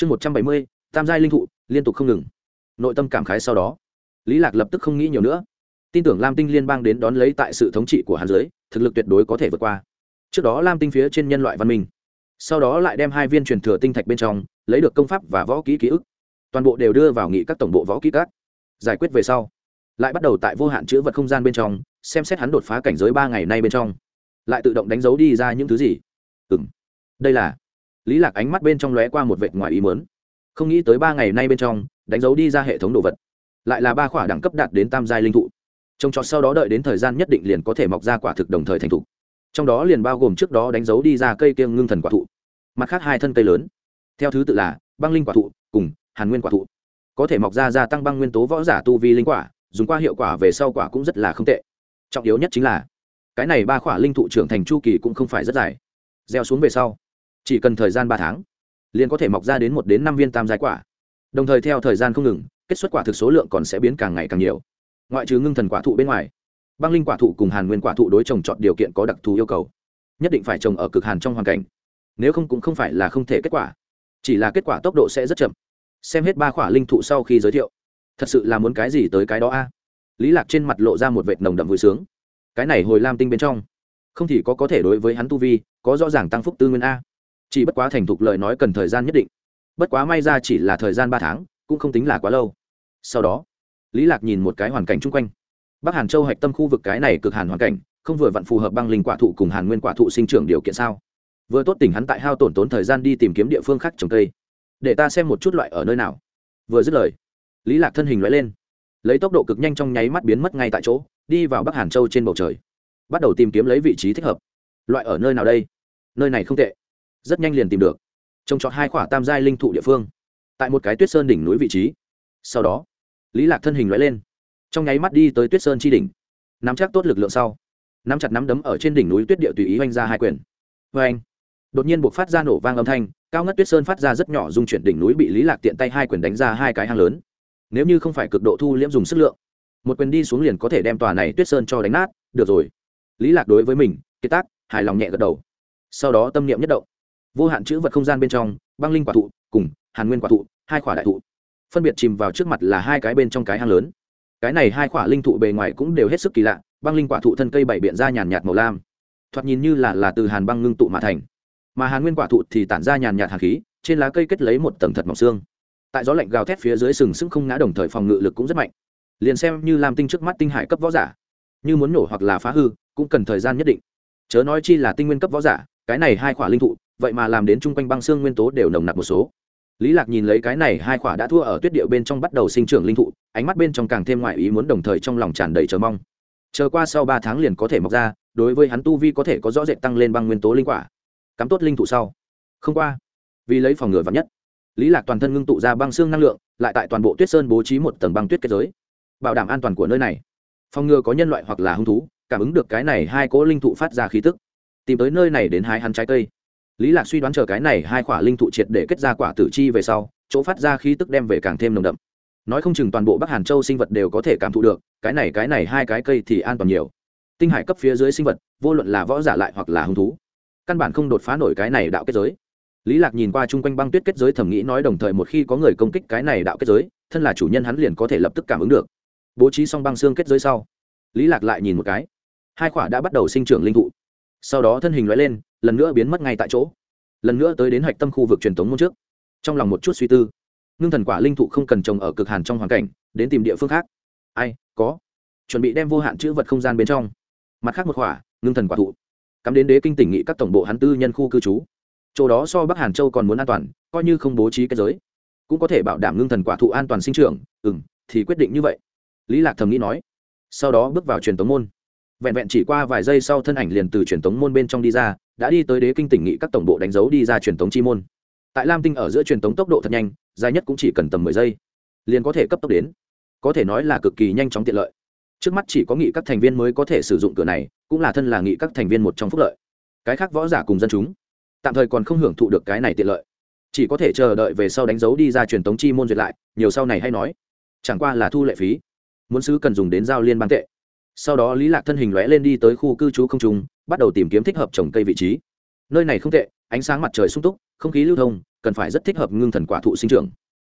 chương một trăm bảy mươi, tam giai linh thụ, liên tục không ngừng. Nội tâm cảm khái sau đó, lý lạc lập tức không nghĩ nhiều nữa. Tin tưởng lam tinh liên bang đến đón lấy tại sự thống trị của hàn giới thực lực tuyệt đối có thể vượt qua. Trước đó lam tinh phía trên nhân loại văn minh, sau đó lại đem hai viên truyền thừa tinh thạch bên trong, lấy được công pháp và võ kỹ ký ức. Toàn bộ đều đưa vào nghị các tổng bộ võ kỹ các. Giải quyết về sau, lại bắt đầu tại vô hạn chữ vật không gian bên trong, xem xét hắn đột phá cảnh giới ba ngày nay bên trong. Lại tự động đánh dấu đi ra những thứ gì. Ừ m đây là lý lạc ánh mắt bên trong lóe qua một vệt ngoài ý mớn không nghĩ tới ba ngày nay bên trong, đánh dấu đi ra hệ thống đồ vật. Lại là ba khoả đẳng cấp đạt đến tam giai linh thụ. Trồng trọt sau đó đợi đến thời gian nhất định liền có thể mọc ra quả thực đồng thời thành thụ. Trong đó liền bao gồm trước đó đánh dấu đi ra cây kiêng ngưng thần quả thụ. Mặt khác hai thân cây lớn. Theo thứ tự là băng linh quả thụ cùng hàn nguyên quả thụ. Có thể mọc ra gia tăng băng nguyên tố võ giả tu vi linh quả, dùng qua hiệu quả về sau quả cũng rất là không tệ. Trọng yếu nhất chính là, cái này ba khỏa linh thụ trưởng thành chu kỳ cũng không phải rất dài. Gieo xuống về sau chỉ cần thời gian ba tháng, liền có thể mọc ra đến một đến năm viên tam giai quả. Đồng thời theo thời gian không ngừng, kết xuất quả thực số lượng còn sẽ biến càng ngày càng nhiều. Ngoại trừ ngưng thần quả thụ bên ngoài, băng linh quả thụ cùng hàn nguyên quả thụ đối trồng chọn điều kiện có đặc thù yêu cầu. Nhất định phải trồng ở cực hàn trong hoàn cảnh. Nếu không cũng không phải là không thể kết quả. Chỉ là kết quả tốc độ sẽ rất chậm. Xem hết ba quả linh thụ sau khi giới thiệu. Thật sự là muốn cái gì tới cái đó a? Lý lạc trên mặt lộ ra một vệt nồng đậm vui sướng. Cái này hồi lam tinh bên trong, không thì có có thể đối với hắn tu vi, có rõ ràng tăng phúc tư nguyên a chỉ bất quá thành thục lời nói cần thời gian nhất định. Bất quá may ra chỉ là thời gian ba tháng, cũng không tính là quá lâu. Sau đó, lý lạc nhìn một cái hoàn cảnh chung quanh. Bắc hàn châu hạch tâm khu vực cái này cực hàn hoàn cảnh, không vừa vặn phù hợp băng linh quả thụ cùng hàn nguyên quả thụ sinh trưởng điều kiện sao? Vừa tốt tỉnh hắn tại hao tổn tốn thời gian đi tìm kiếm địa phương khác trồng cây. Để ta xem một chút loại ở nơi nào. Vừa dứt lời, lý lạc thân hình loại lên. Lấy tốc độ cực nhanh trong nháy mắt biến mất ngay tại chỗ, đi vào bắc hàn châu trên bầu trời. Bắt đầu tìm kiếm lấy vị trí thích hợp. Loại ở nơi nào đây? Nơi này không tệ rất nhanh liền tìm được. Trông trọt hai khoả tam giai linh thụ địa phương, tại một cái tuyết sơn đỉnh núi vị trí. Sau đó, lý lạc thân hình loại lên, trong nháy mắt đi tới tuyết sơn chi đỉnh, nắm chắc tốt lực lượng sau, nắm chặt nắm đấm ở trên đỉnh núi tuyết địa tùy ý oanh ra hai quyền. Vê anh, đột nhiên buộc phát ra nổ vang âm thanh, cao ngất tuyết sơn phát ra rất nhỏ dung chuyển đỉnh núi bị lý lạc tiện tay hai quyền đánh ra hai cái hang lớn. Nếu như không phải cực độ thu liễm dùng sức lượng, một quyền đi xuống liền có thể đem tòa này tuyết sơn cho đánh nát. Được rồi. Lý lạc đối với mình, kiệt tác, hài lòng nhẹ gật đầu. Sau đó tâm niệm nhất động vô hạn chữ vật không gian bên trong, băng linh quả thụ, cùng hàn nguyên quả thụ, hai quả đại thụ. Phân biệt chìm vào trước mặt là hai cái bên trong cái hang lớn. Cái này hai quả linh thụ bề ngoài cũng đều hết sức kỳ lạ, băng linh quả thụ thân cây bảy biện ra nhàn nhạt màu lam. Thoạt nhìn như là là từ hàn băng ngưng tụ mà thành. Mà hàn nguyên quả thụ thì tản ra nhàn nhạt hàn khí, trên lá cây kết lấy một tầng thật mỏng xương. Tại gió lạnh gào thét phía dưới sừng sững không ngã đồng thời phòng ngự lực cũng rất mạnh. Liền xem như làm tinh trước mắt tinh hải cấp võ giả, như muốn nổ hoặc là phá hư, cũng cần thời gian nhất định. Chớ nói chi là tinh nguyên cấp võ giả, cái này hai quả linh thụ vậy mà làm đến chung quanh băng xương nguyên tố đều nồng nặc một số. Lý lạc nhìn lấy cái này hai quả đã thua ở tuyết điệu bên trong bắt đầu sinh trưởng linh thụ, ánh mắt bên trong càng thêm ngoại ý muốn đồng thời trong lòng tràn đầy chờ mong. Chờ qua sau ba tháng liền có thể mọc ra, đối với hắn tu vi có thể có rõ rệt tăng lên băng nguyên tố linh quả. Cắm tốt linh thụ sau. Không qua, vì lấy phòng ngừa vắn nhất, lý lạc toàn thân ngưng tụ ra băng xương năng lượng, lại tại toàn bộ tuyết sơn bố trí một tầng băng tuyết kết giới, bảo đảm an toàn của nơi này. Phòng ngừa có nhân loại hoặc là hung thú, cảm ứng được cái này hai cỗ linh thụ phát ra khí tức, tìm tới nơi này đến hai hắn trái cây lý lạc suy đoán chờ cái này hai quả linh thụ triệt để kết ra quả tử chi về sau, chỗ phát ra khí tức đem về càng thêm nồng đậm. Nói không chừng toàn bộ bắc hàn châu sinh vật đều có thể cảm thụ được, cái này cái này hai cái cây thì an toàn nhiều. Tinh hải cấp phía dưới sinh vật, vô luận là võ giả lại hoặc là hung thú, căn bản không đột phá nổi cái này đạo kết giới. Lý lạc nhìn qua chung quanh băng tuyết kết giới thẩm nghĩ nói đồng thời một khi có người công kích cái này đạo kết giới, thân là chủ nhân hắn liền có thể lập tức cảm ứng được. Bố trí xong băng xương kết giới sau, lý lạc lại nhìn một cái. Hai quả đã bắt đầu sinh trưởng linh thụ. Sau đó thân hình lóe lên lần nữa biến mất ngay tại chỗ. Lần nữa tới đến hạch tâm khu vực truyền thống môn trước. Trong lòng một chút suy tư, ngưng thần quả linh thụ không cần trồng ở cực hàn trong hoàn cảnh, đến tìm địa phương khác. Ai, có. Chuẩn bị đem vô hạn chữ vật không gian bên trong. Mặt khác một quả, ngưng thần quả thụ. Cắm đến đế kinh tỉnh nghị các tổng bộ hắn tư nhân khu cư trú. Chỗ đó so bắc hàn châu còn muốn an toàn, coi như không bố trí cái giới, cũng có thể bảo đảm ngưng thần quả thụ an toàn sinh trưởng. Ừ m thì quyết định như vậy. Lý lạc thầm nghĩ nói. Sau đó bước vào truyền tống môn. Vẹn vẹn chỉ qua vài giây sau thân ảnh liền từ truyền tống môn bên trong đi ra đã đi tới đế kinh tỉnh nghị các tổng bộ đánh dấu đi ra truyền tống chi môn. Tại lam tinh ở giữa truyền tống tốc độ thật nhanh, dài nhất cũng chỉ cần tầm mười giây, liền có thể cấp tốc đến. Có thể nói là cực kỳ nhanh chóng tiện lợi. Trước mắt chỉ có nghị các thành viên mới có thể sử dụng cửa này, cũng là thân là nghị các thành viên một trong phúc lợi. Cái khác võ giả cùng dân chúng, tạm thời còn không hưởng thụ được cái này tiện lợi. Chỉ có thể chờ đợi về sau đánh dấu đi ra truyền tống chi môn duyệt lại, nhiều sau này hay nói. Chẳng qua là thu lệ phí. Muốn sứ cần dùng đến giao liên bang tệ sau đó lý lạc thân hình lóe lên đi tới khu cư trú không trung, bắt đầu tìm kiếm thích hợp trồng cây vị trí. Nơi này không tệ, ánh sáng mặt trời sung túc, không khí lưu thông, cần phải rất thích hợp ngưng thần quả thụ sinh trưởng.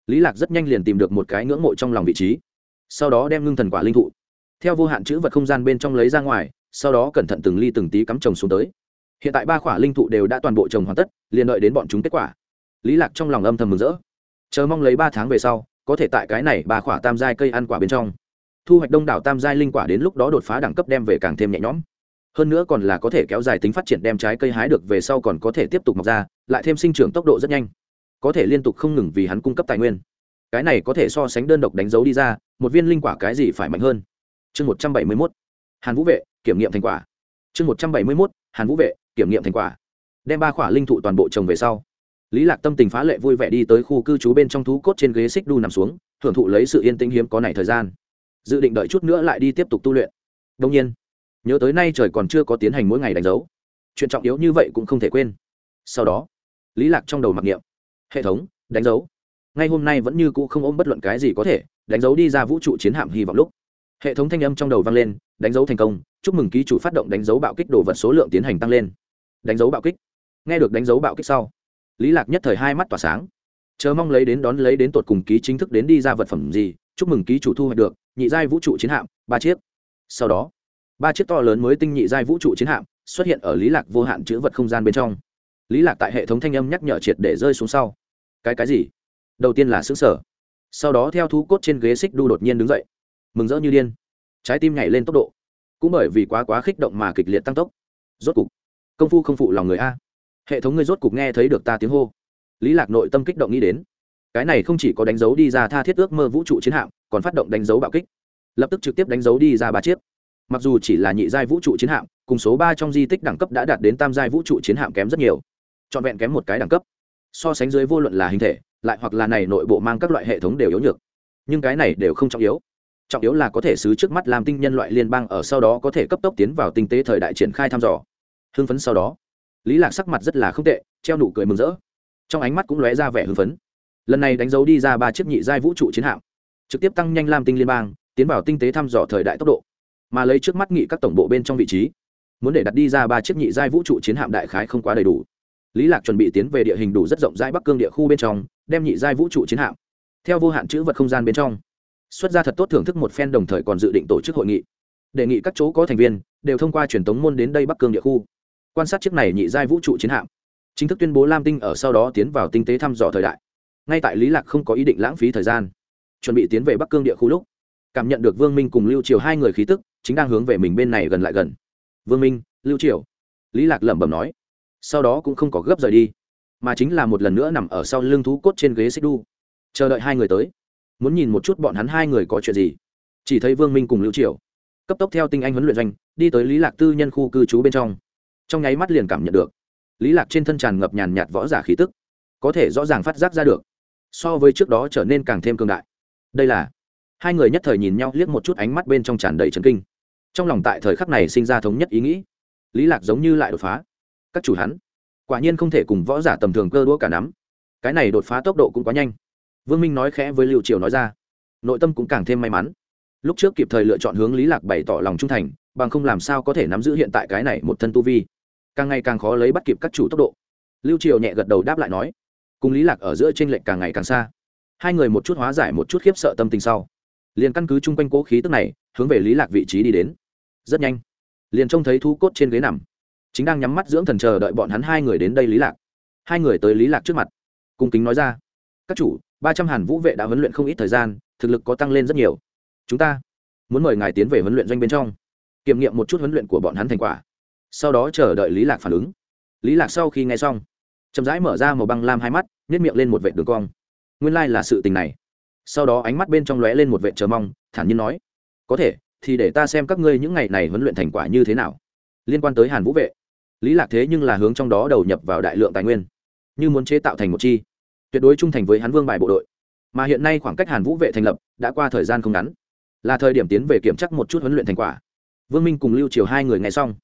Lý lạc rất nhanh liền tìm được một cái ngưỡng mộ trong lòng vị trí, sau đó đem ngưng thần quả linh thụ, theo vô hạn chữ vật không gian bên trong lấy ra ngoài, sau đó cẩn thận từng ly từng tí cắm trồng xuống tới. Hiện tại ba quả linh thụ đều đã toàn bộ trồng hoàn tất, liền đợi đến bọn chúng kết quả. Lý lạc trong lòng âm thầm mừng rỡ. Chờ mong lấy ba tháng về sau, có thể tại cái này ba quả tam giai cây ăn quả bên trong thu hoạch đông đảo tam giai linh quả đến lúc đó đột phá đẳng cấp đem về càng thêm nhẹ nhõm. Hơn nữa còn là có thể kéo dài tính phát triển đem trái cây hái được về sau còn có thể tiếp tục mọc ra, lại thêm sinh trưởng tốc độ rất nhanh. Có thể liên tục không ngừng vì hắn cung cấp tài nguyên. Cái này có thể so sánh đơn độc đánh dấu đi ra, một viên linh quả cái gì phải mạnh hơn? Chương một trăm bảy mươi mốt. Hàn vũ vệ, kiểm nghiệm thành quả. Chương một trăm bảy mươi mốt, hàn vũ vệ, kiểm nghiệm thành quả. Đem ba khỏa linh thụ toàn bộ trồng về sau. Lý lạc tâm tình phá lệ vui vẻ đi tới khu cư trú bên trong thú cốt trên ghế xích đu nằm xuống, hưởng thụ lấy sự yên tĩnh hiếm có này thời gian dự định đợi chút nữa lại đi tiếp tục tu luyện. Đông nhiên, nhớ tới nay trời còn chưa có tiến hành mỗi ngày đánh dấu, chuyện trọng yếu như vậy cũng không thể quên. Sau đó, lý lạc trong đầu mặc niệm, hệ thống, đánh dấu. Ngay hôm nay vẫn như cũ không ôm bất luận cái gì có thể, đánh dấu đi ra vũ trụ chiến hạm hy vọng lúc. Hệ thống thanh âm trong đầu vang lên, đánh dấu thành công, chúc mừng ký chủ phát động đánh dấu bạo kích đồ vật số lượng tiến hành tăng lên. Đánh dấu bạo kích. Nghe được đánh dấu bạo kích sau, lý lạc nhất thời hai mắt tỏa sáng. Chờ mong lấy đến đón lấy đến tột cùng ký chính thức đến đi ra vật phẩm gì, chúc mừng ký chủ thu hoạch được nhị giai vũ trụ chiến hạm, ba chiếc. Sau đó, ba chiếc to lớn mới tinh nhị giai vũ trụ chiến hạm xuất hiện ở lý lạc vô hạn chữ vật không gian bên trong. Lý lạc tại hệ thống thanh âm nhắc nhở triệt để rơi xuống sau. Cái cái gì? Đầu tiên là xứ sở. Sau đó theo thú cốt trên ghế xích đu đột nhiên đứng dậy. Mừng rỡ như điên. Trái tim nhảy lên tốc độ. Cũng bởi vì quá quá khích động mà kịch liệt tăng tốc. Rốt cục, công phu không phụ lòng người a. Hệ thống ngươi rốt cục nghe thấy được ta tiếng hô. Lý lạc nội tâm kích động nghĩ đến. Cái này không chỉ có đánh dấu đi ra tha thiết ước mơ vũ trụ chiến hạm còn phát động đánh dấu bạo kích. Lập tức trực tiếp đánh dấu đi ra ba chiếc. Mặc dù chỉ là nhị giai vũ trụ chiến hạm, cùng số ba trong di tích đẳng cấp đã đạt đến tam giai vũ trụ chiến hạm kém rất nhiều. Trọn vẹn kém một cái đẳng cấp. So sánh dưới vô luận là hình thể, lại hoặc là này nội bộ mang các loại hệ thống đều yếu nhược. Nhưng cái này đều không trọng yếu. Trọng yếu là có thể xứ trước mắt làm tinh nhân loại liên bang ở sau đó có thể cấp tốc tiến vào tinh tế thời đại triển khai thăm dò. Hưng phấn sau đó, lý lạc sắc mặt rất là không tệ, treo nụ cười mừng rỡ. Trong ánh mắt cũng lóe ra vẻ hưng phấn. Lần này đánh dấu đi ra ba chiếc nhị giai vũ trụ chiến hạm trực tiếp tăng nhanh lam tinh liên bang, tiến vào tinh tế thăm dò thời đại tốc độ, mà lấy trước mắt nghị các tổng bộ bên trong vị trí, muốn để đặt đi ra ba chiếc nhị giai vũ trụ chiến hạm đại khái không quá đầy đủ. Lý lạc chuẩn bị tiến về địa hình đủ rất rộng rãi bắc cương địa khu bên trong, đem nhị giai vũ trụ chiến hạm, theo vô hạn chữ vật không gian bên trong, xuất ra thật tốt thưởng thức một phen đồng thời còn dự định tổ chức hội nghị. Đề nghị các chỗ có thành viên đều thông qua truyền tống môn đến đây bắc cương địa khu, quan sát chiếc này nhị giai vũ trụ chiến hạm. Chính thức tuyên bố lam tinh ở sau đó tiến vào tinh tế thăm dò thời đại. Ngay tại lý lạc không có ý định lãng phí thời gian chuẩn bị tiến về bắc cương địa khu lúc, cảm nhận được vương minh cùng lưu triều hai người khí tức, chính đang hướng về mình bên này gần lại gần. Vương minh, lưu triều, lý lạc lẩm bẩm nói. Sau đó cũng không có gấp rời đi, mà chính là một lần nữa nằm ở sau lưng thú cốt trên ghế xích đu, chờ đợi hai người tới, muốn nhìn một chút bọn hắn hai người có chuyện gì. Chỉ thấy vương minh cùng lưu triều, cấp tốc theo tinh anh huấn luyện doanh, đi tới lý lạc tư nhân khu cư trú bên trong. Trong nháy mắt liền cảm nhận được, lý lạc trên thân tràn ngập nhàn nhạt võ giả khí tức, có thể rõ ràng phát giác ra được, so với trước đó trở nên càng thêm cường đại đây là hai người nhất thời nhìn nhau liếc một chút ánh mắt bên trong tràn đầy trấn kinh. Trong lòng tại thời khắc này sinh ra thống nhất ý nghĩ. Lý lạc giống như lại đột phá. Các chủ hắn, quả nhiên không thể cùng võ giả tầm thường cơ đũa cả nắm. Cái này đột phá tốc độ cũng quá nhanh. Vương minh nói khẽ với liệu triều nói ra. Nội tâm cũng càng thêm may mắn. Lúc trước kịp thời lựa chọn hướng lý lạc bày tỏ lòng trung thành, bằng không làm sao có thể nắm giữ hiện tại cái này một thân tu vi. Càng ngày càng khó lấy bắt kịp các chủ tốc độ. Lưu triều nhẹ gật đầu đáp lại nói. Cùng lý lạc ở giữa trên lệnh càng ngày càng xa hai người một chút hóa giải một chút khiếp sợ tâm tình sau, liền căn cứ chung quanh cố khí tức này, hướng về lý lạc vị trí đi đến. Rất nhanh, liền trông thấy thu cốt trên ghế nằm, chính đang nhắm mắt dưỡng thần chờ đợi bọn hắn hai người đến đây lý lạc. Hai người tới lý lạc trước mặt, cung kính nói ra, các chủ, ba trăm hàn vũ vệ đã huấn luyện không ít thời gian, thực lực có tăng lên rất nhiều. Chúng ta muốn mời ngài tiến về huấn luyện doanh bên trong, kiểm nghiệm một chút huấn luyện của bọn hắn thành quả. Sau đó chờ đợi lý lạc phản ứng. Lý lạc sau khi nghe xong, chậm rãi mở ra màu băng lam hai mắt nhét miệng lên một vệ đường cong nguyên lai là sự tình này. Sau đó ánh mắt bên trong lóe lên một vệ chờ mong, thản nhiên nói, có thể, thì để ta xem các ngươi những ngày này huấn luyện thành quả như thế nào. Liên quan tới hàn vũ vệ, lý lạc thế nhưng là hướng trong đó đầu nhập vào đại lượng tài nguyên, như muốn chế tạo thành một chi, tuyệt đối trung thành với hắn vương bài bộ đội. Mà hiện nay khoảng cách hàn vũ vệ thành lập đã qua thời gian không ngắn, là thời điểm tiến về kiểm tra một chút huấn luyện thành quả. Vương minh cùng lưu triều hai người nghe xong,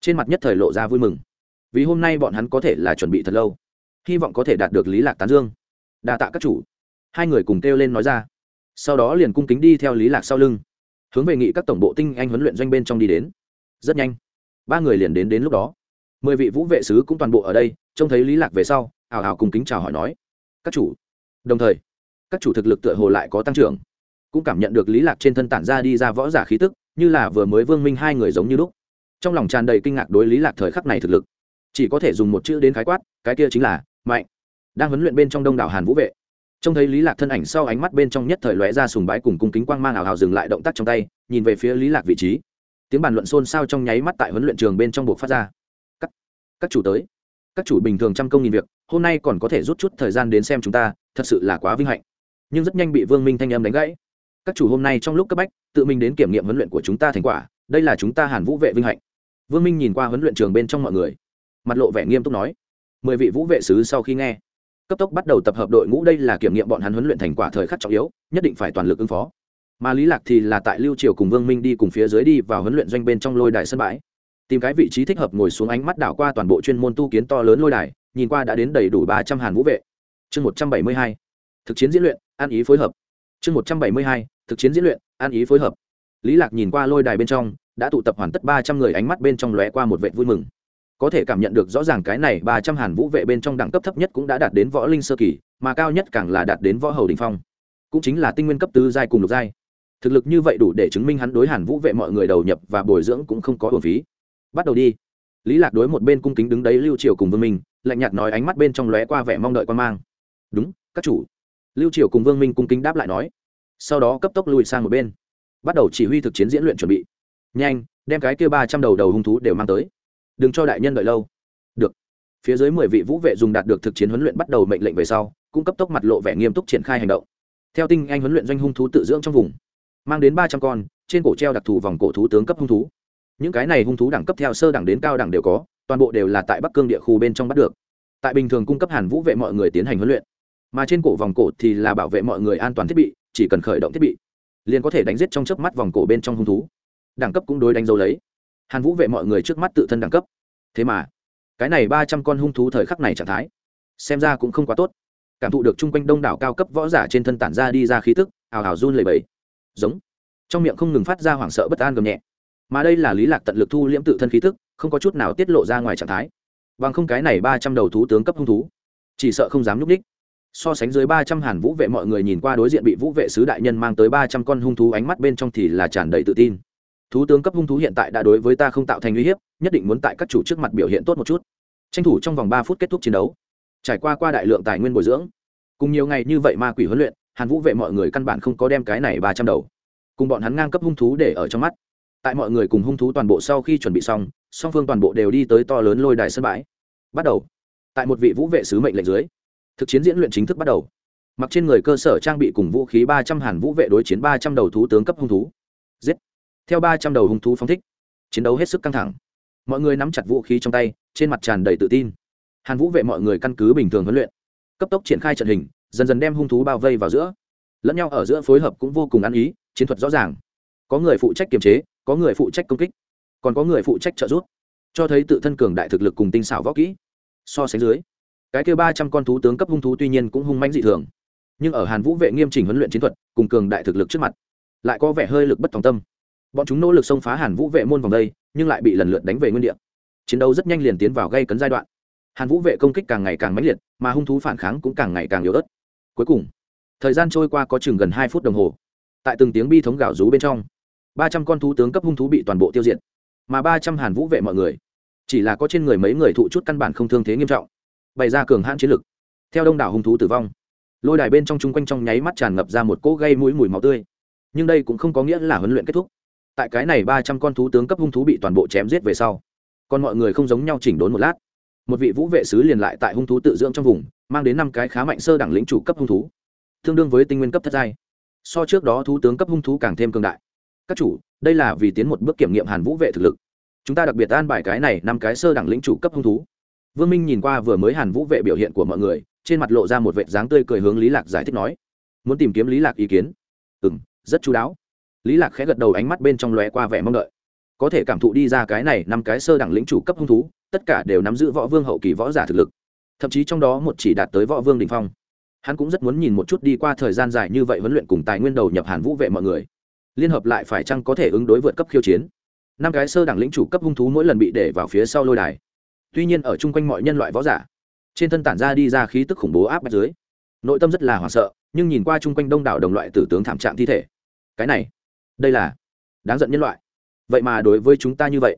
trên mặt nhất thời lộ ra vui mừng, vì hôm nay bọn hắn có thể là chuẩn bị thật lâu, hy vọng có thể đạt được lý lạc tán dương đa tạ các chủ. Hai người cùng kêu lên nói ra. Sau đó liền cung kính đi theo lý lạc sau lưng, hướng về nghị các tổng bộ tinh anh huấn luyện doanh bên trong đi đến. Rất nhanh, ba người liền đến đến lúc đó. Mười vị vũ vệ sứ cũng toàn bộ ở đây, trông thấy lý lạc về sau ảo ảo cùng kính chào hỏi nói, các chủ. Đồng thời, các chủ thực lực tựa hồ lại có tăng trưởng, cũng cảm nhận được lý lạc trên thân tản ra đi ra võ giả khí tức, như là vừa mới vương minh hai người giống như lúc. Trong lòng tràn đầy kinh ngạc đối lý lạc thời khắc này thực lực, chỉ có thể dùng một chữ đến khái quát, cái kia chính là mạnh đang huấn luyện bên trong đông đảo hàn vũ vệ. Trông thấy lý lạc thân ảnh sau ánh mắt bên trong nhất thời lóe ra sùng bái cùng cung kính quang mang ảo hào dừng lại động tác trong tay, nhìn về phía lý lạc vị trí. Tiếng bàn luận xôn xao trong nháy mắt tại huấn luyện trường bên trong buộc phát ra. Các các chủ tới. Các chủ bình thường trăm công nghìn việc, hôm nay còn có thể rút chút thời gian đến xem chúng ta, thật sự là quá vinh hạnh. Nhưng rất nhanh bị vương minh thanh âm đánh gãy. Các chủ hôm nay trong lúc cấp bách, tự mình đến kiểm nghiệm huấn luyện của chúng ta thành quả, đây là chúng ta hàn vũ vệ vinh hạnh. Vương minh nhìn qua huấn luyện trường bên trong mọi người, mặt lộ vẻ nghiêm túc nói. Mười vị vũ vệ sứ sau khi nghe cấp tốc bắt đầu tập hợp đội ngũ, đây là kiểm nghiệm bọn hắn huấn luyện thành quả thời khắc trọng yếu, nhất định phải toàn lực ứng phó. Mà lý lạc thì là tại lưu triều cùng vương minh đi cùng phía dưới đi vào huấn luyện doanh bên trong lôi đài sân bãi. Tìm cái vị trí thích hợp ngồi xuống ánh mắt đảo qua toàn bộ chuyên môn tu kiến to lớn lôi đài, nhìn qua đã đến đầy đủ ba trăm hàn vũ vệ. Chương một trăm bảy mươi hai, thực chiến diễn luyện ăn ý phối hợp. Chương một trăm bảy mươi hai, thực chiến diễn luyện ăn ý phối hợp. Lý lạc nhìn qua lôi đài bên trong, đã tụ tập hoàn tất ba trăm người, ánh mắt bên trong lóe qua một vệ vui mừng có thể cảm nhận được rõ ràng cái này ba trăm hàn vũ vệ bên trong đẳng cấp thấp nhất cũng đã đạt đến võ linh sơ kỳ, mà cao nhất càng là đạt đến võ hầu đình phong. Cũng chính là tinh nguyên cấp tứ giai cùng lục giai. Thực lực như vậy đủ để chứng minh hắn đối hàn vũ vệ mọi người đầu nhập và bồi dưỡng cũng không có hồn phí. Bắt đầu đi. Lý lạc đối một bên cung kính đứng đấy lưu triều cùng vương minh, lạnh nhạt nói ánh mắt bên trong lóe qua vẻ mong đợi quan mang. Đúng, các chủ. Lưu triều cùng vương minh cung kính đáp lại nói. Sau đó cấp tốc lùi sang một bên. Bắt đầu chỉ huy thực chiến diễn luyện chuẩn bị. Nhanh, đem cái kia ba trăm đầu đầu hung thú đều mang tới đừng cho đại nhân đợi lâu. Được. Phía dưới mười vị vũ vệ dùng đạt được thực chiến huấn luyện bắt đầu mệnh lệnh về sau cũng cấp tốc mặt lộ vẻ nghiêm túc triển khai hành động. Theo tinh anh huấn luyện doanh hung thú tự dưỡng trong vùng, mang đến ba trăm con, trên cổ treo đặc thù vòng cổ thú tướng cấp hung thú. Những cái này hung thú đẳng cấp theo sơ đẳng đến cao đẳng đều có, toàn bộ đều là tại bắc cương địa khu bên trong bắt được. Tại bình thường cung cấp hàn vũ vệ mọi người tiến hành huấn luyện, mà trên cổ vòng cổ thì là bảo vệ mọi người an toàn thiết bị, chỉ cần khởi động thiết bị, liền có thể đánh giết trong chớp mắt vòng cổ bên trong hung thú. Đẳng cấp cũng đối đánh dấu lấy hàn vũ vệ mọi người trước mắt tự thân đẳng cấp. Thế mà, cái này ba trăm con hung thú thời khắc này trạng thái, xem ra cũng không quá tốt. Cảm thụ được chung quanh đông đảo cao cấp võ giả trên thân tản ra đi ra khí tức, ào ào run lầy bẫy giống, trong miệng không ngừng phát ra hoảng sợ bất an gầm nhẹ. Mà đây là lý lạc tận lực thu liễm tự thân khí tức, không có chút nào tiết lộ ra ngoài trạng thái. Bằng không cái này ba trăm đầu thú tướng cấp hung thú, chỉ sợ không dám núp đích so sánh dưới ba trăm hàn vũ vệ mọi người nhìn qua đối diện bị vũ vệ sứ đại nhân mang tới ba trăm con hung thú ánh mắt bên trong thì là tràn đầy tự tin thú tướng cấp hung thú hiện tại đã đối với ta không tạo thành uy hiếp, nhất định muốn tại các chủ trước mặt biểu hiện tốt một chút. Tranh thủ trong vòng ba phút kết thúc chiến đấu. Trải qua qua đại lượng tài nguyên bồi dưỡng, cùng nhiều ngày như vậy ma quỷ huấn luyện, hàn vũ vệ mọi người căn bản không có đem cái này ba trăm đầu. Cùng bọn hắn ngang cấp hung thú để ở trong mắt. Tại mọi người cùng hung thú toàn bộ sau khi chuẩn bị xong, song phương toàn bộ đều đi tới to lớn lôi đài sân bãi. Bắt đầu. Tại một vị vũ vệ sứ mệnh lệnh dưới, thực chiến diễn luyện chính thức bắt đầu. Mặc trên người cơ sở trang bị cùng vũ khí ba trăm hàn vũ vệ đối chiến ba trăm đầu thú tướng cấp hung thú. Giết theo ba trăm đầu hung thú phóng thích, chiến đấu hết sức căng thẳng. Mọi người nắm chặt vũ khí trong tay, trên mặt tràn đầy tự tin. Hàn vũ vệ mọi người căn cứ bình thường huấn luyện, cấp tốc triển khai trận hình, dần dần đem hung thú bao vây vào giữa. Lẫn nhau ở giữa phối hợp cũng vô cùng ăn ý, chiến thuật rõ ràng. Có người phụ trách kiềm chế, có người phụ trách công kích, còn có người phụ trách trợ giúp. Cho thấy tự thân cường đại thực lực cùng tinh xảo võ kỹ. So sánh dưới, cái kêu ba trăm con thú tướng cấp hung thú tuy nhiên cũng hung mãnh dị thường, nhưng ở hàn vũ vệ nghiêm chỉnh huấn luyện chiến thuật, cùng cường đại thực lực trước mặt, lại có vẻ hơi lực bất tòng tâm bọn chúng nỗ lực xông phá hàn vũ vệ môn vòng đây, nhưng lại bị lần lượt đánh về nguyên địa. chiến đấu rất nhanh liền tiến vào gây cấn giai đoạn. Hàn vũ vệ công kích càng ngày càng mãnh liệt, mà hung thú phản kháng cũng càng ngày càng yếu ớt. Cuối cùng, thời gian trôi qua có chừng gần hai phút đồng hồ. Tại từng tiếng bi thống gạo rú bên trong, ba trăm con thú tướng cấp hung thú bị toàn bộ tiêu diệt, mà ba trăm hàn vũ vệ mọi người, chỉ là có trên người mấy người thụ chút căn bản không thương thế nghiêm trọng, bày ra cường hãn chiến lực. Theo đông đảo hung thú tử vong, lôi đài bên trong chung quanh trong nháy mắt tràn ngập ra một cỗ gây mũi mùi máu tươi. Nhưng đây cũng không có nghĩa là huấn luyện kết thúc tại cái này ba trăm con thú tướng cấp hung thú bị toàn bộ chém giết về sau, còn mọi người không giống nhau chỉnh đốn một lát. Một vị vũ vệ sứ liền lại tại hung thú tự dưỡng trong vùng, mang đến năm cái khá mạnh sơ đẳng lĩnh chủ cấp hung thú, tương đương với tinh nguyên cấp thất giai. So trước đó thú tướng cấp hung thú càng thêm cường đại. Các chủ, đây là vì tiến một bước kiểm nghiệm hàn vũ vệ thực lực. Chúng ta đặc biệt an bài cái này năm cái sơ đẳng lĩnh chủ cấp hung thú. Vương minh nhìn qua vừa mới hàn vũ vệ biểu hiện của mọi người, trên mặt lộ ra một vệ dáng tươi cười hướng lý lạc giải thích nói, muốn tìm kiếm lý lạc ý kiến? Ừ m rất chú đáo lý lạc khẽ gật đầu ánh mắt bên trong lóe qua vẻ mong đợi. Có thể cảm thụ đi ra cái này năm cái sơ đẳng lĩnh chủ cấp hung thú, tất cả đều nắm giữ võ vương hậu kỳ võ giả thực lực. Thậm chí trong đó một chỉ đạt tới võ vương đình phong. Hắn cũng rất muốn nhìn một chút đi qua thời gian dài như vậy huấn luyện cùng tài nguyên đầu nhập hàn vũ vệ mọi người. Liên hợp lại phải chăng có thể ứng đối vượt cấp khiêu chiến? Năm cái sơ đẳng lĩnh chủ cấp hung thú mỗi lần bị để vào phía sau lôi đài. Tuy nhiên ở chung quanh mọi nhân loại võ giả, trên thân tản ra đi ra khí tức khủng bố áp bách dưới. Nội tâm rất là hoảng sợ, nhưng nhìn qua chung quanh đông đảo đồng loại tử tướng thảm trạng thi thể. Cái này đây là đáng giận nhân loại. Vậy mà đối với chúng ta như vậy,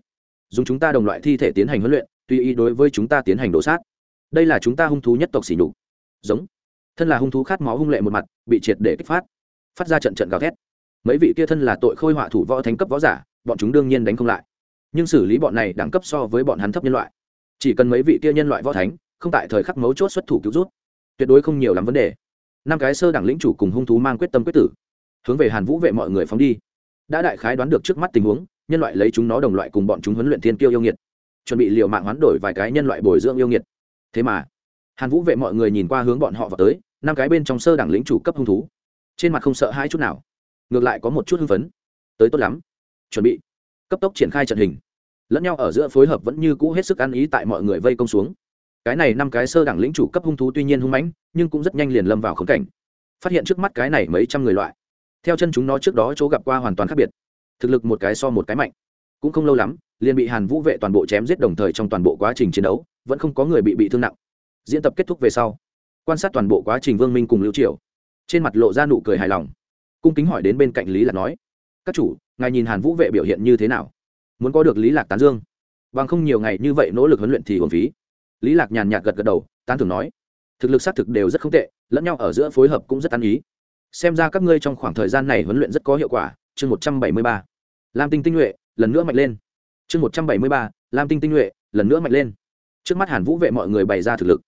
dùng chúng ta đồng loại thi thể tiến hành huấn luyện, tùy ý đối với chúng ta tiến hành đổ sát. Đây là chúng ta hung thú nhất tộc xỉ nhục. Giống. Thân là hung thú khát máu hung lệ một mặt, bị triệt để kích phát. Phát ra trận trận gào thét. Mấy vị kia thân là tội khôi họa thủ võ thánh cấp võ giả, bọn chúng đương nhiên đánh không lại. Nhưng xử lý bọn này đẳng cấp so với bọn hắn thấp nhân loại. Chỉ cần mấy vị kia nhân loại võ thánh, không tại thời khắc mấu chốt xuất thủ cứu rút tuyệt đối không nhiều lắm vấn đề. Năm cái sơ đẳng lĩnh chủ cùng hung thú mang quyết tâm quyết tử, hướng về hàn vũ vệ mọi người phóng đi đã đại khái đoán được trước mắt tình huống, nhân loại lấy chúng nó đồng loại cùng bọn chúng huấn luyện thiên kiêu yêu nghiệt, chuẩn bị liều mạng hoán đổi vài cái nhân loại bồi dưỡng yêu nghiệt. Thế mà, hàn vũ vệ mọi người nhìn qua hướng bọn họ vào tới, năm cái bên trong sơ đẳng lĩnh chủ cấp hung thú. Trên mặt không sợ hai chút nào, ngược lại có một chút hưng phấn. Tới tốt lắm, chuẩn bị. Cấp tốc triển khai trận hình. Lẫn nhau ở giữa phối hợp vẫn như cũ hết sức ăn ý tại mọi người vây công xuống. Cái này năm cái sơ đẳng lĩnh chủ cấp hung thú tuy nhiên hung mãnh, nhưng cũng rất nhanh liền lâm vào khống cảnh. Phát hiện trước mắt cái này mấy trăm người loại theo chân chúng nó trước đó chỗ gặp qua hoàn toàn khác biệt. Thực lực một cái so một cái mạnh. Cũng không lâu lắm, liền bị hàn vũ vệ toàn bộ chém giết đồng thời trong toàn bộ quá trình chiến đấu, vẫn không có người bị bị thương nặng. Diễn tập kết thúc về sau, quan sát toàn bộ quá trình vương minh cùng lưu triều. Trên mặt lộ ra nụ cười hài lòng. Cung kính hỏi đến bên cạnh lý lạc nói, các chủ, ngài nhìn hàn vũ vệ biểu hiện như thế nào? Muốn có được lý lạc tán dương? Bằng không nhiều ngày như vậy nỗ lực huấn luyện thì hồn phí. Lý lạc nhàn nhạt gật gật đầu, tán thưởng nói, thực lực xác thực đều rất không tệ, lẫn nhau ở giữa phối hợp cũng rất ăn ý xem ra các ngươi trong khoảng thời gian này huấn luyện rất có hiệu quả. Chương một trăm bảy mươi ba. Lam tinh tinh nhuệ, lần nữa mạnh lên. Chương một trăm bảy mươi ba, lam tinh tinh nhuệ, lần nữa mạnh lên. Trước mắt hàn vũ vệ mọi người bày ra thực lực.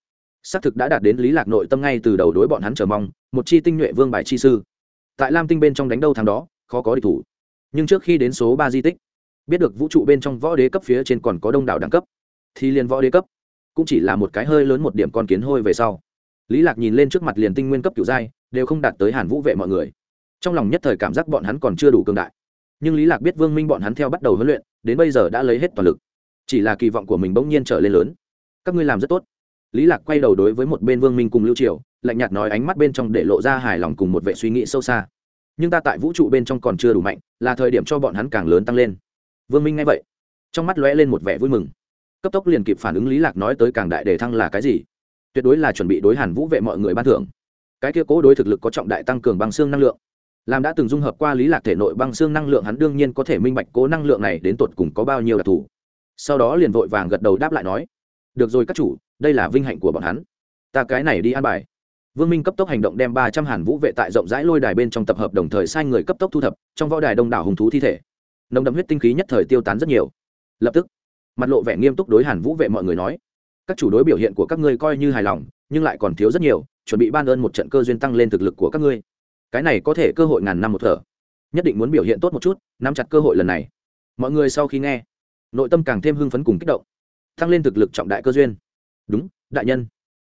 Xác thực đã đạt đến lý lạc nội tâm ngay từ đầu đối bọn hắn chờ mong, một chi tinh nhuệ vương bài chi sư. Tại lam tinh bên trong đánh đâu thằng đó, khó có địch thủ. Nhưng trước khi đến số ba di tích, biết được vũ trụ bên trong võ đế cấp phía trên còn có đông đảo đẳng cấp, thì liền võ đế cấp cũng chỉ là một cái hơi lớn một điểm con kiến hôi về sau lý lạc nhìn lên trước mặt liền tinh nguyên cấp cựu giai, đều không đạt tới hàn vũ vệ mọi người. Trong lòng nhất thời cảm giác bọn hắn còn chưa đủ cường đại. Nhưng lý lạc biết vương minh bọn hắn theo bắt đầu huấn luyện, đến bây giờ đã lấy hết toàn lực. Chỉ là kỳ vọng của mình bỗng nhiên trở lên lớn. Các ngươi làm rất tốt. Lý lạc quay đầu đối với một bên vương minh cùng lưu triều, lạnh nhạt nói ánh mắt bên trong để lộ ra hài lòng cùng một vệ suy nghĩ sâu xa. Nhưng ta tại vũ trụ bên trong còn chưa đủ mạnh, là thời điểm cho bọn hắn càng lớn tăng lên. Vương minh nghe vậy, trong mắt lóe lên một vẻ vui mừng. Cấp tốc liền kịp phản ứng lý lạc nói tới càng đại đề thăng là cái gì? Tuyệt đối là chuẩn bị đối hàn vũ vệ mọi người ban thưởng. Cái kia cố đối thực lực có trọng đại tăng cường băng xương năng lượng. Làm đã từng dung hợp qua lý lạc thể nội băng xương năng lượng, hắn đương nhiên có thể minh bạch cố năng lượng này đến tột cùng có bao nhiêu đặc thù. Sau đó liền vội vàng gật đầu đáp lại nói, được rồi các chủ, đây là vinh hạnh của bọn hắn. Ta cái này đi an bài. Vương minh cấp tốc hành động đem ba trăm hàn vũ vệ tại rộng rãi lôi đài bên trong tập hợp đồng thời sai người cấp tốc thu thập, trong võ đài đông đảo hùng thú thi thể. Nồng đậm huyết tinh khí nhất thời tiêu tán rất nhiều. Lập tức, mặt lộ vẻ nghiêm túc đối hàn vũ vệ mọi người nói các chủ đối biểu hiện của các ngươi coi như hài lòng, nhưng lại còn thiếu rất nhiều, chuẩn bị ban ơn một trận cơ duyên tăng lên thực lực của các ngươi. Cái này có thể cơ hội ngàn năm một thở. Nhất định muốn biểu hiện tốt một chút, nắm chặt cơ hội lần này. Mọi người sau khi nghe, nội tâm càng thêm hưng phấn cùng kích động. Tăng lên thực lực trọng đại cơ duyên. Đúng, đại nhân.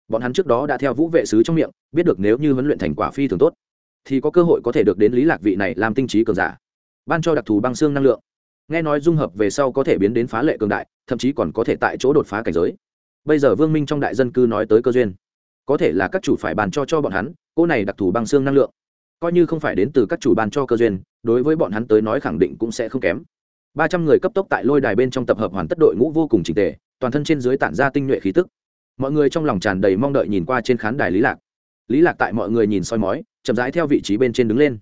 Bọn hắn trước đó đã theo vũ vệ sứ trong miệng, biết được nếu như huấn luyện thành quả phi thường tốt, thì có cơ hội có thể được đến lý lạc vị này làm tinh trí cường giả, ban cho đặc thù băng xương năng lượng. Nghe nói dung hợp về sau có thể biến đến phá lệ cường đại, thậm chí còn có thể tại chỗ đột phá cảnh giới bây giờ vương minh trong đại dân cư nói tới cơ duyên. Có thể là các chủ phải bàn cho cho bọn hắn, cô này đặc thù băng xương năng lượng. Coi như không phải đến từ các chủ ban cho cơ duyên, đối với bọn hắn tới nói khẳng định cũng sẽ không kém. Ba trăm người cấp tốc tại lôi đài bên trong tập hợp hoàn tất đội ngũ vô cùng trình tề, toàn thân trên dưới tản ra tinh nhuệ khí tức. Mọi người trong lòng tràn đầy mong đợi nhìn qua trên khán đài lý lạc. Lý lạc tại mọi người nhìn soi mói, chậm rãi theo vị trí bên trên đứng lên.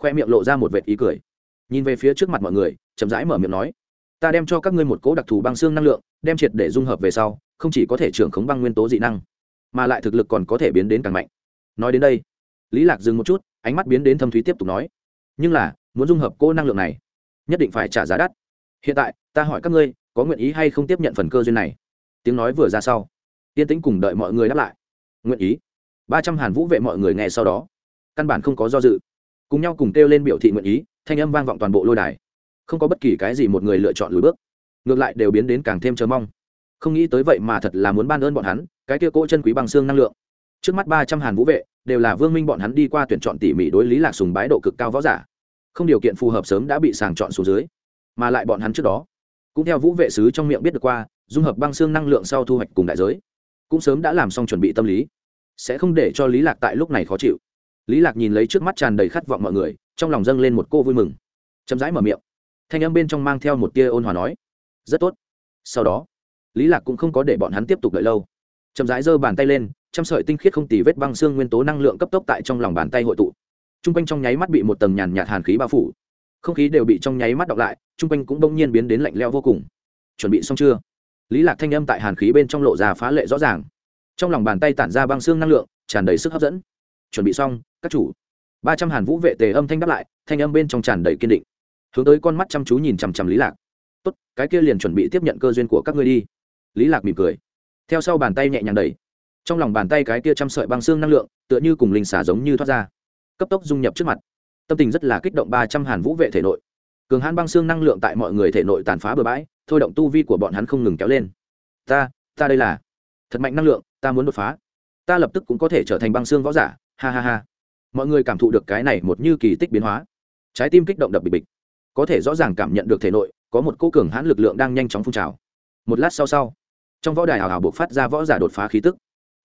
Khoe miệng lộ ra một vệt ý cười. Nhìn về phía trước mặt mọi người, chậm rãi mở miệng nói, ta đem cho các ngươi một cỗ đặc thù băng xương năng lượng, đem triệt để dung hợp về sau không chỉ có thể trưởng khống băng nguyên tố dị năng, mà lại thực lực còn có thể biến đến càng mạnh. Nói đến đây, lý lạc dừng một chút, ánh mắt biến đến thâm thúy tiếp tục nói, nhưng là, muốn dung hợp cô năng lượng này, nhất định phải trả giá đắt. Hiện tại, ta hỏi các ngươi, có nguyện ý hay không tiếp nhận phần cơ duyên này? Tiếng nói vừa ra sau yên tĩnh cùng đợi mọi người đáp lại, nguyện ý. Ba trăm hàn vũ vệ mọi người nghe sau đó, căn bản không có do dự, cùng nhau cùng kêu lên biểu thị nguyện ý, thanh âm vang vọng toàn bộ lôi đài. Không có bất kỳ cái gì một người lựa chọn lùi bước, ngược lại đều biến đến càng thêm chờ mong không nghĩ tới vậy mà thật là muốn ban ơn bọn hắn, cái kia cỗ chân quý bằng xương năng lượng. Trước mắt ba trăm hàn vũ vệ, đều là vương minh bọn hắn đi qua tuyển chọn tỉ mỉ đối lý lạc sùng bái độ cực cao võ giả. Không điều kiện phù hợp sớm đã bị sàng chọn xuống dưới. Mà lại bọn hắn trước đó, cũng theo vũ vệ sứ trong miệng biết được qua, dung hợp băng xương năng lượng sau thu hoạch cùng đại giới. Cũng sớm đã làm xong chuẩn bị tâm lý. Sẽ không để cho lý lạc tại lúc này khó chịu. Lý lạc nhìn lấy trước mắt tràn đầy khát vọng mọi người, trong lòng dâng lên một cô vui mừng. Chậm rãi mở miệng. Thanh âm bên trong mang theo một tia ôn hòa nói, rất tốt. Sau đó lý lạc cũng không có để bọn hắn tiếp tục đợi lâu. Chậm rãi giơ bàn tay lên, trăm sợi tinh khiết không tì vết băng xương nguyên tố năng lượng cấp tốc tại trong lòng bàn tay hội tụ. T r u n g quanh trong nháy mắt bị một tầng nhàn nhạt hàn khí bao phủ. Không khí đều bị trong nháy mắt đọc lại t r u n g quanh cũng bỗng nhiên biến đến lạnh leo vô cùng. Chuẩn bị xong chưa? Lý lạc thanh âm tại hàn khí bên trong lộ ra phá lệ rõ ràng. Trong lòng bàn tay tản ra băng xương năng lượng, tràn đầy sức hấp dẫn. Chuẩn bị xong, các chủ. Ba trăm hàn vũ vệ tề âm thanh đáp lại, thanh âm bên trong tràn đầy kiên định. Hướng tới con mắt chăm chú nhìn chằm chằm lý lạc. Tốt, cái kia liền chuẩn bị tiếp nhận cơ duyên của các ngươi đi lý lạc mỉm cười. Theo sau bàn tay nhẹ nhàng đẩy. Trong lòng bàn tay cái kia chăm sợi băng xương năng lượng, tựa như cùng linh xả giống như thoát ra. Cấp tốc dung nhập trước mặt. Tâm tình rất là kích động ba trăm hàn vũ vệ thể nội. Cường hãn băng xương năng lượng tại mọi người thể nội tàn phá bừa bãi, thôi động tu vi của bọn hắn không ngừng kéo lên. Ta ta đây là thật mạnh năng lượng, ta muốn đột phá. Ta lập tức cũng có thể trở thành băng xương võ giả, ha ha ha. Mọi người cảm thụ được cái này một như kỳ tích biến hóa. Trái tim kích động đập bịch bịch. Có thể rõ ràng cảm nhận được thể nội, có một cô cường hãn lực lượng đang nhanh chóng phun trào. Một lát sau sau trong võ đài hào hào buộc phát ra võ giả đột phá khí tức.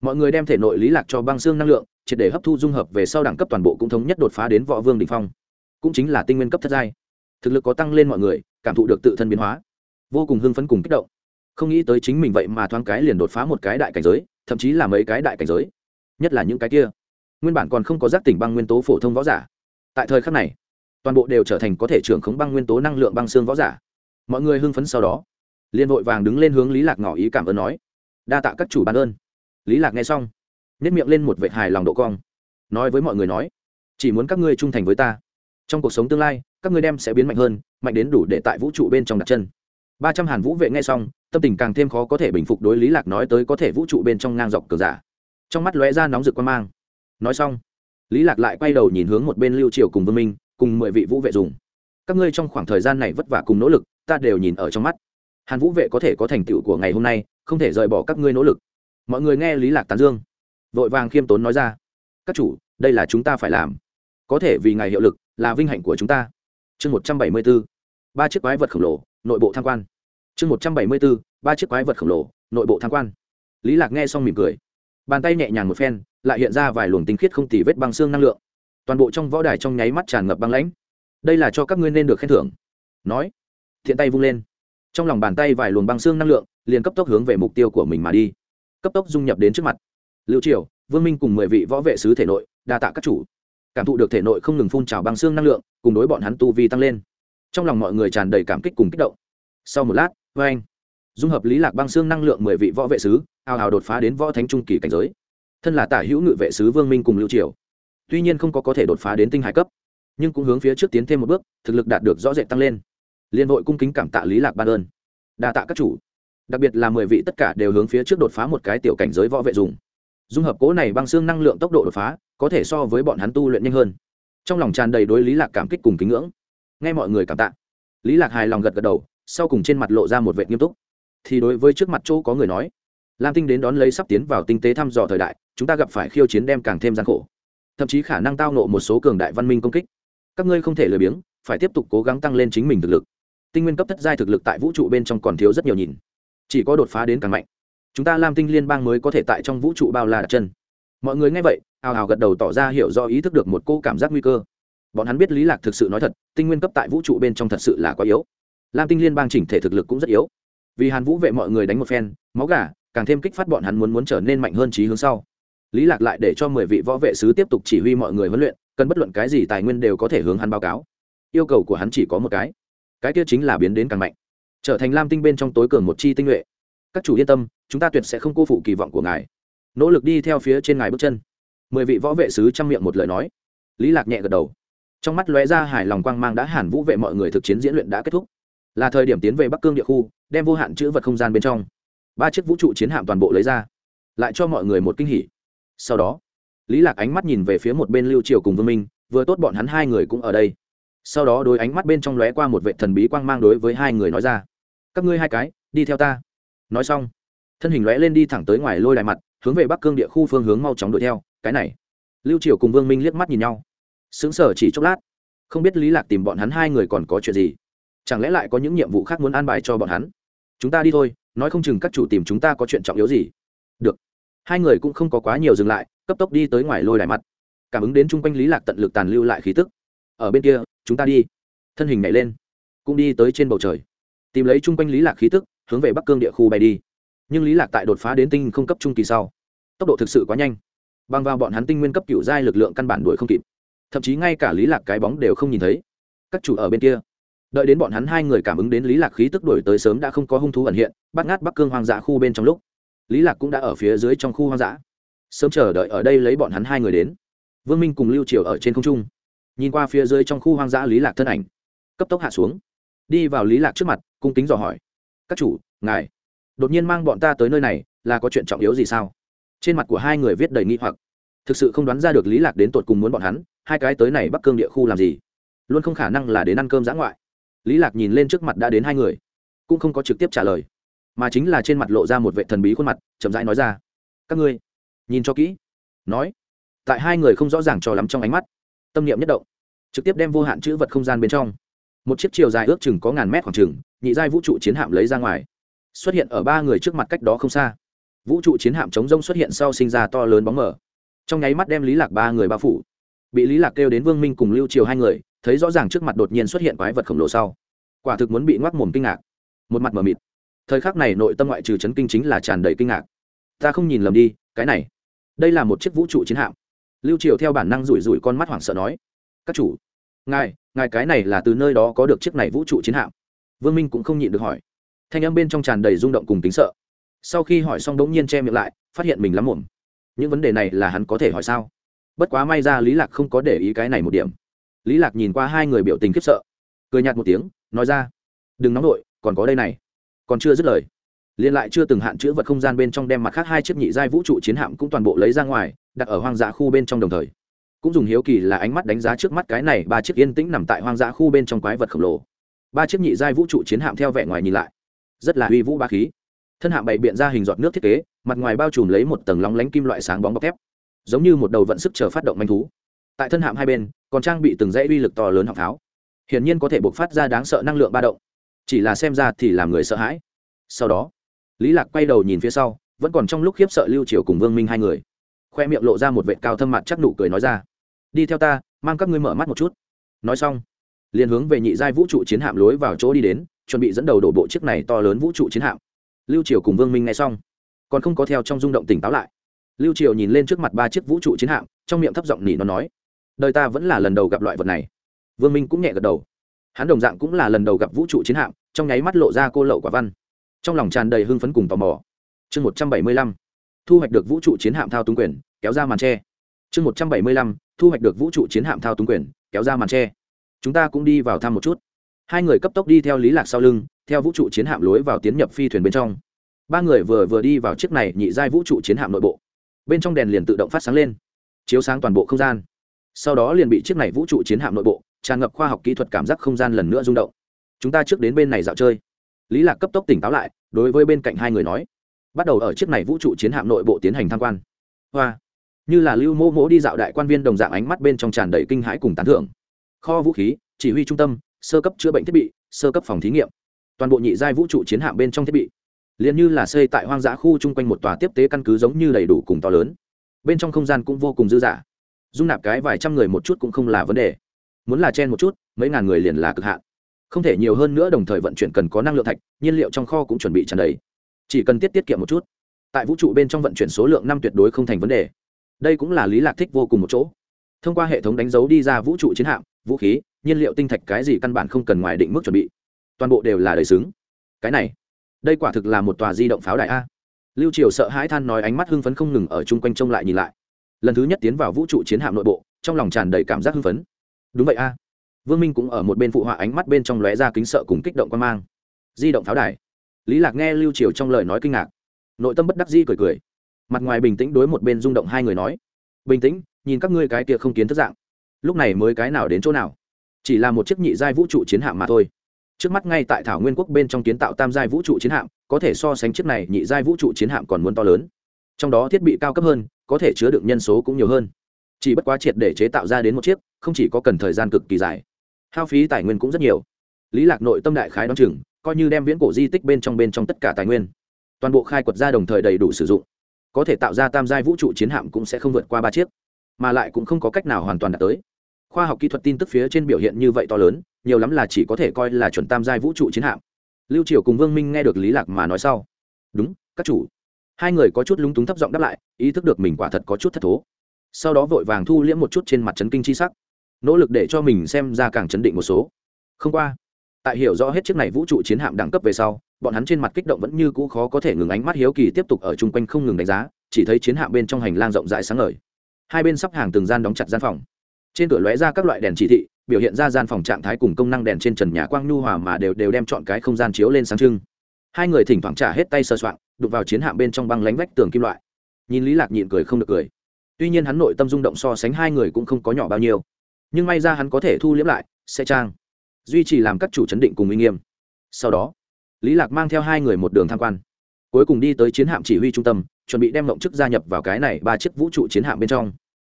Mọi người đem thể nội lý lạc cho băng xương năng lượng, triệt để hấp thu dung hợp về sau đẳng cấp toàn bộ cũng thống nhất đột phá đến võ vương đỉnh phong. Cũng chính là tinh nguyên cấp thất giai. Thực lực có tăng lên mọi người, cảm thụ được tự thân biến hóa. Vô cùng hưng phấn cùng kích động. Không nghĩ tới chính mình vậy mà thoáng cái liền đột phá một cái đại cảnh giới, thậm chí là mấy cái đại cảnh giới. Nhất là những cái kia. Nguyên bản còn không có giác tỉnh băng nguyên tố phổ thông võ giả. Tại thời khắc này, toàn bộ đều trở thành có thể trưởng khống băng nguyên tố năng lượng băng xương võ giả. Mọi người hưng phấn sau đó liên vội vàng đứng lên hướng lý lạc ngỏ ý cảm ơn nói đa tạ các chủ ban ơn lý lạc nghe xong nếp miệng lên một vệ hài lòng độ cong nói với mọi người nói chỉ muốn các ngươi trung thành với ta trong cuộc sống tương lai các ngươi đem sẽ biến mạnh hơn mạnh đến đủ để tại vũ trụ bên trong đặt chân ba trăm hàn vũ vệ nghe xong tâm tình càng thêm khó có thể bình phục đối lý lạc nói tới có thể vũ trụ bên trong ngang dọc cờ giả trong mắt lóe ra nóng rực quan mang nói xong lý lạc lại quay đầu nhìn hướng một bên lưu triều cùng vương minh cùng mười vị vũ vệ dùng các ngươi trong khoảng thời gian này vất vả cùng nỗ lực ta đều nhìn ở trong mắt hàn vũ vệ có thể có thành tựu của ngày hôm nay, không thể rời bỏ các ngươi nỗ lực. Mọi người nghe lý lạc tán dương, vội vàng khiêm tốn nói ra, các chủ, đây là chúng ta phải làm. Có thể vì ngày hiệu lực là vinh hạnh của chúng ta. Chương một trăm bảy mươi b ố ba chiếc quái vật khổng lồ, nội bộ tham quan. Chương một trăm bảy mươi b ố ba chiếc quái vật khổng lồ, nội bộ tham quan. Lý lạc nghe xong mỉm cười, bàn tay nhẹ nhàng một phen, lại hiện ra vài luồng tinh khiết không tì vết băng xương năng lượng. Toàn bộ trong võ đài trong nháy mắt tràn ngập băng lãnh. Đây là cho các ngươi nên được khen thưởng. Nói, thiện tay vung lên trong lòng bàn tay vài luồng băng xương năng lượng, liền cấp tốc hướng về mục tiêu của mình mà đi. Cấp tốc dung nhập đến trước mặt. Lưu triều, vương minh cùng mười vị võ vệ sứ thể nội, đa tạ các chủ. Cảm thụ được thể nội không ngừng phun trào băng xương năng lượng, cùng đối bọn hắn tu vi tăng lên. Trong lòng mọi người tràn đầy cảm kích cùng kích động. Sau một lát vê anh, dung hợp lý lạc băng xương năng lượng mười vị võ vệ sứ, ào ào đột phá đến võ thánh trung kỳ cảnh giới. Thân là tả hữu ngự vệ sứ vương minh cùng lưu triều. Tuy nhiên không có có thể đột phá đến tinh hải cấp, nhưng cũng hướng phía trước tiến thêm một bước, thực lực đạt được rõ rệt tăng lên liên hội cung kính cảm tạ lý lạc ban ơn. Đa tạ các chủ. Đặc biệt là mười vị tất cả đều hướng phía trước đột phá một cái tiểu cảnh giới võ vệ dùng. Dung hợp cố này băng xương năng lượng tốc độ đột phá, có thể so với bọn hắn tu luyện nhanh hơn. Trong lòng tràn đầy đối lý lạc cảm kích cùng kính ngưỡng. Nghe mọi người cảm tạ, lý lạc hài lòng gật gật đầu, sau cùng trên mặt lộ ra một vệ nghiêm túc. Thì đối với trước mặt chỗ có người nói, lam tinh đến đón lấy sắp tiến vào tinh tế thăm dò thời đại, chúng ta gặp phải khiêu chiến đem càng thêm gian khổ. Thậm chí khả năng tao nộ một số cường đại văn minh công kích. Các ngươi không thể lười biếng, phải tiếp tục cố gắng tăng lên chính mình thực lực tinh nguyên cấp thất giai thực lực tại vũ trụ bên trong còn thiếu rất nhiều nhìn. Chỉ có đột phá đến càng mạnh. Chúng ta lam tinh liên bang mới có thể tại trong vũ trụ bao la đặt chân. Mọi người nghe vậy, ào ào gật đầu tỏ ra hiểu do ý thức được một cô cảm giác nguy cơ. Bọn hắn biết lý lạc thực sự nói thật, tinh nguyên cấp tại vũ trụ bên trong thật sự là quá yếu. Lam tinh liên bang chỉnh thể thực lực cũng rất yếu. Vì hàn vũ vệ mọi người đánh một phen, máu gà, càng thêm kích phát bọn hắn muốn muốn trở nên mạnh hơn trí hướng sau. Lý lạc lại để cho mười vị võ vệ sứ tiếp tục chỉ huy mọi người huấn luyện, cần bất luận cái gì tài nguyên đều có thể hướng hắn báo cáo. Yêu cầu của hắn chỉ có một cái cái kia chính là biến đến càng mạnh. Trở thành lam tinh bên trong tối cường một chi tinh nhuệ. Các chủ yên tâm, chúng ta tuyệt sẽ không cô phụ kỳ vọng của ngài. Nỗ lực đi theo phía trên ngài bước chân. Mười vị võ vệ sứ chăm miệng một lời nói. Lý lạc nhẹ gật đầu. Trong mắt lóe ra hài lòng quang mang đã hàn vũ vệ mọi người thực chiến diễn luyện đã kết thúc. Là thời điểm tiến về bắc cương địa khu, đem vô hạn chữ vật không gian bên trong. Ba chiếc vũ trụ chiến hạm toàn bộ lấy ra. Lại cho mọi người một kinh hỉ. Sau đó, lý lạc ánh mắt nhìn về phía một bên lưu triều cùng vương minh, vừa tốt bọn hắn hai người cũng ở đây sau đó đôi ánh mắt bên trong lóe qua một vệ thần bí quang mang đối với hai người nói ra. Các ngươi hai cái, đi theo ta. Nói xong, thân hình lóe lên đi thẳng tới ngoài lôi đài mặt, hướng về bắc cương địa khu phương hướng mau chóng đuổi theo. Cái này, lưu triều cùng vương minh liếc mắt nhìn nhau. Sững sờ chỉ chốc lát, không biết lý lạc tìm bọn hắn hai người còn có chuyện gì. Chẳng lẽ lại có những nhiệm vụ khác muốn an bài cho bọn hắn? Chúng ta đi thôi, nói không chừng các chủ tìm chúng ta có chuyện trọng yếu gì. Được. Hai người cũng không có quá nhiều dừng lại, cấp tốc đi tới ngoài lôi đài mặt. Cảm ứng đến chung quanh lý lạc tận lực tàn lưu lại khí tức. Ở bên kia chúng ta đi. Thân hình nhảy lên, cũng đi tới trên bầu trời. Tìm lấy chung quanh lý lạc khí tức, hướng về bắc cương địa khu bay đi. Nhưng lý lạc tại đột phá đến tinh không cấp trung kỳ sau, tốc độ thực sự quá nhanh. Băng vào bọn hắn tinh nguyên cấp cựu giai lực lượng căn bản đuổi không kịp. Thậm chí ngay cả lý lạc cái bóng đều không nhìn thấy. Các chủ ở bên kia. Đợi đến bọn hắn hai người cảm ứng đến lý lạc khí tức đuổi tới sớm đã không có hung thú ẩn hiện, bắt ngát bắc cương hoang dã khu bên trong lúc, lý lạc cũng đã ở phía dưới trong khu hoang dã. Sớm chờ đợi ở đây lấy bọn hắn hai người đến. Vương minh cùng lưu triều ở trên không trung nhìn qua phía dưới trong khu hoang dã lý lạc thân ảnh. Cấp tốc hạ xuống. Đi vào lý lạc trước mặt, cung kính dò hỏi. Các chủ, ngài đột nhiên mang bọn ta tới nơi này, là có chuyện trọng yếu gì sao? Trên mặt của hai người viết đầy nghi hoặc. Thực sự không đoán ra được lý lạc đến tột cùng muốn bọn hắn, hai cái tới này bắc cương địa khu làm gì. Luôn không khả năng là đến ăn cơm giã ngoại. Lý lạc nhìn lên trước mặt đã đến hai người, cũng không có trực tiếp trả lời, mà chính là trên mặt lộ ra một vệ thần bí khuôn mặt, chậm rãi nói ra. Các ngươi nhìn cho kỹ. Nói, tại hai người không rõ ràng cho lắm trong ánh mắt tâm niệm nhất động, trực tiếp đem vô hạn chữ vật không gian bên trong. Một chiếc chiều dài ước chừng có ngàn mét khoảng chừng, nhị giai vũ trụ chiến hạm lấy ra ngoài, xuất hiện ở ba người trước mặt cách đó không xa. Vũ trụ chiến hạm chống rông xuất hiện sau sinh ra to lớn bóng mở trong nháy mắt đem lý lạc ba người bao phủ. Bị lý lạc kêu đến vương minh cùng lưu triều hai người, thấy rõ ràng trước mặt đột nhiên xuất hiện quái vật khổng lồ sau, quả thực muốn bị ngoác mồm kinh ngạc. Một mặt mờ mịt. Thời khắc này nội tâm ngoại trừ chấn kinh chính là tràn đầy kinh ngạc. Ta không nhìn lầm đi, cái này, đây là một chiếc vũ trụ chiến hạm lưu triều theo bản năng rủi rủi con mắt hoảng sợ nói, các chủ, ngài ngài cái này là từ nơi đó có được chiếc này vũ trụ chiến hạm. Vương minh cũng không nhịn được hỏi. Thanh âm bên trong tràn đầy rung động cùng tính sợ. Sau khi hỏi xong đống nhiên che miệng lại, phát hiện mình lắm mồm những vấn đề này là hắn có thể hỏi sao? Bất quá may ra lý lạc không có để ý cái này một điểm. Lý lạc nhìn qua hai người biểu tình khiếp sợ. Cười nhạt một tiếng, nói ra, đừng nóng nổi còn có đây này. Còn chưa dứt lời. Liên lại chưa từng hạn chữ vật không gian bên trong đem mặt khác hai chiếc nhị giai vũ trụ chiến hạm cũng toàn bộ lấy ra ngoài đặt ở hoang dã khu bên trong đồng thời. Cũng dùng hiếu kỳ là ánh mắt đánh giá trước mắt cái này ba chiếc yên tĩnh nằm tại hoang dã khu bên trong quái vật khổng lồ. Ba chiếc nhị giai vũ trụ chiến hạm theo vẻ ngoài nhìn lại, rất là uy vũ ba khí. Thân hạm bày biện ra hình giọt nước thiết kế, mặt ngoài bao trùm lấy một tầng lóng lánh kim loại sáng bóng bọc thép, giống như một đầu vận sức chờ phát động manh thú. Tại thân hạm hai bên, còn trang bị từng dãy uy lực to lớn họng tháo hiển nhiên có thể buộc phát ra đáng sợ năng lượng ba động. Chỉ là xem ra thì làm người sợ hãi. Sau đó, lý lạc quay đầu nhìn phía sau, vẫn còn trong lúc khiếp sợ lưu triều cùng vương minh hai người khoe miệng lộ ra một vệ cao thâm mặt chắc nụ cười nói ra. Đi theo ta, mang các ngươi mở mắt một chút. Nói xong, liền hướng về nhị giai vũ trụ chiến hạm lối vào chỗ đi đến, chuẩn bị dẫn đầu đổ bộ chiếc này to lớn vũ trụ chiến hạm. Lưu triều cùng vương minh nghe xong, còn không có theo trong rung động tỉnh táo lại. Lưu triều nhìn lên trước mặt ba chiếc vũ trụ chiến hạm, trong miệng thấp giọng nỉ nó nói, đời ta vẫn là lần đầu gặp loại vật này. Vương minh cũng nhẹ gật đầu. Hắn đồng dạng cũng là lần đầu gặp vũ trụ chiến hạm, trong nháy mắt lộ ra cô lậu quả văn. Trong lòng tràn đầy hưng phấn cùng tò mò. Chương một trăm bảy mươi lăm thu hoạch được vũ trụ chiến hạm thao túng quyền, kéo ra màn tre. Chương một trăm bảy mươi lăm, thu hoạch được vũ trụ chiến hạm thao túng quyền, kéo ra màn tre. Chúng ta cũng đi vào thăm một chút. Hai người cấp tốc đi theo lý lạc sau lưng, theo vũ trụ chiến hạm lối vào tiến nhập phi thuyền bên trong. Ba người vừa vừa đi vào chiếc này nhị giai vũ trụ chiến hạm nội bộ. Bên trong đèn liền tự động phát sáng lên, chiếu sáng toàn bộ không gian. Sau đó liền bị chiếc này vũ trụ chiến hạm nội bộ, tràn ngập khoa học kỹ thuật cảm giác không gian lần nữa rung động. Chúng ta trước đến bên này dạo chơi. Lý lạc cấp tốc tỉnh táo lại, đối với bên cạnh hai người nói bắt đầu ở chiếc này vũ trụ chiến hạm nội bộ tiến hành tham quan. Hoa. Như là lưu mô mỗ đi dạo đại quan viên đồng dạng ánh mắt bên trong tràn đầy kinh hãi cùng tán thưởng. Kho vũ khí, chỉ huy trung tâm, sơ cấp chữa bệnh thiết bị, sơ cấp phòng thí nghiệm. Toàn bộ nhị giai vũ trụ chiến hạm bên trong thiết bị. Liền như là xây tại hoang dã khu chung quanh một tòa tiếp tế căn cứ giống như đầy đủ cùng to lớn. Bên trong không gian cũng vô cùng dư dả. Dung nạp cái vài trăm người một chút cũng không là vấn đề. Muốn là chen một chút, mấy ngàn người liền là cực hạn. Không thể nhiều hơn nữa, đồng thời vận chuyển cần có năng lượng thạch, nhiên liệu trong kho cũng chuẩn bị tràn đầy chỉ cần tiết tiết kiệm một chút. Tại vũ trụ bên trong vận chuyển số lượng năm tuyệt đối không thành vấn đề. Đây cũng là lý lạc thích vô cùng một chỗ. Thông qua hệ thống đánh dấu đi ra vũ trụ chiến hạm, vũ khí, nhiên liệu tinh thạch cái gì căn bản không cần ngoài định mức chuẩn bị. Toàn bộ đều là đời xứng. Cái này, đây quả thực là một tòa di động pháo đại a. Lưu triều sợ hãi than nói ánh mắt hưng phấn không ngừng ở chung quanh trông lại nhìn lại. Lần thứ nhất tiến vào vũ trụ chiến hạm nội bộ, trong lòng tràn đầy cảm giác hưng phấn. Đúng vậy a. Vương minh cũng ở một bên phụ họa ánh mắt bên trong lóe ra kính sợ cùng kích động quan mang. Di động pháo đài lý lạc nghe lưu triều trong lời nói kinh ngạc. Nội tâm bất đắc di cười cười. Mặt ngoài bình tĩnh đối một bên rung động hai người nói, bình tĩnh, nhìn các ngươi cái kia không kiến thức dạng. Lúc này mới cái nào đến chỗ nào? Chỉ là một chiếc nhị giai vũ trụ chiến hạm mà thôi. Trước mắt ngay tại thảo nguyên quốc bên trong kiến tạo tam giai vũ trụ chiến hạm, có thể so sánh chiếc này nhị giai vũ trụ chiến hạm còn muốn to lớn. Trong đó thiết bị cao cấp hơn, có thể chứa đựng nhân số cũng nhiều hơn. Chỉ bất quá triệt để chế tạo ra đến một chiếc, không chỉ có cần thời gian cực kỳ dài. Hao phí tài nguyên cũng rất nhiều. Lý lạc nội tâm đại khái đ o chừng coi như đem viễn cổ di tích bên trong bên trong tất cả tài nguyên, toàn bộ khai quật ra đồng thời đầy đủ sử dụng, có thể tạo ra tam giai vũ trụ chiến hạm cũng sẽ không vượt qua ba chiếc, mà lại cũng không có cách nào hoàn toàn đạt tới. Khoa học kỹ thuật tin tức phía trên biểu hiện như vậy to lớn, nhiều lắm là chỉ có thể coi là chuẩn tam giai vũ trụ chiến hạm. Lưu triều cùng vương minh nghe được lý lạc mà nói sau. Đúng, các chủ. Hai người có chút lúng túng thấp giọng đáp lại, ý thức được mình quả thật có chút thất thố. Sau đó vội vàng thu liễm một chút trên mặt trấn kinh chi sắc, nỗ lực để cho mình xem ra càng chấn định một số. Không qua tại hiểu rõ hết chiếc này vũ trụ chiến hạm đẳng cấp về sau, bọn hắn trên mặt kích động vẫn như cũ khó có thể ngừng ánh mắt hiếu kỳ tiếp tục ở chung quanh không ngừng đánh giá, chỉ thấy chiến hạm bên trong hành lang rộng rãi sáng ngời. Hai bên sắp hàng từng gian đóng chặt gian phòng. Trên cửa lóe ra các loại đèn chỉ thị, biểu hiện ra gian phòng trạng thái cùng công năng đèn trên trần nhà quang nhu hòa mà đều đều đem chọn cái không gian chiếu lên sáng trưng. Hai người thỉnh thoảng trả hết tay sơ soạn đục vào chiến hạm bên trong băng lánh vách tường kim loại. Nhìn lý lạc nhịn cười không được cười. Tuy nhiên hắn nội tâm rung động so sánh hai người cũng không có nhỏ bao nhiêu. Nhưng may ra hắn có thể thu liếm lại, sẽ trang duy trì làm các chủ chấn định cùng uy nghiêm. Sau đó, lý lạc mang theo hai người một đường tham quan. Cuối cùng đi tới chiến hạm chỉ huy trung tâm, chuẩn bị đem mộng chức gia nhập vào cái này ba chiếc vũ trụ chiến hạm bên trong.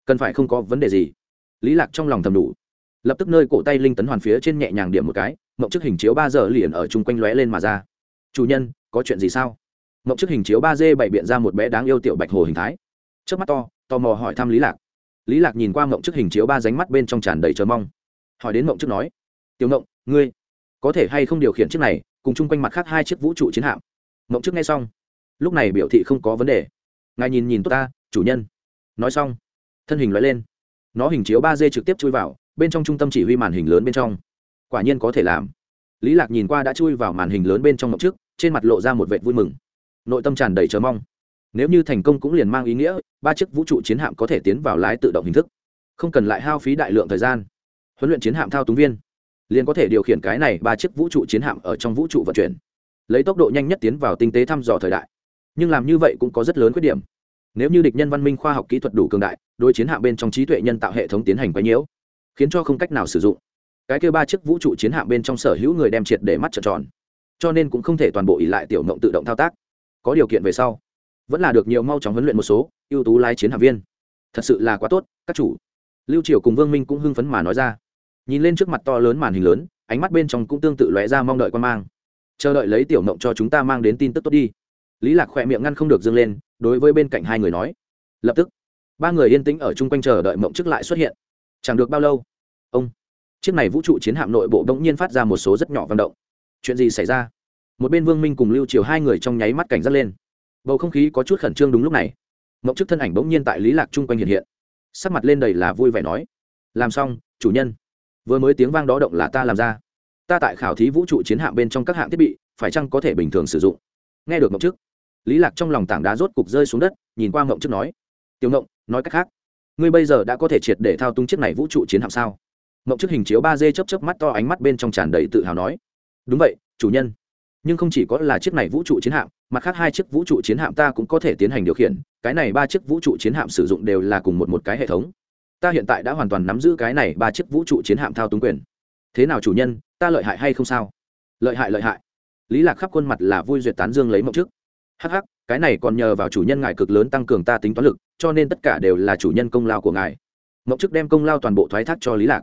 Cần phải không có vấn đề gì. Lý lạc trong lòng thầm đủ. Lập tức nơi cổ tay linh tấn hoàn phía trên nhẹ nhàng điểm một cái, mộng chức hình chiếu ba giờ liền ở chung quanh lóe lên mà ra. Chủ nhân, có chuyện gì sao? Mộng chức hình chiếu ba d bày biện ra một bé đáng yêu tiểu bạch hồ hình thái. Trước mắt to, tò mò hỏi thăm lý lạc. Lý lạc nhìn qua mộng chức hình chiếu ba ránh mắt bên trong tràn đầy chờ mong. Hỏi đến mộng chức nói tiểu ngộng, ngươi có thể hay không điều khiển chiếc này, cùng chung quanh mặt khác hai chiếc vũ trụ chiến hạm? Ngộng trước nghe xong. Lúc này biểu thị không có vấn đề. Ngài nhìn nhìn tốt ta, chủ nhân. Nói xong, thân hình loại lên. Nó hình chiếu ba d trực tiếp chui vào, bên trong trung tâm chỉ huy màn hình lớn bên trong. Quả nhiên có thể làm. Lý lạc nhìn qua đã chui vào màn hình lớn bên trong ngọc trước, trên mặt lộ ra một vệ vui mừng. Nội tâm tràn đầy chờ mong. Nếu như thành công cũng liền mang ý nghĩa, ba chiếc vũ trụ chiến hạm có thể tiến vào lái tự động hình thức. Không cần lại hao phí đại lượng thời gian. Huấn luyện chiến hạm thao túng viên liền có thể điều khiển cái này ba chiếc vũ trụ chiến hạm ở trong vũ trụ vận chuyển. Lấy tốc độ nhanh nhất tiến vào tinh tế thăm dò thời đại. Nhưng làm như vậy cũng có rất lớn khuyết điểm. Nếu như địch nhân văn minh khoa học kỹ thuật đủ cường đại, đôi chiến hạm bên trong trí tuệ nhân tạo hệ thống tiến hành quấy nhiễu, khiến cho không cách nào sử dụng. Cái kêu ba chiếc vũ trụ chiến hạm bên trong sở hữu người đem triệt để mắt trợn tròn. Cho nên cũng không thể toàn bộ ỉ lại tiểu mộng tự động thao tác. Có điều kiện về sau, vẫn là được nhiều mau chóng huấn luyện một số ưu tú lái chiến hạm viên. Thật sự là quá tốt, các chủ. Lưu triều cùng vương minh cũng hưng phấn mà nói ra nhìn lên trước mặt to lớn màn hình lớn, ánh mắt bên trong cũng tương tự lóe ra mong đợi quan mang. Chờ đợi lấy tiểu mộng cho chúng ta mang đến tin tức tốt đi. Lý lạc khỏe miệng ngăn không được dâng lên, đối với bên cạnh hai người nói. Lập tức, ba người yên tĩnh ở chung quanh chờ đợi mộng trước lại xuất hiện. Chẳng được bao lâu, ông, chiếc này vũ trụ chiến hạm nội bộ bỗng nhiên phát ra một số rất nhỏ vận động. Chuyện gì xảy ra? Một bên vương minh cùng lưu triều hai người trong nháy mắt cảnh giác lên. Bầu không khí có chút khẩn trương đúng lúc này. Mộng trước thân ảnh bỗng nhiên tại lý lạc chung quanh hiện hiện. Sắc mặt lên đầy là vui vẻ nói. Làm xong, chủ nhân vừa mới tiếng vang đó động là ta làm ra. Ta tại khảo thí vũ trụ chiến hạm bên trong các hạng thiết bị, phải chăng có thể bình thường sử dụng? Nghe được mộng trước lý lạc trong lòng tảng đá rốt cục rơi xuống đất, nhìn qua mộng trước nói, tiểu mộng nói cách khác, ngươi bây giờ đã có thể triệt để thao túng chiếc này vũ trụ chiến hạm sao? Mộng trước hình chiếu ba d chớp chớp mắt to ánh mắt bên trong tràn đầy tự hào nói, đúng vậy, chủ nhân. Nhưng không chỉ có là chiếc này vũ trụ chiến hạm mặt khác hai chiếc vũ trụ chiến hạm ta cũng có thể tiến hành điều khiển. Cái này ba chiếc vũ trụ chiến hạm sử dụng đều là cùng một một cái hệ thống ta hiện tại đã hoàn toàn nắm giữ cái này ba chiếc vũ trụ chiến hạm thao túng quyền. Thế nào chủ nhân, ta lợi hại hay không sao? Lợi hại lợi hại. Lý lạc khắp khuôn mặt là vui duyệt tán dương lấy mộng trước. Hh cái này còn nhờ vào chủ nhân ngài cực lớn tăng cường ta tính toán lực, cho nên tất cả đều là chủ nhân công lao của ngài. Mộng trước đem công lao toàn bộ thoái thác cho lý lạc.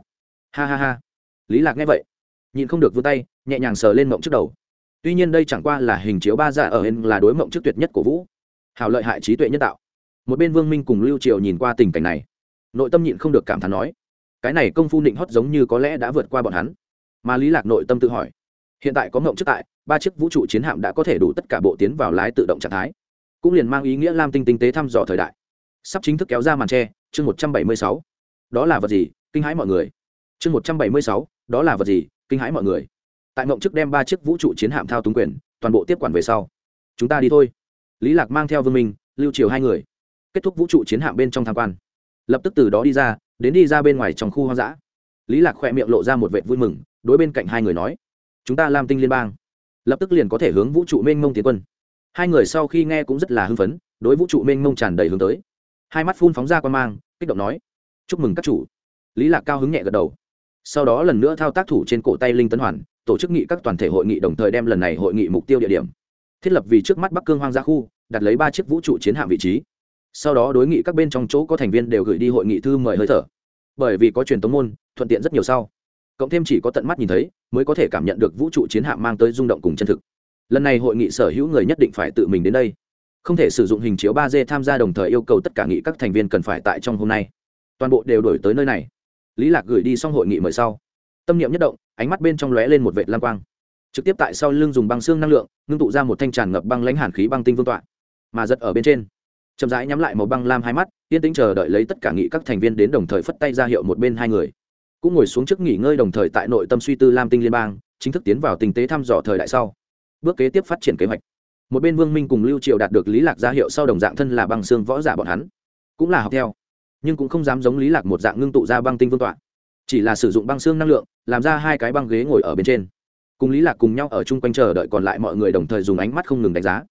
Ha ha ha. Lý lạc nghe vậy nhìn không được vươn tay, nhẹ nhàng sờ lên mộng trước đầu. Tuy nhiên đây chẳng qua là hình chiếu ba dạ ở hên là đối mộng trước tuyệt nhất của vũ. Hào lợi hại trí tuệ nhân tạo. Một bên vương minh cùng lưu triều nhìn qua tình cảnh này nội tâm nhịn không được cảm thán nói, cái này công phu nịnh hót giống như có lẽ đã vượt qua bọn hắn. Mà lý lạc nội tâm tự hỏi, hiện tại có ngộng trước tại, ba chiếc vũ trụ chiến hạm đã có thể đủ tất cả bộ tiến vào lái tự động trạng thái, cũng liền mang ý nghĩa lam tinh tinh tế thăm dò thời đại. Sắp chính thức kéo ra màn tre, chương một trăm bảy mươi sáu. Đó là vật gì? Kinh hãi mọi người. Chương một trăm bảy mươi sáu, đó là vật gì? Kinh hãi mọi người. Tại ngộng trước đem ba chiếc vũ trụ chiến hạm thao túng quyền, toàn bộ tiếp quản về sau, chúng ta đi thôi. Lý lạc mang theo vương minh, lưu triều hai người, kết thúc vũ trụ chiến hạm bên trong tham quan lập tức từ đó đi ra, đến đi ra bên ngoài trong khu hoang dã. Lý lạc khoe miệng lộ ra một vệ vui mừng, đối bên cạnh hai người nói, chúng ta làm tinh liên bang. Lập tức liền có thể hướng vũ trụ mênh mông tiến quân. Hai người sau khi nghe cũng rất là hưng phấn, đối vũ trụ mênh mông tràn đầy hướng tới. Hai mắt phun phóng ra quan mang, kích động nói, chúc mừng các chủ. Lý lạc cao hứng nhẹ gật đầu. Sau đó lần nữa thao tác thủ trên cổ tay linh tấn hoàn, tổ chức nghị các toàn thể hội nghị đồng thời đem lần này hội nghị mục tiêu địa điểm thiết lập vì trước mắt bắc cương hoang dã khu, đặt lấy ba chiếc vũ trụ chiến hạm vị trí sau đó đối nghị các bên trong chỗ có thành viên đều gửi đi hội nghị thư mời hơi thở. Bởi vì có truyền tống môn, thuận tiện rất nhiều sau. Cộng thêm chỉ có tận mắt nhìn thấy, mới có thể cảm nhận được vũ trụ chiến hạm mang tới rung động cùng chân thực. Lần này hội nghị sở hữu người nhất định phải tự mình đến đây. Không thể sử dụng hình chiếu ba d tham gia đồng thời yêu cầu tất cả nghị các thành viên cần phải tại trong hôm nay. Toàn bộ đều đổi tới nơi này. Lý lạc gửi đi xong hội nghị mời sau. Tâm niệm nhất động, ánh mắt bên trong lóe lên một vệt lam quang. Trực tiếp tại sau lưng dùng băng xương năng lượng, ngưng tụ ra một thanh tràn ngập băng lãnh hàn khí băng tinh vương tọa, mà giật ở bên trên chậm rãi nhắm lại màu băng lam hai mắt, yên tĩnh chờ đợi lấy tất cả nghị các thành viên đến đồng thời phất tay ra hiệu một bên hai người. Cũng ngồi xuống trước nghỉ ngơi đồng thời tại nội tâm suy tư lam tinh liên bang, chính thức tiến vào tình tế thăm dò thời đại sau. Bước kế tiếp phát triển kế hoạch. Một bên vương minh cùng lưu triệu đạt được lý lạc ra hiệu sau đồng dạng thân là băng xương võ giả bọn hắn. Cũng là học theo, nhưng cũng không dám giống lý lạc một dạng ngưng tụ ra băng tinh vương tọa. Chỉ là sử dụng băng xương năng lượng, làm ra hai cái băng ghế ngồi ở bên trên. Cùng lý lạc cùng nhau ở chung quanh chờ đợi còn lại mọi người đồng thời dùng ánh mắt không ngừng đánh giá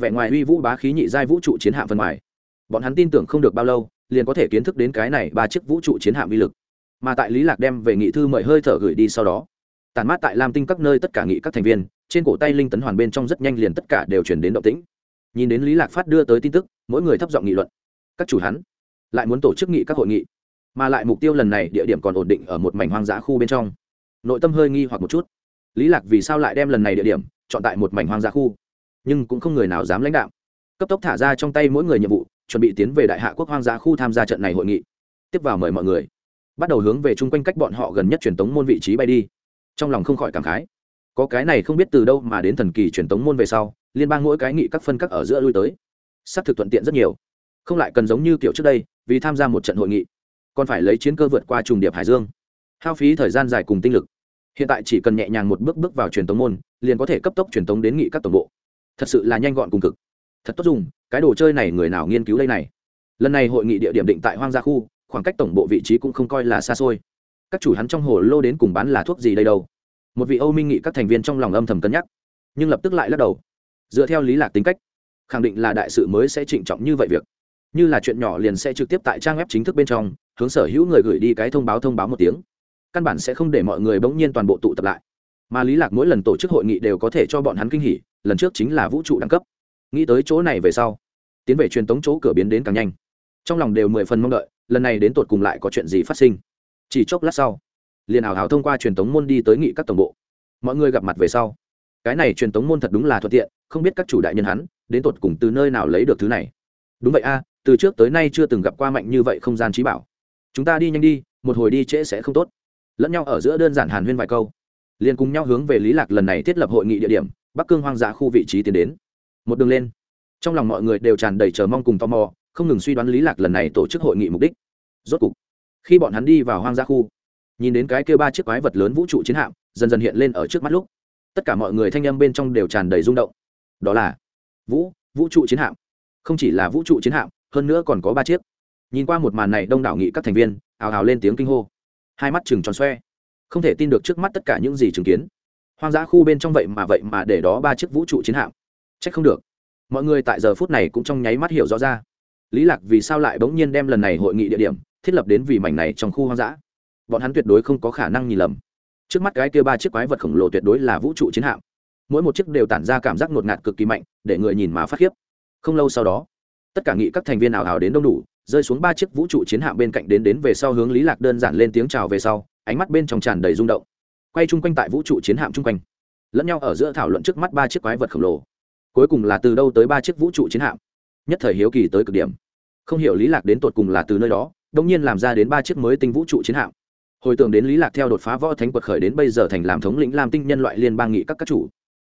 vẻ ngoài uy vũ bá khí nhị giai vũ trụ chiến hạm phần ngoài. Bọn hắn tin tưởng không được bao lâu, liền có thể kiến thức đến cái này ba chiếc vũ trụ chiến hạm uy lực. Mà tại lý lạc đem về nghị thư mời hơi thở gửi đi sau đó tàn mát tại lam tinh các nơi tất cả nghị các thành viên, trên cổ tay linh tấn hoàn bên trong rất nhanh liền tất cả đều chuyển đến động tĩnh. Nhìn đến lý lạc phát đưa tới tin tức, mỗi người thấp giọng nghị luận. Các chủ hắn lại muốn tổ chức nghị các hội nghị, mà lại mục tiêu lần này địa điểm còn ổn định ở một mảnh hoang dã khu bên trong. Nội tâm hơi nghi hoặc một chút. Lý lạc vì sao lại đem lần này địa điểm chọn tại một mảnh hoang dã khu? Nhưng cũng không người nào dám lãnh đạo. Cấp tốc thả ra trong tay mỗi người nhiệm vụ, chuẩn bị tiến về đại hạ quốc hoang dã khu tham gia trận này hội nghị. Tiếp vào mời mọi người. Bắt đầu hướng về chung quanh cách bọn họ gần nhất truyền tống môn vị trí bay đi. Trong lòng không khỏi cảm khái. Có cái này không biết từ đâu mà đến thần kỳ truyền tống môn về sau, liên bang mỗi cái nghị các phân các ở giữa lui tới. Sắp thực thuận tiện rất nhiều. Không lại cần giống như kiểu trước đây, vì tham gia một trận hội nghị. Còn phải lấy chiến cơ vượt qua trùng điệp hải dương. Hao phí thời gian dài cùng tinh lực. Hiện tại chỉ cần nhẹ nhàng một bước bước vào truyền tống môn, liền có thể cấp tốc truyền tống đến nghị các tổng bộ thật sự là nhanh gọn cùng cực. Thật tốt dùng, cái đồ chơi này người nào nghiên cứu đây này? Lần này hội nghị địa điểm định tại hoang gia khu, khoảng cách tổng bộ vị trí cũng không coi là xa xôi. Các chủ hắn trong hồ lô đến cùng bán là thuốc gì đây đâu? Một vị âu minh nghị các thành viên trong lòng âm thầm cân nhắc, nhưng lập tức lại lắc đầu. Dựa theo lý lạc tính cách, khẳng định là đại sự mới sẽ trịnh trọng như vậy việc. Như là chuyện nhỏ liền sẽ trực tiếp tại trang web chính thức bên trong, hướng sở hữu người gửi đi cái thông báo thông báo một tiếng. Căn bản sẽ không để mọi người bỗng nhiên toàn bộ tụ tập lại. Mà lý lạc mỗi lần tổ chức hội nghị đều có thể cho bọn hắn kinh hỉ lần trước chính là vũ trụ đẳng cấp. Nghĩ tới chỗ này về sau, tiến về truyền tống chỗ cửa biến đến càng nhanh. Trong lòng đều mười phần mong đợi, lần này đến tột cùng lại có chuyện gì phát sinh. Chỉ chốc lát sau, liền ảo hào thông qua truyền tống môn đi tới nghị các tổng bộ. Mọi người gặp mặt về sau, cái này truyền tống môn thật đúng là thuận tiện, không biết các chủ đại nhân hắn, đến tột cùng từ nơi nào lấy được thứ này. Đúng vậy a, từ trước tới nay chưa từng gặp qua mạnh như vậy không gian trí bảo. Chúng ta đi nhanh đi, một hồi đi trễ sẽ không tốt. Lẫn nhau ở giữa đơn giản hàn huyên vài câu, liền cùng nhau hướng về lý lạc lần này thiết lập hội nghị địa điểm bắc cương hoang dã khu vị trí tiến đến. Một đường lên. Trong lòng mọi người đều tràn đầy chờ mong cùng tò mò, không ngừng suy đoán lý lạc lần này tổ chức hội nghị mục đích. Rốt cục, khi bọn hắn đi vào hoang dã khu, nhìn đến cái kia ba chiếc quái vật lớn vũ trụ chiến hạm, dần dần hiện lên ở trước mắt lúc. Tất cả mọi người thanh âm bên trong đều tràn đầy rung động. Đó là vũ vũ trụ chiến hạm. Không chỉ là vũ trụ chiến hạm, hơn nữa còn có ba chiếc. Nhìn qua một màn này đông đảo nghị các thành viên, ào ào lên tiếng kinh hô. Hai mắt chừng tròn xoe. Không thể tin được trước mắt tất cả những gì chứng kiến hoang dã khu bên trong vậy mà vậy mà để đó ba chiếc vũ trụ chiến hạm. Trách không được. Mọi người tại giờ phút này cũng trong nháy mắt hiểu rõ ra. Lý lạc vì sao lại bỗng nhiên đem lần này hội nghị địa điểm thiết lập đến vì mảnh này trong khu hoang dã? Bọn hắn tuyệt đối không có khả năng nhìn lầm. Trước mắt cái kia ba chiếc quái vật khổng lồ tuyệt đối là vũ trụ chiến hạm. Mỗi một chiếc đều tản ra cảm giác ngột ngạt cực kỳ mạnh, để người nhìn mà phát khiếp. Không lâu sau đó, tất cả nghị các thành viên ảo ảo đến đông đủ, rơi xuống ba chiếc vũ trụ chiến hạm bên cạnh đến đến về sau hướng lý lạc đơn giản lên tiếng chào về sau, ánh mắt bên trong tràn đầy rung động quay chung quanh tại vũ trụ chiến hạm chung quanh. Lẫn nhau ở giữa thảo luận trước mắt ba chiếc quái vật khổng lồ. Cuối cùng là từ đâu tới ba chiếc vũ trụ chiến hạm? Nhất thời hiếu kỳ tới cực điểm. Không hiểu lý lạc đến tột cùng là từ nơi đó đông nhiên làm ra đến ba chiếc mới tinh vũ trụ chiến hạm. Hồi tưởng đến lý lạc theo đột phá võ thánh quật khởi đến bây giờ thành làm thống lĩnh lam tinh nhân loại liên bang nghị các các chủ.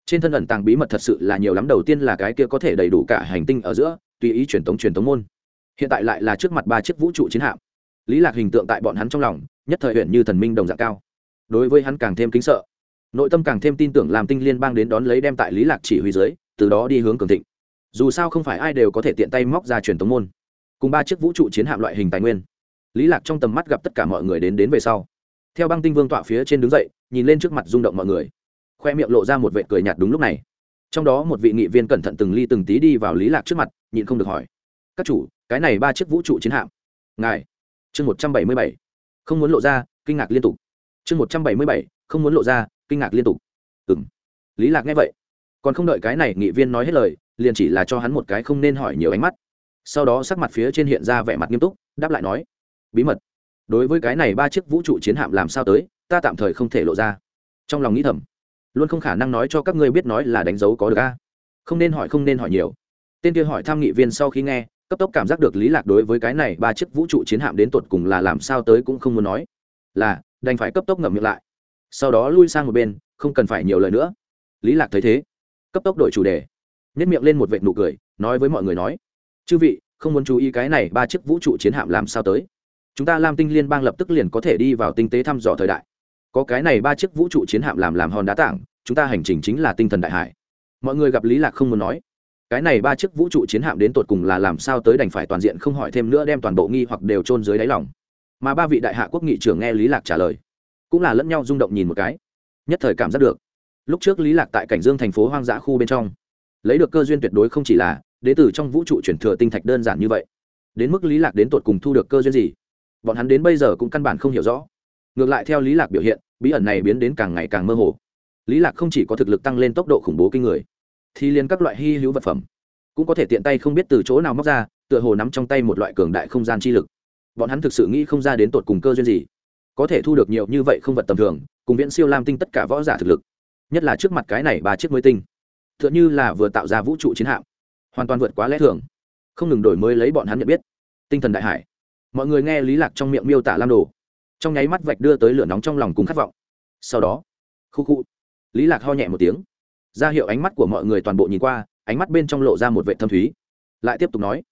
Trên thân ẩn tàng bí mật thật sự là nhiều lắm, đầu tiên là cái kia có thể đầy đủ cả hành tinh ở giữa, tùy ý truyền tống truyền tống môn. Hiện tại lại là trước mặt ba chiếc vũ trụ chiến hạm. Lý lạc hình tượng tại bọn hắn trong lòng, nhất thời huyện như thần minh đồng dạng cao đối với hắn càng thêm kính sợ. Nội tâm càng thêm tin tưởng làm tinh liên bang đến đón lấy đem tại lý lạc chỉ huy dưới, từ đó đi hướng cường thịnh. Dù sao không phải ai đều có thể tiện tay móc ra truyền tống môn. Cùng ba chiếc vũ trụ chiến hạm loại hình tài nguyên, lý lạc trong tầm mắt gặp tất cả mọi người đến đến về sau. Theo băng tinh vương tọa phía trên đứng dậy, nhìn lên trước mặt rung động mọi người. Khoe miệng lộ ra một vệ cười nhạt đúng lúc này. Trong đó một vị nghị viên cẩn thận từng ly từng tí đi vào lý lạc trước mặt, nhịn không được hỏi. Các chủ, cái này ba chiếc vũ trụ chiến hạm? Ngài. Chương một trăm bảy mươi bảy. Không muốn lộ ra, kinh ngạc liên tục chương một trăm bảy mươi bảy, không muốn lộ ra, kinh ngạc liên tục. Ừng lý lạc nghe vậy, còn không đợi cái này nghị viên nói hết lời, liền chỉ là cho hắn một cái không nên hỏi nhiều ánh mắt. Sau đó sắc mặt phía trên hiện ra vẻ mặt nghiêm túc, đáp lại nói, bí mật. Đối với cái này ba chiếc vũ trụ chiến hạm làm sao tới, ta tạm thời không thể lộ ra. Trong lòng nghĩ thầm, luôn không khả năng nói cho các ngươi biết nói là đánh dấu có được a. Không nên hỏi, không nên hỏi nhiều. Tên kia hỏi tham nghị viên sau khi nghe, cấp tốc cảm giác được lý lạc đối với cái này ba chiếc vũ trụ chiến hạm đến tột cùng là làm sao tới cũng không muốn nói. Là đành phải cấp tốc ngậm miệng lại. Sau đó lui sang một bên, không cần phải nhiều lời nữa. Lý lạc thấy thế, cấp tốc đổi chủ đề nhét miệng lên một vệt nụ cười, nói với mọi người nói, chư vị, không muốn chú ý cái này ba chiếc vũ trụ chiến hạm làm sao tới. Chúng ta lam tinh liên bang lập tức liền có thể đi vào tinh tế thăm dò thời đại. Có cái này ba chiếc vũ trụ chiến hạm làm làm hòn đá tảng, chúng ta hành trình chính là tinh thần đại hải. Mọi người gặp lý lạc không muốn nói, cái này ba chiếc vũ trụ chiến hạm đến tột cùng là làm sao tới đành phải toàn diện không hỏi thêm nữa đem toàn bộ nghi hoặc đều chôn dưới đáy lòng mà ba vị đại hạ quốc nghị trưởng nghe lý lạc trả lời, cũng là lẫn nhau rung động nhìn một cái, nhất thời cảm giác được, lúc trước lý lạc tại cảnh dương thành phố hoang dã khu bên trong, lấy được cơ duyên tuyệt đối không chỉ là đến từ trong vũ trụ chuyển thừa tinh thạch đơn giản như vậy. Đến mức lý lạc đến tột cùng thu được cơ duyên gì, bọn hắn đến bây giờ cũng căn bản không hiểu rõ. Ngược lại theo lý lạc biểu hiện, bí ẩn này biến đến càng ngày càng mơ hồ. Lý lạc không chỉ có thực lực tăng lên tốc độ khủng bố kinh người, thì liên các loại hy hữu vật phẩm cũng có thể tiện tay không biết từ chỗ nào móc ra, tựa hồ nắm trong tay một loại cường đại không gian chi lực bọn hắn thực sự nghĩ không ra đến tột cùng cơ duyên gì. Có thể thu được nhiều như vậy không vật tầm thường, cùng viễn siêu lam tinh tất cả võ giả thực lực, nhất là trước mặt cái này ba chiếc mới tinh t h ư ợ n như là vừa tạo ra vũ trụ chiến hạm, hoàn toàn vượt quá lẽ thường, không ngừng đổi mới lấy bọn hắn nhận biết. Tinh thần đại hải. Mọi người nghe lý lạc trong miệng miêu tả lam đồ, trong nháy mắt vạch đưa tới lửa nóng trong lòng cùng khát vọng. Sau đó, khu khu, lý lạc ho nhẹ một tiếng, ra hiệu ánh mắt của mọi người toàn bộ nhìn qua, ánh mắt bên trong lộ ra một vệ thâm thúy, lại tiếp tục nói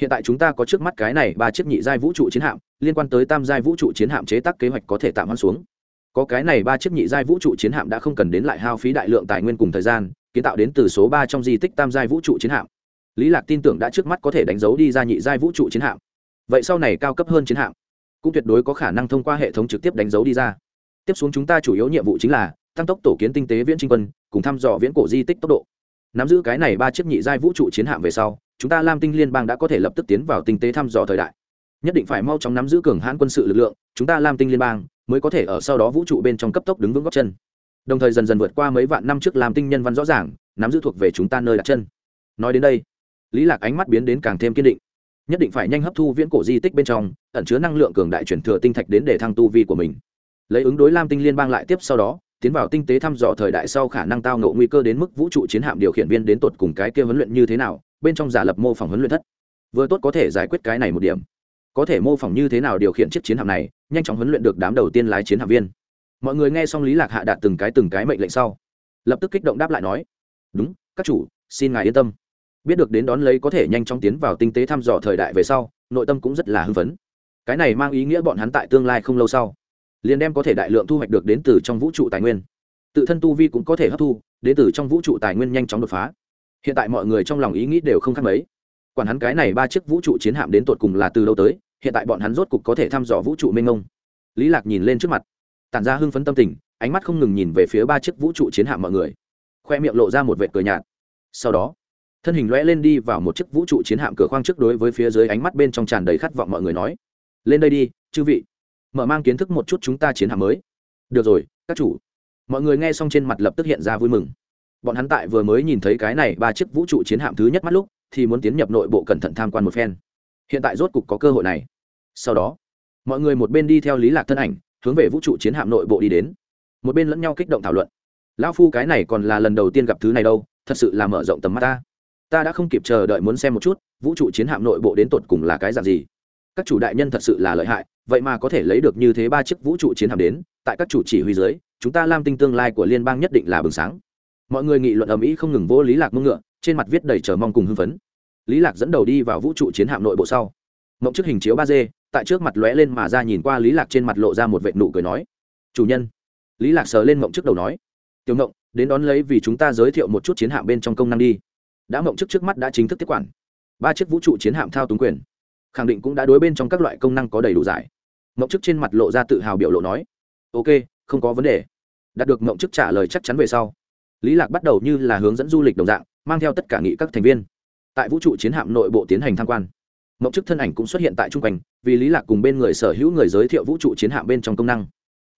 hiện tại chúng ta có trước mắt cái này ba chiếc nhị giai vũ trụ chiến hạm, liên quan tới tam giai vũ trụ chiến hạm chế tác kế hoạch có thể tạm hoãn xuống. Có cái này ba chiếc nhị giai vũ trụ chiến hạm đã không cần đến lại hao phí đại lượng tài nguyên cùng thời gian, kiến tạo đến từ số ba trong di tích tam giai vũ trụ chiến hạm. Lý lạc tin tưởng đã trước mắt có thể đánh dấu đi ra nhị giai vũ trụ chiến hạm. Vậy sau này cao cấp hơn chiến hạm, cũng tuyệt đối có khả năng thông qua hệ thống trực tiếp đánh dấu đi ra. Tiếp xuống chúng ta chủ yếu nhiệm vụ chính là tăng tốc tổ kiến tinh tế viễn trinh quân, cùng thăm dò viễn cổ di tích tốc độ. Nắm giữ cái này ba chiếc nhị giai vũ trụ chiến hạm về sau chúng ta lam tinh liên bang đã có thể lập tức tiến vào tinh tế thăm dò thời đại. Nhất định phải mau chóng nắm giữ cường hãn quân sự lực lượng, chúng ta lam tinh liên bang mới có thể ở sau đó vũ trụ bên trong cấp tốc đứng vững góc chân. Đồng thời dần dần vượt qua mấy vạn năm trước làm tinh nhân văn rõ ràng, nắm giữ thuộc về chúng ta nơi đặt chân. Nói đến đây, lý lạc ánh mắt biến đến càng thêm kiên định. Nhất định phải nhanh hấp thu viễn cổ di tích bên trong, ẩn chứa năng lượng cường đại chuyển thừa tinh thạch đến để thăng tu vi của mình. Lấy ứng đối lam tinh liên bang lại tiếp sau đó tiến vào tinh tế thăm dò thời đại sau khả năng tao ngộ nguy cơ đến mức vũ trụ chiến hạm điều khiển viên đến tột cùng cái kia huấn luyện như thế nào, bên trong giả lập mô phỏng huấn luyện thất. Vừa tốt có thể giải quyết cái này một điểm. Có thể mô phỏng như thế nào điều khiển chiếc chiến hạm này, nhanh chóng huấn luyện được đám đầu tiên lái chiến hạm viên. Mọi người nghe xong lý lạc hạ đạt từng cái từng cái mệnh lệnh sau, lập tức kích động đáp lại nói, đúng, các chủ, xin ngài yên tâm. Biết được đến đón lấy có thể nhanh chóng tiến vào tinh tế thăm dò thời đại về sau, nội tâm cũng rất là hưng phấn. Cái này mang ý nghĩa bọn hắn tại tương lai không lâu sau liền đem có thể đại lượng thu hoạch được đến từ trong vũ trụ tài nguyên. Tự thân tu vi cũng có thể hấp thu, đến từ trong vũ trụ tài nguyên nhanh chóng đột phá. Hiện tại mọi người trong lòng ý nghĩ đều không khác mấy. Quản hắn cái này ba chiếc vũ trụ chiến hạm đến tột cùng là từ lâu tới, hiện tại bọn hắn rốt cục có thể thăm dò vũ trụ mênh mông. Lý lạc nhìn lên trước mặt, tản ra hưng phấn tâm tình, ánh mắt không ngừng nhìn về phía ba chiếc vũ trụ chiến hạm mọi người. Khoe miệng lộ ra một vệt cười nhạt. Sau đó, thân hình lóe lên đi vào một chiếc vũ trụ chiến hạm cửa khoang trước đối với phía dưới ánh mắt bên trong tràn đầy khát vọng mọi người nói, lên đây đi, chư vị mở mang kiến thức một chút chúng ta chiến hạm mới. Được rồi, các chủ. Mọi người nghe xong trên mặt lập tức hiện ra vui mừng. Bọn hắn tại vừa mới nhìn thấy cái này ba chiếc vũ trụ chiến hạm thứ nhất mắt lúc, thì muốn tiến nhập nội bộ cẩn thận tham quan một phen. Hiện tại rốt cục có cơ hội này. Sau đó, mọi người một bên đi theo lý lạc thân ảnh, hướng về vũ trụ chiến hạm nội bộ đi đến. Một bên lẫn nhau kích động thảo luận. Lão phu cái này còn là lần đầu tiên gặp thứ này đâu, thật sự là mở rộng tầm mắt ta. Ta đã không kịp chờ đợi muốn xem một chút, vũ trụ chiến hạm nội bộ đến tột cùng là cái dạng gì các chủ đại nhân thật sự là lợi hại, vậy mà có thể lấy được như thế ba chiếc vũ trụ chiến hạm đến, tại các chủ chỉ huy dưới, chúng ta lam tinh tương lai của liên bang nhất định là bừng sáng. Mọi người nghị luận ầm ĩ không ngừng vô lý lạc mông ngựa, trên mặt viết đầy chờ mong cùng hưng phấn. Lý lạc dẫn đầu đi vào vũ trụ chiến hạm nội bộ sau. Mộng trước hình chiếu ba d, tại trước mặt lóe lên mà ra nhìn qua lý lạc trên mặt lộ ra một vệ nụ cười nói, chủ nhân. Lý lạc sờ lên mộng trước đầu nói, tiểu mộng, đến đón lấy vì chúng ta giới thiệu một chút chiến hạm bên trong công năng đi. Đã mộng trước trước mắt đã chính thức tiếp quản. Ba chiếc vũ trụ chiến hạm thao túng quyền khẳng định cũng đã đối bên trong các loại công năng có đầy đủ giải. Mộng chức trên mặt lộ ra tự hào biểu lộ nói, ok, không có vấn đề. Đạt được mộng chức trả lời chắc chắn về sau, lý lạc bắt đầu như là hướng dẫn du lịch đồng dạng, mang theo tất cả nghị các thành viên. Tại vũ trụ chiến hạm nội bộ tiến hành tham quan, mộng chức thân ảnh cũng xuất hiện tại chung quanh, vì lý lạc cùng bên người sở hữu người giới thiệu vũ trụ chiến hạm bên trong công năng.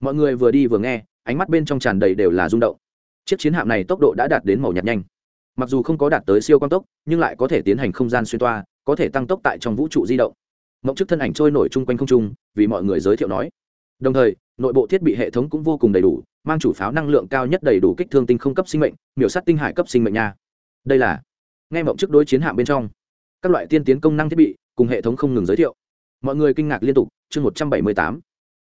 Mọi người vừa đi vừa nghe, ánh mắt bên trong tràn đầy đều là rung động. Chiếc chiến hạm này tốc độ đã đạt đến màu nhạt nhanh. Mặc dù không có đạt tới siêu quang tốc, nhưng lại có thể tiến hành không gian xuyên toa có thể tăng tốc tại trong vũ trụ di động. Mộng chức thân ảnh trôi nổi chung quanh không trung, vì mọi người giới thiệu nói. Đồng thời, nội bộ thiết bị hệ thống cũng vô cùng đầy đủ, mang chủ pháo năng lượng cao nhất đầy đủ kích thương tinh không cấp sinh mệnh, miểu sát tinh hải cấp sinh mệnh nha. Đây là, nghe mộng chức đối chiến hạm bên trong, các loại tiên tiến công năng thiết bị cùng hệ thống không ngừng giới thiệu. Mọi người kinh ngạc liên tục, chương một trăm bảy mươi tám,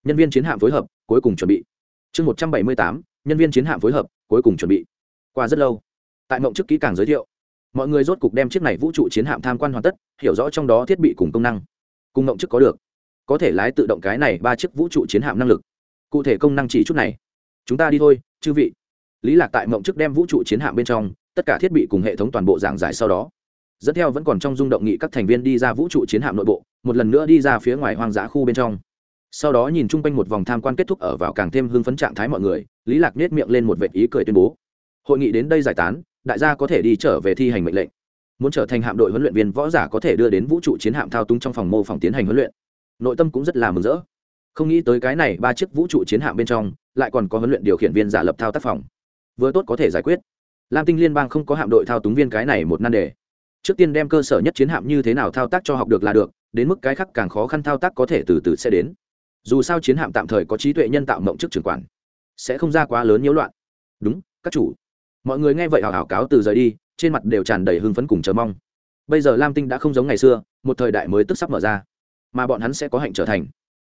nhân viên chiến hạm phối hợp, cuối cùng chuẩn bị. Chương một trăm bảy mươi tám, nhân viên chiến hạm phối hợp, cuối cùng chuẩn bị. Qua rất lâu, tại mộng chức kỹ càng giới thiệu mọi người rốt cục đem chiếc này vũ trụ chiến hạm tham quan hoàn tất, hiểu rõ trong đó thiết bị cùng công năng. Cùng ngộng chức có được. Có thể lái tự động cái này ba chiếc vũ trụ chiến hạm năng lực. Cụ thể công năng chỉ chút này. Chúng ta đi thôi, chư vị. Lý lạc tại mộng chức đem vũ trụ chiến hạm bên trong, tất cả thiết bị cùng hệ thống toàn bộ giảng giải sau đó. Dẫn theo vẫn còn trong rung động nghị các thành viên đi ra vũ trụ chiến hạm nội bộ, một lần nữa đi ra phía ngoài hoang dã khu bên trong. Sau đó nhìn chung quanh một vòng tham quan kết thúc ở vào càng thêm hưng phấn trạng thái mọi người, lý lạc nết miệng lên một vệt ý cười tuyên bố. Hội nghị đến đây giải tán đại gia có thể đi trở về thi hành mệnh lệnh. Muốn trở thành hạm đội huấn luyện viên, võ giả có thể đưa đến vũ trụ chiến hạm thao túng trong phòng mô phòng tiến hành huấn luyện. Nội tâm cũng rất là mừng rỡ. Không nghĩ tới cái này, ba chiếc vũ trụ chiến hạm bên trong, lại còn có huấn luyện điều khiển viên giả lập thao tác phòng. Vừa tốt có thể giải quyết. Lam tinh liên bang không có hạm đội thao túng viên cái này một nan đề. Trước tiên đem cơ sở nhất chiến hạm như thế nào thao tác cho học được là được, đến mức cái khác càng khó khăn thao tác có thể từ từ sẽ đến. Dù sao chiến hạm tạm thời có trí tuệ nhân tạo mộng trước trường quản, sẽ không ra quá lớn nhiễu loạn. Đúng, các chủ mọi người nghe vậy hào hào cáo từ rời đi, trên mặt đều tràn đầy hưng phấn cùng chờ mong. Bây giờ lam tinh đã không giống ngày xưa, một thời đại mới tức sắp mở ra, mà bọn hắn sẽ có hạnh trở thành.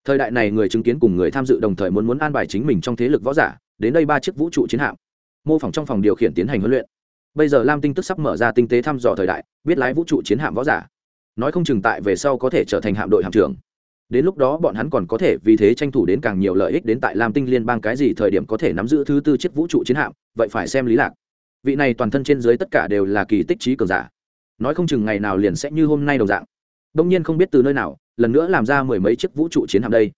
Thời đại này người chứng kiến cùng người tham dự đồng thời muốn muốn an bài chính mình trong thế lực võ giả, đến đây ba chiếc vũ trụ chiến hạm. Mô phỏng trong phòng điều khiển tiến hành huấn luyện. Bây giờ lam tinh tức sắp mở ra tinh tế thăm dò thời đại, biết lái vũ trụ chiến hạm võ giả. Nói không chừng tại về sau có thể trở thành hạm đội hạm trưởng đến lúc đó bọn hắn còn có thể vì thế tranh thủ đến càng nhiều lợi ích đến tại lam tinh liên bang cái gì thời điểm có thể nắm giữ thứ tư chiếc vũ trụ chiến hạm, vậy phải xem lý lạc. Vị này toàn thân trên dưới tất cả đều là kỳ tích trí cường giả. Nói không chừng ngày nào liền sẽ như hôm nay đồng dạng. Đông nhiên không biết từ nơi nào, lần nữa làm ra mười mấy chiếc vũ trụ chiến hạm đây.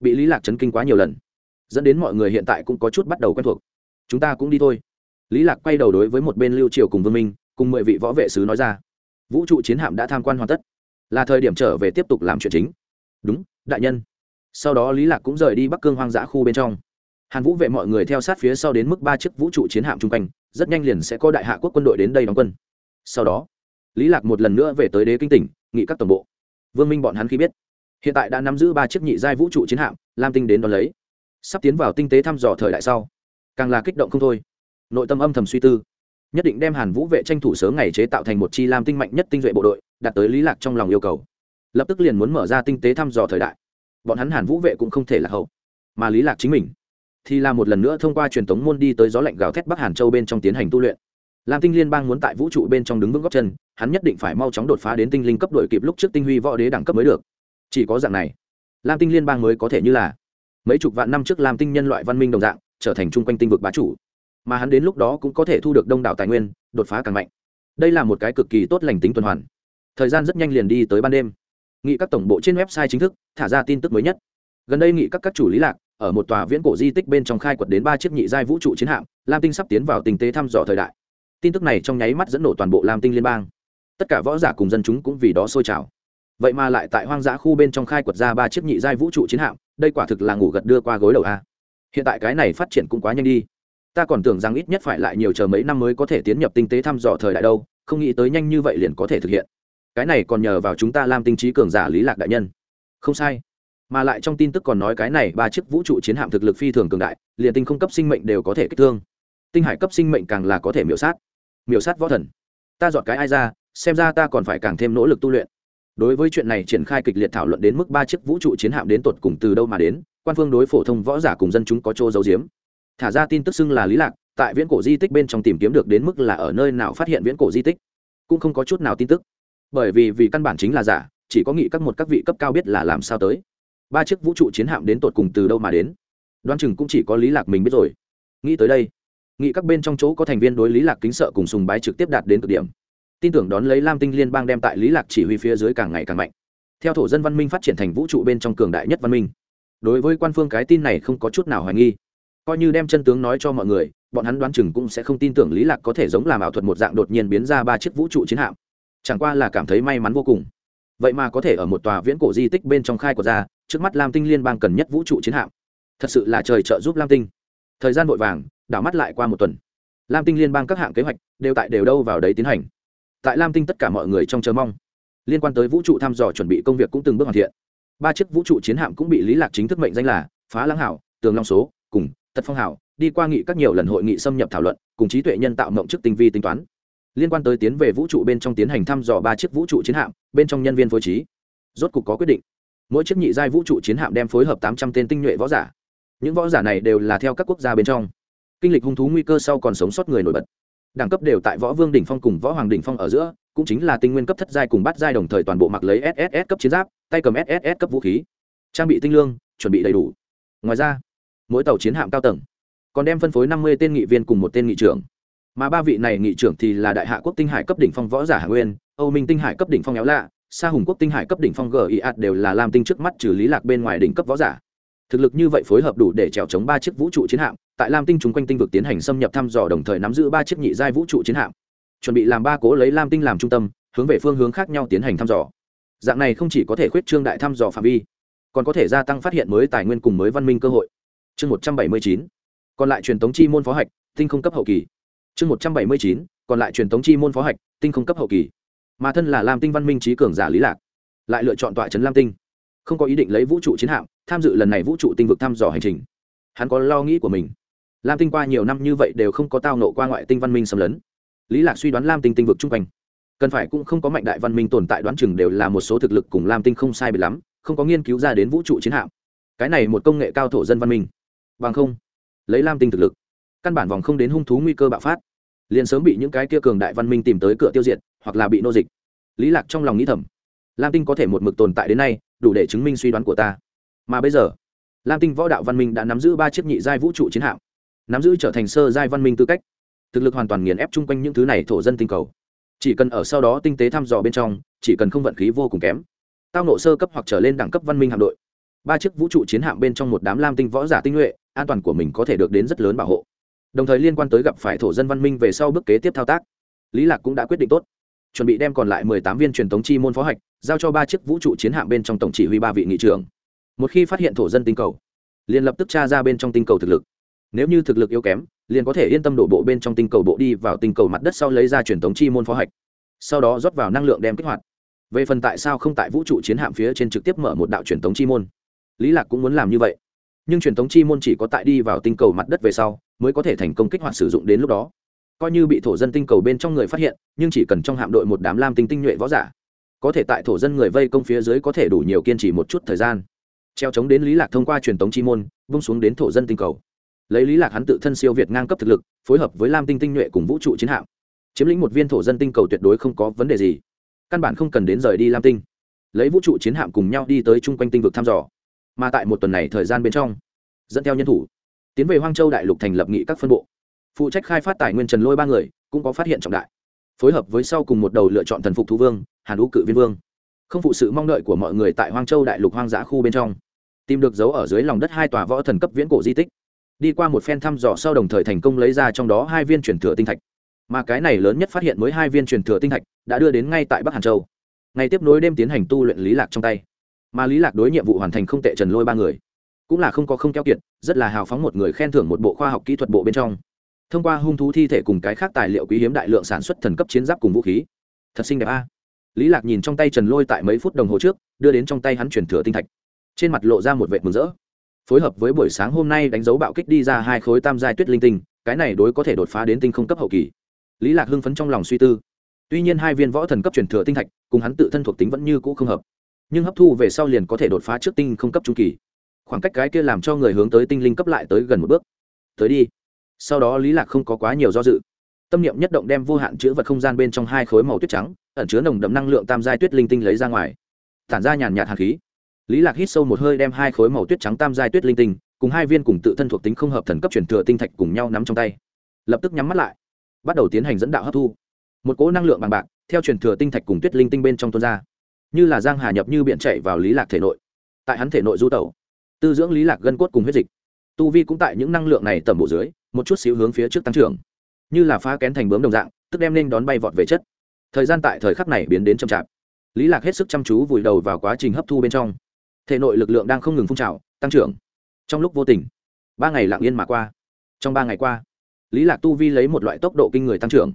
Bị lý lạc chấn kinh quá nhiều lần, dẫn đến mọi người hiện tại cũng có chút bắt đầu quen thuộc. Chúng ta cũng đi thôi. Lý lạc quay đầu đối với một bên lưu triều cùng vương minh, cùng mười vị võ vệ sứ nói ra. Vũ trụ chiến hạm đã tham quan hoàn tất. Là thời điểm trở về tiếp tục làm chuyện chính đúng, đại nhân. Sau đó lý lạc cũng rời đi bắc cương hoang dã khu bên trong. Hàn vũ vệ mọi người theo sát phía sau đến mức ba chiếc vũ trụ chiến hạm chung quanh, rất nhanh liền sẽ có đại hạ quốc quân đội đến đây đóng quân. Sau đó, lý lạc một lần nữa về tới đế kinh tỉnh, nghị các tổng bộ. Vương minh bọn hắn khi biết, hiện tại đã nắm giữ ba chiếc nhị giai vũ trụ chiến hạm, lam tinh đến đón lấy. Sắp tiến vào tinh tế thăm dò thời đại sau, càng là kích động không thôi. Nội tâm âm thầm suy tư, nhất định đem hàn vũ vệ tranh thủ sớm ngày chế tạo thành một chi lam tinh mạnh nhất tinh duệ bộ đội, đạt tới lý lạc trong lòng yêu cầu lập tức liền muốn mở ra tinh tế thăm dò thời đại. Bọn hắn hàn vũ vệ cũng không thể là hậu, mà lý lạc chính mình, thì là một lần nữa thông qua truyền thống môn đi tới gió lạnh gào thét bắc hàn châu bên trong tiến hành tu luyện. Lam tinh liên bang muốn tại vũ trụ bên trong đứng vững góc chân, hắn nhất định phải mau chóng đột phá đến tinh linh cấp đội kịp lúc trước tinh huy võ đế đẳng cấp mới được. Chỉ có dạng này, lam tinh liên bang mới có thể như là mấy chục vạn năm trước lam tinh nhân loại văn minh đồng dạng, trở thành chung quanh tinh vực bá chủ. Mà hắn đến lúc đó cũng có thể thu được đông đảo tài nguyên, đột phá càng mạnh. Đây là một cái cực kỳ tốt lành tính tuần hoàn. Thời gian rất nhanh liền đi tới ban đêm nghị các tổng bộ trên website chính thức, thả ra tin tức mới nhất. Gần đây nghị các các chủ lý lạc, ở một tòa viễn cổ di tích bên trong khai quật đến ba chiếc nhị giai vũ trụ chiến hạm, lam tinh sắp tiến vào tình tế thăm dò thời đại. Tin tức này trong nháy mắt dẫn nổ toàn bộ lam tinh liên bang. Tất cả võ giả cùng dân chúng cũng vì đó sôi trào. Vậy mà lại tại hoang dã khu bên trong khai quật ra ba chiếc nhị giai vũ trụ chiến hạm, đây quả thực là ngủ gật đưa qua gối đầu a. Hiện tại cái này phát triển cũng quá nhanh đi. Ta còn tưởng rằng ít nhất phải lại nhiều chờ mấy năm mới có thể tiến nhập tinh tế thăm dò thời đại đâu, không nghĩ tới nhanh như vậy liền có thể thực hiện cái này còn nhờ vào chúng ta làm tinh trí cường giả lý lạc đại nhân. Không sai. Mà lại trong tin tức còn nói cái này ba chiếc vũ trụ chiến hạm thực lực phi thường cường đại, liền tinh không cấp sinh mệnh đều có thể kích thương. Tinh hải cấp sinh mệnh càng là có thể miểu sát. Miểu sát võ thần. Ta dọn cái ai ra, xem ra ta còn phải càng thêm nỗ lực tu luyện. Đối với chuyện này triển khai kịch liệt thảo luận đến mức ba chiếc vũ trụ chiến hạm đến tột cùng từ đâu mà đến, quan phương đối phổ thông võ giả cùng dân chúng có chỗ giấu giếm. Thả ra tin tức xưng là lý lạc, tại viễn cổ di tích bên trong tìm kiếm được đến mức là ở nơi nào phát hiện viễn cổ di tích. Cũng không có chút nào tin tức bởi vì vì căn bản chính là giả, chỉ có nghĩ các một các vị cấp cao biết là làm sao tới. Ba chiếc vũ trụ chiến hạm đến tột cùng từ đâu mà đến? Đoan chừng cũng chỉ có lý lạc mình biết rồi. Nghĩ tới đây nghĩ các bên trong chỗ có thành viên đối lý lạc kính sợ cùng sùng bái trực tiếp đạt đến cực điểm. Tin tưởng đón lấy lam tinh liên bang đem tại lý lạc chỉ huy phía dưới càng ngày càng mạnh. Theo thổ dân văn minh phát triển thành vũ trụ bên trong cường đại nhất văn minh. Đối với quan phương cái tin này không có chút nào hoài nghi. Coi như đem chân tướng nói cho mọi người, bọn hắn đoán chừng cũng sẽ không tin tưởng lý lạc có thể giống làm ảo thuật một dạng đột nhiên biến ra ba chiếc vũ trụ chiến hạm chẳng qua là cảm thấy may mắn vô cùng. Vậy mà có thể ở một tòa viễn cổ di tích bên trong khai của ra, trước mắt lam tinh liên bang cần nhất vũ trụ chiến hạm. Thật sự là trời trợ giúp lam tinh. Thời gian vội vàng, đảo mắt lại qua một tuần. Lam tinh liên bang các hạng kế hoạch đều tại đều đâu vào đấy tiến hành. Tại lam tinh tất cả mọi người trong chờ mong, liên quan tới vũ trụ thăm dò chuẩn bị công việc cũng từng bước hoàn thiện. Ba chiếc vũ trụ chiến hạm cũng bị lý lạc chính thức mệnh danh là phá lãng hảo, tường long số, cùng tật phong hảo, đi qua nghị các nhiều lần hội nghị xâm nhập thảo luận, cùng trí tuệ nhân tạo mộng chức tinh vi tính toán liên quan tới tiến về vũ trụ bên trong tiến hành thăm dò ba chiếc vũ trụ chiến hạm, bên trong nhân viên phối trí. Rốt cục có quyết định. Mỗi chiếc nhị giai vũ trụ chiến hạm đem phối hợp tám trăm tên tinh nhuệ võ giả. Những võ giả này đều là theo các quốc gia bên trong. Kinh lịch hung thú nguy cơ sau còn sống sót người nổi bật. Đẳng cấp đều tại võ vương đỉnh phong cùng võ hoàng đỉnh phong ở giữa, cũng chính là tinh nguyên cấp thất giai cùng bát giai đồng thời toàn bộ mặc lấy sss cấp chiến giáp, tay cầm sss cấp vũ khí. Trang bị tinh lương, chuẩn bị đầy đủ. Ngoài ra, mỗi tàu chiến hạm cao tầng còn đem phân phối năm mươi tên nghị viên cùng một tên nghị trưởng mà ba vị này nghị trưởng thì là đại hạ quốc tinh hải cấp đỉnh phong võ giả hạ nguyên, âu minh tinh hải cấp đỉnh phong éo lạ, sa hùng quốc tinh hải cấp đỉnh phong giat đều là lam tinh trước mắt trừ lý lạc bên ngoài đỉnh cấp võ giả. Thực lực như vậy phối hợp đủ để trèo chống ba chiếc vũ trụ chiến hạm, tại lam tinh chúng quanh tinh vực tiến hành xâm nhập thăm dò đồng thời nắm giữ ba chiếc nhị giai vũ trụ chiến hạm. Chuẩn bị làm ba cố lấy lam tinh làm trung tâm, hướng về phương hướng khác nhau tiến hành thăm dò. Dạng này không chỉ có thể khuyết trương đại thăm dò phạm vi, còn có thể gia tăng phát hiện mới tài nguyên cùng mới văn minh cơ hội. Chương một trăm bảy mươi chín. Còn lại truyền thống chi môn phó hạch, tinh không cấp hậu kỳ chương một trăm bảy mươi chín, còn lại truyền thống chi môn phó hạch, tinh không cấp hậu kỳ. Mà thân là lam tinh văn minh trí cường giả lý lạc, lại lựa chọn tọa trấn lam tinh. Không có ý định lấy vũ trụ chiến hạm, tham dự lần này vũ trụ tinh vực thăm dò hành trình. Hắn có lo nghĩ của mình. Lam tinh qua nhiều năm như vậy đều không có tao nộ qua ngoại tinh văn minh xâm lấn. Lý lạc suy đoán lam tinh tinh vực chung quanh. Cần phải cũng không có mạnh đại văn minh tồn tại đoán chừng đều là một số thực lực cùng lam tinh không sai bị lắm, không có nghiên cứu ra đến vũ trụ chiến hạm. Cái này một công nghệ cao thổ dân văn minh. Bằng không, lấy lam tinh thực lực căn bản vòng không đến hung thú nguy cơ bạo phát. Liền sớm bị những cái kia cường đại văn minh tìm tới cửa tiêu diệt, hoặc là bị nô dịch. Lý lạc trong lòng nghĩ thầm, lam tinh có thể một mực tồn tại đến nay, đủ để chứng minh suy đoán của ta. Mà bây giờ, lam tinh võ đạo văn minh đã nắm giữ ba chiếc nhị giai vũ trụ chiến hạm, nắm giữ trở thành sơ giai văn minh tư cách. Thực lực hoàn toàn nghiền ép chung quanh những thứ này thổ dân tinh cầu. Chỉ cần ở sau đó tinh tế thăm dò bên trong, chỉ cần không vận khí vô cùng kém, tao nộ sơ cấp hoặc trở lên đẳng cấp văn minh hạm đội, ba chiếc vũ trụ chiến hạm bên trong một đám lam tinh võ giả tinh nhuệ, an toàn của mình có thể được đến rất lớn bảo hộ đồng thời liên quan tới gặp phải thổ dân văn minh về sau bước kế tiếp thao tác. Lý lạc cũng đã quyết định tốt. Chuẩn bị đem còn lại mười tám viên truyền thống chi môn phó hạch, giao cho ba chiếc vũ trụ chiến hạm bên trong tổng chỉ huy ba vị nghị trưởng. Một khi phát hiện thổ dân tinh cầu, liền lập tức tra ra bên trong tinh cầu thực lực. Nếu như thực lực yếu kém, liền có thể yên tâm đổ bộ bên trong tinh cầu bộ đi vào tinh cầu mặt đất sau lấy ra truyền thống chi môn phó hạch. Sau đó rót vào năng lượng đem kích hoạt. Về phần tại sao không tại vũ trụ chiến hạm phía trên trực tiếp mở một đạo truyền thống chi môn, lý lạc cũng muốn làm như vậy. Nhưng truyền thống chi môn chỉ có tại đi vào tinh cầu mặt đất về sau mới có thể thành công kích hoạt sử dụng đến lúc đó. Coi như bị thổ dân tinh cầu bên trong người phát hiện, nhưng chỉ cần trong hạm đội một đám lam tinh tinh nhuệ võ giả, có thể tại thổ dân người vây công phía dưới có thể đủ nhiều kiên trì một chút thời gian. Treo chống đến lý lạc thông qua truyền thống chi môn bung xuống đến thổ dân tinh cầu. Lấy lý lạc hắn tự thân siêu việt ngang cấp thực lực, phối hợp với lam tinh tinh nhuệ cùng vũ trụ chiến hạm. Chiếm lĩnh một viên thổ dân tinh cầu tuyệt đối không có vấn đề gì. Căn bản không cần đến rời đi lam tinh. Lấy vũ trụ chiến hạm cùng nhau đi tới chung quanh tinh vực thăm dò. Mà tại một tuần này thời gian bên trong, dẫn theo nhân thủ tiến về hoang châu đại lục thành lập nghị các phân bộ. Phụ trách khai phát tài nguyên trần lôi ba người, cũng có phát hiện trọng đại. Phối hợp với sau cùng một đầu lựa chọn thần phục thú vương, hàn ú cự viên vương. Không phụ sự mong đợi của mọi người tại hoang châu đại lục hoang dã khu bên trong. Tìm được dấu ở dưới lòng đất hai tòa võ thần cấp viễn cổ di tích. Đi qua một phen thăm dò sau đồng thời thành công lấy ra trong đó hai viên truyền thừa tinh thạch. Mà cái này lớn nhất phát hiện mới hai viên truyền thừa tinh thạch đã đưa đến ngay tại bắc hàn châu. Ngày tiếp nối đêm tiến hành tu luyện lý lạc trong tay. Mà lý lạc đối nhiệm vụ hoàn thành không tệ trần lôi ba người cũng là không có không keo kiệt, rất là hào phóng một người khen thưởng một bộ khoa học kỹ thuật bộ bên trong. Thông qua hung thú thi thể cùng cái khác tài liệu quý hiếm đại lượng sản xuất thần cấp chiến giáp cùng vũ khí. Thật xinh đẹp a. Lý lạc nhìn trong tay trần lôi tại mấy phút đồng hồ trước, đưa đến trong tay hắn truyền thừa tinh thạch. Trên mặt lộ ra một vệ mừng rỡ. Phối hợp với buổi sáng hôm nay đánh dấu bạo kích đi ra hai khối tam giai tuyết linh tinh, cái này đối có thể đột phá đến tinh không cấp hậu kỳ. Lý lạc hưng phấn trong lòng suy tư. Tuy nhiên hai viên võ thần cấp truyền thừa tinh thạch cùng hắn tự thân thuộc tính vẫn như cũ không hợp, nhưng hấp thu về sau liền có thể đột phá trước tinh không cấp trung kỳ khoảng cách cái kia làm cho người hướng tới tinh linh cấp lại tới gần một bước. Tới đi. Sau đó lý lạc không có quá nhiều do dự. Tâm niệm nhất động đem vô hạn chứa vật không gian bên trong hai khối màu tuyết trắng, ẩn chứa nồng đậm năng lượng tam giai tuyết linh tinh lấy ra ngoài. Tản ra nhàn nhạt hàn khí. Lý lạc hít sâu một hơi đem hai khối màu tuyết trắng tam giai tuyết linh tinh cùng hai viên cùng tự thân thuộc tính không hợp thần cấp chuyển thừa tinh thạch cùng nhau nắm trong tay. Lập tức nhắm mắt lại. Bắt đầu tiến hành dẫn đạo hấp thu. Một cỗ năng lượng bằng bạc, theo chuyển thừa tinh thạch cùng tuyết linh tinh bên trong tuôn ra. Như là giang hà nhập như biển chạy vào lý lạc thể nội. Tại hắn thể nội du tẩu tư dưỡng lý lạc gân cốt cùng huyết dịch. Tu vi cũng tại những năng lượng này tầm bộ dưới, một chút xíu hướng phía trước tăng trưởng. Như là phá kén thành bướm đồng dạng, tức đem nên đón bay vọt về chất. Thời gian tại thời khắc này biến đến chậm chạp. Lý lạc hết sức chăm chú vùi đầu vào quá trình hấp thu bên trong. Thể nội lực lượng đang không ngừng phun trào, tăng trưởng. Trong lúc vô tình, ba ngày lặng yên mà qua. Trong ba ngày qua, lý lạc tu vi lấy một loại tốc độ kinh người tăng trưởng.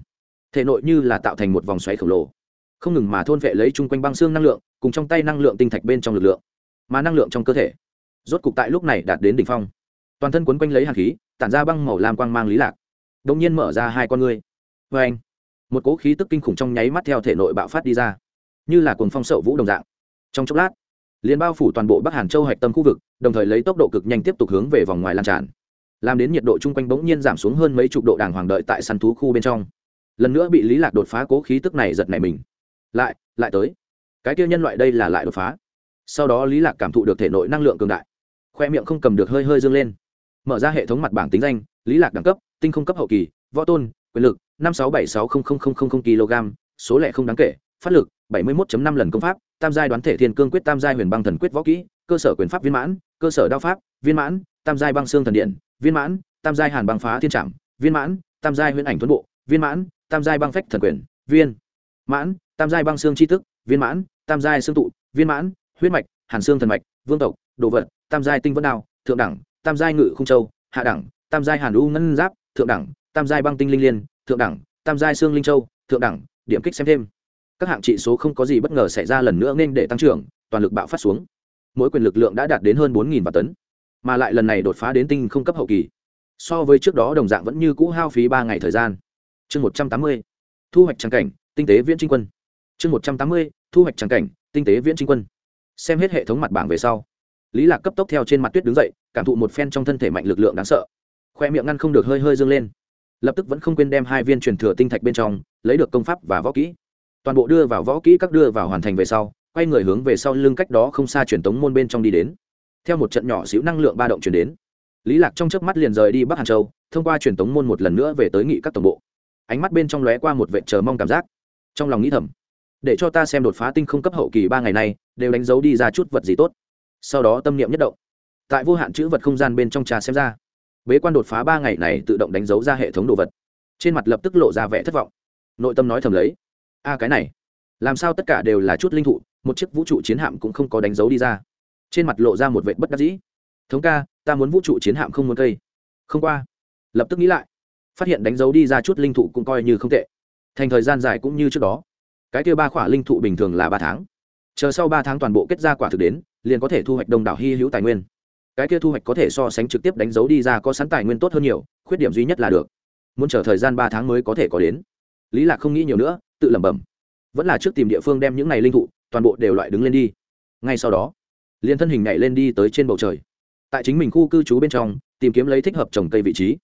Thể nội như là tạo thành một vòng xoáy khổng lồ. Không ngừng mà thôn vệ lấy chung quanh băng xương năng lượng, cùng trong tay năng lượng tinh thạch bên trong lực lượng. Mà năng lượng trong cơ thể rốt cục tại lúc này đạt đến đỉnh phong. Toàn thân quấn quanh lấy hạt khí, tản ra băng màu lam quang mang lý lạc. Đông nhiên mở ra hai con ngươi. Vê anh, một cỗ khí tức kinh khủng trong nháy mắt theo thể nội bạo phát đi ra, như là cuồng phong sậu vũ đồng dạng. Trong chốc lát, liền bao phủ toàn bộ bắc hàn châu hạch tâm khu vực, đồng thời lấy tốc độ cực nhanh tiếp tục hướng về vòng ngoài lan tràn, làm đến nhiệt độ chung quanh bỗng nhiên giảm xuống hơn mấy chục độ đàng hoàng đợi tại săn thú khu bên trong. Lần nữa bị lý lạc đột phá cố khí tức này giật nảy mình. Lại lại tới. Cái kia nhân loại đây là lại đột phá. Sau đó lý lạc cảm thụ được thể nội năng lượng cường đại khoe miệng không cầm được hơi hơi dương lên. Mở ra hệ thống mặt bảng tính danh, lý lạc đẳng cấp, tinh không cấp hậu kỳ, võ tôn, quyền lực, năm sáu bảy sáu không không không không không kg, số lẻ không đáng kể, phát lực, bảy mươi 71 năm lần công pháp, tam giai đoán thể thiên cương quyết, tam giai huyền băng thần quyết võ kỹ, cơ sở quyền pháp viên mãn, cơ sở đao pháp, viên mãn, tam giai băng xương thần điện, viên mãn, tam giai hàn băng phá thiên trạm viên mãn, tam giai huyền ảnh tuấn bộ, viên mãn, tam giai băng phách thần quyền, viên mãn, tam giai băng xương chi tức viên mãn, tam giai xương tụ, viên mãn, huyết mạch, hàn xương thần mạch, vương tộc, đồ vật tam giai tinh vân đao, thượng đẳng, tam giai ngự không châu, hạ đẳng, tam giai hàn u ngân giáp, thượng đẳng, tam giai băng tinh linh liên, thượng đẳng, tam giai xương linh châu, thượng đẳng, điểm kích xem thêm. Các hạng trị số không có gì bất ngờ xảy ra lần nữa nên để tăng trưởng, toàn lực bạo phát xuống. Mỗi quyền lực lượng đã đạt đến hơn bốn nghìn và tấn, mà lại lần này đột phá đến tinh không cấp hậu kỳ. So với trước đó đồng dạng vẫn như cũ hao phí ba ngày thời gian. Chương một trăm tám mươi, thu hoạch trang cảnh, tinh tế viễn trinh quân. Chương một trăm tám mươi, thu hoạch trang cảnh, tinh tế viễn trinh quân. Xem hết hệ thống mặt bảng về sau lý lạc cấp tốc theo trên mặt tuyết đứng dậy, cảm thụ một phen trong thân thể mạnh lực lượng đáng sợ. Khoe miệng ngăn không được hơi hơi dương lên. Lập tức vẫn không quên đem hai viên truyền thừa tinh thạch bên trong, lấy được công pháp và võ kỹ. Toàn bộ đưa vào võ kỹ các đưa vào hoàn thành về sau, quay người hướng về sau lưng cách đó không xa truyền tống môn bên trong đi đến. Theo một trận nhỏ xíu năng lượng ba động chuyển đến, lý lạc trong chớp mắt liền rời đi bắc hàn châu, thông qua truyền tống môn một lần nữa về tới nghị các tổng bộ. Ánh mắt bên trong lóe qua một vệ chờ mong cảm giác. Trong lòng nghĩ thầm, để cho ta xem đột phá tinh không cấp hậu kỳ ba ngày nay đều đánh dấu đi ra chút vật gì tốt sau đó tâm niệm nhất động. Tại vô hạn chữ vật không gian bên trong trà xem ra, bế quan đột phá ba ngày này tự động đánh dấu ra hệ thống đồ vật. Trên mặt lập tức lộ ra vẻ thất vọng. Nội tâm nói thầm lấy, a, cái này, làm sao tất cả đều là chút linh thụ, một chiếc vũ trụ chiến hạm cũng không có đánh dấu đi ra. Trên mặt lộ ra một vệ bất đắc dĩ. Thống ca, ta muốn vũ trụ chiến hạm không muốn cây. Không qua. Lập tức nghĩ lại, phát hiện đánh dấu đi ra chút linh thụ cũng coi như không tệ. Thành thời gian dài cũng như trước đó. Cái kia ba khỏa linh thụ bình thường là ba tháng chờ sau ba tháng toàn bộ kết ra quả thực đến, liền có thể thu hoạch đông đảo hy hữu tài nguyên. Cái kia thu hoạch có thể so sánh trực tiếp đánh dấu đi ra có sẵn tài nguyên tốt hơn nhiều, khuyết điểm duy nhất là được. Muốn chờ thời gian ba tháng mới có thể có đến. Lý lạc không nghĩ nhiều nữa, tự lẩm bẩm. Vẫn là trước tìm địa phương đem những này linh thụ, toàn bộ đều loại đứng lên đi. Ngay sau đó, liền thân hình nhảy lên đi tới trên bầu trời. Tại chính mình khu cư trú bên trong, tìm kiếm lấy thích hợp trồng cây vị trí.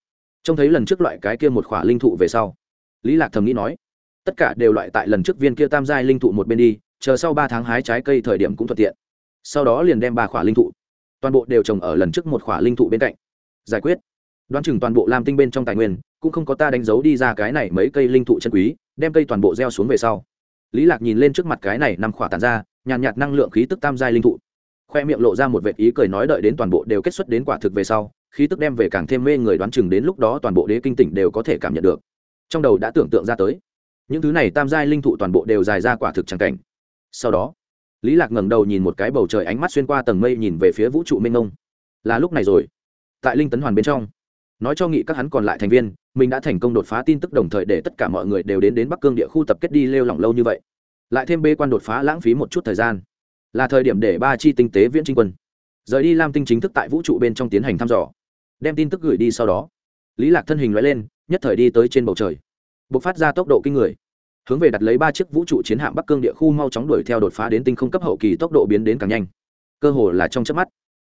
Trông thấy lần trước loại cái kia một khỏa linh thụ về sau, lý lạc thầm nghĩ nói, tất cả đều loại tại lần trước viên kia tam giai linh thụ một bên đi chờ sau ba tháng hái trái cây thời điểm cũng thuận tiện. Sau đó liền đem ba khỏa linh thụ, toàn bộ đều trồng ở lần trước một khỏa linh thụ bên cạnh. Giải quyết. Đoán chừng toàn bộ làm tinh bên trong tài nguyên, cũng không có ta đánh dấu đi ra cái này mấy cây linh thụ chân quý, đem cây toàn bộ gieo xuống về sau. Lý lạc nhìn lên trước mặt cái này nằm khỏa tàn ra, nhàn nhạt năng lượng khí tức tam giai linh thụ. Khoe miệng lộ ra một vệt ý cười nói đợi đến toàn bộ đều kết xuất đến quả thực về sau, khí tức đem về càng thêm mê người đoán chừng đến lúc đó toàn bộ đế kinh tỉnh đều có thể cảm nhận được. Trong đầu đã tưởng tượng ra tới. Những thứ này tam giai linh thụ toàn bộ đều dài ra quả thực trắng cảnh sau đó, lý lạc ngẩng đầu nhìn một cái bầu trời ánh mắt xuyên qua tầng mây nhìn về phía vũ trụ mênh mông. Là lúc này rồi. Tại linh tấn hoàn bên trong, nói cho nghị các hắn còn lại thành viên, mình đã thành công đột phá tin tức đồng thời để tất cả mọi người đều đến đến bắc cương địa khu tập kết đi lêu lỏng lâu như vậy. Lại thêm bê quan đột phá lãng phí một chút thời gian. Là thời điểm để ba chi tinh tế viễn trinh quân, rời đi lam tinh chính thức tại vũ trụ bên trong tiến hành thăm dò, đem tin tức gửi đi sau đó. Lý lạc thân hình loại lên, nhất thời đi tới trên bầu trời. B ộ c phát ra tốc độ kinh người hướng về đặt lấy ba chiếc vũ trụ chiến hạm bắc cương địa khu mau chóng đuổi theo đột phá đến tinh không cấp hậu kỳ tốc độ biến đến càng nhanh. Cơ hồ là trong chớp mắt,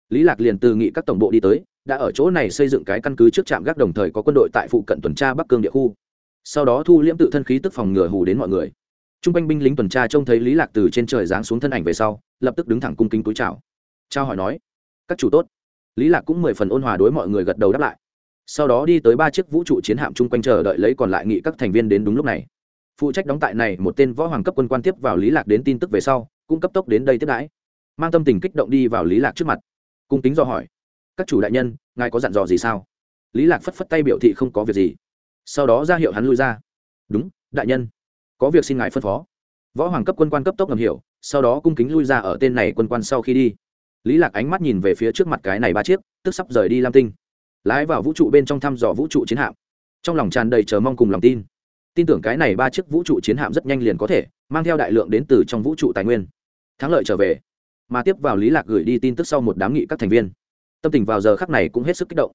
lý lạc liền từ nghị các tổng bộ đi tới, đã ở chỗ này xây dựng cái căn cứ trước trạm gác đồng thời có quân đội tại phụ cận tuần tra bắc cương địa khu. Sau đó thu liễm tự thân khí tức phòng ngừa hù đến mọi người. T r u n g quanh binh lính tuần tra trông thấy lý lạc từ trên trời giáng xuống thân ảnh về sau, lập tức đứng thẳng cung kính túi chào. Trao hỏi nói, các chủ tốt. Lý lạc cũng mười phần ôn hòa đối mọi người gật đầu đáp lại. Sau đó đi tới ba chiếc vũ trụ chiến hạm chung quanh chờ đợi lấy còn lại nghị các thành viên đến đúng lúc này phụ trách đóng tại này một tên võ hoàng cấp quân quan tiếp vào lý lạc đến tin tức về sau, cũng cấp tốc đến đây tiếp đãi. Mang tâm tình kích động đi vào lý lạc trước mặt. Cung kính do hỏi, các chủ đại nhân, ngài có dặn dò gì sao? Lý lạc phất phất tay biểu thị không có việc gì. Sau đó ra hiệu hắn lui ra. Đúng, đại nhân, có việc xin ngài phân phó. Võ hoàng cấp quân quan cấp tốc ngầm hiểu, sau đó cung kính lui ra ở tên này quân quan sau khi đi. Lý lạc ánh mắt nhìn về phía trước mặt cái này ba chiếc, tức sắp rời đi lam tinh. Lái vào vũ trụ bên trong thăm dò vũ trụ chiến hạm. Trong lòng tràn đầy chờ mong cùng lòng tin tin tưởng cái này ba chiếc vũ trụ chiến hạm rất nhanh liền có thể mang theo đại lượng đến từ trong vũ trụ tài nguyên. Thắng lợi trở về. Mà tiếp vào lý lạc gửi đi tin tức sau một đám nghị các thành viên. Tâm tình vào giờ khắc này cũng hết sức kích động.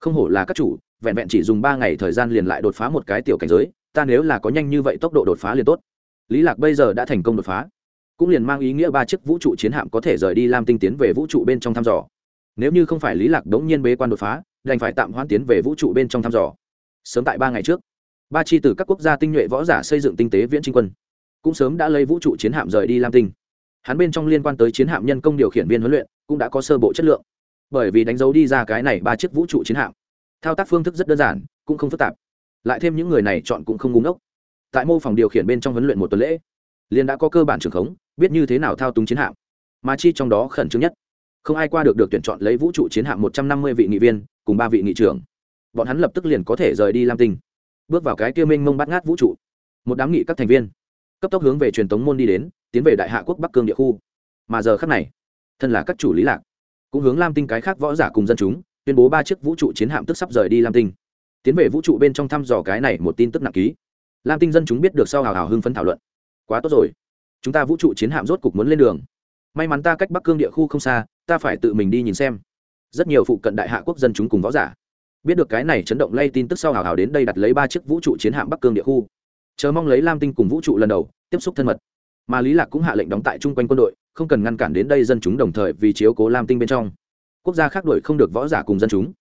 Không hổ là các chủ, vẹn vẹn chỉ dùng ba ngày thời gian liền lại đột phá một cái tiểu cảnh giới, ta nếu là có nhanh như vậy tốc độ đột phá liền tốt. Lý lạc bây giờ đã thành công đột phá, cũng liền mang ý nghĩa ba chiếc vũ trụ chiến hạm có thể rời đi lam tinh tiến về vũ trụ bên trong thăm dò. Nếu như không phải lý lạc đống nhiên bế quan đột phá, đành phải tạm hoãn tiến về vũ trụ bên trong thăm dò. Sớm tại ba ngày trước ba chi từ các quốc gia tinh nhuệ võ giả xây dựng tinh tế viễn trinh quân. Cũng sớm đã lấy vũ trụ chiến hạm rời đi lam tinh. Hắn bên trong liên quan tới chiến hạm nhân công điều khiển viên huấn luyện, cũng đã có sơ bộ chất lượng. Bởi vì đánh dấu đi ra cái này ba chiếc vũ trụ chiến hạm, thao tác phương thức rất đơn giản, cũng không phức tạp. Lại thêm những người này chọn cũng không ngúng ốc tại mô phòng điều khiển bên trong huấn luyện một tuần lễ, liền đã có cơ bản trưởng khống, biết như thế nào thao túng chiến hạm. Mà chi trong đó khẩn trương nhất, không ai qua được được tuyển chọn lấy vũ trụ chiến hạm một trăm năm mươi vị nghị viên, cùng ba vị nghị trưởng. Bọn hắn lập tức liền có thể rời đi lam tinh bước vào cái kia minh mông bắt ngát vũ trụ. Một đám nghị các thành viên, cấp tốc hướng về truyền thống môn đi đến, tiến về đại hạ quốc bắc cương địa khu. Mà giờ khắc này, thân là các chủ lý lạc, cũng hướng lam tinh cái khác võ giả cùng dân chúng, tuyên bố ba chiếc vũ trụ chiến hạm tức sắp rời đi lam tinh. Tiến về vũ trụ bên trong thăm dò cái này một tin tức nặng ký. Lam tinh dân chúng biết được sau hào hào hưng phấn thảo luận. Quá tốt rồi. Chúng ta vũ trụ chiến hạm rốt cục muốn lên đường. May mắn ta cách bắc cương địa khu không xa, ta phải tự mình đi nhìn xem. Rất nhiều phụ cận đại hạ quốc dân chúng cùng võ giả biết được cái này chấn động lay tin tức sau hào hào đến đây đặt lấy ba chiếc vũ trụ chiến hạm bắc cương địa khu. Chờ mong lấy lam tinh cùng vũ trụ lần đầu, tiếp xúc thân mật. Mà lý lạc cũng hạ lệnh đóng tại chung quanh quân đội, không cần ngăn cản đến đây dân chúng đồng thời vì chiếu cố lam tinh bên trong. Quốc gia khác đuổi không được võ giả cùng dân chúng.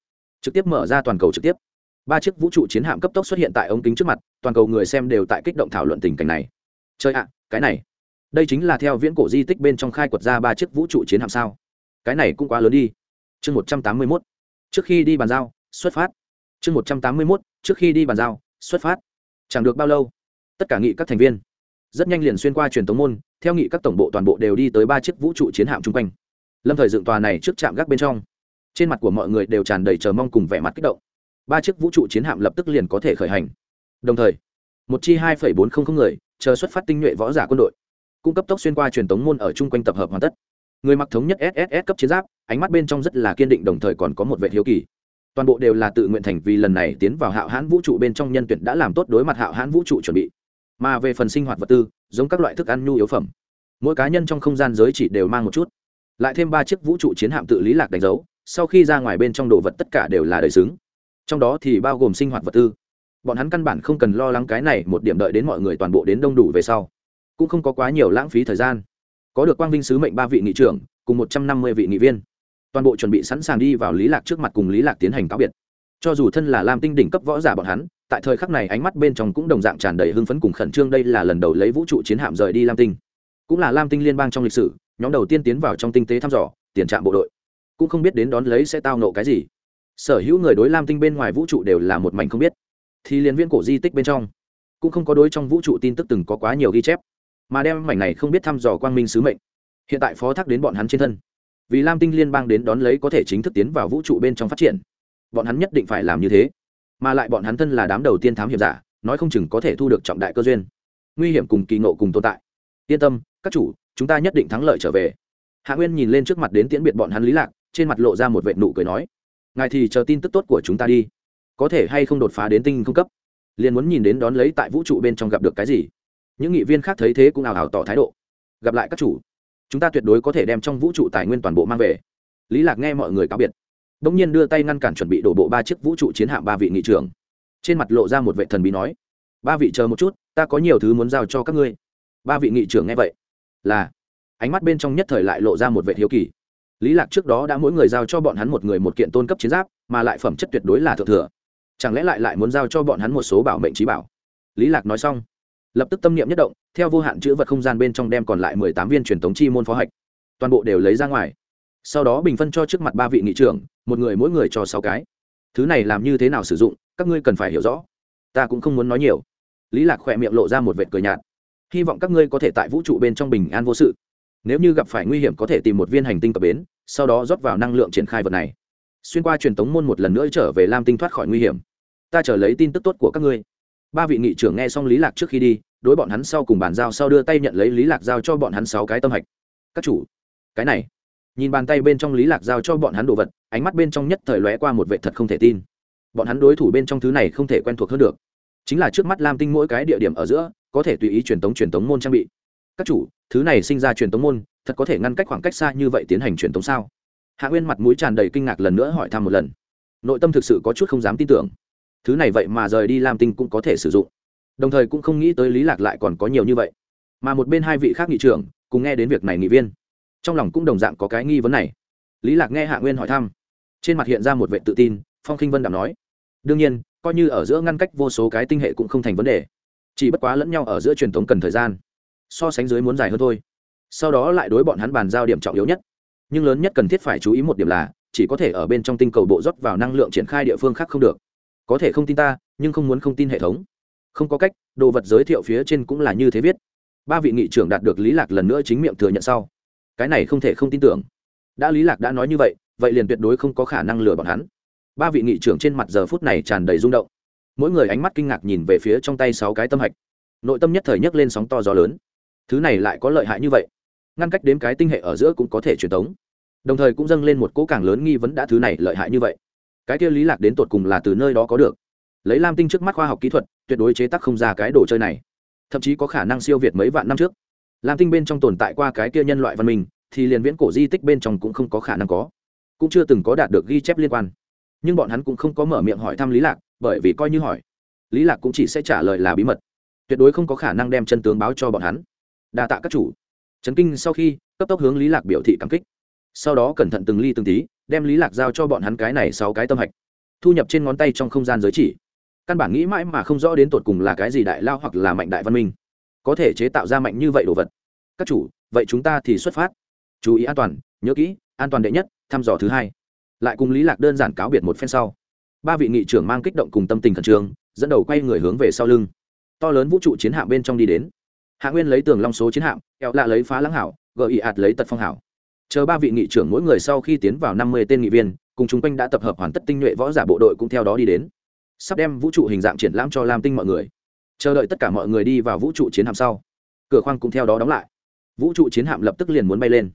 Trực tiếp mở ra toàn cầu trực tiếp. Ba chiếc vũ trụ chiến hạm cấp tốc xuất hiện tại ống kính trước mặt, toàn cầu người xem đều tại kích động thảo luận tình cảnh này. Chơi ạ, cái này. Đây chính là theo viễn cổ di tích bên trong khai quật ra ba chiếc vũ trụ chiến hạm sao? Cái này cũng quá lớn đi. Chương một trăm tám mươi mốt. Trước khi đi bàn giao xuất phát. Chương một trăm tám mươi mốt, trước khi đi bàn giao, xuất phát. Chẳng được bao lâu, tất cả nghị các thành viên rất nhanh liền xuyên qua truyền tống môn, theo nghị các tổng bộ toàn bộ đều đi tới ba chiếc vũ trụ chiến hạm chung quanh. Lâm thời dựng tòa này trước trạm gác bên trong. Trên mặt của mọi người đều tràn đầy chờ mong cùng vẻ mặt kích động. Ba chiếc vũ trụ chiến hạm lập tức liền có thể khởi hành. Đồng thời, một chi hai bốn trăm linh người chờ xuất phát tinh nhuệ võ giả quân đội, cung cấp tốc xuyên qua truyền tống môn ở chung quanh tập hợp hoàn tất. Người mặc thống nhất sss cấp chiến giáp, ánh mắt bên trong rất là kiên định, đồng thời còn có một vệ thiếu kỳ toàn bộ đều là tự nguyện thành vì lần này tiến vào hạo hãn vũ trụ bên trong nhân tuyển đã làm tốt đối mặt hạo hãn vũ trụ chuẩn bị. Mà về phần sinh hoạt vật tư, giống các loại thức ăn nhu yếu phẩm, mỗi cá nhân trong không gian giới chỉ đều mang một chút. Lại thêm ba chiếc vũ trụ chiến hạm tự lý lạc đánh dấu, sau khi ra ngoài bên trong đồ vật tất cả đều là đời xứng. Trong đó thì bao gồm sinh hoạt vật tư. Bọn hắn căn bản không cần lo lắng cái này, một điểm đợi đến mọi người toàn bộ đến đông đủ về sau. Cũng không có quá nhiều lãng phí thời gian. Có được quang vinh sứ mệnh ba vị nghị trưởng, cùng một trăm năm mươi vị nghị viên toàn bộ chuẩn bị sẵn sàng đi vào lý lạc trước mặt cùng lý lạc tiến hành cáo biệt. Cho dù thân là lam tinh đỉnh cấp võ giả bọn hắn, tại thời khắc này ánh mắt bên trong cũng đồng dạng tràn đầy hưng phấn cùng khẩn trương. Đây là lần đầu lấy vũ trụ chiến hạm rời đi lam tinh. Cũng là lam tinh liên bang trong lịch sử, nhóm đầu tiên tiến vào trong tinh tế thăm dò, tiền trạm bộ đội. Cũng không biết đến đón lấy sẽ tao nộ cái gì. Sở hữu người đối lam tinh bên ngoài vũ trụ đều là một mảnh không biết. Thì liên viên cổ di tích bên trong, cũng không có đối trong vũ trụ tin tức từng có quá nhiều ghi chép. Mà đem mảnh này không biết thăm dò quang minh sứ mệnh, hiện tại phó thác đến bọn hắn trên thân vì lam tinh liên bang đến đón lấy có thể chính thức tiến vào vũ trụ bên trong phát triển. Bọn hắn nhất định phải làm như thế. Mà lại bọn hắn thân là đám đầu tiên thám hiểm giả, nói không chừng có thể thu được trọng đại cơ duyên. Nguy hiểm cùng kỳ nộ cùng tồn tại. Yên tâm, các chủ, chúng ta nhất định thắng lợi trở về. Hạ nguyên nhìn lên trước mặt đến tiễn biệt bọn hắn lý lạc, trên mặt lộ ra một vệ nụ cười nói, ngài thì chờ tin tức tốt của chúng ta đi. Có thể hay không đột phá đến tinh không cấp? Liền muốn nhìn đến đón lấy tại vũ trụ bên trong gặp được cái gì. Những nghị viên khác thấy thế cũng ảo ảo tỏ thái độ. Gặp lại các chủ chúng ta tuyệt đối có thể đem trong vũ trụ tài nguyên toàn bộ mang về. Lý lạc nghe mọi người cáo biệt đ nhiên đưa tay ngăn cản chuẩn bị đổ bộ ba chiếc vũ trụ chiến hạm ba vị nghị trưởng. Trên mặt lộ ra một vệ thần bí nói, ba vị chờ một chút, ta có nhiều thứ muốn giao cho các ngươi. Ba vị nghị trưởng nghe vậy, là, ánh mắt bên trong nhất thời lại lộ ra một vệ hiếu kỳ. Lý lạc trước đó đã mỗi người giao cho bọn hắn một người một kiện tôn cấp chiến giáp, mà lại phẩm chất tuyệt đối là thượng thừa. Chẳng lẽ lại lại muốn giao cho bọn hắn một số bảo mệnh trí bảo? Lý lạc nói xong, lập tức tâm niệm nhất động theo vô hạn chữ vật không gian bên trong đem còn lại mười tám viên truyền thống chi môn phó hạch, toàn bộ đều lấy ra ngoài. Sau đó bình phân cho trước mặt ba vị nghị trưởng, một người mỗi người cho sáu cái. Thứ này làm như thế nào sử dụng, các ngươi cần phải hiểu rõ. Ta cũng không muốn nói nhiều. Lý lạc khỏe miệng lộ ra một vệt cười nhạt. Hy vọng các ngươi có thể tại vũ trụ bên trong bình an vô sự. Nếu như gặp phải nguy hiểm có thể tìm một viên hành tinh cập bến, sau đó rót vào năng lượng triển khai vật này. Xuyên qua truyền tống môn một lần nữa trở về lam tinh thoát khỏi nguy hiểm. Ta chờ lấy tin tức tốt của các ngươi. Ba vị nghị trưởng nghe xong lý lạc trước khi đi đối bọn hắn sau cùng bàn giao sau đưa tay nhận lấy lý lạc giao cho bọn hắn sáu cái tâm hạch. Các chủ, cái này. Nhìn bàn tay bên trong lý lạc giao cho bọn hắn đồ vật, ánh mắt bên trong nhất thời lóe qua một vệ thật không thể tin. Bọn hắn đối thủ bên trong thứ này không thể quen thuộc hơn được. Chính là trước mắt lam tinh mỗi cái địa điểm ở giữa, có thể tùy ý truyền tống truyền tống môn trang bị. Các chủ, thứ này sinh ra truyền tống môn, thật có thể ngăn cách khoảng cách xa như vậy tiến hành truyền tống sao? Hạ nguyên mặt mũi tràn đầy kinh ngạc lần nữa hỏi thăm một lần. Nội tâm thực sự có chút không dám tin tưởng. Thứ này vậy mà rời đi lam tinh cũng có thể sử dụng đồng thời cũng không nghĩ tới lý lạc lại còn có nhiều như vậy. Mà một bên hai vị khác nghị trưởng cùng nghe đến việc này nghị viên, trong lòng cũng đồng dạng có cái nghi vấn này. Lý lạc nghe hạ nguyên hỏi thăm, trên mặt hiện ra một vệ tự tin, phong khinh vân đảm nói, đương nhiên, coi như ở giữa ngăn cách vô số cái tinh hệ cũng không thành vấn đề. Chỉ bất quá lẫn nhau ở giữa truyền thống cần thời gian, so sánh dưới muốn dài hơn thôi. Sau đó lại đối bọn hắn bàn giao điểm trọng yếu nhất. Nhưng lớn nhất cần thiết phải chú ý một điểm là, chỉ có thể ở bên trong tinh cầu bộ rót vào năng lượng triển khai địa phương khác không được. Có thể không tin ta, nhưng không muốn không tin hệ thống không có cách, đồ vật giới thiệu phía trên cũng là như thế viết. Ba vị nghị trưởng đạt được lý lạc lần nữa chính miệng thừa nhận sau. Cái này không thể không tin tưởng. Đã lý lạc đã nói như vậy vậy liền tuyệt đối không có khả năng lừa bọn hắn. Ba vị nghị trưởng trên mặt giờ phút này tràn đầy rung động. Mỗi người ánh mắt kinh ngạc nhìn về phía trong tay sáu cái tâm hạch. Nội tâm nhất thời nhấc lên sóng to gió lớn. Thứ này lại có lợi hại như vậy. Ngăn cách đếm cái tinh hệ ở giữa cũng có thể truyền tống. Đồng thời cũng dâng lên một cỗ càng lớn nghi vấn đã thứ này lợi hại như vậy. Cái kia lý lạc đến tột cùng là từ nơi đó có được. Lấy lam tinh trước mắt khoa học kỹ thuật tuyệt đối chế tác không ra cái đồ chơi này. Thậm chí có khả năng siêu việt mấy vạn năm trước. Lam tinh bên trong tồn tại qua cái kia nhân loại văn minh, thì liền viễn cổ di tích bên trong cũng không có khả năng có. Cũng chưa từng có đạt được ghi chép liên quan. Nhưng bọn hắn cũng không có mở miệng hỏi thăm lý lạc, bởi vì coi như hỏi, lý lạc cũng chỉ sẽ trả lời là bí mật. Tuyệt đối không có khả năng đem chân tướng báo cho bọn hắn. Đa tạ các chủ. Trấn kinh sau khi, cấp tốc hướng lý lạc biểu thị cảm kích. Sau đó cẩn thận từng ly từng tí, đem lý lạc giao cho bọn hắn cái này sáu cái tâm hạch. Thu nhập trên ngón tay trong không gian giới chỉ căn bản nghĩ mãi mà không rõ đến tột cùng là cái gì đại lao hoặc là mạnh đại văn minh. Có thể chế tạo ra mạnh như vậy đồ vật. Các chủ, vậy chúng ta thì xuất phát. Chú ý an toàn, nhớ kỹ, an toàn đệ nhất, thăm dò thứ hai. Lại cùng lý lạc đơn giản cáo biệt một phen sau. Ba vị nghị trưởng mang kích động cùng tâm tình khẩn trương, dẫn đầu quay người hướng về sau lưng. To lớn vũ trụ chiến hạm bên trong đi đến. Hạ nguyên lấy tường long số chiến hạm kẹo lạ lấy phá lãng hảo gợi ý ạt lấy tật phong hảo. Chờ ba vị nghị trưởng mỗi người sau khi tiến vào năm mươi tên nghị viên, cùng chúng quanh đã tập hợp hoàn tất tinh nhuệ võ giả bộ đội cũng theo đó đi đến sắp đem vũ trụ hình dạng triển lãm cho lam tinh mọi người. Chờ đợi tất cả mọi người đi vào vũ trụ chiến hạm sau, cửa khoang cũng theo đó đóng lại. Vũ trụ chiến hạm lập tức liền muốn bay lên.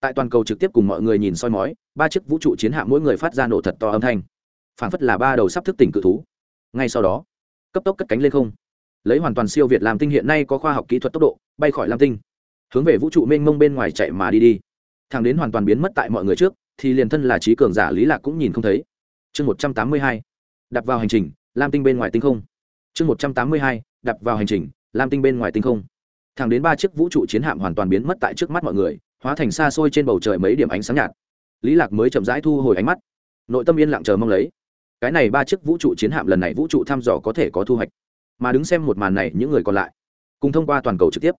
Tại toàn cầu trực tiếp cùng mọi người nhìn soi mói, ba chiếc vũ trụ chiến hạm mỗi người phát ra nổ thật to âm thanh. Phảng phất là ba đầu sắp thức tỉnh cự thú. Ngay sau đó, cấp tốc cất cánh lên không. Lấy hoàn toàn siêu việt làm tinh hiện nay có khoa học kỹ thuật tốc độ, bay khỏi lam tinh. Hướng về vũ trụ mênh mông bên ngoài chạy mà đi đi. Thằng đến hoàn toàn biến mất tại mọi người trước, thì liền thân là trí cường giả lý lạc cũng nhìn không thấy. Chương một trăm tám mươi hai đặt vào hành trình, lam tinh bên ngoài tinh không. Chương một trăm tám mươi hai đặt vào hành trình, lam tinh bên ngoài tinh không. Thẳng đến ba chiếc vũ trụ chiến hạm hoàn toàn biến mất tại trước mắt mọi người, hóa thành xa xôi trên bầu trời mấy điểm ánh sáng nhạt. Lý lạc mới chậm rãi thu hồi ánh mắt. Nội tâm yên lặng chờ mong lấy. Cái này ba chiếc vũ trụ chiến hạm lần này vũ trụ thăm dò có thể có thu hoạch. Mà đứng xem một màn này, những người còn lại, cùng thông qua toàn cầu trực tiếp.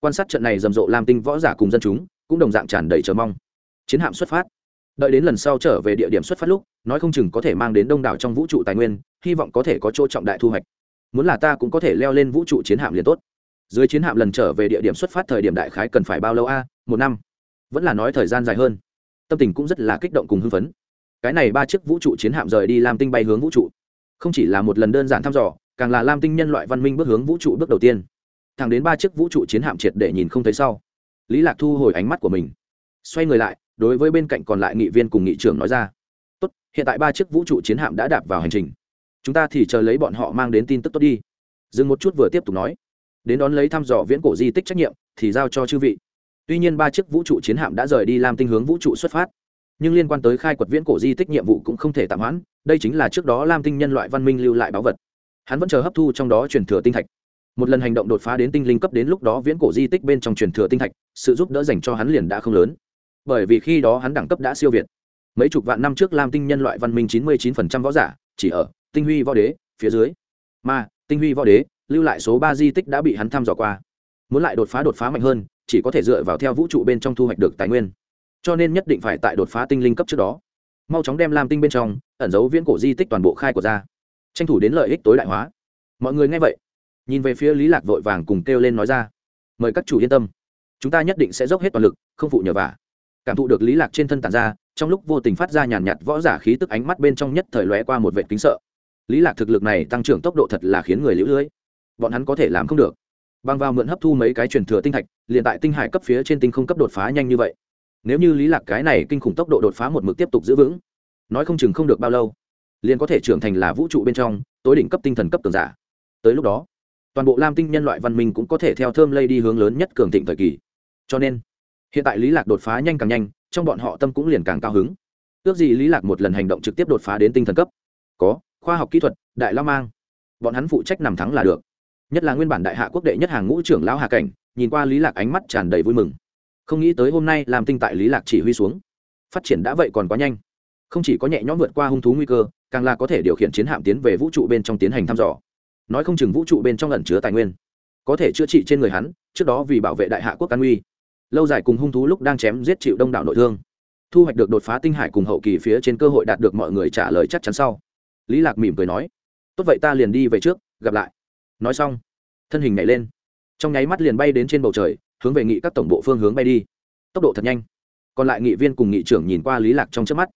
Quan sát trận này rầm rộ lam tinh võ giả cùng dân chúng, cũng đồng dạng tràn đầy chờ mong. Chiến hạm xuất phát đợi đến lần sau trở về địa điểm xuất phát lúc, nói không chừng có thể mang đến đông đảo trong vũ trụ tài nguyên, hy vọng có thể có chỗ trọng đại thu hoạch. Muốn là ta cũng có thể leo lên vũ trụ chiến hạm liền tốt. Dưới chiến hạm lần trở về địa điểm xuất phát thời điểm đại khái cần phải bao lâu a? Một năm. Vẫn là nói thời gian dài hơn. Tâm tình cũng rất là kích động cùng hưng phấn. Cái này ba chiếc vũ trụ chiến hạm rời đi lam tinh bay hướng vũ trụ. Không chỉ là một lần đơn giản thăm dò, càng là lam tinh nhân loại văn minh bước hướng vũ trụ bước đầu tiên. Thẳng đến ba chiếc vũ trụ chiến hạm triệt để nhìn không thấy sau, lý lạc thu hồi ánh mắt của mình. Xoay người lại đối với bên cạnh còn lại nghị viên cùng nghị trưởng nói ra. Tốt, hiện tại ba chiếc vũ trụ chiến hạm đã đạp vào hành trình. Chúng ta thì chờ lấy bọn họ mang đến tin tức tốt đi. Dừng một chút vừa tiếp tục nói. Đến đón lấy thăm dò viễn cổ di tích trách nhiệm, thì giao cho chư vị. Tuy nhiên ba chiếc vũ trụ chiến hạm đã rời đi làm tinh hướng vũ trụ xuất phát. Nhưng liên quan tới khai quật viễn cổ di tích nhiệm vụ cũng không thể tạm hoãn, đây chính là trước đó lam tinh nhân loại văn minh lưu lại báu vật. Hắn vẫn chờ hấp thu trong đó truyền thừa tinh thạch. Một lần hành động đột phá đến tinh linh cấp đến lúc đó viễn cổ di tích bên trong truyền thừa tinh thạch, sự giúp đỡ dành cho hắn liền đã không lớn bởi vì khi đó hắn đẳng cấp đã siêu việt. Mấy chục vạn năm trước lam tinh nhân loại văn minh chín mươi chín phần trăm võ giả chỉ ở tinh huy võ đế phía dưới. Mà, tinh huy võ đế, lưu lại số ba di tích đã bị hắn thăm dò qua. Muốn lại đột phá đột phá mạnh hơn, chỉ có thể dựa vào theo vũ trụ bên trong thu hoạch được tài nguyên. Cho nên nhất định phải tại đột phá tinh linh cấp trước đó. Mau chóng đem lam tinh bên trong, ẩn giấu viễn cổ di tích toàn bộ khai của ra. Tranh thủ đến lợi ích tối đại hóa. Mọi người nghe vậy, nhìn về phía lý lạc vội vàng cùng kêu lên nói ra. Mời các chủ yên tâm. Chúng ta nhất định sẽ dốc hết toàn lực, không phụ nhờ vả cảm thụ được lý lạc trên thân tàn ra, trong lúc vô tình phát ra nhàn nhạt võ giả khí tức ánh mắt bên trong nhất thời lóe qua một vệ kính sợ. Lý lạc thực lực này tăng trưởng tốc độ thật là khiến người liễu lưới. Bọn hắn có thể làm không được. Bằng vào mượn hấp thu mấy cái truyền thừa tinh thạch, liền tại tinh hải cấp phía trên tinh không cấp đột phá nhanh như vậy. Nếu như lý lạc cái này kinh khủng tốc độ đột phá một mực tiếp tục giữ vững, nói không chừng không được bao lâu, liền có thể trưởng thành là vũ trụ bên trong tối đỉnh cấp tinh thần cấp tường giả. Tới lúc đó, toàn bộ lam tinh nhân loại văn minh cũng có thể theo thơm lây đi hướng lớn nhất cường thịnh thời kỳ. Cho nên hiện tại lý lạc đột phá nhanh càng nhanh, trong bọn họ tâm cũng liền càng cao hứng. Ước gì lý lạc một lần hành động trực tiếp đột phá đến tinh thần cấp. Có, khoa học kỹ thuật, đại lao mang. Bọn hắn phụ trách nằm thắng là được. Nhất là nguyên bản đại hạ quốc đệ nhất hàng ngũ trưởng lão hà cảnh, nhìn qua lý lạc ánh mắt tràn đầy vui mừng. Không nghĩ tới hôm nay làm tinh tại lý lạc chỉ huy xuống. Phát triển đã vậy còn quá nhanh. Không chỉ có nhẹ nhõm vượt qua hung thú nguy cơ, càng là có thể điều khiển chiến hạm tiến về vũ trụ bên trong tiến hành thăm dò. Nói không chừng vũ trụ bên trong ẩn chứa tài nguyên. Có thể chữa trị trên người hắn, trước đó vì bảo vệ đại hạ quốc an uy lâu dài cùng hung thú lúc đang chém giết chịu đông đảo nội thương. Thu hoạch được đột phá tinh hải cùng hậu kỳ phía trên cơ hội đạt được mọi người trả lời chắc chắn sau. Lý lạc mỉm cười nói, tốt vậy ta liền đi về trước, gặp lại. Nói xong, thân hình nhảy lên. Trong nháy mắt liền bay đến trên bầu trời, hướng về nghị các tổng bộ phương hướng bay đi. Tốc độ thật nhanh. Còn lại nghị viên cùng nghị trưởng nhìn qua lý lạc trong trước mắt,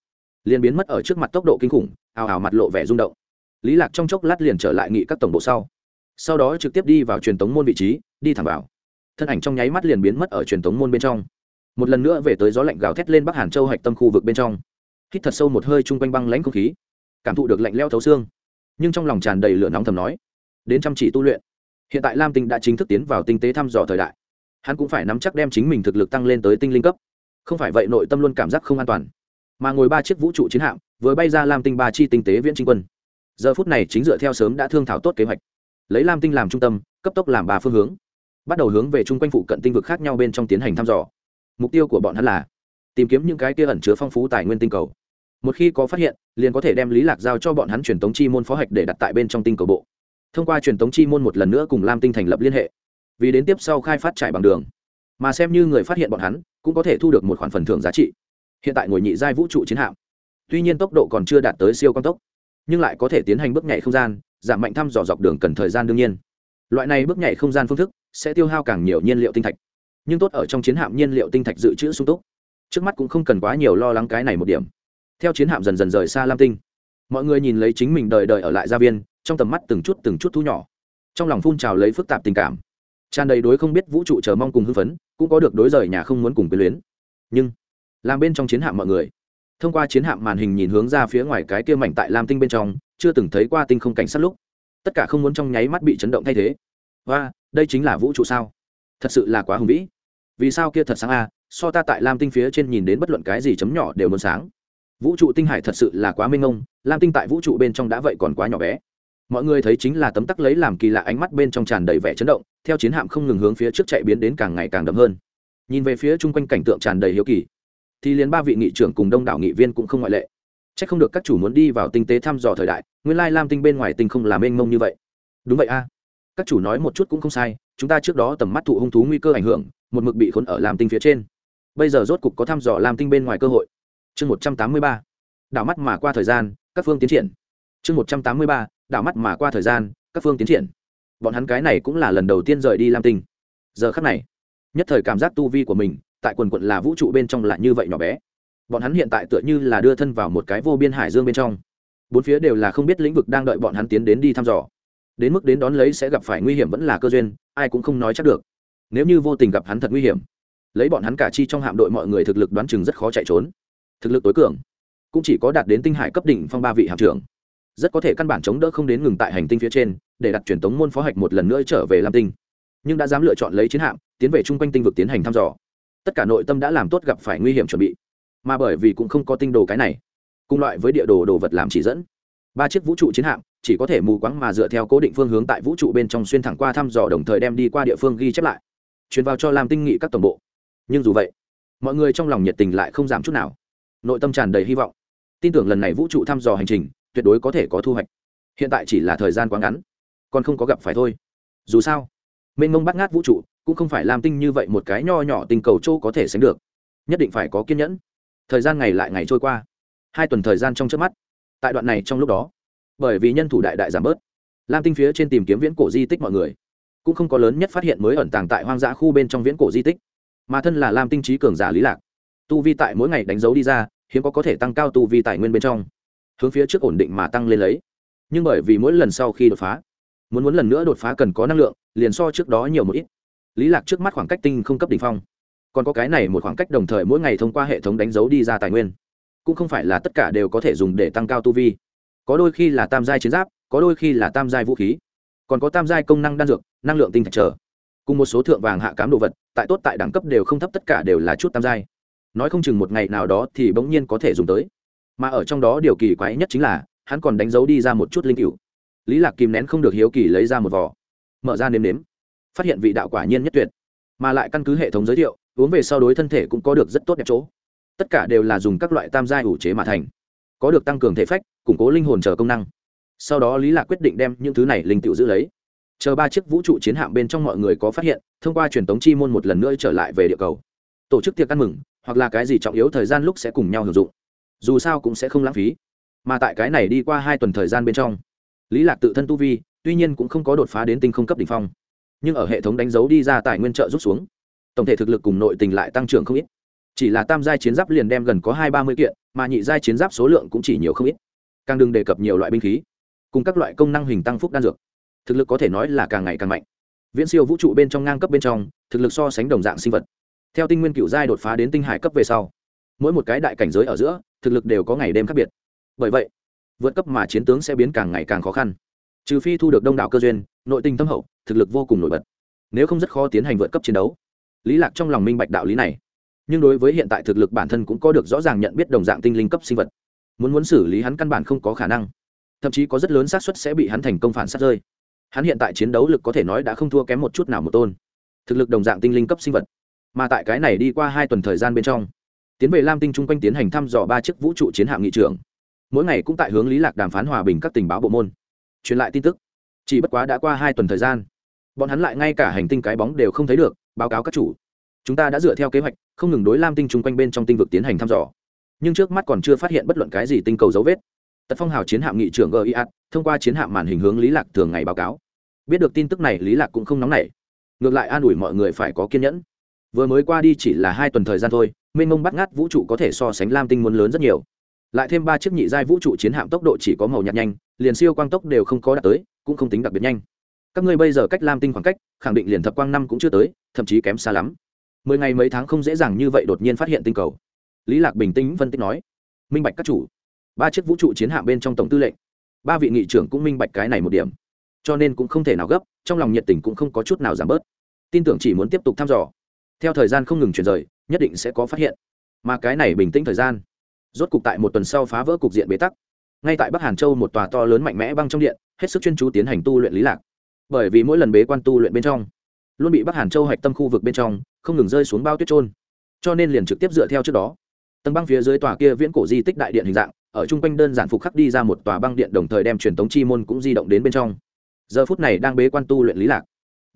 liền biến mất ở trước mặt tốc độ kinh khủng, ào ào mặt lộ vẻ rung động. Lý lạc trong chốc lát liền trở lại nghị các tổng bộ sau. Sau đó trực tiếp đi vào truyền tống môn vị trí, đi thẳng vào thân ảnh trong nháy mắt liền biến mất ở truyền thống môn bên trong. Một lần nữa về tới gió lạnh gào thét lên bắc hàn châu hạch tâm khu vực bên trong. Hít thật sâu một hơi chung quanh băng lãnh không khí, cảm thụ được lạnh leo thấu xương. Nhưng trong lòng tràn đầy lửa nóng thầm nói, đến chăm chỉ tu luyện. Hiện tại lam tinh đã chính thức tiến vào tinh tế thăm dò thời đại. Hắn cũng phải nắm chắc đem chính mình thực lực tăng lên tới tinh linh cấp. Không phải vậy nội tâm luôn cảm giác không an toàn. Mà ngồi ba chiếc vũ trụ chiến hạm, vừa bay ra lam tinh ba chi tinh tế viễn trinh quân. Giờ phút này chính dựa theo sớm đã thương thảo tốt kế hoạch. Lấy lam tinh làm trung tâm, cấp tốc làm ba phương hướng bắt đầu hướng về chung quanh phụ cận tinh vực khác nhau bên trong tiến hành thăm dò. Mục tiêu của bọn hắn là tìm kiếm những cái kia ẩn chứa phong phú tài nguyên tinh cầu. Một khi có phát hiện, liền có thể đem lý lạc giao cho bọn hắn truyền tống chi môn phó hạch để đặt tại bên trong tinh cầu bộ. Thông qua truyền tống chi môn một lần nữa cùng lam tinh thành lập liên hệ. Vì đến tiếp sau khai phát trải bằng đường. Mà xem như người phát hiện bọn hắn, cũng có thể thu được một khoản phần thưởng giá trị. Hiện tại ngồi nhị giai vũ trụ chiến hạm. Tuy nhiên tốc độ còn chưa đạt tới siêu quan tốc, nhưng lại có thể tiến hành bước nhảy không gian, giảm mạnh thăm dò dọc đường cần thời gian đương nhiên. Loại này bước nhảy không gian phương thức sẽ tiêu hao càng nhiều nhiên liệu tinh thạch. Nhưng tốt ở trong chiến hạm nhiên liệu tinh thạch dự trữ sung túc. Trước mắt cũng không cần quá nhiều lo lắng cái này một điểm. Theo chiến hạm dần dần rời xa lam tinh, mọi người nhìn lấy chính mình đời đời ở lại gia viên, trong tầm mắt từng chút từng chút thu nhỏ. Trong lòng phun trào lấy phức tạp tình cảm. Tràn đầy đối không biết vũ trụ chờ mong cùng hưng phấn, cũng có được đối rời nhà không muốn cùng quyền luyến. Nhưng, làm bên trong chiến hạm mọi người, thông qua chiến hạm màn hình nhìn hướng ra phía ngoài cái kia mảnh tại lam tinh bên trong, chưa từng thấy qua tinh không cảnh sát lúc. Tất cả không muốn trong nháy mắt bị chấn động thay thế. Và đây chính là vũ trụ sao? Thật sự là quá hùng vĩ. Vì sao kia thật sáng a so ta tại lam tinh phía trên nhìn đến bất luận cái gì chấm nhỏ đều muốn sáng. Vũ trụ tinh hải thật sự là quá mênh mông, lam tinh tại vũ trụ bên trong đã vậy còn quá nhỏ bé. Mọi người thấy chính là tấm tắc lấy làm kỳ lạ ánh mắt bên trong tràn đầy vẻ chấn động, theo chiến hạm không ngừng hướng phía trước chạy biến đến càng ngày càng đậm hơn. Nhìn về phía chung quanh cảnh tượng tràn đầy hiếu kỳ, thì liền ba vị nghị trưởng cùng đông đảo nghị viên cũng không ngoại lệ. C h ắ c không được các chủ muốn đi vào tinh tế thăm dò thời đại, nguyên lai lam tinh bên ngoài tinh không làm mênh mông như vậy. Đúng vậy a các chủ nói một chút cũng không sai, chúng ta trước đó tầm mắt thụ hung thú nguy cơ ảnh hưởng, một mực bị khốn ở lam tinh phía trên. Bây giờ rốt cục có thăm dò lam tinh bên ngoài cơ hội. Chương một trăm tám mươi ba. Đảo mắt mà qua thời gian, các phương tiến triển. Chương một trăm tám mươi ba. Đảo mắt mà qua thời gian, các phương tiến triển. Bọn hắn cái này cũng là lần đầu tiên rời đi lam tinh. Giờ khắc này, nhất thời cảm giác tu vi của mình tại quần quận là vũ trụ bên trong là như vậy nhỏ bé. Bọn hắn hiện tại tựa như là đưa thân vào một cái vô biên hải dương bên trong. Bốn phía đều là không biết lĩnh vực đang đợi bọn hắn tiến đến đi thăm dò đến mức đến đón lấy sẽ gặp phải nguy hiểm vẫn là cơ duyên, ai cũng không nói chắc được. Nếu như vô tình gặp hắn thật nguy hiểm, lấy bọn hắn cả chi trong hạm đội mọi người thực lực đoán chừng rất khó chạy trốn. Thực lực tối cường, cũng chỉ có đạt đến tinh hải cấp đỉnh phong ba vị hạm trưởng. Rất có thể căn bản chống đỡ không đến ngừng tại hành tinh phía trên, để đặt truyền tống môn phó hạch một lần nữa trở về lam tinh. Nhưng đã dám lựa chọn lấy chiến hạm, tiến về chung quanh tinh vực tiến hành thăm dò. Tất cả nội tâm đã làm tốt gặp phải nguy hiểm chuẩn bị. Mà bởi vì cũng không có tinh đồ cái này, cùng loại với địa đồ đồ vật làm chỉ dẫn. Ba chiếc vũ trụ chiến hạm chỉ có thể mù quáng mà dựa theo cố định phương hướng tại vũ trụ bên trong xuyên thẳng qua thăm dò đồng thời đem đi qua địa phương ghi chép lại. Truyền vào cho làm tinh nghị các tổng bộ. Nhưng dù vậy, mọi người trong lòng nhiệt tình lại không giảm chút nào. Nội tâm tràn đầy hy vọng. Tin tưởng lần này vũ trụ thăm dò hành trình, tuyệt đối có thể có thu hoạch. Hiện tại chỉ là thời gian quá ngắn, còn không có gặp phải thôi. Dù sao, mênh mông bắt ngát vũ trụ cũng không phải làm tinh như vậy một cái nho nhỏ tình cầu châu có thể sánh được. Nhất định phải có kiên nhẫn. Thời gian ngày lại ngày trôi qua. Hai tuần thời gian trong trước mắt. Tại đoạn này trong lúc đó bởi vì nhân thủ đại đại giảm bớt. Lam tinh phía trên tìm kiếm viễn cổ di tích mọi người, cũng không có lớn nhất phát hiện mới ẩn tàng tại hoang dã khu bên trong viễn cổ di tích, mà thân là lam tinh trí cường giả lý lạc. Tu vi tại mỗi ngày đánh dấu đi ra, hiếm có có thể tăng cao tu vi tài nguyên bên trong, hướng phía trước ổn định mà tăng lên lấy. Nhưng bởi vì mỗi lần sau khi đột phá, muốn muốn lần nữa đột phá cần có năng lượng, liền so trước đó nhiều một ít. Lý lạc trước mắt khoảng cách tinh không cấp đỉnh phong, còn có cái này một khoảng cách đồng thời mỗi ngày thông qua hệ thống đánh dấu đi ra tài nguyên, cũng không phải là tất cả đều có thể dùng để tăng cao tu vi có đôi khi là tam giai chiến giáp, có đôi khi là tam giai vũ khí. Còn có tam giai công năng đan dược, năng lượng tinh thạch trở cùng một số thượng vàng hạ cám đồ vật, tại tốt tại đẳng cấp đều không thấp tất cả đều là chút tam giai. Nói không chừng một ngày nào đó thì bỗng nhiên có thể dùng tới. Mà ở trong đó điều kỳ quái nhất chính là, hắn còn đánh dấu đi ra một chút linh cựu lý lạc kìm nén không được hiếu kỳ lấy ra một vỏ. Mở ra nếm nếm. Phát hiện vị đạo quả nhiên nhất tuyệt. Mà lại căn cứ hệ thống giới thiệu, uống về sau đối thân thể cũng có được rất tốt đẹp chỗ. Tất cả đều là dùng các loại tam giai ủ chế mà thành. Có được tăng cường thể phách củng cố linh hồn chờ công năng. Sau đó lý lạc quyết định đem những thứ này linh tiểu giữ lấy. Chờ ba chiếc vũ trụ chiến hạm bên trong mọi người có phát hiện, thông qua truyền tống chi môn một lần nữa trở lại về địa cầu. Tổ chức tiệc ăn mừng, hoặc là cái gì trọng yếu thời gian lúc sẽ cùng nhau hưởng dụng. Dù sao cũng sẽ không lãng phí. Mà tại cái này đi qua hai tuần thời gian bên trong, lý lạc tự thân tu vi, tuy nhiên cũng không có đột phá đến tinh không cấp đỉnh phong. Nhưng ở hệ thống đánh dấu đi ra tài nguyên trợ rút xuống, tổng thể thực lực cùng nội tình lại tăng trưởng không ít. Chỉ là tam giai chiến giáp liền đem gần có hai ba mươi kiện, mà nhị giai chiến giáp số lượng cũng chỉ nhiều không ít càng đừng đề cập nhiều loại binh khí, cùng các loại công năng hình tăng phúc đan dược. Thực lực có thể nói là càng ngày càng mạnh. Viễn siêu vũ trụ bên trong ngang cấp bên trong, thực lực so sánh đồng dạng sinh vật. Theo tinh nguyên cựu giai đột phá đến tinh hải cấp về sau, mỗi một cái đại cảnh giới ở giữa, thực lực đều có ngày đêm khác biệt. Bởi vậy, vượt cấp mà chiến tướng sẽ biến càng ngày càng khó khăn. Trừ phi thu được đông đảo cơ duyên, nội tinh tâm hậu, thực lực vô cùng nổi bật. Nếu không rất khó tiến hành vượt cấp chiến đấu. Lý lạc trong lòng minh bạch đạo lý này. Nhưng đối với hiện tại thực lực bản thân cũng có được rõ ràng nhận biết đồng dạng tinh linh cấp sinh vật muốn muốn xử lý hắn căn bản không có khả năng. Thậm chí có rất lớn xác suất sẽ bị hắn thành công phản sát rơi. Hắn hiện tại chiến đấu lực có thể nói đã không thua kém một chút nào một tôn. Thực lực đồng dạng tinh linh cấp sinh vật. Mà tại cái này đi qua hai tuần thời gian bên trong, tiến về lam tinh chung quanh tiến hành thăm dò ba chiếc vũ trụ chiến hạm nghị trưởng. Mỗi ngày cũng tại hướng lý lạc đàm phán hòa bình các tình báo bộ môn. Truyền lại tin tức. Chỉ bất quá đã qua hai tuần thời gian, bọn hắn lại ngay cả hành tinh cái bóng đều không thấy được, báo cáo các chủ. Chúng ta đã dựa theo kế hoạch, không ngừng đối lam tinh chung quanh bên trong tinh vực tiến hành thăm dò nhưng trước mắt còn chưa phát hiện bất luận cái gì tinh cầu dấu vết. Tật phong hào chiến hạm nghị trưởng giat thông qua chiến hạm màn hình hướng lý lạc thường ngày báo cáo. Biết được tin tức này, lý lạc cũng không nóng nảy. Ngược lại an ủi mọi người phải có kiên nhẫn. Vừa mới qua đi chỉ là hai tuần thời gian thôi, mênh mông bắt ngát vũ trụ có thể so sánh lam tinh muốn lớn rất nhiều. Lại thêm ba chiếc nhị giai vũ trụ chiến hạm tốc độ chỉ có màu nhạt nhanh, liền siêu quang tốc đều không có đạt tới, cũng không tính đặc biệt nhanh. Các ngươi bây giờ cách lam tinh khoảng cách, khẳng định liền thập quang năm cũng chưa tới, thậm chí kém xa lắm. Mười ngày mấy tháng không dễ dàng như vậy đột nhiên phát hiện tinh cầu lý lạc bình tĩnh phân tích nói, minh bạch các chủ, ba chiếc vũ trụ chiến hạm bên trong tổng tư lệnh, ba vị nghị trưởng cũng minh bạch cái này một điểm, cho nên cũng không thể nào gấp, trong lòng nhiệt tình cũng không có chút nào giảm bớt. Tin tưởng chỉ muốn tiếp tục thăm dò. Theo thời gian không ngừng chuyển rời, nhất định sẽ có phát hiện. Mà cái này bình tĩnh thời gian, rốt cục tại một tuần sau phá vỡ cục diện bế tắc. Ngay tại bắc hàn châu một tòa to lớn mạnh mẽ băng trong điện, hết sức chuyên chú tiến hành tu luyện lý lạc. Bởi vì mỗi lần bế quan tu luyện bên trong, luôn bị bắc hàn châu hạch tâm khu vực bên trong, không ngừng rơi xuống bao tuyết trôn cho nên liền trực tiếp dựa theo trước đó tầng băng phía dưới tòa kia viễn cổ di tích đại điện hình dạng, ở trung quanh đơn giản phục khắc đi ra một tòa băng điện đồng thời đem truyền tống chi môn cũng di động đến bên trong. Giờ phút này đang bế quan tu luyện lý lạc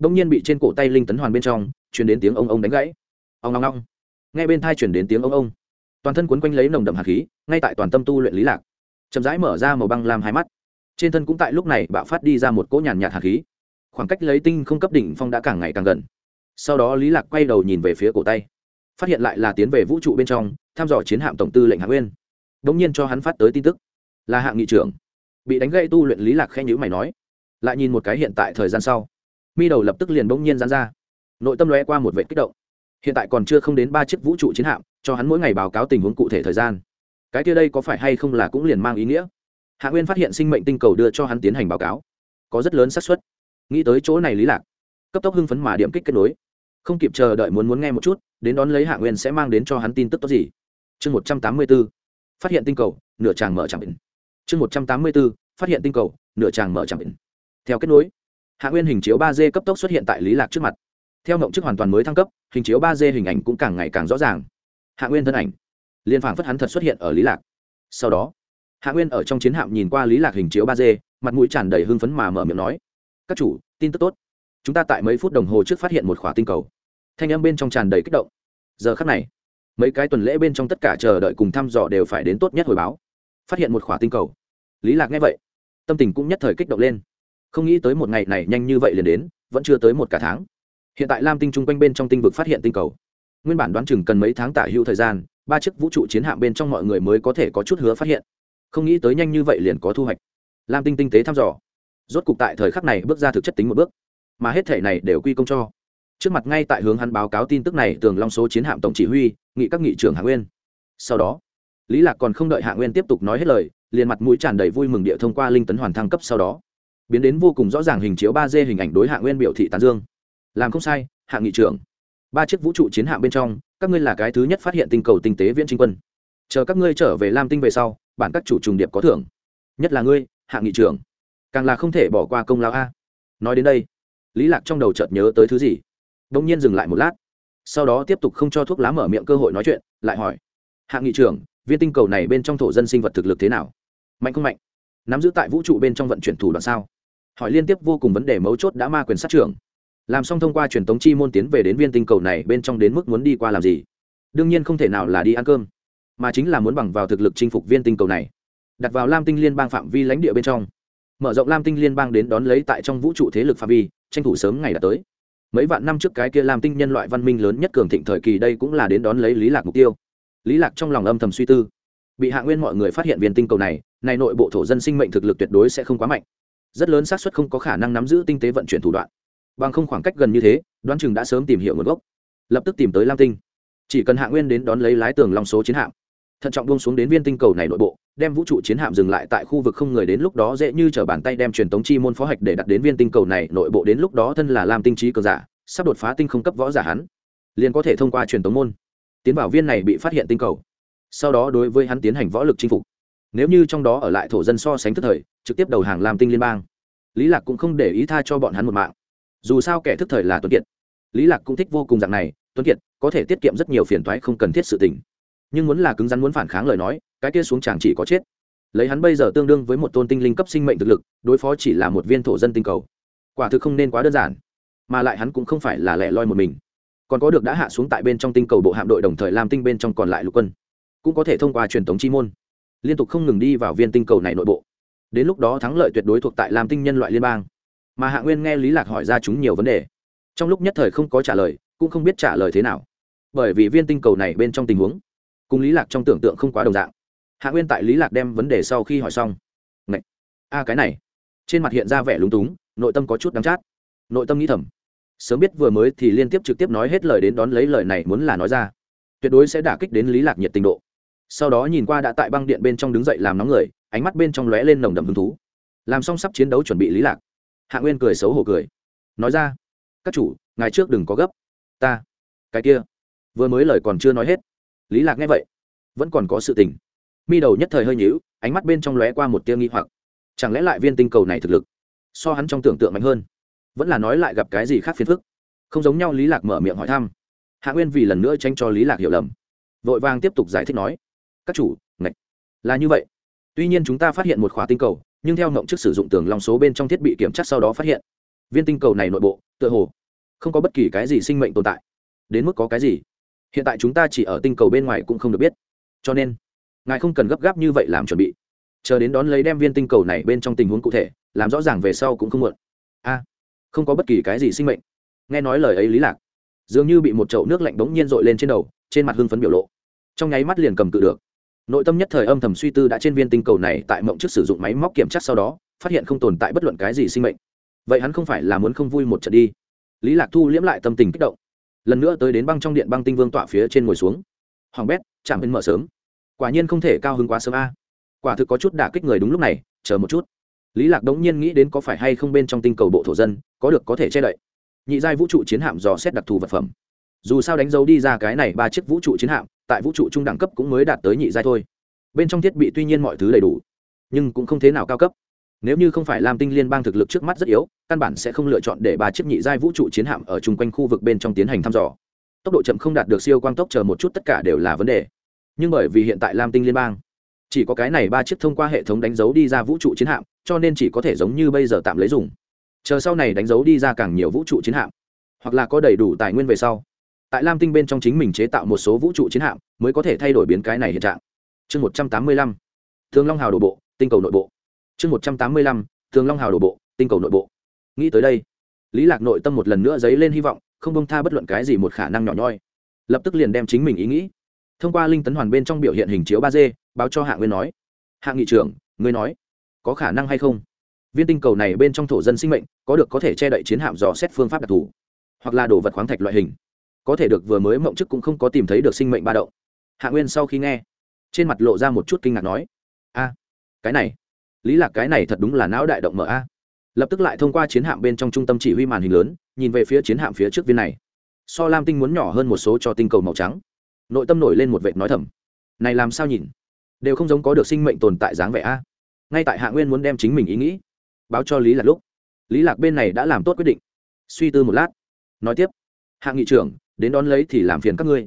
đông nhiên bị trên cổ tay linh tấn hoàn bên trong, truyền đến tiếng ông ông đánh gãy. Ông ngong ngong. Ngay bên thai truyền đến tiếng ông ông. Toàn thân quấn quanh lấy nồng đậm hạt khí, ngay tại toàn tâm tu luyện lý lạc. Chậm rãi mở ra màu băng làm hai mắt. Trên thân cũng tại lúc này bạo phát đi ra một cỗ nhàn nhạt hạt khí. Khoảng cách lấy tinh không cấp đỉnh phong đã càng ngày càng gần. Sau đó lý lạc quay đầu nhìn về phía cổ tay phát hiện lại là tiến về vũ trụ bên trong, thăm dò chiến hạm tổng tư lệnh hạ nguyên. Đống nhiên cho hắn phát tới tin tức. Là hạng nghị trưởng. Bị đánh gãy tu luyện lý lạc khen nhữ mày nói. Lại nhìn một cái hiện tại thời gian sau. Mi đầu lập tức liền bỗng nhiên dán ra. Nội tâm lóe qua một vệ kích động. Hiện tại còn chưa không đến ba chiếc vũ trụ chiến hạm, cho hắn mỗi ngày báo cáo tình huống cụ thể thời gian. Cái kia đây có phải hay không là cũng liền mang ý nghĩa? Hạ nguyên phát hiện sinh mệnh tinh cầu đưa cho hắn tiến hành báo cáo. Có rất lớn xác suất. Nghĩ tới chỗ này lý lạc, cấp tốc hưng phấn mà điểm kích kết nối không kịp chờ đợi muốn muốn nghe một chút, đến đón lấy hạ nguyên sẽ mang đến cho hắn tin tức tốt gì. Chương một trăm tám mươi b ố phát hiện tinh cầu, nửa tràng mở chẳng bệnh chương một trăm tám mươi b ố phát hiện tinh cầu, nửa tràng mở chẳng bệnh theo kết nối, hạ nguyên hình chiếu ba d cấp tốc xuất hiện tại lý lạc trước mặt. Theo mộng chức hoàn toàn mới thăng cấp, hình chiếu ba d hình ảnh cũng càng ngày càng rõ ràng. Hạ nguyên thân ảnh, liên phản phất hắn thật xuất hiện ở lý lạc. Sau đó, hạ nguyên ở trong chiến hạm nhìn qua lý lạc hình chiếu ba d, mặt mũi tràn đầy hưng phấn mà mở miệng nói, các chủ, tin tức tốt. Chúng ta tại mấy phút đồng hồ trước phát hiện một khỏa tinh cầu thanh âm bên trong tràn đầy kích động. Giờ khắc này, mấy cái tuần lễ bên trong tất cả chờ đợi cùng thăm dò đều phải đến tốt nhất hồi báo. Phát hiện một khỏa tinh cầu. Lý lạc nghe vậy, tâm tình cũng nhất thời kích động lên. Không nghĩ tới một ngày này nhanh như vậy liền đến, vẫn chưa tới một cả tháng. Hiện tại lam tinh chung quanh bên trong tinh vực phát hiện tinh cầu. Nguyên bản đoán chừng cần mấy tháng tả hữu thời gian, ba chiếc vũ trụ chiến hạm bên trong mọi người mới có thể có chút hứa phát hiện. Không nghĩ tới nhanh như vậy liền có thu hoạch. Lam tinh tinh tế thăm dò. Rốt cục tại thời khắc này bước ra thực chất tính một bước. Mà hết thể này đều quy công cho trước mặt ngay tại hướng hắn báo cáo tin tức này, tường long số chiến hạm tổng chỉ huy, nghị các nghị trưởng hạ nguyên. Sau đó, lý lạc còn không đợi hạ nguyên tiếp tục nói hết lời, liền mặt mũi tràn đầy vui mừng địa thông qua linh tấn hoàn thăng cấp sau đó, biến đến vô cùng rõ ràng hình chiếu ba d hình ảnh đối hạ nguyên biểu thị tàn dương. Làm không sai, hạ nghị trưởng, ba chiếc vũ trụ chiến hạm bên trong, các ngươi là cái thứ nhất phát hiện tinh cầu tinh tế viễn trinh quân. Chờ các ngươi trở về lam tinh về sau bản các chủ trùng điệp có thưởng. Nhất là ngươi, hạ nghị trưởng, càng là không thể bỏ qua công lao a. Nói đến đây, lý lạc trong đầu chợt nhớ tới thứ gì? Đông nhiên dừng lại một lát, sau đó tiếp tục không cho thuốc lá mở miệng cơ hội nói chuyện, lại hỏi hạng nghị trưởng, viên tinh cầu này bên trong thổ dân sinh vật thực lực thế nào? Mạnh không mạnh? Nắm giữ tại vũ trụ bên trong vận chuyển thủ đoạn sao? Hỏi liên tiếp vô cùng vấn đề mấu chốt đã ma quyền sát trưởng. Làm xong thông qua truyền tống chi môn tiến về đến viên tinh cầu này bên trong đến mức muốn đi qua làm gì? Đương nhiên không thể nào là đi ăn cơm, mà chính là muốn bằng vào thực lực chinh phục viên tinh cầu này. Đặt vào lam tinh liên bang phạm vi lãnh địa bên trong. Mở rộng lam tinh liên bang đến đón lấy tại trong vũ trụ thế lực phạm vi, tranh thủ sớm ngày đã tới mấy vạn năm trước cái kia làm tinh nhân loại văn minh lớn nhất cường thịnh thời kỳ đây cũng là đến đón lấy lý lạc mục tiêu. Lý lạc trong lòng âm thầm suy tư. Bị hạ nguyên mọi người phát hiện viên tinh cầu này này nội bộ thổ dân sinh mệnh thực lực tuyệt đối sẽ không quá mạnh. Rất lớn xác suất không có khả năng nắm giữ tinh tế vận chuyển thủ đoạn. Bằng không khoảng cách gần như thế, đoán chừng đã sớm tìm hiểu nguồn gốc. Lập tức tìm tới lam tinh. Chỉ cần hạ nguyên đến đón lấy lái tường long số chiến hạm. Thận trọng buông xuống đến viên tinh cầu này nội bộ đem vũ trụ chiến hạm dừng lại tại khu vực không người đến lúc đó dễ như t bàn tay đem truyền tống chi môn phó hạch để đặt đến viên tinh cầu này, nội bộ đến lúc đó thân là lam tinh trí cờ giả, sắp đột phá tinh không cấp võ giả hắn, liền có thể thông qua truyền tống môn, tiến vào viên này bị phát hiện tinh cầu. Sau đó đối với hắn tiến hành võ lực chinh phục. Nếu như trong đó ở lại thổ dân so sánh thức thời, trực tiếp đầu hàng làm tinh liên bang, lý lạc cũng không để ý tha cho bọn hắn một mạng. Dù sao kẻ thức thời là tuấn kiệt. Lý lạc cũng thích vô cùng dạng này, tuấn kiệt có thể tiết kiệm rất nhiều phiền toái không cần thiết sự tình nhưng muốn là cứng rắn muốn phản kháng lời nói, cái kia xuống chàng chỉ có chết. Lấy hắn bây giờ tương đương với một tôn tinh linh cấp sinh mệnh thực lực, đối phó chỉ là một viên thổ dân tinh cầu. Quả thực không nên quá đơn giản, mà lại hắn cũng không phải là lẻ loi một mình. Còn có được đã hạ xuống tại bên trong tinh cầu bộ hạm đội đồng thời làm tinh bên trong còn lại lục quân, cũng có thể thông qua truyền thống chi môn, liên tục không ngừng đi vào viên tinh cầu này nội bộ. Đến lúc đó thắng lợi tuyệt đối thuộc tại làm tinh nhân loại liên bang. Mà hạ nguyên nghe lý lạc hỏi ra chúng nhiều vấn đề, trong lúc nhất thời không có trả lời, cũng không biết trả lời thế nào. Bởi vì viên tinh cầu này bên trong tình huống cùng lý lạc trong tưởng tượng không quá đồng dạng. Hạ nguyên tại lý lạc đem vấn đề sau khi hỏi xong. Ngậy! a, cái này! Trên mặt hiện ra vẻ lúng túng, nội tâm có chút đắng chát. Nội tâm nghĩ thầm. Sớm biết vừa mới thì liên tiếp trực tiếp nói hết lời đến đón lấy lời này muốn là nói ra. Tuyệt đối sẽ đả kích đến lý lạc nhiệt tình độ. Sau đó nhìn qua đã tại băng điện bên trong đứng dậy làm nóng người, ánh mắt bên trong lóe lên nồng đậm hứng thú. Làm xong sắp chiến đấu chuẩn bị lý lạc. Hạ nguyên cười xấu hổ cười. Nói ra. Các chủ ngày trước đừng có gấp. Ta. Cái kia. Vừa mới lời còn chưa nói hết lý lạc nghe vậy, vẫn còn có sự tình. Mi đầu nhất thời hơi nhíu, ánh mắt bên trong lóe qua một tia nghi hoặc. Chẳng lẽ lại viên tinh cầu này thực lực, so hắn trong tưởng tượng mạnh hơn? Vẫn là nói lại gặp cái gì khác phiền phức? Không giống nhau lý lạc mở miệng hỏi thăm. Hạ nguyên vì lần nữa tranh cho lý lạc hiểu lầm, vội vàng tiếp tục giải thích nói, các chủ, ngạch, là như vậy. Tuy nhiên chúng ta phát hiện một khóa tinh cầu, nhưng theo ngộng trước sử dụng tường long số bên trong thiết bị kiểm tra sau đó phát hiện, viên tinh cầu này nội bộ, tựa hồ không có bất kỳ cái gì sinh mệnh tồn tại. Đến mức có cái gì? Hiện tại chúng ta chỉ ở tinh cầu bên ngoài cũng không được biết. Cho nên, ngài không cần gấp gáp như vậy làm chuẩn bị. Chờ đến đón lấy đem viên tinh cầu này bên trong tình huống cụ thể, làm rõ ràng về sau cũng không muộn. A, không có bất kỳ cái gì sinh mệnh. Nghe nói lời ấy lý lạc. Dường như bị một chậu nước lạnh bỗng nhiên rội lên trên đầu, trên mặt hưng phấn biểu lộ. Trong nháy mắt liền cầm cự được. Nội tâm nhất thời âm thầm suy tư đã trên viên tinh cầu này tại mộng trước sử dụng máy móc kiểm tra sau đó, phát hiện không tồn tại bất luận cái gì sinh mệnh. Vậy hắn không phải là muốn không vui một trận đi. Lý lạc thu liễm lại tâm tình kích động lần nữa tới đến băng trong điện băng tinh vương tọa phía trên ngồi xuống. Hoàng bét, chạm bên mở sớm. Quả nhiên không thể cao hứng quá sớm a. Quả thực có chút đả kích người đúng lúc này, chờ một chút. Lý lạc đống nhiên nghĩ đến có phải hay không bên trong tinh cầu bộ thổ dân, có được có thể che đậy. Nhị giai vũ trụ chiến hạm dò xét đặc thù vật phẩm. Dù sao đánh dấu đi ra cái này ba chiếc vũ trụ chiến hạm, tại vũ trụ trung đẳng cấp cũng mới đạt tới nhị giai thôi. Bên trong thiết bị tuy nhiên mọi thứ đầy đủ, nhưng cũng không thế nào cao cấp nếu như không phải Lam tinh liên bang thực lực trước mắt rất yếu, căn bản sẽ không lựa chọn để ba chiếc nhị giai vũ trụ chiến hạm ở chung quanh khu vực bên trong tiến hành thăm dò. Tốc độ chậm không đạt được siêu quang tốc chờ một chút tất cả đều là vấn đề. Nhưng bởi vì hiện tại lam tinh liên bang chỉ có cái này ba chiếc thông qua hệ thống đánh dấu đi ra vũ trụ chiến hạm, cho nên chỉ có thể giống như bây giờ tạm lấy dùng. Chờ sau này đánh dấu đi ra càng nhiều vũ trụ chiến hạm, hoặc là có đầy đủ tài nguyên về sau, tại lam tinh bên trong chính mình chế tạo một số vũ trụ chiến hạm mới có thể thay đổi biến cái này hiện trạng. Chương một trăm tám mươi lăm, Thương long hào đổ bộ, tinh cầu nội bộ chương một trăm tám mươi lăm thường long hào đổ bộ, tinh cầu nội bộ. Nghĩ tới đây, lý lạc nội tâm một lần nữa dấy lên hy vọng, không bông tha bất luận cái gì một khả năng nhỏ nhoi. Lập tức liền đem chính mình ý nghĩ, thông qua linh tấn hoàn bên trong biểu hiện hình chiếu ba d, báo cho hạ nguyên nói. Hạ nghị trưởng, ngươi nói, có khả năng hay không? Viên tinh cầu này bên trong thổ dân sinh mệnh, có được có thể che đậy chiến hạm dò xét phương pháp đặc thù, hoặc là đồ vật khoáng thạch loại hình. Có thể được vừa mới mộng chức cũng không có tìm thấy được sinh mệnh ba động. Hạ nguyên sau khi nghe, trên mặt lộ ra một chút kinh ngạc nói, a, cái này lý lạc cái này thật đúng là não đại động mở a. Lập tức lại thông qua chiến hạm bên trong trung tâm chỉ huy màn hình lớn, nhìn về phía chiến hạm phía trước viên này. So lam tinh muốn nhỏ hơn một số cho tinh cầu màu trắng. Nội tâm nổi lên một vệt nói thầm. Này làm sao nhìn? Đều không giống có được sinh mệnh tồn tại dáng vẻ a. Ngay tại hạ nguyên muốn đem chính mình ý nghĩ báo cho lý lạc lúc, lý lạc bên này đã làm tốt quyết định. Suy tư một lát, nói tiếp. Hạ nghị trưởng, đến đón lấy thì làm phiền các ngươi.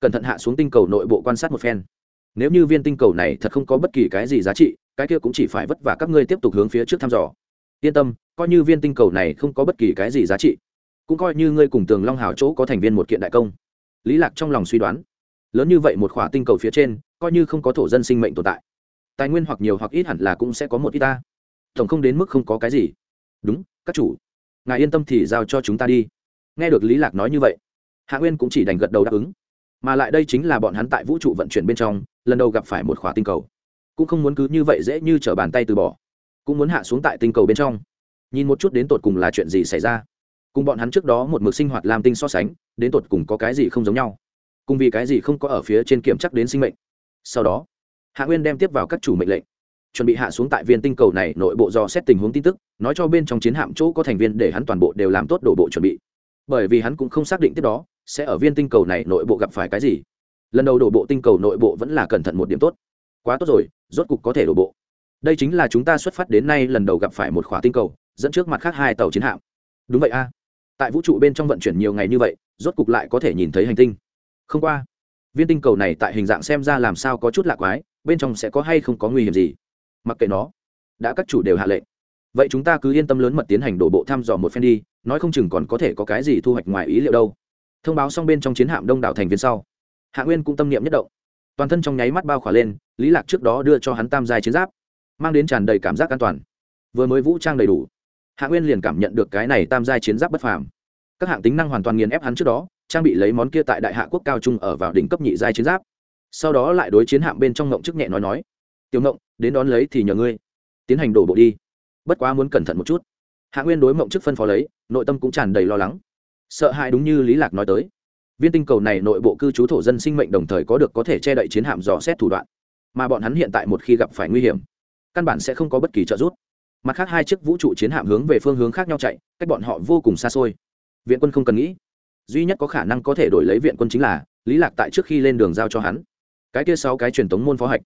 Cẩn thận hạ xuống tinh cầu nội bộ quan sát một phen. Nếu như viên tinh cầu này thật không có bất kỳ cái gì giá trị cái kia cũng chỉ phải vất vả các ngươi tiếp tục hướng phía trước thăm dò. Yên tâm, coi như viên tinh cầu này không có bất kỳ cái gì giá trị, cũng coi như ngươi cùng tường long hào chỗ có thành viên một kiện đại công. Lý lạc trong lòng suy đoán, lớn như vậy một khỏa tinh cầu phía trên, coi như không có thổ dân sinh mệnh tồn tại, tài nguyên hoặc nhiều hoặc ít hẳn là cũng sẽ có một ít ta. Tổng không đến mức không có cái gì. Đúng, các chủ. Ngài yên tâm thì giao cho chúng ta đi. Nghe được lý lạc nói như vậy, hạ nguyên cũng chỉ đành gật đầu đáp ứng. Mà lại đây chính là bọn hắn tại vũ trụ vận chuyển bên trong, lần đầu gặp phải một khóa tinh cầu cũng không muốn cứ như vậy dễ như trở bàn tay từ bỏ, cũng muốn hạ xuống tại tinh cầu bên trong. Nhìn một chút đến tột cùng là chuyện gì xảy ra. Cùng bọn hắn trước đó một mực sinh hoạt làm tinh so sánh, đến tột cùng có cái gì không giống nhau. Cùng vì cái gì không có ở phía trên kiểm chắc đến sinh mệnh. Sau đó, hạ nguyên đem tiếp vào các chủ mệnh lệnh, chuẩn bị hạ xuống tại viên tinh cầu này nội bộ do xét tình huống tin tức, nói cho bên trong chiến hạm chỗ có thành viên để hắn toàn bộ đều làm tốt đổ bộ chuẩn bị. Bởi vì hắn cũng không xác định tiếp đó sẽ ở viên tinh cầu này nội bộ gặp phải cái gì. Lần đầu đổ bộ tinh cầu nội bộ vẫn là cẩn thận một điểm tốt quá tốt rồi, rốt cục có thể đổ bộ. Đây chính là chúng ta xuất phát đến nay lần đầu gặp phải một khỏa tinh cầu, dẫn trước mặt khác hai tàu chiến hạm. Đúng vậy a. Tại vũ trụ bên trong vận chuyển nhiều ngày như vậy, rốt cục lại có thể nhìn thấy hành tinh. Không qua, viên tinh cầu này tại hình dạng xem ra làm sao có chút lạ quái, bên trong sẽ có hay không có nguy hiểm gì? Mặc kệ nó, đã các chủ đều hạ lệnh. Vậy chúng ta cứ yên tâm lớn mật tiến hành đổ bộ thăm dò một phen đi, nói không chừng còn có thể có cái gì thu hoạch ngoài ý liệu đâu. Thông báo xong bên trong chiến hạm đông đảo thành viên sau, hạ nguyên cũng tâm niệm nhất động toàn thân trong nháy mắt bao khỏa lên, lý lạc trước đó đưa cho hắn tam giai chiến giáp, mang đến tràn đầy cảm giác an toàn. Vừa mới vũ trang đầy đủ, hạ nguyên liền cảm nhận được cái này tam giai chiến giáp bất phàm. Các hạng tính năng hoàn toàn nghiền ép hắn trước đó, trang bị lấy món kia tại đại hạ quốc cao trung ở vào đỉnh cấp nhị giai chiến giáp. Sau đó lại đối chiến hạm bên trong ngộng chức nhẹ nói nói, tiểu ngộng, đến đón lấy thì nhờ ngươi, tiến hành đổ bộ đi. Bất quá muốn cẩn thận một chút. Hạ nguyên đối mộng chức phân phó lấy, nội tâm cũng tràn đầy lo lắng. Sợ hãi đúng như lý lạc nói tới viên tinh cầu này nội bộ cư trú thổ dân sinh mệnh đồng thời có được có thể che đậy chiến hạm dò xét thủ đoạn, mà bọn hắn hiện tại một khi gặp phải nguy hiểm, căn bản sẽ không có bất kỳ trợ giúp. Mặt khác, hai chiếc vũ trụ chiến hạm hướng về phương hướng khác nhau chạy, cách bọn họ vô cùng xa xôi. Viện quân không cần nghĩ. Duy nhất có khả năng có thể đổi lấy viện quân chính là lý lạc tại trước khi lên đường giao cho hắn. Cái kia sáu cái truyền thống môn phó hạch.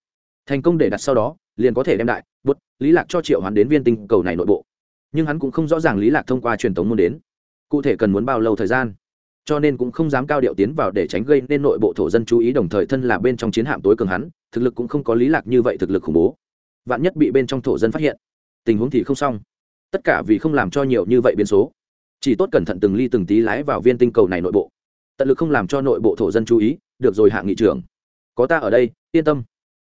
Thành công để đặt sau đó, liền có thể đem đại, bút, lý lạc cho triệu hắn đến viên tinh cầu này nội bộ. Nhưng hắn cũng không rõ ràng lý lạc thông qua truyền thống môn đến, cụ thể cần muốn bao lâu thời gian cho nên cũng không dám cao điệu tiến vào để tránh gây nên nội bộ thổ dân chú ý, đồng thời thân là bên trong chiến hạm tối cường hắn, thực lực cũng không có lý lạc như vậy thực lực khủng bố. Vạn nhất bị bên trong thổ dân phát hiện, tình huống thì không xong. Tất cả vì không làm cho nhiều như vậy biến số. Chỉ tốt cẩn thận từng ly từng tí lái vào viên tinh cầu này nội bộ. Tận lực không làm cho nội bộ thổ dân chú ý, được rồi hạ nghị trưởng. Có ta ở đây, yên tâm.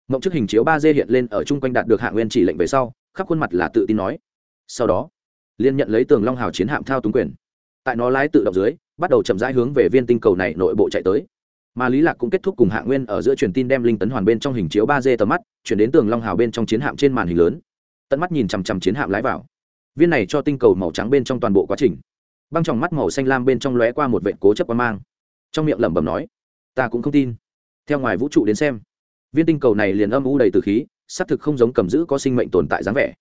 Mộng chức hình chiếu ba d hiện lên ở chung quanh đạt được hạ nguyên chỉ lệnh về sau, khắp khuôn mặt là tự tin nói. Sau đó liên nhận lấy tường long hào chiến hạm thao túng quyền. Tại nó lái tự động dưới bắt đầu chậm rãi hướng về viên tinh cầu này nội bộ chạy tới. Mà lý lạc cũng kết thúc cùng hạ nguyên ở giữa truyền tin đem linh tấn hoàn bên trong hình chiếu ba d tầm mắt, chuyển đến tường long hào bên trong chiến hạm trên màn hình lớn. Tận mắt nhìn chằm chằm chiến hạm lái vào. Viên này cho tinh cầu màu trắng bên trong toàn bộ quá trình. Băng tròng mắt màu xanh lam bên trong lóe qua một vệ cố chấp quan mang. Trong miệng lẩm bẩm nói, ta cũng không tin. Theo ngoài vũ trụ đến xem, viên tinh cầu này liền âm u đầy từ khí, xác thực không giống cầm giữ có sinh mệnh tồn tại dáng vẻ.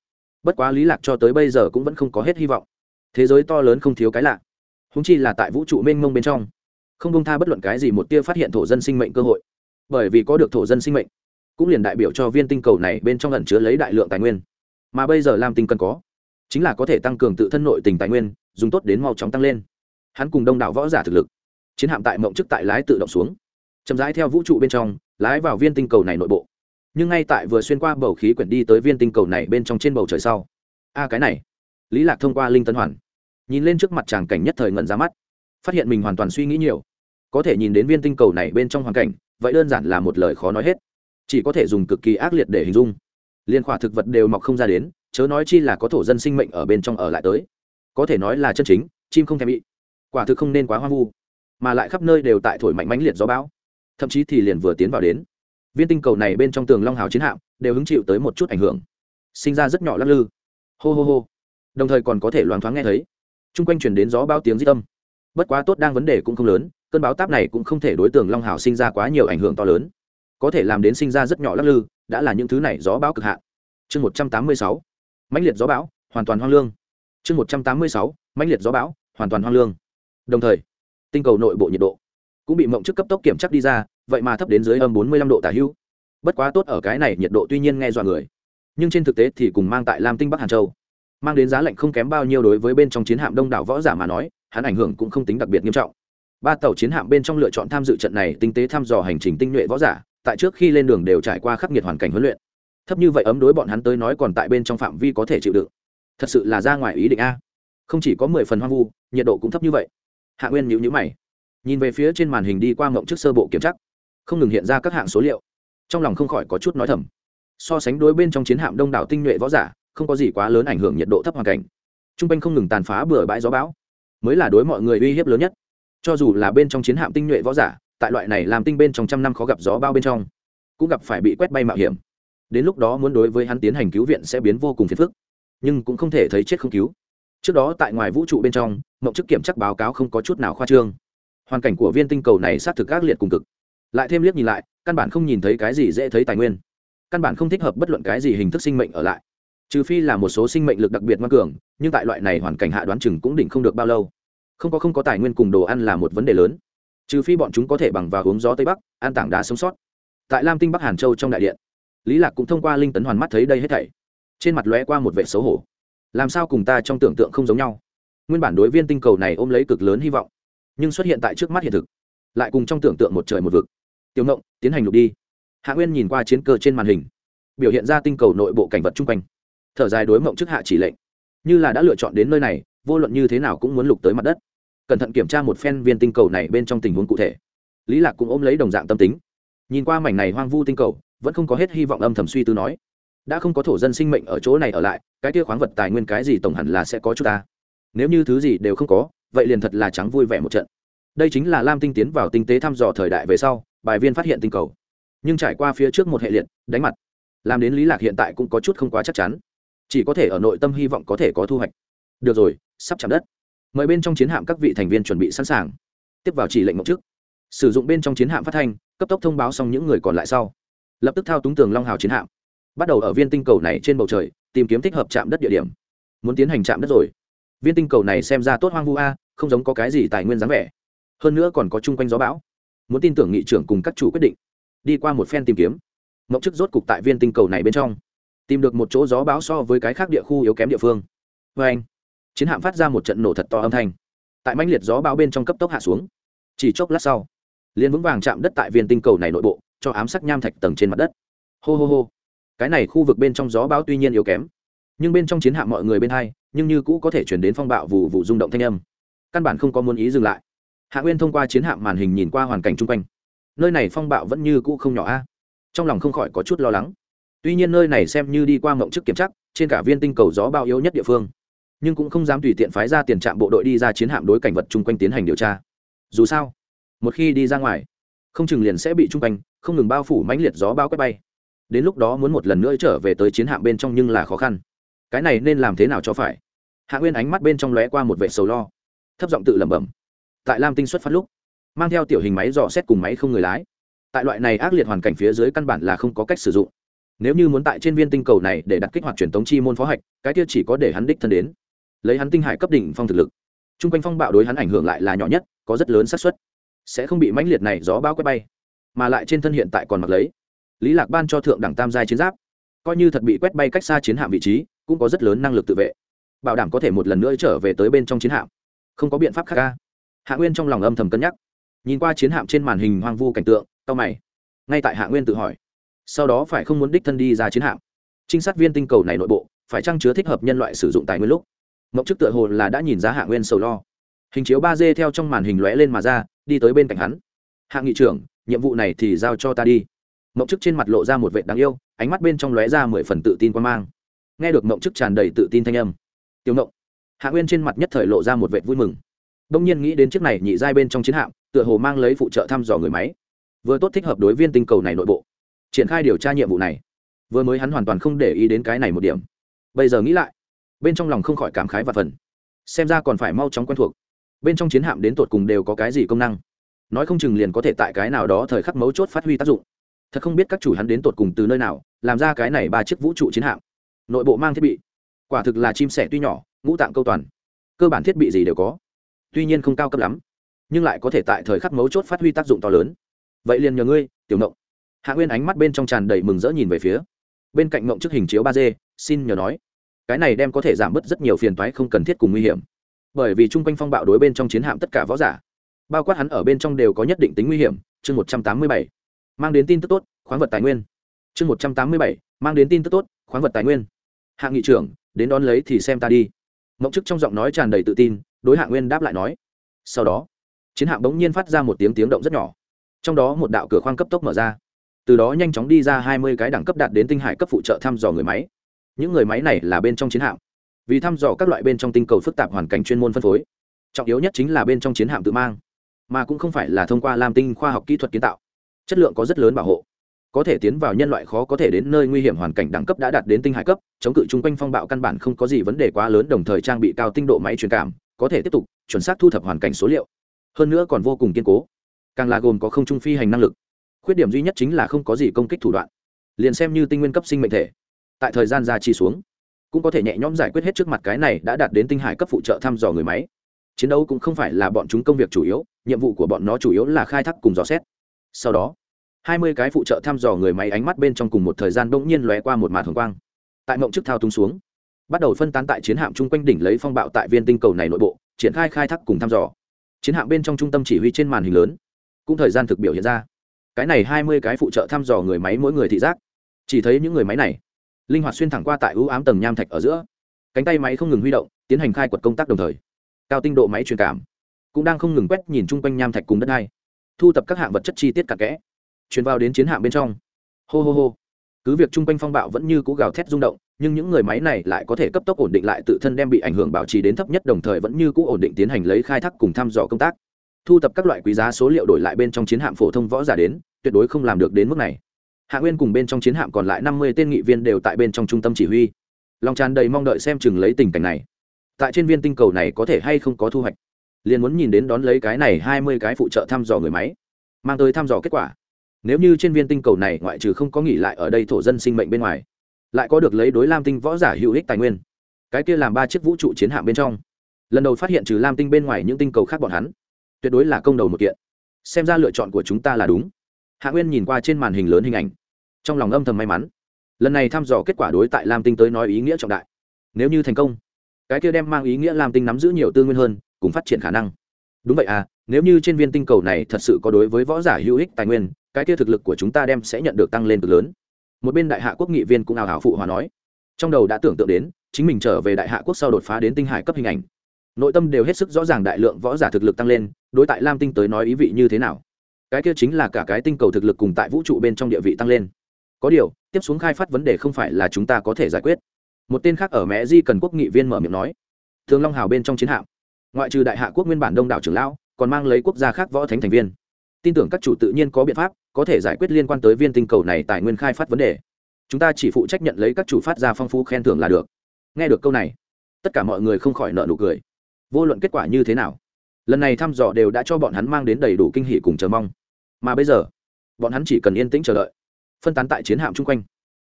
Bất quá lý lạc cho tới bây giờ cũng vẫn không có hết hy vọng. Thế giới to lớn không thiếu cái lạ húng chi là tại vũ trụ mênh mông bên trong, không công tha bất luận cái gì một tia phát hiện thổ dân sinh mệnh cơ hội. Bởi vì có được thổ dân sinh mệnh, cũng liền đại biểu cho viên tinh cầu này bên trong ẩn chứa lấy đại lượng tài nguyên. Mà bây giờ làm tinh cần có, chính là có thể tăng cường tự thân nội tình tài nguyên, dùng tốt đến mau chóng tăng lên. Hắn cùng đông đảo võ giả thực lực, chiến hạm tại mộng chức tại lái tự động xuống, chậm rãi theo vũ trụ bên trong, lái vào viên tinh cầu này nội bộ. Nhưng ngay tại vừa xuyên qua bầu khí quyển đi tới viên tinh cầu này bên trong trên bầu trời sau, a cái này, lý lạc thông qua linh tân hoàn nhìn lên trước mặt chàng cảnh nhất thời ngẩn ra mắt, phát hiện mình hoàn toàn suy nghĩ nhiều. Có thể nhìn đến viên tinh cầu này bên trong hoàn cảnh, vậy đơn giản là một lời khó nói hết. Chỉ có thể dùng cực kỳ ác liệt để hình dung. Liên khỏa thực vật đều mọc không ra đến, chớ nói chi là có thổ dân sinh mệnh ở bên trong ở lại tới. Có thể nói là chân chính, chim không thèm bị. Quả thực không nên quá hoang vu, mà lại khắp nơi đều tại thổi mạnh mãnh liệt gió bão. Thậm chí thì liền vừa tiến vào đến, viên tinh cầu này bên trong tường long hào chiến hạm đều hứng chịu tới một chút ảnh hưởng, sinh ra rất nhỏ lắc lư. Hô hô hô. Đồng thời còn có thể loáng thoáng nghe thấy chung quanh chuyển đến gió bao tiếng di tâm bất quá tốt đang vấn đề cũng không lớn, cơn báo táp này cũng không thể đối tượng long hào sinh ra quá nhiều ảnh hưởng to lớn. Có thể làm đến sinh ra rất nhỏ lắc lư, đã là những thứ này gió bão cực hạn. Chương một trăm tám mươi sáu, mãnh liệt gió bão hoàn toàn hoang lương. Chương một trăm tám mươi sáu, mãnh liệt gió bão hoàn toàn hoang lương. Đồng thời, tinh cầu nội bộ nhiệt độ cũng bị mộng trước cấp tốc kiểm chắc đi ra, vậy mà thấp đến dưới âm bốn mươi lăm độ tả hữu bất quá tốt ở cái này nhiệt độ tuy nhiên nghe dọa người, nhưng trên thực tế thì cùng mang tại lam tinh bắc hàn châu mang đến giá lạnh không kém bao nhiêu đối với bên trong chiến hạm đông đảo võ giả mà nói, hắn ảnh hưởng cũng không tính đặc biệt nghiêm trọng. Ba tàu chiến hạm bên trong lựa chọn tham dự trận này tinh tế thăm dò hành trình tinh nhuệ võ giả, tại trước khi lên đường đều trải qua khắc nghiệt hoàn cảnh huấn luyện. Thấp như vậy ấm đối bọn hắn tới nói còn tại bên trong phạm vi có thể chịu đựng. Thật sự là ra ngoài ý định a. Không chỉ có mười phần hoang vu, nhiệt độ cũng thấp như vậy. Hạ nguyên nhữ nhữ mày, nhìn về phía trên màn hình đi qua mộng trước sơ bộ kiểm chắc không ngừng hiện ra các hạng số liệu. Trong lòng không khỏi có chút nói thầm. So sánh đối bên trong chiến hạm đông đảo tinh nhuệ võ giả không có gì quá lớn ảnh hưởng nhiệt độ thấp hoàn cảnh. T r u n g quanh không ngừng tàn phá bừa bãi gió bão. Mới là đối mọi người uy hiếp lớn nhất. Cho dù là bên trong chiến hạm tinh nhuệ võ giả, tại loại này làm tinh bên trong trăm năm khó gặp gió bao bên trong, cũng gặp phải bị quét bay mạo hiểm. Đến lúc đó muốn đối với hắn tiến hành cứu viện sẽ biến vô cùng phiền phức, nhưng cũng không thể thấy chết không cứu. Trước đó tại ngoài vũ trụ bên trong, mộng chức kiểm chắc báo cáo không có chút nào khoa trương. Hoàn cảnh của viên tinh cầu này xác thực ác liệt cùng cực. Lại thêm liếc nhìn lại, căn bản không nhìn thấy cái gì dễ thấy tài nguyên. Căn bản không thích hợp bất luận cái gì hình thức sinh mệnh ở lại trừ phi là một số sinh mệnh lực đặc biệt ngoan cường, nhưng tại loại này hoàn cảnh hạ đoán chừng cũng đỉnh không được bao lâu. Không có không có tài nguyên cùng đồ ăn là một vấn đề lớn. Trừ phi bọn chúng có thể bằng và hướng gió tây bắc, an tảng đá sống sót. Tại lam tinh bắc hàn châu trong đại điện, lý lạc cũng thông qua linh tấn hoàn mắt thấy đây hết thảy. Trên mặt lóe qua một vẻ xấu hổ. Làm sao cùng ta trong tưởng tượng không giống nhau? Nguyên bản đối viên tinh cầu này ôm lấy cực lớn hy vọng, nhưng xuất hiện tại trước mắt hiện thực, lại cùng trong tưởng tượng một trời một vực. Tiểu ngộng, tiến hành lục đi. Hạ nguyên nhìn qua chiến cơ trên màn hình, biểu hiện ra tinh cầu nội bộ cảnh vật chung quanh thở dài đối mộng trước hạ chỉ lệnh. Như là đã lựa chọn đến nơi này, vô luận như thế nào cũng muốn lục tới mặt đất. Cẩn thận kiểm tra một phen viên tinh cầu này bên trong tình huống cụ thể. Lý lạc cũng ôm lấy đồng dạng tâm tính. Nhìn qua mảnh này hoang vu tinh cầu, vẫn không có hết hy vọng âm thầm suy tư nói, đã không có thổ dân sinh mệnh ở chỗ này ở lại, cái kia khoáng vật tài nguyên cái gì tổng hẳn là sẽ có chúng ta. Nếu như thứ gì đều không có, vậy liền thật là trắng vui vẻ một trận. Đây chính là lam tinh tiến vào tinh tế thăm dò thời đại về sau, bài viên phát hiện tinh cầu. Nhưng trải qua phía trước một hệ liệt, đánh mặt, làm đến lý lạc hiện tại cũng có chút không quá chắc chắn chỉ có thể ở nội tâm hy vọng có thể có thu hoạch. Được rồi, sắp chạm đất. Mời bên trong chiến hạm các vị thành viên chuẩn bị sẵn sàng. Tiếp vào chỉ lệnh mộng trước. Sử dụng bên trong chiến hạm phát thanh, cấp tốc thông báo xong những người còn lại sau. Lập tức thao túng tường long hào chiến hạm. Bắt đầu ở viên tinh cầu này trên bầu trời, tìm kiếm thích hợp chạm đất địa điểm. Muốn tiến hành chạm đất rồi. Viên tinh cầu này xem ra tốt hoang vu a, không giống có cái gì tài nguyên dáng vẻ. Hơn nữa còn có chung quanh gió bão. Muốn tin tưởng nghị trưởng cùng các chủ quyết định. Đi qua một phen tìm kiếm. Mộng chức rốt cục tại viên tinh cầu này bên trong tìm được một chỗ gió bão so với cái khác địa khu yếu kém địa phương. Vê anh, chiến hạm phát ra một trận nổ thật to âm thanh. Tại mãnh liệt gió bão bên trong cấp tốc hạ xuống. Chỉ chốc lát sau, liền vững vàng chạm đất tại viên tinh cầu này nội bộ, cho ám sắc nham thạch tầng trên mặt đất. Hô hô hô. Cái này khu vực bên trong gió bão tuy nhiên yếu kém, nhưng bên trong chiến hạm mọi người bên hai, nhưng như cũ có thể chuyển đến phong bạo vụ vụ rung động thanh âm. Căn bản không có muốn ý dừng lại. Hạ nguyên thông qua chiến hạm màn hình nhìn qua hoàn cảnh chung quanh. Nơi này phong bạo vẫn như cũ không nhỏ a. Trong lòng không khỏi có chút lo lắng tuy nhiên nơi này xem như đi qua mộng chức kiểm chắc trên cả viên tinh cầu gió bao yếu nhất địa phương. Nhưng cũng không dám tùy tiện phái ra tiền trạm bộ đội đi ra chiến hạm đối cảnh vật chung quanh tiến hành điều tra. Dù sao, một khi đi ra ngoài, không chừng liền sẽ bị chung quanh, không ngừng bao phủ mãnh liệt gió bao quét bay. Đến lúc đó muốn một lần nữa trở về tới chiến hạm bên trong nhưng là khó khăn. Cái này nên làm thế nào cho phải? Hạ nguyên ánh mắt bên trong lóe qua một vệ sầu lo, thấp giọng tự lẩm bẩm. Tại lam tinh xuất phát lúc, mang theo tiểu hình máy dò xét cùng máy không người lái. Tại loại này ác liệt hoàn cảnh phía dưới căn bản là không có cách sử dụng nếu như muốn tại trên viên tinh cầu này để đặt kích hoạt truyền tống chi môn phó hạch, cái kia chỉ có để hắn đích thân đến. Lấy hắn tinh hải cấp đỉnh phong thực lực. T r u n g quanh phong bạo đối hắn ảnh hưởng lại là nhỏ nhất, có rất lớn xác suất. Sẽ không bị mãnh liệt này gió bao quét bay, mà lại trên thân hiện tại còn mặc lấy. Lý lạc ban cho thượng đẳng tam giai chiến giáp. Coi như thật bị quét bay cách xa chiến hạm vị trí, cũng có rất lớn năng lực tự vệ. Bảo đảm có thể một lần nữa trở về tới bên trong chiến hạm. Không có biện pháp khác ca hạ nguyên trong lòng âm thầm cân nhắc. Nhìn qua chiến hạm trên màn hình hoang vu cảnh tượng tao mày. Ngay tại hạ nguyên tự hỏi sau đó phải không muốn đích thân đi ra chiến hạm. Trinh sát viên tinh cầu này nội bộ, phải chăng chứa thích hợp nhân loại sử dụng tài nguyên lúc? Mộng chức tựa hồ là đã nhìn ra hạ nguyên sầu lo. Hình chiếu ba d theo trong màn hình lóe lên mà ra, đi tới bên cạnh hắn. Hạ nghị trưởng, nhiệm vụ này thì giao cho ta đi. Mộng chức trên mặt lộ ra một vệ đáng yêu, ánh mắt bên trong lóe ra mười phần tự tin quan mang. Nghe được mộng chức tràn đầy tự tin thanh âm tiêu mộng. Hạ nguyên trên mặt nhất thời lộ ra một vệ vui mừng. Đông nhiên nghĩ đến chiếc này nhị giai bên trong chiến hạm, tựa hồ mang lấy phụ trợ thăm dò người máy. Vừa tốt thích hợp đối viên tinh cầu này nội bộ triển khai điều tra nhiệm vụ này. Vừa mới hắn hoàn toàn không để ý đến cái này một điểm. Bây giờ nghĩ lại, bên trong lòng không khỏi cảm khái và phần. Xem ra còn phải mau chóng quen thuộc. Bên trong chiến hạm đến tột cùng đều có cái gì công năng? Nói không chừng liền có thể tại cái nào đó thời khắc mấu chốt phát huy tác dụng. Thật không biết các chủ hắn đến tột cùng từ nơi nào, làm ra cái này ba chiếc vũ trụ chiến hạm. Nội bộ mang thiết bị. Quả thực là chim sẻ tuy nhỏ, ngũ tạng câu toàn. Cơ bản thiết bị gì đều có. Tuy nhiên không cao cấp lắm, nhưng lại có thể tại thời khắc mấu chốt phát huy tác dụng to lớn. Vậy liền nhờ ngươi, tiểu nộng hạ nguyên ánh mắt bên trong tràn đầy mừng rỡ nhìn về phía. Bên cạnh ngộng trước hình chiếu ba d, xin nhờ nói. Cái này đem có thể giảm bớt rất nhiều phiền toái không cần thiết cùng nguy hiểm. Bởi vì chung quanh phong bạo đối bên trong chiến hạm tất cả võ giả, bao quát hắn ở bên trong đều có nhất định tính nguy hiểm. Chương một trăm tám mươi bảy. Mang đến tin tức tốt, khoáng vật tài nguyên. Chương một trăm tám mươi bảy. Mang đến tin tức tốt, khoáng vật tài nguyên. Hạng nghị trưởng, đến đón lấy thì xem ta đi. Mộng chức trong giọng nói tràn đầy tự tin, đối hạ nguyên đáp lại nói. Sau đó, chiến hạm bỗng nhiên phát ra một tiếng tiếng động rất nhỏ. Trong đó một đạo cửa khoang cấp tốc mở ra từ đó nhanh chóng đi ra hai mươi cái đẳng cấp đạt đến tinh hải cấp phụ trợ thăm dò người máy. Những người máy này là bên trong chiến hạm. Vì thăm dò các loại bên trong tinh cầu phức tạp hoàn cảnh chuyên môn phân phối, trọng yếu nhất chính là bên trong chiến hạm tự mang, mà cũng không phải là thông qua lam tinh khoa học kỹ thuật kiến tạo. Chất lượng có rất lớn bảo hộ. Có thể tiến vào nhân loại khó có thể đến nơi nguy hiểm hoàn cảnh đẳng cấp đã đạt đến tinh hải cấp, chống cự chung quanh phong bạo căn bản không có gì vấn đề quá lớn, đồng thời trang bị cao tinh độ máy truyền cảm, có thể tiếp tục chuẩn xác thu thập hoàn cảnh số liệu. Hơn nữa còn vô cùng kiên cố, càng là gồm có không trung phi hành năng lực khuyết điểm duy nhất chính là không có gì công kích thủ đoạn. Liền xem như tinh nguyên cấp sinh mệnh thể. Tại thời gian ra chi xuống, cũng có thể nhẹ nhõm giải quyết hết trước mặt cái này đã đạt đến tinh hải cấp phụ trợ thăm dò người máy. Chiến đấu cũng không phải là bọn chúng công việc chủ yếu, nhiệm vụ của bọn nó chủ yếu là khai thác cùng dò xét. Sau đó, hai mươi cái phụ trợ thăm dò người máy ánh mắt bên trong cùng một thời gian bỗng nhiên lóe qua một màn thường quang. Tại mộng chức thao tung xuống, bắt đầu phân tán tại chiến hạm chung quanh đỉnh lấy phong bạo tại viên tinh cầu này nội bộ, triển khai khai thác cùng thăm dò. Chiến hạm bên trong trung tâm chỉ huy trên màn hình lớn, cũng thời gian thực biểu hiện ra cái này hai mươi cái phụ trợ thăm dò người máy mỗi người thị giác. Chỉ thấy những người máy này, linh hoạt xuyên thẳng qua tại ưu ám tầng nham thạch ở giữa. Cánh tay máy không ngừng huy động, tiến hành khai quật công tác đồng thời. Cao tinh độ máy truyền cảm cũng đang không ngừng quét nhìn chung quanh nham thạch cùng đất đai, thu tập các hạng vật chất chi tiết cặn kẽ, truyền vào đến chiến hạm bên trong. Hô hô hô. Cứ việc chung quanh phong bạo vẫn như cú gào thét rung động, nhưng những người máy này lại có thể cấp tốc ổn định lại tự thân đem bị ảnh hưởng bảo trì đến thấp nhất đồng thời vẫn như cũ ổn định tiến hành lấy khai thác cùng thăm dò công tác. Thu tập các loại quý giá số liệu đổi lại bên trong chiến hạm phổ thông võ giả đến tuyệt đối không làm được đến mức này. Hạ nguyên cùng bên trong chiến hạm còn lại năm mươi tên nghị viên đều tại bên trong trung tâm chỉ huy. Lòng tràn đầy mong đợi xem chừng lấy tình cảnh này. Tại trên viên tinh cầu này có thể hay không có thu hoạch? Liền muốn nhìn đến đón lấy cái này hai mươi cái phụ trợ thăm dò người máy, mang tới thăm dò kết quả. Nếu như trên viên tinh cầu này ngoại trừ không có nghỉ lại ở đây thổ dân sinh mệnh bên ngoài, lại có được lấy đối lam tinh võ giả hữu ích tài nguyên. Cái kia làm ba chiếc vũ trụ chiến hạm bên trong. Lần đầu phát hiện trừ lam tinh bên ngoài những tinh cầu khác bọn hắn, tuyệt đối là công đầu một kiện. Xem ra lựa chọn của chúng ta là đúng hạ nguyên nhìn qua trên màn hình lớn hình ảnh, trong lòng âm thầm may mắn. Lần này thăm dò kết quả đối tại lam tinh tới nói ý nghĩa trọng đại. Nếu như thành công, cái kia đem mang ý nghĩa lam tinh nắm giữ nhiều tư nguyên hơn, cùng phát triển khả năng. Đúng vậy à nếu như trên viên tinh cầu này thật sự có đối với võ giả hữu ích tài nguyên, cái kia thực lực của chúng ta đem sẽ nhận được tăng lên cực lớn. Một bên đại hạ quốc nghị viên cũng ảo hảo phụ hòa nói, trong đầu đã tưởng tượng đến, chính mình trở về đại hạ quốc sau đột phá đến tinh hải cấp hình ảnh. Nội tâm đều hết sức rõ ràng đại lượng võ giả thực lực tăng lên, đối tại lam tinh tới nói ý vị như thế nào cái kia chính là cả cái tinh cầu thực lực cùng tại vũ trụ bên trong địa vị tăng lên. Có điều, tiếp xuống khai phát vấn đề không phải là chúng ta có thể giải quyết. Một tên khác ở mẹ di cần quốc nghị viên mở miệng nói, thường long hào bên trong chiến hạm, ngoại trừ đại hạ quốc nguyên bản đông đảo trưởng lão, còn mang lấy quốc gia khác võ thánh thành viên. Tin tưởng các chủ tự nhiên có biện pháp, có thể giải quyết liên quan tới viên tinh cầu này tài nguyên khai phát vấn đề. Chúng ta chỉ phụ trách nhận lấy các chủ phát ra phong phú khen thưởng là được. Nghe được câu này, tất cả mọi người không khỏi nợ nụ cười. Vô luận kết quả như thế nào, lần này thăm dò đều đã cho bọn hắn mang đến đầy đủ kinh hỷ cùng chờ mong mà bây giờ, bọn hắn chỉ cần yên tĩnh chờ đợi, phân tán tại chiến hạm chung quanh.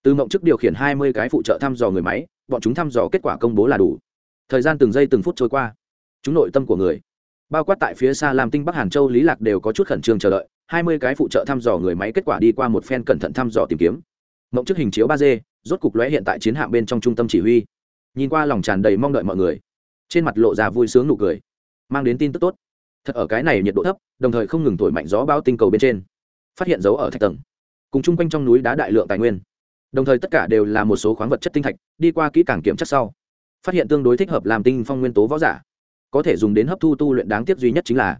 Từ mộng chức điều khiển hai mươi cái phụ trợ thăm dò người máy, bọn chúng thăm dò kết quả công bố là đủ. Thời gian từng giây từng phút trôi qua, chúng nội tâm của người, bao quát tại phía xa làm tinh bắc hàn châu lý lạc đều có chút khẩn trương chờ đợi. hai mươi cái phụ trợ thăm dò người máy kết quả đi qua một phen cẩn thận thăm dò tìm kiếm. Mộng chức hình chiếu ba d, rốt cục lóe hiện tại chiến hạm bên trong trung tâm chỉ huy. Nhìn qua lòng tràn đầy mong đợi mọi người, trên mặt lộ ra vui sướng nụ cười, mang đến tin tức tốt thật ở cái này nhiệt độ thấp, đồng thời không ngừng thổi mạnh gió bao tinh cầu bên trên, phát hiện dấu ở thạch tầng, cùng chung quanh trong núi đá đại lượng tài nguyên. Đồng thời tất cả đều là một số khoáng vật chất tinh thạch, đi qua kỹ càng kiểm chất sau, phát hiện tương đối thích hợp làm tinh phong nguyên tố võ giả, có thể dùng đến hấp thu tu luyện đáng tiếc duy nhất chính là,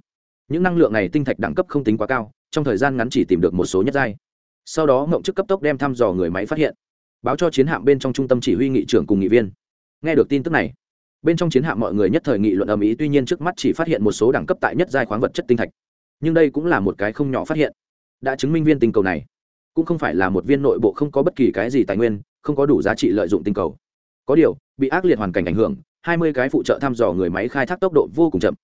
những năng lượng này tinh thạch đẳng cấp không tính quá cao, trong thời gian ngắn chỉ tìm được một số nhất giai. Sau đó ngộng chức cấp tốc đem thăm dò người máy phát hiện, báo cho chiến hạm bên trong trung tâm chỉ huy nghị trưởng cùng nghị viên. Nghe được tin tức này bên trong chiến hạm mọi người nhất thời nghị luận ầm ĩ, tuy nhiên trước mắt chỉ phát hiện một số đẳng cấp tại nhất giai khoáng vật chất tinh thạch. Nhưng đây cũng là một cái không nhỏ phát hiện. Đã chứng minh viên tinh cầu này cũng không phải là một viên nội bộ không có bất kỳ cái gì tài nguyên, không có đủ giá trị lợi dụng tinh cầu. Có điều, bị ác liệt hoàn cảnh ảnh hưởng, hai mươi cái phụ trợ thăm dò người máy khai thác tốc độ vô cùng chậm.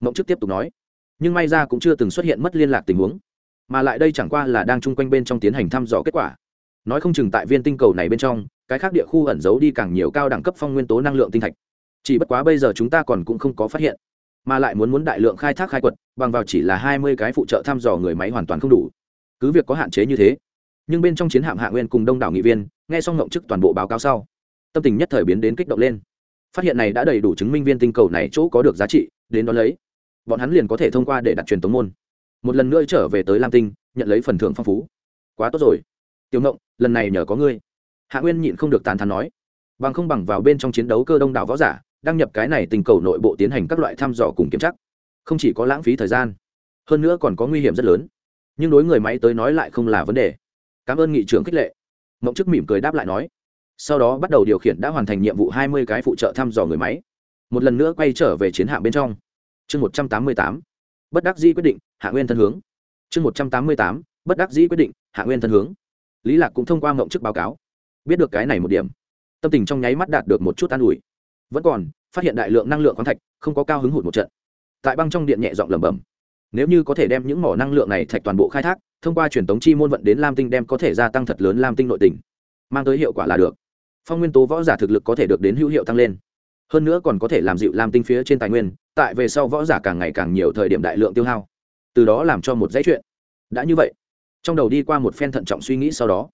Mộng chức tiếp tục nói, nhưng may ra cũng chưa từng xuất hiện mất liên lạc tình huống, mà lại đây chẳng qua là đang chung quanh bên trong tiến hành thăm dò kết quả. Nói không chừng tại viên tinh cầu này bên trong, cái khác địa khu ẩn giấu đi càng nhiều cao đẳng cấp phong nguyên tố năng lượng tinh thạch chỉ bất quá bây giờ chúng ta còn cũng không có phát hiện, mà lại muốn muốn đại lượng khai thác khai quật, bằng vào chỉ là hai mươi cái phụ trợ thăm dò người máy hoàn toàn không đủ. Cứ việc có hạn chế như thế, nhưng bên trong chiến hạm hạ nguyên cùng đông đảo nghị viên nghe xong ngộng chức toàn bộ báo cáo sau, tâm tình nhất thời biến đến kích động lên. Phát hiện này đã đầy đủ chứng minh viên tinh cầu này chỗ có được giá trị, đến đó lấy, bọn hắn liền có thể thông qua để đặt truyền tống môn. Một lần nữa trở về tới lam tinh, nhận lấy phần thưởng phong phú. Quá tốt rồi. Tiểu ngộng, lần này nhờ có ngươi. Hạ nguyên nhịn không được tàn thắn nói. Bằng không bằng vào bên trong chiến đấu cơ đông đảo võ giả đăng nhập cái này tình cầu nội bộ tiến hành các loại thăm dò cùng kiểm tra. Không chỉ có lãng phí thời gian, hơn nữa còn có nguy hiểm rất lớn. Nhưng đối người máy tới nói lại không là vấn đề. Cảm ơn nghị trưởng khích lệ. Mộng chức mỉm cười đáp lại nói. Sau đó bắt đầu điều khiển đã hoàn thành nhiệm vụ hai mươi cái phụ trợ thăm dò người máy. Một lần nữa quay trở về chiến hạm bên trong. Chương một trăm tám mươi tám. Bất đắc dĩ quyết định, hạ nguyên thân hướng. Chương một trăm tám mươi tám. Bất đắc dĩ quyết định, hạ nguyên thân hướng. Lý lạc cũng thông qua mộng chức báo cáo. Biết được cái này một điểm, tâm tình trong nháy mắt đạt được một chút an ủi vẫn còn, phát hiện đại lượng năng lượng khoáng thạch, không có cao hứng hụt một trận. Tại băng trong điện nhẹ giọng lẩm bẩm, nếu như có thể đem những mỏ năng lượng này thạch toàn bộ khai thác, thông qua truyền tống chi môn vận đến lam tinh đem có thể gia tăng thật lớn lam tinh nội tình. Mang tới hiệu quả là được. Phong nguyên tố võ giả thực lực có thể được đến hữu hiệu tăng lên. Hơn nữa còn có thể làm dịu lam tinh phía trên tài nguyên, tại về sau võ giả càng ngày càng nhiều thời điểm đại lượng tiêu hao. Từ đó làm cho một dãy chuyện. Đã như vậy, trong đầu đi qua một phen thận trọng suy nghĩ sau đó,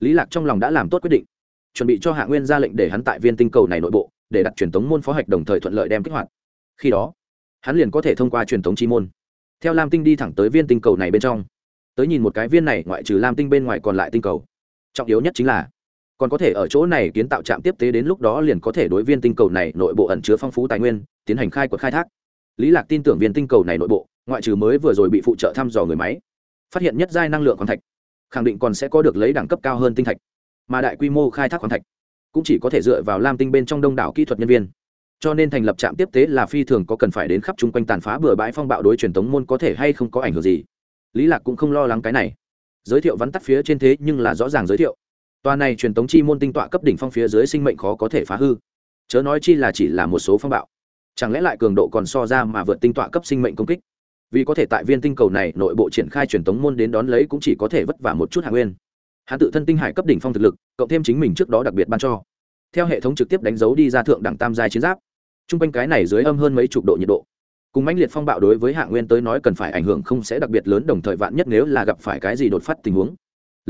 lý lạc trong lòng đã làm tốt quyết định, chuẩn bị cho hạ nguyên ra lệnh để hắn tại viên tinh cầu này nội bộ để đặt truyền thống môn phó hạch đồng thời thuận lợi đem kích hoạt. Khi đó, hắn liền có thể thông qua truyền thống chi môn. Theo lam tinh đi thẳng tới viên tinh cầu này bên trong. Tới nhìn một cái viên này, ngoại trừ lam tinh bên ngoài còn lại tinh cầu. Trọng yếu nhất chính là, còn có thể ở chỗ này kiến tạo trạm tiếp tế đến lúc đó liền có thể đối viên tinh cầu này nội bộ ẩn chứa phong phú tài nguyên, tiến hành khai quật khai thác. Lý lạc tin tưởng viên tinh cầu này nội bộ, ngoại trừ mới vừa rồi bị phụ trợ thăm dò người máy, phát hiện nhất giai năng lượng khoáng thạch, khẳng định còn sẽ có được lấy đẳng cấp cao hơn tinh thạch, mà đại quy mô khai thác khoáng thạch cũng chỉ có thể dựa vào lam tinh bên trong đông đảo kỹ thuật nhân viên. Cho nên thành lập trạm tiếp tế là phi thường có cần phải đến khắp chung quanh tàn phá bừa bãi phong bạo đối truyền thống môn có thể hay không có ảnh hưởng gì. Lý lạc cũng không lo lắng cái này. Giới thiệu vắn tắt phía trên thế nhưng là rõ ràng giới thiệu. Tòa này truyền thống chi môn tinh tọa cấp đỉnh phong phía dưới sinh mệnh khó có thể phá hư. Chớ nói chi là chỉ là một số phong bạo. Chẳng lẽ lại cường độ còn so ra mà vượt tinh tọa cấp sinh mệnh công kích? Vì có thể tại viên tinh cầu này nội bộ triển khai truyền thống môn đến đón lấy cũng chỉ có thể vất vả một chút hạ nguyên hắn tự thân tinh hải cấp đỉnh phong thực lực, cộng thêm chính mình trước đó đặc biệt ban cho. Theo hệ thống trực tiếp đánh dấu đi ra thượng đẳng tam giai chiến giáp. T r u n g quanh cái này dưới âm hơn mấy chục độ nhiệt độ. Cùng mãnh liệt phong bạo đối với hạ nguyên tới nói cần phải ảnh hưởng không sẽ đặc biệt lớn đồng thời vạn nhất nếu là gặp phải cái gì đột phát tình huống.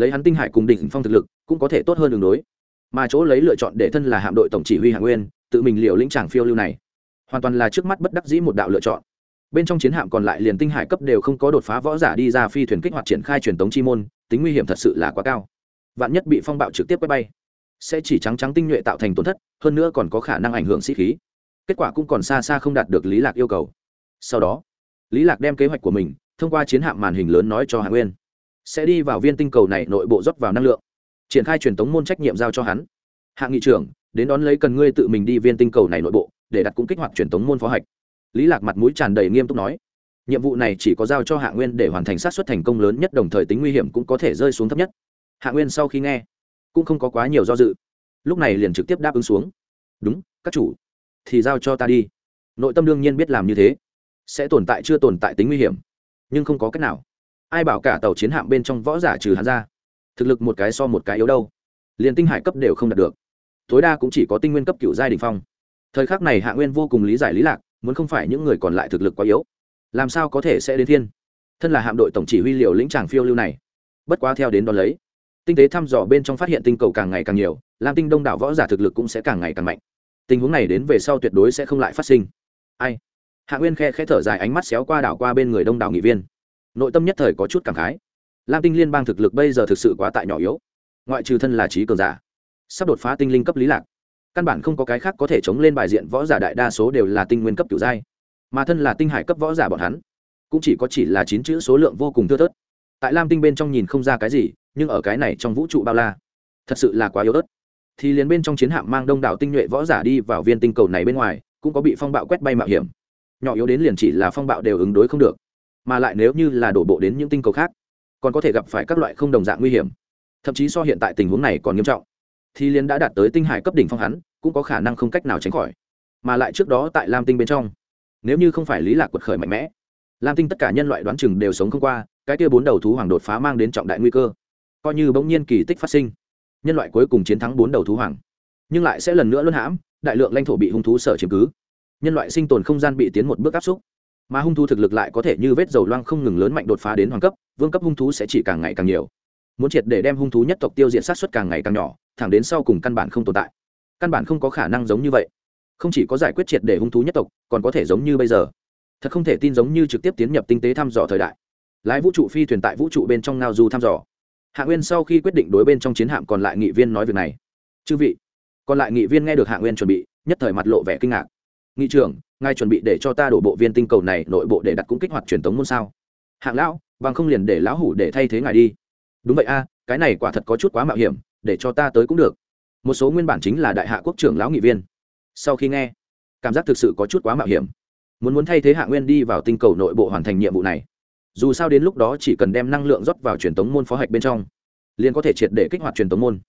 Lấy hắn tinh hải cùng đỉnh phong thực lực, cũng có thể tốt hơn đường đối. Mà chỗ lấy lựa chọn để thân là hạm đội tổng chỉ huy hạ nguyên, tự mình liều lĩnh tràng phiêu lưu này. Hoàn toàn là trước mắt bất đắc dĩ một đạo lựa chọn bên trong chiến hạm còn lại liền tinh hải cấp đều không có đột phá võ giả đi ra phi thuyền kích hoạt triển khai truyền tống chi môn, tính nguy hiểm thật sự là quá cao. Vạn nhất bị phong bạo trực tiếp quét bay, sẽ chỉ trắng trắng tinh nhuệ tạo thành tổn thất, hơn nữa còn có khả năng ảnh hưởng sĩ khí. Kết quả cũng còn xa xa không đạt được lý lạc yêu cầu. Sau đó, lý lạc đem kế hoạch của mình, thông qua chiến hạm màn hình lớn nói cho hạ nguyên. Sẽ đi vào viên tinh cầu này nội bộ rót vào năng lượng. Triển khai truyền tống môn trách nhiệm giao cho hắn. Hạ nghị trưởng, đến đón lấy cần ngươi tự mình đi viên tinh cầu này nội bộ, để đặt cũng kích hoạt truyền tống môn phó hạch lý lạc mặt mũi tràn đầy nghiêm túc nói, nhiệm vụ này chỉ có giao cho hạ nguyên để hoàn thành sát xuất thành công lớn nhất, đồng thời tính nguy hiểm cũng có thể rơi xuống thấp nhất. Hạ nguyên sau khi nghe, cũng không có quá nhiều do dự. Lúc này liền trực tiếp đáp ứng xuống. Đúng, các chủ, thì giao cho ta đi. Nội tâm đương nhiên biết làm như thế, sẽ tồn tại chưa tồn tại tính nguy hiểm, nhưng không có cách nào. Ai bảo cả tàu chiến hạm bên trong võ giả trừ hắn ra, thực lực một cái so một cái yếu đâu. Liền tinh hải cấp đều không đạt được. Tối đa cũng chỉ có tinh nguyên cấp cựu giai đình phong. Thời khắc này hạ nguyên vô cùng lý giải lý lạc muốn không phải những người còn lại thực lực quá yếu. Làm sao có thể sẽ đến thiên? Thân là hạm đội tổng chỉ huy liều lĩnh tràng phiêu lưu này. Bất quá theo đến đón lấy, tinh tế thăm dò bên trong phát hiện tinh cầu càng ngày càng nhiều, lam tinh đông đảo võ giả thực lực cũng sẽ càng ngày càng mạnh. Tình huống này đến về sau tuyệt đối sẽ không lại phát sinh. Ai? Hạ nguyên khe khẽ thở dài ánh mắt xéo qua đảo qua bên người đông đảo nghị viên. Nội tâm nhất thời có chút cảm khái. Lam tinh liên bang thực lực bây giờ thực sự quá tại nhỏ yếu. Ngoại trừ thân là trí cường giả, sắp đột phá tinh linh cấp lý lạc căn bản không có cái khác có thể chống lên bài diện võ giả đại đa số đều là tinh nguyên cấp kiểu giai, mà thân là tinh hải cấp võ giả bọn hắn, cũng chỉ có chỉ là chín chữ số lượng vô cùng thưa thớt. Tại lam tinh bên trong nhìn không ra cái gì, nhưng ở cái này trong vũ trụ bao la, thật sự là quá yếu ớt. Thì liền bên trong chiến hạm mang đông đảo tinh nhuệ võ giả đi vào viên tinh cầu này bên ngoài, cũng có bị phong bạo quét bay mạo hiểm. Nhỏ yếu đến liền chỉ là phong bạo đều ứng đối không được, mà lại nếu như là đổ bộ đến những tinh cầu khác, còn có thể gặp phải các loại không đồng dạng nguy hiểm. Thậm chí so hiện tại tình huống này còn nghiêm trọng thì liền đã đạt tới tinh hải cấp đỉnh phong hắn, cũng có khả năng không cách nào tránh khỏi. Mà lại trước đó tại lam tinh bên trong, nếu như không phải lý lạc quật khởi mạnh mẽ, lam tinh tất cả nhân loại đoán chừng đều sống không qua, cái kia bốn đầu thú hoàng đột phá mang đến trọng đại nguy cơ, coi như bỗng nhiên kỳ tích phát sinh, nhân loại cuối cùng chiến thắng bốn đầu thú hoàng. Nhưng lại sẽ lần nữa luân hãm, đại lượng lãnh thổ bị hung thú sở chiếm cứ, nhân loại sinh tồn không gian bị tiến một bước áp xúc, mà hung thú thực lực lại có thể như vết dầu loang không ngừng lớn mạnh đột phá đến hoàng cấp, vương cấp hung thú sẽ chỉ càng ngày càng nhiều. Muốn triệt để đem hung thú nhất tộc tiêu diệt sát xuất càng ngày càng nhỏ thẳng đến sau cùng căn bản không tồn tại. Căn bản không có khả năng giống như vậy. Không chỉ có giải quyết triệt để hung thú nhất tộc, còn có thể giống như bây giờ. Thật không thể tin giống như trực tiếp tiến nhập tinh tế thăm dò thời đại. Lái vũ trụ phi thuyền tại vũ trụ bên trong ngao du thăm dò. Hạ nguyên sau khi quyết định đối bên trong chiến hạm còn lại nghị viên nói việc này. Chư vị. Còn lại nghị viên nghe được hạ nguyên chuẩn bị, nhất thời mặt lộ vẻ kinh ngạc. Nghị trưởng, ngài chuẩn bị để cho ta đổ bộ viên tinh cầu này nội bộ để đặt cũng kích hoạt truyền thống môn sao? Hạng lão, bằng không liền để lão hủ để thay thế ngài đi. Đúng vậy a, cái này quả thật có chút quá mạo hiểm để cho ta tới cũng được. Một số nguyên bản chính là đại hạ quốc trưởng lão nghị viên. Sau khi nghe, cảm giác thực sự có chút quá mạo hiểm. Muốn muốn thay thế hạ nguyên đi vào tinh cầu nội bộ hoàn thành nhiệm vụ này. Dù sao đến lúc đó chỉ cần đem năng lượng rót vào truyền tống môn phó hạch bên trong, liền có thể triệt để kích hoạt truyền tống môn.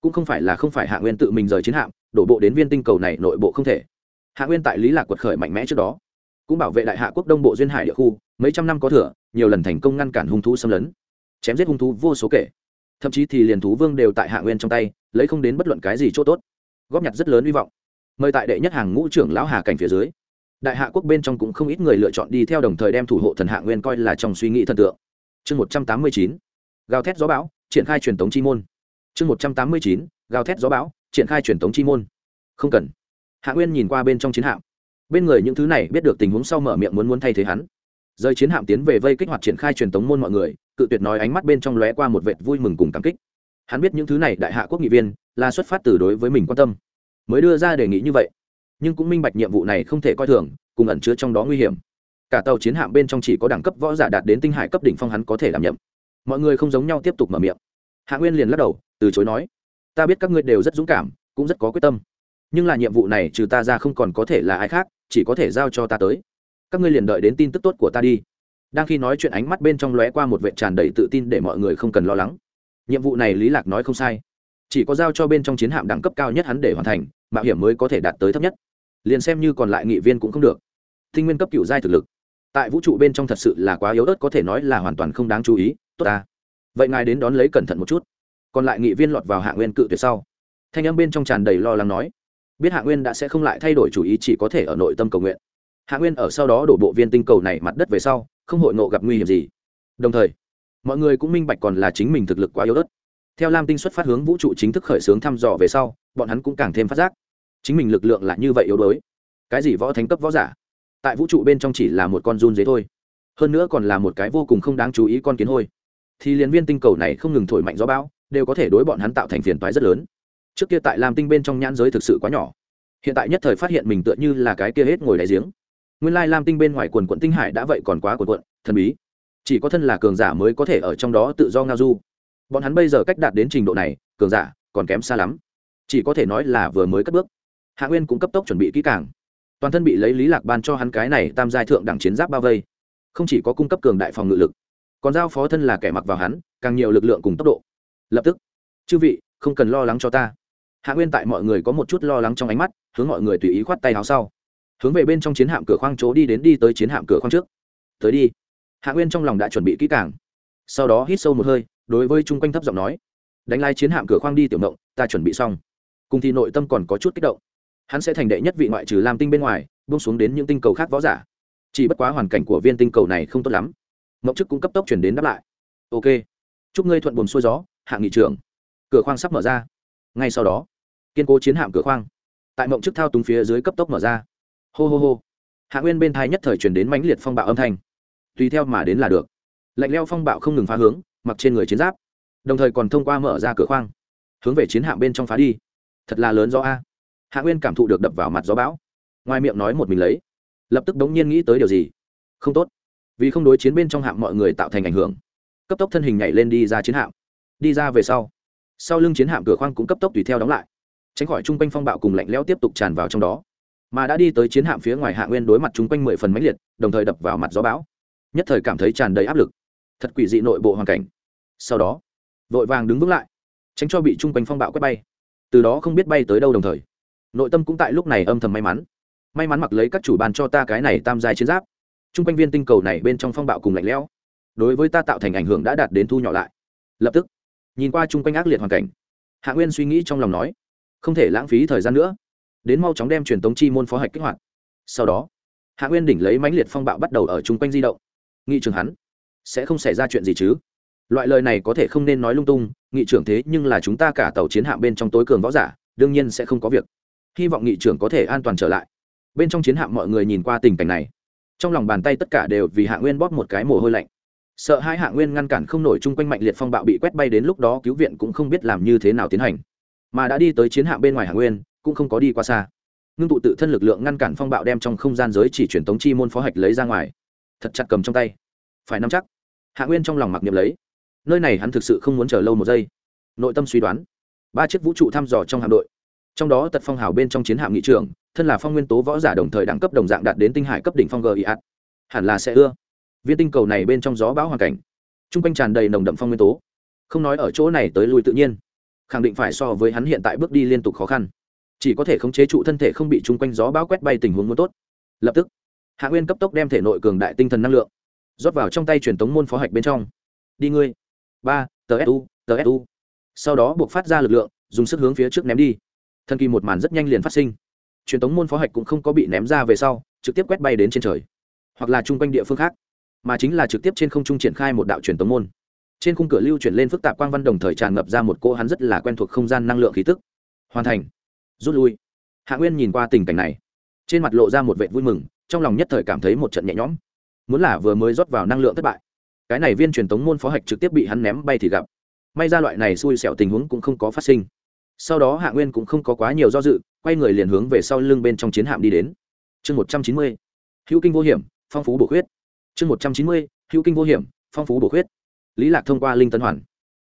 Cũng không phải là không phải hạ nguyên tự mình rời chiến hạm, đổ bộ đến viên tinh cầu này nội bộ không thể. Hạ nguyên tại lý lạc quật khởi mạnh mẽ trước đó, cũng bảo vệ đại hạ quốc đông bộ duyên hải địa khu, mấy trăm năm có thừa, nhiều lần thành công ngăn cản hung thú xâm lấn, chém giết hung thú vô số kể thậm chí thì liền thú vương đều tại hạ nguyên trong tay, lấy không đến bất luận cái gì chỗ tốt. Góp nhặt rất lớn hy vọng. Mời tại đệ nhất hàng ngũ trưởng lão hà cảnh phía dưới. Đại hạ quốc bên trong cũng không ít người lựa chọn đi theo đồng thời đem thủ hộ thần hạ nguyên coi là trong suy nghĩ thần tượng. Chương một trăm tám mươi chín, gào thét gió bão, triển khai truyền thống chi môn. Chương một trăm tám mươi chín, gào thét gió bão, triển khai truyền thống chi môn. Không cần. Hạ nguyên nhìn qua bên trong chiến hạm. Bên người những thứ này biết được tình huống sau mở miệng muốn muốn thay thế hắn. Rơi chiến hạm tiến về vây kích hoạt triển khai truyền thống môn mọi người cự tuyệt nói ánh mắt bên trong lóe qua một vệt vui mừng cùng cảm kích. Hắn biết những thứ này đại hạ quốc nghị viên là xuất phát từ đối với mình quan tâm, mới đưa ra đề nghị như vậy. Nhưng cũng minh bạch nhiệm vụ này không thể coi thường, cùng ẩn chứa trong đó nguy hiểm. Cả tàu chiến hạm bên trong chỉ có đẳng cấp võ giả đạt đến tinh hải cấp đỉnh phong hắn có thể đảm nhiệm. Mọi người không giống nhau tiếp tục mở miệng. Hạ nguyên liền lắc đầu, từ chối nói, ta biết các ngươi đều rất dũng cảm, cũng rất có quyết tâm. Nhưng là nhiệm vụ này trừ ta ra không còn có thể là ai khác, chỉ có thể giao cho ta tới. Các ngươi liền đợi đến tin tức tốt của ta đi đang khi nói chuyện ánh mắt bên trong lóe qua một vệ tràn đầy tự tin để mọi người không cần lo lắng. Nhiệm vụ này lý lạc nói không sai. Chỉ có giao cho bên trong chiến hạm đẳng cấp cao nhất hắn để hoàn thành, mạo hiểm mới có thể đạt tới thấp nhất. Liền xem như còn lại nghị viên cũng không được. Tinh nguyên cấp cựu giai thực lực. Tại vũ trụ bên trong thật sự là quá yếu ớt, có thể nói là hoàn toàn không đáng chú ý. Tốt ta. Vậy ngài đến đón lấy cẩn thận một chút. Còn lại nghị viên lọt vào hạ nguyên cự tuyệt sau. Thanh âm bên trong tràn đầy lo lắng nói. Biết hạ nguyên đã sẽ không lại thay đổi chủ ý, chỉ có thể ở nội tâm cầu nguyện. Hạ nguyên ở sau đó đổ bộ viên tinh cầu này mặt đất về sau không hội ngộ gặp nguy hiểm gì. Đồng thời, mọi người cũng minh bạch còn là chính mình thực lực quá yếu ớt. Theo lam tinh xuất phát hướng vũ trụ chính thức khởi xướng thăm dò về sau, bọn hắn cũng càng thêm phát giác, chính mình lực lượng là như vậy yếu đuối. Cái gì võ thánh cấp võ giả? Tại vũ trụ bên trong chỉ là một con run dế thôi. Hơn nữa còn là một cái vô cùng không đáng chú ý con kiến hôi. Thì liên viên tinh cầu này không ngừng thổi mạnh gió bão, đều có thể đối bọn hắn tạo thành phiền toái rất lớn. Trước kia tại lam tinh bên trong nhãn giới thực sự quá nhỏ. Hiện tại nhất thời phát hiện mình tựa như là cái kia hết ngồi đáy giếng nguyên lai lam tinh bên ngoài quần quận tinh hải đã vậy còn quá quần quận, thần bí. Chỉ có thân là cường giả mới có thể ở trong đó tự do ngao du. Bọn hắn bây giờ cách đạt đến trình độ này, cường giả còn kém xa lắm. Chỉ có thể nói là vừa mới cất bước. Hạ nguyên cũng cấp tốc chuẩn bị kỹ càng. Toàn thân bị lấy lý lạc ban cho hắn cái này tam giai thượng đẳng chiến giáp bao vây. Không chỉ có cung cấp cường đại phòng ngự lực, còn giao phó thân là kẻ mặc vào hắn, càng nhiều lực lượng cùng tốc độ. Lập tức, chư vị, không cần lo lắng cho ta. Hạ nguyên tại mọi người có một chút lo lắng trong ánh mắt, hướng mọi người tùy ý khoát tay áo sau hướng về bên trong chiến hạm cửa khoang chỗ đi đến đi tới chiến hạm cửa khoang trước. Tới đi. Hạ nguyên trong lòng đã chuẩn bị kỹ càng. Sau đó hít sâu một hơi, đối với chung quanh thấp giọng nói. Đánh lai chiến hạm cửa khoang đi tiểu động ta chuẩn bị xong. Cùng thì nội tâm còn có chút kích động. Hắn sẽ thành đệ nhất vị ngoại trừ lam tinh bên ngoài bung xuống đến những tinh cầu khác võ giả. Chỉ bất quá hoàn cảnh của viên tinh cầu này không tốt lắm. Mộng chức cũng cấp tốc chuyển đến đáp lại. Ok. Chúc ngươi thuận buồm xuôi gió, hạ nghị trưởng. Cửa khoang sắp mở ra. Ngay sau đó, kiên cố chiến hạm cửa khoang. Tại mộng chức thao túng phía dưới cấp tốc mở ra hô hô hô. Hạ nguyên bên thai nhất thời chuyển đến mãnh liệt phong bạo âm thanh. Tùy theo mà đến là được. Lạnh leo phong bạo không ngừng phá hướng, mặc trên người chiến giáp. Đồng thời còn thông qua mở ra cửa khoang, hướng về chiến hạm bên trong phá đi. Thật là lớn do a. Hạ nguyên cảm thụ được đập vào mặt gió bão. Ngoài miệng nói một mình lấy. Lập tức đống nhiên nghĩ tới điều gì? Không tốt. Vì không đối chiến bên trong hạm mọi người tạo thành ảnh hưởng. Cấp tốc thân hình nhảy lên đi ra chiến hạm. Đi ra về sau. Sau lưng chiến hạm cửa khoang cũng cấp tốc tùy theo đóng lại. Tránh khỏi chung quanh phong bạo cùng lạnh lẽo tiếp tục tràn vào trong đó mà đã đi tới chiến hạm phía ngoài hạ nguyên đối mặt chúng quanh mười phần mãnh liệt, đồng thời đập vào mặt gió bão. Nhất thời cảm thấy tràn đầy áp lực. Thật quỷ dị nội bộ hoàn cảnh. Sau đó, vội vàng đứng vững lại, tránh cho bị chung quanh phong bạo quét bay. Từ đó không biết bay tới đâu đồng thời, nội tâm cũng tại lúc này âm thầm may mắn. May mắn mặc lấy các chủ bàn cho ta cái này tam giai chiến giáp. Chung quanh viên tinh cầu này bên trong phong bạo cùng lạnh lẽo, đối với ta tạo thành ảnh hưởng đã đạt đến thu nhỏ lại. Lập tức, nhìn qua chung quanh ác liệt hoàn cảnh, hạ nguyên suy nghĩ trong lòng nói, không thể lãng phí thời gian nữa đến mau chóng đem truyền tống chi môn phó hạch kích hoạt. Sau đó, hạ nguyên đỉnh lấy mãnh liệt phong bạo bắt đầu ở chung quanh di động. Nghị trường hắn, sẽ không xảy ra chuyện gì chứ? Loại lời này có thể không nên nói lung tung, nghị trưởng thế nhưng là chúng ta cả tàu chiến hạm bên trong tối cường võ giả, đương nhiên sẽ không có việc. Hy vọng nghị trưởng có thể an toàn trở lại. Bên trong chiến hạm mọi người nhìn qua tình cảnh này, trong lòng bàn tay tất cả đều vì hạ nguyên bóp một cái mồ hôi lạnh. Sợ hai hạ nguyên ngăn cản không nổi chung quanh mạnh liệt phong bạo bị quét bay đến lúc đó cứu viện cũng không biết làm như thế nào tiến hành. Mà đã đi tới chiến hạm bên ngoài hạ nguyên cũng không có đi qua xa. Ngưng tụ tự thân lực lượng ngăn cản phong bạo đem trong không gian giới chỉ truyền tống chi môn phó hạch lấy ra ngoài. Thật chặt cầm trong tay. Phải nắm chắc. Hạ nguyên trong lòng mặc niệm lấy. Nơi này hắn thực sự không muốn chờ lâu một giây. Nội tâm suy đoán. Ba chiếc vũ trụ thăm dò trong hạm đội. Trong đó tật phong hào bên trong chiến hạm nghị trưởng, thân là phong nguyên tố võ giả đồng thời đẳng cấp đồng dạng đạt đến tinh hải cấp đỉnh phong giat hẳn là sẽ ưa. Viên tinh cầu này bên trong gió bão hoàn cảnh. T r u n g quanh tràn đầy nồng đậm phong nguyên tố. Không nói ở chỗ này tới lui tự nhiên. Khẳng định phải so với hắn hiện tại bước đi liên tục khó khăn chỉ có thể khống chế trụ thân thể không bị chung quanh gió bão quét bay tình huống muốn tốt. Lập tức, hạ nguyên cấp tốc đem thể nội cường đại tinh thần năng lượng rót vào trong tay truyền tống môn phó hạch bên trong. Đi ngươi. Ba, tờ su tờ su sau đó buộc phát ra lực lượng, dùng sức hướng phía trước ném đi. Thần kỳ một màn rất nhanh liền phát sinh. Truyền tống môn phó hạch cũng không có bị ném ra về sau, trực tiếp quét bay đến trên trời, hoặc là chung quanh địa phương khác, mà chính là trực tiếp trên không trung triển khai một đạo truyền tống môn. Trên khung cửa lưu chuyển lên phức tạp quang văn đồng thời tràn ngập ra một cô hắn rất là quen thuộc không gian năng lượng khí tức. Hoàn thành rút lui. Hạ nguyên nhìn qua tình cảnh này, trên mặt lộ ra một vệ vui mừng, trong lòng nhất thời cảm thấy một trận nhẹ nhõm. Muốn là vừa mới rót vào năng lượng thất bại, cái này viên truyền tống môn phó hạch trực tiếp bị hắn ném bay thì gặp. May ra loại này xui xẻo tình huống cũng không có phát sinh. Sau đó hạ nguyên cũng không có quá nhiều do dự, quay người liền hướng về sau lưng bên trong chiến hạm đi đến. Chương một trăm chín mươi, hữu kinh vô hiểm, phong phú bổ khuyết. Chương một trăm chín mươi, hữu kinh vô hiểm, phong phú bổ khuyết. Lý lạc thông qua linh tân hoàn.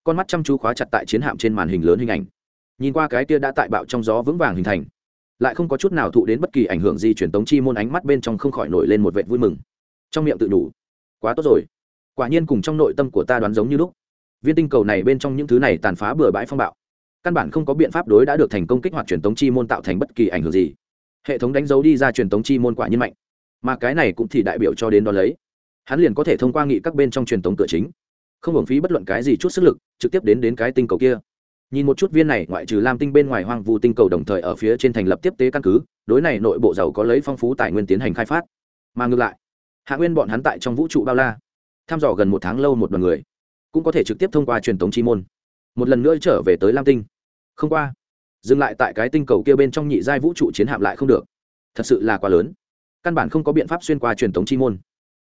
Con mắt chăm chú khóa chặt tại chiến hạm trên màn hình lớn hình ảnh nhìn qua cái kia đã tại bạo trong gió vững vàng hình thành, lại không có chút nào thụ đến bất kỳ ảnh hưởng gì, truyền tống chi môn ánh mắt bên trong không khỏi nổi lên một vệ vui mừng. Trong miệng tự đủ, quá tốt rồi. Quả nhiên cùng trong nội tâm của ta đoán giống như lúc. Viên tinh cầu này bên trong những thứ này tàn phá bừa bãi phong bạo, căn bản không có biện pháp đối đã được thành công kích hoạt truyền tống chi môn tạo thành bất kỳ ảnh hưởng gì. Hệ thống đánh dấu đi ra truyền tống chi môn quả nhiên mạnh, mà cái này cũng thì đại biểu cho đến đó lấy. Hắn liền có thể thông qua nghị các bên trong truyền tống cửa chính, không hưởng phí bất luận cái gì chút sức lực, trực tiếp đến đến cái tinh cầu kia nhìn một chút viên này, ngoại trừ lam tinh bên ngoài hoang vu tinh cầu đồng thời ở phía trên thành lập tiếp tế căn cứ, đối này nội bộ giàu có lấy phong phú tài nguyên tiến hành khai phát. Mà ngược lại, hạ nguyên bọn hắn tại trong vũ trụ bao la, thăm dò gần một tháng lâu một đoàn người, cũng có thể trực tiếp thông qua truyền thống chi môn, một lần nữa trở về tới lam tinh. Không qua, dừng lại tại cái tinh cầu kia bên trong nhị giai vũ trụ chiến hạm lại không được. Thật sự là quá lớn. Căn bản không có biện pháp xuyên qua truyền thống chi môn.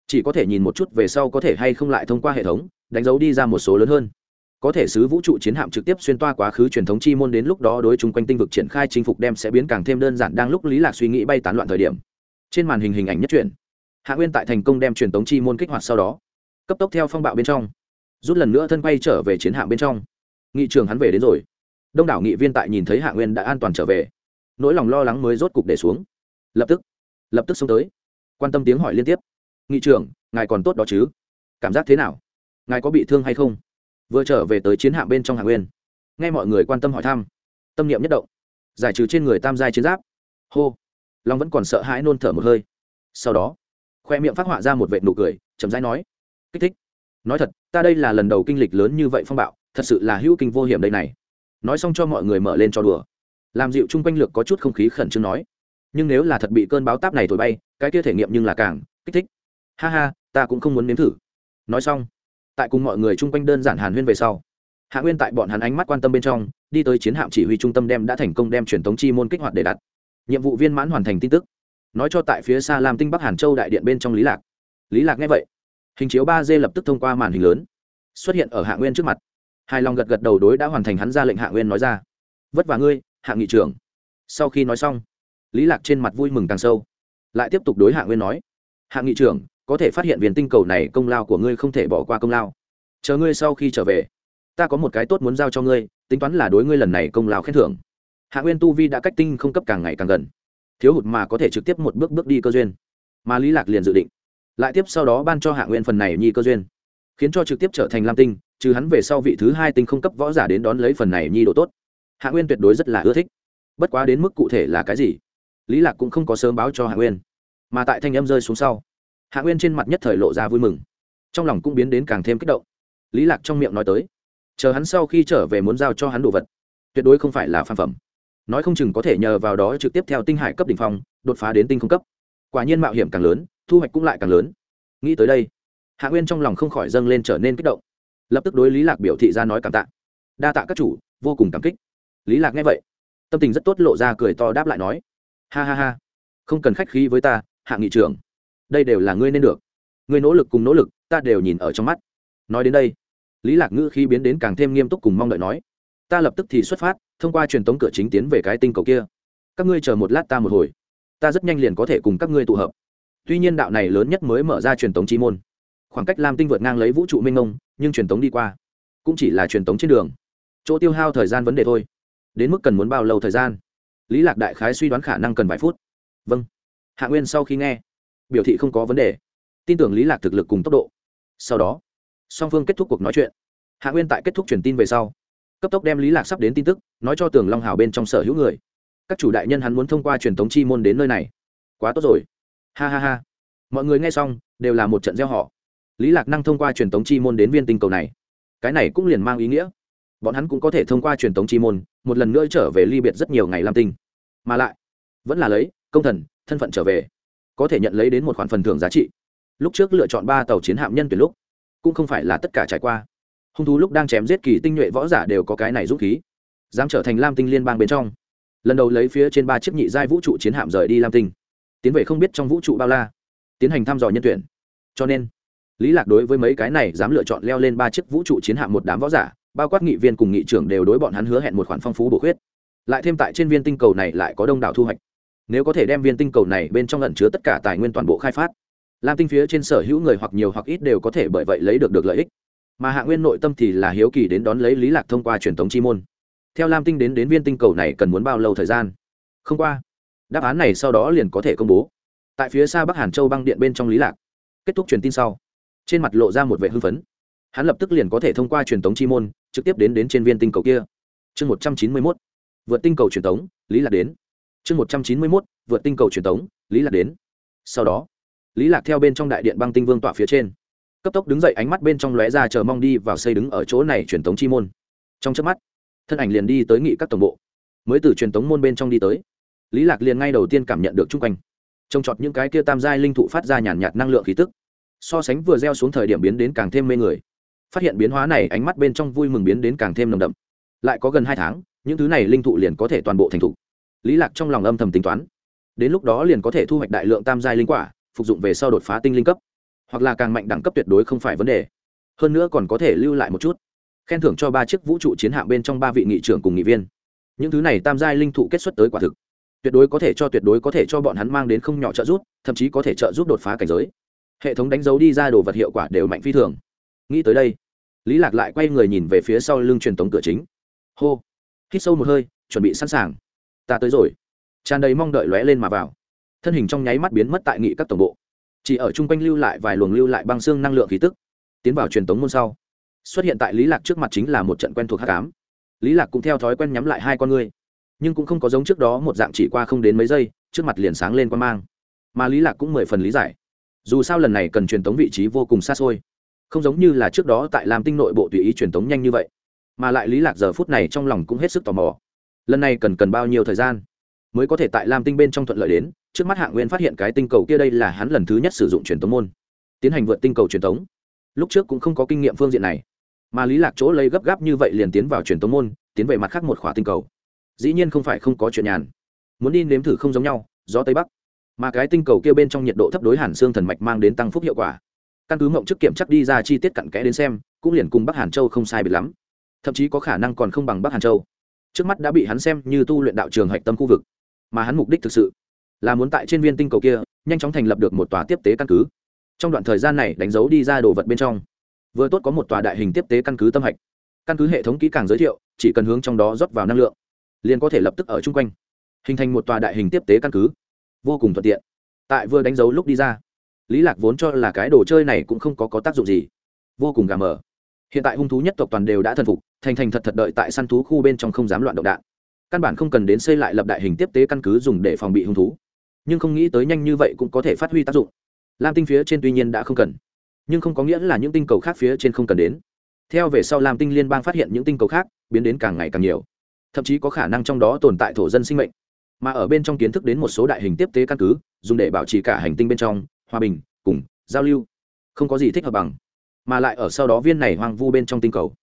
Chỉ có thể nhìn một chút về sau có thể hay không lại thông qua hệ thống, đánh dấu đi ra một số lớn hơn có thể sứ vũ trụ chiến hạm trực tiếp xuyên toa quá khứ truyền thống chi môn đến lúc đó đối chung quanh tinh vực triển khai chinh phục đem sẽ biến càng thêm đơn giản đang lúc lý lạc suy nghĩ bay tán loạn thời điểm. Trên màn hình hình ảnh nhất truyện. Hạ nguyên tại thành công đem truyền thống chi môn kích hoạt sau đó, cấp tốc theo phong bạo bên trong, rút lần nữa thân quay trở về chiến hạm bên trong. Nghị trường hắn về đến rồi. Đông đảo nghị viên tại nhìn thấy hạ nguyên đã an toàn trở về. Nỗi lòng lo lắng mới rốt cục để xuống. Lập tức lập tức xông tới. Quan tâm tiếng hỏi liên tiếp. Nghị trưởng, ngài còn tốt đó chứ? Cảm giác thế nào? Ngài có bị thương hay không? Vừa trở về tới chiến hạm bên trong hạ nguyên. Nghe mọi người quan tâm hỏi thăm, tâm niệm nhất động, giải trừ trên người tam giai chiến giáp. Hô, long vẫn còn sợ hãi nôn thở một hơi. Sau đó, khoe miệng phát họa ra một vệ nụ cười, chậm rãi nói, kích thích. Nói thật, ta đây là lần đầu kinh lịch lớn như vậy phong bạo, thật sự là hữu kinh vô hiểm đây này. Nói xong cho mọi người mở lên cho đùa. Làm dịu chung quanh lược có chút không khí khẩn trương nói, nhưng nếu là thật bị cơn báo táp này thổi bay, cái kia thể nghiệm nhưng là càng kích thích. Ha ha, ta cũng không muốn nếm thử. Nói xong tại cùng mọi người chung quanh đơn giản hàn huyên về sau. Hạ nguyên tại bọn hắn ánh mắt quan tâm bên trong, đi tới chiến hạm chỉ huy trung tâm đem đã thành công đem truyền thống chi môn kích hoạt để đặt. Nhiệm vụ viên mãn hoàn thành tin tức. Nói cho tại phía xa làm tinh bắc hàn châu đại điện bên trong lý lạc. Lý lạc nghe vậy, hình chiếu ba d lập tức thông qua màn hình lớn, xuất hiện ở hạ nguyên trước mặt. Hài lòng gật gật đầu đối đã hoàn thành hắn ra lệnh hạ nguyên nói ra. Vất vả ngươi, hạ nghị trưởng. Sau khi nói xong, lý lạc trên mặt vui mừng càng sâu, lại tiếp tục đối hạ nguyên nói, hạ nghị trưởng có thể phát hiện viên tinh cầu này công lao của ngươi không thể bỏ qua công lao. Chờ ngươi sau khi trở về, ta có một cái tốt muốn giao cho ngươi, tính toán là đối ngươi lần này công lao khen thưởng. Hạ nguyên tu vi đã cách tinh không cấp càng ngày càng gần. Thiếu hụt mà có thể trực tiếp một bước bước đi cơ duyên. Mà lý lạc liền dự định, lại tiếp sau đó ban cho hạ nguyên phần này nhi cơ duyên, khiến cho trực tiếp trở thành lam tinh, trừ hắn về sau vị thứ hai tinh không cấp võ giả đến đón lấy phần này nhi độ tốt. Hạ nguyên tuyệt đối rất là ưa thích. Bất quá đến mức cụ thể là cái gì, lý lạc cũng không có sớm báo cho hạ nguyên. Mà tại thanh âm rơi xuống sau hạ nguyên trên mặt nhất thời lộ ra vui mừng. Trong lòng cũng biến đến càng thêm kích động. Lý lạc trong miệng nói tới, chờ hắn sau khi trở về muốn giao cho hắn đồ vật. Tuyệt đối không phải là phan phẩm. Nói không chừng có thể nhờ vào đó trực tiếp theo tinh hải cấp đỉnh phong, đột phá đến tinh không cấp. Quả nhiên mạo hiểm càng lớn, thu hoạch cũng lại càng lớn. Nghĩ tới đây, hạ nguyên trong lòng không khỏi dâng lên trở nên kích động. Lập tức đối lý lạc biểu thị ra nói cảm tạ. Đa tạ các chủ, vô cùng cảm kích. Lý lạc nghe vậy, tâm tình rất tốt lộ ra cười to đáp lại nói, ha ha ha, không cần khách khí với ta, hạ nghị trưởng đây đều là ngươi nên được. Ngươi nỗ lực cùng nỗ lực ta đều nhìn ở trong mắt. Nói đến đây lý lạc ngữ khi biến đến càng thêm nghiêm túc cùng mong đợi nói ta lập tức thì xuất phát thông qua truyền tống cửa chính tiến về cái tinh cầu kia. Các ngươi chờ một lát ta một hồi. Ta rất nhanh liền có thể cùng các ngươi tụ hợp. Tuy nhiên đạo này lớn nhất mới mở ra truyền tống chi môn. Khoảng cách lam tinh vượt ngang lấy vũ trụ minh ngông, nhưng truyền tống đi qua cũng chỉ là truyền tống trên đường. Chỗ tiêu hao thời gian vấn đề thôi. Đến mức cần muốn bao lâu thời gian? Lý lạc đại khái suy đoán khả năng cần vài phút. Vâng. Hạ nguyên sau khi nghe biểu thị không có vấn đề. Tin tưởng lý lạc thực lực cùng tốc độ. Sau đó, song phương kết thúc cuộc nói chuyện. Hạ nguyên tại kết thúc truyền tin về sau, cấp tốc đem lý lạc sắp đến tin tức, nói cho tường long hào bên trong sở hữu người. Các chủ đại nhân hắn muốn thông qua truyền thống chi môn đến nơi này. Quá tốt rồi. Ha ha ha. Mọi người nghe xong, đều là một trận gieo họ lý lạc năng thông qua truyền thống chi môn đến viên tinh cầu này. Cái này cũng liền mang ý nghĩa. Bọn hắn cũng có thể thông qua truyền thống chi môn, một lần nữa trở về ly biệt rất nhiều ngày lam tinh. Mà lại, vẫn là lấy công thần, thân phận trở về có thể nhận lấy đến một khoản phần thưởng giá trị. Lúc trước lựa chọn ba tàu chiến hạm nhân tuyển lúc, cũng không phải là tất cả trải qua. Hung thú lúc đang chém giết kỳ tinh nhuệ võ giả đều có cái này giúp khí, dám trở thành lam tinh liên bang bên trong. Lần đầu lấy phía trên ba chiếc nhị giai vũ trụ chiến hạm rời đi lam tinh, tiến về không biết trong vũ trụ bao la, tiến hành thăm dò nhân tuyển. Cho nên, lý lạc đối với mấy cái này dám lựa chọn leo lên ba chiếc vũ trụ chiến hạm một đám võ giả, bao quát nghị viên cùng nghị trưởng đều đối bọn hắn hứa hẹn một khoản phong phú bổ khuyết. Lại thêm tại trên viên tinh cầu này lại có đông đảo thu hoạch nếu có thể đem viên tinh cầu này bên trong lẩn chứa tất cả tài nguyên toàn bộ khai phát, lam tinh phía trên sở hữu người hoặc nhiều hoặc ít đều có thể bởi vậy lấy được được lợi ích. Mà hạ nguyên nội tâm thì là hiếu kỳ đến đón lấy lý lạc thông qua truyền thống chi môn. Theo lam tinh đến đến viên tinh cầu này cần muốn bao lâu thời gian? Không qua. Đáp án này sau đó liền có thể công bố. Tại phía xa bắc hàn châu băng điện bên trong lý lạc. Kết thúc truyền tin sau, trên mặt lộ ra một vẻ hưng phấn. Hắn lập tức liền có thể thông qua truyền thống chi môn, trực tiếp đến đến trên viên tinh cầu kia. Chương một trăm chín mươi mốt. Vượt tinh cầu truyền thống, lý lạc đến chương một trăm chín mươi mốt, vượt tinh cầu truyền thống lý lạc đến. Sau đó, lý lạc theo bên trong đại điện băng tinh vương tọa phía trên. Cấp tốc đứng dậy, ánh mắt bên trong lóe ra chờ mong đi vào xây đứng ở chỗ này truyền thống chi môn. Trong chớp mắt, thân ảnh liền đi tới nghị các tổng bộ. Mới từ truyền thống môn bên trong đi tới, lý lạc liền ngay đầu tiên cảm nhận được chung quanh. Trông chọt những cái kia tam giai linh thụ phát ra nhàn nhạt năng lượng khí tức. So sánh vừa gieo xuống thời điểm biến đến càng thêm mê người. Phát hiện biến hóa này, ánh mắt bên trong vui mừng biến đến càng thêm nồng đậm. Lại có gần hai tháng, những thứ này linh thụ liền có thể toàn bộ thành thụ lý lạc trong lòng âm thầm tính toán. Đến lúc đó liền có thể thu hoạch đại lượng tam giai linh quả, phục dụng về sau đột phá tinh linh cấp. Hoặc là càng mạnh đẳng cấp tuyệt đối không phải vấn đề. Hơn nữa còn có thể lưu lại một chút. Khen thưởng cho ba chiếc vũ trụ chiến hạm bên trong ba vị nghị trưởng cùng nghị viên. Những thứ này tam giai linh thụ kết xuất tới quả thực. Tuyệt đối có thể cho tuyệt đối có thể cho bọn hắn mang đến không nhỏ trợ giúp, thậm chí có thể trợ giúp đột phá cảnh giới. Hệ thống đánh dấu đi ra đồ vật hiệu quả đều mạnh phi thường. Nghĩ tới đây, lý lạc lại quay người nhìn về phía sau lưng truyền tống cửa chính. Hô. Hít sâu một hơi, chuẩn bị sẵn sàng ta tới rồi. Tràn đầy mong đợi lóe lên mà vào. Thân hình trong nháy mắt biến mất tại nghị các tổng bộ. Chỉ ở chung quanh lưu lại vài luồng lưu lại băng xương năng lượng khí tức. Tiến vào truyền tống môn sau, xuất hiện tại lý lạc trước mặt chính là một trận quen thuộc hắc ám. Lý lạc cũng theo thói quen nhắm lại hai con ngươi, nhưng cũng không có giống trước đó một dạng chỉ qua không đến mấy giây, trước mặt liền sáng lên quan mang. Mà lý lạc cũng mười phần lý giải. Dù sao lần này cần truyền tống vị trí vô cùng xa xôi, không giống như là trước đó tại làm tinh nội bộ tùy ý truyền tống nhanh như vậy. Mà lại lý lạc giờ phút này trong lòng cũng hết sức tò mò lần này cần cần bao nhiêu thời gian mới có thể tại lam tinh bên trong thuận lợi đến trước mắt hạng nguyên phát hiện cái tinh cầu kia đây là hắn lần thứ nhất sử dụng truyền tống môn tiến hành vượt tinh cầu truyền tống lúc trước cũng không có kinh nghiệm phương diện này mà lý lạc chỗ lấy gấp gáp như vậy liền tiến vào truyền tống môn tiến về mặt khác một khỏa tinh cầu dĩ nhiên không phải không có chuyện nhàn muốn đi nếm thử không giống nhau gió tây bắc mà cái tinh cầu kia bên trong nhiệt độ thấp đối hàn xương thần mạch mang đến tăng phúc hiệu quả căn cứ mộng trước kiểm chắc đi ra chi tiết cặn kẽ đến xem cũng liền cùng bắc hàn châu không sai biệt lắm thậm chí có khả năng còn không bằng bắc hàn châu trước mắt đã bị hắn xem như tu luyện đạo trường hạch tâm khu vực mà hắn mục đích thực sự là muốn tại trên viên tinh cầu kia nhanh chóng thành lập được một tòa tiếp tế căn cứ. Trong đoạn thời gian này đánh dấu đi ra đồ vật bên trong vừa tốt có một tòa đại hình tiếp tế căn cứ tâm hạch. Căn cứ hệ thống kỹ càng giới thiệu chỉ cần hướng trong đó rót vào năng lượng liền có thể lập tức ở chung quanh hình thành một tòa đại hình tiếp tế căn cứ. Vô cùng thuận tiện. Tại vừa đánh dấu lúc đi ra lý lạc vốn cho là cái đồ chơi này cũng không có, có tác dụng gì. Vô cùng gà mờ hiện tại hung thú nhất tộc toàn đều đã thần phục, thành thành thật thật đợi tại săn thú khu bên trong không dám loạn động đạn. Căn bản không cần đến xây lại lập đại hình tiếp tế căn cứ dùng để phòng bị hung thú. Nhưng không nghĩ tới nhanh như vậy cũng có thể phát huy tác dụng. Lam tinh phía trên tuy nhiên đã không cần, nhưng không có nghĩa là những tinh cầu khác phía trên không cần đến. Theo về sau lam tinh liên bang phát hiện những tinh cầu khác, biến đến càng ngày càng nhiều. Thậm chí có khả năng trong đó tồn tại thổ dân sinh mệnh. Mà ở bên trong kiến thức đến một số đại hình tiếp tế căn cứ, dùng để bảo trì cả hành tinh bên trong, hòa bình, cùng, giao lưu. Không có gì thích hợp bằng mà lại ở sau đó viên này hoang vu bên trong tinh cầu.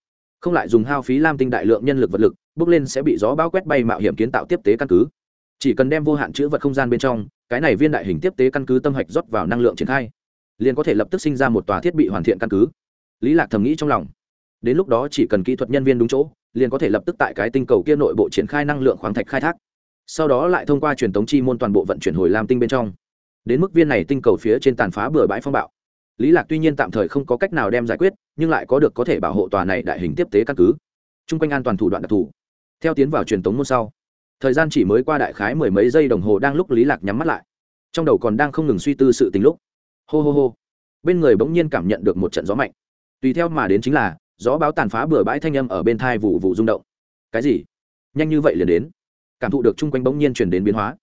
Không lại dùng hao phí lam tinh đại lượng nhân lực vật lực, bước lên sẽ bị gió bão quét bay mạo hiểm kiến tạo tiếp tế căn cứ. Chỉ cần đem vô hạn chữ vật không gian bên trong, cái này viên đại hình tiếp tế căn cứ tâm hạch rót vào năng lượng triển khai, liền có thể lập tức sinh ra một tòa thiết bị hoàn thiện căn cứ. Lý lạc thầm nghĩ trong lòng. Đến lúc đó chỉ cần kỹ thuật nhân viên đúng chỗ, liền có thể lập tức tại cái tinh cầu kia nội bộ triển khai năng lượng khoáng thạch khai thác. Sau đó lại thông qua truyền thống chi môn toàn bộ vận chuyển hồi lam tinh bên trong. Đến mức viên này tinh cầu phía trên tàn phá bừa bãi phong bạo lý lạc tuy nhiên tạm thời không có cách nào đem giải quyết, nhưng lại có được có thể bảo hộ tòa này đại hình tiếp tế căn cứ. Chung quanh an toàn thủ đoạn đặc thù. Theo tiến vào truyền tống môn sau, thời gian chỉ mới qua đại khái mười mấy giây đồng hồ đang lúc lý lạc nhắm mắt lại. Trong đầu còn đang không ngừng suy tư sự tình lúc, hô hô hô, bên người bỗng nhiên cảm nhận được một trận gió mạnh. Tùy theo mà đến chính là, gió báo tàn phá bừa bãi thanh âm ở bên thai vụ vụ rung động. Cái gì? Nhanh như vậy liền đến. Cảm thụ được chung quanh bỗng nhiên chuyển đến biến hóa.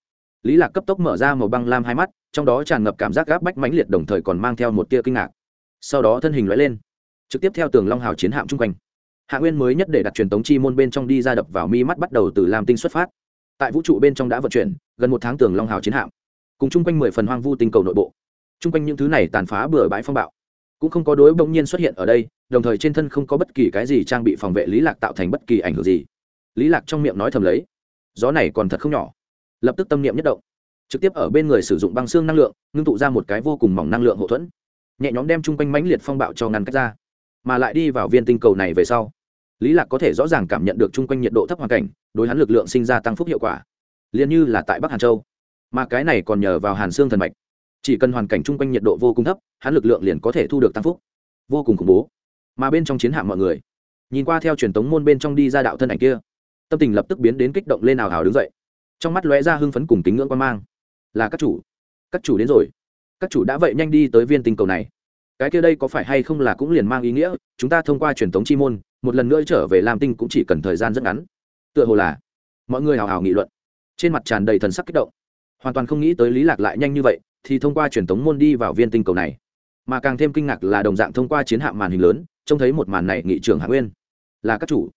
Lý lạc cấp tốc mở ra màu băng lam hai mắt trong đó tràn ngập cảm giác gáp bách mãnh liệt đồng thời còn mang theo một tia kinh ngạc. Sau đó thân hình lóe lên, trực tiếp theo tường long hào chiến hạm chung quanh. Hạ nguyên mới nhất để đặt truyền tống chi môn bên trong đi ra đập vào mi mắt bắt đầu từ lam tinh xuất phát. Tại vũ trụ bên trong đã vận chuyển, gần một tháng tường long hào chiến hạm. Cùng chung quanh mười phần hoang vu tinh cầu nội bộ. Chung quanh những thứ này tàn phá bừa bãi phong bạo. Cũng không có đối bỗng nhiên xuất hiện ở đây, đồng thời trên thân không có bất kỳ cái gì trang bị phòng vệ lý lạc tạo thành bất kỳ ảnh hưởng gì. Lý lạc trong miệng nói thầm lấy, gió này còn thật không nhỏ. Lập tức tâm niệm nhất động trực tiếp ở bên người sử dụng băng xương năng lượng, ngưng tụ ra một cái vô cùng mỏng năng lượng hậu thuẫn. Nhẹ nhóm đem chung quanh mãnh liệt phong bạo cho ngăn cách ra. Mà lại đi vào viên tinh cầu này về sau, lý lạc có thể rõ ràng cảm nhận được chung quanh nhiệt độ thấp hoàn cảnh, đối hắn lực lượng sinh ra tăng phúc hiệu quả. Liền như là tại bắc hàn châu. Mà cái này còn nhờ vào hàn xương thần mạch. Chỉ cần hoàn cảnh chung quanh nhiệt độ vô cùng thấp, hắn lực lượng liền có thể thu được tăng phúc. Vô cùng khủng bố. Mà bên trong chiến hạm mọi người, nhìn qua theo truyền tống môn bên trong đi ra đạo thân ảnh kia, tâm tình lập tức biến đến kích động lên ảo hào đứng dậy. Trong mắt lóe ra hưng phấn cùng kính ngưỡng quan mang là các chủ. Các chủ đến rồi. Các chủ đã vậy nhanh đi tới viên tinh cầu này. Cái kia đây có phải hay không là cũng liền mang ý nghĩa, chúng ta thông qua truyền thống chi môn, một lần nữa trở về lam tinh cũng chỉ cần thời gian rất ngắn. Tựa hồ là, mọi người hào hào nghị luận. Trên mặt tràn đầy thần sắc kích động. Hoàn toàn không nghĩ tới lý lạc lại nhanh như vậy, thì thông qua truyền thống môn đi vào viên tinh cầu này. Mà càng thêm kinh ngạc là đồng dạng thông qua chiến hạm màn hình lớn, trông thấy một màn này nghị trưởng hạ nguyên. Là các chủ.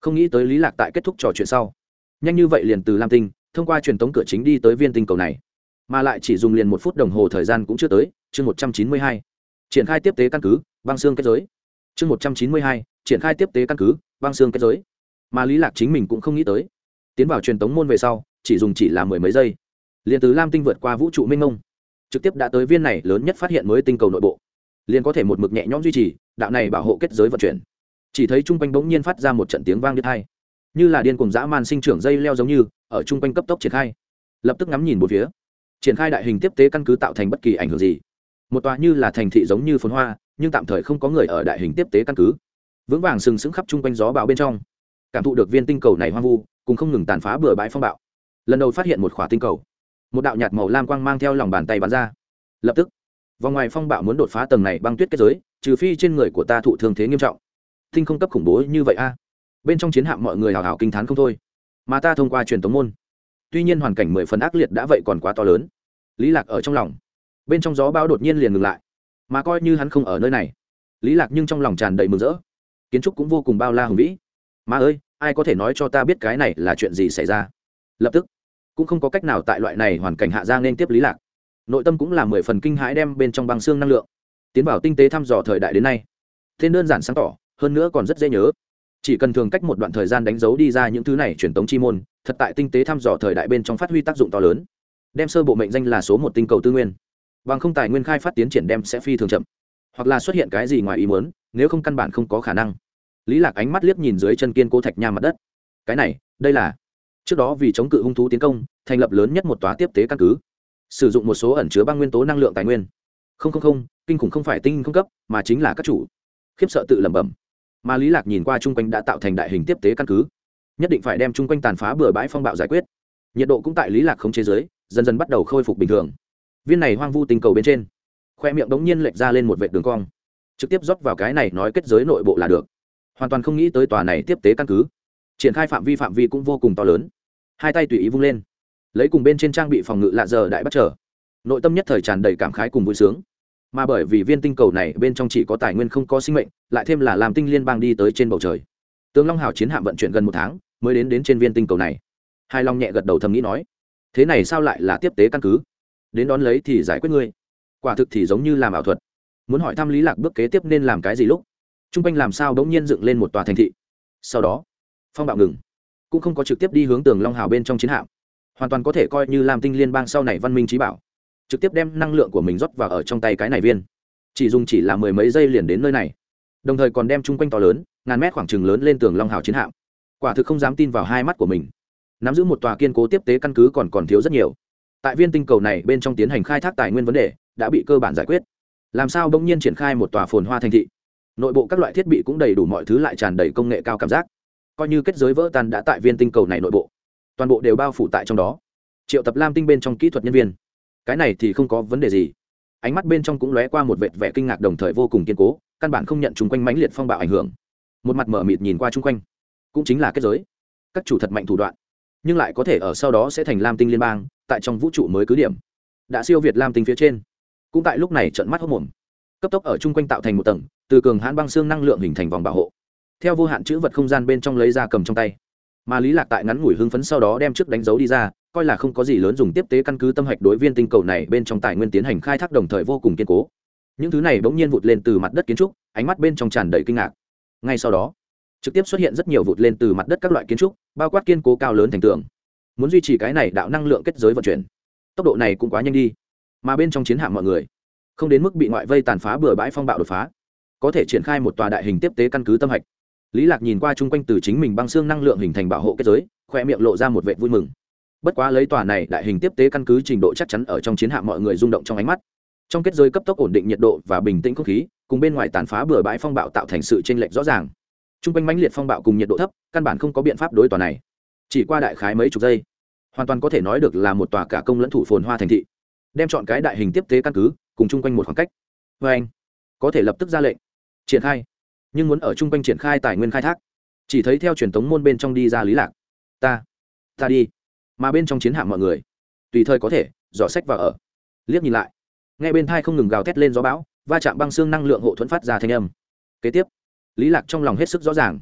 Không nghĩ tới lý lạc tại kết thúc trò chuyện sau. Nhanh như vậy liền từ lam tinh, thông qua truyền thống cửa chính đi tới viên tinh cầu này mà lại chỉ dùng liền một phút đồng hồ thời gian cũng chưa tới, chương một trăm chín mươi hai. Triển khai tiếp tế căn cứ, băng xương kết giới. Chương một trăm chín mươi hai, triển khai tiếp tế căn cứ, băng xương kết giới. Mà lý lạc chính mình cũng không nghĩ tới. Tiến vào truyền tống môn về sau, chỉ dùng chỉ là mười mấy giây. Liền từ lam tinh vượt qua vũ trụ mênh mông. Trực tiếp đã tới viên này, lớn nhất phát hiện mới tinh cầu nội bộ. Liền có thể một mực nhẹ nhõm duy trì, đạo này bảo hộ kết giới vận chuyển. Chỉ thấy trung quanh bỗng nhiên phát ra một trận tiếng vang đứt hai. Như là điên cùng dã man sinh trưởng dây leo giống như, ở trung quanh cấp tốc triển khai. Lập tức ngắm nhìn một phía triển khai đại hình tiếp tế căn cứ tạo thành bất kỳ ảnh hưởng gì. Một tòa như là thành thị giống như phồn hoa, nhưng tạm thời không có người ở đại hình tiếp tế căn cứ. Vững vàng sừng sững khắp chung quanh gió bão bên trong. Cảm thụ được viên tinh cầu này hoang vu, cùng không ngừng tàn phá bừa bãi phong bạo. Lần đầu phát hiện một khỏa tinh cầu. Một đạo nhạt màu lam quang mang theo lòng bàn tay bắn ra. Lập tức, vòng ngoài phong bạo muốn đột phá tầng này băng tuyết kết giới, trừ phi trên người của ta thụ thương thế nghiêm trọng. Tinh không cấp khủng bố như vậy a. Bên trong chiến hạm mọi người hào hào kinh t h á n không thôi. Mà ta thông qua truyền tống môn tuy nhiên hoàn cảnh mười phần ác liệt đã vậy còn quá to lớn. Lý lạc ở trong lòng, bên trong gió bão đột nhiên liền ngừng lại, mà coi như hắn không ở nơi này, lý lạc nhưng trong lòng tràn đầy mừng rỡ. Kiến trúc cũng vô cùng bao la hùng vĩ. Mà ơi, ai có thể nói cho ta biết cái này là chuyện gì xảy ra? Lập tức, cũng không có cách nào tại loại này hoàn cảnh hạ giang nên tiếp lý lạc. Nội tâm cũng là mười phần kinh hãi đem bên trong băng xương năng lượng, tiến vào tinh tế thăm dò thời đại đến nay. Tên đơn giản sáng tỏ, hơn nữa còn rất dễ nhớ chỉ cần thường cách một đoạn thời gian đánh dấu đi ra những thứ này truyền tống chi môn, thật tại tinh tế thăm dò thời đại bên trong phát huy tác dụng to lớn. Đem sơ bộ mệnh danh là số một tinh cầu tư nguyên. Bằng không tài nguyên khai phát tiến triển đem sẽ phi thường chậm. Hoặc là xuất hiện cái gì ngoài ý muốn, nếu không căn bản không có khả năng. Lý lạc ánh mắt liếc nhìn dưới chân kiên cố thạch nha mặt đất. Cái này, đây là trước đó vì chống cự hung thú tiến công, thành lập lớn nhất một tòa tiếp tế căn cứ. Sử dụng một số ẩn chứa băng nguyên tố năng lượng tài nguyên. Không không không, kinh khủng không phải tinh không cấp, mà chính là các chủ. Khiếp sợ tự lẩm bẩm mà lý lạc nhìn qua chung quanh đã tạo thành đại hình tiếp tế căn cứ nhất định phải đem chung quanh tàn phá bừa bãi phong bạo giải quyết nhiệt độ cũng tại lý lạc không chế giới dần dần bắt đầu khôi phục bình thường viên này hoang vu tinh cầu bên trên khoe miệng đống nhiên lệch ra lên một vệt đường cong trực tiếp rót vào cái này nói kết giới nội bộ là được hoàn toàn không nghĩ tới tòa này tiếp tế căn cứ triển khai phạm vi phạm vi cũng vô cùng to lớn hai tay tùy ý vung lên lấy cùng bên trên trang bị phòng ngự lạ giờ đại bắt trở nội tâm nhất thời tràn đầy cảm khái cùng vui sướng mà bởi vì viên tinh cầu này bên trong chỉ có tài nguyên không có sinh mệnh, lại thêm là làm tinh liên bang đi tới trên bầu trời. Tướng long hào chiến hạm vận chuyển gần một tháng, mới đến đến trên viên tinh cầu này. Hai long nhẹ gật đầu thầm nghĩ nói, thế này sao lại là tiếp tế căn cứ? Đến đón lấy thì giải quyết ngươi. Quả thực thì giống như làm ảo thuật. Muốn hỏi thăm lý lạc bước kế tiếp nên làm cái gì lúc? T r u n g quanh làm sao bỗng nhiên dựng lên một tòa thành thị? Sau đó, phong bạo ngừng, cũng không có trực tiếp đi hướng tường long hào bên trong chiến hạm. Hoàn toàn có thể coi như làm tinh liên bang sau này văn minh trí bảo trực tiếp đem năng lượng của mình rót vào ở trong tay cái này viên. Chỉ dùng chỉ là mười mấy giây liền đến nơi này. Đồng thời còn đem chung quanh to lớn, ngàn mét khoảng trừng lớn lên tường long hào chiến hạm. Quả thực không dám tin vào hai mắt của mình. Nắm giữ một tòa kiên cố tiếp tế căn cứ còn còn thiếu rất nhiều. Tại viên tinh cầu này bên trong tiến hành khai thác tài nguyên vấn đề, đã bị cơ bản giải quyết. Làm sao bỗng nhiên triển khai một tòa phồn hoa thành thị? Nội bộ các loại thiết bị cũng đầy đủ mọi thứ lại tràn đầy công nghệ cao cảm giác. Coi như kết giới vỡ tan đã tại viên tinh cầu này nội bộ. Toàn bộ đều bao phủ tại trong đó. Triệu tập lam tinh bên trong kỹ thuật nhân viên cái này thì không có vấn đề gì. Ánh mắt bên trong cũng lóe qua một vệt vẻ kinh ngạc đồng thời vô cùng kiên cố, căn bản không nhận chung quanh mãnh liệt phong bạo ảnh hưởng. Một mặt mở mịt nhìn qua chung quanh, cũng chính là kết giới. Các chủ thật mạnh thủ đoạn, nhưng lại có thể ở sau đó sẽ thành lam tinh liên bang, tại trong vũ trụ mới cứ điểm. Đã siêu việt lam tinh phía trên, cũng tại lúc này trận mắt hốc mồm. Cấp tốc ở chung quanh tạo thành một tầng, từ cường hãn băng xương năng lượng hình thành vòng bảo hộ. Theo vô hạn chữ vật không gian bên trong lấy ra cầm trong tay. Mà lý lạc tại ngắn ngủi hưng phấn sau đó đem trước đánh dấu đi ra coi là không có gì lớn dùng tiếp tế căn cứ tâm hạch đối viên tinh cầu này bên trong tài nguyên tiến hành khai thác đồng thời vô cùng kiên cố. Những thứ này bỗng nhiên vụt lên từ mặt đất kiến trúc, ánh mắt bên trong tràn đầy kinh ngạc. Ngay sau đó, trực tiếp xuất hiện rất nhiều vụt lên từ mặt đất các loại kiến trúc, bao quát kiên cố cao lớn thành tường. Muốn duy trì cái này đạo năng lượng kết giới vận chuyển, tốc độ này cũng quá nhanh đi. Mà bên trong chiến hạm mọi người, không đến mức bị ngoại vây tàn phá bừa bãi phong bạo đột phá, có thể triển khai một tòa đại hình tiếp tế căn cứ tâm hạch. Lý lạc nhìn qua chung quanh từ chính mình băng xương năng lượng hình thành bảo hộ kết giới, khoe miệng lộ ra một vệ vui mừng bất quá lấy tòa này đại hình tiếp tế căn cứ trình độ chắc chắn ở trong chiến hạm mọi người rung động trong ánh mắt. Trong kết giới cấp tốc ổn định nhiệt độ và bình tĩnh không khí, cùng bên ngoài tàn phá bừa bãi phong bạo tạo thành sự chênh lệch rõ ràng. Chung quanh mãnh liệt phong bạo cùng nhiệt độ thấp, căn bản không có biện pháp đối tòa này. Chỉ qua đại khái mấy chục giây, hoàn toàn có thể nói được là một tòa cả công lẫn thủ phồn hoa thành thị. Đem chọn cái đại hình tiếp tế căn cứ, cùng chung quanh một khoảng cách. Vê anh, có thể lập tức ra lệnh. Triển khai. Nhưng muốn ở chung quanh triển khai tài nguyên khai thác. Chỉ thấy theo truyền thống môn bên trong đi ra lý lạc. Ta ta đi mà bên trong chiến hạm mọi người. Tùy thời có thể, dò sách vào ở. Liếc nhìn lại. Ngay bên thai không ngừng gào thét lên gió bão, va chạm băng xương năng lượng hộ thuẫn phát ra thanh âm. Kế tiếp, lý lạc trong lòng hết sức rõ ràng.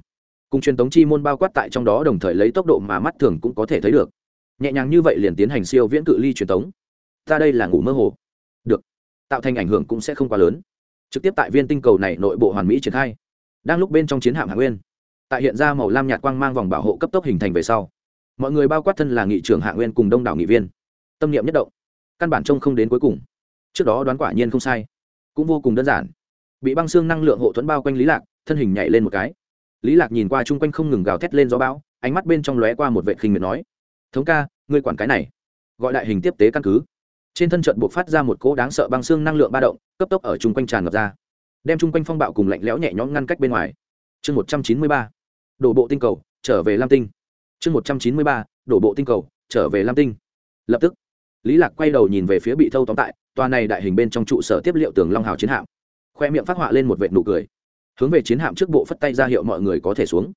Cùng truyền tống chi môn bao quát tại trong đó đồng thời lấy tốc độ mà mắt thường cũng có thể thấy được. Nhẹ nhàng như vậy liền tiến hành siêu viễn cự ly truyền tống. Ta đây là ngủ mơ hồ. Được. Tạo thành ảnh hưởng cũng sẽ không quá lớn. Trực tiếp tại viên tinh cầu này nội bộ hoàn mỹ triển khai. Đang lúc bên trong chiến hạm hạ nguyên, tại hiện ra màu lam nhạt quang mang vòng bảo hộ cấp tốc hình thành về sau mọi người bao quát thân là nghị trưởng hạ nguyên cùng đông đảo nghị viên. Tâm niệm nhất động. Căn bản trông không đến cuối cùng. Trước đó đoán quả nhiên không sai. Cũng vô cùng đơn giản. Bị băng xương năng lượng hộ thuẫn bao quanh lý lạc, thân hình nhảy lên một cái. Lý lạc nhìn qua chung quanh không ngừng gào thét lên gió bão, ánh mắt bên trong lóe qua một vệ khinh miệt nói, thống ca, ngươi quản cái này. Gọi đại hình tiếp tế căn cứ. Trên thân trận buộc phát ra một cỗ đáng sợ băng xương năng lượng ba động, cấp tốc ở chung quanh tràn ngập ra. Đem chung quanh phong bạo cùng lạnh lẽo nhẹ nhõm ngăn cách bên ngoài. Chương một trăm chín mươi ba. Đổ bộ tinh cầu, trở về lam tinh chương một trăm chín mươi ba, đổ bộ tinh cầu, trở về lam tinh. Lập tức, lý lạc quay đầu nhìn về phía bị thâu tóm tại, tòa này đại hình bên trong trụ sở tiếp liệu tường long hào chiến hạm. Khoe miệng phát họa lên một vệt nụ cười. Hướng về chiến hạm trước bộ phất tay ra hiệu mọi người có thể xuống.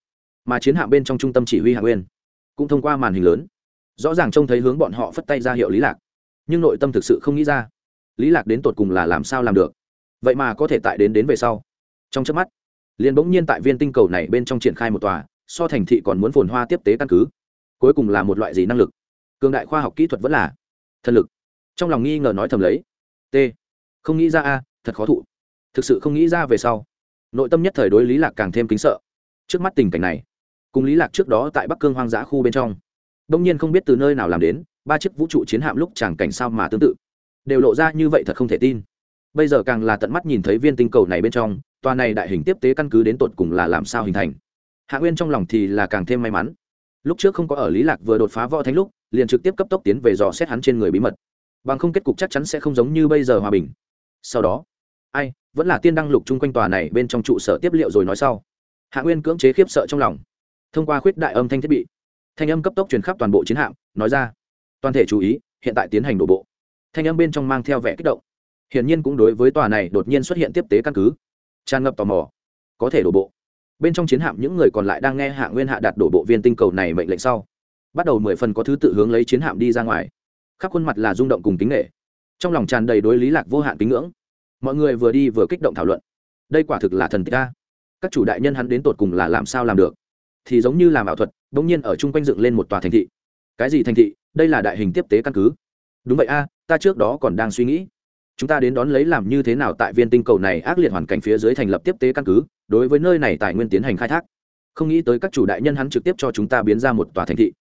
Mà chiến hạm bên trong trung tâm chỉ huy hạ nguyên, cũng thông qua màn hình lớn, rõ ràng trông thấy hướng bọn họ phất tay ra hiệu lý lạc. Nhưng nội tâm thực sự không nghĩ ra, lý lạc đến tột cùng là làm sao làm được? Vậy mà có thể tại đến đến về sau. Trong chớp mắt, liền bỗng nhiên tại viên tinh cầu này bên trong triển khai một tòa so thành thị còn muốn phồn hoa tiếp tế căn cứ. Cuối cùng là một loại gì năng lực? Cường đại khoa học kỹ thuật vẫn là thần lực. Trong lòng nghi ngờ nói thầm lấy. T. Không nghĩ ra a, thật khó thụ. Thực sự không nghĩ ra về sau. Nội tâm nhất thời đối lý lạc càng thêm kính sợ. Trước mắt tình cảnh này, cùng lý lạc trước đó tại bắc cương hoang dã khu bên trong đông nhiên không biết từ nơi nào làm đến, ba chiếc vũ trụ chiến hạm lúc chẳng cảnh sao mà tương tự, đều lộ ra như vậy thật không thể tin. Bây giờ càng là tận mắt nhìn thấy viên tinh cầu này bên trong, tòa này đại hình tiếp tế căn cứ đến tột cùng là làm sao hình thành hạ nguyên trong lòng thì là càng thêm may mắn. Lúc trước không có ở lý lạc vừa đột phá võ thánh lúc, liền trực tiếp cấp tốc tiến về dò xét hắn trên người bí mật. Bằng không kết cục chắc chắn sẽ không giống như bây giờ hòa bình. Sau đó, ai, vẫn là tiên đăng lục chung quanh tòa này bên trong trụ sở tiếp liệu rồi nói sau. Hạ nguyên cưỡng chế khiếp sợ trong lòng. Thông qua khuyết đại âm thanh thiết bị, thanh âm cấp tốc truyền khắp toàn bộ chiến hạm, nói ra, toàn thể chú ý, hiện tại tiến hành đổ bộ. Thanh âm bên trong mang theo vẻ kích động. Hiển nhiên cũng đối với tòa này đột nhiên xuất hiện tiếp tế căn cứ. Tràn ngập tò mò. Có thể đổ bộ bên trong chiến hạm những người còn lại đang nghe hạ nguyên hạ đạt đổ bộ viên tinh cầu này mệnh lệnh sau, bắt đầu mười phần có thứ tự hướng lấy chiến hạm đi ra ngoài. Khắp khuôn mặt là rung động cùng kính nghệ trong lòng tràn đầy đối lý lạc vô hạn kính ngưỡng. Mọi người vừa đi vừa kích động thảo luận. Đây quả thực là thần tích ca các chủ đại nhân hắn đến tột cùng là làm sao làm được? Thì giống như làm ảo thuật đ ỗ n g nhiên ở chung quanh dựng lên một tòa thành thị. Cái gì thành thị? Đây là đại hình tiếp tế căn cứ. Đúng vậy a, ta trước đó còn đang suy nghĩ. Chúng ta đến đón lấy làm như thế nào tại viên tinh cầu này ác liệt hoàn cảnh phía dưới thành lập tiếp tế căn cứ đối với nơi này tài nguyên tiến hành khai thác. Không nghĩ tới các chủ đại nhân hắn trực tiếp cho chúng ta biến ra một tòa thành thị.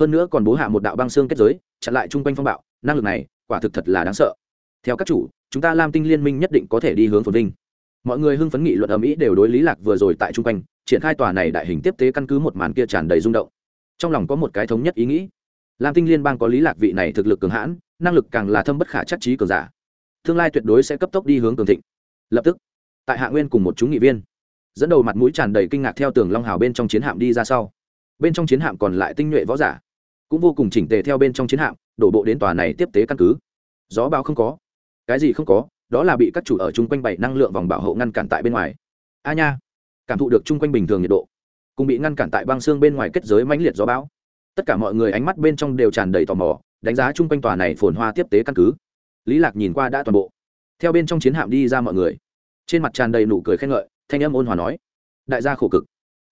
Hơn nữa còn bố hạ một đạo băng xương kết giới, chặn lại chung quanh phong bạo, năng lực này, quả thực thật là đáng sợ. Theo các chủ, chúng ta lam tinh liên minh nhất định có thể đi hướng phồn vinh. Mọi người hưng phấn nghị luận ở mỹ đều đối lý lạc vừa rồi tại trung quanh, triển khai tòa này đại hình tiếp tế căn cứ một màn kia tràn đầy rung động. Trong lòng có một cái thống nhất ý nghĩ. Lam tinh liên bang có lý lạc vị này thực lực cường hãn, năng lực càng là thâm bất khả chắc trí cường giả. Tương lai tuyệt đối sẽ cấp tốc đi hướng cường thịnh. Lập tức, tại hạ nguyên cùng một chúng nghị viên dẫn đầu mặt mũi tràn đầy kinh ngạc theo tường long hào bên trong chiến hạm đi ra sau. Bên trong chiến hạm còn lại tinh nhuệ võ giả, cũng vô cùng chỉnh tề theo bên trong chiến hạm, đổ bộ đến tòa này tiếp tế căn cứ. Gió bao không có. Cái gì không có, đó là bị các chủ ở chung quanh bảy năng lượng vòng bảo hộ ngăn cản tại bên ngoài. A nha, cảm thụ được chung quanh bình thường nhiệt độ, cùng bị ngăn cản tại băng xương bên ngoài kết giới mãnh liệt gió bão tất cả mọi người ánh mắt bên trong đều tràn đầy tò mò, đánh giá chung quanh tòa này phồn hoa tiếp tế căn cứ. Lý lạc nhìn qua đã toàn bộ. Theo bên trong chiến hạm đi ra mọi người, trên mặt tràn đầy nụ cười khen ngợi thanh âm ôn hòa nói, đại gia khổ cực.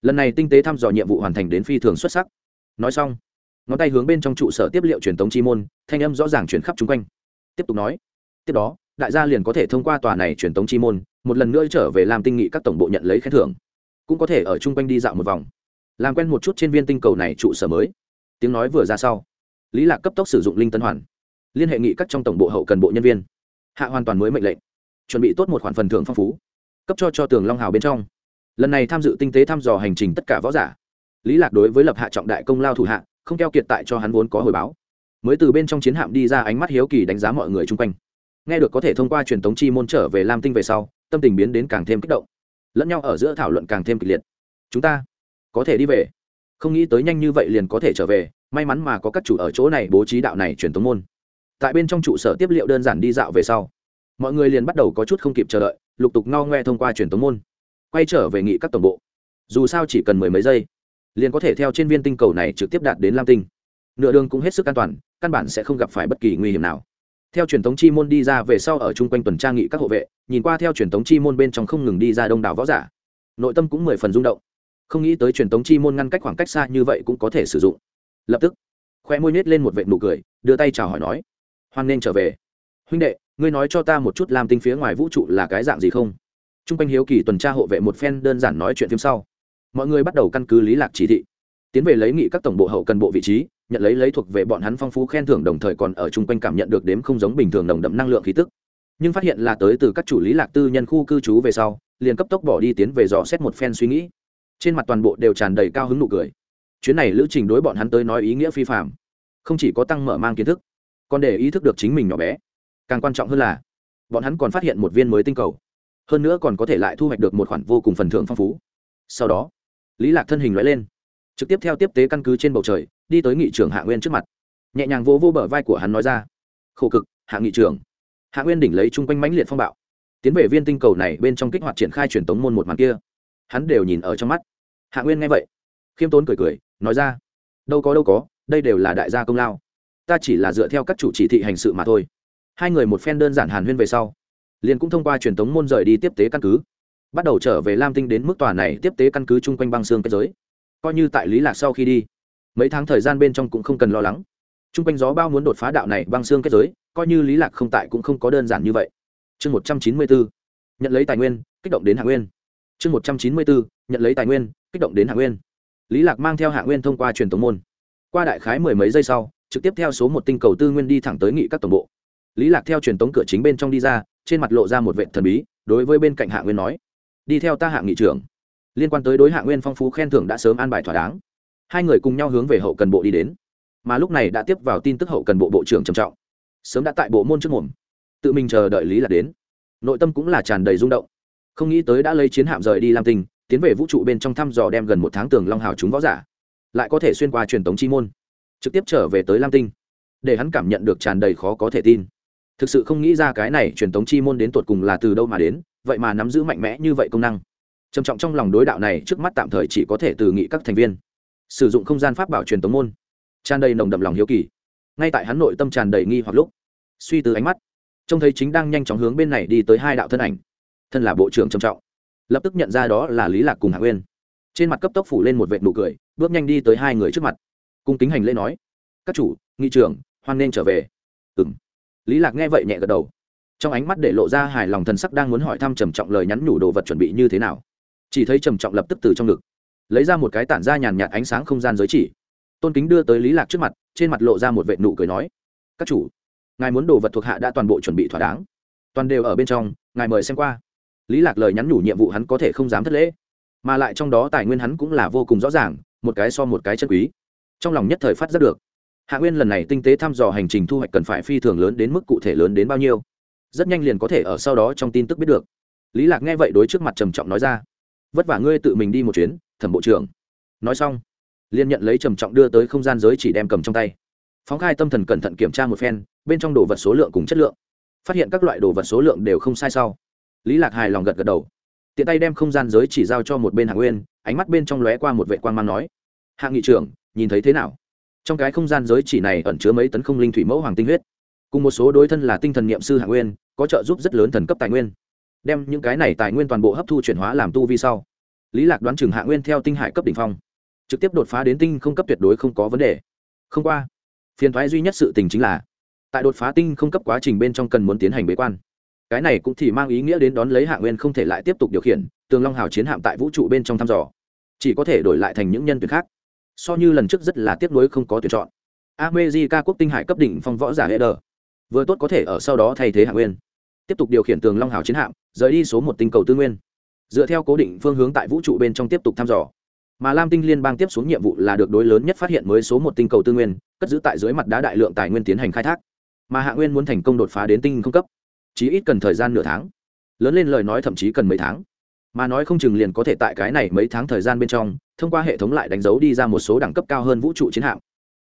Lần này tinh tế thăm dò nhiệm vụ hoàn thành đến phi thường xuất sắc. Nói xong, ngón tay hướng bên trong trụ sở tiếp liệu truyền tống chi môn, thanh âm rõ ràng chuyển khắp chung quanh. Tiếp tục nói, tiếp đó, đại gia liền có thể thông qua tòa này truyền tống chi môn, một lần nữa trở về làm tinh nghị các tổng bộ nhận lấy khen thưởng. Cũng có thể ở chung quanh đi dạo một vòng, làm quen một chút trên viên tinh cầu này trụ sở mới. Tiếng nói vừa ra sau, lý lạc cấp tốc sử dụng linh tân hoàn, liên hệ nghị các trong tổng bộ hậu cần bộ nhân viên, hạ hoàn toàn mới mệnh lệnh, chuẩn bị tốt một khoản phần thưởng phong phú cấp cho cho tường long hào bên trong lần này tham dự tinh tế thăm dò hành trình tất cả võ giả lý lạc đối với lập hạ trọng đại công lao thủ hạ không keo kiệt tại cho hắn vốn có hồi báo mới từ bên trong chiến hạm đi ra ánh mắt hiếu kỳ đánh giá mọi người chung quanh nghe được có thể thông qua truyền thống chi môn trở về lam tinh về sau tâm tình biến đến càng thêm kích động lẫn nhau ở giữa thảo luận càng thêm kịch liệt chúng ta có thể đi về không nghĩ tới nhanh như vậy liền có thể trở về may mắn mà có các chủ ở chỗ này bố trí đạo này truyền thống môn tại bên trong trụ sở tiếp liệu đơn giản đi dạo về sau mọi người liền bắt đầu có chút không kịp chờ đợi lục tục ngao ngoe thông qua truyền thống môn, quay trở về nghị các tổng bộ. Dù sao chỉ cần mười mấy giây, liền có thể theo trên viên tinh cầu này trực tiếp đạt đến lam tinh. Nửa đường cũng hết sức an toàn, căn bản sẽ không gặp phải bất kỳ nguy hiểm nào. Theo truyền thống chi môn đi ra về sau ở chung quanh tuần tra nghị các hộ vệ, nhìn qua theo truyền thống chi môn bên trong không ngừng đi ra đông đảo võ giả, nội tâm cũng mười phần rung động. Không nghĩ tới truyền thống chi môn ngăn cách khoảng cách xa như vậy cũng có thể sử dụng. Lập tức, khoe môi nhét lên một vệ nụ cười, đưa tay chào hỏi nói, hoan nên trở về huynh đệ, ngươi nói cho ta một chút làm tinh phía ngoài vũ trụ là cái dạng gì không? T r u n g quanh hiếu kỳ tuần tra hộ vệ một phen đơn giản nói chuyện phim sau. Mọi người bắt đầu căn cứ lý lạc chỉ thị. Tiến về lấy nghị các tổng bộ hậu cần bộ vị trí, nhận lấy lấy thuộc về bọn hắn phong phú khen thưởng đồng thời còn ở chung quanh cảm nhận được đếm không giống bình thường nồng đậm năng lượng khí tức. Nhưng phát hiện là tới từ các chủ lý lạc tư nhân khu cư trú về sau, liền cấp tốc bỏ đi tiến về dò xét một phen suy nghĩ. Trên mặt toàn bộ đều tràn đầy cao hứng nụ cười. Chuyến này lữ trình đối bọn hắn tới nói ý nghĩa phi phạm không chỉ có tăng mở mang kiến thức, còn để ý thức được chính mình nhỏ bé càng quan trọng hơn là bọn hắn còn phát hiện một viên mới tinh cầu hơn nữa còn có thể lại thu hoạch được một khoản vô cùng phần thưởng phong phú. Sau đó lý lạc thân hình loại lên trực tiếp theo tiếp tế căn cứ trên bầu trời đi tới nghị trưởng hạ nguyên trước mặt. Nhẹ nhàng vỗ vô, vô bờ vai của hắn nói ra khổ cực hạ nghị trưởng. Hạ nguyên đỉnh lấy chung quanh mãnh liệt phong bạo tiến về viên tinh cầu này bên trong kích hoạt triển khai truyền tống môn một màn kia. Hắn đều nhìn ở trong mắt. Hạ nguyên nghe vậy khiêm tốn cười cười nói ra đâu có đâu có đây đều là đại gia công lao. Ta chỉ là dựa theo các chủ chỉ thị hành sự mà thôi hai người một phen đơn giản hàn huyên về sau, liền cũng thông qua truyền thống môn rời đi tiếp tế căn cứ. Bắt đầu trở về lam tinh đến mức tòa này tiếp tế căn cứ chung quanh băng xương kết giới. Coi như tại lý lạc sau khi đi, mấy tháng thời gian bên trong cũng không cần lo lắng. Chung quanh gió bao muốn đột phá đạo này băng xương kết giới, coi như lý lạc không tại cũng không có đơn giản như vậy. Chương một trăm chín mươi bốn, nhận lấy tài nguyên, kích động đến hạ nguyên. Chương một trăm chín mươi bốn, nhận lấy tài nguyên, kích động đến hạ nguyên. Lý lạc mang theo hạ nguyên thông qua truyền thống môn. Qua đại khái mười mấy giây sau, trực tiếp theo số một tinh cầu tư nguyên đi thẳng tới nghị các tổng bộ lý lạc theo truyền tống cửa chính bên trong đi ra, trên mặt lộ ra một vệ thần bí, đối với bên cạnh hạ nguyên nói, đi theo ta hạ nghị trưởng. Liên quan tới đối hạ nguyên phong phú khen thưởng đã sớm an bài thỏa đáng. Hai người cùng nhau hướng về hậu cần bộ đi đến. Mà lúc này đã tiếp vào tin tức hậu cần bộ bộ trưởng trầm trọng. Sớm đã tại bộ môn trước mồm. Tự mình chờ đợi lý lạc đến. Nội tâm cũng là tràn đầy rung động. Không nghĩ tới đã lấy chiến hạm rời đi lam tinh, tiến về vũ trụ bên trong thăm dò đem gần một tháng tường long hào chúng võ giả. Lại có thể xuyên qua truyền thống chi môn, trực tiếp trở về tới lam tinh. Để hắn cảm nhận được tràn đầy khó có thể tin thực sự không nghĩ ra cái này truyền thống chi môn đến tột cùng là từ đâu mà đến, vậy mà nắm giữ mạnh mẽ như vậy công năng. Trầm trọng trong lòng đối đạo này trước mắt tạm thời chỉ có thể từ nghị các thành viên. Sử dụng không gian pháp bảo truyền tống môn. Tràn đầy nồng đậm lòng hiếu kỳ. Ngay tại hắn nội tâm tràn đầy nghi hoặc lúc, suy từ ánh mắt, trông thấy chính đang nhanh chóng hướng bên này đi tới hai đạo thân ảnh. Thân là bộ trưởng trầm trọng. Lập tức nhận ra đó là lý lạc cùng hạ nguyên. Trên mặt cấp tốc phủ lên một vệt nụ cười, bước nhanh đi tới hai người trước mặt. Cung kính hành lễ nói, các chủ, nghị trưởng, hoan nên trở về. Ừng lý lạc nghe vậy nhẹ gật đầu. Trong ánh mắt để lộ ra hài lòng thần sắc đang muốn hỏi thăm trầm trọng lời nhắn nhủ đồ vật chuẩn bị như thế nào. Chỉ thấy trầm trọng lập tức từ trong ngực, lấy ra một cái tản ra nhàn nhạt ánh sáng không gian giới chỉ. Tôn kính đưa tới lý lạc trước mặt, trên mặt lộ ra một vệ nụ cười nói, các chủ, ngài muốn đồ vật thuộc hạ đã toàn bộ chuẩn bị thỏa đáng. Toàn đều ở bên trong, ngài mời xem qua. Lý lạc lời nhắn nhủ nhiệm vụ hắn có thể không dám thất lễ, mà lại trong đó tài nguyên hắn cũng là vô cùng rõ ràng, một cái so một cái chân quý. Trong lòng nhất thời phát rất được hạ nguyên lần này tinh tế thăm dò hành trình thu hoạch cần phải phi thường lớn đến mức cụ thể lớn đến bao nhiêu. Rất nhanh liền có thể ở sau đó trong tin tức biết được. Lý lạc nghe vậy đối trước mặt trầm trọng nói ra. Vất vả ngươi tự mình đi một chuyến, thẩm bộ trưởng. Nói xong liên nhận lấy trầm trọng đưa tới không gian giới chỉ đem cầm trong tay. Phóng khai tâm thần cẩn thận kiểm tra một phen, bên trong đồ vật số lượng cùng chất lượng. Phát hiện các loại đồ vật số lượng đều không sai sau. Lý lạc hài lòng gật gật đầu. Tiện tay đem không gian giới chỉ giao cho một bên hạ nguyên, ánh mắt bên trong lóe qua một vệ quan mang nói, hạ nghị trưởng, nhìn thấy thế nào? Trong cái không gian giới chỉ này ẩn chứa mấy tấn không linh thủy mẫu hoàng tinh huyết. Cùng một số đối thân là tinh thần niệm sư hạ nguyên, có trợ giúp rất lớn thần cấp tài nguyên. Đem những cái này tài nguyên toàn bộ hấp thu chuyển hóa làm tu vi sau, lý lạc đoán chừng hạ nguyên theo tinh hải cấp đỉnh phong, trực tiếp đột phá đến tinh không cấp tuyệt đối không có vấn đề. Không qua, phiền thoái duy nhất sự tình chính là, tại đột phá tinh không cấp quá trình bên trong cần muốn tiến hành bế quan. Cái này cũng thì mang ý nghĩa đến đón lấy hạ nguyên không thể lại tiếp tục điều khiển, tường long hào chiến hạm tại vũ trụ bên trong thăm dò, chỉ có thể đổi lại thành những nhân tuyển khác so như lần trước rất là tiếc nuối không có tuyển chọn. America quốc tinh hải cấp đỉnh phong võ giả hệ đờ vừa tốt có thể ở sau đó thay thế hạ nguyên. Tiếp tục điều khiển tường long hào chiến hạm, rời đi số một tinh cầu tư nguyên. Dựa theo cố định phương hướng tại vũ trụ bên trong tiếp tục thăm dò. Mà lam tinh liên bang tiếp xuống nhiệm vụ là được đối lớn nhất phát hiện mới số một tinh cầu tư nguyên, cất giữ tại dưới mặt đá đại lượng tài nguyên tiến hành khai thác. Mà hạ nguyên muốn thành công đột phá đến tinh không cấp. Chí ít cần thời gian nửa tháng. Lớn lên lời nói thậm chí cần mấy tháng mà nói không chừng liền có thể tại cái này mấy tháng thời gian bên trong, thông qua hệ thống lại đánh dấu đi ra một số đẳng cấp cao hơn vũ trụ chiến hạm.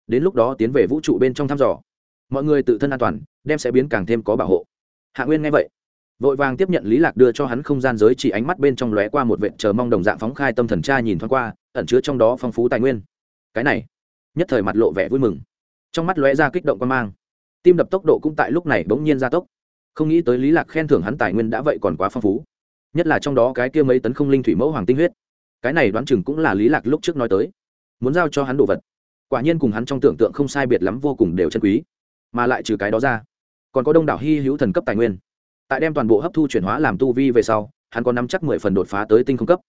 Đến lúc đó tiến về vũ trụ bên trong thăm dò. Mọi người tự thân an toàn, đem sẽ biến càng thêm có bảo hộ. Hạ nguyên nghe vậy, vội vàng tiếp nhận lý lạc đưa cho hắn không gian giới chỉ ánh mắt bên trong lóe qua một vệt chờ mong đồng dạng phóng khai tâm thần tra nhìn thoáng qua, ẩn chứa trong đó phong phú tài nguyên. Cái này, nhất thời mặt lộ vẻ vui mừng. Trong mắt lóe ra kích động quan mang. Tim đập tốc độ cũng tại lúc này bỗng nhiên gia tốc. Không nghĩ tới lý lạc khen thưởng hắn tài nguyên đã vậy còn quá phong phú nhất là trong đó cái kia mấy tấn không linh thủy mẫu hoàng tinh huyết. Cái này đoán chừng cũng là lý lạc lúc trước nói tới. Muốn giao cho hắn đồ vật. Quả nhiên cùng hắn trong tưởng tượng không sai biệt lắm vô cùng đều chân quý. Mà lại trừ cái đó ra, còn có đông đảo hy hữu thần cấp tài nguyên. Tại đem toàn bộ hấp thu chuyển hóa làm tu vi về sau, hắn có nắm chắc mười phần đột phá tới tinh không cấp.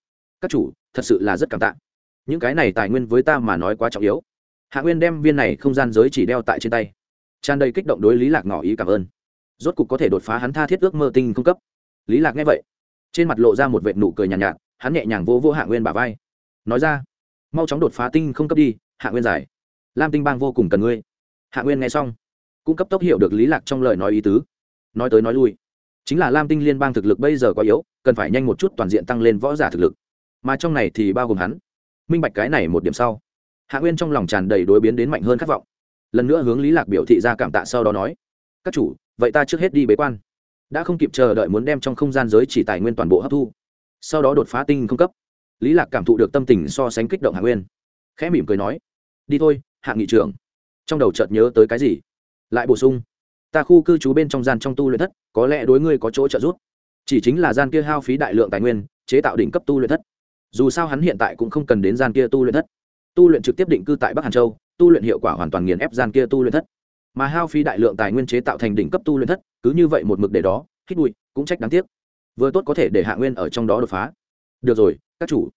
Các chủ, thật sự là rất cảm tạ. Những cái này tài nguyên với ta mà nói quá trọng yếu. Hạ nguyên đem viên này không gian giới chỉ đeo tại trên tay. Tràn đầy kích động đối lý lạc ngỏ ý cảm ơn. Rốt cục có thể đột phá hắn tha thiết ước mơ tinh không cấp. Lý lạc nghe vậy trên mặt lộ ra một vệt nụ cười nhàn nhạt, nhạt hắn nhẹ nhàng vô vô hạ nguyên bả vai. Nói ra mau chóng đột phá tinh không cấp đi hạ nguyên giải. Lam tinh bang vô cùng cần ngươi. Hạ nguyên nghe xong cũng cấp tốc hiểu được lý lạc trong lời nói ý tứ. Nói tới nói lui chính là lam tinh liên bang thực lực bây giờ quá yếu cần phải nhanh một chút toàn diện tăng lên võ giả thực lực. Mà trong này thì bao gồm hắn. Minh bạch cái này một điểm sau hạ nguyên trong lòng tràn đầy đối biến đến mạnh hơn khát vọng. Lần nữa hướng lý lạc biểu thị ra cảm tạ sau đó nói các chủ vậy ta trước hết đi bế quan đã không kịp chờ đợi muốn đem trong không gian giới chỉ tài nguyên toàn bộ hấp thu. Sau đó đột phá tinh không cấp. Lý lạc cảm thụ được tâm tình so sánh kích động hạ nguyên. Khẽ mỉm cười nói, đi thôi, hạ nghị trưởng. Trong đầu chợt nhớ tới cái gì? Lại bổ sung, ta khu cư trú bên trong gian trong tu luyện thất, có lẽ đối ngươi có chỗ trợ giúp. Chỉ chính là gian kia hao phí đại lượng tài nguyên, chế tạo đỉnh cấp tu luyện thất. Dù sao hắn hiện tại cũng không cần đến gian kia tu luyện thất. Tu luyện trực tiếp định cư tại bắc hàn châu, tu luyện hiệu quả hoàn toàn nghiền ép gian kia tu luyện thất. Mà hao phí đại lượng tài nguyên chế tạo thành đỉnh cấp tu luyện thất cứ như vậy một mực để đó, hít bụi, cũng trách đáng tiếc. Vừa tốt có thể để hạ nguyên ở trong đó đột phá. Được rồi, các chủ.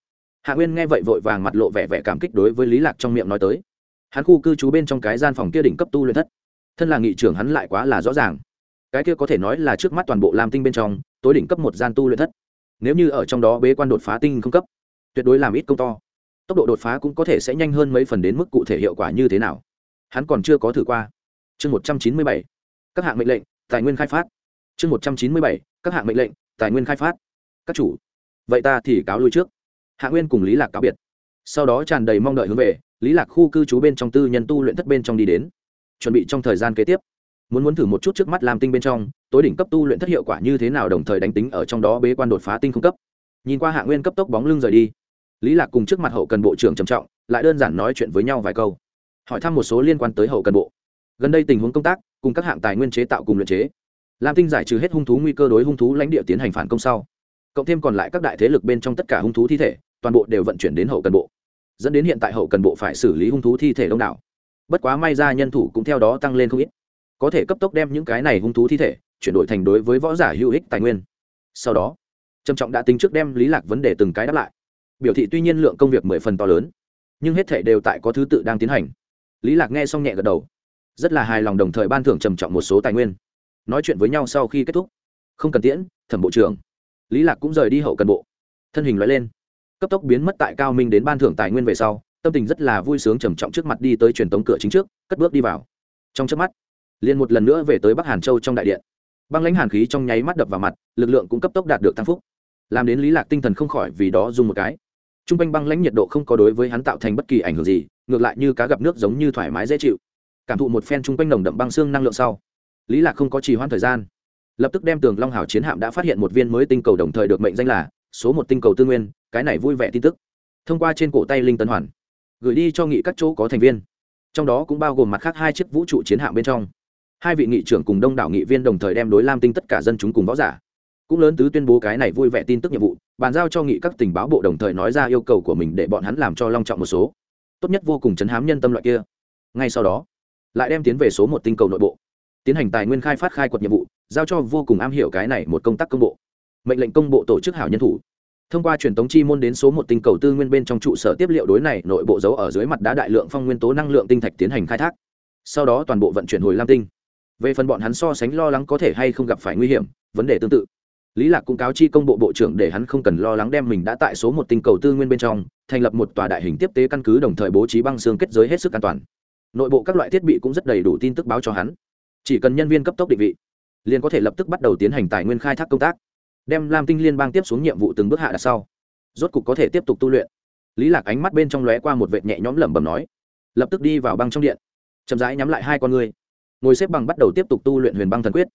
Hạ nguyên nghe vậy vội vàng mặt lộ vẻ vẻ cảm kích đối với lý lạc trong miệng nói tới. Hắn khu cư trú bên trong cái gian phòng kia đỉnh cấp tu luyện thất. Thân là nghị trưởng hắn lại quá là rõ ràng. Cái kia có thể nói là trước mắt toàn bộ lam tinh bên trong, tối đỉnh cấp một gian tu luyện thất. Nếu như ở trong đó bế quan đột phá tinh không cấp, tuyệt đối làm ít công to. Tốc độ đột phá cũng có thể sẽ nhanh hơn mấy phần đến mức cụ thể hiệu quả như thế nào. Hắn còn chưa có thử qua. Chương một trăm chín mươi bảy. Các hạng mệnh lệnh tài nguyên khai phát. Chương một trăm chín mươi bảy, các hạng mệnh lệnh, tài nguyên khai phát. Các chủ, vậy ta thì cáo lui trước. Hạ nguyên cùng lý lạc cáo biệt. Sau đó tràn đầy mong đợi hướng về, lý lạc khu cư trú bên trong tư nhân tu luyện thất bên trong đi đến. Chuẩn bị trong thời gian kế tiếp, muốn muốn thử một chút trước mắt làm tinh bên trong, tối đỉnh cấp tu luyện thất hiệu quả như thế nào đồng thời đánh tính ở trong đó bế quan đột phá tinh không cấp. Nhìn qua hạ nguyên cấp tốc bóng lưng rời đi, lý lạc cùng trước mặt hậu cần bộ trưởng trầm trọng, lại đơn giản nói chuyện với nhau vài câu. Hỏi thăm một số liên quan tới hậu cần bộ. Gần đây tình huống công tác cùng các hạng tài nguyên chế tạo cùng luyện chế. Lam tinh giải trừ hết hung thú nguy cơ đối hung thú lãnh địa tiến hành phản công sau, cộng thêm còn lại các đại thế lực bên trong tất cả hung thú thi thể, toàn bộ đều vận chuyển đến hậu cần bộ. Dẫn đến hiện tại hậu cần bộ phải xử lý hung thú thi thể đông đảo. Bất quá may ra nhân thủ cũng theo đó tăng lên không ít. Có thể cấp tốc đem những cái này hung thú thi thể chuyển đổi thành đối với võ giả hữu ích tài nguyên. Sau đó, trầm trọng đã tính trước đem lý lạc vấn đề từng cái đáp lại. Biểu thị tuy nhiên lượng công việc mười phần to lớn, nhưng hết thể đều tại có thứ tự đang tiến hành. Lý lạc nghe xong nhẹ gật đầu rất là hài lòng đồng thời ban thưởng trầm trọng một số tài nguyên. Nói chuyện với nhau sau khi kết thúc. Không cần tiễn, thẩm bộ trưởng. Lý lạc cũng rời đi hậu cần bộ. Thân hình loại lên. Cấp tốc biến mất tại cao minh đến ban thưởng tài nguyên về sau, tâm tình rất là vui sướng trầm trọng trước mặt đi tới truyền tống cửa chính trước, cất bước đi vào. Trong chớp mắt, liền một lần nữa về tới bắc hàn châu trong đại điện. Băng lãnh hàn khí trong nháy mắt đập vào mặt, lực lượng cũng cấp tốc đạt được tăng phúc. Làm đến lý lạc tinh thần không khỏi vì đó dùng một cái. Trung quanh băng lãnh nhiệt độ không có đối với hắn tạo thành bất kỳ ảnh hưởng gì, ngược lại như cá gặp nước giống như thoải mái dễ chịu cảm thụ một phen trung quanh nồng đậm băng xương năng lượng sau. Lý lạc không có trì hoãn thời gian. Lập tức đem tường long hảo chiến hạm đã phát hiện một viên mới tinh cầu đồng thời được mệnh danh là số một tinh cầu tư nguyên, cái này vui vẻ tin tức. Thông qua trên cổ tay linh tân hoàn, gửi đi cho nghị các chỗ có thành viên. Trong đó cũng bao gồm mặt khác hai chiếc vũ trụ chiến hạm bên trong. Hai vị nghị trưởng cùng đông đảo nghị viên đồng thời đem đối lam tinh tất cả dân chúng cùng võ giả. Cũng lớn tứ tuyên bố cái này vui vẻ tin tức nhiệm vụ, bàn giao cho nghị các tình báo bộ đồng thời nói ra yêu cầu của mình để bọn hắn làm cho long trọng một số. Tốt nhất vô cùng chấn hám nhân tâm loại kia. Ngay sau đó lại đem tiến về số một tinh cầu nội bộ. Tiến hành tài nguyên khai phát khai quật nhiệm vụ, giao cho vô cùng am hiểu cái này một công tác công bộ. Mệnh lệnh công bộ tổ chức hảo nhân thủ. Thông qua truyền tống chi môn đến số một tinh cầu tư nguyên bên trong trụ sở tiếp liệu đối này, nội bộ giấu ở dưới mặt đá đại lượng phong nguyên tố năng lượng tinh thạch tiến hành khai thác. Sau đó toàn bộ vận chuyển hồi lam tinh. Về phần bọn hắn so sánh lo lắng có thể hay không gặp phải nguy hiểm, vấn đề tương tự. Lý lạc cũng cáo chi công bộ bộ trưởng để hắn không cần lo lắng đem mình đã tại số một tinh cầu tư nguyên bên trong, thành lập một tòa đại hình tiếp tế căn cứ đồng thời bố trí băng xương kết giới hết sức an toàn nội bộ các loại thiết bị cũng rất đầy đủ tin tức báo cho hắn. Chỉ cần nhân viên cấp tốc định vị, liền có thể lập tức bắt đầu tiến hành tài nguyên khai thác công tác, đem lam tinh liên bang tiếp xuống nhiệm vụ từng bước hạ đặt sau. Rốt cục có thể tiếp tục tu luyện. Lý lạc ánh mắt bên trong lóe qua một vệt nhẹ nhõm lẩm bẩm nói, lập tức đi vào băng trong điện, chậm rãi nhắm lại hai con ngươi. Ngồi xếp bằng bắt đầu tiếp tục tu luyện huyền băng thần quyết.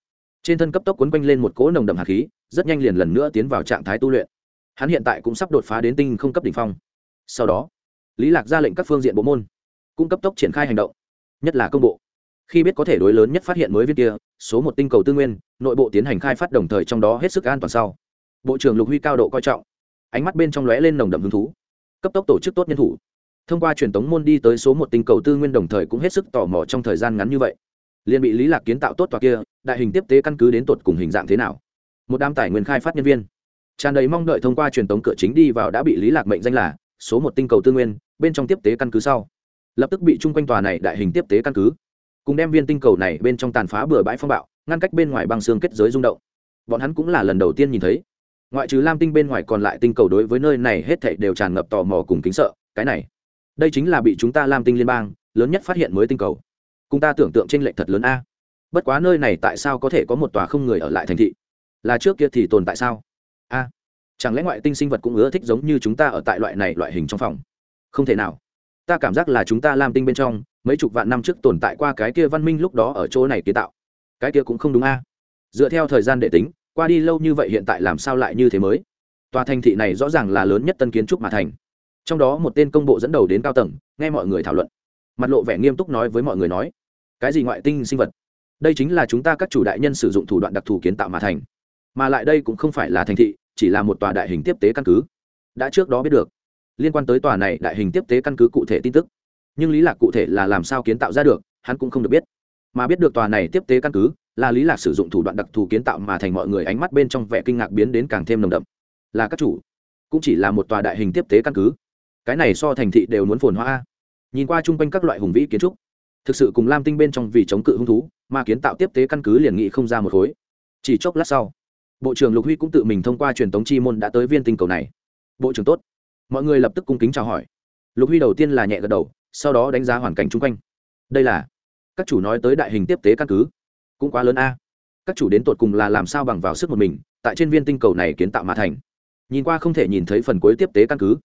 Trên thân cấp tốc quấn quanh lên một cỗ nồng đậm hạt khí, rất nhanh liền lần nữa tiến vào trạng thái tu luyện. Hắn hiện tại cũng sắp đột phá đến tinh không cấp đỉnh phong. Sau đó, lý lạc ra lệnh các phương diện bộ môn cung cấp tốc triển khai hành động. Nhất là công bộ. Khi biết có thể đối lớn nhất phát hiện mới viên kia, số một tinh cầu tư nguyên, nội bộ tiến hành khai phát đồng thời trong đó hết sức an toàn sau. Bộ trưởng lục huy cao độ coi trọng. Ánh mắt bên trong lóe lên nồng đậm hứng thú. Cấp tốc tổ chức tốt nhân thủ. Thông qua truyền tống môn đi tới số một tinh cầu tư nguyên đồng thời cũng hết sức tò mò trong thời gian ngắn như vậy. Liền bị lý lạc kiến tạo tốt tòa kia, đại hình tiếp tế căn cứ đến tột cùng hình dạng thế nào. Một đám tài nguyên khai phát nhân viên. Tràn đầy mong đợi thông qua truyền tống cửa chính đi vào đã bị lý lạc mệnh danh là số một tinh cầu tư nguyên, bên trong tiếp tế căn cứ sau lập tức bị chung quanh tòa này đại hình tiếp tế căn cứ. Cùng đem viên tinh cầu này bên trong tàn phá bừa bãi phong bạo, ngăn cách bên ngoài băng xương kết giới rung động. Bọn hắn cũng là lần đầu tiên nhìn thấy. Ngoại trừ lam tinh bên ngoài còn lại tinh cầu đối với nơi này hết thảy đều tràn ngập tò mò cùng kính sợ, cái này, đây chính là bị chúng ta lam tinh liên bang lớn nhất phát hiện mới tinh cầu. Cùng ta tưởng tượng trên lệnh thật lớn a. Bất quá nơi này tại sao có thể có một tòa không người ở lại thành thị? Là trước kia thì tồn tại sao? A, chẳng lẽ ngoại tinh sinh vật cũng ưa thích giống như chúng ta ở tại loại này loại hình trong phòng? Không thể nào ta cảm giác là chúng ta lam tinh bên trong, mấy chục vạn năm trước tồn tại qua cái kia văn minh lúc đó ở chỗ này kiến tạo. Cái kia cũng không đúng a. Dựa theo thời gian để tính, qua đi lâu như vậy hiện tại làm sao lại như thế mới? Tòa thành thị này rõ ràng là lớn nhất tân kiến trúc mà thành. Trong đó một tên công bộ dẫn đầu đến cao tầng, nghe mọi người thảo luận. Mặt lộ vẻ nghiêm túc nói với mọi người nói, cái gì ngoại tinh sinh vật? Đây chính là chúng ta các chủ đại nhân sử dụng thủ đoạn đặc thù kiến tạo mà thành. Mà lại đây cũng không phải là thành thị, chỉ là một tòa đại hình tiếp tế căn cứ. Đã trước đó biết được liên quan tới tòa này đại hình tiếp tế căn cứ cụ thể tin tức. Nhưng lý lạc cụ thể là làm sao kiến tạo ra được, hắn cũng không được biết. Mà biết được tòa này tiếp tế căn cứ, là lý lạc sử dụng thủ đoạn đặc thù kiến tạo mà thành mọi người ánh mắt bên trong vẻ kinh ngạc biến đến càng thêm nồng đậm. Là các chủ, cũng chỉ là một tòa đại hình tiếp tế căn cứ. Cái này so thành thị đều muốn phồn hoa nhìn qua chung quanh các loại hùng vĩ kiến trúc, thực sự cùng lam tinh bên trong vì chống cự hung thú, mà kiến tạo tiếp tế căn cứ liền nghị không ra một khối. Chỉ chốc lát sau, bộ trưởng lục huy cũng tự mình thông qua truyền tống chi môn đã tới viên tinh cầu này. Bộ trưởng tốt mọi người lập tức cung kính chào hỏi. Lục huy đầu tiên là nhẹ gật đầu, sau đó đánh giá hoàn cảnh chung quanh. Đây là, các chủ nói tới đại hình tiếp tế căn cứ. Cũng quá lớn a. Các chủ đến tột cùng là làm sao bằng vào sức một mình, tại trên viên tinh cầu này kiến tạo mà thành. Nhìn qua không thể nhìn thấy phần cuối tiếp tế căn cứ.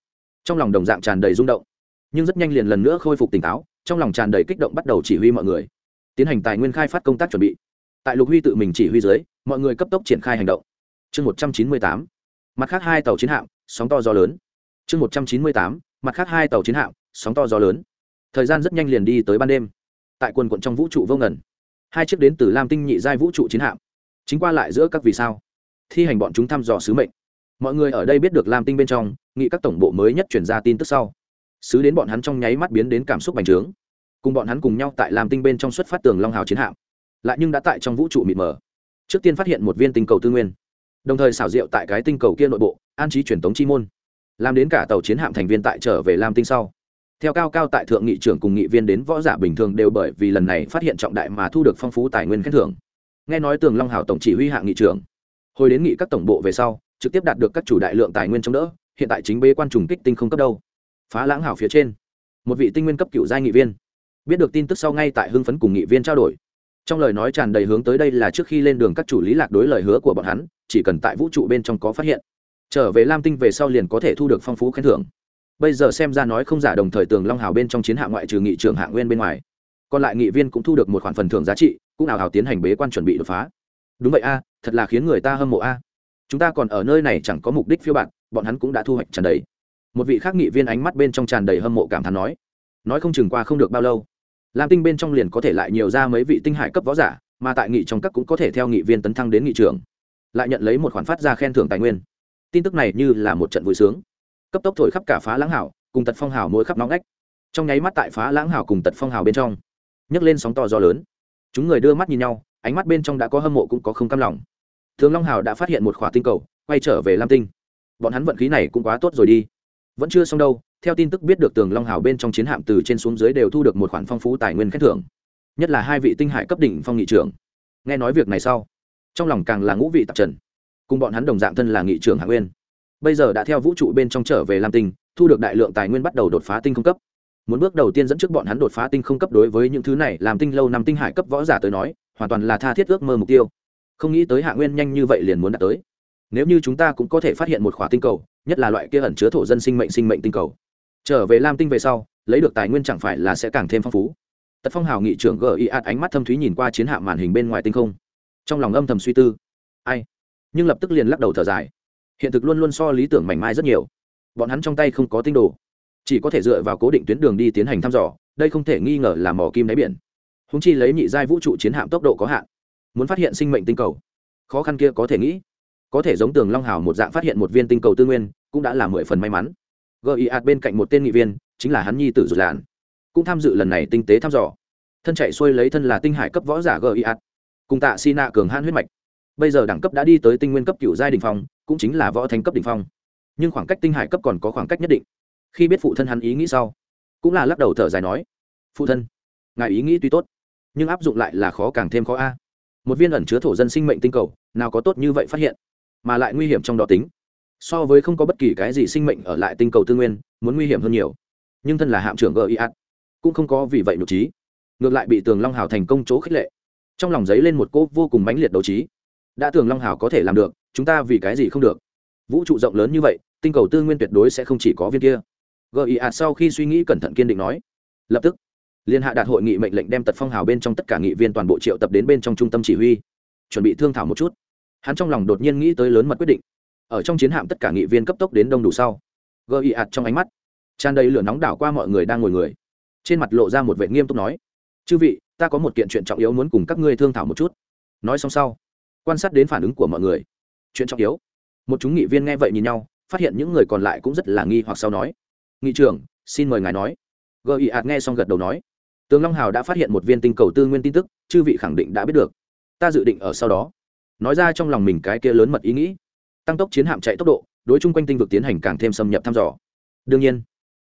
Trong lòng đồng dạng tràn đầy rung động. Nhưng rất nhanh liền lần nữa khôi phục tỉnh táo, trong lòng tràn đầy kích động bắt đầu chỉ huy mọi người. Tiến hành tài nguyên khai phát công tác chuẩn bị. Tại lục huy tự mình chỉ huy dưới, mọi người cấp tốc triển khai hành động. Chương một trăm chín mươi tám. Mặt khác hai tàu chiến hạm, sóng to gió lớn chương một trăm chín mươi tám, mặt khác hai tàu chiến hạm, sóng to gió lớn. Thời gian rất nhanh liền đi tới ban đêm. Tại quần quận trong vũ trụ vô ngần, hai chiếc đến từ lam tinh nhị giai vũ trụ chiến hạm. Chính qua lại giữa các vì sao, thi hành bọn chúng thăm dò sứ mệnh. Mọi người ở đây biết được lam tinh bên trong, nghị các tổng bộ mới nhất chuyển ra tin tức sau. Sứ đến bọn hắn trong nháy mắt biến đến cảm xúc bành trướng. Cùng bọn hắn cùng nhau tại lam tinh bên trong xuất phát tường long hào chiến hạm. Lại nhưng đã tại trong vũ trụ mịt mờ. Trước tiên phát hiện một viên tinh cầu tư nguyên. Đồng thời xảo diệu tại cái tinh cầu kia nội bộ, an trí truyền tống chi môn làm đến cả tàu chiến hạm thành viên tại trở về lam tinh sau. Theo cao cao tại thượng nghị trưởng cùng nghị viên đến võ giả bình thường đều bởi vì lần này phát hiện trọng đại mà thu được phong phú tài nguyên khen thưởng. Nghe nói tường long hảo tổng chỉ huy hạng nghị trưởng. Hồi đến nghị các tổng bộ về sau, trực tiếp đạt được các chủ đại lượng tài nguyên chống đỡ, hiện tại chính bế quan trùng kích tinh không cấp đâu. Phá lãng hảo phía trên, một vị tinh nguyên cấp cựu giai nghị viên. Biết được tin tức sau ngay tại hưng phấn cùng nghị viên trao đổi. Trong lời nói tràn đầy hướng tới đây là trước khi lên đường các chủ lý lạc đối lời hứa của bọn hắn, chỉ cần tại vũ trụ bên trong có phát hiện trở về lam tinh về sau liền có thể thu được phong phú khen thưởng. Bây giờ xem ra nói không giả đồng thời tường long hào bên trong chiến hạ ngoại trừ nghị trưởng hạ nguyên bên ngoài, còn lại nghị viên cũng thu được một khoản phần thưởng giá trị, cũng nào hào tiến hành bế quan chuẩn bị đột phá. Đúng vậy a, thật là khiến người ta hâm mộ a. Chúng ta còn ở nơi này chẳng có mục đích phiêu bạn bọn hắn cũng đã thu hoạch tràn đầy. Một vị khác nghị viên ánh mắt bên trong tràn đầy hâm mộ cảm thán nói nói không chừng qua không được bao lâu, lam tinh bên trong liền có thể lại nhiều ra mấy vị tinh hải cấp võ giả, mà tại nghị trong các cũng có thể theo nghị viên tấn thăng đến nghị trường lại nhận lấy một khoản phát ra khen thưởng tài nguyên tin tức này như là một trận vui sướng. Cấp tốc thổi khắp cả phá lãng hảo, cùng tật phong hào mỗi khắp nóng ngách. Trong nháy mắt tại phá lãng hảo cùng tật phong hào bên trong, nhấc lên sóng to gió lớn. Chúng người đưa mắt nhìn nhau, ánh mắt bên trong đã có hâm mộ cũng có không cam lòng. Thường long hào đã phát hiện một khỏa tinh cầu, quay trở về lam tinh. Bọn hắn vận khí này cũng quá tốt rồi đi. Vẫn chưa xong đâu, theo tin tức biết được tường long hào bên trong chiến hạm từ trên xuống dưới đều thu được một khoản phong phú tài nguyên khen thưởng. Nhất là hai vị tinh hải cấp đỉnh phong nghị trưởng. Nghe nói việc này sau, trong lòng càng là ngũ vị tạp trần cùng bọn hắn đồng dạng thân là nghị trưởng hạ nguyên. Bây giờ đã theo vũ trụ bên trong trở về lam tinh, thu được đại lượng tài nguyên bắt đầu đột phá tinh không cấp. Muốn bước đầu tiên dẫn trước bọn hắn đột phá tinh không cấp đối với những thứ này làm tinh lâu năm tinh hải cấp võ giả tới nói, hoàn toàn là tha thiết ước mơ mục tiêu. Không nghĩ tới hạ nguyên nhanh như vậy liền muốn đạt tới. Nếu như chúng ta cũng có thể phát hiện một khỏa tinh cầu, nhất là loại kia ẩn chứa thổ dân sinh mệnh sinh mệnh tinh cầu. Trở về lam tinh về sau, lấy được tài nguyên chẳng phải là sẽ càng thêm phong phú. Tật phong hào nghị trưởng gi ạt ánh mắt thâm thúy nhìn qua chiến hạ màn hình bên ngoài tinh không. Trong lòng âm thầm suy tư. Ai? Nhưng lập tức liền lắc đầu thở dài. Hiện thực luôn luôn so lý tưởng mảnh mai rất nhiều. Bọn hắn trong tay không có tinh đồ, chỉ có thể dựa vào cố định tuyến đường đi tiến hành thăm dò, đây không thể nghi ngờ là mỏ kim đáy biển. Húng chi lấy nhị giai vũ trụ chiến hạm tốc độ có hạn, muốn phát hiện sinh mệnh tinh cầu, khó khăn kia có thể nghĩ. Có thể giống tường long hào một dạng phát hiện một viên tinh cầu tư nguyên, cũng đã là mười phần may mắn. Gợi ạt bên cạnh một tên nghị viên, chính là hắn nhi tử rụt làn cũng tham dự lần này tinh tế thăm dò. Thân chạy xuôi lấy thân là tinh hải cấp võ giả gợi ạt. Cùng tạ si nạ cường han huyết mạch bây giờ đẳng cấp đã đi tới tinh nguyên cấp cựu giai đình phong, cũng chính là võ thành cấp đình phong. Nhưng khoảng cách tinh hải cấp còn có khoảng cách nhất định. Khi biết phụ thân hắn ý nghĩ sau, cũng là lắc đầu thở dài nói, phụ thân, ngài ý nghĩ tuy tốt, nhưng áp dụng lại là khó càng thêm khó a. Một viên ẩn chứa thổ dân sinh mệnh tinh cầu, nào có tốt như vậy phát hiện, mà lại nguy hiểm trong đó tính. So với không có bất kỳ cái gì sinh mệnh ở lại tinh cầu tư nguyên, muốn nguy hiểm hơn nhiều. Nhưng thân là hạm trưởng giat cũng không có vì vậy nhục trí. Ngược lại bị tường long hào thành công chỗ khích lệ. Trong lòng giấy lên một cỗ vô cùng mãnh liệt đấu trí đã tưởng long hào có thể làm được, chúng ta vì cái gì không được? Vũ trụ rộng lớn như vậy, tinh cầu tư nguyên tuyệt đối sẽ không chỉ có viên kia. Giat sau khi suy nghĩ cẩn thận kiên định nói. Lập tức, liên hạ đạt hội nghị mệnh lệnh đem tật phong hào bên trong tất cả nghị viên toàn bộ triệu tập đến bên trong trung tâm chỉ huy. Chuẩn bị thương thảo một chút. Hắn trong lòng đột nhiên nghĩ tới lớn mật quyết định. Ở trong chiến hạm tất cả nghị viên cấp tốc đến đông đủ sau giat trong ánh mắt tràn đầy lửa nóng đảo qua mọi người đang ngồi người. Trên mặt lộ ra một vệ nghiêm túc nói, chư vị, ta có một kiện chuyện trọng yếu muốn cùng các ngươi thương thảo một chút. Nói xong sau quan sát đến phản ứng của mọi người. Chuyện trọng yếu. Một chúng nghị viên nghe vậy nhìn nhau, phát hiện những người còn lại cũng rất là nghi hoặc sau nói. Nghị trưởng, xin mời ngài nói. Gợi ý ạt nghe xong gật đầu nói. Tướng long hào đã phát hiện một viên tinh cầu tư nguyên tin tức, chư vị khẳng định đã biết được. Ta dự định ở sau đó. Nói ra trong lòng mình cái kia lớn mật ý nghĩ. Tăng tốc chiến hạm chạy tốc độ, đối chung quanh tinh vực tiến hành càng thêm xâm nhập thăm dò. Đương nhiên,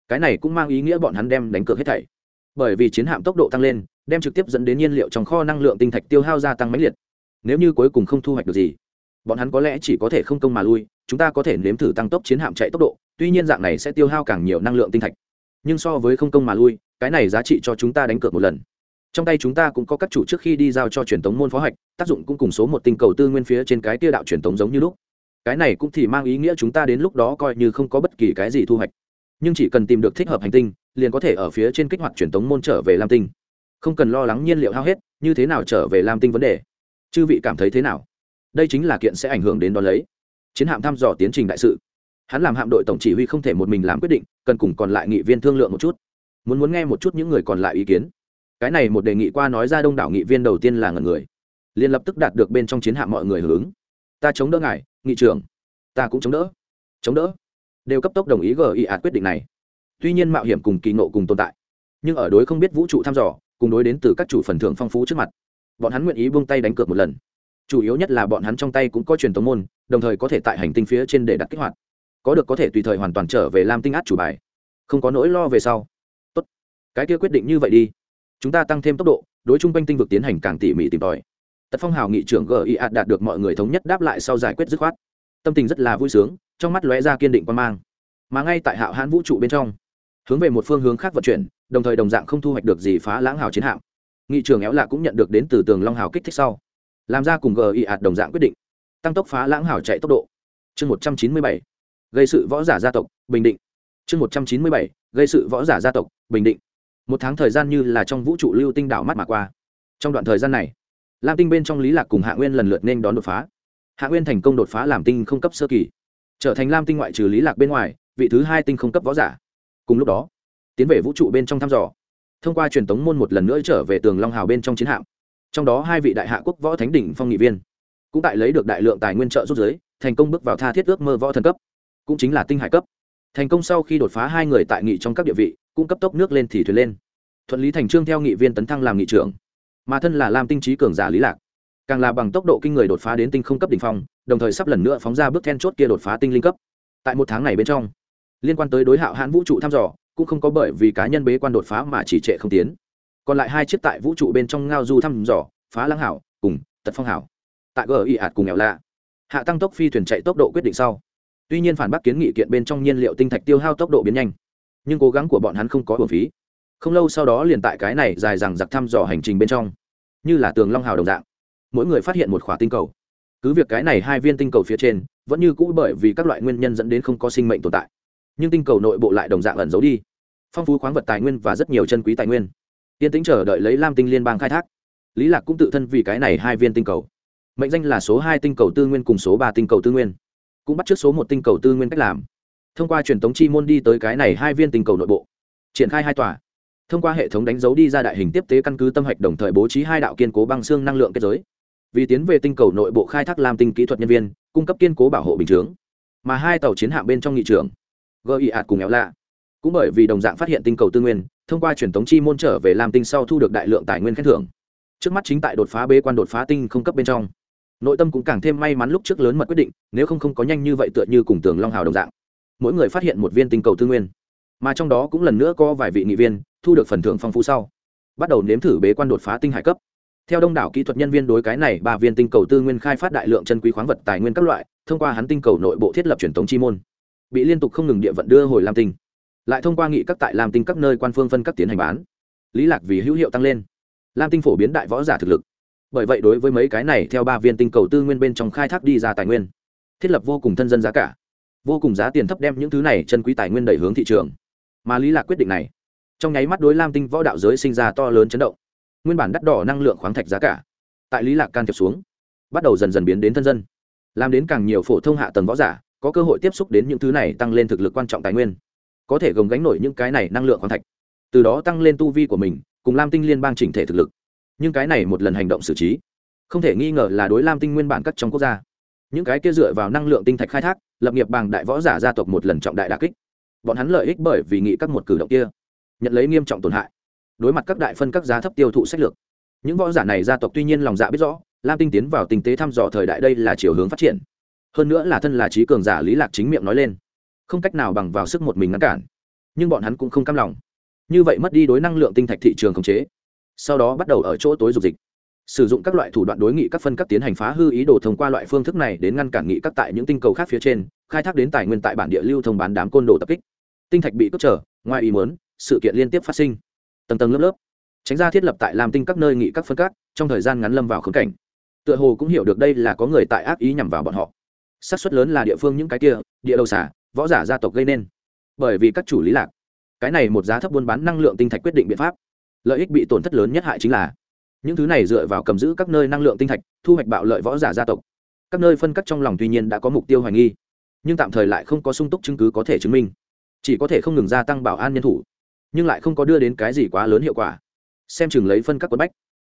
cái này cũng mang ý nghĩa bọn hắn đem đánh cược hết thảy. Bởi vì chiến hạm tốc độ tăng lên, đem trực tiếp dẫn đến nhiên liệu trong kho năng lượng tinh thạch tiêu hao gia tăng mãnh liệt nếu như cuối cùng không thu hoạch được gì, bọn hắn có lẽ chỉ có thể không công mà lui, chúng ta có thể nếm thử tăng tốc chiến hạm chạy tốc độ, tuy nhiên dạng này sẽ tiêu hao càng nhiều năng lượng tinh thạch. Nhưng so với không công mà lui, cái này giá trị cho chúng ta đánh cược một lần. Trong tay chúng ta cũng có các chủ trước khi đi giao cho truyền thống môn phó hạch, tác dụng cũng cùng số một tinh cầu tư nguyên phía trên cái tia đạo truyền thống giống như lúc. Cái này cũng thì mang ý nghĩa chúng ta đến lúc đó coi như không có bất kỳ cái gì thu hoạch. Nhưng chỉ cần tìm được thích hợp hành tinh, liền có thể ở phía trên kích hoạt truyền thống môn trở về lam tinh. Không cần lo lắng nhiên liệu hao hết, như thế nào trở về lam tinh vấn đề chư vị cảm thấy thế nào? Đây chính là kiện sẽ ảnh hưởng đến đón lấy. Chiến hạm thăm dò tiến trình đại sự. Hắn làm hạm đội tổng chỉ huy không thể một mình làm quyết định, cần cùng còn lại nghị viên thương lượng một chút. Muốn muốn nghe một chút những người còn lại ý kiến. Cái này một đề nghị qua nói ra đông đảo nghị viên đầu tiên là ngần người. Liền lập tức đạt được bên trong chiến hạm mọi người hướng ta chống đỡ ngài, nghị trưởng. Ta cũng chống đỡ. Chống đỡ. Đều cấp tốc đồng ý gợi ạt quyết định này. Tuy nhiên mạo hiểm cùng kỳ nộ cùng tồn tại, nhưng ở đối không biết vũ trụ thăm dò, cùng đối đến từ các chủ phần thưởng phong phú trước mặt bọn hắn nguyện ý buông tay đánh cược một lần. Chủ yếu nhất là bọn hắn trong tay cũng có truyền thống môn, đồng thời có thể tại hành tinh phía trên để đặt kích hoạt. Có được có thể tùy thời hoàn toàn trở về lam tinh át chủ bài. Không có nỗi lo về sau. Tốt. Cái kia quyết định như vậy đi. Chúng ta tăng thêm tốc độ, đối chung quanh tinh vực tiến hành càng tỉ mỉ tìm tòi. Tật phong hào nghị trưởng gi ạt đạt được mọi người thống nhất đáp lại sau giải quyết dứt khoát. Tâm tình rất là vui sướng, trong mắt lóe ra kiên định quan mang. Mà ngay tại hạo hãn vũ trụ bên trong, hướng về một phương hướng khác vận chuyển, đồng thời đồng dạng không thu hoạch được gì phá lãng hào chiến hạm nghị trường éo lạ cũng nhận được đến từ tường long hào kích thích sau làm ra cùng gi ạt đồng dạng quyết định tăng tốc phá lãng hào chạy tốc độ chương một trăm chín mươi bảy gây sự võ giả gia tộc bình định chương một trăm chín mươi bảy gây sự võ giả gia tộc bình định một tháng thời gian như là trong vũ trụ lưu tinh đảo mắt mà qua trong đoạn thời gian này lam tinh bên trong lý lạc cùng hạ nguyên lần lượt nên đón đột phá hạ nguyên thành công đột phá làm tinh không cấp sơ kỳ trở thành lam tinh ngoại trừ lý lạc bên ngoài vị thứ hai tinh không cấp võ giả cùng lúc đó tiến về vũ trụ bên trong thăm dò thông qua truyền tống môn một lần nữa trở về tường long hào bên trong chiến hạm trong đó hai vị đại hạ quốc võ thánh đỉnh phong nghị viên cũng tại lấy được đại lượng tài nguyên trợ rút giới thành công bước vào tha thiết ước mơ võ thần cấp cũng chính là tinh hải cấp thành công sau khi đột phá hai người tại nghị trong các địa vị cũng cấp tốc nước lên thì thuyền lên thuận lý thành trương theo nghị viên tấn thăng làm nghị trưởng mà thân là lam tinh trí cường giả lý lạc càng là bằng tốc độ kinh người đột phá đến tinh không cấp đỉnh phong đồng thời sắp lần nữa phóng ra bước then chốt kia đột phá tinh linh cấp tại một tháng này bên trong liên quan tới đối hạo hãn vũ trụ thăm dò cũng không có bởi vì cá nhân bế quan đột phá mà chỉ trệ không tiến. Còn lại hai chiếc tại vũ trụ bên trong ngao du thăm dò, phá lăng hảo, cùng tật phong hảo. Tại gờ y ạt cùng nghèo lạ. Hạ tăng tốc phi thuyền chạy tốc độ quyết định sau. Tuy nhiên phản bác kiến nghị kiện bên trong nhiên liệu tinh thạch tiêu hao tốc độ biến nhanh. Nhưng cố gắng của bọn hắn không có hưởng phí. Không lâu sau đó liền tại cái này dài dằng giặc thăm dò hành trình bên trong. Như là tường long hào đồng dạng. Mỗi người phát hiện một khỏa tinh cầu. Cứ việc cái này hai viên tinh cầu phía trên, vẫn như cũ bởi vì các loại nguyên nhân dẫn đến không có sinh mệnh tồn tại nhưng tinh cầu nội bộ lại đồng dạng ẩn giấu đi. Phong phú khoáng vật tài nguyên và rất nhiều chân quý tài nguyên. Tiên tĩnh chờ đợi lấy lam tinh liên bang khai thác. Lý lạc cũng tự thân vì cái này hai viên tinh cầu. Mệnh danh là số hai tinh cầu tư nguyên cùng số ba tinh cầu tư nguyên. Cũng bắt trước số một tinh cầu tư nguyên cách làm. Thông qua truyền thống chi môn đi tới cái này hai viên tinh cầu nội bộ. Triển khai hai tòa. Thông qua hệ thống đánh dấu đi ra đại hình tiếp tế căn cứ tâm hạch đồng thời bố trí hai đạo kiên cố băng xương năng lượng kết giới. Vì tiến về tinh cầu nội bộ khai thác làm tinh kỹ thuật nhân viên, cung cấp kiên cố bảo hộ bình chướng mà hai tàu chiến hạm bên trong nghị trường gợi ạt cùng éo lạ. Cũng bởi vì đồng dạng phát hiện tinh cầu tư nguyên, thông qua truyền thống chi môn trở về làm tinh sau thu được đại lượng tài nguyên khen thưởng. Trước mắt chính tại đột phá bế quan đột phá tinh không cấp bên trong. Nội tâm cũng càng thêm may mắn lúc trước lớn mật quyết định, nếu không không có nhanh như vậy tựa như cùng tường long hào đồng dạng. Mỗi người phát hiện một viên tinh cầu tư nguyên. Mà trong đó cũng lần nữa có vài vị nghị viên, thu được phần thưởng phong phú sau. Bắt đầu nếm thử bế quan đột phá tinh hải cấp. Theo đông đảo kỹ thuật nhân viên đối cái này ba viên tinh cầu tư nguyên khai phát đại lượng chân quý khoáng vật tài nguyên các loại, thông qua hắn tinh cầu nội bộ thiết lập truyền thống chi môn bị liên tục không ngừng địa vận đưa hồi lam tinh. Lại thông qua nghị các tại lam tinh các nơi quan phương phân các tiến hành bán. Lý lạc vì hữu hiệu tăng lên. Lam tinh phổ biến đại võ giả thực lực. Bởi vậy đối với mấy cái này, theo ba viên tinh cầu tư nguyên bên trong khai thác đi ra tài nguyên, thiết lập vô cùng thân dân giá cả. Vô cùng giá tiền thấp đem những thứ này chân quý tài nguyên đẩy hướng thị trường. Mà lý lạc quyết định này. Trong nháy mắt đối lam tinh võ đạo giới sinh ra to lớn chấn động. Nguyên bản đắt đỏ năng lượng khoáng thạch giá cả, tại lý lạc can thiệp xuống, bắt đầu dần dần biến đến thân dân, làm đến càng nhiều phổ thông hạ tầng võ giả có cơ hội tiếp xúc đến những thứ này tăng lên thực lực quan trọng tài nguyên. Có thể gồng gánh nổi những cái này năng lượng khoáng thạch. Từ đó tăng lên tu vi của mình, cùng lam tinh liên bang chỉnh thể thực lực. Nhưng cái này một lần hành động xử trí, không thể nghi ngờ là đối lam tinh nguyên bản các trong quốc gia. Những cái kia dựa vào năng lượng tinh thạch khai thác, lập nghiệp bằng đại võ giả gia tộc một lần trọng đại đà kích. Bọn hắn lợi ích bởi vì nghĩ các một cử động kia, nhận lấy nghiêm trọng tổn hại. Đối mặt các đại phân các giá thấp tiêu thụ sách lược, những võ giả này gia tộc tuy nhiên lòng dạ biết rõ, lam tinh tiến vào tình tế thăm dò thời đại đây là chiều hướng phát triển hơn nữa là thân là trí cường giả lý lạc chính miệng nói lên. Không cách nào bằng vào sức một mình ngăn cản. Nhưng bọn hắn cũng không cam lòng. Như vậy mất đi đối năng lượng tinh thạch thị trường khống chế. Sau đó bắt đầu ở chỗ tối dục dịch. Sử dụng các loại thủ đoạn đối nghị các phân cấp tiến hành phá hư ý đồ thông qua loại phương thức này đến ngăn cản nghị các tại những tinh cầu khác phía trên, khai thác đến tài nguyên tại bản địa lưu thông bán đám côn đồ tập kích. Tinh thạch bị cướp trở, ngoài ý muốn, sự kiện liên tiếp phát sinh. Tầng tầng lớp lớp. Tránh ra thiết lập tại làm tinh các nơi nghị các phân các, trong thời gian ngắn lâm vào khống cảnh. Tựa hồ cũng hiểu được đây là có người tại ác ý nhằm vào bọn họ xác suất lớn là địa phương những cái kia, địa đầu xả, võ giả gia tộc gây nên. Bởi vì các chủ lý lạc, cái này một giá thấp buôn bán năng lượng tinh thạch quyết định biện pháp. Lợi ích bị tổn thất lớn nhất hại chính là, những thứ này dựa vào cầm giữ các nơi năng lượng tinh thạch, thu hoạch bạo lợi võ giả gia tộc. Các nơi phân cắt trong lòng tuy nhiên đã có mục tiêu hoài nghi, nhưng tạm thời lại không có sung túc chứng cứ có thể chứng minh. Chỉ có thể không ngừng gia tăng bảo an nhân thủ, nhưng lại không có đưa đến cái gì quá lớn hiệu quả. Xem chừng lấy phân các quân bách.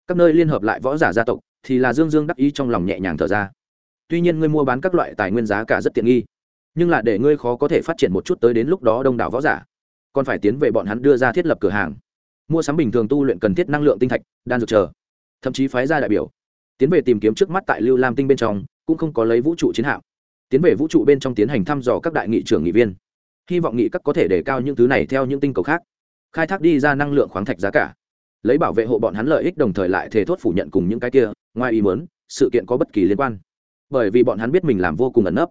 Các nơi liên hợp lại võ giả gia tộc, thì là dương dương đắc ý trong lòng nhẹ nhàng thở ra tuy nhiên ngươi mua bán các loại tài nguyên giá cả rất tiện nghi, nhưng là để ngươi khó có thể phát triển một chút tới đến lúc đó đông đảo võ giả, còn phải tiến về bọn hắn đưa ra thiết lập cửa hàng. Mua sắm bình thường tu luyện cần thiết năng lượng tinh thạch, đan dược chờ, thậm chí phái ra đại biểu. Tiến về tìm kiếm trước mắt tại lưu lam tinh bên trong, cũng không có lấy vũ trụ chiến hạm. Tiến về vũ trụ bên trong tiến hành thăm dò các đại nghị trưởng nghị viên. Hy vọng nghị các có thể đề cao những thứ này theo những tinh cầu khác. Khai thác đi ra năng lượng khoáng thạch giá cả. Lấy bảo vệ hộ bọn hắn lợi ích đồng thời lại thề thốt phủ nhận cùng những cái kia, ngoài ý muốn, sự kiện có bất kỳ liên quan bởi vì bọn hắn biết mình làm vô cùng ẩn nấp.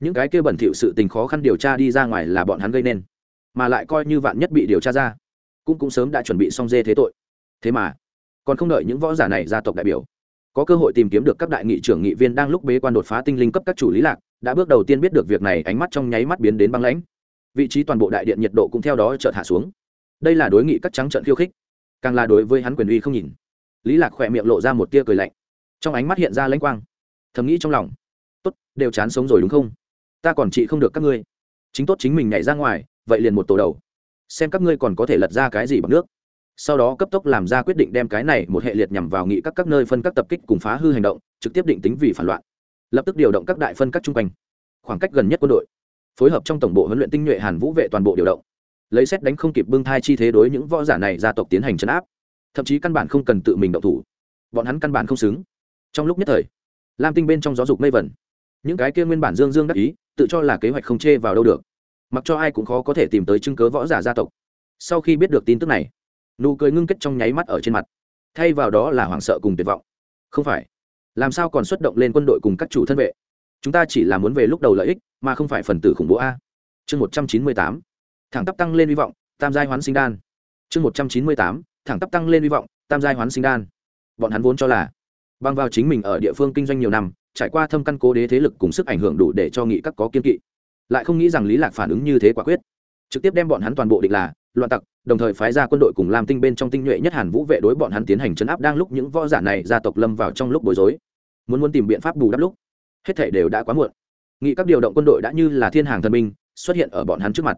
Những cái kia bẩn thỉu sự tình khó khăn điều tra đi ra ngoài là bọn hắn gây nên, mà lại coi như vạn nhất bị điều tra ra, cũng cũng sớm đã chuẩn bị xong dê thế tội. Thế mà, còn không đợi những võ giả này gia tộc đại biểu, có cơ hội tìm kiếm được các đại nghị trưởng nghị viên đang lúc bế quan đột phá tinh linh cấp các chủ lý lạc, đã bước đầu tiên biết được việc này ánh mắt trong nháy mắt biến đến băng lãnh. Vị trí toàn bộ đại điện nhiệt độ cũng theo đó chợt hạ xuống. Đây là đối nghị các trắng trận khiêu khích, càng là đối với hắn quyền uy không nhìn. Lý lạc khỏe miệng lộ ra một tia cười lạnh, trong ánh mắt hiện ra lãnh quang thầm nghĩ trong lòng. Tốt, đều chán sống rồi đúng không? Ta còn trị không được các ngươi. Chính tốt chính mình nhảy ra ngoài, vậy liền một tổ đầu. Xem các ngươi còn có thể lật ra cái gì bằng nước. Sau đó cấp tốc làm ra quyết định đem cái này một hệ liệt nhằm vào nghị các các nơi phân các tập kích cùng phá hư hành động, trực tiếp định tính vì phản loạn. Lập tức điều động các đại phân các chung quanh. Khoảng cách gần nhất quân đội. Phối hợp trong tổng bộ huấn luyện tinh nhuệ hàn vũ vệ toàn bộ điều động. Lấy xét đánh không kịp bưng thai chi thế đối những võ giả này gia tộc tiến hành chấn áp. Thậm chí căn bản không cần tự mình động thủ. Bọn hắn căn bản không xứng. Trong lúc nhất thời lam tinh bên trong giáo dục mây vẩn. Những cái kia nguyên bản dương dương đắc ý, tự cho là kế hoạch không chê vào đâu được. Mặc cho ai cũng khó có thể tìm tới chứng cớ võ giả gia tộc. Sau khi biết được tin tức này, nụ cười ngưng kết trong nháy mắt ở trên mặt. Thay vào đó là hoảng sợ cùng tuyệt vọng. Không phải. Làm sao còn xuất động lên quân đội cùng các chủ thân vệ? Chúng ta chỉ là muốn về lúc đầu lợi ích, mà không phải phần tử khủng bố a. Chương một trăm chín mươi tám. Thẳng tắp tăng lên hy vọng, tam giai hoán sinh đan. Chương một trăm chín mươi tám. Thẳng tắp tăng lên hy vọng, tam giai hoán sinh đan. Bọn hắn vốn cho là bằng vào chính mình ở địa phương kinh doanh nhiều năm, trải qua thâm căn cố đế thế lực cùng sức ảnh hưởng đủ để cho nghị các có kiên kỵ. Lại không nghĩ rằng lý lạc phản ứng như thế quả quyết. Trực tiếp đem bọn hắn toàn bộ định là, loạn tặc, đồng thời phái ra quân đội cùng làm tinh bên trong tinh nhuệ nhất hàn vũ vệ đối bọn hắn tiến hành chấn áp đang lúc những võ giả này gia tộc lâm vào trong lúc bối rối. Muốn muốn tìm biện pháp bù đắp lúc, hết thể đều đã quá muộn. Nghị các điều động quân đội đã như là thiên hàng thần minh xuất hiện ở bọn hắn trước mặt.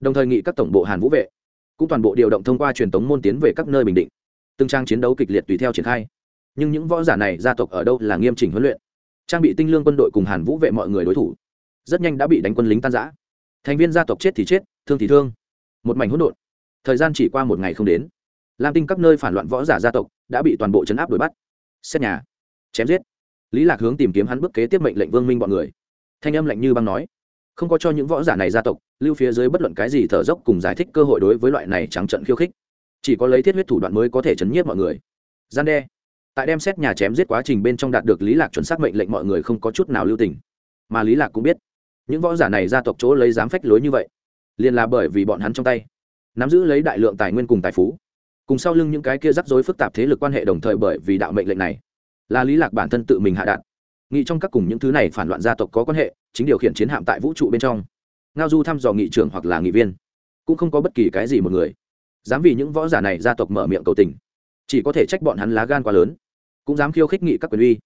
Đồng thời nghị các tổng bộ hàn vũ vệ cũng toàn bộ điều động thông qua truyền tống môn tiến về các nơi bình định. Từng trang chiến đấu kịch liệt tùy theo triển khai nhưng những võ giả này gia tộc ở đâu là nghiêm chỉnh huấn luyện. Trang bị tinh lương quân đội cùng hàn vũ vệ mọi người đối thủ. Rất nhanh đã bị đánh quân lính tan giã thành viên gia tộc chết thì chết, thương thì thương. Một mảnh hỗn độn. Thời gian chỉ qua một ngày không đến. Lam tinh các nơi phản loạn võ giả gia tộc đã bị toàn bộ chấn áp đuổi bắt. Xét nhà. Chém giết. Lý lạc hướng tìm kiếm hắn bước kế tiếp mệnh lệnh vương minh bọn người. Thanh âm lạnh như băng nói, không có cho những võ giả này gia tộc, lưu phía dưới bất luận cái gì thở dốc cùng giải thích cơ hội đối với loại này trắng trận khiêu khích. Chỉ có lấy thiết huyết thủ đoạn mới có thể chấn nhiếp mọi người. Gian đe tại đem xét nhà chém giết quá trình bên trong đạt được lý lạc chuẩn xác mệnh lệnh mọi người không có chút nào lưu tình. Mà lý lạc cũng biết, những võ giả này gia tộc chỗ lấy dám phách lối như vậy, liền là bởi vì bọn hắn trong tay, nắm giữ lấy đại lượng tài nguyên cùng tài phú. Cùng sau lưng những cái kia rắc rối phức tạp thế lực quan hệ đồng thời bởi vì đạo mệnh lệnh này, là lý lạc bản thân tự mình hạ đạn. Nghị trong các cùng những thứ này phản loạn gia tộc có quan hệ, chính điều khiển chiến hạm tại vũ trụ bên trong. Ngao du thăm dò nghị trưởng hoặc là nghị viên, cũng không có bất kỳ cái gì một người. Dám vì những võ giả này gia tộc mở miệng cầu tình, chỉ có thể trách bọn hắn lá gan quá lớn cũng dám khiêu khích nghị các quyền uy.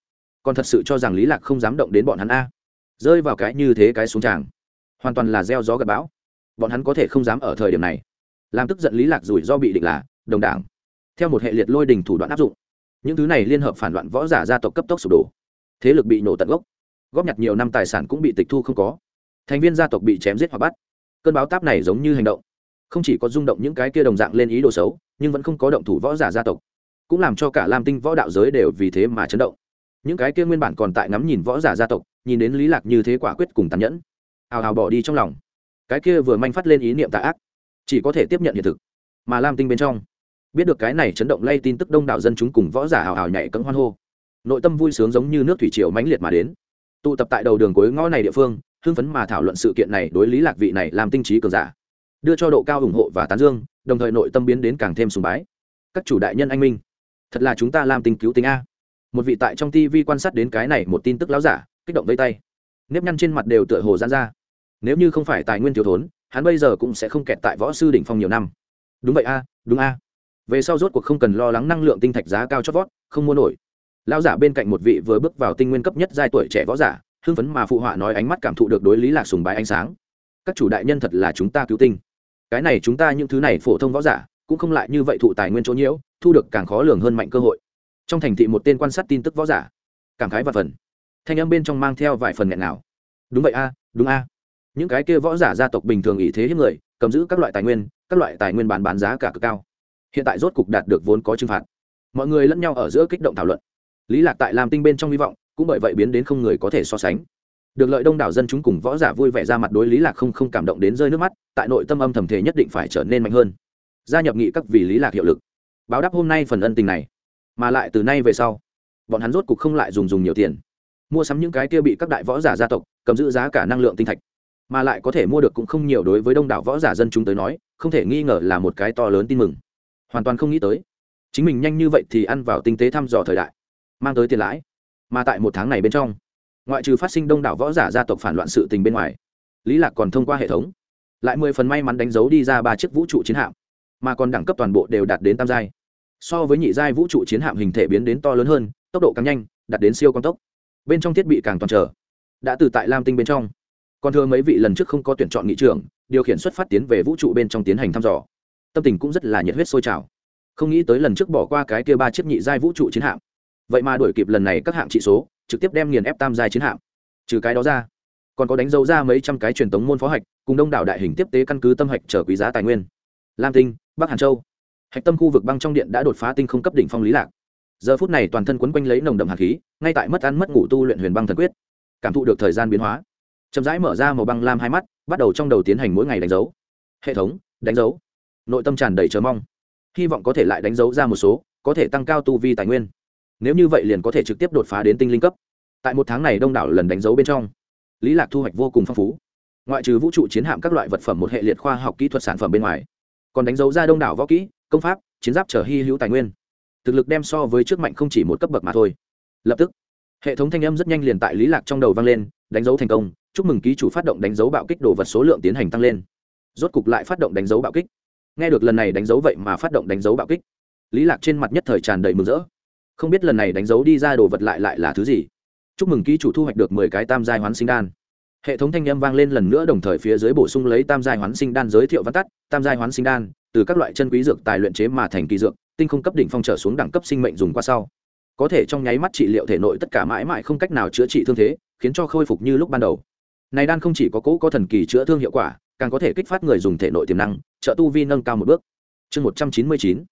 Còn thật sự cho rằng lý lạc không dám động đến bọn hắn a. Rơi vào cái như thế cái xuống tràng, hoàn toàn là gieo gió gặp bão. Bọn hắn có thể không dám ở thời điểm này. Làm tức giận lý lạc rủi do bị định là, đồng đảng, theo một hệ liệt lôi đình thủ đoạn áp dụng, những thứ này liên hợp phản loạn võ giả gia tộc cấp tốc sụp đổ. Thế lực bị nổ tận gốc, góp nhặt nhiều năm tài sản cũng bị tịch thu không có. Thành viên gia tộc bị chém giết hoặc bắt. Cơn báo táp này giống như hành động, không chỉ có rung động những cái kia đồng dạng lên ý đồ xấu, nhưng vẫn không có động thủ võ giả gia tộc cũng làm cho cả lam tinh võ đạo giới đều vì thế mà chấn động. Những cái kia nguyên bản còn tại ngắm nhìn võ giả gia tộc, nhìn đến lý lạc như thế quả quyết cùng tàn nhẫn, hào hào bỏ đi trong lòng. Cái kia vừa manh phát lên ý niệm tà ác, chỉ có thể tiếp nhận hiện thực. Mà lam tinh bên trong, biết được cái này chấn động lay tin tức đông đảo dân chúng cùng võ giả hào hào nhảy cẫng hoan hô. Nội tâm vui sướng giống như nước thủy triều mãnh liệt mà đến. Tụ tập tại đầu đường cuối ngõ này địa phương, hưng phấn mà thảo luận sự kiện này đối lý lạc vị này làm tinh trí cường giả. Đưa cho độ cao ủng hộ và tán dương, đồng thời nội tâm biến đến càng thêm sùng bái. Các chủ đại nhân anh minh thật là chúng ta làm tình cứu tính a. Một vị tại trong tv quan sát đến cái này một tin tức láo giả, kích động vây tay. Nếp nhăn trên mặt đều tựa hồ gian ra. Nếu như không phải tài nguyên thiếu thốn, hắn bây giờ cũng sẽ không kẹt tại võ sư đỉnh phong nhiều năm. Đúng vậy a, đúng a. Về sau rốt cuộc không cần lo lắng năng lượng tinh thạch giá cao chót vót, không mua nổi. Lao giả bên cạnh một vị vừa bước vào tinh nguyên cấp nhất giai tuổi trẻ võ giả, hưng phấn mà phụ họa nói ánh mắt cảm thụ được đối lý lạc sùng bái ánh sáng. Các chủ đại nhân thật là chúng ta cứu tinh. Cái này chúng ta những thứ này phổ thông võ giả cũng không lại như vậy thụ tài nguyên chỗ nhiễu, thu được càng khó lường hơn mạnh cơ hội. Trong thành thị một tên quan sát tin tức võ giả, cảm khái và phần. Thanh âm bên trong mang theo vài phần nghẹn nào đúng vậy a, đúng a. Những cái kia võ giả gia tộc bình thường ý thế hiếp người, cầm giữ các loại tài nguyên, các loại tài nguyên bán bán giá cả cực cao. Hiện tại rốt cục đạt được vốn có trừng phạt. Mọi người lẫn nhau ở giữa kích động thảo luận. Lý lạc tại làm tinh bên trong hy vọng, cũng bởi vậy biến đến không người có thể so sánh. Được lợi đông đảo dân chúng cùng võ giả vui vẻ ra mặt đối lý lạc không không cảm động đến rơi nước mắt, tại nội tâm âm thầm thể nhất định phải trở nên mạnh hơn gia nhập nghị các vì lý lạc hiệu lực. Báo đáp hôm nay phần ân tình này. Mà lại từ nay về sau, bọn hắn rốt cục không lại dùng dùng nhiều tiền. Mua sắm những cái kia bị các đại võ giả gia tộc, cầm giữ giá cả năng lượng tinh thạch. Mà lại có thể mua được cũng không nhiều đối với đông đảo võ giả dân chúng tới nói, không thể nghi ngờ là một cái to lớn tin mừng. Hoàn toàn không nghĩ tới, chính mình nhanh như vậy thì ăn vào tinh tế thăm dò thời đại, mang tới tiền lãi. Mà tại một tháng này bên trong, ngoại trừ phát sinh đông đảo võ giả gia tộc phản loạn sự tình bên ngoài, lý lạc còn thông qua hệ thống, lại mười phần may mắn đánh dấu đi ra ba chiếc vũ trụ chiến hạm mà còn đẳng cấp toàn bộ đều đạt đến tam giai. So với nhị giai vũ trụ chiến hạm hình thể biến đến to lớn hơn, tốc độ càng nhanh, đạt đến siêu con tốc. Bên trong thiết bị càng toàn trở, đã từ tại lam tinh bên trong. Còn thưa mấy vị lần trước không có tuyển chọn nghị trưởng, điều khiển xuất phát tiến về vũ trụ bên trong tiến hành thăm dò. Tâm tình cũng rất là nhiệt huyết sôi trào. Không nghĩ tới lần trước bỏ qua cái kia ba chiếc nhị giai vũ trụ chiến hạm. Vậy mà đuổi kịp lần này các hạng trị số, trực tiếp đem nghiền ép tam giai chiến hạm. Trừ cái đó ra, còn có đánh dấu ra mấy trăm cái truyền tống môn phó hạch, cùng đông đảo đại hình tiếp tế căn cứ tâm hạch trở quý giá tài nguyên. Lam tinh bắc hàn châu hạch tâm khu vực băng trong điện đã đột phá tinh không cấp đỉnh phong lý lạc giờ phút này toàn thân quấn quanh lấy nồng đậm hạt khí ngay tại mất ăn mất ngủ tu luyện huyền băng thần quyết cảm thụ được thời gian biến hóa chậm rãi mở ra màu băng lam hai mắt bắt đầu trong đầu tiến hành mỗi ngày đánh dấu hệ thống đánh dấu nội tâm tràn đầy chờ mong hy vọng có thể lại đánh dấu ra một số có thể tăng cao tu vi tài nguyên nếu như vậy liền có thể trực tiếp đột phá đến tinh linh cấp tại một tháng này đông đảo lần đánh dấu bên trong lý lạc thu hoạch vô cùng phong phú ngoại trừ vũ trụ chiến hạm các loại vật phẩm một hệ liệt khoa học kỹ thuật sản phẩm bên ngoài còn đánh dấu ra đông đảo võ kỹ, công pháp, chiến giáp trở hy hữu tài nguyên. Thực lực đem so với trước mạnh không chỉ một cấp bậc mà thôi. Lập tức, hệ thống thanh âm rất nhanh liền tại lý lạc trong đầu vang lên, đánh dấu thành công, chúc mừng ký chủ phát động đánh dấu bạo kích đồ vật số lượng tiến hành tăng lên. Rốt cục lại phát động đánh dấu bạo kích. Nghe được lần này đánh dấu vậy mà phát động đánh dấu bạo kích. Lý lạc trên mặt nhất thời tràn đầy mừng rỡ. Không biết lần này đánh dấu đi ra đồ vật lại lại là thứ gì. Chúc mừng ký chủ thu hoạch được mười cái tam giai hoán sinh đan hệ thống thanh âm vang lên lần nữa, đồng thời phía dưới bổ sung lấy tam giai hoán sinh đan giới thiệu văn tắt, tam giai hoán sinh đan, từ các loại chân quý dược tài luyện chế mà thành kỳ dược, tinh không cấp đỉnh phong trở xuống đẳng cấp sinh mệnh dùng qua sau. Có thể trong nháy mắt trị liệu thể nội tất cả mãi mãi không cách nào chữa trị thương thế, khiến cho khôi phục như lúc ban đầu. Này đan không chỉ có cỗ có thần kỳ chữa thương hiệu quả, càng có thể kích phát người dùng thể nội tiềm năng, trợ tu vi nâng cao một bước. Chương một trăm chín mươi chín,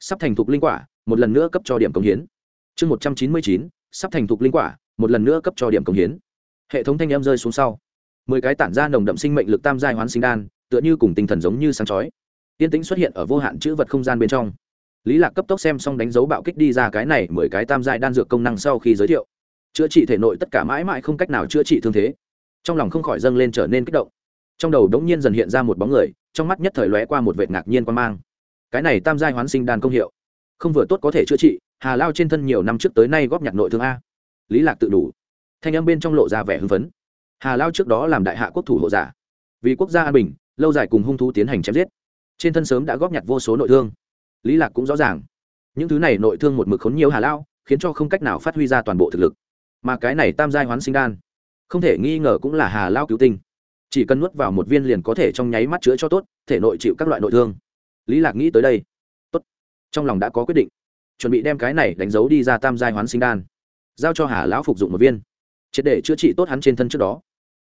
sắp thành thục linh quả, một lần nữa cấp cho điểm công hiến. Chương một trăm chín mươi chín, sắp thành thục linh quả, một lần nữa cấp cho điểm công hiến hệ thống thanh em rơi xuống sau. Mười cái tản ra nồng đậm sinh mệnh lực tam giai hoán sinh đan, tựa như cùng tinh thần giống như sáng chói. Tiên tĩnh xuất hiện ở vô hạn chữ vật không gian bên trong. Lý lạc cấp tốc xem xong đánh dấu bạo kích đi ra cái này mười cái tam giai đan dược công năng sau khi giới thiệu. Chữa trị thể nội tất cả mãi mãi không cách nào chữa trị thương thế. Trong lòng không khỏi dâng lên trở nên kích động. Trong đầu đống nhiên dần hiện ra một bóng người, trong mắt nhất thời lóe qua một vệt ngạc nhiên quan mang. Cái này tam giai hoán sinh đan công hiệu, không vừa tốt có thể chữa trị, hà lao trên thân nhiều năm trước tới nay góp nhặt nội thương a. Lý lạc tự đủ thanh âm bên trong lộ ra vẻ hưng phấn. Hà lao trước đó làm đại hạ quốc thủ hộ giả. Vì quốc gia an bình, lâu dài cùng hung thú tiến hành chém giết. Trên thân sớm đã góp nhặt vô số nội thương. Lý lạc cũng rõ ràng, những thứ này nội thương một mực khốn nhiều hà lao, khiến cho không cách nào phát huy ra toàn bộ thực lực. Mà cái này tam giai hoán sinh đan, không thể nghi ngờ cũng là hà lao cứu tinh. Chỉ cần nuốt vào một viên liền có thể trong nháy mắt chữa cho tốt, thể nội chịu các loại nội thương. Lý lạc nghĩ tới đây. Tốt. Trong lòng đã có quyết định. Chuẩn bị đem cái này đánh dấu đi ra tam giai hoán sinh đan. Giao cho hà lão phục dụng một viên triệt để chữa trị tốt hắn trên thân trước đó.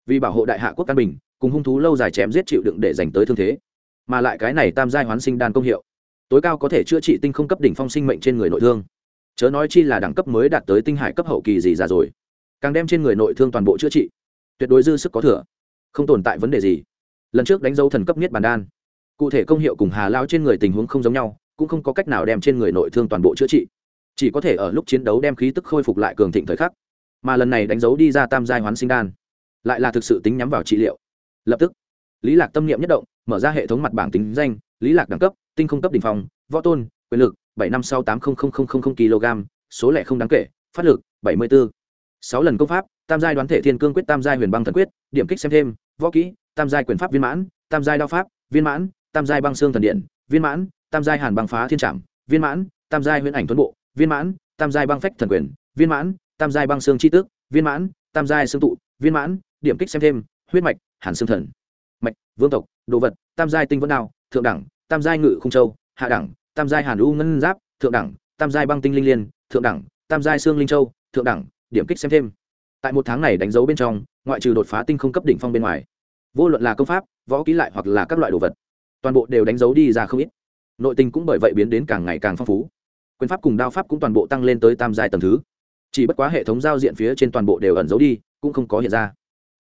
Vì bảo hộ đại hạ quốc căn bình, cùng hung thú lâu dài chém giết chịu đựng để dành tới thương thế. Mà lại cái này tam giai hoán sinh đan công hiệu, tối cao có thể chữa trị tinh không cấp đỉnh phong sinh mệnh trên người nội thương. Chớ nói chi là đẳng cấp mới đạt tới tinh hải cấp hậu kỳ gì ra rồi. Càng đem trên người nội thương toàn bộ chữa trị, tuyệt đối dư sức có thừa, không tồn tại vấn đề gì. Lần trước đánh dấu thần cấp nhất bàn đan, cụ thể công hiệu cùng hà lao trên người tình huống không giống nhau, cũng không có cách nào đem trên người nội thương toàn bộ chữa trị. Chỉ có thể ở lúc chiến đấu đem khí tức khôi phục lại cường thịnh thời khắc mà lần này đánh dấu đi ra tam giai hoán sinh đan, lại là thực sự tính nhắm vào trị liệu. Lập tức, lý lạc tâm niệm nhất động, mở ra hệ thống mặt bảng tính danh, lý lạc đẳng cấp, tinh không cấp đỉnh phòng võ tôn, quyền lực, bảy năm sau tám kg, số lẻ không đáng kể, phát lực, bảy mươi bốn sáu lần công pháp, tam giai đoán thể thiên cương quyết, tam giai huyền băng thần quyết, điểm kích xem thêm, võ kỹ, tam giai quyền pháp viên mãn, tam giai đao pháp, viên mãn, tam giai băng xương thần điện, viên mãn, tam giai hàn băng phá thiên trảm, viên mãn, tam giai Huyền ảnh tuấn bộ, viên mãn, tam giai băng phách thần quyền, viên mãn tam giai băng xương chi tước viên mãn, tam giai xương tụ, viên mãn, điểm kích xem thêm, huyết mạch, hàn xương thần. Mạch, vương tộc, đồ vật, tam giai tinh vân đao, thượng đẳng, tam giai ngự không châu, hạ đẳng, tam giai hàn u ngân giáp, thượng đẳng, tam giai băng tinh linh liên, thượng đẳng, tam giai xương linh châu, thượng đẳng, điểm kích xem thêm. Tại một tháng này đánh dấu bên trong, ngoại trừ đột phá tinh không cấp đỉnh phong bên ngoài, vô luận là công pháp, võ ký lại hoặc là các loại đồ vật, toàn bộ đều đánh dấu đi ra không ít. Nội tình cũng bởi vậy biến đến càng ngày càng phong phú. Quyền pháp cùng đao pháp cũng toàn bộ tăng lên tới tam giai tầng thứ chỉ bất quá hệ thống giao diện phía trên toàn bộ đều ẩn giấu đi, cũng không có hiện ra.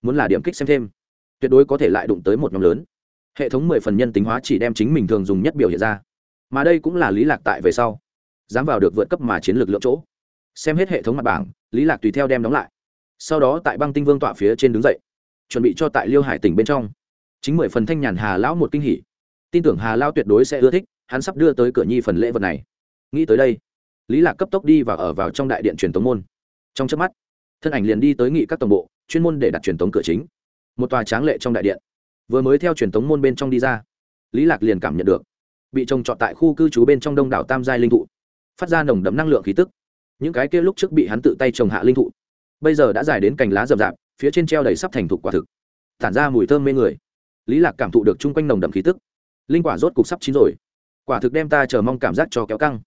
Muốn là điểm kích xem thêm, tuyệt đối có thể lại đụng tới một nhóm lớn. Hệ thống mười phần nhân tính hóa chỉ đem chính mình thường dùng nhất biểu hiện ra. Mà đây cũng là lý lạc tại về sau, dám vào được vượt cấp mà chiến lược lượng chỗ. Xem hết hệ thống mặt bảng, lý lạc tùy theo đem đóng lại. Sau đó tại băng tinh vương tọa phía trên đứng dậy, chuẩn bị cho tại liêu hải tỉnh bên trong. Chính mười phần thanh nhàn hà lão một kinh hỉ. Tin tưởng hà lao tuyệt đối sẽ ưa thích, hắn sắp đưa tới cửa nhi phần lễ vật này. Nghĩ tới đây lý lạc cấp tốc đi và ở vào trong đại điện truyền tống môn. Trong chớp mắt, thân ảnh liền đi tới nghị các tổng bộ, chuyên môn để đặt truyền tống cửa chính. Một tòa tráng lệ trong đại điện. Vừa mới theo truyền tống môn bên trong đi ra, lý lạc liền cảm nhận được, bị trồng trọt tại khu cư trú bên trong đông đảo tam giai linh thụ, phát ra nồng đậm năng lượng khí tức. Những cái kia lúc trước bị hắn tự tay trồng hạ linh thụ, bây giờ đã dài đến cành lá rậm rạp, phía trên treo đầy sắp thành thục quả thực, tản ra mùi thơm mê người. Lý lạc cảm thụ được chung quanh nồng đậm khí tức. Linh quả rốt cục sắp chín rồi. Quả thực đem ta chờ mong cảm giác cho kéo căng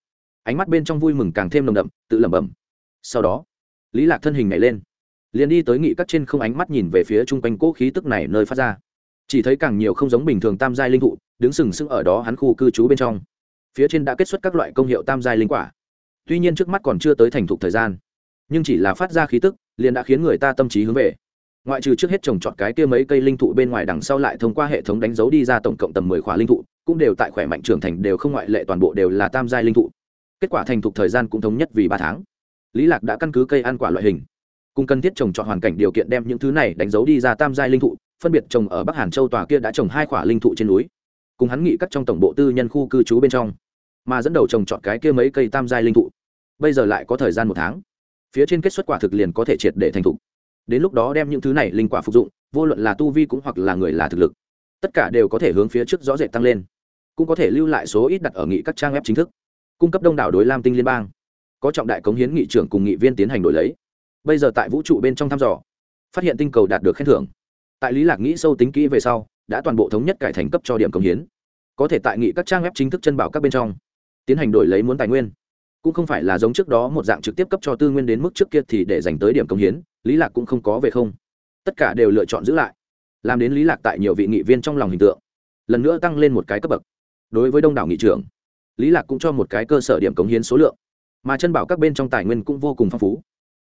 ánh mắt bên trong vui mừng càng thêm nồng đậm, tự lẩm bẩm. Sau đó, lý lạc thân hình nhảy lên, liền đi tới nghị các trên không ánh mắt nhìn về phía chung quanh cỗ khí tức này nơi phát ra. Chỉ thấy càng nhiều không giống bình thường tam giai linh thụ, đứng sừng sững ở đó hắn khu cư trú bên trong. Phía trên đã kết xuất các loại công hiệu tam giai linh quả. Tuy nhiên trước mắt còn chưa tới thành thục thời gian, nhưng chỉ là phát ra khí tức, liền đã khiến người ta tâm trí hướng về. Ngoại trừ trước hết trồng trọt cái kia mấy cây linh thụ bên ngoài đằng sau lại thông qua hệ thống đánh dấu đi ra tổng cộng tầm mười khóa linh thụ, cũng đều tại khỏe mạnh trưởng thành đều không ngoại lệ toàn bộ đều là tam giai linh thụ kết quả thành thục thời gian cũng thống nhất vì ba tháng. Lý lạc đã căn cứ cây ăn quả loại hình. Cùng cần thiết trồng trọt hoàn cảnh điều kiện đem những thứ này đánh dấu đi ra tam giai linh thụ, phân biệt trồng ở bắc hàn châu tòa kia đã trồng hai quả linh thụ trên núi. Cùng hắn nghị cắt trong tổng bộ tư nhân khu cư trú bên trong, mà dẫn đầu trồng trọt cái kia mấy cây tam giai linh thụ. Bây giờ lại có thời gian một tháng. Phía trên kết xuất quả thực liền có thể triệt để thành thục. Đến lúc đó đem những thứ này linh quả phục dụng, vô luận là tu vi cũng hoặc là người là thực lực, tất cả đều có thể hướng phía trước rõ rệt tăng lên. Cũng có thể lưu lại số ít đặt ở nghị các trang web chính thức cung cấp đông đảo đối lam tinh liên bang. Có trọng đại cống hiến nghị trưởng cùng nghị viên tiến hành đổi lấy. Bây giờ tại vũ trụ bên trong thăm dò, phát hiện tinh cầu đạt được khen thưởng. Tại lý lạc nghĩ sâu tính kỹ về sau, đã toàn bộ thống nhất cải thành cấp cho điểm cống hiến. Có thể tại nghị các trang web chính thức chân bảo các bên trong, tiến hành đổi lấy muốn tài nguyên. Cũng không phải là giống trước đó một dạng trực tiếp cấp cho tư nguyên đến mức trước kia thì để dành tới điểm cống hiến, lý lạc cũng không có về không. Tất cả đều lựa chọn giữ lại, làm đến lý lạc tại nhiều vị nghị viên trong lòng hình tượng, lần nữa tăng lên một cái cấp bậc. Đối với đông đảo nghị trưởng lý lạc cũng cho một cái cơ sở điểm cống hiến số lượng. Mà chân bảo các bên trong tài nguyên cũng vô cùng phong phú.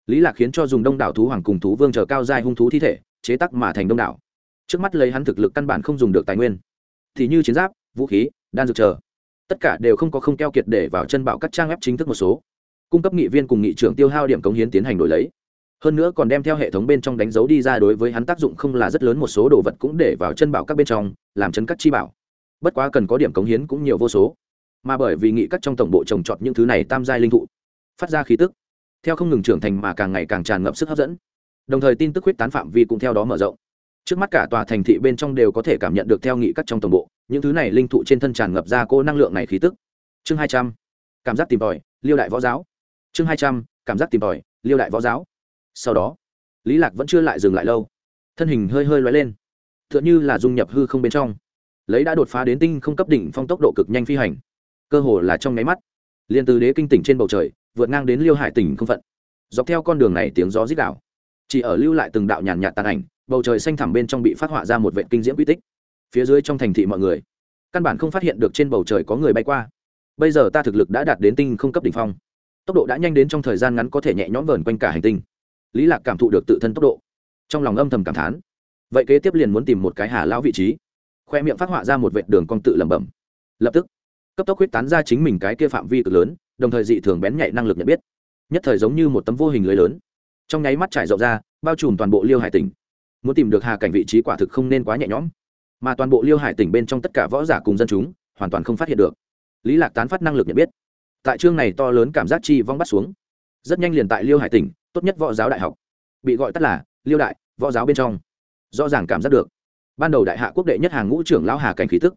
Lý lạc khiến cho dùng đông đảo thú hoàng cùng thú vương chờ cao giai hung thú thi thể, chế tác mà thành đông đảo. Trước mắt lấy hắn thực lực căn bản không dùng được tài nguyên. Thì như chiến giáp, vũ khí, đan dược chờ. Tất cả đều không có không keo kiệt để vào chân bảo các trang web chính thức một số. Cung cấp nghị viên cùng nghị trưởng tiêu hao điểm cống hiến tiến hành đổi lấy. Hơn nữa còn đem theo hệ thống bên trong đánh dấu đi ra đối với hắn tác dụng không là rất lớn một số đồ vật cũng để vào chân bảo các bên trong, làm chân các chi bảo. Bất quá cần có điểm cống hiến cũng nhiều vô số mà bởi vì nghị các trong tổng bộ trồng trọt những thứ này tam giai linh thụ, phát ra khí tức, theo không ngừng trưởng thành mà càng ngày càng tràn ngập sức hấp dẫn. Đồng thời tin tức huyết tán phạm vi cũng theo đó mở rộng. Trước mắt cả tòa thành thị bên trong đều có thể cảm nhận được theo nghị các trong tổng bộ, những thứ này linh thụ trên thân tràn ngập ra cô năng lượng này khí tức. Chương hai trăm, cảm giác tìm tòi, liêu đại võ giáo. Chương hai trăm, cảm giác tìm tòi, liêu đại võ giáo. Sau đó, lý lạc vẫn chưa lại dừng lại lâu. Thân hình hơi hơi lóe lên, tựa như là dung nhập hư không bên trong. Lấy đã đột phá đến tinh không cấp đỉnh phong tốc độ cực nhanh phi hành cơ hồ là trong nháy mắt. Liền từ đế kinh tỉnh trên bầu trời, vượt ngang đến liêu hải tỉnh không phận. Dọc theo con đường này tiếng gió rít đảo chỉ ở lưu lại từng đạo nhàn nhạt tàn ảnh, bầu trời xanh thẳm bên trong bị phát họa ra một vệ kinh diễm quy tích. Phía dưới trong thành thị mọi người, căn bản không phát hiện được trên bầu trời có người bay qua. Bây giờ ta thực lực đã đạt đến tinh không cấp đỉnh phong. Tốc độ đã nhanh đến trong thời gian ngắn có thể nhẹ nhõm vờn quanh cả hành tinh. Lý lạc cảm thụ được tự thân tốc độ. Trong lòng âm thầm cảm thán. Vậy kế tiếp liền muốn tìm một cái hà lão vị trí. Khoe miệng phát họa ra một vệ đường cong tự lẩm bẩm. Lập tức cấp tốc huyết tán ra chính mình cái kia phạm vi cực lớn, đồng thời dị thường bén nhạy năng lực nhận biết. Nhất thời giống như một tấm vô hình lưới lớn. Trong nháy mắt trải rộng ra, bao trùm toàn bộ liêu hải tỉnh. Muốn tìm được hà cảnh vị trí quả thực không nên quá nhẹ nhõm. Mà toàn bộ liêu hải tỉnh bên trong tất cả võ giả cùng dân chúng, hoàn toàn không phát hiện được. Lý lạc tán phát năng lực nhận biết. Tại chương này to lớn cảm giác chi vong bắt xuống. Rất nhanh liền tại liêu hải tỉnh, tốt nhất võ giáo đại học. Bị gọi tắt là liêu đại, võ giáo bên trong. Rõ ràng cảm giác được. Ban đầu đại hạ quốc đệ nhất hàng ngũ trưởng lão hà cảnh khí tức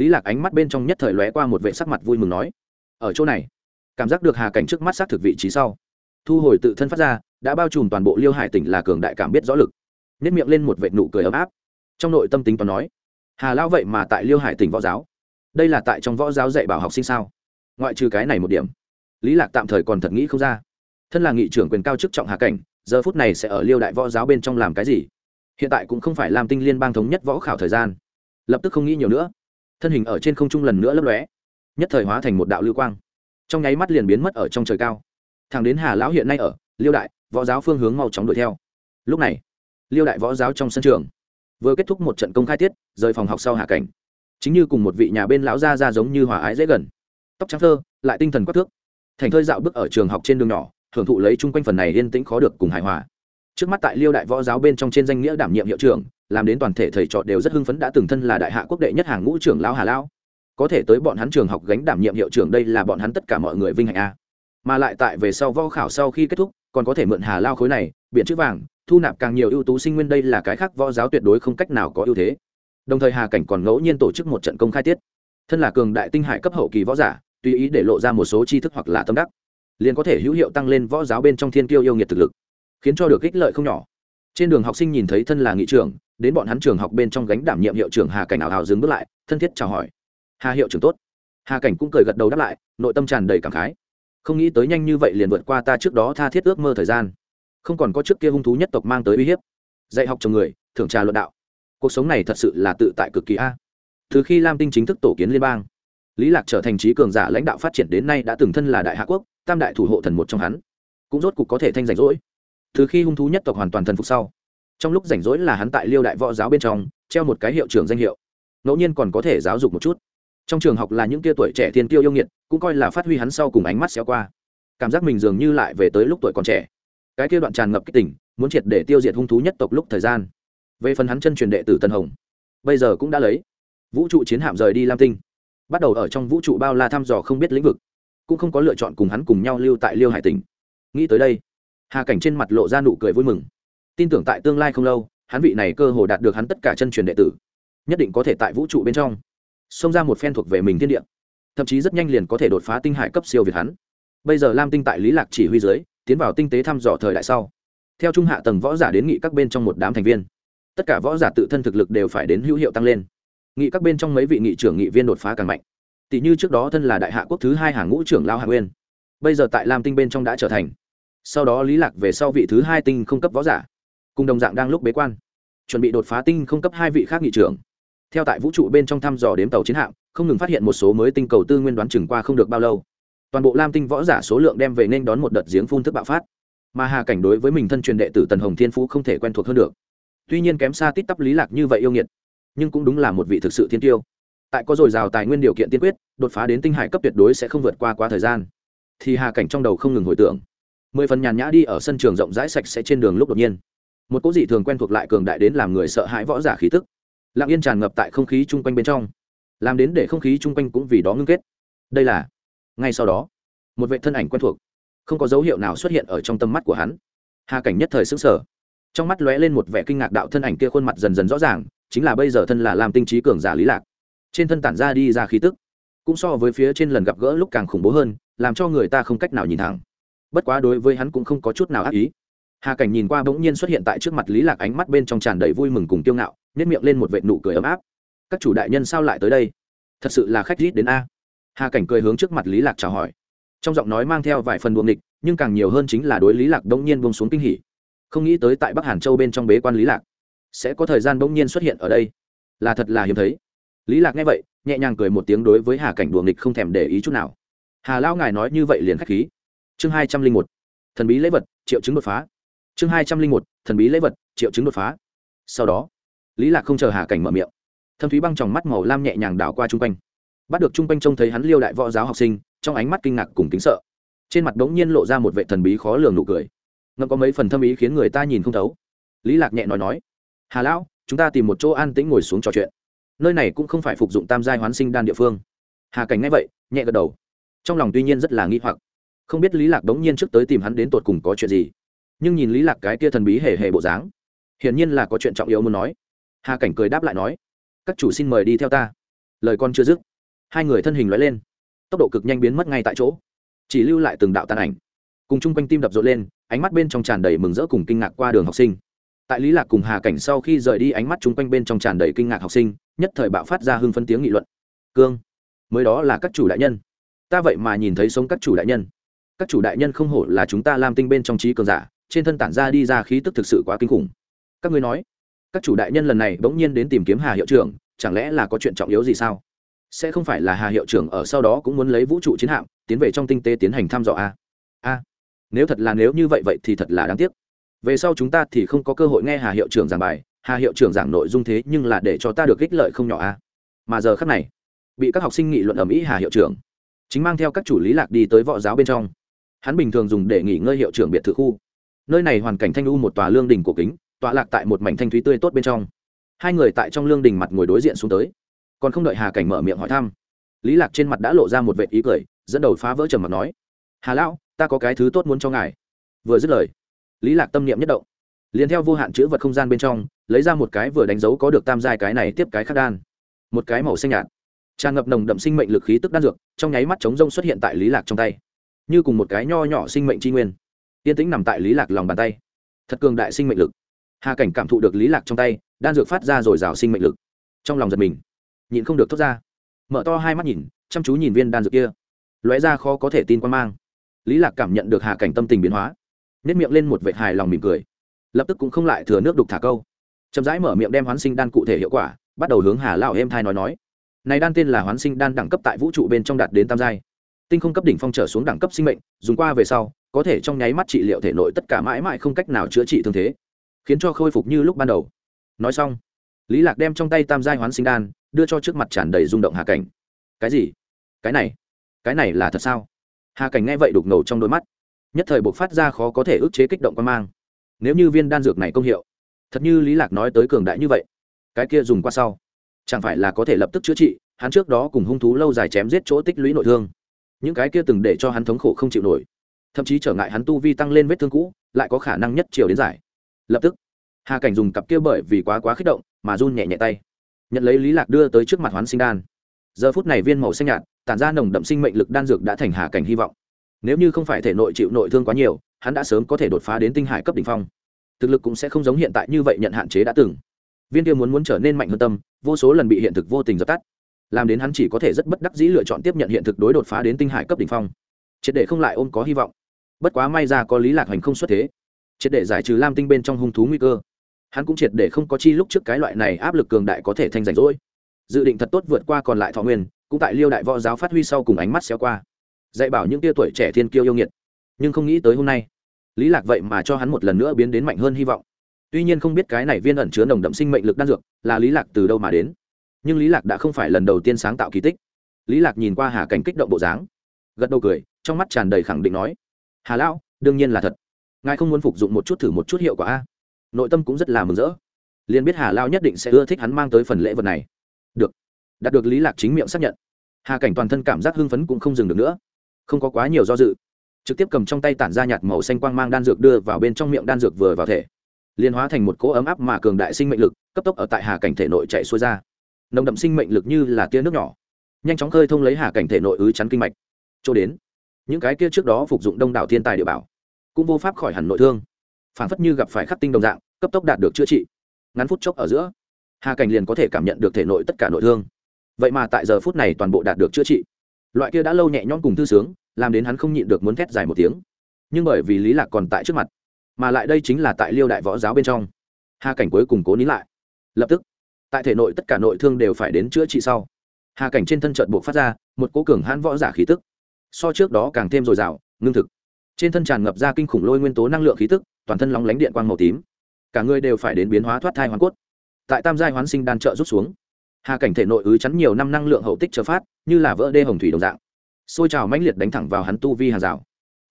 lý lạc ánh mắt bên trong nhất thời lóe qua một vệ sắc mặt vui mừng nói, ở chỗ này, cảm giác được hà cảnh trước mắt xác thực vị trí sau. Thu hồi tự thân phát ra, đã bao trùm toàn bộ liêu hải tỉnh là cường đại cảm biết rõ lực. Nếp miệng lên một vệ nụ cười ấm áp. Trong nội tâm tính toán nói, hà lao vậy mà tại liêu hải tỉnh võ giáo. Đây là tại trong võ giáo dạy bảo học sinh sao? Ngoại trừ cái này một điểm. Lý lạc tạm thời còn thật nghĩ không ra. Thân là nghị trưởng quyền cao chức trọng hà cảnh, giờ phút này sẽ ở liêu đại võ giáo bên trong làm cái gì? Hiện tại cũng không phải làm tinh liên bang thống nhất võ khảo thời gian. Lập tức không nghĩ nhiều nữa thân hình ở trên không trung lần nữa lấp lóe, nhất thời hóa thành một đạo lưu quang. Trong nháy mắt liền biến mất ở trong trời cao. Thằng đến hà lão hiện nay ở, liêu đại, võ giáo phương hướng mau chóng đuổi theo. Lúc này, liêu đại võ giáo trong sân trường vừa kết thúc một trận công khai tiết, rời phòng học sau hạ cảnh. Chính như cùng một vị nhà bên lão gia ra giống như hòa ái dễ gần. Tóc trắng thơ, lại tinh thần quắc thước. Thành thơi dạo bước ở trường học trên đường nhỏ thưởng thụ lấy chung quanh phần này yên tĩnh khó được cùng hài hòa. Trước mắt tại liêu đại võ giáo bên trong trên danh nghĩa đảm nhiệm hiệu trưởng làm đến toàn thể thầy trò đều rất hưng phấn đã từng thân là đại hạ quốc đệ nhất hàng ngũ trưởng lão hà lão. Có thể tới bọn hắn trường học gánh đảm nhiệm hiệu trưởng đây là bọn hắn tất cả mọi người vinh hạnh a. Mà lại tại về sau võ khảo sau khi kết thúc, còn có thể mượn hà lao khối này, biện chữ vàng, thu nạp càng nhiều ưu tú sinh nguyên đây là cái khác võ giáo tuyệt đối không cách nào có ưu thế. Đồng thời hà cảnh còn ngẫu nhiên tổ chức một trận công khai tiết. Thân là cường đại tinh hải cấp hậu kỳ võ giả, tùy ý để lộ ra một số tri thức hoặc là tâm đắc, liền có thể hữu hiệu tăng lên võ giáo bên trong thiên tiêu yêu nghiệt thực lực, khiến cho được ích lợi không nhỏ trên đường học sinh nhìn thấy thân là nghị trưởng, đến bọn hắn trường học bên trong gánh đảm nhiệm hiệu trưởng hà cảnh ảo hào dừng bước lại, thân thiết chào hỏi. Hà hiệu trưởng tốt. Hà cảnh cũng cười gật đầu đáp lại, nội tâm tràn đầy cảm khái. Không nghĩ tới nhanh như vậy liền vượt qua ta trước đó tha thiết ước mơ thời gian. Không còn có trước kia hung thú nhất tộc mang tới uy hiếp. Dạy học chồng người, thưởng trà luận đạo. Cuộc sống này thật sự là tự tại cực kỳ a. Từ khi lam tinh chính thức tổ kiến liên bang, lý lạc trở thành trí cường giả lãnh đạo phát triển đến nay đã từng thân là đại hạ quốc, tam đại thủ hộ thần một trong hắn. Cũng rốt cục có thể thanh rảnh rỗi từ khi hung thú nhất tộc hoàn toàn thần phục sau, trong lúc rảnh rỗi là hắn tại liêu đại võ giáo bên trong, treo một cái hiệu trưởng danh hiệu. Ngẫu nhiên còn có thể giáo dục một chút. Trong trường học là những tia tuổi trẻ thiên tiêu yêu nghiệt, cũng coi là phát huy hắn sau cùng ánh mắt xéo qua. Cảm giác mình dường như lại về tới lúc tuổi còn trẻ. Cái kia đoạn tràn ngập kích tỉnh muốn triệt để tiêu diệt hung thú nhất tộc lúc thời gian. Về phần hắn chân truyền đệ tử tân hồng, bây giờ cũng đã lấy vũ trụ chiến hạm rời đi lam tinh, bắt đầu ở trong vũ trụ bao la thăm dò không biết lĩnh vực, cũng không có lựa chọn cùng hắn cùng nhau lưu tại liêu hải tỉnh. Nghĩ tới đây hà cảnh trên mặt lộ ra nụ cười vui mừng tin tưởng tại tương lai không lâu hắn vị này cơ hồ đạt được hắn tất cả chân truyền đệ tử nhất định có thể tại vũ trụ bên trong xông ra một phen thuộc về mình thiên địa thậm chí rất nhanh liền có thể đột phá tinh hải cấp siêu việt hắn bây giờ lam tinh tại lý lạc chỉ huy dưới tiến vào tinh tế thăm dò thời đại sau theo trung hạ tầng võ giả đến nghị các bên trong một đám thành viên tất cả võ giả tự thân thực lực đều phải đến hữu hiệu tăng lên nghị các bên trong mấy vị nghị trưởng nghị viên đột phá càng mạnh tỷ như trước đó thân là đại hạ quốc thứ hai hàng ngũ trưởng lao hạ nguyên bây giờ tại lam tinh bên trong đã trở thành sau đó lý lạc về sau vị thứ hai tinh không cấp võ giả. Cùng đồng dạng đang lúc bế quan. Chuẩn bị đột phá tinh không cấp hai vị khác nghị trưởng. Theo tại vũ trụ bên trong thăm dò đếm tàu chiến hạm, không ngừng phát hiện một số mới tinh cầu tư nguyên đoán chừng qua không được bao lâu. Toàn bộ lam tinh võ giả số lượng đem về nên đón một đợt giếng phun thức bạo phát. Mà hà cảnh đối với mình thân truyền đệ tử tần hồng thiên phú không thể quen thuộc hơn được. Tuy nhiên kém xa tít tắp lý lạc như vậy yêu nghiệt, nhưng cũng đúng là một vị thực sự thiên tiêu. Tại có dồi dào tài nguyên điều kiện tiên quyết, đột phá đến tinh hải cấp tuyệt đối sẽ không vượt qua quá thời gian. Thì hà cảnh trong đầu không ngừng hồi tưởng mười phần nhàn nhã đi ở sân trường rộng rãi sạch sẽ trên đường lúc đột nhiên. Một cỗ dị thường quen thuộc lại cường đại đến làm người sợ hãi võ giả khí tức. Lặng yên tràn ngập tại không khí chung quanh bên trong. Làm đến để không khí chung quanh cũng vì đó ngưng kết. Đây là, ngay sau đó, một vệ thân ảnh quen thuộc. Không có dấu hiệu nào xuất hiện ở trong tâm mắt của hắn. Hà cảnh nhất thời xứng sở trong mắt lóe lên một vẻ kinh ngạc đạo thân ảnh kia khuôn mặt dần dần rõ ràng, chính là bây giờ thân là làm tinh trí cường giả lý lạc. Trên thân tản ra đi ra khí tức, cũng so với phía trên lần gặp gỡ lúc càng khủng bố hơn, làm cho người ta không cách nào nhìn thẳng bất quá đối với hắn cũng không có chút nào ác ý. Hà cảnh nhìn qua bỗng nhiên xuất hiện tại trước mặt lý lạc ánh mắt bên trong tràn đầy vui mừng cùng kiêu ngạo nhét miệng lên một vệ nụ cười ấm áp. Các chủ đại nhân sao lại tới đây? Thật sự là khách rít đến a. Hà cảnh cười hướng trước mặt lý lạc chào hỏi. Trong giọng nói mang theo vài phần buồng địch nhưng càng nhiều hơn chính là đối lý lạc bỗng nhiên buông xuống kinh hỉ. Không nghĩ tới tại bắc hàn châu bên trong bế quan lý lạc, sẽ có thời gian bỗng nhiên xuất hiện ở đây. Là thật là hiếm thấy. Lý lạc nghe vậy, nhẹ nhàng cười một tiếng đối với hà cảnh đùa nghịch không thèm để ý chút nào. Hà lao ngài nói như vậy liền khách khí chương hai trăm linh một, thần bí lễ vật, triệu chứng đột phá. Chương hai trăm linh một, thần bí lễ vật, triệu chứng đột phá. Sau đó, lý lạc không chờ hà cảnh mở miệng. Thâm thúy băng tròng mắt màu lam nhẹ nhàng đảo qua chung quanh. Bắt được chung quanh trông thấy hắn liêu đại võ giáo học sinh, trong ánh mắt kinh ngạc cùng kính sợ. Trên mặt đống nhiên lộ ra một vệ thần bí khó lường nụ cười. Ngậm có mấy phần thâm ý khiến người ta nhìn không thấu. Lý lạc nhẹ nói nói, hà lão, chúng ta tìm một chỗ an tĩnh ngồi xuống trò chuyện. Nơi này cũng không phải phục dụng tam giai hoán sinh đan địa phương. Hà cảnh nghe vậy, nhẹ gật đầu. Trong lòng tuy nhiên rất là nghi hoặc không biết lý lạc đống nhiên trước tới tìm hắn đến tột cùng có chuyện gì. Nhưng nhìn lý lạc cái kia thần bí hề hề bộ dáng, hiển nhiên là có chuyện trọng yếu muốn nói. Hà cảnh cười đáp lại nói, các chủ xin mời đi theo ta. Lời con chưa dứt, hai người thân hình lóe lên. Tốc độ cực nhanh biến mất ngay tại chỗ, chỉ lưu lại từng đạo tàn ảnh. Cùng chung quanh tim đập rộn lên, ánh mắt bên trong tràn đầy mừng rỡ cùng kinh ngạc qua đường học sinh. Tại lý lạc cùng hà cảnh sau khi rời đi, ánh mắt chung quanh bên trong tràn đầy kinh ngạc học sinh, nhất thời bạo phát ra hưng phân tiếng nghị luận. Cương, mới đó là các chủ đại nhân. Ta vậy mà nhìn thấy sống các chủ đại nhân các chủ đại nhân không hổ là chúng ta làm tinh bên trong trí cường giả, trên thân tản ra đi ra khí tức thực sự quá kinh khủng. Các ngươi nói, các chủ đại nhân lần này bỗng nhiên đến tìm kiếm hà hiệu trưởng, chẳng lẽ là có chuyện trọng yếu gì sao? Sẽ không phải là hà hiệu trưởng ở sau đó cũng muốn lấy vũ trụ chiến hạm, tiến về trong tinh tế tiến hành thăm dò a a nếu thật là nếu như vậy vậy thì thật là đáng tiếc. Về sau chúng ta thì không có cơ hội nghe hà hiệu trưởng giảng bài, hà hiệu trưởng giảng nội dung thế nhưng là để cho ta được ích lợi không nhỏ a mà giờ khắc này, bị các học sinh nghị luận ở mỹ hà hiệu trưởng, chính mang theo các chủ lý lạc đi tới võ giáo bên trong hắn bình thường dùng để nghỉ ngơi hiệu trưởng biệt thự khu. Nơi này hoàn cảnh thanh u một tòa lương đình cổ kính, tọa lạc tại một mảnh thanh thúy tươi tốt bên trong. Hai người tại trong lương đình mặt ngồi đối diện xuống tới. Còn không đợi hà cảnh mở miệng hỏi thăm, lý lạc trên mặt đã lộ ra một vệ ý cười, dẫn đầu phá vỡ trầm mặt nói, hà lão, ta có cái thứ tốt muốn cho ngài. Vừa dứt lời, lý lạc tâm niệm nhất động, liền theo vô hạn chữ vật không gian bên trong, lấy ra một cái vừa đánh dấu có được tam giai cái này tiếp cái khác đan. Một cái màu xanh nhạt, tràn ngập nồng đậm sinh mệnh lực khí tức đan dược, trong nháy mắt chống rông xuất hiện tại lý lạc trong tay như cùng một cái nho nhỏ sinh mệnh tri nguyên. Yên tĩnh nằm tại lý lạc lòng bàn tay. Thật cường đại sinh mệnh lực. Hà cảnh cảm thụ được lý lạc trong tay, đan dược phát ra rồi rào sinh mệnh lực. Trong lòng giật mình. Nhịn không được thốt ra. Mở to hai mắt nhìn, chăm chú nhìn viên đan dược kia. Lóe ra khó có thể tin quan mang. Lý lạc cảm nhận được hà cảnh tâm tình biến hóa. Nếp miệng lên một vệt hài lòng mỉm cười. Lập tức cũng không lại thừa nước đục thả câu. Chậm rãi mở miệng đem hoán sinh đan cụ thể hiệu quả, bắt đầu hướng hà lão êm thai nói nói. Này đan tên là hoán sinh đan đẳng cấp tại vũ trụ bên trong đạt đến tam giai tinh không cấp đỉnh phong trở xuống đẳng cấp sinh mệnh, dùng qua về sau, có thể trong nháy mắt trị liệu thể nội tất cả mãi mãi không cách nào chữa trị thương thế, khiến cho khôi phục như lúc ban đầu. Nói xong, lý lạc đem trong tay tam giai hoán sinh đan, đưa cho trước mặt tràn đầy rung động hà cảnh. Cái gì? Cái này? Cái này là thật sao? Hà cảnh nghe vậy đục ngầu trong đôi mắt. Nhất thời buộc phát ra khó có thể ức chế kích động quan mang. Nếu như viên đan dược này công hiệu, thật như lý lạc nói tới cường đại như vậy, cái kia dùng qua sau, chẳng phải là có thể lập tức chữa trị, hắn trước đó cùng hung thú lâu dài chém giết chỗ tích lũy nội thương những cái kia từng để cho hắn thống khổ không chịu nổi. Thậm chí trở ngại hắn tu vi tăng lên vết thương cũ, lại có khả năng nhất chiều đến giải. Lập tức, hà cảnh dùng cặp kia bởi vì quá quá kích động mà run nhẹ nhẹ tay. Nhận lấy lý lạc đưa tới trước mặt hoán sinh đan. Giờ phút này viên màu xanh nhạt, tản ra nồng đậm sinh mệnh lực đan dược đã thành hà cảnh hy vọng. Nếu như không phải thể nội chịu nội thương quá nhiều, hắn đã sớm có thể đột phá đến tinh hải cấp đỉnh phong. Thực lực cũng sẽ không giống hiện tại như vậy nhận hạn chế đã từng. Viên kia muốn muốn trở nên mạnh hơn tâm, vô số lần bị hiện thực vô tình dập tắt làm đến hắn chỉ có thể rất bất đắc dĩ lựa chọn tiếp nhận hiện thực đối đột phá đến tinh hải cấp đỉnh phong. Triệt để không lại ôm có hy vọng. Bất quá may ra có lý lạc hành không xuất thế. Triệt để giải trừ lam tinh bên trong hung thú nguy cơ. Hắn cũng triệt để không có chi lúc trước cái loại này áp lực cường đại có thể thành rảnh rỗi. Dự định thật tốt vượt qua còn lại thọ nguyên, cũng tại liêu đại võ giáo phát huy sau cùng ánh mắt xéo qua. Dạy bảo những tia tuổi trẻ thiên kiêu yêu nghiệt. Nhưng không nghĩ tới hôm nay, lý lạc vậy mà cho hắn một lần nữa biến đến mạnh hơn hy vọng. Tuy nhiên không biết cái này viên ẩn chứa nồng đậm sinh mệnh lực đan dược là lý lạc từ đâu mà đến nhưng lý lạc đã không phải lần đầu tiên sáng tạo kỳ tích. Lý lạc nhìn qua hà cảnh kích động bộ dáng, gật đầu cười, trong mắt tràn đầy khẳng định nói, hà lão, đương nhiên là thật. Ngài không muốn phục dụng một chút thử một chút hiệu quả a? Nội tâm cũng rất là mừng rỡ. Liền biết hà lao nhất định sẽ ưa thích hắn mang tới phần lễ vật này. Được. Đạt được lý lạc chính miệng xác nhận, hà cảnh toàn thân cảm giác hưng phấn cũng không dừng được nữa. Không có quá nhiều do dự, trực tiếp cầm trong tay tản ra nhạt màu xanh quang mang đan dược đưa vào bên trong miệng đan dược vừa vào thể liên hóa thành một cỗ ấm áp mà cường đại sinh mệnh lực, cấp tốc ở tại hà cảnh thể nội chạy xuôi ra nồng đậm sinh mệnh lực như là tia nước nhỏ. Nhanh chóng khơi thông lấy hà cảnh thể nội ứ chắn kinh mạch. Cho đến, những cái kia trước đó phục dụng đông đảo thiên tài địa bảo, cũng vô pháp khỏi hẳn nội thương. Phản phất như gặp phải khắc tinh đồng dạng, cấp tốc đạt được chữa trị. Ngắn phút chốc ở giữa, hà cảnh liền có thể cảm nhận được thể nội tất cả nội thương. Vậy mà tại giờ phút này toàn bộ đạt được chữa trị. Loại kia đã lâu nhẹ nhõm cùng thư sướng, làm đến hắn không nhịn được muốn thét dài một tiếng. Nhưng bởi vì lý lạc còn tại trước mặt, mà lại đây chính là tại liêu đại võ giáo bên trong, hà cảnh cuối cùng cố nín lại. Lập tức tại thể nội tất cả nội thương đều phải đến chữa trị sau. Hà cảnh trên thân trận buộc phát ra một cố cường hãn võ giả khí tức. So trước đó càng thêm dồi dào, ngưng thực. Trên thân tràn ngập ra kinh khủng lôi nguyên tố năng lượng khí tức, toàn thân lóng lánh điện quang màu tím. Cả người đều phải đến biến hóa thoát thai hoàn cốt. Tại tam giai hoán sinh đan trợ rút xuống, hà cảnh thể nội ứ chắn nhiều năm năng lượng hậu tích chờ phát, như là vỡ đê hồng thủy đồng dạng. Xôi trào mãnh liệt đánh thẳng vào hắn tu vi hàng rào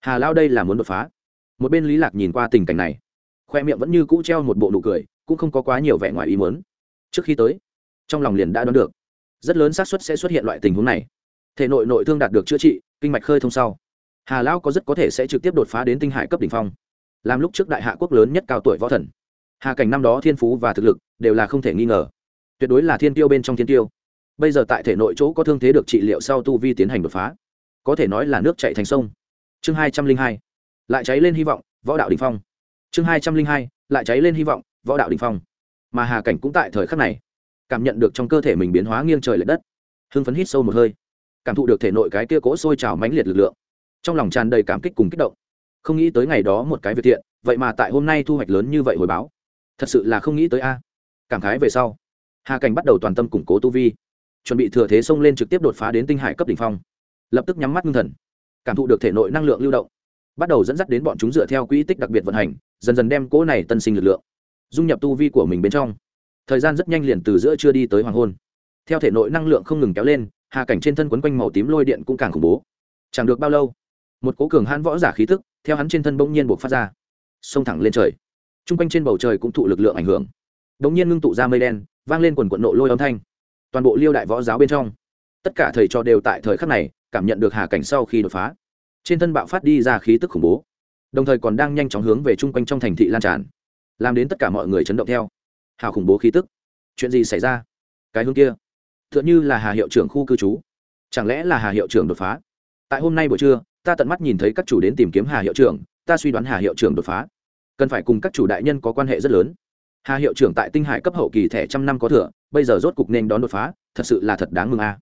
hà lao đây là muốn đột phá. Một bên lý lạc nhìn qua tình cảnh này, khoe miệng vẫn như cũ treo một bộ nụ cười, cũng không có quá nhiều vẻ ngoài ý muốn trước khi tới, trong lòng liền đã đoán được, rất lớn xác suất sẽ xuất hiện loại tình huống này. Thể nội nội thương đạt được chữa trị, kinh mạch khơi thông sau, hà Lão có rất có thể sẽ trực tiếp đột phá đến tinh hải cấp đỉnh phong, làm lúc trước đại hạ quốc lớn nhất cao tuổi võ thần. Hà cảnh năm đó thiên phú và thực lực đều là không thể nghi ngờ, tuyệt đối là thiên tiêu bên trong thiên tiêu. Bây giờ tại thể nội chỗ có thương thế được trị liệu sau tu vi tiến hành đột phá, có thể nói là nước chạy thành sông. Chương hai trăm linh hai, lại cháy lên hy vọng, võ đạo đình phong. Chương hai trăm linh hai, lại cháy lên hy vọng, võ đạo đình phong mà hà cảnh cũng tại thời khắc này cảm nhận được trong cơ thể mình biến hóa nghiêng trời l ệ đất, hưng phấn hít sâu một hơi, cảm thụ được thể nội cái kia cỗ sôi trào mãnh liệt lực lượng, trong lòng tràn đầy cảm kích cùng kích động. Không nghĩ tới ngày đó một cái việc thiện, vậy mà tại hôm nay thu hoạch lớn như vậy hồi báo, thật sự là không nghĩ tới a. Cảm khái về sau, hà cảnh bắt đầu toàn tâm củng cố tu vi, chuẩn bị thừa thế xông lên trực tiếp đột phá đến tinh hải cấp đ ỉ n h phong. Lập tức nhắm mắt ngưng thần, cảm thụ được thể nội năng lượng lưu động, bắt đầu dẫn dắt đến bọn chúng dựa theo quỹ tích đặc biệt vận hành, dần dần đem cỗ này tân sinh lực lượng dung nhập tu vi của mình bên trong. Thời gian rất nhanh liền từ giữa chưa đi tới hoàng hôn. Theo thể nội năng lượng không ngừng kéo lên, hà cảnh trên thân quấn quanh màu tím lôi điện cũng càng khủng bố. Chẳng được bao lâu, một cố cường hãn võ giả khí tức theo hắn trên thân bỗng nhiên buộc phát ra, xông thẳng lên trời. T r u n g quanh trên bầu trời cũng thụ lực lượng ảnh hưởng. Bỗng nhiên ngưng tụ ra mây đen, vang lên quần quận nộ lôi âm thanh. Toàn bộ liêu đại võ giáo bên trong, tất cả thầy trò đều tại thời khắc này cảm nhận được hà cảnh sau khi đột phá. Trên thân bạo phát đi ra khí tức khủng bố, đồng thời còn đang nhanh chóng hướng về chung quanh trong thành thị lan tràn làm đến tất cả mọi người chấn động theo. Hào khủng bố khí tức. Chuyện gì xảy ra? Cái hướng kia. T h ư ợ n như là hà hiệu trưởng khu cư trú. Chẳng lẽ là hà hiệu trưởng đột phá? Tại hôm nay buổi trưa, ta tận mắt nhìn thấy các chủ đến tìm kiếm hà hiệu trưởng, ta suy đoán hà hiệu trưởng đột phá. Cần phải cùng các chủ đại nhân có quan hệ rất lớn. Hà hiệu trưởng tại tinh hải cấp hậu kỳ thẻ trăm năm có thừa, bây giờ rốt cục nên đón đột phá, thật sự là thật đáng mừng a. À.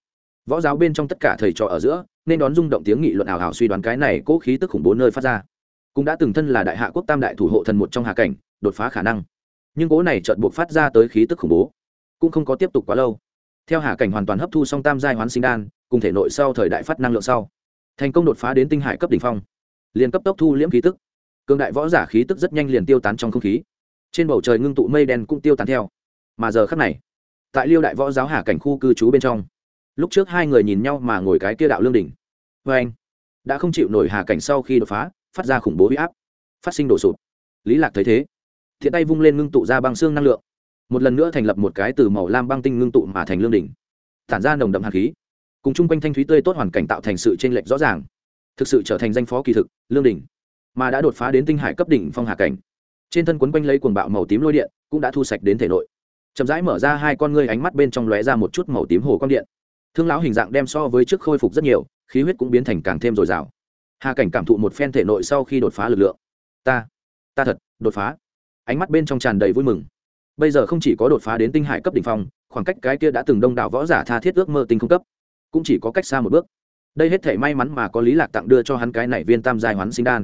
Võ giáo bên trong tất cả thầy trò ở giữa, nên đón rung động tiếng nghị luận ảo ảo suy đoán cái này cố khí tức khủng bố nơi phát ra. Cũng đã từng thân là đại hạ quốc tam đại thủ hộ thần một trong hà cảnh đột phá khả năng. Nhưng cố này chợt buộc phát ra tới khí tức khủng bố, cũng không có tiếp tục quá lâu. Theo hà cảnh hoàn toàn hấp thu xong tam giai hoán sinh đan, cùng thể nội sau thời đại phát năng lượng sau, thành công đột phá đến tinh hải cấp đỉnh phong, liền cấp tốc thu liễm khí tức. Cường đại võ giả khí tức rất nhanh liền tiêu tán trong không khí. Trên bầu trời ngưng tụ mây đen cũng tiêu tán theo. Mà giờ khắc này, tại liêu đại võ giáo hà cảnh khu cư trú bên trong, lúc trước hai người nhìn nhau mà ngồi cái kia đạo lương đỉnh. Vê anh, đã không chịu nổi hà cảnh sau khi đột phá, phát ra khủng bố huy áp, phát sinh đổ sụp. Lý lạc thấy thế thiện tay vung lên ngưng tụ ra băng xương năng lượng. Một lần nữa thành lập một cái từ màu lam băng tinh ngưng tụ mà thành lương đỉnh. Tản ra nồng đậm hạt khí. Cùng chung quanh thanh thúy tươi tốt hoàn cảnh tạo thành sự t r ê n lệch rõ ràng. Thực sự trở thành danh phó kỳ thực, lương đỉnh. Mà đã đột phá đến tinh hải cấp đỉnh phong hạ cảnh. Trên thân quấn quanh lấy cuồng bạo màu tím lôi điện, cũng đã thu sạch đến thể nội. Chậm rãi mở ra hai con ngươi ánh mắt bên trong lóe ra một chút màu tím hồ quang điện. Thương lão hình dạng đem so với trước khôi phục rất nhiều, khí huyết cũng biến thành càng thêm dồi dào. Hà cảnh cảm thụ một phen thể nội sau khi đột phá lực lượng. Ta ta thật, đột phá ánh mắt bên trong tràn đầy vui mừng. Bây giờ không chỉ có đột phá đến tinh hải cấp đ ỉ n h phong, khoảng cách cái kia đã từng đông đảo võ giả tha thiết ước mơ tinh không cấp, cũng chỉ có cách xa một bước. Đây hết thể may mắn mà có lý lạc tặng đưa cho hắn cái này viên tam giai hoán sinh đan.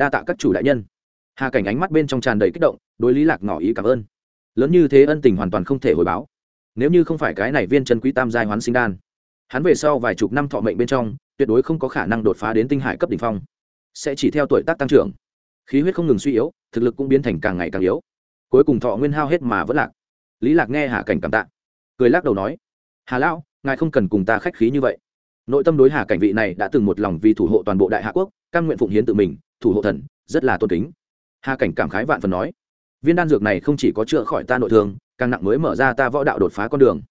Đa tạ các chủ đại nhân. Hà cảnh ánh mắt bên trong tràn đầy kích động, đối lý lạc ngỏ ý cảm ơn. Lớn như thế ân tình hoàn toàn không thể hồi báo. Nếu như không phải cái này viên chân quý tam giai hoán sinh đan, hắn về sau vài chục năm thọ mệnh bên trong, tuyệt đối không có khả năng đột phá đến tinh hải cấp đ ỉ n h phong. Sẽ chỉ theo tuổi tác tăng trưởng khí huyết không ngừng suy yếu, thực lực cũng biến thành càng ngày càng yếu. Cuối cùng thọ nguyên hao hết mà vẫn lạc. Lý lạc nghe hà cảnh cảm tạ. Cười lắc đầu nói, hà lão, ngài không cần cùng ta khách khí như vậy. Nội tâm đối hà cảnh vị này đã từng một lòng vì thủ hộ toàn bộ đại hạ quốc căn nguyện phụng hiến tự mình, thủ hộ thần, rất là tôn kính. Hà cảnh cảm khái vạn phần nói, viên đan dược này không chỉ có chữa khỏi ta nội thương, càng nặng mới mở ra ta võ đạo đột phá con đường.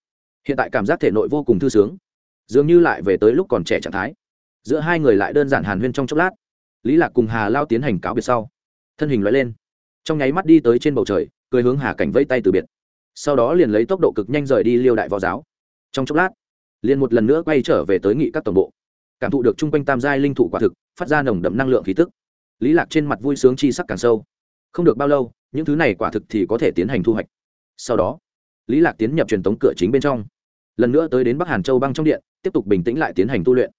Hiện tại cảm giác thể nội vô cùng thư sướng. Dường như lại về tới lúc còn trẻ trạng thái. Giữa hai người lại đơn giản hàn huyên trong chốc lát lý lạc cùng hà lao tiến hành cáo biệt sau, thân hình loại lên. Trong nháy mắt đi tới trên bầu trời, cười hướng hà cảnh vẫy tay từ biệt. Sau đó liền lấy tốc độ cực nhanh rời đi liêu đại võ giáo. Trong chốc lát, liền một lần nữa quay trở về tới nghị các tổng bộ. Cảm thụ được chung quanh tam giai linh thủ quả thực, phát ra nồng đậm năng lượng khí tức. Lý lạc trên mặt vui sướng chi sắc càng sâu. Không được bao lâu, những thứ này quả thực thì có thể tiến hành thu hoạch. Sau đó, lý lạc tiến nhập truyền tống cửa chính bên trong. Lần nữa tới đến bắc hàn châu băng trong điện, tiếp tục bình tĩnh lại tiến hành tu luyện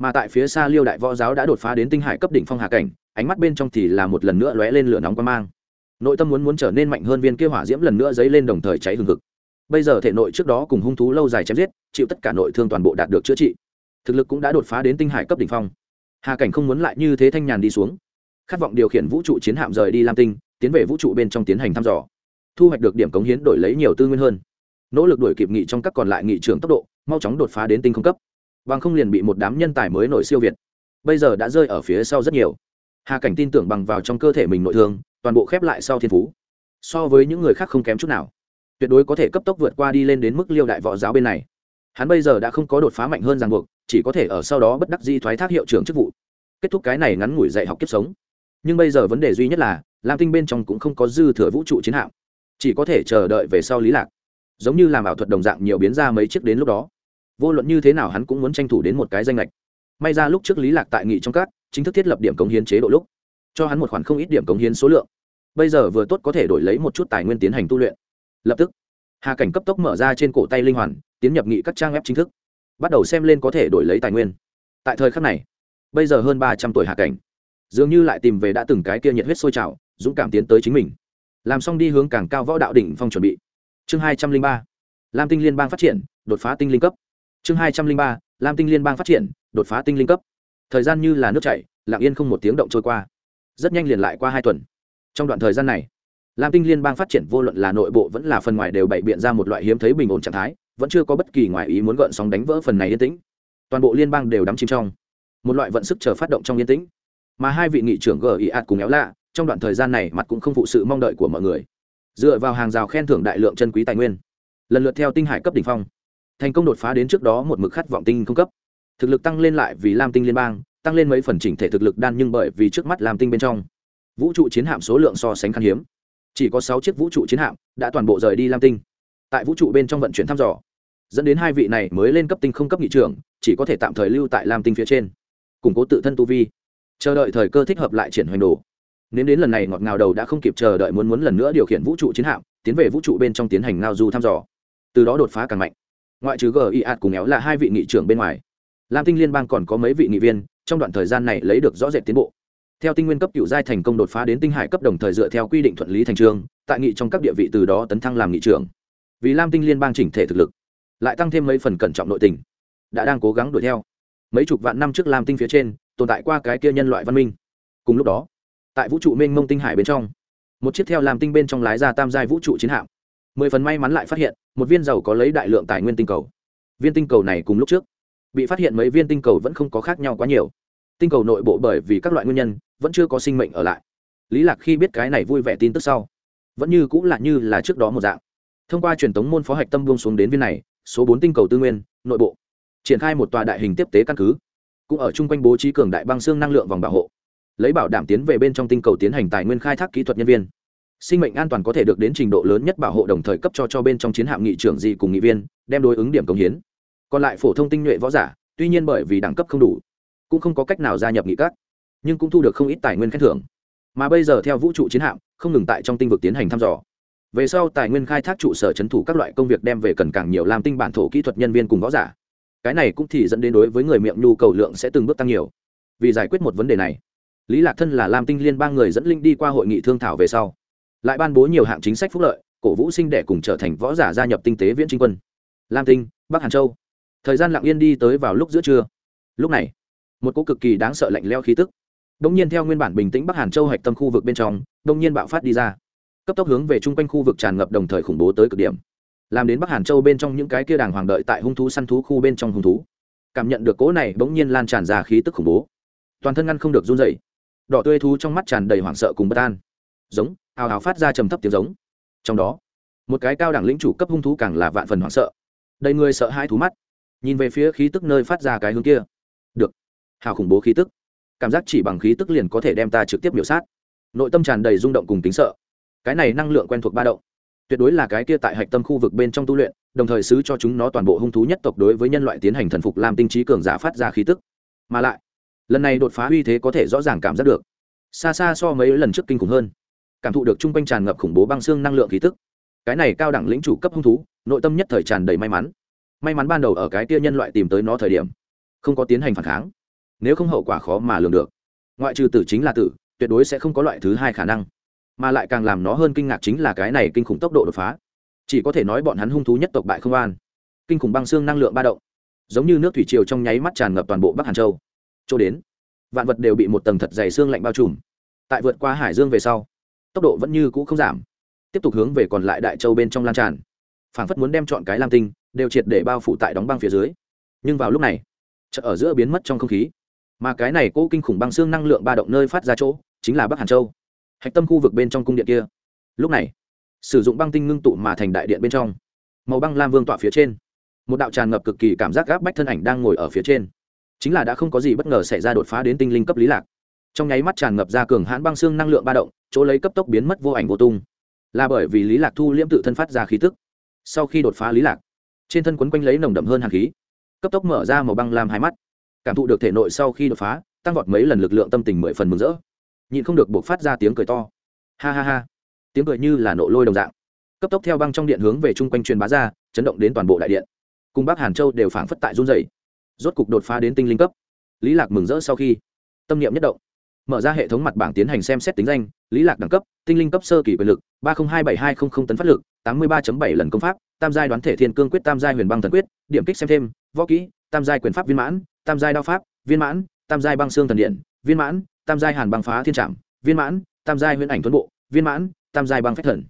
mà tại phía xa liêu đại võ giáo đã đột phá đến tinh hải cấp đỉnh phong hà cảnh, ánh mắt bên trong thì là một lần nữa lóe lên lửa nóng quan mang. Nội tâm muốn muốn trở nên mạnh hơn viên kia hỏa diễm lần nữa dấy lên đồng thời cháy hừng hực. Bây giờ thể nội trước đó cùng hung thú lâu dài chém giết, chịu tất cả nội thương toàn bộ đạt được chữa trị. Thực lực cũng đã đột phá đến tinh hải cấp đỉnh phong. Hà cảnh không muốn lại như thế thanh nhàn đi xuống. Khát vọng điều khiển vũ trụ chiến hạm rời đi lam tinh, tiến về vũ trụ bên trong tiến hành thăm dò. Thu hoạch được điểm cống hiến đổi lấy nhiều tư nguyên hơn. Nỗ lực đuổi kịp nghị trong các còn lại nghị trưởng tốc độ, mau chóng đột phá đến tinh không cấp bằng không liền bị một đám nhân tài mới nổi siêu việt. Bây giờ đã rơi ở phía sau rất nhiều. Hà cảnh tin tưởng bằng vào trong cơ thể mình nội thương, toàn bộ khép lại sau thiên phú. So với những người khác không kém chút nào. Tuyệt đối có thể cấp tốc vượt qua đi lên đến mức liêu đại võ giáo bên này. Hắn bây giờ đã không có đột phá mạnh hơn ràng buộc, chỉ có thể ở sau đó bất đắc di thoái thác hiệu trưởng chức vụ. Kết thúc cái này ngắn ngủi dạy học kiếp sống. Nhưng bây giờ vấn đề duy nhất là, lam tinh bên trong cũng không có dư thừa vũ trụ chiến hạm. Chỉ có thể chờ đợi về sau lý lạc. Giống như làm ảo thuật đồng dạng nhiều biến ra mấy chiếc đến lúc đó vô luận như thế nào hắn cũng muốn tranh thủ đến một cái danh lệch. May ra lúc trước lý lạc tại nghị trong các, chính thức thiết lập điểm cống hiến chế độ lúc, cho hắn một khoản không ít điểm cống hiến số lượng. Bây giờ vừa tốt có thể đổi lấy một chút tài nguyên tiến hành tu luyện. Lập tức, hà cảnh cấp tốc mở ra trên cổ tay linh hoàn, tiến nhập nghị các trang web chính thức. Bắt đầu xem lên có thể đổi lấy tài nguyên. Tại thời khắc này, bây giờ hơn ba trăm tuổi hà cảnh, dường như lại tìm về đã từng cái kia nhiệt huyết sôi trào, dũng cảm tiến tới chính mình. Làm xong đi hướng càng cao võ đạo đỉnh phong chuẩn bị. Chương hai trăm linh ba, lam tinh liên bang phát triển, đột phá tinh linh cấp chương hai trăm linh ba, lam tinh liên bang phát triển, đột phá tinh linh cấp. Thời gian như là nước chảy, lặng yên không một tiếng động trôi qua. Rất nhanh liền lại qua hai tuần. Trong đoạn thời gian này, lam tinh liên bang phát triển vô luận là nội bộ vẫn là phần ngoài đều bày biện ra một loại hiếm thấy bình ổn trạng thái, vẫn chưa có bất kỳ ngoại ý muốn gợn sóng đánh vỡ phần này yên tĩnh. Toàn bộ liên bang đều đắm chìm trong một loại vận sức chờ phát động trong yên tĩnh. Mà hai vị nghị trưởng gờ ý ạt cùng éo lạ, trong đoạn thời gian này mặt cũng không phụ sự mong đợi của mọi người. Dựa vào hàng rào khen thưởng đại lượng chân quý tài nguyên, lần lượt theo tinh hải cấp đ ỉ n h phong thành công đột phá đến trước đó một mực khát vọng tinh không cấp. Thực lực tăng lên lại vì lam tinh liên bang, tăng lên mấy phần chỉnh thể thực lực đan nhưng bởi vì trước mắt lam tinh bên trong. Vũ trụ chiến hạm số lượng so sánh khan hiếm. Chỉ có sáu chiếc vũ trụ chiến hạm đã toàn bộ rời đi lam tinh. Tại vũ trụ bên trong vận chuyển thăm dò, dẫn đến hai vị này mới lên cấp tinh không cấp nghị trưởng, chỉ có thể tạm thời lưu tại lam tinh phía trên. Củng cố tự thân tu vi. Chờ đợi thời cơ thích hợp lại triển hoành đồ. Nếu đến lần này ngọt ngào đầu đã không kịp chờ đợi muốn muốn lần nữa điều khiển vũ trụ chiến hạm, tiến về vũ trụ bên trong tiến hành ngao du thăm dò. Từ đó đột phá càng mạnh ngoại trừ giat cùng éo là hai vị nghị trưởng bên ngoài. Lam tinh liên bang còn có mấy vị nghị viên, trong đoạn thời gian này lấy được rõ rệt tiến bộ. Theo tinh nguyên cấp cựu giai thành công đột phá đến tinh hải cấp đồng thời dựa theo quy định thuận lý thành trường tại nghị trong các địa vị từ đó tấn thăng làm nghị trưởng. Vì lam tinh liên bang chỉnh thể thực lực, lại tăng thêm mấy phần cẩn trọng nội tình, đã đang cố gắng đuổi theo. Mấy chục vạn năm trước lam tinh phía trên, tồn tại qua cái kia nhân loại văn minh. Cùng lúc đó, tại vũ trụ mênh mông tinh hải bên trong, một chiếc theo lam tinh bên trong lái ra tam giai vũ trụ chiến hạm mười phần may mắn lại phát hiện, một viên dầu có lấy đại lượng tài nguyên tinh cầu. Viên tinh cầu này cùng lúc trước, bị phát hiện mấy viên tinh cầu vẫn không có khác nhau quá nhiều. Tinh cầu nội bộ bởi vì các loại nguyên nhân, vẫn chưa có sinh mệnh ở lại. Lý lạc khi biết cái này vui vẻ tin tức sau, vẫn như cũng là như là trước đó một dạng. Thông qua truyền thống môn phó hạch tâm buông xuống đến viên này, số bốn tinh cầu tư nguyên, nội bộ, triển khai một tòa đại hình tiếp tế căn cứ, cũng ở chung quanh bố trí cường đại băng xương năng lượng vòng bảo hộ, lấy bảo đảm tiến về bên trong tinh cầu tiến hành tài nguyên khai thác kỹ thuật nhân viên sinh mệnh an toàn có thể được đến trình độ lớn nhất bảo hộ đồng thời cấp cho cho bên trong chiến hạm nghị trưởng gì cùng nghị viên, đem đối ứng điểm công hiến. Còn lại phổ thông tinh nhuệ võ giả, tuy nhiên bởi vì đẳng cấp không đủ, cũng không có cách nào gia nhập nghị các, nhưng cũng thu được không ít tài nguyên khen thưởng. Mà bây giờ theo vũ trụ chiến hạm, không ngừng tại trong tinh vực tiến hành thăm dò. Về sau, tài nguyên khai thác trụ sở c h ấ n thủ các loại công việc đem về cần càng nhiều làm tinh bản thổ kỹ thuật nhân viên cùng võ giả. Cái này cũng thì dẫn đến đối với người miệng nhu cầu lượng sẽ từng bước tăng nhiều. Vì giải quyết một vấn đề này, lý lạc thân là lam tinh liên bang người dẫn linh đi qua hội nghị thương thảo về sau lại ban bố nhiều hạng chính sách phúc lợi, cổ vũ sinh đẻ cùng trở thành võ giả gia nhập tinh tế viễn trinh quân. Lam tinh, bắc hàn châu. Thời gian lặng yên đi tới vào lúc giữa trưa. Lúc này, một cỗ cực kỳ đáng sợ lạnh leo khí tức đông nhiên theo nguyên bản bình tĩnh bắc hàn châu hạch tâm khu vực bên trong đông nhiên bạo phát đi ra. Cấp tốc hướng về chung quanh khu vực tràn ngập đồng thời khủng bố tới cực điểm. Làm đến bắc hàn châu bên trong những cái kia đàng hoàng đợi tại hung thú săn thú khu bên trong hung thú, cảm nhận được cỗ này bỗng nhiên lan tràn ra khí tức khủng bố. Toàn thân ngăn không được run dày đỏ tươi thú trong mắt tràn đầy hoảng sợ cùng bất an. Giống hào hào phát ra trầm thấp tiếng giống. Trong đó, một cái cao đẳng lĩnh chủ cấp hung thú càng là vạn phần hoảng sợ. Đầy người sợ hai thú mắt. Nhìn về phía khí tức nơi phát ra cái hướng kia. Được. Hào khủng bố khí tức. Cảm giác chỉ bằng khí tức liền có thể đem ta trực tiếp biểu sát. Nội tâm tràn đầy rung động cùng tính sợ. Cái này năng lượng quen thuộc ba động. Tuyệt đối là cái kia tại hạch tâm khu vực bên trong tu luyện, đồng thời xứ cho chúng nó toàn bộ hung thú nhất tộc đối với nhân loại tiến hành thần phục làm tinh trí cường giả phát ra khí tức. Mà lại, lần này đột phá uy thế có thể rõ ràng cảm giác được. Xa xa so mấy lần trước kinh khủng hơn cảm thụ được chung quanh tràn ngập khủng bố băng xương năng lượng khí tức. Cái này cao đẳng lĩnh chủ cấp hung thú, nội tâm nhất thời tràn đầy may mắn. May mắn ban đầu ở cái kia nhân loại tìm tới nó thời điểm, không có tiến hành phản kháng. Nếu không hậu quả khó mà lường được. Ngoại trừ tử chính là tử, tuyệt đối sẽ không có loại thứ hai khả năng. Mà lại càng làm nó hơn kinh ngạc chính là cái này kinh khủng tốc độ đột phá. Chỉ có thể nói bọn hắn hung thú nhất tộc bại không an. Kinh khủng băng xương năng lượng ba động, giống như nước thủy triều trong nháy mắt tràn ngập toàn bộ bắc hàn châu. Chỗ đến, vạn vật đều bị một tầng thật dày xương lạnh bao trùm. Tại vượt qua hải dương về sau tốc độ vẫn như cũ không giảm. Tiếp tục hướng về còn lại đại châu bên trong lan tràn. Phảng phất muốn đem chọn cái lam tinh, đều triệt để bao phủ tại đóng băng phía dưới. Nhưng vào lúc này chợ ở giữa biến mất trong không khí. Mà cái này cố kinh khủng băng xương năng lượng ba động nơi phát ra chỗ, chính là bắc hàn châu. Hạch tâm khu vực bên trong cung điện kia. Lúc này, sử dụng băng tinh ngưng tụ mà thành đại điện bên trong. Màu băng lam vương tọa phía trên. Một đạo tràn ngập cực kỳ cảm giác gáp bách thân ảnh đang ngồi ở phía trên. Chính là đã không có gì bất ngờ xảy ra đột phá đến tinh linh cấp lý lạc trong nháy mắt tràn ngập ra cường hãn băng xương năng lượng ba động, chỗ lấy cấp tốc biến mất vô ảnh vô tung. Là bởi vì lý lạc thu liễm tự thân phát ra khí tức. Sau khi đột phá lý lạc, trên thân quấn quanh lấy nồng đậm hơn hàn khí, cấp tốc mở ra màu băng làm hai mắt. Cảm thụ được thể nội sau khi đột phá, tăng vọt mấy lần lực lượng tâm tình mười phần mừng rỡ. Nhịn không được buộc phát ra tiếng cười to. Ha ha ha. Tiếng cười như là nộ lôi đồng dạng. Cấp tốc theo băng trong điện hướng về chung quanh truyền bá ra, chấn động đến toàn bộ đại điện. Cùng bác hàn châu đều phảng phất tại run dày rốt cục đột phá đến tinh linh cấp. Lý lạc mừng rỡ sau khi, tâm niệm nhất động mở ra hệ thống mặt bảng tiến hành xem xét tính danh lý lạc đẳng cấp tinh linh cấp sơ kỳ quyền lực ba không hai bảy hai không không tấn phát lực tám mươi ba bảy lần công pháp tam giai đoán thể thiên cương quyết tam giai huyền băng thần quyết điểm kích xem thêm võ kỹ tam giai quyền pháp viên mãn tam giai đao pháp viên mãn tam giai băng xương thần điện viên mãn tam giai hàn băng phá thiên trạm viên mãn tam giai huyền ảnh tuấn bộ viên mãn tam giai băng phách thần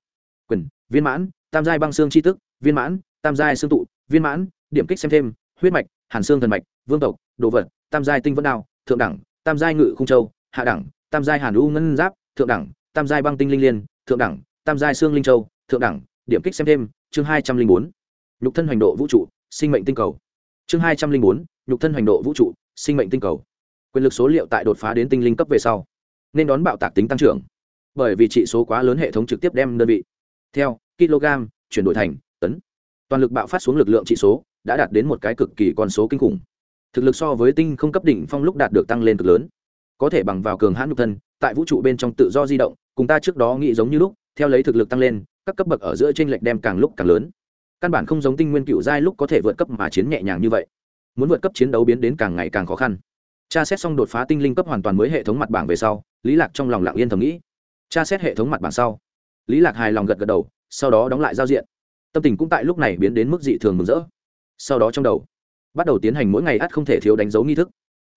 quyền viên mãn tam giai băng xương tri tức viên mãn tam giai xương tụ viên mãn điểm kích xem thêm huyết mạch hàn xương thần mạch vương tộc đồ vật tam giai tinh vân đao thượng đẳng tam giai ngự khung châu hạ đẳng, tam giai hàn u ngân giáp, thượng đẳng, tam giai băng tinh linh liên, thượng đẳng, tam giai xương linh châu, thượng đẳng, điểm kích xem thêm, chương hai trăm linh bốn. Nhục thân hoành độ vũ trụ, sinh mệnh tinh cầu. Chương hai trăm linh bốn, nhục thân hoành độ vũ trụ, sinh mệnh tinh cầu. Quyền lực số liệu tại đột phá đến tinh linh cấp về sau, nên đón bạo tạc tính tăng trưởng. Bởi vì trị số quá lớn hệ thống trực tiếp đem đơn vị. Theo kg chuyển đổi thành tấn. Toàn lực bạo phát xuống lực lượng trị số, đã đạt đến một cái cực kỳ con số kinh khủng. Thực lực so với tinh không cấp đỉnh phong lúc đạt được tăng lên cực lớn có thể bằng vào cường hãn nhục thân, tại vũ trụ bên trong tự do di động, cùng ta trước đó nghĩ giống như lúc, theo lấy thực lực tăng lên, các cấp bậc ở giữa trên lệch đem càng lúc càng lớn. Căn bản không giống tinh nguyên cựu giai lúc có thể vượt cấp mà chiến nhẹ nhàng như vậy. Muốn vượt cấp chiến đấu biến đến càng ngày càng khó khăn. Tra xét xong đột phá tinh linh cấp hoàn toàn mới hệ thống mặt bảng về sau, lý lạc trong lòng lặng yên thầm nghĩ. Tra xét hệ thống mặt bảng sau, lý lạc hài lòng gật gật đầu, sau đó đóng lại giao diện. Tâm tình cũng tại lúc này biến đến mức dị thường mừng rỡ. Sau đó trong đầu, bắt đầu tiến hành mỗi ngày ắt không thể thiếu đánh dấu nghi thức.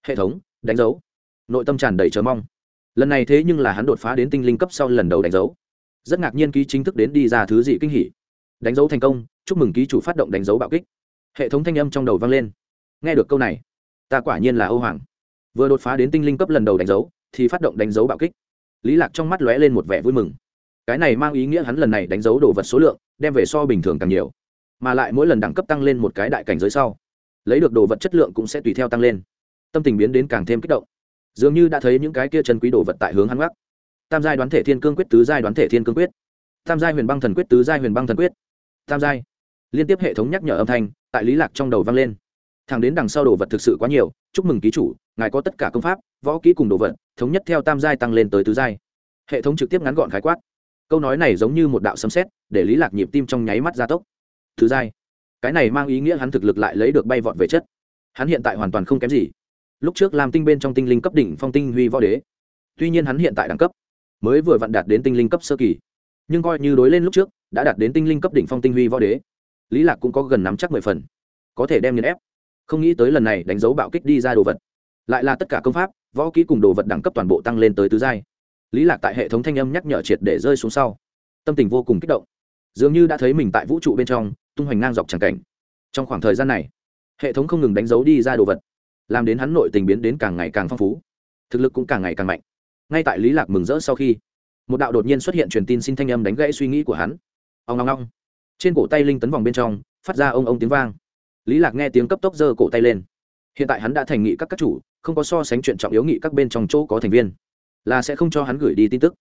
Hệ thống, đánh dấu nội tâm tràn đầy chờ mong. Lần này thế nhưng là hắn đột phá đến tinh linh cấp sau lần đầu đánh dấu. Rất ngạc nhiên ký chính thức đến đi ra thứ gì kinh hỉ. Đánh dấu thành công, chúc mừng ký chủ phát động đánh dấu bạo kích. Hệ thống thanh âm trong đầu vang lên. Nghe được câu này, ta quả nhiên là âu hoàng. Vừa đột phá đến tinh linh cấp lần đầu đánh dấu, thì phát động đánh dấu bạo kích. Lý lạc trong mắt lóe lên một vẻ vui mừng. Cái này mang ý nghĩa hắn lần này đánh dấu đồ vật số lượng, đem về so bình thường càng nhiều. Mà lại mỗi lần đẳng cấp tăng lên một cái đại cảnh giới sau, lấy được đồ vật chất lượng cũng sẽ tùy theo tăng lên. Tâm tình biến đến càng thêm kích động dường như đã thấy những cái kia chân quý đồ vật tại hướng hắn gác tam giai đoán thể thiên cương quyết tứ giai đoán thể thiên cương quyết. Tam giai huyền băng thần quyết tứ giai huyền băng thần quyết. Tam giai. Liên tiếp hệ thống nhắc nhở âm thanh tại lý lạc trong đầu vang lên. Thẳng đến đằng sau đồ vật thực sự quá nhiều, chúc mừng ký chủ, ngài có tất cả công pháp, võ kỹ cùng đồ vật, thống nhất theo tam giai tăng lên tới tứ giai. Hệ thống trực tiếp ngắn gọn khái quát. Câu nói này giống như một đạo sấm sét, để lý lạc nhịp tim trong nháy mắt gia tốc. Thứ giai. Cái này mang ý nghĩa hắn thực lực lại lấy được bay vọt về chất. Hắn hiện tại hoàn toàn không kém gì lúc trước làm tinh bên trong tinh linh cấp đỉnh phong tinh huy võ đế. Tuy nhiên hắn hiện tại đẳng cấp mới vừa vặn đạt đến tinh linh cấp sơ kỳ, nhưng coi như đối lên lúc trước, đã đạt đến tinh linh cấp đỉnh phong tinh huy võ đế, lý lạc cũng có gần nắm chắc mười phần, có thể đem nghiền ép. Không nghĩ tới lần này đánh dấu bạo kích đi ra đồ vật. Lại là tất cả công pháp, võ kỹ cùng đồ vật đẳng cấp toàn bộ tăng lên tới tứ giai. Lý lạc tại hệ thống thanh âm nhắc nhở triệt để rơi xuống sau, tâm tình vô cùng kích động. Dường như đã thấy mình tại vũ trụ bên trong, tung hoành ngang dọc tràng cảnh. Trong khoảng thời gian này, hệ thống không ngừng đánh dấu đi ra đồ vật làm đến hắn nội tình biến đến càng ngày càng phong phú. Thực lực cũng càng ngày càng mạnh. Ngay tại lý lạc mừng rỡ sau khi, một đạo đột nhiên xuất hiện truyền tin xin thanh âm đánh gãy suy nghĩ của hắn. Ông ngong ngong trên cổ tay linh tấn vòng bên trong, phát ra ông ông tiếng vang. Lý lạc nghe tiếng cấp tốc giơ cổ tay lên. Hiện tại hắn đã thành nghị các các chủ, không có so sánh chuyện trọng yếu nghị các bên trong chỗ có thành viên. Là sẽ không cho hắn gửi đi tin tức.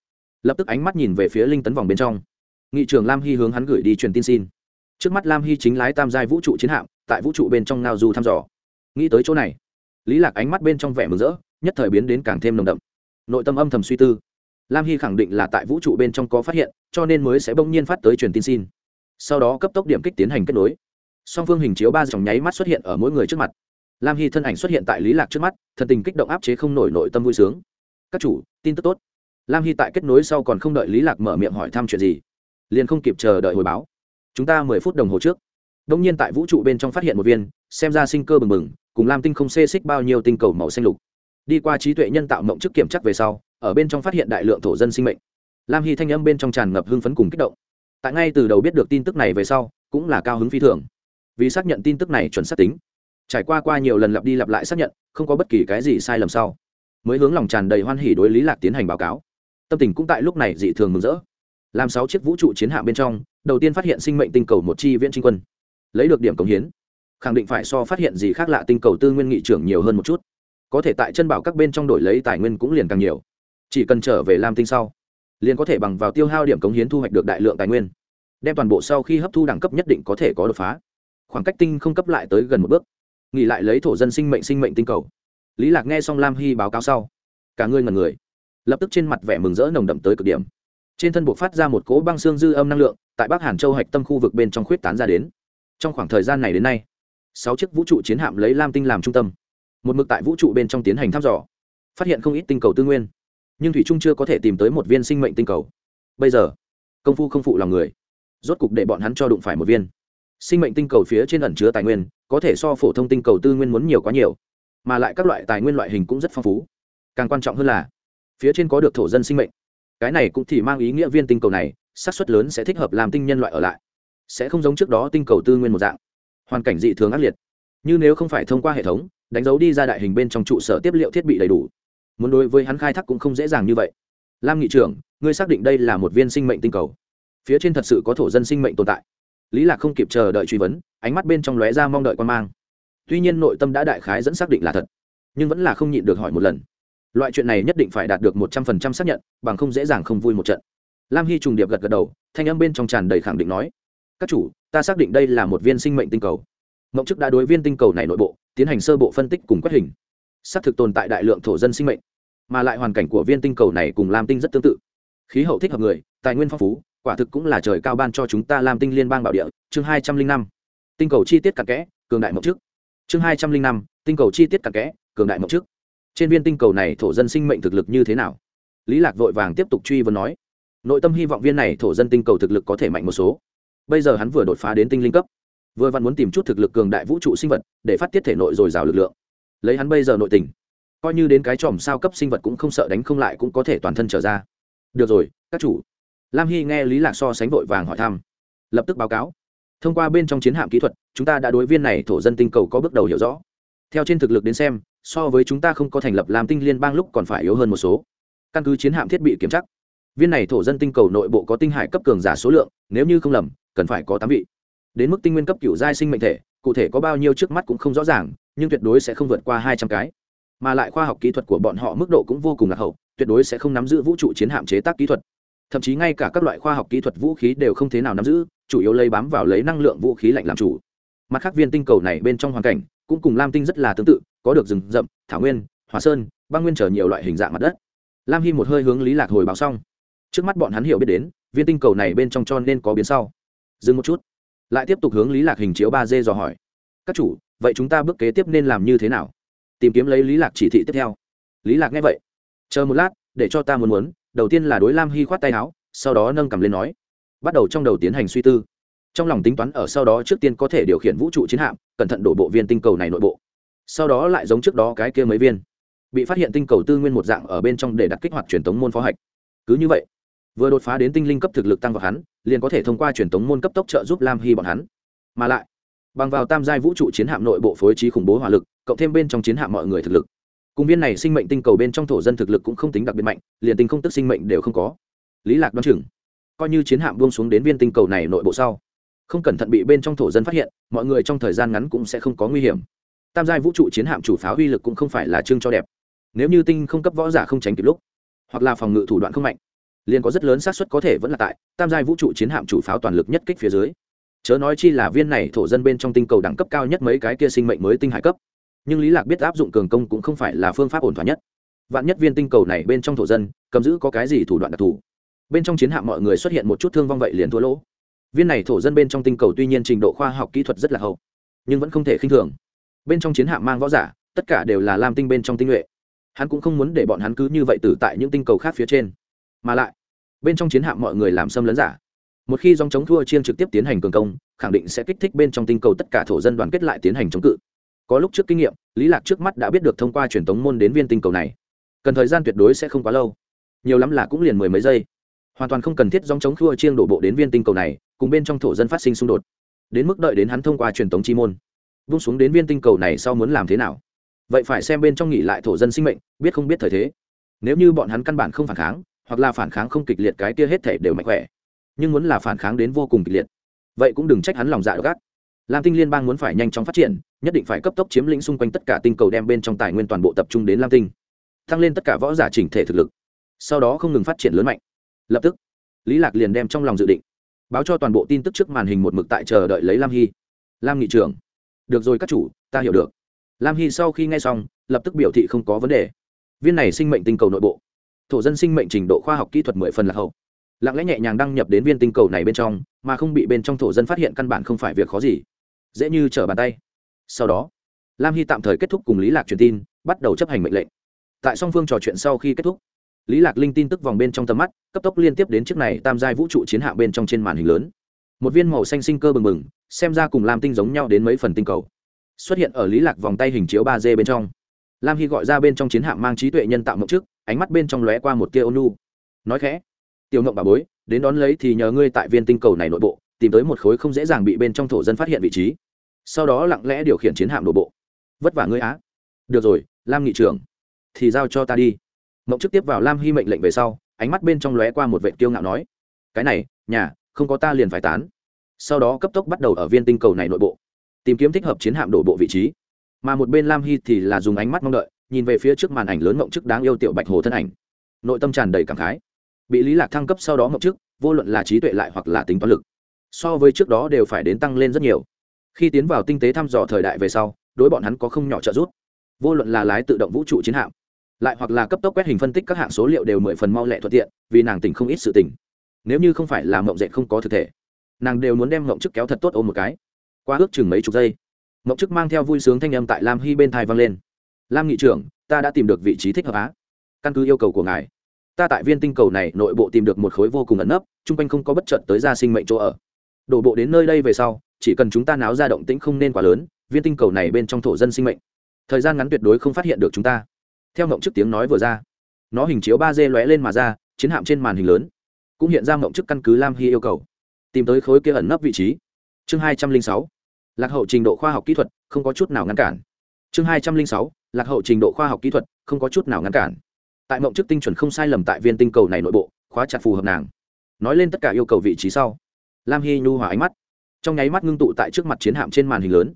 Lập tức ánh mắt nhìn về phía linh tấn vòng bên trong. Nghị trưởng lam hy hướng hắn gửi đi truyền tin xin. Trước mắt lam hy chính lái tam giai vũ trụ chiến hạm, tại vũ trụ bên trong ngao du thăm dò. Nghĩ tới chỗ này lý lạc ánh mắt bên trong vẻ mừng rỡ, nhất thời biến đến càng thêm nồng đậm. Nội tâm âm thầm suy tư. Lam hy khẳng định là tại vũ trụ bên trong có phát hiện, cho nên mới sẽ bỗng nhiên phát tới truyền tin xin. Sau đó cấp tốc điểm kích tiến hành kết nối. Song phương hình chiếu ba dòng nháy mắt xuất hiện ở mỗi người trước mặt. Lam hy thân ảnh xuất hiện tại lý lạc trước mắt, thần tình kích động áp chế không nổi nội tâm vui sướng. Các chủ, tin tức tốt. Lam hy tại kết nối sau còn không đợi lý lạc mở miệng hỏi thăm chuyện gì, liền không kịp chờ đợi hồi báo. Chúng ta mười phút đồng hồ trước. Đông nhiên tại vũ trụ bên trong phát hiện một viên, xem ra sinh cơ bừng bừng cùng lam tinh không xê xích bao nhiêu tinh cầu màu xanh lục. Đi qua trí tuệ nhân tạo mộng chức kiểm chắc về sau, ở bên trong phát hiện đại lượng thổ dân sinh mệnh. Lam hy thanh âm bên trong tràn ngập hưng phấn cùng kích động. Tại ngay từ đầu biết được tin tức này về sau, cũng là cao hứng phi thường. Vì xác nhận tin tức này chuẩn xác tính, trải qua qua nhiều lần lặp đi lặp lại xác nhận, không có bất kỳ cái gì sai lầm sau, mới hướng lòng tràn đầy hoan hỉ đối lý lạc tiến hành báo cáo. Tâm tình cũng tại lúc này dị thường mừng rỡ. Làm sáu chiếc vũ trụ chiến hạm bên trong, đầu tiên phát hiện sinh mệnh tinh cầu một chi viễn trinh quân. Lấy được điểm cống hiến khẳng định phải so phát hiện gì khác lạ tinh cầu tư nguyên nghị trưởng nhiều hơn một chút. Có thể tại chân bảo các bên trong đổi lấy tài nguyên cũng liền càng nhiều. Chỉ cần trở về lam tinh sau, liền có thể bằng vào tiêu hao điểm cống hiến thu hoạch được đại lượng tài nguyên, đem toàn bộ sau khi hấp thu đẳng cấp nhất định có thể có đột phá. Khoảng cách tinh không cấp lại tới gần một bước, nghỉ lại lấy thổ dân sinh mệnh sinh mệnh tinh cầu. Lý lạc nghe xong lam hy báo cáo sau, cả người ngần người, lập tức trên mặt vẻ mừng rỡ nồng đậm tới cực điểm. Trên thân buộc phát ra một cỗ băng xương dư âm năng lượng, tại bắc hàn châu hạch tâm khu vực bên trong khuyết tán ra đến. Trong khoảng thời gian này đến nay sáu chiếc vũ trụ chiến hạm lấy lam tinh làm trung tâm. Một mực tại vũ trụ bên trong tiến hành thăm dò. Phát hiện không ít tinh cầu tư nguyên. Nhưng thủy trung chưa có thể tìm tới một viên sinh mệnh tinh cầu. Bây giờ, công phu không phụ lòng người. Rốt cục để bọn hắn cho đụng phải một viên. Sinh mệnh tinh cầu phía trên ẩn chứa tài nguyên, có thể so phổ thông tinh cầu tư nguyên muốn nhiều quá nhiều. Mà lại các loại tài nguyên loại hình cũng rất phong phú. Càng quan trọng hơn là, phía trên có được thổ dân sinh mệnh. Cái này cũng thì mang ý nghĩa viên tinh cầu này, xác suất lớn sẽ thích hợp làm tinh nhân loại ở lại. Sẽ không giống trước đó tinh cầu tư nguyên một dạng hoàn cảnh dị thường ác liệt. Như nếu không phải thông qua hệ thống, đánh dấu đi ra đại hình bên trong trụ sở tiếp liệu thiết bị đầy đủ. Muốn đối với hắn khai thác cũng không dễ dàng như vậy. Lam nghị trưởng, ngươi xác định đây là một viên sinh mệnh tinh cầu. Phía trên thật sự có thổ dân sinh mệnh tồn tại. Lý lạc không kịp chờ đợi truy vấn, ánh mắt bên trong lóe ra mong đợi quan mang. Tuy nhiên nội tâm đã đại khái dẫn xác định là thật, nhưng vẫn là không nhịn được hỏi một lần. Loại chuyện này nhất định phải đạt được một trăm phần trăm xác nhận, bằng không dễ dàng không vui một trận. Lam hy trùng điệp gật gật đầu, thanh âm bên trong tràn đầy khẳng định nói, các chủ ta xác định đây là một viên sinh mệnh tinh cầu. Mộng chức đã đối viên tinh cầu này nội bộ, tiến hành sơ bộ phân tích cùng quét hình. Xác thực tồn tại đại lượng thổ dân sinh mệnh, mà lại hoàn cảnh của viên tinh cầu này cùng lam tinh rất tương tự. Khí hậu thích hợp người, tài nguyên phong phú, quả thực cũng là trời cao ban cho chúng ta Lam tinh liên bang bảo địa, chương hai trăm linh năm. Tinh cầu chi tiết cặn kẽ, cường đại mộng chức. chương hai trăm linh năm, tinh cầu chi tiết cặn kẽ, cường đại mộng chức. trên viên tinh cầu này thổ dân sinh mệnh thực lực như thế nào? Lý lạc vội vàng tiếp tục truy vấn nói. Nội tâm hy vọng viên này thổ dân tinh cầu thực lực có thể mạnh một số bây giờ hắn vừa đột phá đến tinh linh cấp, vừa vặn muốn tìm chút thực lực cường đại vũ trụ sinh vật để phát tiết thể nội dồi dào lực lượng. Lấy hắn bây giờ nội tình, coi như đến cái chòm sao cấp sinh vật cũng không sợ đánh không lại cũng có thể toàn thân trở ra. Được rồi, các chủ. Lam hy nghe lý lạc so sánh vội vàng hỏi thăm. Lập tức báo cáo. Thông qua bên trong chiến hạm kỹ thuật, chúng ta đã đối viên này thổ dân tinh cầu có bước đầu hiểu rõ. Theo trên thực lực đến xem, so với chúng ta không có thành lập làm tinh liên bang lúc còn phải yếu hơn một số. Căn cứ chiến hạm thiết bị kiểm tra viên này thổ dân tinh cầu nội bộ có tinh hải cấp cường giả số lượng, nếu như không lầm, cần phải có tám vị. Đến mức tinh nguyên cấp cựu giai sinh mệnh thể, cụ thể có bao nhiêu trước mắt cũng không rõ ràng, nhưng tuyệt đối sẽ không vượt qua hai trăm cái. Mà lại khoa học kỹ thuật của bọn họ mức độ cũng vô cùng lạc hậu, tuyệt đối sẽ không nắm giữ vũ trụ chiến hạm chế tác kỹ thuật. Thậm chí ngay cả các loại khoa học kỹ thuật vũ khí đều không thế nào nắm giữ, chủ yếu lấy bám vào lấy năng lượng vũ khí lạnh làm chủ. Mặt khác viên tinh cầu này bên trong hoàn cảnh cũng cùng lam tinh rất là tương tự, có được rừng rậm, thảo nguyên hòa sơn, băng nguyên trở nhiều loại hình dạng mặt đất. Lam hy một hơi hướng lý lạc hồi báo xong trước mắt bọn hắn hiểu biết đến, viên tinh cầu này bên trong cho nên có biến sau. Dừng một chút. Lại tiếp tục hướng lý lạc hình chiếu ba d dò hỏi. Các chủ, vậy chúng ta bước kế tiếp nên làm như thế nào? Tìm kiếm lấy lý lạc chỉ thị tiếp theo. Lý lạc nghe vậy. Chờ một lát, để cho ta muốn muốn. Đầu tiên là đối lam hy khoát tay áo, sau đó nâng cầm lên nói. Bắt đầu trong đầu tiến hành suy tư. Trong lòng tính toán ở sau đó trước tiên có thể điều khiển vũ trụ chiến hạm, cẩn thận đổ bộ viên tinh cầu này nội bộ. Sau đó lại giống trước đó cái kia mấy viên. Bị phát hiện tinh cầu tư nguyên một dạng ở bên trong để đặt kích hoạt truyền thống môn phó hạch. Cứ như vậy vừa đột phá đến tinh linh cấp thực lực tăng vào hắn, liền có thể thông qua truyền thống môn cấp tốc trợ giúp lam hy bọn hắn. Mà lại, bằng vào tam giai vũ trụ chiến hạm nội bộ phối trí khủng bố hỏa lực, cộng thêm bên trong chiến hạm mọi người thực lực. Cùng viên này sinh mệnh tinh cầu bên trong thổ dân thực lực cũng không tính đặc biệt mạnh, liền tinh không tức sinh mệnh đều không có. Lý lạc đoán chừng, coi như chiến hạm buông xuống đến viên tinh cầu này nội bộ sau, không cẩn thận bị bên trong thổ dân phát hiện, mọi người trong thời gian ngắn cũng sẽ không có nguy hiểm. Tam giai vũ trụ chiến hạm chủ pháo uy lực cũng không phải là chương cho đẹp. Nếu như tinh không cấp võ giả không tránh kịp lúc, hoặc là phòng ngự thủ đoạn không mạnh liền có rất lớn xác suất có thể vẫn là tại tam giai vũ trụ chiến hạm chủ pháo toàn lực nhất kích phía dưới. Chớ nói chi là viên này thổ dân bên trong tinh cầu đẳng cấp cao nhất mấy cái kia sinh mệnh mới tinh hải cấp. Nhưng lý lạc biết áp dụng cường công cũng không phải là phương pháp ổn thỏa nhất. Vạn nhất viên tinh cầu này bên trong thổ dân, cầm giữ có cái gì thủ đoạn đặc thù? Bên trong chiến hạm mọi người xuất hiện một chút thương vong vậy liền thua lỗ. Viên này thổ dân bên trong tinh cầu tuy nhiên trình độ khoa học kỹ thuật rất là hậu, nhưng vẫn không thể khinh thường. Bên trong chiến hạm mang võ giả, tất cả đều là lam tinh bên trong tinh nhuệ. Hắn cũng không muốn để bọn hắn cứ như vậy tử tại những tinh cầu khác phía trên mà lại bên trong chiến hạm mọi người làm xâm lấn giả. Một khi dòng chống thua chiên trực tiếp tiến hành cường công, khẳng định sẽ kích thích bên trong tinh cầu tất cả thổ dân đoàn kết lại tiến hành chống cự. Có lúc trước kinh nghiệm, lý lạc trước mắt đã biết được thông qua truyền thống môn đến viên tinh cầu này. Cần thời gian tuyệt đối sẽ không quá lâu. Nhiều lắm là cũng liền mười mấy giây. Hoàn toàn không cần thiết dòng chống thua chiên đổ bộ đến viên tinh cầu này, cùng bên trong thổ dân phát sinh xung đột. Đến mức đợi đến hắn thông qua truyền thống chi môn, vung xuống đến viên tinh cầu này sau muốn làm thế nào? Vậy phải xem bên trong nghỉ lại thổ dân sinh mệnh, biết không biết thời thế. Nếu như bọn hắn căn bản không phản kháng hoặc là phản kháng không kịch liệt cái kia hết thể đều mạnh khỏe. Nhưng muốn là phản kháng đến vô cùng kịch liệt, vậy cũng đừng trách hắn lòng dạ gắt lam tinh liên bang muốn phải nhanh chóng phát triển, nhất định phải cấp tốc chiếm lĩnh xung quanh tất cả tinh cầu đem bên trong tài nguyên toàn bộ tập trung đến lam tinh, tăng lên tất cả võ giả chỉnh thể thực lực. Sau đó không ngừng phát triển lớn mạnh. Lập tức, lý lạc liền đem trong lòng dự định, báo cho toàn bộ tin tức trước màn hình một mực tại chờ đợi lấy lam hy. Lam nghị trưởng, được rồi các chủ, ta hiểu được. Lam hy sau khi nghe xong, lập tức biểu thị không có vấn đề. Viên này sinh mệnh tinh cầu nội bộ thổ dân sinh mệnh trình độ khoa học kỹ thuật mười phần là hậu. Lặng lẽ nhẹ nhàng đăng nhập đến viên tinh cầu này bên trong, mà không bị bên trong thổ dân phát hiện căn bản không phải việc khó gì. Dễ như trở bàn tay. Sau đó, lam hy tạm thời kết thúc cùng lý lạc truyền tin, bắt đầu chấp hành mệnh lệnh. Tại song phương trò chuyện sau khi kết thúc, lý lạc linh tin tức vòng bên trong tầm mắt, cấp tốc liên tiếp đến chiếc này tam giai vũ trụ chiến hạm bên trong trên màn hình lớn. Một viên màu xanh sinh cơ bừng bừng, xem ra cùng lam tinh giống nhau đến mấy phần tinh cầu. Xuất hiện ở lý lạc vòng tay hình chiếu ba d bên trong lam hy gọi ra bên trong chiến hạm mang trí tuệ nhân tạo mộng trước, ánh mắt bên trong lóe qua một tia ônu nói khẽ, tiểu mộng bà bối, đến đón lấy thì nhờ ngươi tại viên tinh cầu này nội bộ, tìm tới một khối không dễ dàng bị bên trong thổ dân phát hiện vị trí. Sau đó lặng lẽ điều khiển chiến hạm đổ bộ. Vất vả ngươi á. Được rồi, lam nghị trưởng, thì giao cho ta đi. Mộng trước tiếp vào lam hy mệnh lệnh về sau, ánh mắt bên trong lóe qua một vệ tiêu ngạo nói, cái này, nhà, không có ta liền phải tán. Sau đó cấp tốc bắt đầu ở viên tinh cầu này nội bộ, tìm kiếm thích hợp chiến hạm đổ bộ vị trí mà một bên lam hy thì là dùng ánh mắt mong đợi, nhìn về phía trước màn ảnh lớn mộng chức đáng yêu tiểu bạch hồ thân ảnh. Nội tâm tràn đầy cảm khái. Bị lý lạc thăng cấp sau đó mộng chức vô luận là trí tuệ lại hoặc là tính toán lực, so với trước đó đều phải đến tăng lên rất nhiều. Khi tiến vào tinh tế thăm dò thời đại về sau, đối bọn hắn có không nhỏ trợ giúp. Vô luận là lái tự động vũ trụ chiến hạm, lại hoặc là cấp tốc quét hình phân tích các hạng số liệu đều mười phần mau lẹ thuận tiện, vì nàng tỉnh không ít sự tỉnh. Nếu như không phải là mộng dệt không có thực thể, nàng đều muốn đem mộng chức kéo thật tốt ôm một cái. Qua ước chừng mấy chục giây mộng chức mang theo vui sướng thanh âm tại lam hy bên thai vang lên. Lam nghị trưởng, ta đã tìm được vị trí thích hợp á. Căn cứ yêu cầu của ngài, ta tại viên tinh cầu này nội bộ tìm được một khối vô cùng ẩn nấp, chung quanh không có bất trận tới ra sinh mệnh chỗ ở. Đổ bộ đến nơi đây về sau, chỉ cần chúng ta náo ra động tĩnh không nên quá lớn, viên tinh cầu này bên trong thổ dân sinh mệnh. Thời gian ngắn tuyệt đối không phát hiện được chúng ta. Theo mộng chức tiếng nói vừa ra, nó hình chiếu ba d lóe lên mà ra, chiến hạm trên màn hình lớn, cũng hiện ra mộng chức căn cứ lam hy yêu cầu. Tìm tới khối kia ẩn nấp vị trí. Chương hai trăm linh sáu lạc hậu trình độ khoa học kỹ thuật, không có chút nào ngăn cản. Chương hai trăm linh sáu, lạc hậu trình độ khoa học kỹ thuật, không có chút nào ngăn cản. Tại mộng chức tinh chuẩn không sai lầm tại viên tinh cầu này nội bộ, khóa chặt phù hợp nàng. Nói lên tất cả yêu cầu vị trí sau. Lam hy nhu hòa ánh mắt. Trong nháy mắt ngưng tụ tại trước mặt chiến hạm trên màn hình lớn.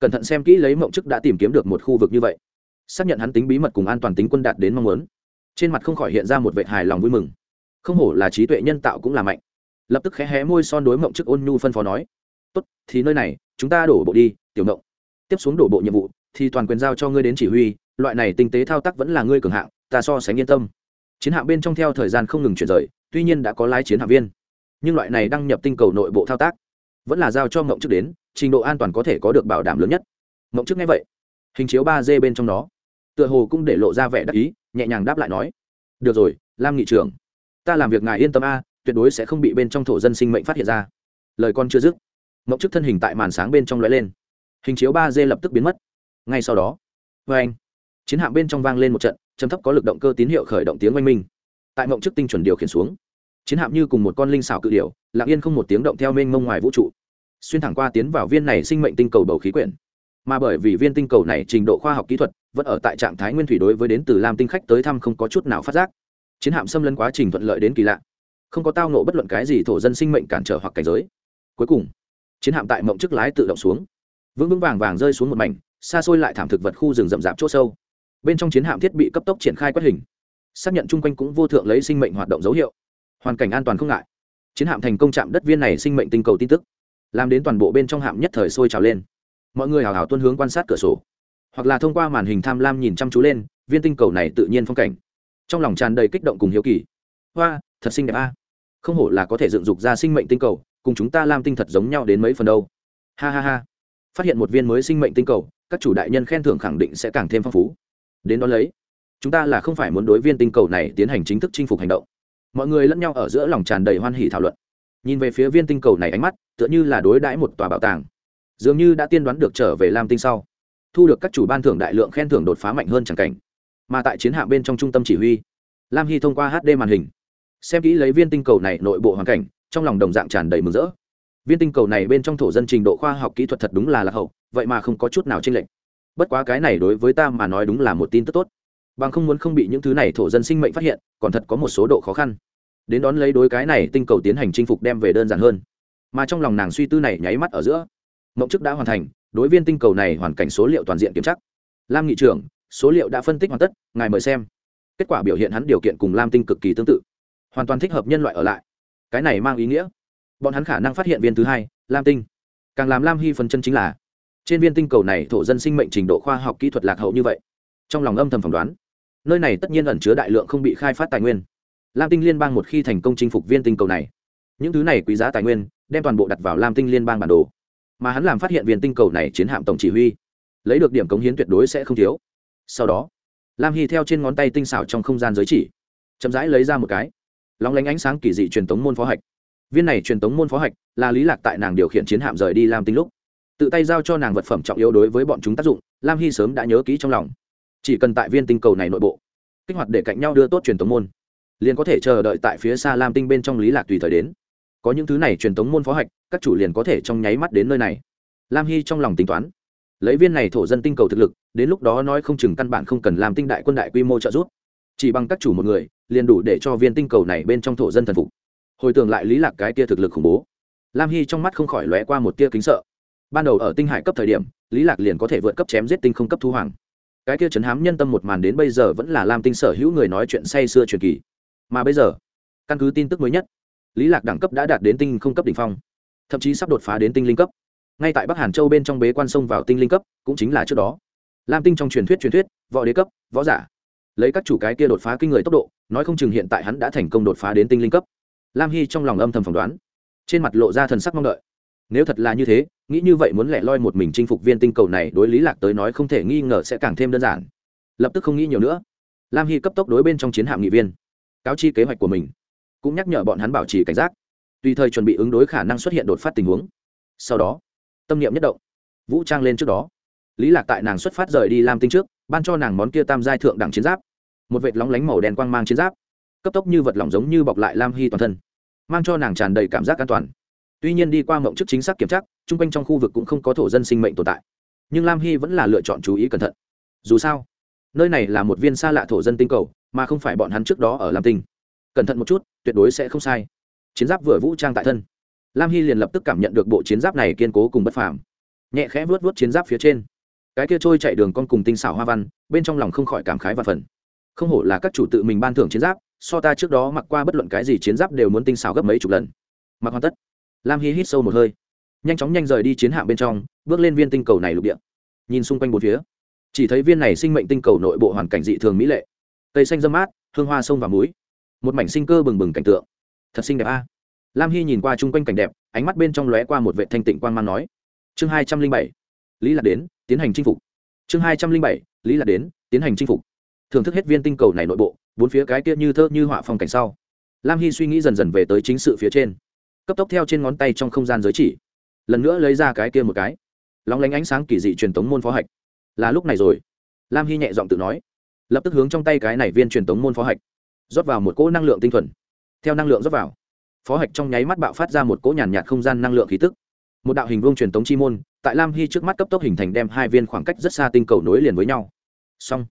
Cẩn thận xem kỹ lấy mộng chức đã tìm kiếm được một khu vực như vậy. Xác nhận hắn tính bí mật cùng an toàn tính quân đạt đến mong muốn. Trên mặt không khỏi hiện ra một vệ hài lòng vui mừng. Không hổ là trí tuệ nhân tạo cũng là mạnh. Lập tức khẽ hé môi son đối mộng chức ôn nhu phân phó nói tốt, thì nơi này, chúng ta đổ bộ đi, tiểu mộng tiếp xuống đổ bộ nhiệm vụ, thì toàn quyền giao cho ngươi đến chỉ huy, loại này tinh tế thao tác vẫn là ngươi cường hạng, ta so sánh yên tâm. Chiến hạm bên trong theo thời gian không ngừng chuyển rời, tuy nhiên đã có lái chiến hạm viên. Nhưng loại này đăng nhập tinh cầu nội bộ thao tác, vẫn là giao cho mộng trước đến, trình độ an toàn có thể có được bảo đảm lớn nhất. Mộng trước nghe vậy, hình chiếu ba d bên trong đó tựa hồ cũng để lộ ra vẻ đắc ý, nhẹ nhàng đáp lại nói, được rồi, lam nghị trưởng, ta làm việc ngài yên tâm a, tuyệt đối sẽ không bị bên trong thổ dân sinh mệnh phát hiện ra. Lời con chưa dứt mộng chức thân hình tại màn sáng bên trong lóe lên. Hình chiếu ba d lập tức biến mất. Ngay sau đó vê anh, chiến hạm bên trong vang lên một trận châm thấp có lực động cơ tín hiệu khởi động tiếng oanh minh. Tại mộng chức tinh chuẩn điều khiển xuống, chiến hạm như cùng một con linh xảo cự điều lặng yên không một tiếng động theo mênh mông ngoài vũ trụ, xuyên thẳng qua tiến vào viên này sinh mệnh tinh cầu bầu khí quyển. Mà bởi vì viên tinh cầu này trình độ khoa học kỹ thuật, vẫn ở tại trạng thái nguyên thủy đối với đến từ lam tinh khách tới thăm không có chút nào phát giác. Chiến hạm xâm lấn quá trình thuận lợi đến kỳ lạ, không có tao nộ bất luận cái gì thổ dân sinh mệnh cản trở hoặc cảnh giới. Cuối cùng chiến hạm tại mộng chức lái tự động xuống. Vững vững vàng vàng rơi xuống một mảnh, xa xôi lại thảm thực vật khu rừng rậm rạp c h ỗ sâu. Bên trong chiến hạm thiết bị cấp tốc triển khai quét hình. Xác nhận chung quanh cũng vô thượng lấy sinh mệnh hoạt động dấu hiệu. Hoàn cảnh an toàn không ngại. Chiến hạm thành công chạm đất viên này sinh mệnh tinh cầu tin tức. Làm đến toàn bộ bên trong hạm nhất thời sôi trào lên. Mọi người hào hào tuân hướng quan sát cửa sổ. Hoặc là thông qua màn hình tham lam nhìn chăm chú lên, viên tinh cầu này tự nhiên phong cảnh. Trong lòng tràn đầy kích động cùng hiếu kỳ. Hoa, thật xinh đẹp a. Không hổ là có thể dựng dục ra sinh mệnh tinh cầu cùng chúng ta lam tinh thật giống nhau đến mấy phần đâu. Ha ha ha. Phát hiện một viên mới sinh mệnh tinh cầu, các chủ đại nhân khen thưởng khẳng định sẽ càng thêm phong phú. Đến đó lấy. Chúng ta là không phải muốn đối viên tinh cầu này tiến hành chính thức chinh phục hành động. Mọi người lẫn nhau ở giữa lòng tràn đầy hoan hỉ thảo luận. Nhìn về phía viên tinh cầu này ánh mắt, tựa như là đối đãi một tòa bảo tàng. Dường như đã tiên đoán được trở về lam tinh sau. Thu được các chủ ban thưởng đại lượng khen thưởng đột phá mạnh hơn chẳng cảnh. Mà tại chiến hạm bên trong trung tâm chỉ huy, lam hy thông qua hd màn hình, xem kỹ lấy viên tinh cầu này nội bộ hoàn cảnh trong lòng đồng dạng tràn đầy mừng rỡ. Viên tinh cầu này bên trong thổ dân trình độ khoa học kỹ thuật thật đúng là lạc hậu, vậy mà không có chút nào chênh lệch. Bất quá cái này đối với ta mà nói đúng là một tin tức tốt. Bằng không muốn không bị những thứ này thổ dân sinh mệnh phát hiện, còn thật có một số độ khó khăn. Đến đón lấy đối cái này tinh cầu tiến hành chinh phục đem về đơn giản hơn. Mà trong lòng nàng suy tư này nháy mắt ở giữa, mộng chức đã hoàn thành, đối viên tinh cầu này hoàn cảnh số liệu toàn diện kiểm tra. Lam nghị trưởng, số liệu đã phân tích hoàn tất, ngài mời xem. Kết quả biểu hiện hắn điều kiện cùng lam tinh cực kỳ tương tự. Hoàn toàn thích hợp nhân loại ở lại cái này mang ý nghĩa. Bọn hắn khả năng phát hiện viên thứ hai, lam tinh. Càng làm lam hy phần chân chính là, trên viên tinh cầu này thổ dân sinh mệnh trình độ khoa học kỹ thuật lạc hậu như vậy. Trong lòng âm thầm phỏng đoán, nơi này tất nhiên ẩn chứa đại lượng không bị khai phát tài nguyên. Lam tinh liên bang một khi thành công chinh phục viên tinh cầu này, những thứ này quý giá tài nguyên đem toàn bộ đặt vào lam tinh liên bang bản đồ. Mà hắn làm phát hiện viên tinh cầu này chiến hạm tổng chỉ huy, lấy được điểm cống hiến tuyệt đối sẽ không thiếu. Sau đó, lam hy theo trên ngón tay tinh xảo trong không gian giới chỉ, chậm rãi lấy ra một cái lóng lánh ánh sáng kỳ dị truyền tống môn phó hạch. Viên này truyền tống môn phó hạch là lý lạc tại nàng điều khiển chiến hạm rời đi lam tinh lúc. Tự tay giao cho nàng vật phẩm trọng yếu đối với bọn chúng tác dụng, lam hy sớm đã nhớ kỹ trong lòng. Chỉ cần tại viên tinh cầu này nội bộ, kích hoạt để cạnh nhau đưa tốt truyền tống môn, liền có thể chờ đợi tại phía xa lam tinh bên trong lý lạc tùy thời đến. Có những thứ này truyền tống môn phó hạch, các chủ liền có thể trong nháy mắt đến nơi này. Lam hy trong lòng tính toán, lấy viên này thổ dân tinh cầu thực lực, đến lúc đó nói không chừng căn bản không cần làm tinh đại quân đại quy mô trợ giúp chỉ bằng các chủ một người, liền đủ để cho viên tinh cầu này bên trong thổ dân thần phục. Hồi tưởng lại lý lạc cái tia thực lực khủng bố. Lam hy trong mắt không khỏi lóe qua một tia kính sợ. Ban đầu ở tinh hải cấp thời điểm, lý lạc liền có thể vượt cấp chém giết tinh không cấp thu hoàng. Cái kia chấn hám nhân tâm một màn đến bây giờ vẫn là lam tinh sở hữu người nói chuyện say xưa truyền kỳ. Mà bây giờ, căn cứ tin tức mới nhất, lý lạc đẳng cấp đã đạt đến tinh không cấp đỉnh phong. Thậm chí sắp đột phá đến tinh linh cấp. Ngay tại bắc hàn châu bên trong bế quan sông vào tinh linh cấp, cũng chính là trước đó. Lam tinh trong truyền thuyết truyền thuyết, võ đế cấp, võ giả lấy các chủ cái kia đột phá kinh người tốc độ, nói không chừng hiện tại hắn đã thành công đột phá đến tinh linh cấp. Lam hy trong lòng âm thầm phỏng đoán, trên mặt lộ ra thần sắc mong đợi. Nếu thật là như thế, nghĩ như vậy muốn lẻ loi một mình chinh phục viên tinh cầu này đối lý lạc tới nói không thể nghi ngờ sẽ càng thêm đơn giản. Lập tức không nghĩ nhiều nữa. Lam hy cấp tốc đối bên trong chiến hạm nghị viên, cáo chi kế hoạch của mình, cũng nhắc nhở bọn hắn bảo trì cảnh giác. Tùy thời chuẩn bị ứng đối khả năng xuất hiện đột phát tình huống. Sau đó, tâm niệm nhất động, vũ trang lên trước đó. Lý lạc tại nàng xuất phát rời đi lam tinh trước, ban cho nàng món kia tam giai thượng đẳng chiến giáp một vệt lóng lánh màu đen quang mang chiến giáp, cấp tốc như vật lỏng giống như bọc lại lam hy toàn thân, mang cho nàng tràn đầy cảm giác an toàn. Tuy nhiên đi qua mộng chức chính xác kiểm tra, chung quanh trong khu vực cũng không có thổ dân sinh mệnh tồn tại, nhưng lam hy vẫn là lựa chọn chú ý cẩn thận. Dù sao, nơi này là một viên xa lạ thổ dân tinh cầu, mà không phải bọn hắn trước đó ở lam tinh. Cẩn thận một chút, tuyệt đối sẽ không sai. Chiến giáp vừa vũ trang tại thân, lam hy liền lập tức cảm nhận được bộ chiến giáp này kiên cố cùng bất phàm. Nhẹ khẽ vớt vớt chiến giáp phía trên, cái kia trôi chạy đường con cùng tinh xảo hoa văn, bên trong lòng không khỏi cảm khái và phần không hổ là các chủ tự mình ban thưởng chiến giáp, so ta trước đó mặc qua bất luận cái gì chiến giáp đều muốn tinh xào gấp mấy chục lần. Mặc hoàn tất. Lam hy hít sâu một hơi. Nhanh chóng nhanh rời đi chiến hạm bên trong, bước lên viên tinh cầu này lục địa. Nhìn xung quanh bốn phía. Chỉ thấy viên này sinh mệnh tinh cầu nội bộ hoàn cảnh dị thường mỹ lệ. Cây xanh dâm mát, hương hoa sông và múi một mảnh sinh cơ bừng bừng cảnh tượng. Thật xinh đẹp a. Lam hy nhìn qua chung quanh cảnh đẹp, ánh mắt bên trong lóe qua một vệ thanh tịnh quan mang nói. Chương hai trăm linh bảy. Lý lạc đến, tiến hành chinh phục. Chương hai trăm linh bảy. Lý lạc đến, tiến hành chinh phục thưởng thức hết viên tinh cầu này nội bộ, bốn phía cái kia như thơ như họa phong cảnh sau. Lam hy suy nghĩ dần dần về tới chính sự phía trên. Cấp tốc theo trên ngón tay trong không gian giới chỉ, lần nữa lấy ra cái kia một cái. Lóng lánh ánh sáng kỳ dị truyền tống môn phó hạch. Là lúc này rồi. Lam hy nhẹ giọng tự nói. Lập tức hướng trong tay cái này viên truyền tống môn phó hạch, rót vào một cỗ năng lượng tinh thuần. Theo năng lượng rót vào, phó hạch trong nháy mắt bạo phát ra một cỗ nhàn nhạt không gian năng lượng khí tức. Một đạo hình vuông truyền tống chi môn, tại lam hy trước mắt cấp tốc hình thành đem hai viên khoảng cách rất xa tinh cầu nối liền với nhau. Xong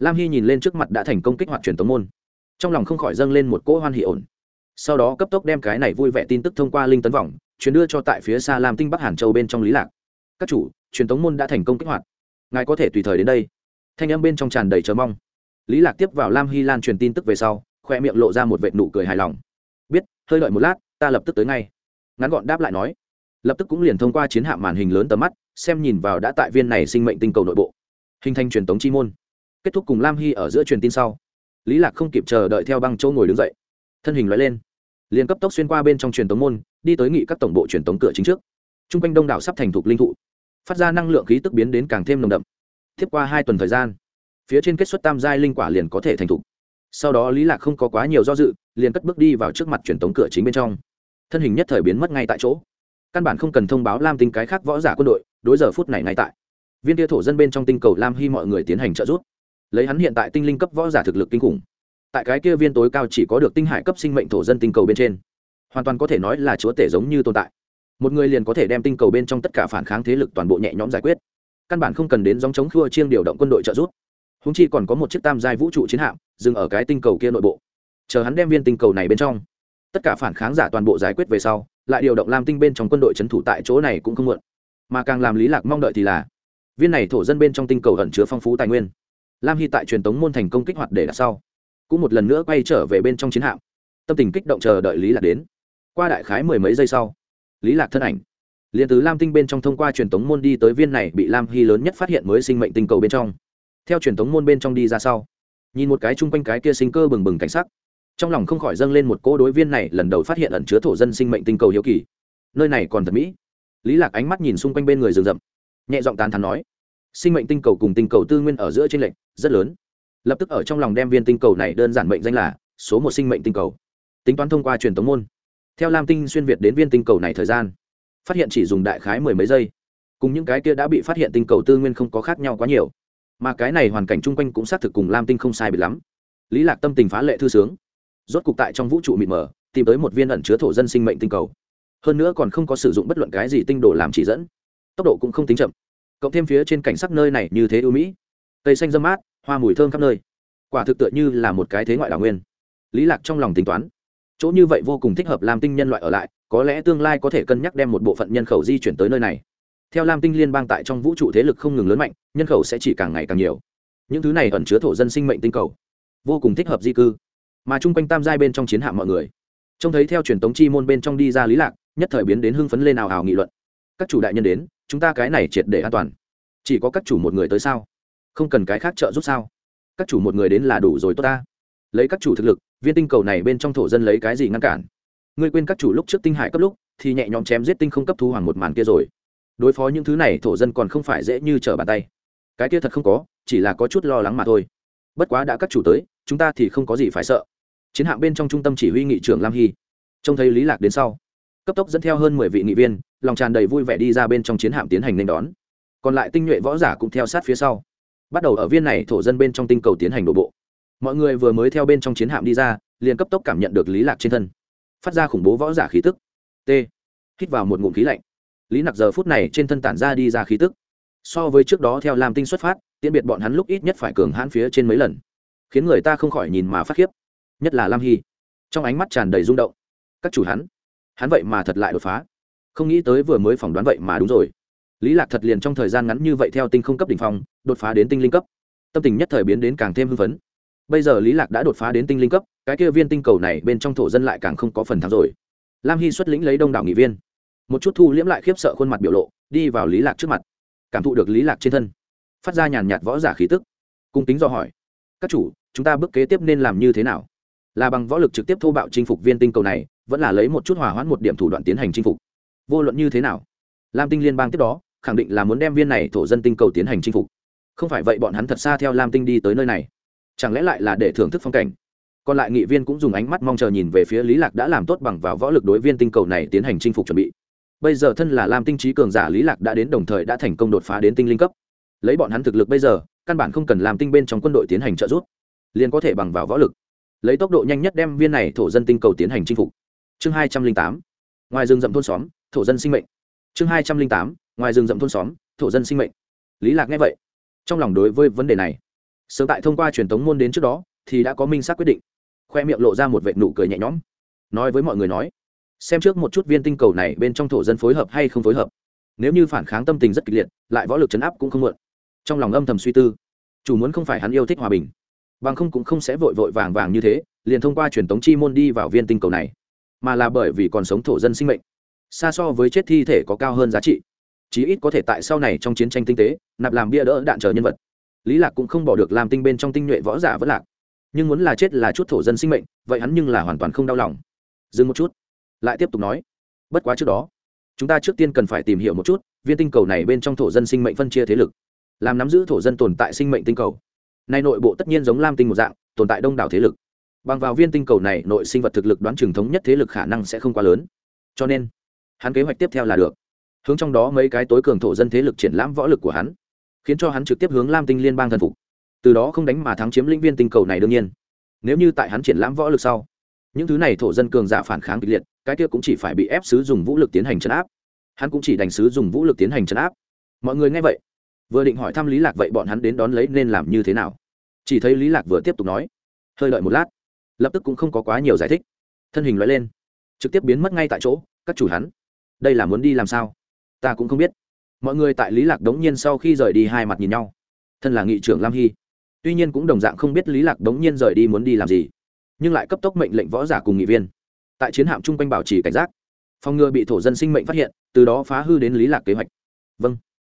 lam hy nhìn lên trước mặt đã thành công kích hoạt truyền tống môn. Trong lòng không khỏi dâng lên một cỗ hoan hỷ ổn. Sau đó cấp tốc đem cái này vui vẻ tin tức thông qua linh tấn vòng, truyền đưa cho tại phía xa lam tinh bắc hàn châu bên trong lý lạc. Các chủ, truyền tống môn đã thành công kích hoạt. Ngài có thể tùy thời đến đây. Thanh âm bên trong tràn đầy chờ mong. Lý lạc tiếp vào lam hy lan truyền tin tức về sau khoe miệng lộ ra một vệt nụ cười hài lòng. Biết, hơi đợi một lát, ta lập tức tới ngay. Ngắn gọn đáp lại nói. Lập tức cũng liền thông qua chiến hạm màn hình lớn tầm mắt, xem nhìn vào đã tại viên này sinh mệnh tinh cầu nội bộ. Hình thành truyền tống chi môn kết thúc cùng lam hy ở giữa truyền tin sau. Lý lạc không kịp chờ đợi theo băng châu ngồi đứng dậy. Thân hình loại lên, liền cấp tốc xuyên qua bên trong truyền tống môn, đi tới nghị các tổng bộ truyền tống cửa chính trước. T r u n g quanh đông đảo sắp thành thục linh thụ, phát ra năng lượng khí tức biến đến càng thêm nồng đậm. Tiếp qua hai tuần thời gian, phía trên kết xuất tam giai linh quả liền có thể thành thục. Sau đó lý lạc không có quá nhiều do dự, liền cất bước đi vào trước mặt truyền tống cửa chính bên trong. Thân hình nhất thời biến mất ngay tại chỗ. Căn bản không cần thông báo lam tinh cái khác võ giả quân đội, đối giờ phút này ngay tại. Viên tia thổ dân bên trong tinh cầu lam hy mọi người tiến hành trợ giúp lấy hắn hiện tại tinh linh cấp võ giả thực lực kinh khủng. Tại cái kia viên tối cao chỉ có được tinh hải cấp sinh mệnh thổ dân tinh cầu bên trên, hoàn toàn có thể nói là chúa tể giống như tồn tại. Một người liền có thể đem tinh cầu bên trong tất cả phản kháng thế lực toàn bộ nhẹ nhõm giải quyết. Căn bản không cần đến dòng chống khua chiêng điều động quân đội trợ giúp. Húng chi còn có một chiếc tam giai vũ trụ chiến hạm dừng ở cái tinh cầu kia nội bộ. Chờ hắn đem viên tinh cầu này bên trong, tất cả phản kháng giả toàn bộ giải quyết về sau, lại điều động lam tinh bên trong quân đội c h ấ n thủ tại chỗ này cũng không muộn. Mà càng làm lý lạc mong đợi thì là, viên này thổ dân bên trong tinh cầu ẩn chứa phong phú tài nguyên lam hy tại truyền tống môn thành công kích hoạt để đặt sau, cũng một lần nữa quay trở về bên trong chiến hạm. Tâm tình kích động chờ đợi lý lạc đến. Qua đại khái mười mấy giây sau, lý lạc thân ảnh, liền từ lam tinh bên trong thông qua truyền tống môn đi tới viên này bị lam hy lớn nhất phát hiện mới sinh mệnh tinh cầu bên trong. Theo truyền tống môn bên trong đi ra sau, nhìn một cái chung quanh cái kia sinh cơ bừng bừng cảnh sắc, trong lòng không khỏi dâng lên một cỗ đối viên này lần đầu phát hiện ẩn chứa thổ dân sinh mệnh tinh cầu hiếu kỳ. Nơi này còn thật mỹ. Lý lạc ánh mắt nhìn xung quanh bên người rừng rậm, nhẹ giọng tán thán nói sinh mệnh tinh cầu cùng tinh cầu tư nguyên ở giữa trên lệnh rất lớn. Lập tức ở trong lòng đem viên tinh cầu này đơn giản mệnh danh là số một sinh mệnh tinh cầu. Tính toán thông qua truyền tống môn. Theo lam tinh xuyên việt đến viên tinh cầu này thời gian, phát hiện chỉ dùng đại khái mười mấy giây. Cùng những cái kia đã bị phát hiện tinh cầu tư nguyên không có khác nhau quá nhiều. Mà cái này hoàn cảnh chung quanh cũng xác thực cùng lam tinh không sai bị lắm. Lý lạc tâm tình phá lệ thư sướng. Rốt cục tại trong vũ trụ mịt mờ, tìm tới một viên ẩn chứa thổ dân sinh mệnh tinh cầu. Hơn nữa còn không có sử dụng bất luận cái gì tinh đồ làm chỉ dẫn. Tốc độ cũng không tính chậm cộng thêm phía trên cảnh sắc nơi này như thế ưu mỹ. Cây xanh dâm mát, hoa mùi thơm khắp nơi. Quả thực tựa như là một cái thế ngoại đảo nguyên. Lý lạc trong lòng tính toán, chỗ như vậy vô cùng thích hợp làm tinh nhân loại ở lại, có lẽ tương lai có thể cân nhắc đem một bộ phận nhân khẩu di chuyển tới nơi này. Theo lam tinh liên bang tại trong vũ trụ thế lực không ngừng lớn mạnh, nhân khẩu sẽ chỉ càng ngày càng nhiều. Những thứ này ẩn chứa thổ dân sinh mệnh tinh cầu, vô cùng thích hợp di cư. Mà chung quanh tam giai bên trong chiến hạm mọi người, trông thấy theo truyền tống chi môn bên trong đi ra lý lạc, nhất thời biến đến hưng phấn lên ào ào nghị luận các chủ đại nhân đến, chúng ta cái này triệt để an toàn. Chỉ có các chủ một người tới sao? Không cần cái khác trợ giúp sao? Các chủ một người đến là đủ rồi tốt ta. Lấy các chủ thực lực, viên tinh cầu này bên trong thổ dân lấy cái gì ngăn cản? Ngươi quên các chủ lúc trước tinh hải cấp lúc, thì nhẹ nhõm chém giết tinh không cấp thu hoàng một màn kia rồi. Đối phó những thứ này, thổ dân còn không phải dễ như trở bàn tay. Cái kia thật không có, chỉ là có chút lo lắng mà thôi. Bất quá đã các chủ tới, chúng ta thì không có gì phải sợ. Chiến hạm bên trong trung tâm chỉ huy nghị trưởng lam hy. Trông thấy lý lạc đến sau, cấp tốc dẫn theo hơn mười vị nghị viên lòng tràn đầy vui vẻ đi ra bên trong chiến hạm tiến hành nên đón. Còn lại tinh nhuệ võ giả cũng theo sát phía sau. Bắt đầu ở viên này thổ dân bên trong tinh cầu tiến hành đổ bộ. Mọi người vừa mới theo bên trong chiến hạm đi ra, liền cấp tốc cảm nhận được lý lạc trên thân. Phát ra khủng bố võ giả khí tức. T. Hít vào một ngụm khí lạnh. Lý nặc giờ phút này trên thân tản ra đi ra khí tức. So với trước đó theo làm tinh xuất phát, tiễn biệt bọn hắn lúc ít nhất phải cường hãn phía trên mấy lần. Khiến người ta không khỏi nhìn mà phát khiếp. Nhất là lam hy. Trong ánh mắt tràn đầy rung động. Các chủ hắn. Hắn vậy mà thật lại đột phá không nghĩ tới vừa mới phỏng đoán vậy mà đúng rồi. Lý lạc thật liền trong thời gian ngắn như vậy theo tinh không cấp đỉnh phong, đột phá đến tinh linh cấp. Tâm tình nhất thời biến đến càng thêm hưng phấn. Bây giờ lý lạc đã đột phá đến tinh linh cấp, cái kia viên tinh cầu này bên trong thổ dân lại càng không có phần thắng rồi. Lam hy xuất lĩnh lấy đông đảo nghị viên. Một chút thu liễm lại khiếp sợ khuôn mặt biểu lộ, đi vào lý lạc trước mặt. Cảm thụ được lý lạc trên thân. Phát ra nhàn nhạt võ giả khí tức. Cung kính do hỏi. Các chủ, chúng ta bước kế tiếp nên làm như thế nào? Là bằng võ lực trực tiếp thô bạo chinh phục viên tinh cầu này, vẫn là lấy một chút hòa hoãn một điểm thủ đoạn tiến hành chinh phục vô luận như thế nào. Lam tinh liên bang tiếp đó, khẳng định là muốn đem viên này thổ dân tinh cầu tiến hành chinh phục. Không phải vậy bọn hắn thật xa theo lam tinh đi tới nơi này. Chẳng lẽ lại là để thưởng thức phong cảnh? Còn lại nghị viên cũng dùng ánh mắt mong chờ nhìn về phía lý lạc đã làm tốt bằng vào võ lực đối viên tinh cầu này tiến hành chinh phục chuẩn bị. Bây giờ thân là lam tinh trí cường giả lý lạc đã đến đồng thời đã thành công đột phá đến tinh linh cấp. Lấy bọn hắn thực lực bây giờ, căn bản không cần làm tinh bên trong quân đội tiến hành trợ giúp. Liền có thể bằng vào võ lực. Lấy tốc độ nhanh nhất đem viên này thổ dân tinh cầu tiến hành chinh phục. Chương hai trăm linh tám. Ngoài rừng rậm thôn xóm thổ dân sinh mệnh. Chương hai trăm linh tám, ngoài rừng rậm thôn xóm, thổ dân sinh mệnh. Lý lạc nghe vậy, trong lòng đối với vấn đề này, sớm tại thông qua truyền thống môn đến trước đó, thì đã có minh xác quyết định. Khoe miệng lộ ra một vệ nụ cười nhẹ nhõm. Nói với mọi người nói, xem trước một chút viên tinh cầu này bên trong thổ dân phối hợp hay không phối hợp. Nếu như phản kháng tâm tình rất kịch liệt, lại võ lực chấn áp cũng không mượn trong lòng âm thầm suy tư, chủ muốn không phải hắn yêu thích hòa bình, bằng không cũng không sẽ vội vội vàng vàng như thế, liền thông qua truyền thống chi môn đi vào viên tinh cầu này, mà là bởi vì còn sống thổ dân sinh mệnh xa so với chết thi thể có cao hơn giá trị. Chí ít có thể tại sau này trong chiến tranh tinh tế, nạp làm bia đỡ đạn chờ nhân vật. Lý lạc cũng không bỏ được làm tinh bên trong tinh nhuệ võ giả vẫn lạc. Nhưng muốn là chết là chút thổ dân sinh mệnh, vậy hắn nhưng là hoàn toàn không đau lòng. Dừng một chút. Lại tiếp tục nói. Bất quá trước đó, chúng ta trước tiên cần phải tìm hiểu một chút, viên tinh cầu này bên trong thổ dân sinh mệnh phân chia thế lực. Làm nắm giữ thổ dân tồn tại sinh mệnh tinh cầu. Nay nội bộ tất nhiên giống lam tinh một dạng, tồn tại đông đảo thế lực. Bằng vào viên tinh cầu này, nội sinh vật thực lực đoán trường thống nhất thế lực khả năng sẽ không quá lớn. Cho nên hắn kế hoạch tiếp theo là được. Hướng trong đó mấy cái tối cường thổ dân thế lực triển lãm võ lực của hắn, khiến cho hắn trực tiếp hướng lam tinh liên bang thần phục. Từ đó không đánh mà thắng chiếm lĩnh viên tinh cầu này đương nhiên. Nếu như tại hắn triển lãm võ lực sau, những thứ này thổ dân cường giả phản kháng kịch liệt, cái kia cũng chỉ phải bị ép sứ dùng vũ lực tiến hành chấn áp. Hắn cũng chỉ đành sứ dùng vũ lực tiến hành chấn áp. Mọi người nghe vậy, vừa định hỏi thăm lý lạc vậy bọn hắn đến đón lấy nên làm như thế nào? Chỉ thấy lý lạc vừa tiếp tục nói, hơi đợi một lát, lập tức cũng không có quá nhiều giải thích. Thân hình loại lên, trực tiếp biến mất ngay tại chỗ, các chủ hắn đây là muốn đi làm sao? Ta cũng không biết. Mọi người tại lý lạc đống nhiên sau khi rời đi hai mặt nhìn nhau. Thân là nghị trưởng lam hy. Tuy nhiên cũng đồng dạng không biết lý lạc đống nhiên rời đi muốn đi làm gì, nhưng lại cấp tốc mệnh lệnh võ giả cùng nghị viên. Tại chiến hạm chung quanh bảo trì cảnh giác. Phòng ngừa bị thổ dân sinh mệnh phát hiện, từ đó phá hư đến lý lạc kế hoạch. Vâng.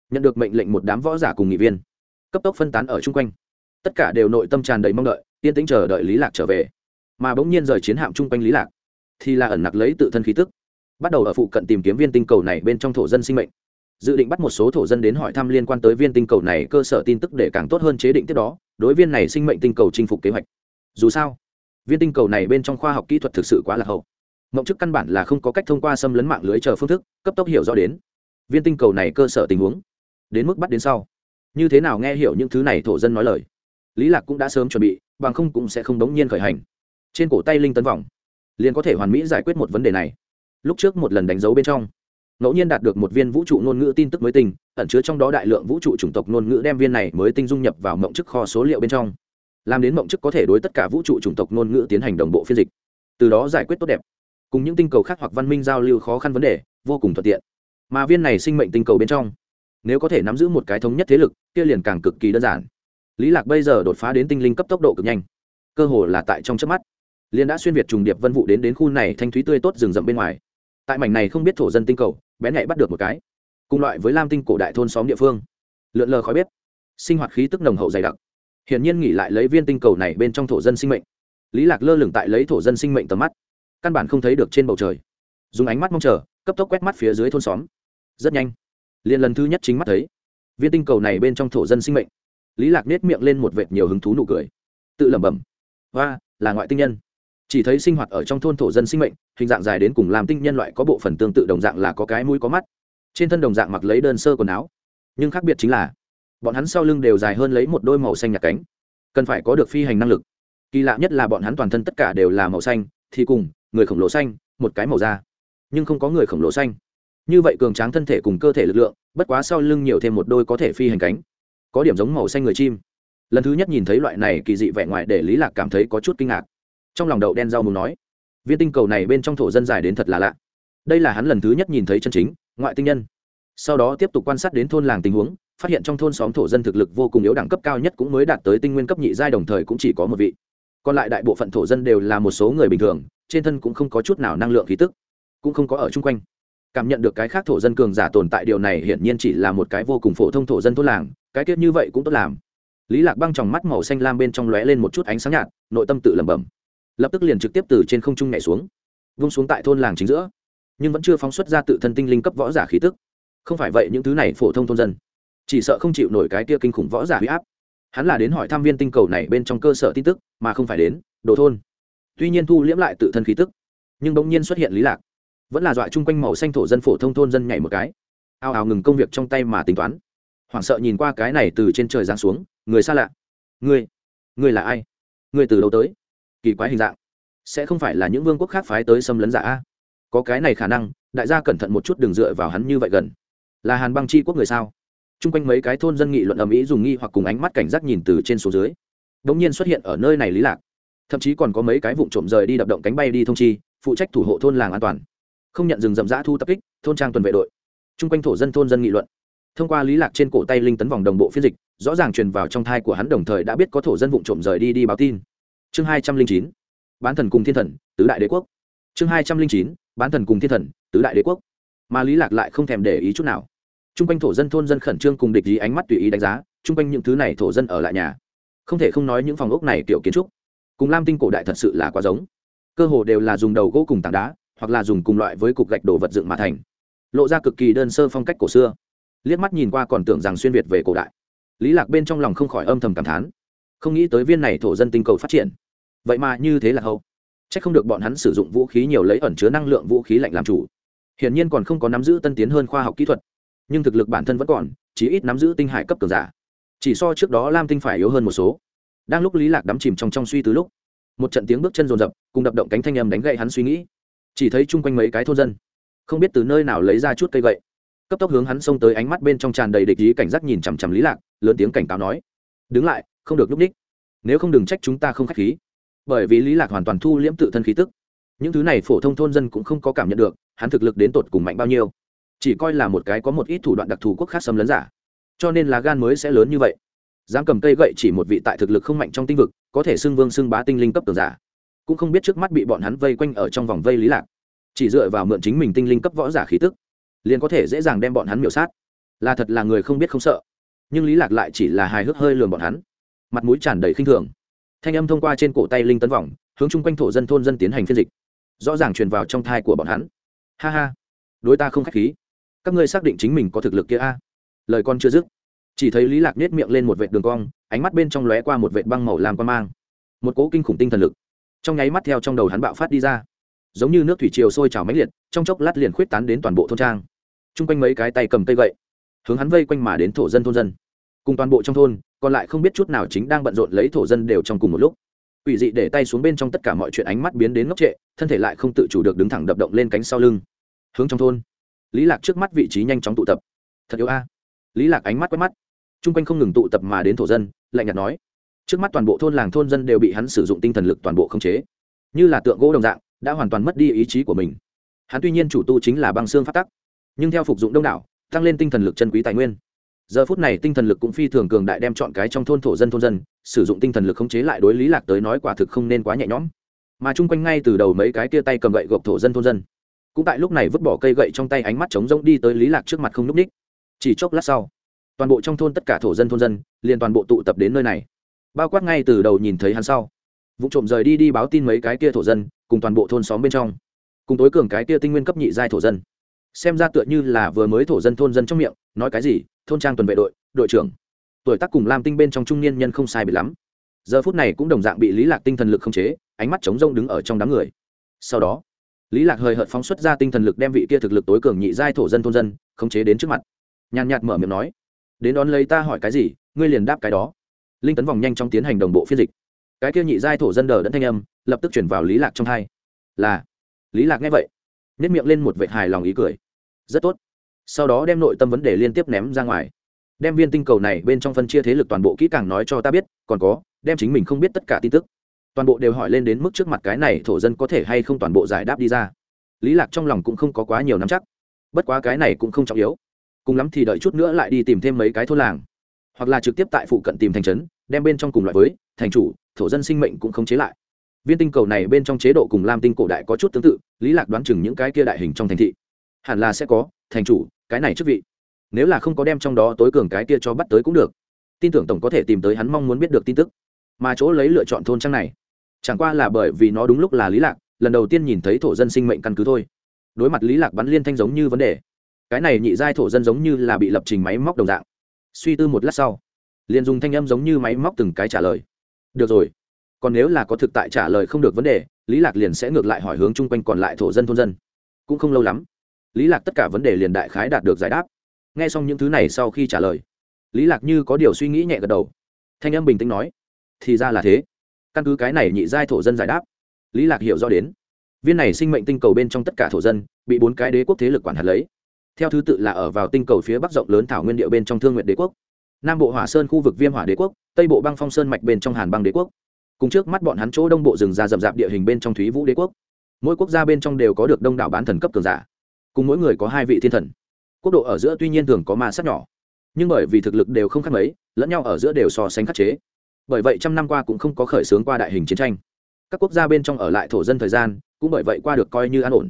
Nhận được mệnh lệnh một đám võ giả cùng nghị viên. Cấp tốc phân tán ở chung quanh. Tất cả đều nội tâm tràn đầy mong đợi, yên tĩnh chờ đợi lý lạc trở về. Mà bỗng nhiên rời chiến hạm chung quanh lý lạc, thì là ẩn nặc lấy tự thân khí tức bắt đầu ở phụ cận tìm kiếm viên tinh cầu này bên trong thổ dân sinh mệnh. Dự định bắt một số thổ dân đến hỏi thăm liên quan tới viên tinh cầu này cơ sở tin tức để càng tốt hơn chế định tiếp đó, đối viên này sinh mệnh tinh cầu chinh phục kế hoạch. Dù sao, viên tinh cầu này bên trong khoa học kỹ thuật thực sự quá là hậu. Mộng chức căn bản là không có cách thông qua xâm lấn mạng lưới chờ phương thức, cấp tốc hiểu rõ đến viên tinh cầu này cơ sở tình huống, đến mức bắt đến sau. Như thế nào nghe hiểu những thứ này thổ dân nói lời. Lý lạc cũng đã sớm chuẩn bị, bằng không cũng sẽ không đống nhiên khởi hành. Trên cổ tay linh tấn vòng, liền có thể hoàn mỹ giải quyết một vấn đề này lúc trước một lần đánh dấu bên trong, ngẫu nhiên đạt được một viên vũ trụ ngôn ngữ tin tức mới tinh, ẩn chứa trong đó đại lượng vũ trụ chủng tộc ngôn ngữ đem viên này mới tinh dung nhập vào mộng chức kho số liệu bên trong, làm đến mộng chức có thể đối tất cả vũ trụ chủng tộc ngôn ngữ tiến hành đồng bộ phiên dịch, từ đó giải quyết tốt đẹp, cùng những tinh cầu khác hoặc văn minh giao lưu khó khăn vấn đề, vô cùng thuận tiện. Mà viên này sinh mệnh tinh cầu bên trong, nếu có thể nắm giữ một cái thống nhất thế lực, kia liền càng cực kỳ đơn giản. Lý lạc bây giờ đột phá đến tinh linh cấp tốc độ cực nhanh, cơ hồ là tại trong chớp mắt, liền đã xuyên việt trùng điệp vân vụ đến đến khu này thanh thúy tươi tốt rừng rậm bên ngoài tại mảnh này không biết thổ dân tinh cầu, bén nhạy bắt được một cái. Cùng loại với lam tinh cổ đại thôn xóm địa phương. Lượn lờ khói bếp. Sinh hoạt khí tức nồng hậu dày đặc. Hiển nhiên nghỉ lại lấy viên tinh cầu này bên trong thổ dân sinh mệnh. Lý lạc lơ lửng tại lấy thổ dân sinh mệnh tầm mắt. Căn bản không thấy được trên bầu trời. Dùng ánh mắt mong chờ, cấp tốc quét mắt phía dưới thôn xóm. Rất nhanh. Liền lần thứ nhất chính mắt thấy. Viên tinh cầu này bên trong thổ dân sinh mệnh. Lý lạc nết miệng lên một vệt nhiều hứng thú nụ cười. Tự lẩm bẩm. Và là ngoại tinh nhân chỉ thấy sinh hoạt ở trong thôn thổ dân sinh mệnh, hình dạng dài đến cùng làm tinh nhân loại có bộ phận tương tự đồng dạng là có cái mũi có mắt. Trên thân đồng dạng mặc lấy đơn sơ quần áo. Nhưng khác biệt chính là, bọn hắn sau lưng đều dài hơn lấy một đôi màu xanh nhạt cánh. Cần phải có được phi hành năng lực. Kỳ lạ nhất là bọn hắn toàn thân tất cả đều là màu xanh, thì cùng, người khổng lồ xanh, một cái màu da. Nhưng không có người khổng lồ xanh. Như vậy cường tráng thân thể cùng cơ thể lực lượng, bất quá sau lưng nhiều thêm một đôi có thể phi hành cánh. Có điểm giống màu xanh người chim. Lần thứ nhất nhìn thấy loại này kỳ dị vẻ ngoài để lý lạc cảm thấy có chút kinh ngạc trong lòng đậu đen rau mù nói, viên tinh cầu này bên trong thổ dân dài đến thật là lạ. Đây là hắn lần thứ nhất nhìn thấy chân chính, ngoại tinh nhân. Sau đó tiếp tục quan sát đến thôn làng tình huống, phát hiện trong thôn xóm thổ dân thực lực vô cùng yếu đẳng cấp cao nhất cũng mới đạt tới tinh nguyên cấp nhị giai đồng thời cũng chỉ có một vị. Còn lại đại bộ phận thổ dân đều là một số người bình thường, trên thân cũng không có chút nào năng lượng khí tức, cũng không có ở chung quanh. Cảm nhận được cái khác thổ dân cường giả tồn tại điều này hiển nhiên chỉ là một cái vô cùng phổ thông thổ dân thôn làng, cái kết như vậy cũng tốt làm. Lý lạc băng trong mắt màu xanh lam bên trong lóe lên một chút ánh sáng nhạt, nội tâm tự lẩm bẩm lập tức liền trực tiếp từ trên không trung nhảy xuống, vung xuống tại thôn làng chính giữa, nhưng vẫn chưa phóng xuất ra tự thân tinh linh cấp võ giả khí tức. Không phải vậy những thứ này phổ thông thôn dân, chỉ sợ không chịu nổi cái kia kinh khủng võ giả huy áp. Hắn là đến hỏi tham viên tinh cầu này bên trong cơ sở tin tức, mà không phải đến đồ thôn. Tuy nhiên thu liễm lại tự thân khí tức, nhưng bỗng nhiên xuất hiện lý lạc. Vẫn là dọa chung quanh màu xanh thổ dân phổ thông thôn dân nhảy một cái. Ao ào ngừng công việc trong tay mà tính toán. Hoảng sợ nhìn qua cái này từ trên trời giáng xuống, người xa lạ. Người người là ai? Người từ đâu tới? Kỳ quái hình dạng. Sẽ không phải là những vương quốc khác phái tới xâm lấn giả a. Có cái này khả năng, đại gia cẩn thận một chút đừng dựa vào hắn như vậy gần. Là hàn băng chi quốc người sao? T r u n g quanh mấy cái thôn dân nghị luận ầm ĩ dùng nghi hoặc cùng ánh mắt cảnh giác nhìn từ trên xuống dưới. Đ ỗ n g nhiên xuất hiện ở nơi này lý lạc. Thậm chí còn có mấy cái vụ trộm rời đi đập động cánh bay đi thông chi, phụ trách thủ hộ thôn làng an toàn. Không nhận dừng rậm rã thu tập kích, thôn trang tuần vệ đội. T r u n g quanh thổ dân thôn dân nghị luận. Thông qua lý lạc trên cổ tay linh tấn vòng đồng bộ phiên dịch, rõ ràng truyền vào trong thai của hắn đồng thời đã biết có thổ dân vụ trộm rời đi đi báo tin chương hai trăm linh chín, bán thần cùng thiên thần, tứ đại đế quốc. Chương hai trăm linh chín, bán thần cùng thiên thần, tứ đại đế quốc. Mà lý lạc lại không thèm để ý chút nào. Trung quanh thổ dân thôn dân khẩn trương cùng địch ý ánh mắt tùy ý đánh giá, Trung quanh những thứ này thổ dân ở lại nhà. Không thể không nói những phòng ốc này kiểu kiến trúc, cùng lam tinh cổ đại thật sự là quá giống. Cơ hồ đều là dùng đầu gỗ cùng tảng đá, hoặc là dùng cùng loại với cục gạch đồ vật dựng mà thành. Lộ ra cực kỳ đơn sơ phong cách cổ xưa. Liếc mắt nhìn qua còn tưởng rằng xuyên việt về cổ đại. Lý lạc bên trong lòng không khỏi âm thầm cảm thán không nghĩ tới viên này thổ dân tinh cầu phát triển. Vậy mà như thế là hậu. Chắc không được bọn hắn sử dụng vũ khí nhiều lấy ẩn chứa năng lượng vũ khí lạnh làm chủ. Hiển nhiên còn không có nắm giữ tân tiến hơn khoa học kỹ thuật. Nhưng thực lực bản thân vẫn còn chỉ ít nắm giữ tinh hải cấp cường giả. Chỉ so trước đó lam tinh phải yếu hơn một số. Đang lúc lý lạc đắm chìm trong trong suy từ lúc, một trận tiếng bước chân rồn rập, cùng đập động cánh thanh âm đánh gậy hắn suy nghĩ. Chỉ thấy chung quanh mấy cái thôn dân, không biết từ nơi nào lấy ra chút cây gậy. Cấp tốc hướng hắn xông tới ánh mắt bên trong tràn đầy địch ý cảnh giác nhìn chằm chằm lý lạc, lớn tiếng cảnh cáo nói, đứng lại không được lúc đích nếu không đừng trách chúng ta không khách khí. Bởi vì lý lạc hoàn toàn thu liễm tự thân khí tức. Những thứ này phổ thông thôn dân cũng không có cảm nhận được, hắn thực lực đến tột cùng mạnh bao nhiêu. Chỉ coi là một cái có một ít thủ đoạn đặc thù quốc khác xâm lấn giả. Cho nên là gan mới sẽ lớn như vậy. Dám cầm cây gậy chỉ một vị tại thực lực không mạnh trong tinh vực, có thể xưng vương xưng bá tinh linh cấp tường giả. Cũng không biết trước mắt bị bọn hắn vây quanh ở trong vòng vây lý lạc. Chỉ dựa vào mượn chính mình tinh linh cấp võ giả khí tức, liền có thể dễ dàng đem bọn hắn miểu sát. Là thật là người không biết không sợ. Nhưng lý lạc lại chỉ là hài hước hơi lườm bọn hắn mặt mũi tràn đầy khinh thường. Thanh âm thông qua trên cổ tay linh tấn vòng hướng chung quanh thổ dân thôn dân tiến hành phiên dịch, rõ ràng truyền vào trong thai của bọn hắn. Ha ha, đối ta không khách khí. Các ngươi xác định chính mình có thực lực kia a? Lời con chưa dứt, chỉ thấy lý lạc nết miệng lên một vệt đường cong, ánh mắt bên trong lóe qua một vệt băng màu làm quan mang. Một cỗ kinh khủng tinh thần lực, trong nháy mắt theo trong đầu hắn bạo phát đi ra. Giống như nước thủy triều sôi trào mãnh liệt, trong chốc lát liền khuyết tán đến toàn bộ thôn trang. Chung quanh mấy cái tay cầm cây gậy, hướng hắn vây quanh mà đến thổ dân thôn dân. Cùng toàn bộ trong thôn còn lại không biết chút nào chính đang bận rộn lấy thổ dân đều trong cùng một lúc. Ủy dị để tay xuống bên trong tất cả mọi chuyện ánh mắt biến đến ngốc trệ, thân thể lại không tự chủ được đứng thẳng đập động lên cánh sau lưng. Hướng trong thôn. Lý lạc trước mắt vị trí nhanh chóng tụ tập. Thật yếu a. Lý lạc ánh mắt quét mắt. Chung quanh không ngừng tụ tập mà đến thổ dân, lạnh nhạt nói. Trước mắt toàn bộ thôn làng thôn dân đều bị hắn sử dụng tinh thần lực toàn bộ khống chế. Như là tượng gỗ đồng dạng, đã hoàn toàn mất đi ý chí của mình. Hắn tuy nhiên chủ tu chính là băng xương phát tắc, nhưng theo phục dụng đông đảo, tăng lên tinh thần lực chân quý tài nguyên giờ phút này tinh thần lực cũng phi thường cường đại đem chọn cái trong thôn thổ dân thôn dân, sử dụng tinh thần lực khống chế lại đối lý lạc tới nói quả thực không nên quá nhẹ nhõm. Mà chung quanh ngay từ đầu mấy cái tia tay cầm gậy gộc thổ dân thôn dân, cũng tại lúc này vứt bỏ cây gậy trong tay ánh mắt trống rỗng đi tới lý lạc trước mặt không núp ních. Chỉ chốc lát sau, toàn bộ trong thôn tất cả thổ dân thôn dân liền toàn bộ tụ tập đến nơi này. Bao quát ngay từ đầu nhìn thấy hắn sau, vụ trộm rời đi đi báo tin mấy cái kia thổ dân cùng toàn bộ thôn xóm bên trong, cùng tối cường cái kia tinh nguyên cấp nhị giai thổ dân. Xem ra tựa như là vừa mới thổ dân thôn dân trong miệng nói cái gì, thôn trang tuần vệ đội đội trưởng. Tuổi tác cùng lam tinh bên trong trung niên nhân không sai bị lắm. Giờ phút này cũng đồng dạng bị lý lạc tinh thần lực không chế, ánh mắt trống rông đứng ở trong đám người. Sau đó, lý lạc hơi hợt phóng xuất ra tinh thần lực đem vị kia thực lực tối cường nhị giai thổ dân thôn dân khống chế đến trước mặt. Nhàn nhạt mở miệng nói, đến đón lấy ta hỏi cái gì, ngươi liền đáp cái đó. Linh tấn vòng nhanh trong tiến hành đồng bộ phiên dịch. Cái kia nhị giai thổ dân đờ đẫn thanh âm lập tức chuyển vào lý lạc trong hai. Là. Lý lạc nghe vậy nét miệng lên một vệ hài lòng ý cười. Rất tốt sau đó đem nội tâm vấn đề liên tiếp ném ra ngoài. Đem viên tinh cầu này bên trong phân chia thế lực toàn bộ kỹ càng nói cho ta biết, còn có, đem chính mình không biết tất cả tin tức, toàn bộ đều hỏi lên đến mức trước mặt cái này thổ dân có thể hay không toàn bộ giải đáp đi ra. Lý lạc trong lòng cũng không có quá nhiều nắm chắc. Bất quá cái này cũng không trọng yếu. Cùng lắm thì đợi chút nữa lại đi tìm thêm mấy cái thôn làng, hoặc là trực tiếp tại phụ cận tìm thành trấn, đem bên trong cùng loại với, thành chủ, thổ dân sinh mệnh cũng không chế lại. Viên tinh cầu này bên trong chế độ cùng lam tinh cổ đại có chút tương tự, lý lạc đoán chừng những cái kia đại hình trong thành thị, hẳn là sẽ có, thành chủ cái này chức vị. Nếu là không có đem trong đó tối cường cái kia cho bắt tới cũng được. Tin tưởng tổng có thể tìm tới hắn mong muốn biết được tin tức. Mà chỗ lấy lựa chọn thôn trang này, chẳng qua là bởi vì nó đúng lúc là lý lạc, lần đầu tiên nhìn thấy thổ dân sinh mệnh căn cứ thôi. Đối mặt lý lạc bắn liên thanh giống như vấn đề, cái này nhị giai thổ dân giống như là bị lập trình máy móc đồng dạng. Suy tư một lát sau, liền dùng thanh âm giống như máy móc từng cái trả lời. Được rồi, còn nếu là có thực tại trả lời không được vấn đề, lý lạc liền sẽ ngược lại hỏi hướng chung quanh còn lại thổ dân thôn dân. Cũng không lâu lắm lý lạc tất cả vấn đề liền đại khái đạt được giải đáp. Nghe xong những thứ này sau khi trả lời, lý lạc như có điều suy nghĩ nhẹ gật đầu. Thanh âm bình tĩnh nói, thì ra là thế. Căn cứ cái này nhị giai thổ dân giải đáp, lý lạc hiểu rõ đến, viên này sinh mệnh tinh cầu bên trong tất cả thổ dân bị bốn cái đế quốc thế lực quản hạt lấy. Theo thứ tự là ở vào tinh cầu phía bắc rộng lớn thảo nguyên địa bên trong thương nguyện đế quốc, nam bộ hỏa sơn khu vực viêm hỏa đế quốc, tây bộ băng phong sơn mạch bên trong hàn băng đế quốc. Cùng trước mắt bọn hắn chỗ đông bộ rừng ra rậm rạp địa hình bên trong thúy vũ đế quốc. Mỗi quốc gia bên trong đều có được đông đảo bán thần cấp cường giả cùng mỗi người có hai vị thiên thần. Quốc độ ở giữa tuy nhiên thường có ma sát nhỏ, nhưng bởi vì thực lực đều không khác mấy, lẫn nhau ở giữa đều so sánh khắc chế. Bởi vậy trăm năm qua cũng không có khởi xướng qua đại hình chiến tranh. Các quốc gia bên trong ở lại thổ dân thời gian, cũng bởi vậy qua được coi như an ổn.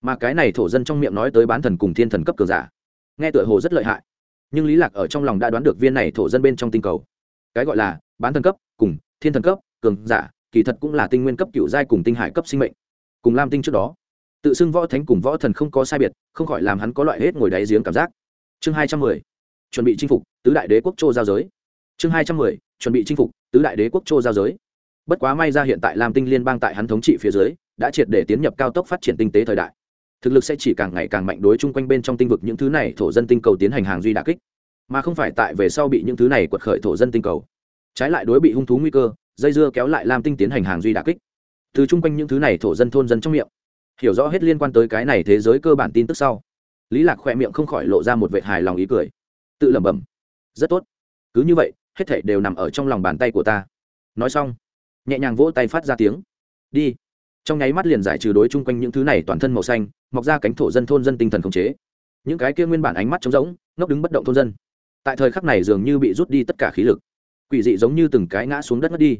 Mà cái này thổ dân trong miệng nói tới bán thần cùng thiên thần cấp cường giả, nghe tựa hồ rất lợi hại. Nhưng lý lạc ở trong lòng đã đoán được viên này thổ dân bên trong tinh cầu. Cái gọi là bán thần cấp cùng thiên thần cấp cường giả, kỳ thật cũng là tinh nguyên cấp cựu giai cùng tinh hải cấp sinh mệnh, cùng lam tinh trước đó tự xưng võ thánh cùng võ thần không có sai biệt, không khỏi làm hắn có loại hết ngồi đáy giếng cảm giác. Chương hai trăm mười, chuẩn bị chinh phục, tứ đại đế quốc châu giao giới. Chương hai trăm mười, chuẩn bị chinh phục, tứ đại đế quốc châu giao giới. Bất quá may ra hiện tại lam tinh liên bang tại hắn thống trị phía dưới, đã triệt để tiến nhập cao tốc phát triển tinh tế thời đại. Thực lực sẽ chỉ càng ngày càng mạnh đối chung quanh bên trong tinh vực những thứ này thổ dân tinh cầu tiến hành hàng duy đà kích, mà không phải tại về sau bị những thứ này quật khởi thổ dân tinh cầu. Trái lại đối bị hung thú nguy cơ, dây dưa kéo lại lam tinh tiến hành hàng duy đà kích. Từ chung quanh những thứ này thổ dân thôn dân trong miệng hiểu rõ hết liên quan tới cái này thế giới cơ bản tin tức sau. Lý lạc khoe miệng không khỏi lộ ra một vệ hài lòng ý cười. Tự lẩm bẩm, rất tốt. Cứ như vậy, hết thảy đều nằm ở trong lòng bàn tay của ta. Nói xong, nhẹ nhàng vỗ tay phát ra tiếng. Đi. Trong nháy mắt liền giải trừ đối chung quanh những thứ này toàn thân màu xanh, mọc ra cánh thổ dân thôn dân tinh thần khống chế. Những cái kia nguyên bản ánh mắt trống rỗng, ngốc đứng bất động thôn dân. Tại thời khắc này dường như bị rút đi tất cả khí lực. Quỷ dị giống như từng cái ngã xuống đất mất đi.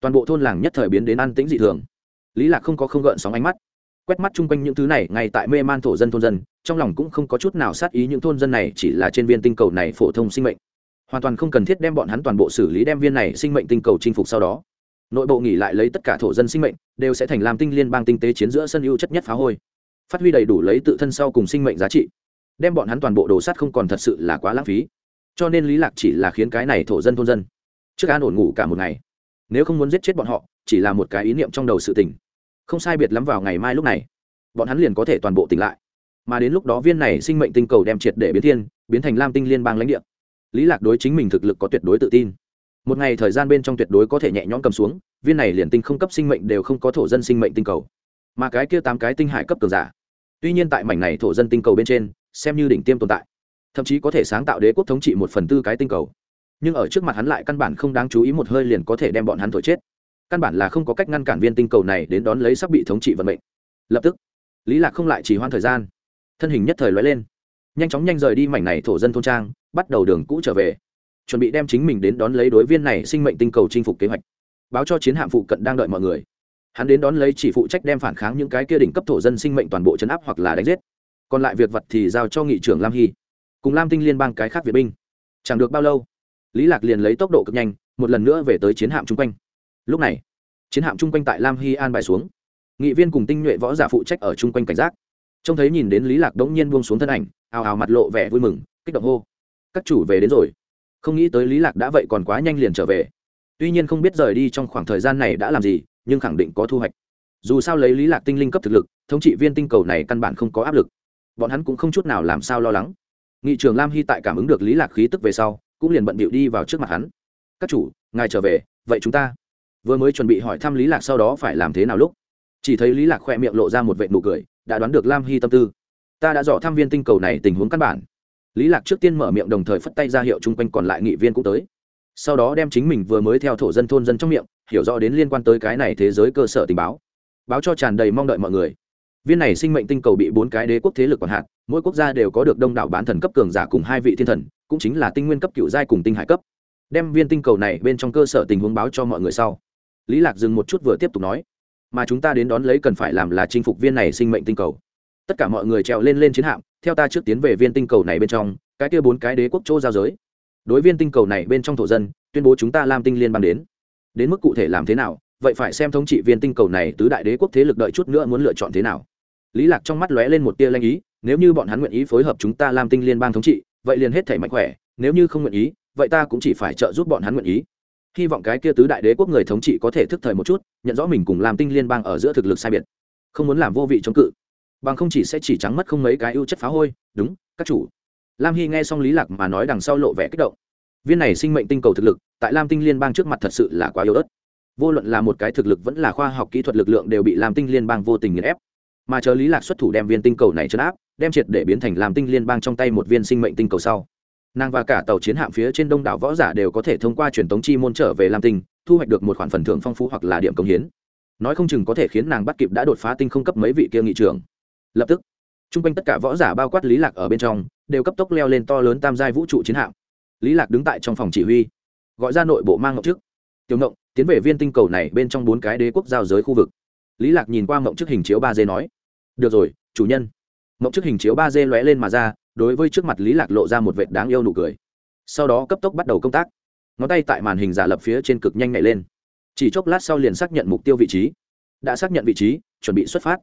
Toàn bộ thôn làng nhất thời biến đến an tĩnh dị thường. Lý lạc không có không gợn sóng ánh mắt quét mắt chung quanh những thứ này, ngay tại mê man thổ dân thôn dân, trong lòng cũng không có chút nào sát ý những thôn dân này chỉ là trên viên tinh cầu này phổ thông sinh mệnh. Hoàn toàn không cần thiết đem bọn hắn toàn bộ xử lý đem viên này sinh mệnh tinh cầu chinh phục sau đó. Nội bộ nghỉ lại lấy tất cả thổ dân sinh mệnh, đều sẽ thành làm tinh liên bang tinh tế chiến giữa sân ưu chất nhất phá hôi. Phát huy đầy đủ lấy tự thân sau cùng sinh mệnh giá trị. Đem bọn hắn toàn bộ đồ sát không còn thật sự là quá lãng phí. Cho nên lý lạc chỉ là khiến cái này thổ dân thôn dân. Trước an ổn ngủ cả một ngày. Nếu không muốn giết chết bọn họ, chỉ là một cái ý niệm trong đầu sự tình không sai biệt lắm vào ngày mai lúc này, bọn hắn liền có thể toàn bộ tỉnh lại. Mà đến lúc đó viên này sinh mệnh tinh cầu đem triệt để biến thiên, biến thành lam tinh liên bang lãnh địa. Lý lạc đối chính mình thực lực có tuyệt đối tự tin. Một ngày thời gian bên trong tuyệt đối có thể nhẹ nhõm cầm xuống, viên này liền tinh không cấp sinh mệnh đều không có thổ dân sinh mệnh tinh cầu. Mà cái kia tám cái tinh hải cấp cường giả. Tuy nhiên tại mảnh này thổ dân tinh cầu bên trên, xem như đỉnh tiêm tồn tại, thậm chí có thể sáng tạo đế quốc thống trị một phần tư cái tinh cầu. Nhưng ở trước mặt hắn lại căn bản không đáng chú ý một hơi liền có thể đem bọn hắn thổi chết căn bản là không có cách ngăn cản viên tinh cầu này đến đón lấy sắp bị thống trị vận mệnh. Lập tức, lý lạc không lại chỉ hoãn thời gian. Thân hình nhất thời lóe lên. Nhanh chóng nhanh rời đi mảnh này thổ dân thôn trang, bắt đầu đường cũ trở về. Chuẩn bị đem chính mình đến đón lấy đối viên này sinh mệnh tinh cầu chinh phục kế hoạch. Báo cho chiến hạm phụ cận đang đợi mọi người. Hắn đến đón lấy chỉ phụ trách đem phản kháng những cái kia đỉnh cấp thổ dân sinh mệnh toàn bộ chấn áp hoặc là đánh giết. Còn lại việc vật thì giao cho nghị trưởng lam hy. Cùng lam tinh liên bang cái khác việt binh. Chẳng được bao lâu, lý lạc liền lấy tốc độ cực nhanh, một lần nữa về tới chiến hạm chung quanh lúc này, chiến hạm chung quanh tại lam hy an bài xuống. Nghị viên cùng tinh nhuệ võ giả phụ trách ở chung quanh cảnh giác. Trông thấy nhìn đến lý lạc đống nhiên buông xuống thân ảnh, ào ào mặt lộ vẻ vui mừng, kích động hô. Các chủ về đến rồi. Không nghĩ tới lý lạc đã vậy còn quá nhanh liền trở về. Tuy nhiên không biết rời đi trong khoảng thời gian này đã làm gì, nhưng khẳng định có thu hoạch. Dù sao lấy lý lạc tinh linh cấp thực lực, thống trị viên tinh cầu này căn bản không có áp lực. Bọn hắn cũng không chút nào làm sao lo lắng. Nghị trường lam hy tại cảm ứng được lý lạc khí tức về sau, cũng liền bận bịu đi vào trước mặt hắn. Các chủ, ngài trở về, vậy chúng ta vừa mới chuẩn bị hỏi thăm lý lạc sau đó phải làm thế nào lúc chỉ thấy lý lạc khoe miệng lộ ra một vệ nụ cười đã đoán được lam hy tâm tư ta đã dò thăm viên tinh cầu này tình huống căn bản lý lạc trước tiên mở miệng đồng thời phất tay ra hiệu chung quanh còn lại nghị viên cũng tới sau đó đem chính mình vừa mới theo thổ dân thôn dân trong miệng hiểu rõ đến liên quan tới cái này thế giới cơ sở tình báo báo cho tràn đầy mong đợi mọi người viên này sinh mệnh tinh cầu bị bốn cái đế quốc thế lực còn hạt mỗi quốc gia đều có được đông đảo bán thần cấp cường giả cùng hai vị thiên thần cũng chính là tinh nguyên cấp cựu giai cùng tinh hải cấp đem viên tinh cầu này bên trong cơ sở tình huống báo cho mọi người sau lý lạc dừng một chút vừa tiếp tục nói, mà chúng ta đến đón lấy cần phải làm là chinh phục viên này sinh mệnh tinh cầu. Tất cả mọi người trèo lên lên chiến hạm, theo ta trước tiến về viên tinh cầu này bên trong, cái kia bốn cái đế quốc chỗ giao giới. Đối viên tinh cầu này bên trong thổ dân, tuyên bố chúng ta làm tinh liên bang đến. Đến mức cụ thể làm thế nào, vậy phải xem thống trị viên tinh cầu này tứ đại đế quốc thế lực đợi chút nữa muốn lựa chọn thế nào. Lý lạc trong mắt lóe lên một tia lanh ý, nếu như bọn hắn nguyện ý phối hợp chúng ta làm tinh liên bang thống trị, vậy liền hết thể mạnh khỏe, nếu như không nguyện ý, vậy ta cũng chỉ phải trợ giúp bọn hắn nguyện ý hy vọng cái kia tứ đại đế quốc người thống trị có thể thức thời một chút, nhận rõ mình cùng làm tinh liên bang ở giữa thực lực sai biệt. Không muốn làm vô vị chống cự. Bằng không chỉ sẽ chỉ trắng mất không mấy cái ưu chất phá hôi, đúng, các chủ. Lam hy nghe xong lý lạc mà nói đằng sau lộ vẻ kích động. Viên này sinh mệnh tinh cầu thực lực, tại lam tinh liên bang trước mặt thật sự là quá yếu ớt. Vô luận là một cái thực lực vẫn là khoa học kỹ thuật lực lượng đều bị lam tinh liên bang vô tình nghiền ép. Mà chờ lý lạc xuất thủ đem viên tinh cầu này chấn áp, đem triệt để biến thành lam tinh liên bang trong tay một viên sinh mệnh tinh cầu sau nàng và cả tàu chiến hạm phía trên đông đảo võ giả đều có thể thông qua truyền tống chi môn trở về lam tinh, thu hoạch được một khoản phần thưởng phong phú hoặc là điểm công hiến. Nói không chừng có thể khiến nàng bắt kịp đã đột phá tinh không cấp mấy vị kia nghị trường lập tức, chung quanh tất cả võ giả bao quát lý lạc ở bên trong, đều cấp tốc leo lên to lớn tam giai vũ trụ chiến hạm. Lý lạc đứng tại trong phòng chỉ huy, gọi ra nội bộ mang ngọc trước. Tiểu ngộng, tiến về viên tinh cầu này bên trong bốn cái đế quốc giao giới khu vực. Lý lạc nhìn qua mộng trước hình chiếu ba d nói. Được rồi, chủ nhân mộng trước hình chiếu ba d lóe lên mà ra, đối với trước mặt lý lạc lộ ra một vệt đáng yêu nụ cười. Sau đó cấp tốc bắt đầu công tác. Ngón tay tại màn hình giả lập phía trên cực nhanh nhảy lên. Chỉ chốc lát sau liền xác nhận mục tiêu vị trí. Đã xác nhận vị trí, chuẩn bị xuất phát.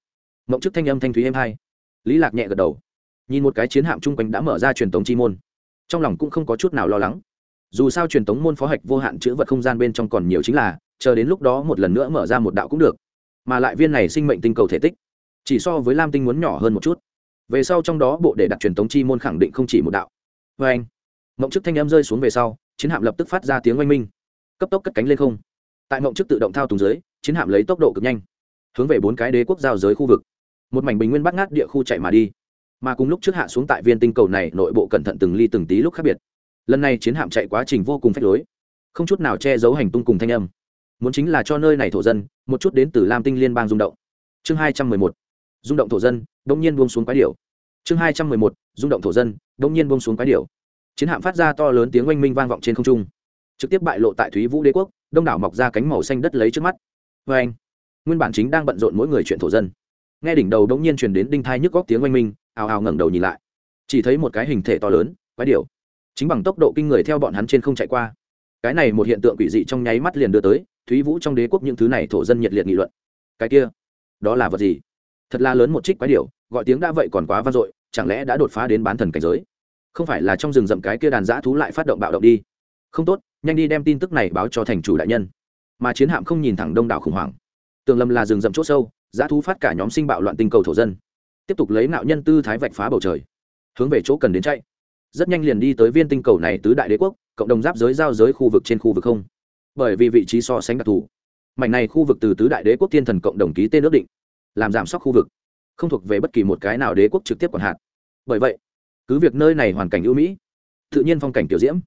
Mộng trước thanh âm thanh thúy êm hai. Lý lạc nhẹ gật đầu. Nhìn một cái chiến hạm chung quanh đã mở ra truyền tống chi môn. Trong lòng cũng không có chút nào lo lắng. Dù sao truyền tống môn phó hạch vô hạn chữ vật không gian bên trong còn nhiều chính là, chờ đến lúc đó một lần nữa mở ra một đạo cũng được. Mà lại viên này sinh mệnh tinh cầu thể tích, chỉ so với lam tinh muốn nhỏ hơn một chút về sau trong đó bộ để đặt truyền tống chi môn khẳng định không chỉ một đạo. Vê anh, mộng chức thanh âm rơi xuống về sau, chiến hạm lập tức phát ra tiếng oanh minh. Cấp tốc cất cánh lên không. Tại mộng chức tự động thao túng dưới, chiến hạm lấy tốc độ cực nhanh, hướng về bốn cái đế quốc giao giới khu vực. Một mảnh bình nguyên bắt ngát địa khu chạy mà đi. Mà cùng lúc trước hạ xuống tại viên tinh cầu này, nội bộ cẩn thận từng ly từng tí lúc khác biệt. Lần này chiến hạm chạy quá trình vô cùng phách lối. Không chút nào che giấu hành tung cùng thanh âm. Muốn chính là cho nơi này thổ dân, một chút đến từ lam tinh liên bang rung động. Chương hai trăm mười một. Rung động thổ dân đông nhiên buông xuống quái điệu chương hai trăm mười một, rung động thổ dân, đông nhiên buông xuống quái điệu chiến hạm phát ra to lớn tiếng oanh minh vang vọng trên không trung. Trực tiếp bại lộ tại thúy vũ đế quốc, đông đảo mọc ra cánh màu xanh đất lấy trước mắt. Vê anh, nguyên bản chính đang bận rộn mỗi người chuyện thổ dân. Nghe đỉnh đầu đông nhiên truyền đến đinh thai nhức góc tiếng oanh minh, ào ào ngẩng đầu nhìn lại. Chỉ thấy một cái hình thể to lớn, quái điệu chính bằng tốc độ kinh người theo bọn hắn trên không chạy qua. Cái này một hiện tượng quỷ dị trong nháy mắt liền đưa tới, thúy vũ trong đế quốc những thứ này thổ dân nhiệt liệt nghị luận. Cái kia, đó là vật gì? Thật là lớn một trích quái điệu gọi tiếng đã vậy còn quá vang dội, chẳng lẽ đã đột phá đến bán thần cảnh giới? Không phải là trong rừng rậm cái kia đàn dã thú lại phát động bạo động đi. Không tốt, nhanh đi đem tin tức này báo cho thành chủ đại nhân. Mà chiến hạm không nhìn thẳng đông đảo khủng hoảng. Tường lâm là rừng rậm c h ỗ sâu, dã thú phát cả nhóm sinh bạo loạn tinh cầu thổ dân. Tiếp tục lấy nạo nhân tư thái vạch phá bầu trời. Hướng về chỗ cần đến chạy. Rất nhanh liền đi tới viên tinh cầu này tứ đại đế quốc, cộng đồng giáp giới giao giới khu vực trên khu vực không. Bởi vì vị trí so sánh đặc thù. Mảnh này khu vực từ tứ đại đế quốc thiên thần cộng đồng ký tên ước định, làm giảm sóc khu vực không thuộc về bất kỳ một cái nào đế quốc trực tiếp quản hạt. bởi vậy, cứ việc nơi này hoàn cảnh ưu mỹ, tự nhiên phong cảnh tiểu diễm,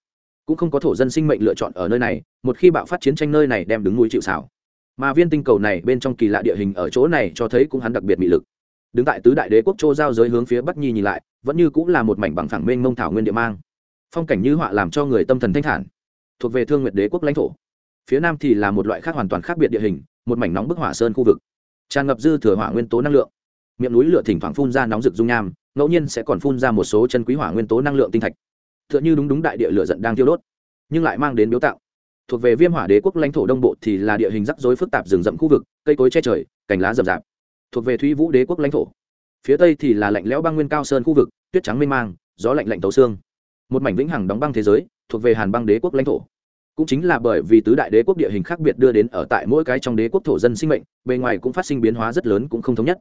cũng không có thổ dân sinh mệnh lựa chọn ở nơi này, một khi bạo phát chiến tranh nơi này đem đứng núi chịu xảo mà viên tinh cầu này bên trong kỳ lạ địa hình ở chỗ này cho thấy cũng hắn đặc biệt bị lực. Đứng tại tứ đại đế quốc châu giao giới hướng phía bắc nhi nhìn lại, vẫn như cũng là một mảnh bằng phẳng mênh mông thảo nguyên địa mang. Phong cảnh như họa làm cho người tâm thần thanh thản, thuộc về thương nguyệt đế quốc lãnh thổ. Phía nam thì là một loại khác hoàn toàn khác biệt địa hình, một mảnh nóng bức hỏa sơn khu vực, tràn ngập dư thừa hỏa nguyên tố năng lượng miệng núi lửa thỉnh thoảng phun ra nóng rực dung nham, ngẫu nhiên sẽ còn phun ra một số chân quý hỏa nguyên tố năng lượng tinh thạch. T h ư ợ n h ư đúng đúng đại địa lửa giận đang tiêu đốt, nhưng lại mang đến biếu tạo. Thuộc về viêm hỏa đế quốc lãnh thổ đông bộ thì là địa hình rắc rối phức tạp rừng rậm khu vực, cây cối che trời, cành lá rậm rạp. Thuộc về thúy vũ đế quốc lãnh thổ, phía tây thì là lạnh lẽo băng nguyên cao sơn khu vực, tuyết trắng mênh mang, gió lạnh lạnh tấu xương. Một mảnh vĩnh hằng đóng băng thế giới, thuộc về hàn băng đế quốc lãnh thổ. Cũng chính là bởi vì tứ đại đế quốc địa hình khác biệt đưa đến ở tại mỗi cái trong đế quốc thổ dân sinh mệnh, bề ngoài cũng phát sinh biến hóa rất lớn cũng không thống nhất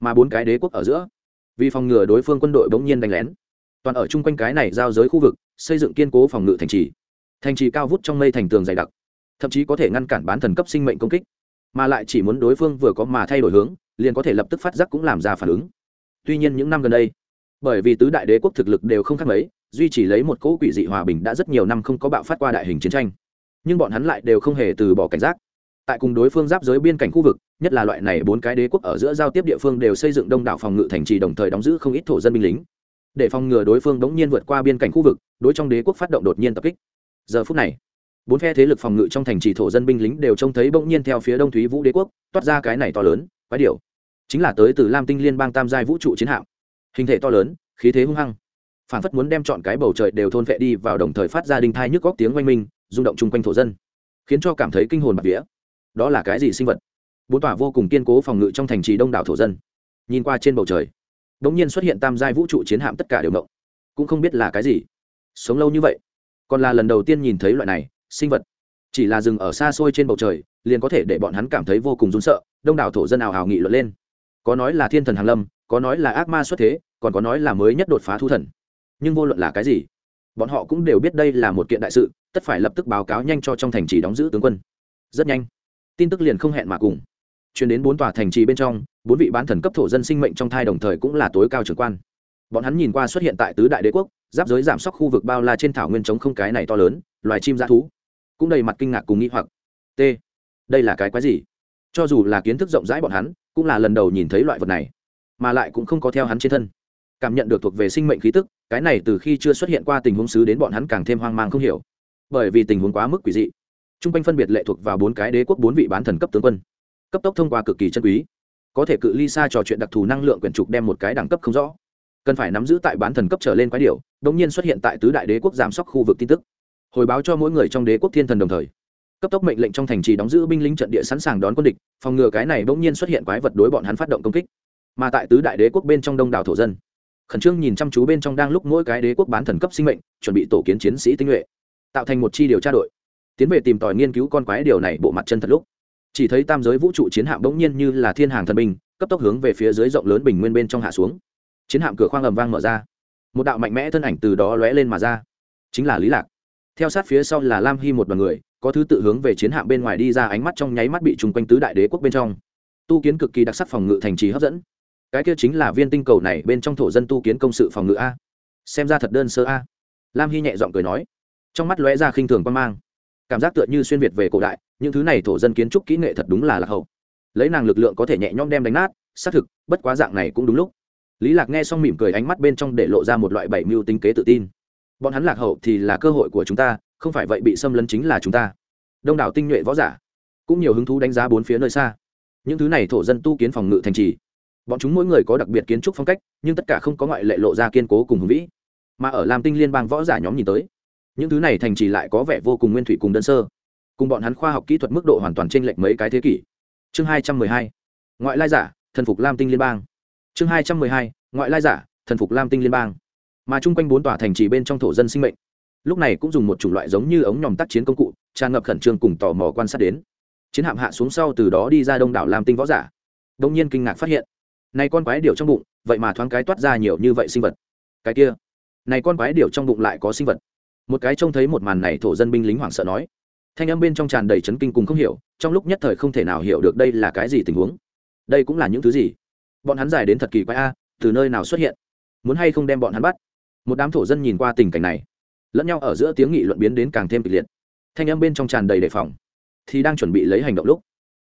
mà bốn cái đế quốc ở giữa. Vì phòng ngừa đối phương quân đội bỗng nhiên đánh lén, toàn ở chung quanh cái này giao giới khu vực, xây dựng kiên cố phòng ngự thành trì. Thành trì cao vút trong mây thành tường dày đặc, thậm chí có thể ngăn cản bán thần cấp sinh mệnh công kích, mà lại chỉ muốn đối phương vừa có mà thay đổi hướng, liền có thể lập tức phát giác cũng làm ra phản ứng. Tuy nhiên những năm gần đây, bởi vì tứ đại đế quốc thực lực đều không khác mấy, duy trì lấy một cỗ quỷ dị hòa bình đã rất nhiều năm không có bạo phát qua đại hình chiến tranh. Nhưng bọn hắn lại đều không hề từ bỏ cảnh giác. Tại cùng đối phương giáp giới biên cảnh khu vực nhất là loại này bốn cái đế quốc ở giữa giao tiếp địa phương đều xây dựng đông đảo phòng ngự thành trì đồng thời đóng giữ không ít thổ dân binh lính. Để phòng ngừa đối phương đống nhiên vượt qua biên cảnh khu vực, đối trong đế quốc phát động đột nhiên tập kích. Giờ phút này, bốn phe thế lực phòng ngự trong thành trì thổ dân binh lính đều trông thấy bỗng nhiên theo phía đông thúy vũ đế quốc, toát ra cái này to lớn, quái điều chính là tới từ lam tinh liên bang tam giai vũ trụ chiến hạm. Hình thể to lớn, khí thế hung hăng. Phản phất muốn đem chọn cái bầu trời đều thôn vệ đi vào đồng thời phát ra đinh thai nhức góc tiếng oanh minh, rung động chung quanh thổ dân, khiến cho cảm thấy kinh hồn bạc vía. Đó là cái gì sinh vật? Bốn tòa vô cùng kiên cố phòng ngự trong thành trì đông đảo thổ dân. Nhìn qua trên bầu trời đ ỗ n g nhiên xuất hiện tam giai vũ trụ chiến hạm tất cả đều mộng cũng không biết là cái gì. Sống lâu như vậy, còn là lần đầu tiên nhìn thấy loại này sinh vật. Chỉ là rừng ở xa xôi trên bầu trời, liền có thể để bọn hắn cảm thấy vô cùng run sợ, đông đảo thổ dân ảo hào nghị luận lên. Có nói là thiên thần hàn lâm, có nói là ác ma xuất thế, còn có nói là mới nhất đột phá thu thần. Nhưng vô luận là cái gì, bọn họ cũng đều biết đây là một kiện đại sự, tất phải lập tức báo cáo nhanh cho trong thành trì đóng giữ tướng quân. Rất nhanh, tin tức liền không hẹn mà cùng chuyển đến bốn tòa thành trì bên trong, bốn vị bán thần cấp thổ dân sinh mệnh trong thai đồng thời cũng là tối cao trưởng quan. Bọn hắn nhìn qua xuất hiện tại tứ đại đế quốc, giáp giới giảm sóc khu vực bao la trên thảo nguyên chống không cái này to lớn, loài chim dã thú. Cũng đầy mặt kinh ngạc cùng nghĩ hoặc. T, đây là cái quái gì? Cho dù là kiến thức rộng rãi bọn hắn, cũng là lần đầu nhìn thấy loại vật này, mà lại cũng không có theo hắn trên thân. Cảm nhận được thuộc về sinh mệnh khí tức, cái này từ khi chưa xuất hiện qua tình huống xứ đến bọn hắn càng thêm hoang mang không hiểu. Bởi vì tình huống quá mức quỷ dị. T r u n g quanh phân biệt lệ thuộc vào bốn cái đế quốc bốn vị bán thần cấp tướng quân cấp tốc thông qua cực kỳ chân quý. Có thể cự ly xa trò chuyện đặc thù năng lượng quyển trục đem một cái đẳng cấp không rõ. Cần phải nắm giữ tại bán thần cấp trở lên quái điều đ ỗ n g nhiên xuất hiện tại tứ đại đế quốc giảm sóc khu vực tin tức. Hồi báo cho mỗi người trong đế quốc thiên thần đồng thời, cấp tốc mệnh lệnh trong thành trì đóng giữ binh lính trận địa sẵn sàng đón quân địch, phòng ngừa cái này đống nhiên xuất hiện quái vật đối bọn hắn phát động công kích. Mà tại tứ đại đế quốc bên trong đông đảo thổ dân, khẩn trương nhìn chăm chú bên trong đang lúc mỗi cái đế quốc bán thần cấp sinh mệnh, chuẩn bị tổ kiến chiến sĩ tinh nhuệ, tạo thành một chi điều tra đội, tiến về tìm tòi nghiên cứu con quái điều này bộ mặt chân thật lúc chỉ thấy tam giới vũ trụ chiến hạm bỗng nhiên như là thiên hàng thần binh, cấp tốc hướng về phía dưới rộng lớn bình nguyên bên trong hạ xuống. Chiến hạm cửa khoang ầm vang mở ra. Một đạo mạnh mẽ thân ảnh từ đó lóe lên mà ra. Chính là lý lạc. Theo sát phía sau là lam hy một đoàn người, có thứ tự hướng về chiến hạm bên ngoài đi ra ánh mắt trong nháy mắt bị trùng quanh tứ đại đế quốc bên trong. Tu kiến cực kỳ đặc sắc phòng ngự thành trì hấp dẫn. Cái kia chính là viên tinh cầu này bên trong thổ dân tu kiến công sự phòng ngự a. Xem ra thật đơn sơ a. Lam hy nhẹ giọng cười nói. Trong mắt lóe ra khinh thường quan mang cảm giác tựa như xuyên việt về cổ đại, những thứ này thổ dân kiến trúc kỹ nghệ thật đúng là lạc hậu. Lấy nàng lực lượng có thể nhẹ nhõm đem đánh nát, xác thực, bất quá dạng này cũng đúng lúc. Lý lạc nghe xong mỉm cười ánh mắt bên trong để lộ ra một loại bảy mưu tính kế tự tin. Bọn hắn lạc hậu thì là cơ hội của chúng ta, không phải vậy bị xâm lấn chính là chúng ta. Đông đảo tinh nhuệ võ giả, cũng nhiều hứng thú đánh giá bốn phía nơi xa. Những thứ này thổ dân tu kiến phòng ngự thành trì. Bọn chúng mỗi người có đặc biệt kiến trúc phong cách, nhưng tất cả không có ngoại lệ lộ ra kiên cố cùng hùng vĩ. Mà ở lam tinh liên bang võ giả nhóm nhìn tới những thứ này thành trì lại có vẻ vô cùng nguyên thủy cùng đơn sơ. Cùng bọn hắn khoa học kỹ thuật mức độ hoàn toàn t r ê n lệch mấy cái thế kỷ. Chương hai trăm mười hai, ngoại lai giả, thần phục lam tinh liên bang. Chương hai trăm mười hai, ngoại lai giả, thần phục lam tinh liên bang. Mà chung quanh bốn tòa thành trì bên trong thổ dân sinh mệnh, lúc này cũng dùng một chủng loại giống như ống nhòm tác chiến công cụ, tràn ngập khẩn trương cùng tò mò quan sát đến. Chiến hạm hạ xuống sau từ đó đi ra đông đảo lam tinh võ giả. Đông nhiên kinh ngạc phát hiện, này con quái điệu trong bụng, vậy mà thoáng cái toát ra nhiều như vậy sinh vật. Cái kia, này con quái điệu trong bụng lại có sinh vật một cái trông thấy một màn này thổ dân binh lính hoảng sợ nói. Thanh âm bên trong tràn đầy chấn kinh cùng không hiểu, trong lúc nhất thời không thể nào hiểu được đây là cái gì tình huống. Đây cũng là những thứ gì? Bọn hắn giải đến thật kỳ quái a, từ nơi nào xuất hiện? Muốn hay không đem bọn hắn bắt? Một đám thổ dân nhìn qua tình cảnh này, lẫn nhau ở giữa tiếng nghị luận biến đến càng thêm kịch liệt. Thanh âm bên trong tràn đầy đề phòng, thì đang chuẩn bị lấy hành động lúc,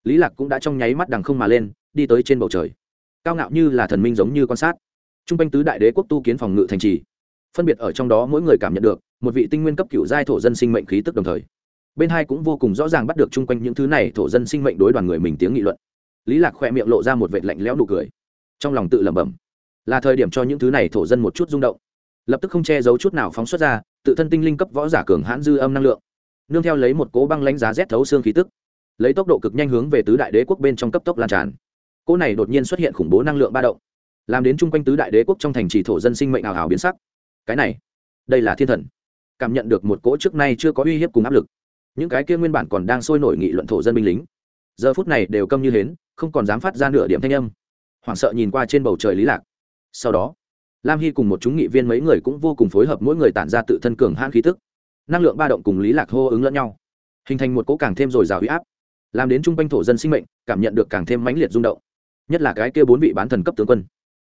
lý lạc cũng đã trong nháy mắt đằng không mà lên, đi tới trên bầu trời. Cao ngạo như là thần minh giống như quan sát. T r u n g quanh tứ đại đế quốc tu kiến phòng ngự thành trì, phân biệt ở trong đó mỗi người cảm nhận được một vị tinh nguyên cấp cựu giai thổ dân sinh mệnh khí tức đồng thời. Bên hai cũng vô cùng rõ ràng bắt được chung quanh những thứ này thổ dân sinh mệnh đối đoàn người mình tiếng nghị luận. Lý lạc khoe miệng lộ ra một vệt lạnh lẽo nụ cười. Trong lòng tự lẩm bẩm, là thời điểm cho những thứ này thổ dân một chút rung động. Lập tức không che giấu chút nào phóng xuất ra, tự thân tinh linh cấp võ giả cường hãn dư âm năng lượng, nương theo lấy một cố băng lãnh giá rét thấu xương khí tức, lấy tốc độ cực nhanh hướng về tứ đại đế quốc bên trong cấp tốc lan tràn. Cỗ này đột nhiên xuất hiện khủng bố năng lượng ba động, làm đến chung quanh tứ đại đế quốc trong thành trì thổ dân sinh mệnh ảo ảo biến sắc. Cái này, đây là thiên thần cảm nhận được một cỗ trước nay chưa có uy hiếp cùng áp lực. Những cái kia nguyên bản còn đang sôi nổi nghị luận thổ dân binh lính, giờ phút này đều câm như hến, không còn dám phát ra nửa điểm thanh âm. Hoảng sợ nhìn qua trên bầu trời lý lạc. Sau đó, lam hy cùng một chúng nghị viên mấy người cũng vô cùng phối hợp mỗi người tản ra tự thân cường hãn khí tức. Năng lượng ba động cùng lý lạc hô ứng lẫn nhau, hình thành một cỗ càng thêm dồi dào huy áp, làm đến trung quanh thổ dân sinh mệnh cảm nhận được càng thêm mãnh liệt rung động. Nhất là cái kia bốn vị bán thần cấp tướng quân.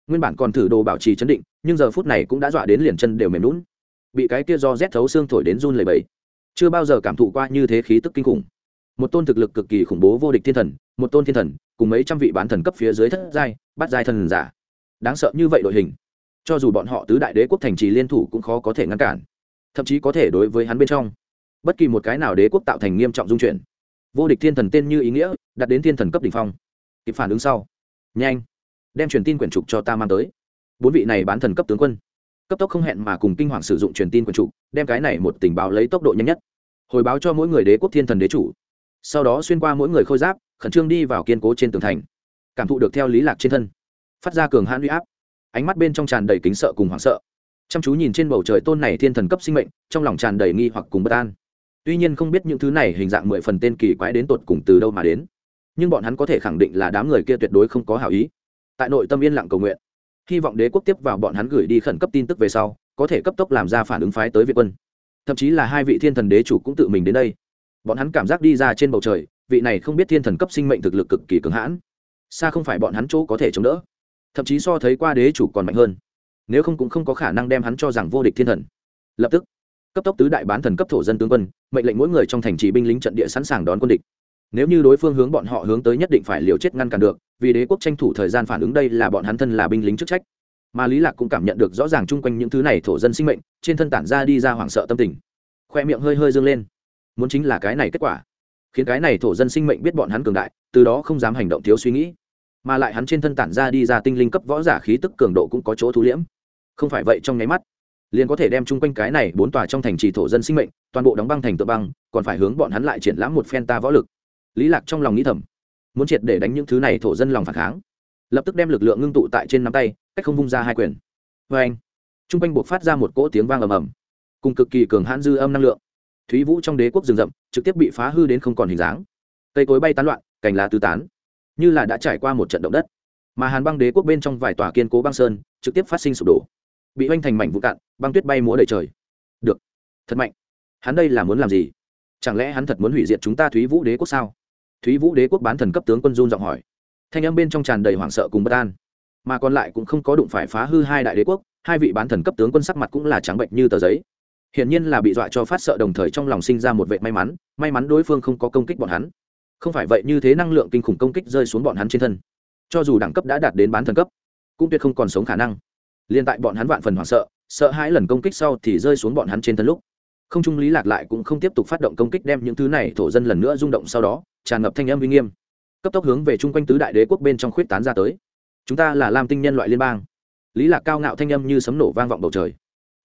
Nguyên bản còn thử đồ bảo trì chấn định, nhưng giờ phút này cũng đã dọa đến liền chân đều mềm lún bị cái kia do rét thấu xương thổi đến run lẩy bẩy. Chưa bao giờ cảm thụ qua như thế khí tức kinh khủng. Một tôn thực lực cực kỳ khủng bố vô địch thiên thần, một tôn thiên thần, cùng mấy trăm vị bán thần cấp phía dưới thất giai, bắt giai thần giả. Đáng sợ như vậy đội hình. Cho dù bọn họ tứ đại đế quốc thành trì liên thủ cũng khó có thể ngăn cản. Thậm chí có thể đối với hắn bên trong. Bất kỳ một cái nào đế quốc tạo thành nghiêm trọng dung chuyển. Vô địch thiên thần tên như ý nghĩa, đặt đến thiên thần cấp đ ỉ n h phong. Kịp phản ứng sau. Nhanh. Đem truyền tin quyển trục cho ta mang tới. Bốn vị này bán thần cấp tướng quân cấp tốc không hẹn mà cùng kinh hoàng sử dụng truyền tin quần chủ, đem cái này một tình báo lấy tốc độ nhanh nhất. Hồi báo cho mỗi người đế quốc thiên thần đế chủ. Sau đó xuyên qua mỗi người khôi giáp, khẩn trương đi vào kiên cố trên tường thành. Cảm thụ được theo lý lạc trên thân. Phát ra cường hãn huy áp. Ánh mắt bên trong tràn đầy kính sợ cùng hoảng sợ. Chăm chú nhìn trên bầu trời tôn này thiên thần cấp sinh mệnh, trong lòng tràn đầy nghi hoặc cùng bất an. Tuy nhiên không biết những thứ này hình dạng mười phần tên kỳ quái đến tột cùng từ đâu mà đến. Nhưng bọn hắn có thể khẳng định là đám người kia tuyệt đối không có hảo ý. Tại nội tâm yên lặng cầu nguyện hy vọng đế quốc tiếp vào bọn hắn gửi đi khẩn cấp tin tức về sau, có thể cấp tốc làm ra phản ứng phái tới việt quân. Thậm chí là hai vị thiên thần đế chủ cũng tự mình đến đây. Bọn hắn cảm giác đi ra trên bầu trời, vị này không biết thiên thần cấp sinh mệnh thực lực cực kỳ cứng hãn. Xa không phải bọn hắn chỗ có thể chống đỡ. Thậm chí so thấy qua đế chủ còn mạnh hơn. Nếu không cũng không có khả năng đem hắn cho rằng vô địch thiên thần. Lập tức, cấp tốc tứ đại bán thần cấp thổ dân tướng quân, mệnh lệnh mỗi người trong thành trì binh lính trận địa sẵn sàng đón quân địch. Nếu như đối phương hướng bọn họ hướng tới nhất định phải liều chết ngăn cản được vì đế quốc tranh thủ thời gian phản ứng đây là bọn hắn thân là binh lính chức trách. Mà lý lạc cũng cảm nhận được rõ ràng chung quanh những thứ này thổ dân sinh mệnh, trên thân tản ra đi ra hoảng sợ tâm tình. Khoe miệng hơi hơi dương lên. Muốn chính là cái này kết quả. Khiến cái này thổ dân sinh mệnh biết bọn hắn cường đại, từ đó không dám hành động thiếu suy nghĩ. Mà lại hắn trên thân tản ra đi ra tinh linh cấp võ giả khí tức cường độ cũng có chỗ thu liễm. Không phải vậy trong nháy mắt, liền có thể đem chung quanh cái này bốn tòa trong thành trì thổ dân sinh mệnh, toàn bộ đóng băng thành tựa băng, còn phải hướng bọn hắn lại triển lãm một phen ta võ lực. Lý lạc trong lòng nghĩ thầm muốn triệt để đánh những thứ này thổ dân lòng phản kháng. Lập tức đem lực lượng ngưng tụ tại trên nắm tay, cách không vung ra hai quyền. Vê anh chung quanh buộc phát ra một cỗ tiếng vang ầm ầm, cùng cực kỳ cường hãn dư âm năng lượng. Thúy vũ trong đế quốc rừng rậm, trực tiếp bị phá hư đến không còn hình dáng. Cây cối bay tán loạn, cành lá tứ tán, như là đã trải qua một trận động đất. Mà hàn băng đế quốc bên trong vài tòa kiên cố băng sơn, trực tiếp phát sinh sụp đổ. Bị oanh thành mảnh vụ cạn, băng tuyết bay múa đầy trời. Được. Thật mạnh. Hắn đây là muốn làm gì? Chẳng lẽ hắn thật muốn hủy diệt chúng ta thúy vũ đế quốc sao? Thúy vũ đế quốc bán thần cấp tướng quân run giọng hỏi thanh âm bên trong tràn đầy hoảng sợ cùng bất an mà còn lại cũng không có đụng phải phá hư hai đại đế quốc hai vị bán thần cấp tướng quân sắc mặt cũng là trắng bệnh như tờ giấy hiển nhiên là bị dọa cho phát sợ đồng thời trong lòng sinh ra một vệ may mắn may mắn đối phương không có công kích bọn hắn không phải vậy như thế năng lượng kinh khủng công kích rơi xuống bọn hắn trên thân cho dù đẳng cấp đã đạt đến bán thần cấp cũng tuyệt không còn sống khả năng liên tại bọn hắn vạn phần hoảng sợ sợ hai lần công kích sau thì rơi xuống bọn hắn trên thân lúc không trung lý lạc lại cũng không tiếp tục phát động công kích đem những thứ này thổ dân lần nữa rung động sau đó, tràn ngập thanh âm uy nghiêm. Cấp tốc hướng về chung quanh tứ đại đế quốc bên trong khuyết tán ra tới. Chúng ta là lam tinh nhân loại liên bang. Lý lạc cao ngạo thanh âm như sấm nổ vang vọng bầu trời.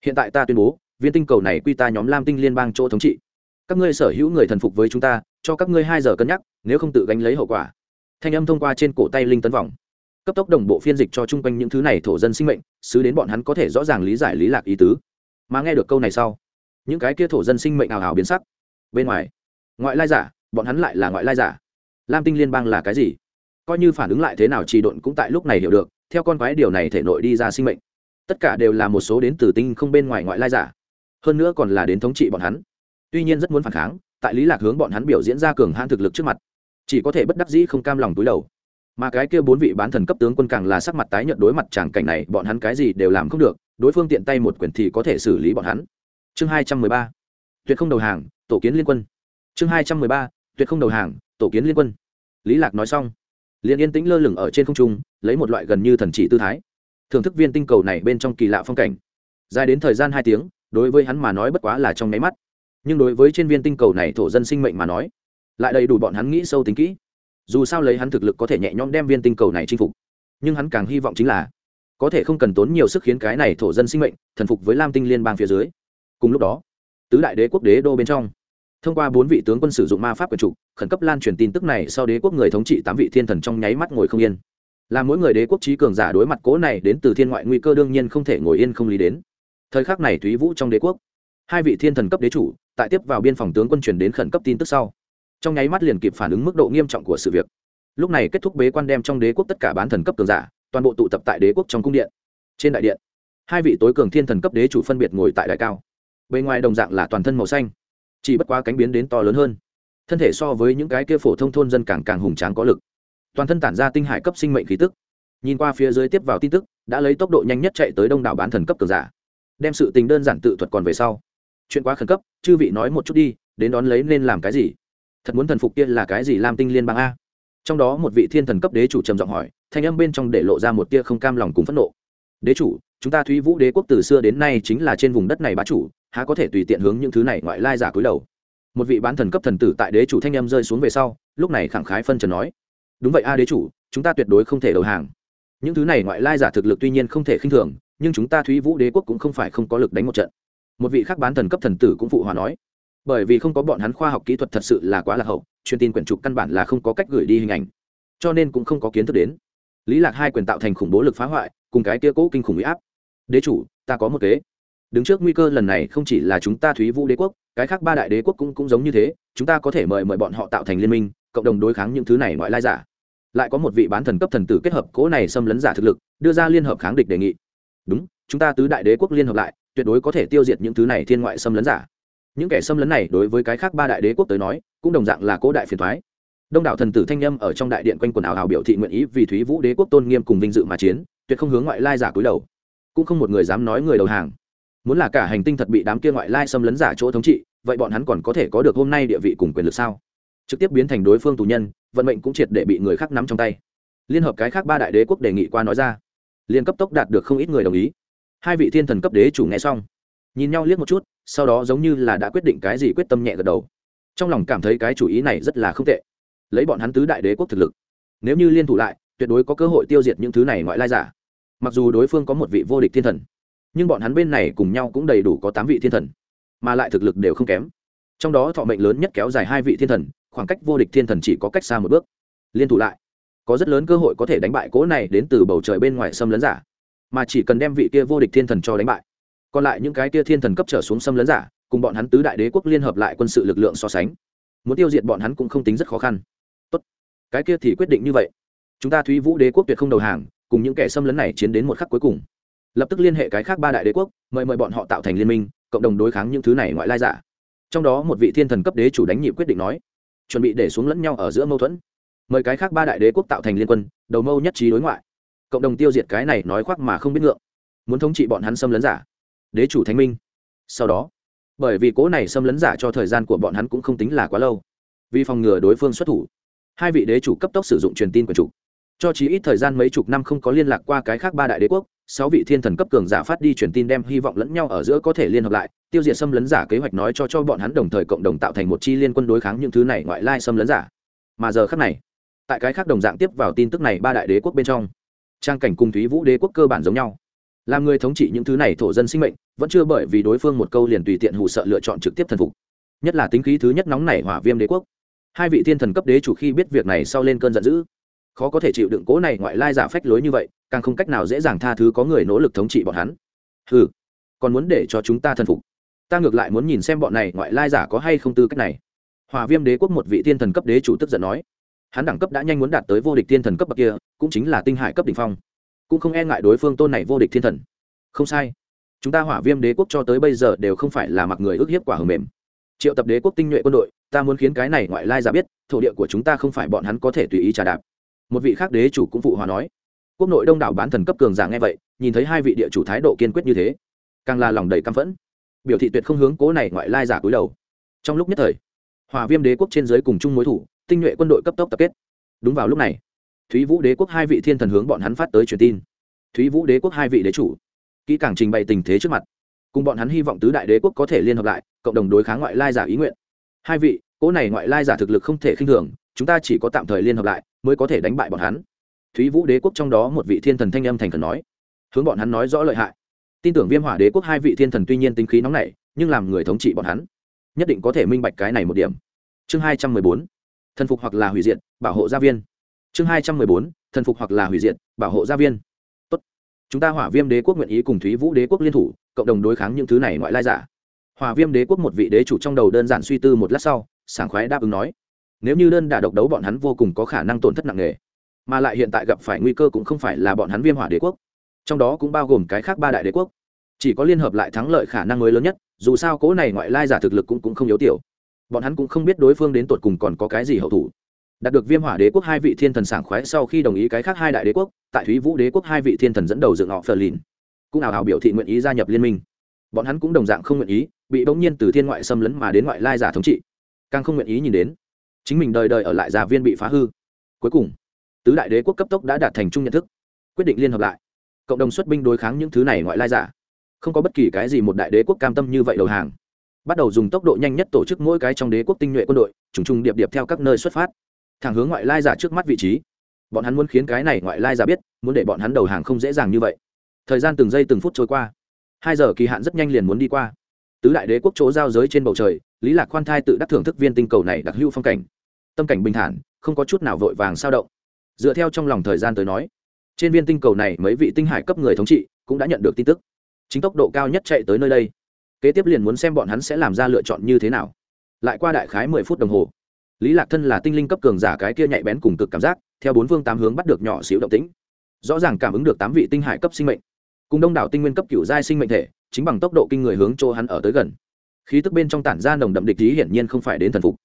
Hiện tại ta tuyên bố, viên tinh cầu này quy ta nhóm lam tinh liên bang chỗ thống trị. Các ngươi sở hữu người thần phục với chúng ta, cho các ngươi hai giờ cân nhắc, nếu không tự gánh lấy hậu quả. Thanh âm thông qua trên cổ tay linh tấn vòng. Cấp tốc đồng bộ phiên dịch cho chung quanh những thứ này thổ dân sinh mệnh xứ đến bọn hắn có thể rõ ràng lý giải lý lạc ý tứ. Mà nghe được câu này sau những cái kia thổ dân sinh mệnh ảo ảo biến sắc. Bên ngoài, ngoại lai giả, bọn hắn lại là ngoại lai giả. Lam tinh liên bang là cái gì? Coi như phản ứng lại thế nào trì độn cũng tại lúc này hiểu được, theo con quái điều này thể nội đi ra sinh mệnh. Tất cả đều là một số đến từ tinh không bên ngoài ngoại lai giả. Hơn nữa còn là đến thống trị bọn hắn. Tuy nhiên rất muốn phản kháng, tại lý lạc hướng bọn hắn biểu diễn ra cường hãn thực lực trước mặt. Chỉ có thể bất đắc dĩ không cam lòng túi đầu. Mà cái kia bốn vị bán thần cấp tướng quân càng là sắc mặt tái nhợt đối mặt tràng cảnh này, bọn hắn cái gì đều làm không được, đối phương tiện tay một quyền thì có thể xử lý bọn hắn chương hai trăm mười ba, tuyệt không đầu hàng, tổ kiến liên quân. Chương hai trăm mười ba, tuyệt không đầu hàng, tổ kiến liên quân. Lý lạc nói xong, liền yên tĩnh lơ lửng ở trên không trung, lấy một loại gần như thần chỉ tư thái. Thưởng thức viên tinh cầu này bên trong kỳ lạ phong cảnh. Dài đến thời gian hai tiếng, đối với hắn mà nói bất quá là trong nháy mắt. Nhưng đối với trên viên tinh cầu này thổ dân sinh mệnh mà nói, lại đầy đủ bọn hắn nghĩ sâu tính kỹ. Dù sao lấy hắn thực lực có thể nhẹ nhõm đem viên tinh cầu này chinh phục. Nhưng hắn càng hy vọng chính là, có thể không cần tốn nhiều sức khiến cái này thổ dân sinh mệnh thần phục với lam tinh liên bang phía dưới cùng lúc đó, tứ đại đế quốc đế đô bên trong, thông qua bốn vị tướng quân sử dụng ma pháp quyền trục khẩn cấp lan truyền tin tức này sau đế quốc người thống trị tám vị thiên thần trong nháy mắt ngồi không yên. Là mỗi người đế quốc trí cường giả đối mặt cố này đến từ thiên ngoại nguy cơ đương nhiên không thể ngồi yên không lý đến. Thời khắc này thúy vũ trong đế quốc, hai vị thiên thần cấp đế chủ tại tiếp vào biên phòng tướng quân truyền đến khẩn cấp tin tức sau, trong nháy mắt liền kịp phản ứng mức độ nghiêm trọng của sự việc. Lúc này kết thúc bế quan đem trong đế quốc tất cả bán thần cấp cường giả, toàn bộ tụ tập tại đế quốc trong cung điện. Trên đại điện, hai vị tối cường thiên thần cấp đế chủ phân biệt ngồi tại đại cao bề ngoài đồng dạng là toàn thân màu xanh, chỉ bất quá cánh biến đến to lớn hơn. Thân thể so với những cái kia phổ thông thôn dân càng càng hùng tráng có lực. Toàn thân tản ra tinh hải cấp sinh mệnh khí tức. Nhìn qua phía dưới tiếp vào tin tức, đã lấy tốc độ nhanh nhất chạy tới đông đảo bán thần cấp cường giả. Đem sự tình đơn giản tự thuật còn về sau. Chuyện quá khẩn cấp, chư vị nói một chút đi, đến đón lấy nên làm cái gì? Thật muốn thần phục kia là cái gì lam tinh liên bang a? Trong đó một vị thiên thần cấp đế chủ trầm giọng hỏi, thanh âm bên trong để lộ ra một tia không cam lòng cùng phẫn nộ. Đế chủ, chúng ta thúy vũ đế quốc từ xưa đến nay chính là trên vùng đất này bá chủ há có thể tùy tiện hướng những thứ này ngoại lai giả cúi đầu. Một vị bán thần cấp thần tử tại đế chủ thanh em rơi xuống về sau, lúc này khẳng khái phân trần nói, đúng vậy a đế chủ, chúng ta tuyệt đối không thể đầu hàng. Những thứ này ngoại lai giả thực lực tuy nhiên không thể khinh thường, nhưng chúng ta thúy vũ đế quốc cũng không phải không có lực đánh một trận. Một vị khác bán thần cấp thần tử cũng phụ hòa nói, bởi vì không có bọn hắn khoa học kỹ thuật thật sự là quá lạc hậu, truyền tin quyển trục căn bản là không có cách gửi đi hình ảnh, cho nên cũng không có kiến thức đến. Lý lạc hai quyền tạo thành khủng bố lực phá hoại, cùng cái kia cố kinh khủng bị áp. Đế chủ, ta có một kế đứng trước nguy cơ lần này không chỉ là chúng ta thúy vũ đế quốc, cái khác ba đại đế quốc cũng cũng giống như thế, chúng ta có thể mời mời bọn họ tạo thành liên minh, cộng đồng đối kháng những thứ này ngoại lai giả. Lại có một vị bán thần cấp thần tử kết hợp cố này xâm lấn giả thực lực, đưa ra liên hợp kháng địch đề nghị. Đúng, chúng ta tứ đại đế quốc liên hợp lại, tuyệt đối có thể tiêu diệt những thứ này thiên ngoại xâm lấn giả. Những kẻ xâm lấn này đối với cái khác ba đại đế quốc tới nói, cũng đồng dạng là cố đại phiền thoái đông đảo thần tử thanh â m ở trong đại điện quanh quần ảo hào biểu thị nguyện ý vì thúy vũ đế quốc tôn nghiêm cùng vinh dự mà chiến, tuyệt không hướng ngoại lai giả cúi đầu. Cũng không một người dám nói người đầu hàng muốn là cả hành tinh thật bị đám kia ngoại lai xâm lấn giả chỗ thống trị, vậy bọn hắn còn có thể có được hôm nay địa vị cùng quyền lực sao? Trực tiếp biến thành đối phương tù nhân, vận mệnh cũng triệt để bị người khác nắm trong tay. Liên hợp cái khác ba đại đế quốc đề nghị qua nói ra. Liên cấp tốc đạt được không ít người đồng ý. Hai vị thiên thần cấp đế chủ nghe xong, nhìn nhau liếc một chút, sau đó giống như là đã quyết định cái gì quyết tâm nhẹ gật đầu. Trong lòng cảm thấy cái chủ ý này rất là không tệ. Lấy bọn hắn tứ đại đế quốc thực lực, nếu như liên thủ lại, tuyệt đối có cơ hội tiêu diệt những thứ này ngoại lai giả. Mặc dù đối phương có một vị vô địch thiên thần nhưng bọn hắn bên này cùng nhau cũng đầy đủ có tám vị thiên thần, mà lại thực lực đều không kém. Trong đó thọ mệnh lớn nhất kéo dài hai vị thiên thần, khoảng cách vô địch thiên thần chỉ có cách xa một bước. Liên thủ lại, có rất lớn cơ hội có thể đánh bại cỗ này đến từ bầu trời bên ngoài xâm lấn giả, mà chỉ cần đem vị kia vô địch thiên thần cho đánh bại. Còn lại những cái kia thiên thần cấp trở xuống xâm lấn giả, cùng bọn hắn tứ đại đế quốc liên hợp lại quân sự lực lượng so sánh, muốn tiêu diệt bọn hắn cũng không tính rất khó khăn. Tốt, cái kia thì quyết định như vậy. Chúng ta thúy vũ đế quốc tuyệt không đầu hàng, cùng những kẻ xâm lấn này chiến đến một khắc cuối cùng lập tức liên hệ cái khác ba đại đế quốc, mời mời bọn họ tạo thành liên minh, cộng đồng đối kháng những thứ này ngoại lai giả. Trong đó một vị thiên thần cấp đế chủ đánh nhị quyết định nói, chuẩn bị để xuống lẫn nhau ở giữa mâu thuẫn. Mời cái khác ba đại đế quốc tạo thành liên quân, đầu mâu nhất trí đối ngoại. Cộng đồng tiêu diệt cái này nói khoác mà không biết ngượng. Muốn thống trị bọn hắn xâm lấn giả. Đế chủ thánh minh. Sau đó, bởi vì cố này xâm lấn giả cho thời gian của bọn hắn cũng không tính là quá lâu, vì phòng ngừa đối phương xuất thủ, hai vị đế chủ cấp tốc sử dụng truyền tin quyền chủ cho chí ít thời gian mấy chục năm không có liên lạc qua cái khác ba đại đế quốc, sáu vị thiên thần cấp cường giả phát đi truyền tin đem hy vọng lẫn nhau ở giữa có thể liên hợp lại, tiêu diệt xâm lấn giả kế hoạch nói cho cho bọn hắn đồng thời cộng đồng tạo thành một chi liên quân đối kháng những thứ này ngoại lai xâm lấn giả. Mà giờ khác này, tại cái khác đồng dạng tiếp vào tin tức này ba đại đế quốc bên trong, trang cảnh cùng thúy vũ đế quốc cơ bản giống nhau. Làm người thống trị những thứ này thổ dân sinh mệnh, vẫn chưa bởi vì đối phương một câu liền tùy tiện hù sợ lựa chọn trực tiếp thần phục. Nhất là tính khí thứ nhất nóng nảy hỏa viêm đế quốc. Hai vị thiên thần cấp đế chủ khi biết việc này sau lên cơn giận dữ khó có thể chịu đựng cố này ngoại lai giả phách lối như vậy, càng không cách nào dễ dàng tha thứ có người nỗ lực thống trị bọn hắn. Ừ còn muốn để cho chúng ta thần phục. Ta ngược lại muốn nhìn xem bọn này ngoại lai giả có hay không tư cách này. Hòa viêm đế quốc một vị thiên thần cấp đế chủ tức giận nói. Hắn đẳng cấp đã nhanh muốn đạt tới vô địch thiên thần cấp bậc kia, cũng chính là tinh hải cấp đ ỉ n h phong. Cũng không e ngại đối phương tôn này vô địch thiên thần. Không sai. Chúng ta hỏa viêm đế quốc cho tới bây giờ đều không phải là mặc người ước hiếp quả hầm mềm. Triệu tập đế quốc tinh nhuệ quân đội, ta muốn khiến cái này ngoại lai giả biết, thổ địa của chúng ta không phải bọn hắn có thể tùy ý trả đạp một vị khác đế chủ cũng phụ hòa nói. Quốc nội đông đảo bán thần cấp cường giả nghe vậy, nhìn thấy hai vị địa chủ thái độ kiên quyết như thế, càng là lòng đầy căm phẫn. Biểu thị tuyệt không hướng cố này ngoại lai giả cúi đầu. Trong lúc nhất thời, hòa viêm đế quốc trên giới cùng chung mối thủ, tinh nhuệ quân đội cấp tốc tập kết. Đúng vào lúc này, thúy vũ đế quốc hai vị thiên thần hướng bọn hắn phát tới truyền tin. Thúy vũ đế quốc hai vị đế chủ, kỹ càng trình bày tình thế trước mặt. Cùng bọn hắn hy vọng tứ đại đế quốc có thể liên hợp lại, cộng đồng đối kháng ngoại lai giả ý nguyện. Hai vị cỗ này ngoại lai giả thực lực không thể khinh thường, chúng ta chỉ có tạm thời liên hợp lại mới có thể đánh bại bọn hắn. Thúy vũ đế quốc trong đó một vị thiên thần thanh âm thành thần nói, hướng bọn hắn nói rõ lợi hại. Tin tưởng viêm hỏa đế quốc hai vị thiên thần tuy nhiên tính khí nóng nảy, nhưng làm người thống trị bọn hắn, nhất định có thể minh bạch cái này một điểm. Chương hai trăm mười bốn, thần phục hoặc là hủy diệt, bảo hộ gia viên. Chương hai trăm mười bốn, thần phục hoặc là hủy diệt, bảo hộ gia viên. Tốt. chúng ta hỏa viêm đế quốc nguyện ý cùng thúy vũ đế quốc liên thủ, cộng đồng đối kháng những thứ này ngoại lai giả. Hỏa viêm đế quốc một vị đế chủ trong đầu đơn giản suy tư một lát sau, sảng khoái đáp ứng nói nếu như đơn đả độc đấu bọn hắn vô cùng có khả năng tổn thất nặng nề mà lại hiện tại gặp phải nguy cơ cũng không phải là bọn hắn viêm hỏa đế quốc. Trong đó cũng bao gồm cái khác ba đại đế quốc. Chỉ có liên hợp lại thắng lợi khả năng mới lớn nhất dù sao cố này ngoại lai giả thực lực cũng, cũng không yếu tiểu. Bọn hắn cũng không biết đối phương đến tột cùng còn có cái gì hậu thủ. Đạt được viêm hỏa đế quốc hai vị thiên thần sảng khoái sau khi đồng ý cái khác hai đại đế quốc tại thúy vũ đế quốc hai vị thiên thần dẫn đầu dựng họ phờ lìn. Cũng ảo hào biểu thị nguyện ý gia nhập liên minh. Bọn hắn cũng đồng dạng không nguyện ý bị bỗng nhiên từ thiên ngoại xâm lấn mà đến ngoại lai giả thống trị. Càng không nguyện ý nhìn đến chính mình đời đời ở lại gia viên bị phá hư. Cuối cùng, tứ đại đế quốc cấp tốc đã đạt thành chung nhận thức, quyết định liên hợp lại. Cộng đồng xuất binh đối kháng những thứ này ngoại lai giả. Không có bất kỳ cái gì một đại đế quốc cam tâm như vậy đầu hàng. Bắt đầu dùng tốc độ nhanh nhất tổ chức mỗi cái trong đế quốc tinh nhuệ quân đội, trùng trùng điệp điệp theo các nơi xuất phát. Thẳng hướng ngoại lai giả trước mắt vị trí. Bọn hắn muốn khiến cái này ngoại lai giả biết, muốn để bọn hắn đầu hàng không dễ dàng như vậy. Thời gian từng giây từng phút trôi qua. Hai giờ kỳ hạn rất nhanh liền muốn đi qua. Tứ đại đế quốc chỗ giao giới trên bầu trời, lý lạc khoan thai tự đắc thưởng thức viên tinh cầu này đặc hữu phong cảnh tâm cảnh bình thản, không có chút nào vội vàng sao động. Dựa theo trong lòng thời gian tới nói, trên viên tinh cầu này mấy vị tinh hải cấp người thống trị cũng đã nhận được tin tức. Chính tốc độ cao nhất chạy tới nơi đây. Kế tiếp liền muốn xem bọn hắn sẽ làm ra lựa chọn như thế nào. Lại qua đại khái mười phút đồng hồ, lý lạc thân là tinh linh cấp cường giả cái kia nhạy bén cùng cực cảm giác, theo bốn phương tám hướng bắt được nhỏ xíu động tĩnh, rõ ràng cảm ứng được tám vị tinh hải cấp sinh mệnh. Cùng đông đảo tinh nguyên cấp cửu giai sinh mệnh thể, chính bằng tốc độ kinh người hướng chỗ hắn ở tới gần. Khí tức bên trong tản ra nồng đậm địch ý hiển nhiên không phải đến thần phục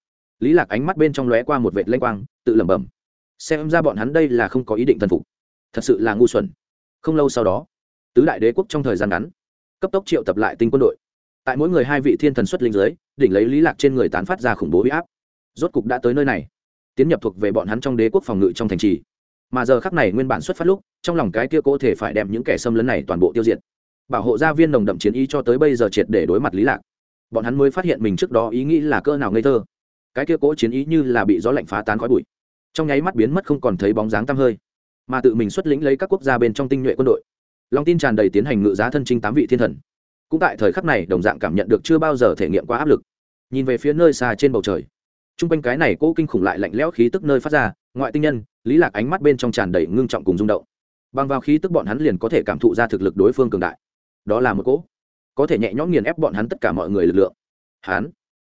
lý lạc ánh mắt bên trong lóe qua một vệt lanh quang, tự lẩm bẩm. Xem ra bọn hắn đây là không có ý định thần phục. Thật sự là ngu xuẩn. Không lâu sau đó, tứ đại đế quốc trong thời gian ngắn, cấp tốc triệu tập lại tinh quân đội. Tại mỗi người hai vị thiên thần xuất linh giới đỉnh lấy lý lạc trên người tán phát ra khủng bố huy áp. Rốt cục đã tới nơi này, tiến nhập thuộc về bọn hắn trong đế quốc phòng ngự trong thành trì. Mà giờ khắc này nguyên bản xuất phát lúc, trong lòng cái kia cố thể phải đem những kẻ xâm lấn này toàn bộ tiêu diệt. Bảo hộ gia viên nồng đậm chiến ý cho tới bây giờ triệt để đối mặt lý lạc. Bọn hắn mới phát hiện mình trước đó ý nghĩ là cơ nào ngây thơ cái kia cố chiến ý như là bị gió lạnh phá tán khói bụi. Trong nháy mắt biến mất không còn thấy bóng dáng tăm hơi, mà tự mình xuất lĩnh lấy các quốc gia bên trong tinh nhuệ quân đội. Lòng tin tràn đầy tiến hành ngự giá thân trinh tám vị thiên thần. Cũng tại thời khắc này, đồng dạng cảm nhận được chưa bao giờ thể nghiệm qua áp lực. Nhìn về phía nơi xa trên bầu trời t r u n g quanh cái này cố kinh khủng lại lạnh lẽo khí tức nơi phát ra, ngoại tinh nhân, lý lạc ánh mắt bên trong tràn đầy ngưng trọng cùng rung động. Bằng vào khí tức bọn hắn liền có thể cảm thụ ra thực lực đối phương cường đại. Đó là một cỗ có thể nhẹ nhõm nghiền ép bọn hắn tất cả mọi người lực lượng. Hắn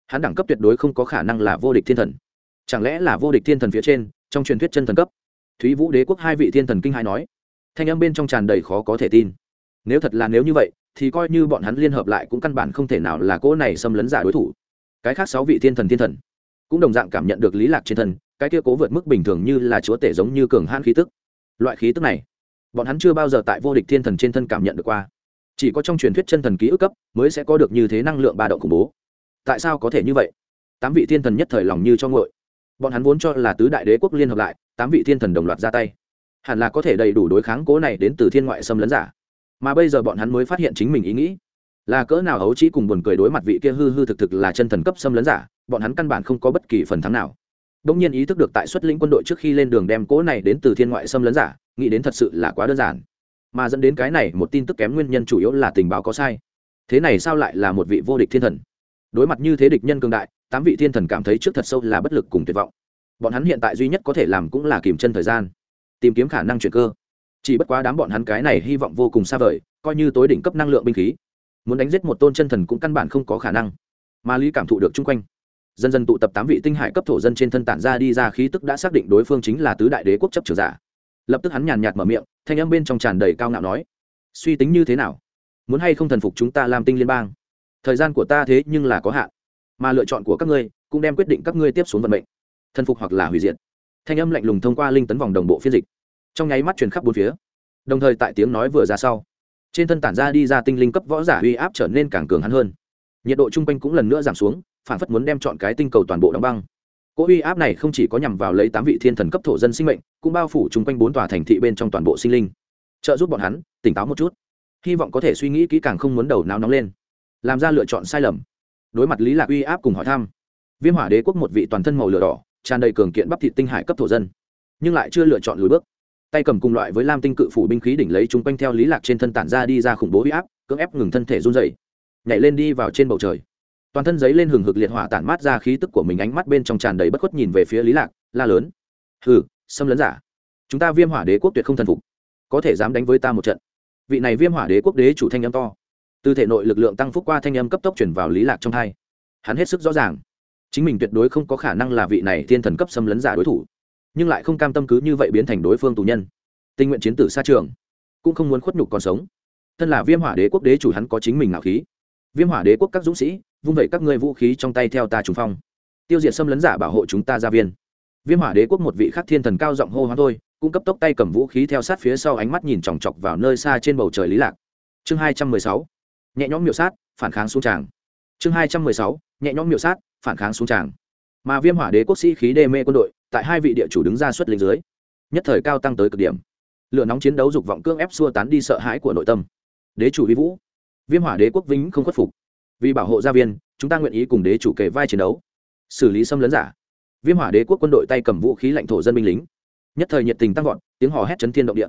hắn đẳng cấp tuyệt đối không có khả năng là vô địch thiên thần. Chẳng lẽ là vô địch thiên thần phía trên, trong truyền thuyết chân thần cấp? Thúy vũ đế quốc hai vị thiên thần kinh hai nói. Thanh âm bên trong tràn đầy khó có thể tin. Nếu thật là nếu như vậy, thì coi như bọn hắn liên hợp lại cũng căn bản không thể nào là cỗ này xâm lấn giả đối thủ. Cái khác sáu vị thiên thần thiên thần cũng đồng dạng cảm nhận được lý lạc trên thân, cái kia cố vượt mức bình thường như là chúa tể giống như cường hãn khí tức. Loại khí tức này, bọn hắn chưa bao giờ tại vô địch thiên thần trên thân cảm nhận được qua. Chỉ có trong truyền thuyết chân thần ký ức cấp mới sẽ có được như thế năng lượng ba động khủng bố tại sao có thể như vậy? Tám vị thiên thần nhất thời lòng như cho ngội bọn hắn vốn cho là tứ đại đế quốc liên hợp lại, tám vị thiên thần đồng loạt ra tay. Hẳn là có thể đầy đủ đối kháng cố này đến từ thiên ngoại xâm lấn giả. Mà bây giờ bọn hắn mới phát hiện chính mình ý nghĩ. Là cỡ nào hấu chỉ cùng buồn cười đối mặt vị kia hư hư thực thực là chân thần cấp xâm lấn giả, bọn hắn căn bản không có bất kỳ phần thắng nào. Đông nhiên ý thức được tại xuất lĩnh quân đội trước khi lên đường đem cỗ này đến từ thiên ngoại xâm lấn giả, nghĩ đến thật sự là quá đơn giản. Mà dẫn đến cái này, một tin tức kém nguyên nhân chủ yếu là tình báo có sai. Thế này sao lại là một vị vô địch thiên thần? Đối mặt như thế địch nhân cường đại, tám vị thiên thần cảm thấy trước thật sâu là bất lực cùng tuyệt vọng. Bọn hắn hiện tại duy nhất có thể làm cũng là kìm chân thời gian, tìm kiếm khả năng chuyển cơ. Chỉ bất quá đám bọn hắn cái này hy vọng vô cùng xa vời, coi như tối đỉnh cấp năng lượng binh khí, muốn đánh giết một tôn chân thần cũng căn bản không có khả năng. Mà lý cảm thụ được chung quanh. Dần dần tụ tập tám vị tinh hải cấp thổ dân trên thân tản ra đi ra khí tức đã xác định đối phương chính là tứ đại đế quốc chấp trường giả. Lập tức hắn nhàn nhạt mở miệng, thanh âm bên trong tràn đầy cao ngạo nói, suy tính như thế nào? Muốn hay không thần phục chúng ta làm tinh liên bang? Thời gian của ta thế nhưng là có hạn, mà lựa chọn của các ngươi cũng đem quyết định các ngươi tiếp xuống vận mệnh. Thần phục hoặc là hủy diệt. Thanh âm lạnh lùng thông qua linh tấn vòng đồng bộ phiên dịch. Trong nháy mắt truyền khắp bốn phía. Đồng thời tại tiếng nói vừa ra sau, trên thân tản ra đi ra tinh linh cấp võ giả uy áp trở nên càng cường hắn hơn. Nhiệt độ chung quanh cũng lần nữa giảm xuống, phản phất muốn đem chọn cái tinh cầu toàn bộ đóng băng. Cỗ uy áp này không chỉ có nhằm vào lấy tám vị thiên thần cấp thổ dân sinh mệnh, cũng bao phủ chung quanh bốn tòa thành thị bên trong toàn bộ sinh linh. Trợ giúp bọn hắn tỉnh táo một chút. Hy vọng có thể suy nghĩ kỹ càng không muốn đầu não nóng lên làm ra lựa chọn sai lầm. Đối mặt lý lạc uy áp cùng hỏi thăm viêm hỏa đế quốc một vị toàn thân màu lửa đỏ tràn đầy cường kiện bắp thịt tinh hải cấp thổ dân nhưng lại chưa lựa chọn lùi bước. Tay cầm cùng loại với lam tinh cự phủ binh khí đỉnh lấy chúng quanh theo lý lạc trên thân tản ra đi ra khủng bố uy áp cưỡng ép ngừng thân thể run rẩy, nhảy lên đi vào trên bầu trời. Toàn thân giấy lên hừng hực liệt hỏa tản mát ra khí tức của mình ánh mắt bên trong tràn đầy bất khuất nhìn về phía lý lạc la lớn. Hừ xâm lấn giả chúng ta viêm hỏa đế quốc tuyệt không thần phục có thể dám đánh với ta một trận. Vị này viêm hỏa đế quốc đế chủ thanh âm to từ thể nội lực lượng tăng phúc qua thanh âm cấp tốc chuyển vào lý lạc trong hai hắn hết sức rõ ràng. Chính mình tuyệt đối không có khả năng là vị này thiên thần cấp xâm lấn giả đối thủ, nhưng lại không cam tâm cứ như vậy biến thành đối phương tù nhân. Tinh nguyện chiến tử xa trường, cũng không muốn khuất nhục còn sống. Thân là viêm hỏa đế quốc đế chủ hắn có chính mình ngạo khí. Viêm hỏa đế quốc các dũng sĩ, vung vẩy các ngươi vũ khí trong tay theo ta trùng phong. Tiêu diệt xâm lấn giả bảo hộ chúng ta gia viên. Viêm hỏa đế quốc một vị khắc thiên thần cao giọng hô hoán thôi, cũng cấp tốc tay cầm vũ khí theo sát phía sau ánh mắt nhìn chòng chọc vào nơi xa trên bầu trời lý lạc. Chương hai trăm mười sáu nhẹ nhõm miểu sát, phản kháng xuống tràng. Chương hai trăm mười sáu, nhẹ nhõm miểu sát, phản kháng xuống tràng. Mà viêm hỏa đế quốc sĩ khí đê mê quân đội, tại hai vị địa chủ đứng ra xuất lính dưới, nhất thời cao tăng tới cực điểm. Lửa nóng chiến đấu dục vọng cương ép xua tán đi sợ hãi của nội tâm. Đế chủ vi vũ. Viêm hỏa đế quốc vĩnh không khuất phục. Vì bảo hộ gia viên, chúng ta nguyện ý cùng đế chủ kề vai chiến đấu. Xử lý xâm lấn giả. Viêm hỏa đế quốc quân đội tay cầm vũ khí lãnh thổ dân binh lính. Nhất thời nhiệt tình tăng vọt, tiếng hò hét chấn thiên động địa.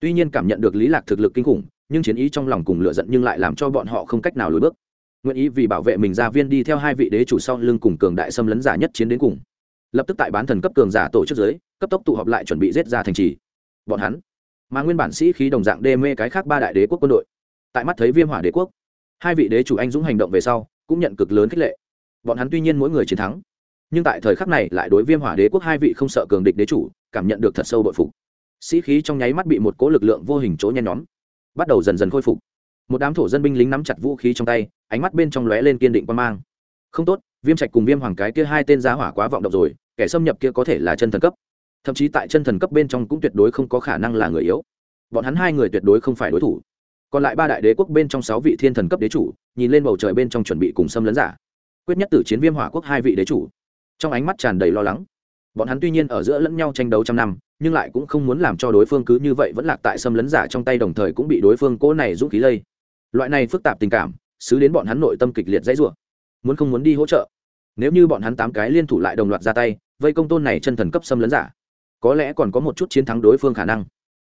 Tuy nhiên cảm nhận được lý lạc thực lực kinh khủng nhưng chiến ý trong lòng cùng lửa giận nhưng lại làm cho bọn họ không cách nào lùi bước. Nguyện ý vì bảo vệ mình gia viên đi theo hai vị đế chủ sau lưng cùng cường đại xâm lấn giả nhất chiến đến cùng. Lập tức tại bán thần cấp cường giả tổ chức giới cấp tốc tụ họp lại chuẩn bị giết ra thành trì. Bọn hắn, mà nguyên bản sĩ khí đồng dạng đê mê cái khác ba đại đế quốc quân đội. Tại mắt thấy viêm hỏa đế quốc, hai vị đế chủ anh dũng hành động về sau, cũng nhận cực lớn khích lệ. Bọn hắn tuy nhiên mỗi người chiến thắng, nhưng tại thời khắc này lại đối viêm hỏa đế quốc hai vị không sợ cường địch đế chủ cảm nhận được thật sâu bội phục. Sĩ khí trong nháy mắt bị một cố lực lượng vô hình chỗ nhen nhóm bắt đầu dần dần khôi phục. Một đám thổ dân binh lính nắm chặt vũ khí trong tay, ánh mắt bên trong lóe lên kiên định quan mang. Không tốt, viêm trạch cùng viêm hoàng cái kia hai tên giá hỏa quá vọng động rồi, kẻ xâm nhập kia có thể là chân thần cấp. Thậm chí tại chân thần cấp bên trong cũng tuyệt đối không có khả năng là người yếu. Bọn hắn hai người tuyệt đối không phải đối thủ. Còn lại ba đại đế quốc bên trong sáu vị thiên thần cấp đế chủ, nhìn lên bầu trời bên trong chuẩn bị cùng xâm lấn giả. Quyết nhất tử chiến viêm hỏa quốc hai vị đế chủ. Trong ánh mắt tràn đầy lo lắng. Bọn hắn tuy nhiên ở giữa lẫn nhau tranh đấu trăm năm nhưng lại cũng không muốn làm cho đối phương cứ như vậy vẫn lạc tại xâm lấn giả trong tay, đồng thời cũng bị đối phương cố này dũng khí lây. Loại này phức tạp tình cảm, xứ đến bọn hắn nội tâm kịch liệt dãy rủa. Muốn không muốn đi hỗ trợ. Nếu như bọn hắn tám cái liên thủ lại đồng loạt ra tay, vây công tôn này chân thần cấp xâm lấn giả, có lẽ còn có một chút chiến thắng đối phương khả năng.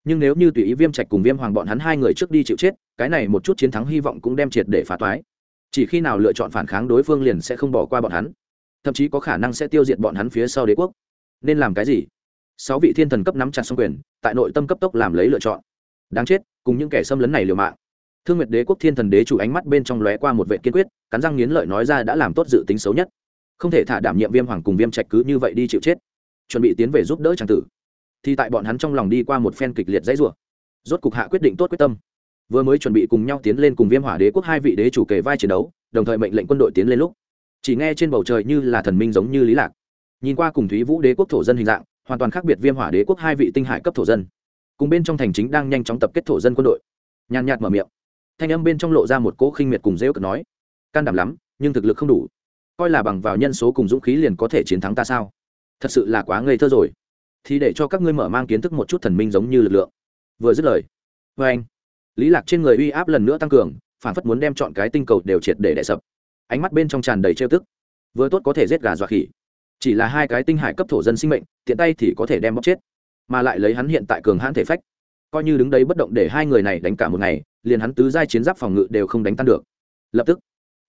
Nhưng nếu như tùy ý viêm trạch cùng viêm hoàng bọn hắn hai người trước đi chịu chết, cái này một chút chiến thắng hy vọng cũng đem triệt để phá toái. Chỉ khi nào lựa chọn phản kháng đối phương liền sẽ không bỏ qua bọn hắn. Thậm chí có khả năng sẽ tiêu diệt bọn hắn phía sau đế quốc. Nên làm cái gì? Sáu vị thiên thần cấp nắm chặt xong quyền, tại nội tâm cấp tốc làm lấy lựa chọn. Đáng chết, cùng những kẻ xâm lấn này liều mạng. Thương nguyệt đế quốc thiên thần đế chủ ánh mắt bên trong lóe qua một vệ kiên quyết, cắn răng nghiến lợi nói ra đã làm tốt dự tính xấu nhất. Không thể thả đảm nhiệm viêm hoàng cùng viêm trạch cứ như vậy đi chịu chết. Chuẩn bị tiến về giúp đỡ trang tử. Thì tại bọn hắn trong lòng đi qua một phen kịch liệt dãy rủa. Rốt cục hạ quyết định tốt quyết tâm. Vừa mới chuẩn bị cùng nhau tiến lên cùng viêm hỏa đế quốc hai vị đế chủ kề vai chiến đấu, đồng thời mệnh lệnh quân đội tiến lên lúc. Chỉ nghe trên bầu trời như là thần minh giống như lý lạc. Nhìn qua cùng thúy vũ đế quốc thổ dân hình dạng hoàn toàn khác biệt viêm hỏa đế quốc hai vị tinh hải cấp thổ dân. Cùng bên trong thành chính đang nhanh chóng tập kết thổ dân quân đội. Nhàn nhạt mở miệng. Thanh âm bên trong lộ ra một cỗ khinh miệt cùng rêu cực nói. Can đảm lắm, nhưng thực lực không đủ. Coi là bằng vào nhân số cùng dũng khí liền có thể chiến thắng ta sao? Thật sự là quá ngây thơ rồi. Thì để cho các ngươi mở mang kiến thức một chút thần minh giống như lực lượng. Vừa dứt lời. Vê anh, lý lạc trên người uy áp lần nữa tăng cường, phản phất muốn đem chọn cái tinh cầu đều triệt để đè sập. Ánh mắt bên trong tràn đầy trêu tức. Vừa tốt có thể giết gà dọa khỉ chỉ là hai cái tinh hải cấp thổ dân sinh mệnh, tiện tay thì có thể đem bóc chết. Mà lại lấy hắn hiện tại cường hãn thể phách, coi như đứng đấy bất động để hai người này đánh cả một ngày, liền hắn tứ giai chiến giáp phòng ngự đều không đánh tan được. Lập tức,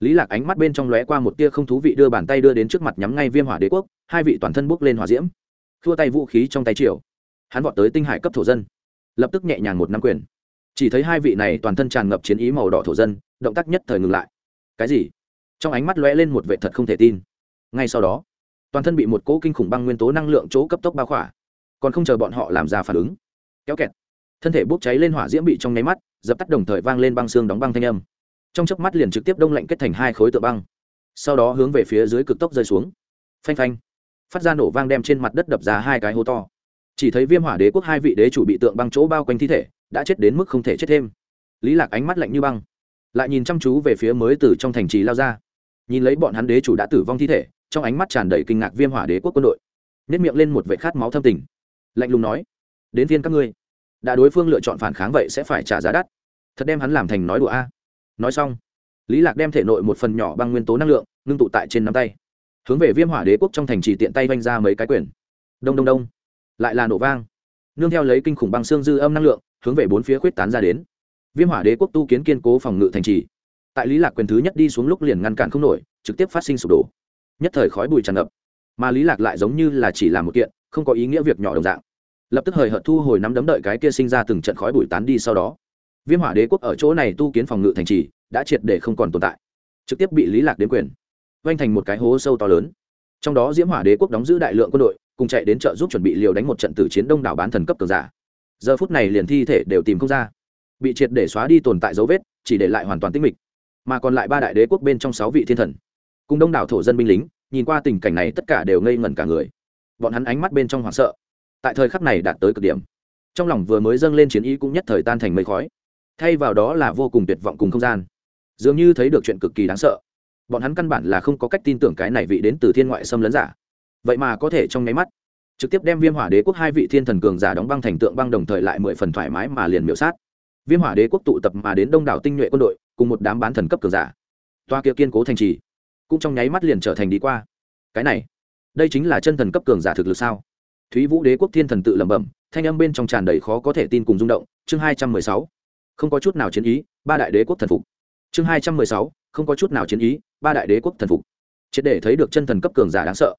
lý lạc ánh mắt bên trong lóe qua một tia không thú vị đưa bàn tay đưa đến trước mặt nhắm ngay viêm hỏa đế quốc, hai vị toàn thân bốc lên hỏa diễm. Thua tay vũ khí trong tay triều. Hắn vọt tới tinh hải cấp thổ dân. Lập tức nhẹ nhàng một năm quyền. Chỉ thấy hai vị này toàn thân tràn ngập chiến ý màu đỏ thổ dân, động tác nhất thời ngừng lại. Cái gì? Trong ánh mắt lóe lên một vệ thật không thể tin. Ngay sau đó toàn thân bị một cỗ kinh khủng băng nguyên tố năng lượng chỗ cấp tốc bao khỏa, còn không chờ bọn họ làm ra phản ứng. Kéo kẹt, thân thể bốc cháy lên hỏa diễm bị trong nháy mắt, dập tắt đồng thời vang lên băng xương đóng băng thanh âm. Trong chớp mắt liền trực tiếp đông lạnh kết thành hai khối tượng băng, sau đó hướng về phía dưới cực tốc rơi xuống. Phanh phanh, phát ra nổ vang đem trên mặt đất đập ra hai cái hố to. Chỉ thấy viêm hỏa đế quốc hai vị đế chủ bị tượng băng chỗ bao quanh thi thể, đã chết đến mức không thể chết thêm. Lý lạc ánh mắt lạnh như băng, lại nhìn chăm chú về phía mới từ trong thành trì lao ra. Nhìn lấy bọn hắn đế chủ đã tử vong thi thể trong ánh mắt tràn đầy kinh ngạc viêm hỏa đế quốc quân đội. Nếp miệng lên một vệ khát máu thâm tình. Lạnh lùng nói, đến viên các ngươi. Đã đối phương lựa chọn phản kháng vậy sẽ phải trả giá đắt. Thật đem hắn làm thành nói đùa a. Nói xong, lý lạc đem thể nội một phần nhỏ băng nguyên tố năng lượng ngưng tụ tại trên nắm tay. Hướng về viêm hỏa đế quốc trong thành trì tiện tay vanh ra mấy cái quyền. Đông đông đông. Lại là nổ vang. Nương theo lấy kinh khủng băng xương dư âm năng lượng, hướng về bốn phía khuyết tán ra đến. Viêm hỏa đế quốc tu kiến kiên cố phòng ngự thành trì. Tại lý lạc quyền thứ nhất đi xuống lúc liền ngăn cản không nổi, trực tiếp phát sinh sụp đổ nhất thời khói bụi tràn ngập. Mà lý lạc lại giống như là chỉ làm một kiện, không có ý nghĩa việc nhỏ đồng dạng. Lập tức hời hợt thu hồi nắm đấm đợi cái kia sinh ra từng trận khói bụi tán đi sau đó. Viêm hỏa đế quốc ở chỗ này tu kiến phòng ngự thành trì, đã triệt để không còn tồn tại. Trực tiếp bị lý lạc đến quyền vanh thành một cái hố sâu to lớn. Trong đó diễm hỏa đế quốc đóng giữ đại lượng quân đội, cùng chạy đến chợ giúp chuẩn bị liều đánh một trận tử chiến đông đảo bán thần cấp cường giả. Giờ phút này liền thi thể đều tìm không ra. Bị triệt để xóa đi tồn tại dấu vết, chỉ để lại hoàn toàn tinh mịch. Mà còn lại ba đại đế quốc bên trong sáu vị thiên thần cùng đông đảo thổ dân binh lính, nhìn qua tình cảnh này tất cả đều ngây ngẩn cả người. Bọn hắn ánh mắt bên trong hoảng sợ. Tại thời khắc này đạt tới cực điểm. Trong lòng vừa mới dâng lên chiến ý cũng nhất thời tan thành mây khói. Thay vào đó là vô cùng tuyệt vọng cùng không gian. Dường như thấy được chuyện cực kỳ đáng sợ. Bọn hắn căn bản là không có cách tin tưởng cái này vị đến từ thiên ngoại xâm lấn giả. Vậy mà có thể trong nháy mắt, trực tiếp đem viêm hỏa đế quốc hai vị thiên thần cường giả đóng băng thành tượng băng đồng thời lại mười phần thoải mái mà liền miểu sát. Viêm hỏa đế quốc tụ tập mà đến đông đảo tinh nhuệ quân đội, cùng một đám bán thần cấp cường giả. Toa kia kiên cố thành trì cũng trong nháy mắt liền trở thành đi qua. Cái này, đây chính là chân thần cấp cường giả thực lực sao? Thúy vũ đế quốc thiên thần tự lẩm bẩm, thanh âm bên trong tràn đầy khó có thể tin cùng rung động, chương hai trăm mười sáu. Không có chút nào chiến ý, ba đại đế quốc thần phục. Chương hai trăm mười sáu, không có chút nào chiến ý, ba đại đế quốc thần phục. Triệt để thấy được chân thần cấp cường giả đáng sợ.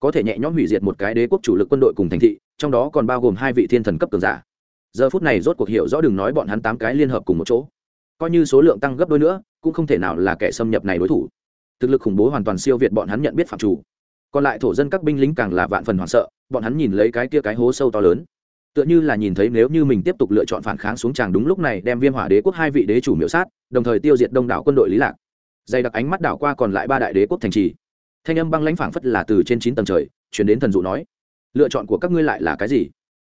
Có thể nhẹ nhõm hủy diệt một cái đế quốc chủ lực quân đội cùng thành thị, trong đó còn bao gồm hai vị thiên thần cấp cường giả. Giờ phút này rốt cuộc hiểu rõ đừng nói bọn hắn tám cái liên hợp cùng một chỗ. Coi như số lượng tăng gấp đôi nữa, cũng không thể nào là kẻ xâm nhập này đối thủ thực lực khủng bố hoàn toàn siêu việt bọn hắn nhận biết phạm chủ. Còn lại thổ dân các binh lính càng là vạn phần hoảng sợ, bọn hắn nhìn lấy cái kia cái hố sâu to lớn. Tựa như là nhìn thấy nếu như mình tiếp tục lựa chọn phản kháng xuống tràng đúng lúc này đem viêm hỏa đế quốc hai vị đế chủ miễu sát, đồng thời tiêu diệt đông đảo quân đội lý lạc. Dày đặc ánh mắt đảo qua còn lại ba đại đế quốc thành trì. Thanh âm băng lãnh phảng phất là từ trên chín tầng trời chuyển đến thần dụ nói, lựa chọn của các ngươi lại là cái gì?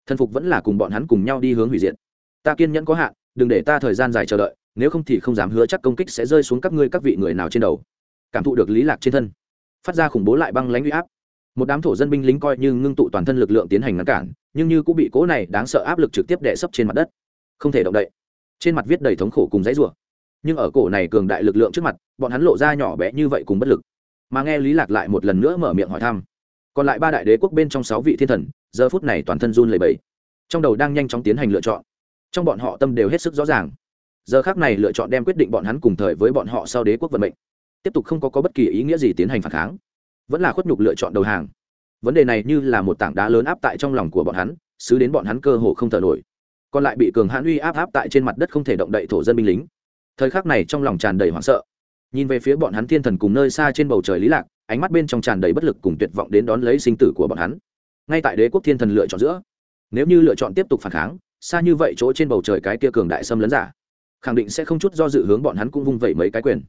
Thần phục vẫn là cùng bọn hắn cùng nhau đi hướng hủy diệt. Ta kiên nhẫn có hạn, đừng để ta thời gian dài chờ đợi, nếu không thì không dám hứa chắc công kích sẽ rơi xuống các ngươi các vị người nào trên đầu cảm thụ được lý lạc trên thân, phát ra khủng bố lại băng lãnh uy áp. Một đám thổ dân binh lính coi như ngưng tụ toàn thân lực lượng tiến hành ngăn cản, nhưng như cũng bị cố này đáng sợ áp lực trực tiếp đè sấp trên mặt đất. Không thể động đậy. Trên mặt viết đầy thống khổ cùng dãy rủa. Nhưng ở cổ này cường đại lực lượng trước mặt, bọn hắn lộ ra nhỏ bé như vậy cùng bất lực. Mà nghe lý lạc lại một lần nữa mở miệng hỏi thăm. Còn lại ba đại đế quốc bên trong sáu vị thiên thần, giờ phút này toàn thân run lẩy bẩy. Trong đầu đang nhanh chóng tiến hành lựa chọn. Trong bọn họ tâm đều hết sức rõ ràng. Giờ khác này lựa chọn đem quyết định bọn hắn cùng thời với bọn họ sau đế quốc vận mệnh tiếp tục không có, có bất kỳ ý nghĩa gì tiến hành phản kháng. Vẫn là khuất nhục lựa chọn đầu hàng. Vấn đề này như là một tảng đá lớn áp tại trong lòng của bọn hắn xứ đến bọn hắn cơ hồ không thở nổi. Còn lại bị cường hãn uy áp áp tại trên mặt đất không thể động đậy thổ dân binh lính. Thời khắc này trong lòng tràn đầy hoảng sợ. Nhìn về phía bọn hắn thiên thần cùng nơi xa trên bầu trời lý lạc ánh mắt bên trong tràn đầy bất lực cùng tuyệt vọng đến đón lấy sinh tử của bọn hắn. Ngay tại đế quốc thiên thần lựa chọn giữa nếu như lựa chọn tiếp tục phản kháng xa như vậy chỗ trên bầu trời cái kia cường đại xâm lấn giả khẳng định sẽ không chút do dự hướng bọn hắn cũng vung vẩy mấy cái quyền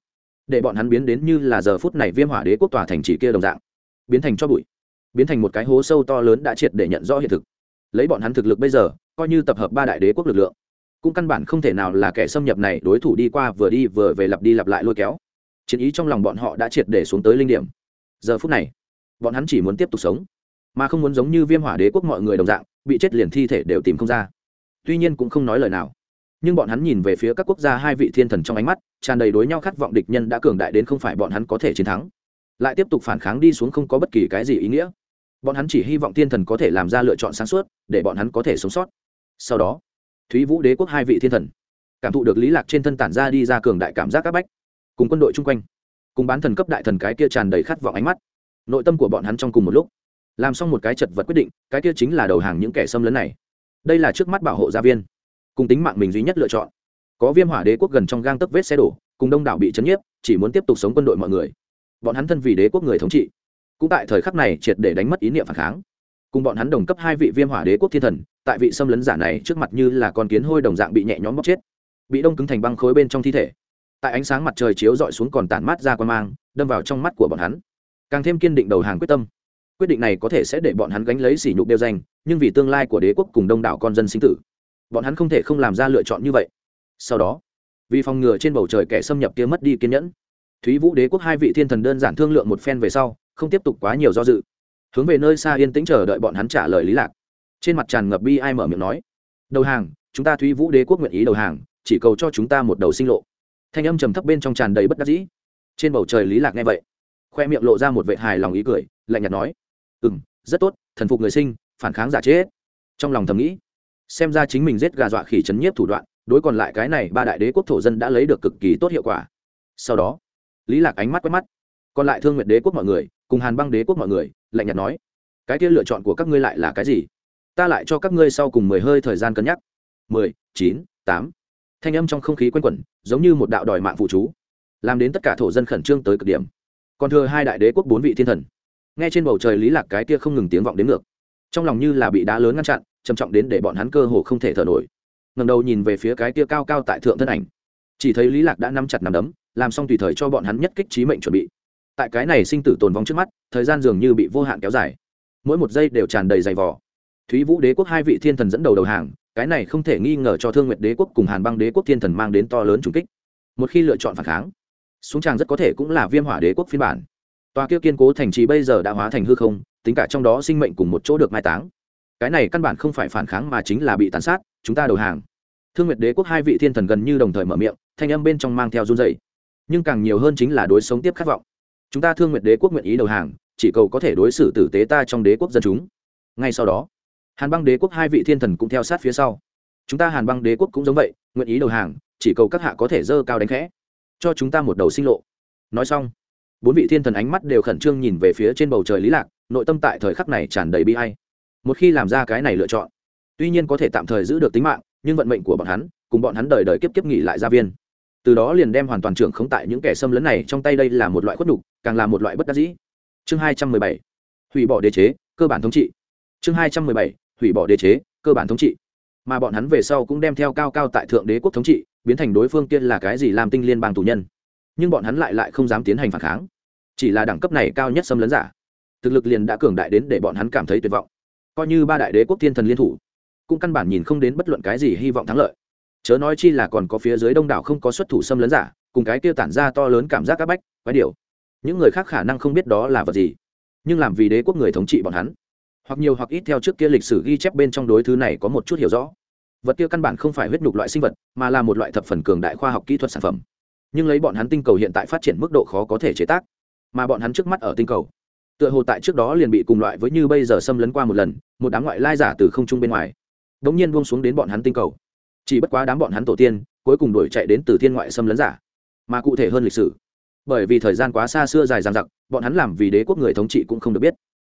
để bọn hắn biến đến như là giờ phút này viêm hỏa đế quốc tòa thành chỉ kia đồng dạng. Biến thành cho bụi. Biến thành một cái hố sâu to lớn đã triệt để nhận rõ hiện thực. Lấy bọn hắn thực lực bây giờ, coi như tập hợp ba đại đế quốc lực lượng, cũng căn bản không thể nào là kẻ xâm nhập này đối thủ đi qua vừa đi vừa về lặp đi lặp lại lôi kéo. Chiến ý trong lòng bọn họ đã triệt để xuống tới linh điểm. Giờ phút này, bọn hắn chỉ muốn tiếp tục sống, mà không muốn giống như viêm hỏa đế quốc mọi người đồng dạng, bị chết liền thi thể đều tìm không ra. Tuy nhiên cũng không nói lời nào nhưng bọn hắn nhìn về phía các quốc gia hai vị thiên thần trong ánh mắt, tràn đầy đối nhau khát vọng địch nhân đã cường đại đến không phải bọn hắn có thể chiến thắng. Lại tiếp tục phản kháng đi xuống không có bất kỳ cái gì ý nghĩa. Bọn hắn chỉ hy vọng thiên thần có thể làm ra lựa chọn sáng suốt, để bọn hắn có thể sống sót. Sau đó, thúy vũ đế quốc hai vị thiên thần cảm thụ được lý lạc trên thân tản ra đi ra cường đại cảm giác các bách, cùng quân đội chung quanh, cùng bán thần cấp đại thần cái kia tràn đầy khát vọng ánh mắt. Nội tâm của bọn hắn trong cùng một lúc, làm xong một cái chật vật quyết định, cái kia chính là đầu hàng những kẻ xâm lấn này. Đây là trước mắt bảo hộ gia viên cùng tính mạng mình duy nhất lựa chọn. Có viêm hỏa đế quốc gần trong gang tấc vết xe đổ, cùng đông đảo bị chấn nhiếp, chỉ muốn tiếp tục sống quân đội mọi người. Bọn hắn thân vì đế quốc người thống trị. Cũng tại thời khắc này triệt để đánh mất ý niệm phản kháng. Cùng bọn hắn đồng cấp hai vị viêm hỏa đế quốc thiên thần, tại vị xâm lấn giả này trước mặt như là con kiến hôi đồng dạng bị nhẹ nhõm bóc chết, bị đông cứng thành băng khối bên trong thi thể. Tại ánh sáng mặt trời chiếu dọi xuống còn tản mát ra quan mang, đâm vào trong mắt của bọn hắn. Càng thêm kiên định đầu hàng quyết tâm. Quyết định này có thể sẽ để bọn hắn gánh lấy sỉ nhục đeo danh, nhưng vì tương lai của đế quốc cùng đông đảo con dân sinh tử bọn hắn không thể không làm ra lựa chọn như vậy. Sau đó, vì phòng ngừa trên bầu trời kẻ xâm nhập kia mất đi kiên nhẫn, thúy vũ đế quốc hai vị thiên thần đơn giản thương lượng một phen về sau, không tiếp tục quá nhiều do dự. Hướng về nơi xa yên tĩnh chờ đợi bọn hắn trả lời lý lạc. Trên mặt tràn ngập bi ai mở miệng nói, đầu hàng, chúng ta thúy vũ đế quốc nguyện ý đầu hàng, chỉ cầu cho chúng ta một đầu sinh lộ. Thanh âm trầm thấp bên trong tràn đầy bất đắc dĩ. Trên bầu trời lý lạc nghe vậy, khoe miệng lộ ra một vệ hài lòng ý cười, lạnh nhạt nói ừ m rất tốt, thần phục người sinh, phản kháng giả chết. Trong lòng thầm nghĩ xem ra chính mình giết gà dọa khỉ chấn nhiếp thủ đoạn, đối còn lại cái này ba đại đế quốc thổ dân đã lấy được cực kỳ tốt hiệu quả. Sau đó, lý lạc ánh mắt quét mắt. Còn lại thương nguyện đế quốc mọi người, cùng hàn băng đế quốc mọi người, lạnh nhạt nói, cái kia lựa chọn của các ngươi lại là cái gì? Ta lại cho các ngươi sau cùng mười hơi thời gian cân nhắc. Mười, chín, tám. Thanh âm trong không khí quanh quẩn, giống như một đạo đòi mạng phụ chú, làm đến tất cả thổ dân khẩn trương tới cực điểm. Còn thừa hai đại đế quốc bốn vị thiên thần. Nghe trên bầu trời lý lạc cái kia không ngừng tiếng vọng đến ngược, trong lòng như là bị đá lớn ngăn chặn trầm trọng đến để bọn hắn cơ hồ không thể thở nổi. Ngầm đầu nhìn về phía cái kia cao cao tại thượng thân ảnh. Chỉ thấy lý lạc đã nắm chặt nắm đấm, làm xong tùy thời cho bọn hắn nhất kích trí mệnh chuẩn bị. Tại cái này sinh tử tồn vong trước mắt, thời gian dường như bị vô hạn kéo dài. Mỗi một giây đều tràn đầy dày vò. Thúy vũ đế quốc hai vị thiên thần dẫn đầu đầu hàng, cái này không thể nghi ngờ cho thương nguyệt đế quốc cùng hàn băng đế quốc thiên thần mang đến to lớn trùng kích. Một khi lựa chọn phản kháng, xuống tràng rất có thể cũng là viêm hỏa đế quốc phiên bản. Tòa kia kiên cố thành trì bây giờ đã hóa thành hư không, tính cả trong đó sinh mệnh cùng một chỗ được mai táng cái này căn bản không phải phản kháng mà chính là bị tàn sát, chúng ta đầu hàng. Thương nguyệt đế quốc hai vị thiên thần gần như đồng thời mở miệng, thanh âm bên trong mang theo run dày nhưng càng nhiều hơn chính là đối sống tiếp khát vọng. Chúng ta thương nguyệt đế quốc nguyện ý đầu hàng, chỉ cầu có thể đối xử tử tế ta trong đế quốc dân chúng. Ngay sau đó, hàn băng đế quốc hai vị thiên thần cũng theo sát phía sau. Chúng ta hàn băng đế quốc cũng giống vậy, nguyện ý đầu hàng, chỉ cầu các hạ có thể dơ cao đánh khẽ. Cho chúng ta một đầu sinh lộ. Nói xong, bốn vị thiên thần ánh mắt đều khẩn trương nhìn về phía trên bầu trời lý lạc, nội tâm tại thời khắc này tràn đầy bi hay một khi làm ra cái này lựa chọn. Tuy nhiên có thể tạm thời giữ được tính mạng, nhưng vận mệnh của bọn hắn, cùng bọn hắn đời đời kiếp kiếp nghỉ lại gia viên. Từ đó liền đem hoàn toàn trưởng không tại những kẻ xâm lấn này trong tay đây là một loại khuất nhục, càng là một loại bất đắc dĩ. Chương hai trăm mười bảy. Hủy bỏ đế chế, cơ bản thống trị. Chương hai trăm mười bảy. Hủy bỏ đế chế, cơ bản thống trị. Mà bọn hắn về sau cũng đem theo cao cao tại thượng đế quốc thống trị, biến thành đối phương kia là cái gì làm tinh liên bang tù nhân. Nhưng bọn hắn lại lại không dám tiến hành phản kháng. Chỉ là đẳng cấp này cao nhất xâm lấn giả. Thực lực liền đã cường đại đến để bọn hắn cảm thấy tuyệt vọng coi như ba đại đế quốc thiên thần liên thủ, cũng căn bản nhìn không đến bất luận cái gì hy vọng thắng lợi. Chớ nói chi là còn có phía dưới đông đảo không có xuất thủ xâm lấn giả, cùng cái kia tản ra to lớn cảm giác áp bách, quái điều. Những người khác khả năng không biết đó là vật gì, nhưng làm vì đế quốc người thống trị bọn hắn, hoặc nhiều hoặc ít theo trước kia lịch sử ghi chép bên trong đối thứ này có một chút hiểu rõ. Vật kia căn bản không phải huyết nhục loại sinh vật, mà là một loại thập phần cường đại khoa học kỹ thuật sản phẩm. Nhưng lấy bọn hắn tinh cầu hiện tại phát triển mức độ khó có thể chế tác, mà bọn hắn trước mắt ở tinh cầu tựa hồ tại trước đó liền bị cùng loại với như bây giờ xâm lấn qua một lần, một đám ngoại lai giả từ không trung bên ngoài. Đ ỗ n g nhiên buông xuống đến bọn hắn tinh cầu. Chỉ bất quá đám bọn hắn tổ tiên, cuối cùng đuổi chạy đến từ thiên ngoại xâm lấn giả. Mà cụ thể hơn lịch sử. Bởi vì thời gian quá xa xưa dài dằng dặc, bọn hắn làm vì đế quốc người thống trị cũng không được biết.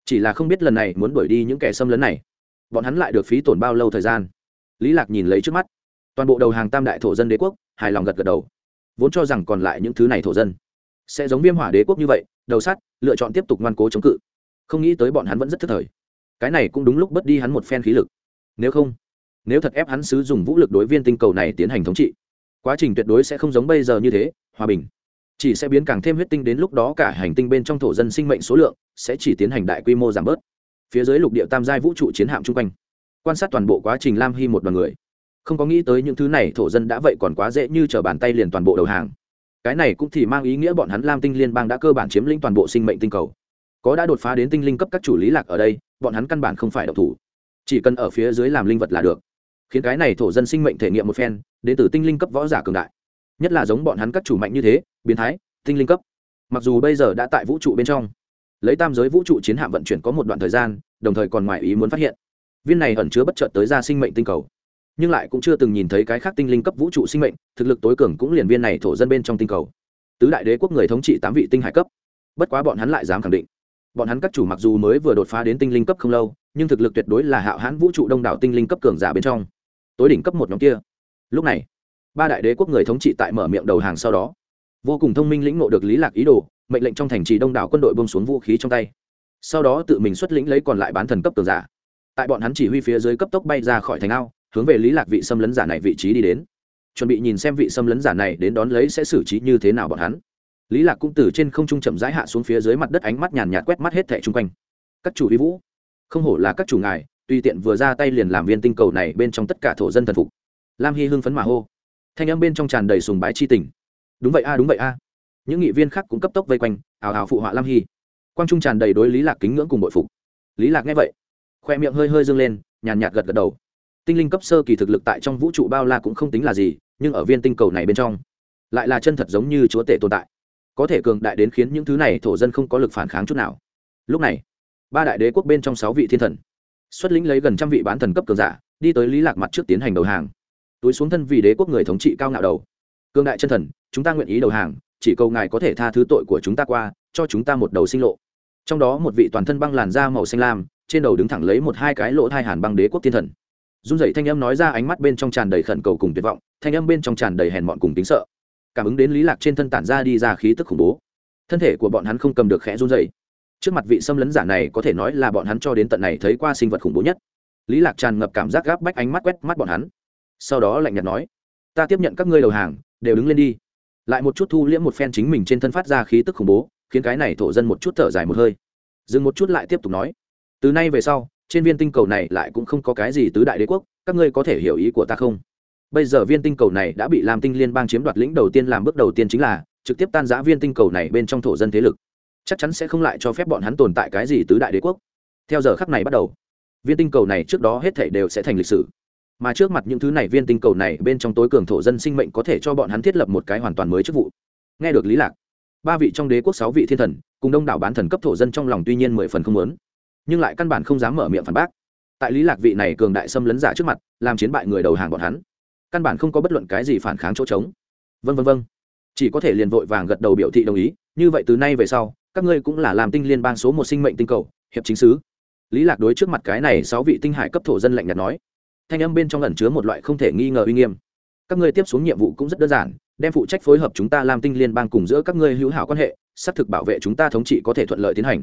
Chỉ là không biết lần này muốn đuổi đi những kẻ xâm lấn này. Bọn hắn lại được phí tổn bao lâu thời gian? Lý lạc nhìn lấy trước mắt. Toàn bộ đầu hàng tam đại thổ dân đế quốc, hài lòng gật gật đầu. Vốn cho rằng còn lại những thứ này thổ dân sẽ giống viêm hỏa đế quốc như vậy, đầu sắt lựa chọn tiếp tục ngoan cố chống cự. Không nghĩ tới bọn hắn vẫn rất thức thời. Cái này cũng đúng lúc bất đi hắn một phen khí lực. Nếu không, nếu thật ép hắn sử dụng vũ lực đối viên tinh cầu này tiến hành thống trị, quá trình tuyệt đối sẽ không giống bây giờ như thế, hòa bình. Chỉ sẽ biến càng thêm huyết tinh đến lúc đó cả hành tinh bên trong thổ dân sinh mệnh số lượng sẽ chỉ tiến hành đại quy mô giảm bớt. Phía dưới lục địa tam giai vũ trụ chiến hạm chung quanh, quan sát toàn bộ quá trình lam hy một đoàn người. Không có nghĩ tới những thứ này thổ dân đã vậy còn quá dễ như t r ở bàn tay liền toàn bộ đầu hàng cái này cũng thì mang ý nghĩa bọn hắn lam tinh liên bang đã cơ bản chiếm lĩnh toàn bộ sinh mệnh tinh cầu. Có đã đột phá đến tinh linh cấp các chủ lý lạc ở đây, bọn hắn căn bản không phải độc thủ. Chỉ cần ở phía dưới làm linh vật là được. Khiến cái này thổ dân sinh mệnh thể nghiệm một phen, đến từ tinh linh cấp võ giả cường đại. Nhất là giống bọn hắn các chủ mạnh như thế, biến thái, tinh linh cấp. Mặc dù bây giờ đã tại vũ trụ bên trong, lấy tam giới vũ trụ chiến hạm vận chuyển có một đoạn thời gian, đồng thời còn ngoài ý muốn phát hiện. Viên này ẩn chứa bất chợt tới ra sinh mệnh tinh cầu nhưng lại cũng chưa từng nhìn thấy cái khác tinh linh cấp vũ trụ sinh mệnh, thực lực tối cường cũng liền viên này thổ dân bên trong tinh cầu. Tứ đại đế quốc người thống trị tám vị tinh hải cấp. Bất quá bọn hắn lại dám khẳng định. Bọn hắn các chủ mặc dù mới vừa đột phá đến tinh linh cấp không lâu, nhưng thực lực tuyệt đối là hạo hãn vũ trụ đông đảo tinh linh cấp cường giả bên trong. Tối đỉnh cấp một nhóm kia. Lúc này, ba đại đế quốc người thống trị tại mở miệng đầu hàng sau đó, vô cùng thông minh lĩnh ngộ được lý lạc ý đồ, mệnh lệnh trong thành trì đông đảo quân đội bông xuống vũ khí trong tay. Sau đó tự mình xuất lĩnh lấy còn lại bán thần cấp cường giả. Tại bọn hắn chỉ huy phía dưới cấp tốc bay ra khỏi thành ao hướng về lý lạc vị xâm lấn giả này vị trí đi đến. Chuẩn bị nhìn xem vị xâm lấn giả này đến đón lấy sẽ xử trí như thế nào bọn hắn. Lý lạc cũng từ trên không trung chậm rãi hạ xuống phía dưới mặt đất ánh mắt nhàn nhạt quét mắt hết thảy chung quanh. Các chủ uy vũ. Không hổ là các chủ ngài, tùy tiện vừa ra tay liền làm viên tinh cầu này bên trong tất cả thổ dân thần phục. Lam hy hưng phấn mà hô. Thanh âm bên trong tràn đầy sùng bái chi tình. Đúng vậy a, đúng vậy a. Những nghị viên khác cũng cấp tốc vây quanh ào ào phụ họa lam hy. Quang trung tràn đầy đối lý lạc kính ngưỡng cùng bội phục. Lý lạc nghe vậy, khoe miệng hơi hơi dương lên, nhàn nhạt gật gật đầu tinh linh cấp sơ kỳ thực lực tại trong vũ trụ bao la cũng không tính là gì, nhưng ở viên tinh cầu này bên trong, lại là chân thật giống như chúa tể tồn tại. Có thể cường đại đến khiến những thứ này thổ dân không có lực phản kháng chút nào. Lúc này, ba đại đế quốc bên trong sáu vị thiên thần, xuất lĩnh lấy gần trăm vị bán thần cấp cường giả, đi tới lý lạc mặt trước tiến hành đầu hàng. Túi xuống thân vì đế quốc người thống trị cao ngạo đầu. Cương đại chân thần, chúng ta nguyện ý đầu hàng, chỉ cầu ngài có thể tha thứ tội của chúng ta qua, cho chúng ta một đầu sinh lộ. Trong đó một vị toàn thân băng làn da màu xanh lam, trên đầu đứng thẳng lấy một hai cái lỗ thai hàn băng đế quốc thiên thần run rẩy thanh âm nói ra ánh mắt bên trong tràn đầy khẩn cầu cùng tuyệt vọng, thanh âm bên trong tràn đầy hèn mọn cùng tính sợ. Cảm ứng đến lý lạc trên thân tản ra đi ra khí tức khủng bố. Thân thể của bọn hắn không cầm được khẽ run rẩy. Trước mặt vị xâm lấn giả này có thể nói là bọn hắn cho đến tận này thấy qua sinh vật khủng bố nhất. Lý lạc tràn ngập cảm giác gáp bách ánh mắt quét mắt bọn hắn. Sau đó lạnh nhạt nói, ta tiếp nhận các ngươi đầu hàng, đều đứng lên đi. Lại một chút thu liễm một phen chính mình trên thân phát ra khí tức khủng bố, khiến cái này thổ dân một chút thở dài một hơi. Dừng một chút lại tiếp tục nói, từ nay về sau trên viên tinh cầu này lại cũng không có cái gì tứ đại đế quốc, các ngươi có thể hiểu ý của ta không? Bây giờ viên tinh cầu này đã bị làm tinh liên bang chiếm đoạt lĩnh đầu tiên làm bước đầu tiên chính là trực tiếp tan giã viên tinh cầu này bên trong thổ dân thế lực. Chắc chắn sẽ không lại cho phép bọn hắn tồn tại cái gì tứ đại đế quốc. Theo giờ khắc này bắt đầu, viên tinh cầu này trước đó hết thể đều sẽ thành lịch sử. Mà trước mặt những thứ này viên tinh cầu này bên trong tối cường thổ dân sinh mệnh có thể cho bọn hắn thiết lập một cái hoàn toàn mới chức vụ. Nghe được lý lạc, ba vị trong đế quốc sáu vị thiên thần cùng đông đảo bán thần cấp thổ dân trong lòng tuy nhiên mười phần không lớn nhưng lại căn bản không dám mở miệng phản bác. Tại lý lạc vị này cường đại xâm lấn giả trước mặt, làm chiến bại người đầu hàng bọn hắn, căn bản không có bất luận cái gì phản kháng chỗ trống. Vân vân vân chỉ có thể liền vội vàng gật đầu biểu thị đồng ý, như vậy từ nay về sau, các ngươi cũng là làm tinh liên bang số một sinh mệnh tinh cầu, hiệp chính sứ. Lý lạc đối trước mặt cái này sáu vị tinh hải cấp thổ dân lạnh nhạt nói. Thanh âm bên trong ẩn chứa một loại không thể nghi ngờ uy nghiêm. Các ngươi tiếp xuống nhiệm vụ cũng rất đơn giản, đem phụ trách phối hợp chúng ta làm tinh liên bang cùng giữa các ngươi hữu hảo quan hệ sát thực bảo vệ chúng ta thống trị có thể thuận lợi tiến hành.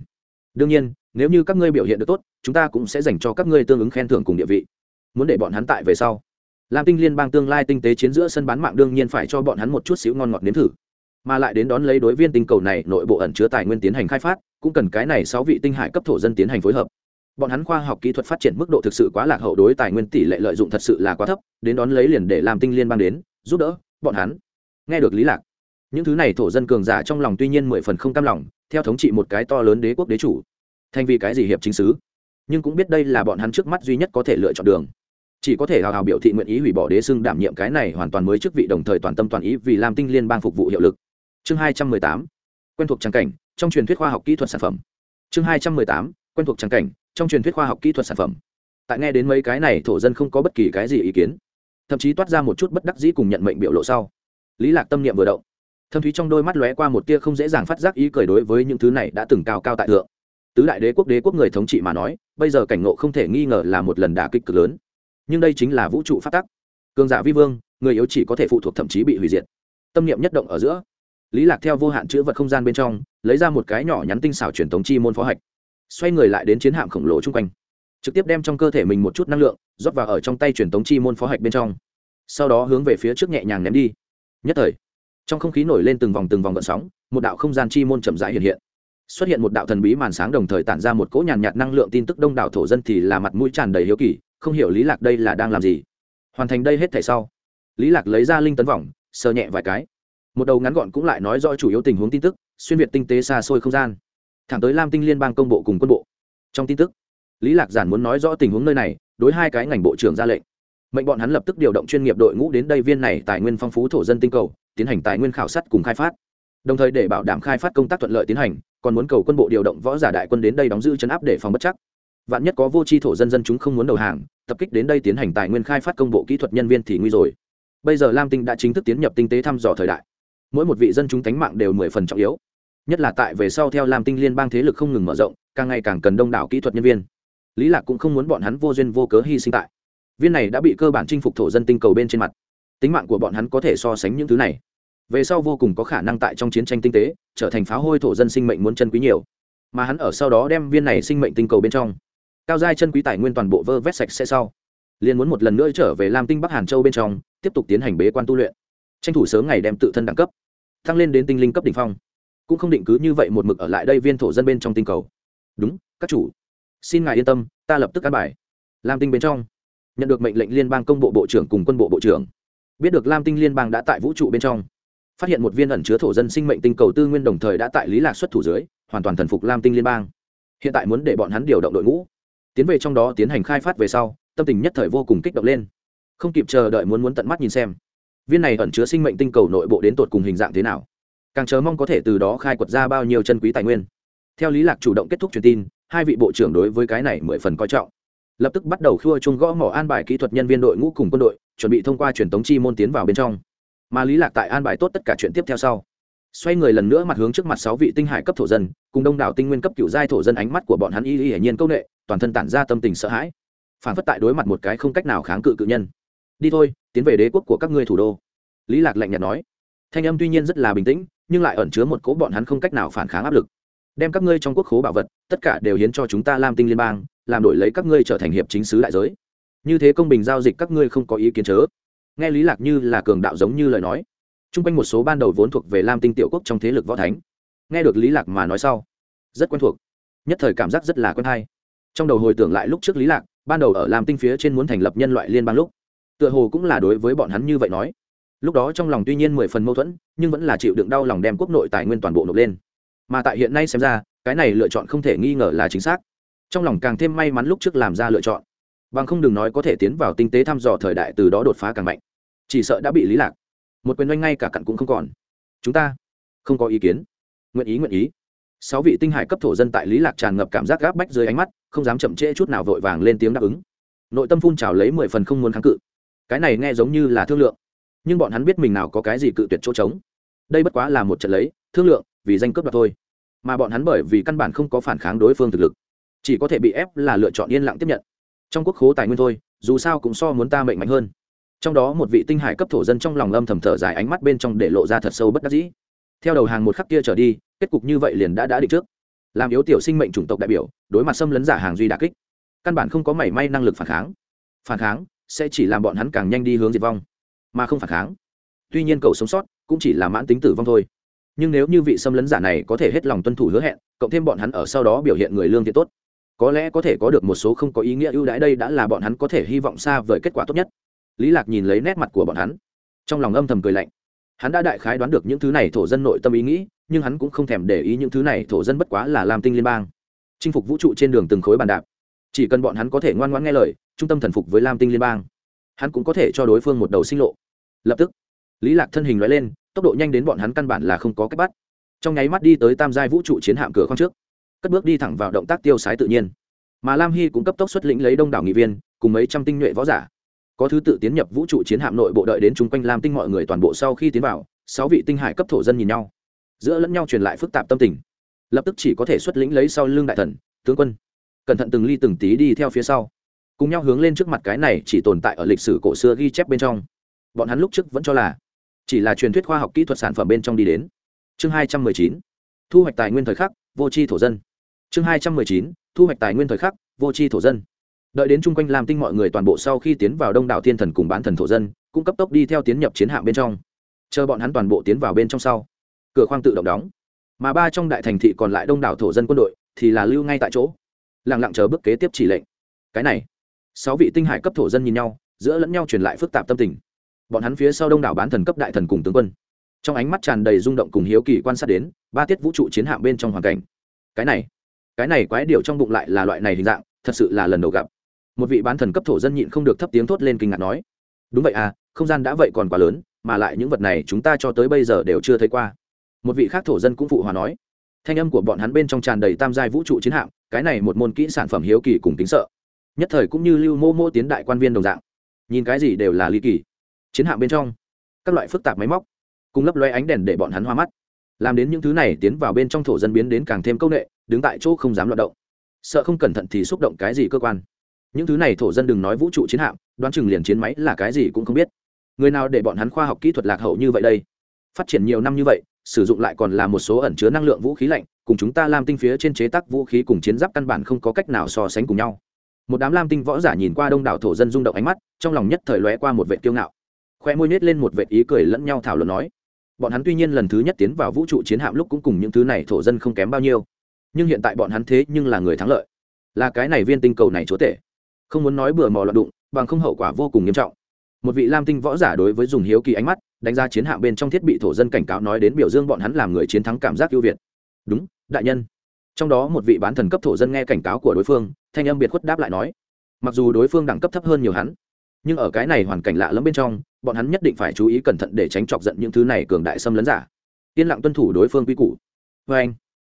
Đương nhiên nếu như các ngươi biểu hiện được tốt, chúng ta cũng sẽ dành cho các ngươi tương ứng khen thưởng cùng địa vị. Muốn để bọn hắn tại về sau. Lam tinh liên bang tương lai tinh tế chiến giữa sân bán mạng đương nhiên phải cho bọn hắn một chút xíu ngon ngọt nếm thử. Mà lại đến đón lấy đối viên tinh cầu này, nội bộ ẩn chứa tài nguyên tiến hành khai phát, cũng cần cái này sáu vị tinh hải cấp thổ dân tiến hành phối hợp. Bọn hắn khoa học kỹ thuật phát triển mức độ thực sự quá lạc hậu đối tài nguyên tỷ lệ lợi dụng thật sự là quá thấp, đến đón lấy liền để làm tinh liên bang đến, giúp đỡ bọn hắn. Nghe được lý lạc, những thứ này thổ dân cường giả trong lòng tuy nhiên mười phần không cam lòng, theo thống trị một cái to lớn đế quốc đế chủ thành vì cái gì hiệp chính sứ nhưng cũng biết đây là bọn hắn trước mắt duy nhất có thể lựa chọn đường. Chỉ có thể hào hào biểu thị nguyện ý hủy bỏ đế xưng đảm nhiệm cái này hoàn toàn mới chức vị đồng thời toàn tâm toàn ý vì làm tinh liên bang phục vụ hiệu lực. Chương hai trăm mười tám, quen thuộc trang cảnh, trong truyền thuyết khoa học kỹ thuật sản phẩm. Chương hai trăm mười tám, quen thuộc trang cảnh, trong truyền thuyết khoa học kỹ thuật sản phẩm. Tại nghe đến mấy cái này, thổ dân không có bất kỳ cái gì ý kiến. Thậm chí toát ra một chút bất đắc dĩ cùng nhận mệnh biểu lộ sau. Lý lạc tâm niệm vừa động. Thâm thúy trong đôi mắt lóe qua một tia không dễ dàng phát giác ý cười đối với những thứ này đã từng cao cao tại thượng tứ đại đế quốc đế quốc người thống trị mà nói, bây giờ cảnh ngộ không thể nghi ngờ là một lần đả kích cực lớn. Nhưng đây chính là vũ trụ phát tắc. Cường giả vi vương, người yếu chỉ có thể phụ thuộc thậm chí bị hủy diệt. Tâm niệm nhất động ở giữa. Lý lạc theo vô hạn chữ vật không gian bên trong, lấy ra một cái nhỏ nhắn tinh xảo truyền thống chi môn phó hạch. Xoay người lại đến chiến hạm khổng lồ chung quanh. Trực tiếp đem trong cơ thể mình một chút năng lượng, rót vào ở trong tay truyền thống chi môn phó hạch bên trong. Sau đó hướng về phía trước nhẹ nhàng ném đi. Nhất thời, trong không khí nổi lên từng vòng từng vòng gợn sóng, một đạo không gian chi môn chậm rãi hiện hiện xuất hiện một đạo thần bí màn sáng đồng thời tản ra một cỗ nhàn nhạt năng lượng tin tức đông đảo thổ dân thì là mặt mũi tràn đầy hiếu kỳ, không hiểu lý lạc đây là đang làm gì. Hoàn thành đây hết thảy sau, lý lạc lấy ra linh tấn vòng, sờ nhẹ vài cái. Một đầu ngắn gọn cũng lại nói rõ chủ yếu tình huống tin tức, xuyên việt tinh tế xa xôi không gian. Thẳng tới lam tinh liên bang công bộ cùng quân bộ. Trong tin tức, lý lạc giản muốn nói rõ tình huống nơi này, đối hai cái ngành bộ trưởng ra lệnh. Mệnh bọn hắn lập tức điều động chuyên nghiệp đội ngũ đến đây viên này tài nguyên phong phú thổ dân tinh cầu, tiến hành tài nguyên khảo sát cùng khai phát đồng thời để bảo đảm khai phát công tác thuận lợi tiến hành, còn muốn cầu quân bộ điều động võ giả đại quân đến đây đóng giữ chấn áp để phòng bất chắc. Vạn nhất có vô tri thổ dân dân chúng không muốn đầu hàng, tập kích đến đây tiến hành tài nguyên khai phát công bộ kỹ thuật nhân viên thì nguy rồi. Bây giờ lam tinh đã chính thức tiến nhập tinh tế thăm dò thời đại. Mỗi một vị dân chúng tánh mạng đều mười phần trọng yếu. Nhất là tại về sau theo lam tinh liên bang thế lực không ngừng mở rộng, càng ngày càng cần đông đảo kỹ thuật nhân viên. Lý lạc cũng không muốn bọn hắn vô duyên vô cớ hy sinh tại. Viên này đã bị cơ bản chinh phục thổ dân tinh cầu bên trên mặt. Tính mạng của bọn hắn có thể so sánh những thứ này về sau vô cùng có khả năng tại trong chiến tranh tinh tế, trở thành phá hôi thổ dân sinh mệnh muốn chân quý nhiều. Mà hắn ở sau đó đem viên này sinh mệnh tinh cầu bên trong, cao giai chân quý tài nguyên toàn bộ vơ vét sạch sẽ sau, liền muốn một lần nữa trở về lam tinh bắc hàn châu bên trong, tiếp tục tiến hành bế quan tu luyện. Tranh thủ sớm ngày đem tự thân đẳng cấp tăng lên đến tinh linh cấp đ ỉ n h phong. Cũng không định cứ như vậy một mực ở lại đây viên thổ dân bên trong tinh cầu. Đúng, các chủ. Xin ngài yên tâm, ta lập tức cán bài. Lam tinh bên trong, nhận được mệnh lệnh liên bang công bộ bộ trưởng cùng quân bộ bộ trưởng. Biết được lam tinh liên bang đã tại vũ trụ bên trong phát hiện một viên ẩn chứa thổ dân sinh mệnh tinh cầu tư nguyên đồng thời đã tại lý lạc xuất thủ dưới, hoàn toàn thần phục lam tinh liên bang. Hiện tại muốn để bọn hắn điều động đội ngũ. Tiến về trong đó tiến hành khai phát về sau, tâm tình nhất thời vô cùng kích động lên. Không kịp chờ đợi muốn muốn tận mắt nhìn xem, viên này ẩn chứa sinh mệnh tinh cầu nội bộ đến tột cùng hình dạng thế nào. Càng chờ mong có thể từ đó khai quật ra bao nhiêu chân quý tài nguyên. Theo lý lạc chủ động kết thúc truyền tin, hai vị bộ trưởng đối với cái này mười phần coi trọng. Lập tức bắt đầu khua chung gõ mỏ an bài kỹ thuật nhân viên đội ngũ cùng quân đội, chuẩn bị thông qua truyền tống chi môn tiến vào bên trong mà lý lạc tại an bài tốt tất cả chuyện tiếp theo sau. Xoay người lần nữa mặt hướng trước mặt sáu vị tinh hải cấp thổ dân, cùng đông đảo tinh nguyên cấp cựu giai thổ dân ánh mắt của bọn hắn y y hiển nhiên công nghệ toàn thân tản ra tâm tình sợ hãi. Phản phất tại đối mặt một cái không cách nào kháng cự cự nhân. Đi thôi, tiến về đế quốc của các ngươi thủ đô. Lý lạc lạnh nhạt nói. Thanh âm tuy nhiên rất là bình tĩnh, nhưng lại ẩn chứa một cố bọn hắn không cách nào phản kháng áp lực. Đem các ngươi trong quốc khố bảo vật, tất cả đều hiến cho chúng ta lam tinh liên bang, làm đổi lấy các ngươi trở thành hiệp chính sứ đại giới. Như thế công bình giao dịch các ngươi không có ý kiến chớ nghe lý lạc như là cường đạo giống như lời nói. Chung quanh một số ban đầu vốn thuộc về lam tinh tiểu quốc trong thế lực võ thánh. Nghe được lý lạc mà nói sau, rất quen thuộc. Nhất thời cảm giác rất là quen hay. Trong đầu hồi tưởng lại lúc trước lý lạc, ban đầu ở lam tinh phía trên muốn thành lập nhân loại liên bang lúc, tựa hồ cũng là đối với bọn hắn như vậy nói. Lúc đó trong lòng tuy nhiên mười phần mâu thuẫn, nhưng vẫn là chịu đựng đau lòng đem quốc nội tài nguyên toàn bộ nộp lên. Mà tại hiện nay xem ra, cái này lựa chọn không thể nghi ngờ là chính xác. Trong lòng càng thêm may mắn lúc trước làm ra lựa chọn bằng không đừng nói có thể tiến vào tinh tế thăm dò thời đại từ đó đột phá càng mạnh. Chỉ sợ đã bị lý lạc. Một quyền oanh ngay cả cặn cũng không còn. Chúng ta không có ý kiến. Nguyện ý nguyện ý. Sáu vị tinh hải cấp thổ dân tại lý lạc tràn ngập cảm giác gáp bách dưới ánh mắt, không dám chậm trễ chút nào vội vàng lên tiếng đáp ứng. Nội tâm phun trào lấy mười phần không muốn kháng cự. Cái này nghe giống như là thương lượng. Nhưng bọn hắn biết mình nào có cái gì cự tuyệt chỗ trống. Đây bất quá là một trận lấy, thương lượng, vì danh cướp đoạt thôi. Mà bọn hắn bởi vì căn bản không có phản kháng đối phương thực lực, chỉ có thể bị ép là lựa chọn yên lặng tiếp nhận trong quốc khố tài nguyên thôi, dù sao cũng so muốn ta mệnh mạnh hơn. Trong đó một vị tinh hải cấp thổ dân trong lòng âm thầm thở dài ánh mắt bên trong để lộ ra thật sâu bất đắc dĩ. Theo đầu hàng một khắc kia trở đi, kết cục như vậy liền đã đã định trước. Làm yếu tiểu sinh mệnh chủng tộc đại biểu, đối mặt xâm lấn giả hàng duy đà kích, căn bản không có mảy may năng lực phản kháng. Phản kháng sẽ chỉ làm bọn hắn càng nhanh đi hướng diệt vong, mà không phản kháng. Tuy nhiên cầu sống sót cũng chỉ là mãn tính tử vong thôi. Nhưng nếu như vị xâm lấn giả này có thể hết lòng tuân thủ hứa hẹn, cộng thêm bọn hắn ở sau đó biểu hiện người lương thiện tốt có lẽ có thể có được một số không có ý nghĩa ưu đãi đây đã là bọn hắn có thể hy vọng xa vời kết quả tốt nhất. Lý lạc nhìn lấy nét mặt của bọn hắn. Trong lòng âm thầm cười lạnh. Hắn đã đại khái đoán được những thứ này thổ dân nội tâm ý nghĩ, nhưng hắn cũng không thèm để ý những thứ này thổ dân bất quá là làm tinh liên bang. Chinh phục vũ trụ trên đường từng khối bàn đạp. Chỉ cần bọn hắn có thể ngoan ngoãn nghe lời, trung tâm thần phục với lam tinh liên bang, hắn cũng có thể cho đối phương một đầu sinh lộ. Lập tức, lý lạc thân hình nói lên, tốc độ nhanh đến bọn hắn căn bản là không có cách bắt. Trong nháy mắt đi tới tam giai vũ trụ chiến hạm cửa khoang trước cất bước đi thẳng vào động tác tiêu sái tự nhiên. Mà lam hy cũng cấp tốc xuất lĩnh lấy đông đảo nghị viên, cùng mấy trăm tinh nhuệ võ giả. Có thứ tự tiến nhập vũ trụ chiến hạm nội bộ đợi đến chung quanh lam tinh mọi người toàn bộ sau khi tiến vào, sáu vị tinh hải cấp thổ dân nhìn nhau. Giữa lẫn nhau truyền lại phức tạp tâm tình. Lập tức chỉ có thể xuất lĩnh lấy sau lưng đại thần, tướng quân. Cẩn thận từng ly từng tí đi theo phía sau. Cùng nhau hướng lên trước mặt cái này chỉ tồn tại ở lịch sử cổ xưa ghi chép bên trong. Bọn hắn lúc trước vẫn cho là, chỉ là truyền thuyết khoa học kỹ thuật sản phẩm bên trong đi đến. Chương hai trăm mười chín. Thu hoạch tài nguyên thời khắc, vô tri thổ dân chương hai trăm mười chín, thu hoạch tài nguyên thời khắc, vô tri thổ dân. Đợi đến chung quanh làm tinh mọi người toàn bộ sau khi tiến vào đông đảo thiên thần cùng bán thần thổ dân, cũng cấp tốc đi theo tiến nhập chiến hạm bên trong. Chờ bọn hắn toàn bộ tiến vào bên trong sau, cửa khoang tự động đóng. Mà ba trong đại thành thị còn lại đông đảo thổ dân quân đội thì là lưu ngay tại chỗ lẳng lặng chờ bước kế tiếp chỉ lệnh. Cái này, sáu vị tinh hải cấp thổ dân nhìn nhau, giữa lẫn nhau truyền lại phức tạp tâm tình. Bọn hắn phía sau đông đảo bán thần cấp đại thần cùng tướng quân. Trong ánh mắt tràn đầy rung động cùng hiếu kỳ quan sát đến, ba tiết vũ trụ chiến hạm bên trong hoàn cảnh. Cái này cái này quái điều trong bụng lại là loại này hình dạng, thật sự là lần đầu gặp. Một vị bán thần cấp thổ dân nhịn không được thấp tiếng thốt lên kinh ngạc nói, đúng vậy à không gian đã vậy còn quá lớn, mà lại những vật này chúng ta cho tới bây giờ đều chưa thấy qua. Một vị khác thổ dân cũng phụ hòa nói, thanh âm của bọn hắn bên trong tràn đầy tam giai vũ trụ chiến hạm, cái này một môn kỹ sản phẩm hiếu kỳ cùng tính sợ. Nhất thời cũng như lưu mô mô tiến đại quan viên đồng dạng. Nhìn cái gì đều là ly kỳ. Chiến hạm bên trong, các loại phức tạp máy móc, cùng lấp loe ánh đèn để bọn hắn hoa mắt làm đến những thứ này tiến vào bên trong thổ dân biến đến càng thêm công nghệ, đứng tại chỗ không dám loạt động. Sợ không cẩn thận thì xúc động cái gì cơ quan? Những thứ này thổ dân đừng nói vũ trụ chiến hạm, đoán chừng liền chiến máy là cái gì cũng không biết. Người nào để bọn hắn khoa học kỹ thuật lạc hậu như vậy đây? Phát triển nhiều năm như vậy, sử dụng lại còn là một số ẩn chứa năng lượng vũ khí lạnh, cùng chúng ta làm tinh phía trên chế tác vũ khí cùng chiến giáp căn bản không có cách nào so sánh cùng nhau. Một đám lam tinh võ giả nhìn qua đông đảo thổ dân rung động ánh mắt, trong lòng nhất thời lóe qua một vệ kiêu ngạo. Khoe môi nhét lên một vệ ý cười lẫn nhau thảo luận nói bọn hắn tuy nhiên lần thứ nhất tiến vào vũ trụ chiến hạm lúc cũng cùng những thứ này thổ dân không kém bao nhiêu. Nhưng hiện tại bọn hắn thế nhưng là người thắng lợi. Là cái này viên tinh cầu này chúa tể. Không muốn nói bừa mò loạn đụng, bằng không hậu quả vô cùng nghiêm trọng. Một vị lam tinh võ giả đối với dùng hiếu kỳ ánh mắt, đánh giá chiến hạm bên trong thiết bị thổ dân cảnh cáo nói đến biểu dương bọn hắn làm người chiến thắng cảm giác ưu việt. Đúng, đại nhân. Trong đó một vị bán thần cấp thổ dân nghe cảnh cáo của đối phương, thanh âm biệt khuất đáp lại nói. Mặc dù đối phương đẳng cấp thấp hơn nhiều hắn, nhưng ở cái này hoàn cảnh lạ lẫm bên trong bọn hắn nhất định phải chú ý cẩn thận để tránh chọc giận những thứ này cường đại xâm lấn giả. Yên lặng tuân thủ đối phương quy củ. Vê anh,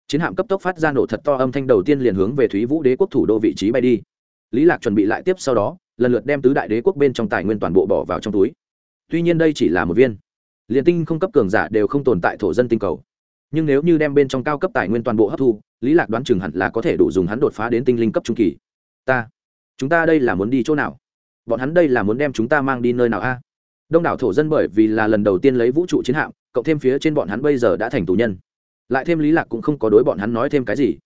chiến hạm cấp tốc phát ra nổ thật to âm thanh đầu tiên liền hướng về thúy vũ đế quốc thủ đô vị trí bay đi. Lý lạc chuẩn bị lại tiếp sau đó, lần lượt đem tứ đại đế quốc bên trong tài nguyên toàn bộ bỏ vào trong túi. Tuy nhiên đây chỉ là một viên. Liền tinh không cấp cường giả đều không tồn tại thổ dân tinh cầu. Nhưng nếu như đem bên trong cao cấp tài nguyên toàn bộ hấp thu, lý lạc đoán chừng hẳn là có thể đủ dùng hắn đột phá đến tinh linh cấp trung kỳ. Ta, chúng ta đây là muốn đi chỗ nào? Bọn hắn đây là muốn đem chúng ta mang đi nơi nào a? Đông đảo thổ dân bởi vì là lần đầu tiên lấy vũ trụ chiến hạm, cộng thêm phía trên bọn hắn bây giờ đã thành tù nhân. Lại thêm lý lạc cũng không có đối bọn hắn nói thêm cái gì.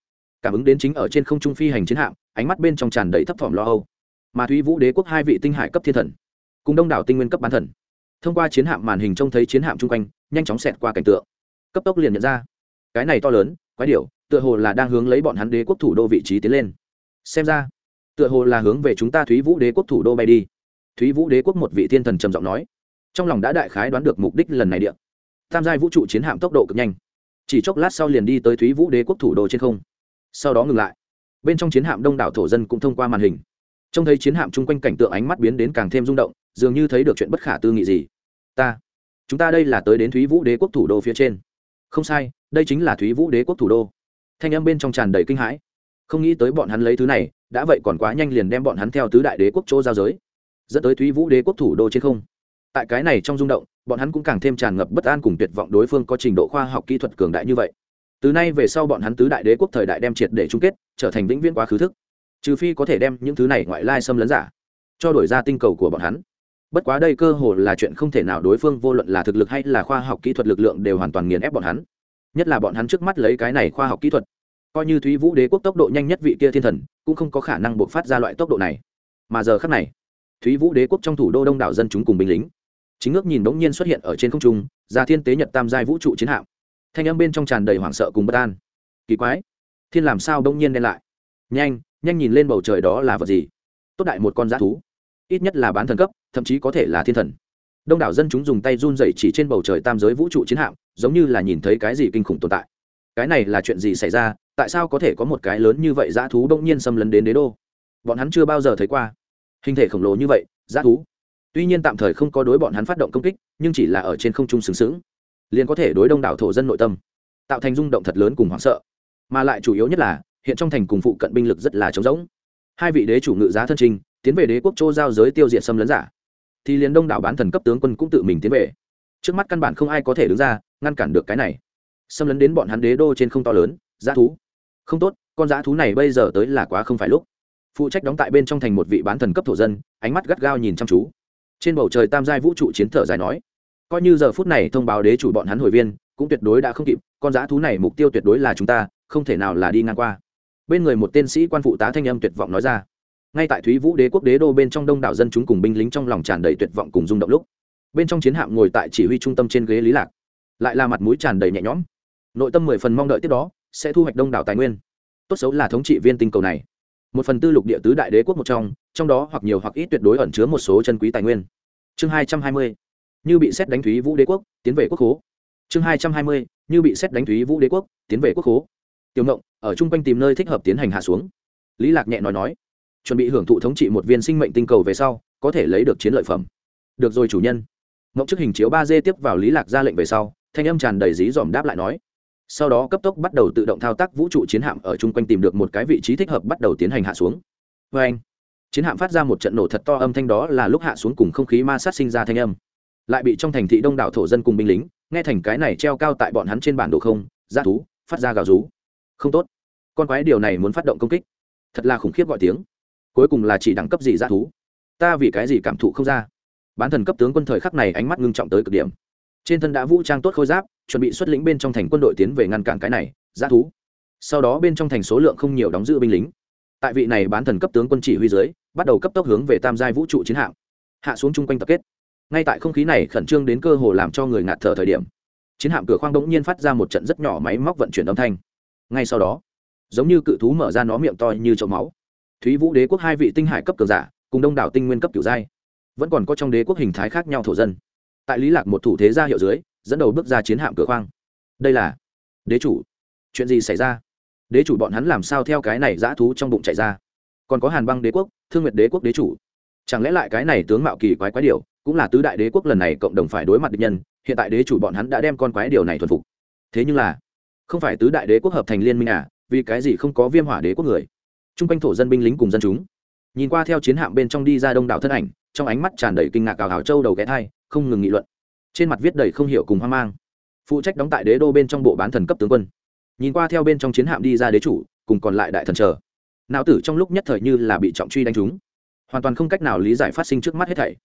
Cảm ứng đến chính ở trên không trung phi hành chiến hạm, ánh mắt bên trong tràn đầy thấp thỏm lo âu. Mà thúy vũ đế quốc hai vị tinh hải cấp thiên thần, cùng đông đảo tinh nguyên cấp bán thần. Thông qua chiến hạm màn hình trông thấy chiến hạm chung quanh, nhanh chóng xẹt qua cảnh tượng. Cấp tốc liền nhận ra, cái này to lớn, quái điểu, tựa hồ là đang hướng lấy bọn hắn đế quốc thủ đô vị trí tiến lên. Xem ra, tựa hồ là hướng về chúng ta thúy vũ đế quốc thủ đô bay đi thúy vũ đế quốc một vị thiên thần trầm giọng nói trong lòng đã đại khái đoán được mục đích lần này điện tham gia vũ trụ chiến hạm tốc độ cực nhanh chỉ chốc lát sau liền đi tới thúy vũ đế quốc thủ đô trên không sau đó ngừng lại bên trong chiến hạm đông đảo thổ dân cũng thông qua màn hình trông thấy chiến hạm chung quanh cảnh tượng ánh mắt biến đến càng thêm rung động dường như thấy được chuyện bất khả tư nghị gì ta chúng ta đây là tới đến thúy vũ đế quốc thủ đô phía trên không sai đây chính là thúy vũ đế quốc thủ đô thanh âm bên trong tràn đầy kinh hãi không nghĩ tới bọn hắn lấy thứ này đã vậy còn quá nhanh liền đem bọn hắn theo tứ đại đế quốc chỗ giao giới dẫn tới thúy vũ đế quốc thủ đô trên không. Tại cái này trong rung động, bọn hắn cũng càng thêm tràn ngập bất an cùng tuyệt vọng đối phương có trình độ khoa học kỹ thuật cường đại như vậy. Từ nay về sau bọn hắn tứ đại đế quốc thời đại đem triệt để chung kết, trở thành vĩnh viễn quá khứ thức. Trừ phi có thể đem những thứ này ngoại lai xâm lấn giả, cho đổi ra tinh cầu của bọn hắn. Bất quá đây cơ hồ là chuyện không thể nào đối phương vô luận là thực lực hay là khoa học kỹ thuật lực lượng đều hoàn toàn nghiền ép bọn hắn. Nhất là bọn hắn trước mắt lấy cái này khoa học kỹ thuật, coi như thúy vũ đế quốc tốc độ nhanh nhất vị kia thiên thần, cũng không có khả năng buộc phát ra loại tốc độ này. Mà giờ khác này thúy vũ đế quốc trong thủ đô đông đảo dân chúng cùng binh lính chính ước nhìn bỗng nhiên xuất hiện ở trên không trung ra thiên tế nhật tam giai vũ trụ chiến hạm thanh âm bên trong tràn đầy hoảng sợ cùng bất an kỳ quái thiên làm sao bỗng nhiên đen lại nhanh nhanh nhìn lên bầu trời đó là vật gì tốt đại một con dã thú ít nhất là bán thần cấp thậm chí có thể là thiên thần đông đảo dân chúng dùng tay run dậy chỉ trên bầu trời tam giới vũ trụ chiến hạm giống như là nhìn thấy cái gì kinh khủng tồn tại cái này là chuyện gì xảy ra tại sao có thể có một cái lớn như vậy dã thú đông nhiên xâm lấn đến đế đô bọn hắn chưa bao giờ thấy qua hình thể khổng lồ như vậy, Giá thú. Tuy nhiên tạm thời không có đối bọn hắn phát động công kích, nhưng chỉ là ở trên không trung sừng sững, liền có thể đối đông đảo thổ dân nội tâm, tạo thành rung động thật lớn cùng hoảng sợ. Mà lại chủ yếu nhất là, hiện trong thành cùng phụ cận binh lực rất là trống rỗng. Hai vị đế chủ ngự giá thân trình, tiến về đế quốc châu giao giới tiêu diệt xâm lấn giả. Thì liền đông đảo bán thần cấp tướng quân cũng tự mình tiến về. Trước mắt căn bản không ai có thể đứng ra, ngăn cản được cái này. Xâm lấn đến bọn hắn đế đô trên không to lớn, giá thú. Không tốt, con giá thú này bây giờ tới là quá không phải lúc phụ trách đóng tại bên trong thành một vị bán thần cấp thổ dân, ánh mắt gắt gao nhìn chăm chú. Trên bầu trời tam giai vũ trụ chiến thở dài nói, coi như giờ phút này thông báo đế chủ bọn hắn hồi viên, cũng tuyệt đối đã không kịp, con dã thú này mục tiêu tuyệt đối là chúng ta, không thể nào là đi ngang qua. Bên người một tên sĩ quan phụ tá thanh âm tuyệt vọng nói ra. Ngay tại thúy vũ đế quốc đế đô bên trong đông đảo dân chúng cùng binh lính trong lòng tràn đầy tuyệt vọng cùng rung động lúc, bên trong chiến hạm ngồi tại chỉ huy trung tâm trên ghế lý lạc, lại là mặt mũi tràn đầy nhẹ nhõm. Nội tâm mười phần mong đợi tiếp đó, sẽ thu hoạch đông đảo tài nguyên. Tốt xấu là thống trị viên tinh cầu này một phần tư lục địa tứ đại đế quốc một trong trong đó hoặc nhiều hoặc ít tuyệt đối ẩn chứa một số chân quý tài nguyên. Chương hai trăm hai mươi, như bị xét đánh thúy vũ đế quốc, tiến về quốc hố chương hai trăm hai mươi, như bị xét đánh thúy vũ đế quốc, tiến về quốc hố tiểu ngộng, ở chung quanh tìm nơi thích hợp tiến hành hạ xuống. Lý lạc nhẹ nói nói, chuẩn bị hưởng thụ thống trị một viên sinh mệnh tinh cầu về sau, có thể lấy được chiến lợi phẩm. Được rồi chủ nhân. Ngộng trước hình chiếu ba d tiếp vào lý lạc ra lệnh về sau, thanh âm tràn đầy dí dòm đáp lại nói sau đó cấp tốc bắt đầu tự động thao tác vũ trụ chiến hạm ở chung quanh tìm được một cái vị trí thích hợp bắt đầu tiến hành hạ xuống. Vê anh, chiến hạm phát ra một trận nổ thật to âm thanh đó là lúc hạ xuống cùng không khí ma sát sinh ra thanh âm. Lại bị trong thành thị đông đảo thổ dân cùng binh lính, nghe thành cái này treo cao tại bọn hắn trên bản đồ không ra thú, phát ra gào rú. Không tốt. Con quái điều này muốn phát động công kích. Thật là khủng khiếp gọi tiếng. Cuối cùng là chỉ đẳng cấp gì ra thú? Ta vì cái gì cảm thụ không ra? Bán thần cấp tướng quân thời khắc này ánh mắt ngưng trọng tới cực điểm. Trên thân đã vũ trang tốt khôi giáp chuẩn bị xuất lĩnh bên trong thành quân đội tiến về ngăn cản cái này g thú. Sau đó bên trong thành số lượng không nhiều đóng giữ binh lính. Tại vị này bán thần cấp tướng quân chỉ huy dưới, bắt đầu cấp tốc hướng về tam giai vũ trụ chiến hạm. Hạ xuống chung quanh tập kết. Ngay tại không khí này khẩn trương đến cơ hồ làm cho người ngạt thở thời điểm, chiến hạm cửa khoang đống nhiên phát ra một trận rất nhỏ máy móc vận chuyển âm thanh. Ngay sau đó, giống như cự thú mở ra nó miệng to như chậu máu. Thúy vũ đế quốc hai vị tinh hải cấp cường giả, cùng đông đảo tinh nguyên cấp kiểu giai, vẫn còn có trong đế quốc hình thái khác nhau thổ dân. Tại lý lạc một thủ thế gia hiệu dưới dẫn đầu bước ra chiến hạm cửa khoang. Đây là đế chủ. Chuyện gì xảy ra? Đế chủ bọn hắn làm sao theo cái này dã thú trong bụng chạy ra? Còn có hàn băng đế quốc, thương nguyệt đế quốc đế chủ. Chẳng lẽ lại cái này tướng mạo kỳ quái quái điều, cũng là tứ đại đế quốc lần này cộng đồng phải đối mặt địch nhân, hiện tại đế chủ bọn hắn đã đem con quái điều này thuần phục. Thế nhưng là, không phải tứ đại đế quốc hợp thành liên minh à vì cái gì không có viêm hỏa đế quốc người? T r u n g quanh thổ dân binh lính cùng dân chúng. Nhìn qua theo chiến hạm bên trong đi ra đông đảo thân ảnh, trong ánh mắt tràn đầy kinh ngạc cào hào châu đầu ghé thai, không ngừng nghị luận trên mặt viết đầy không hiểu cùng hoang mang. Phụ trách đóng tại đế đô bên trong bộ bán thần cấp tướng quân. Nhìn qua theo bên trong chiến hạm đi ra đế chủ, cùng còn lại đại thần chờ. Não tử trong lúc nhất thời như là bị trọng truy đánh trúng. Hoàn toàn không cách nào lý giải phát sinh trước mắt hết thảy.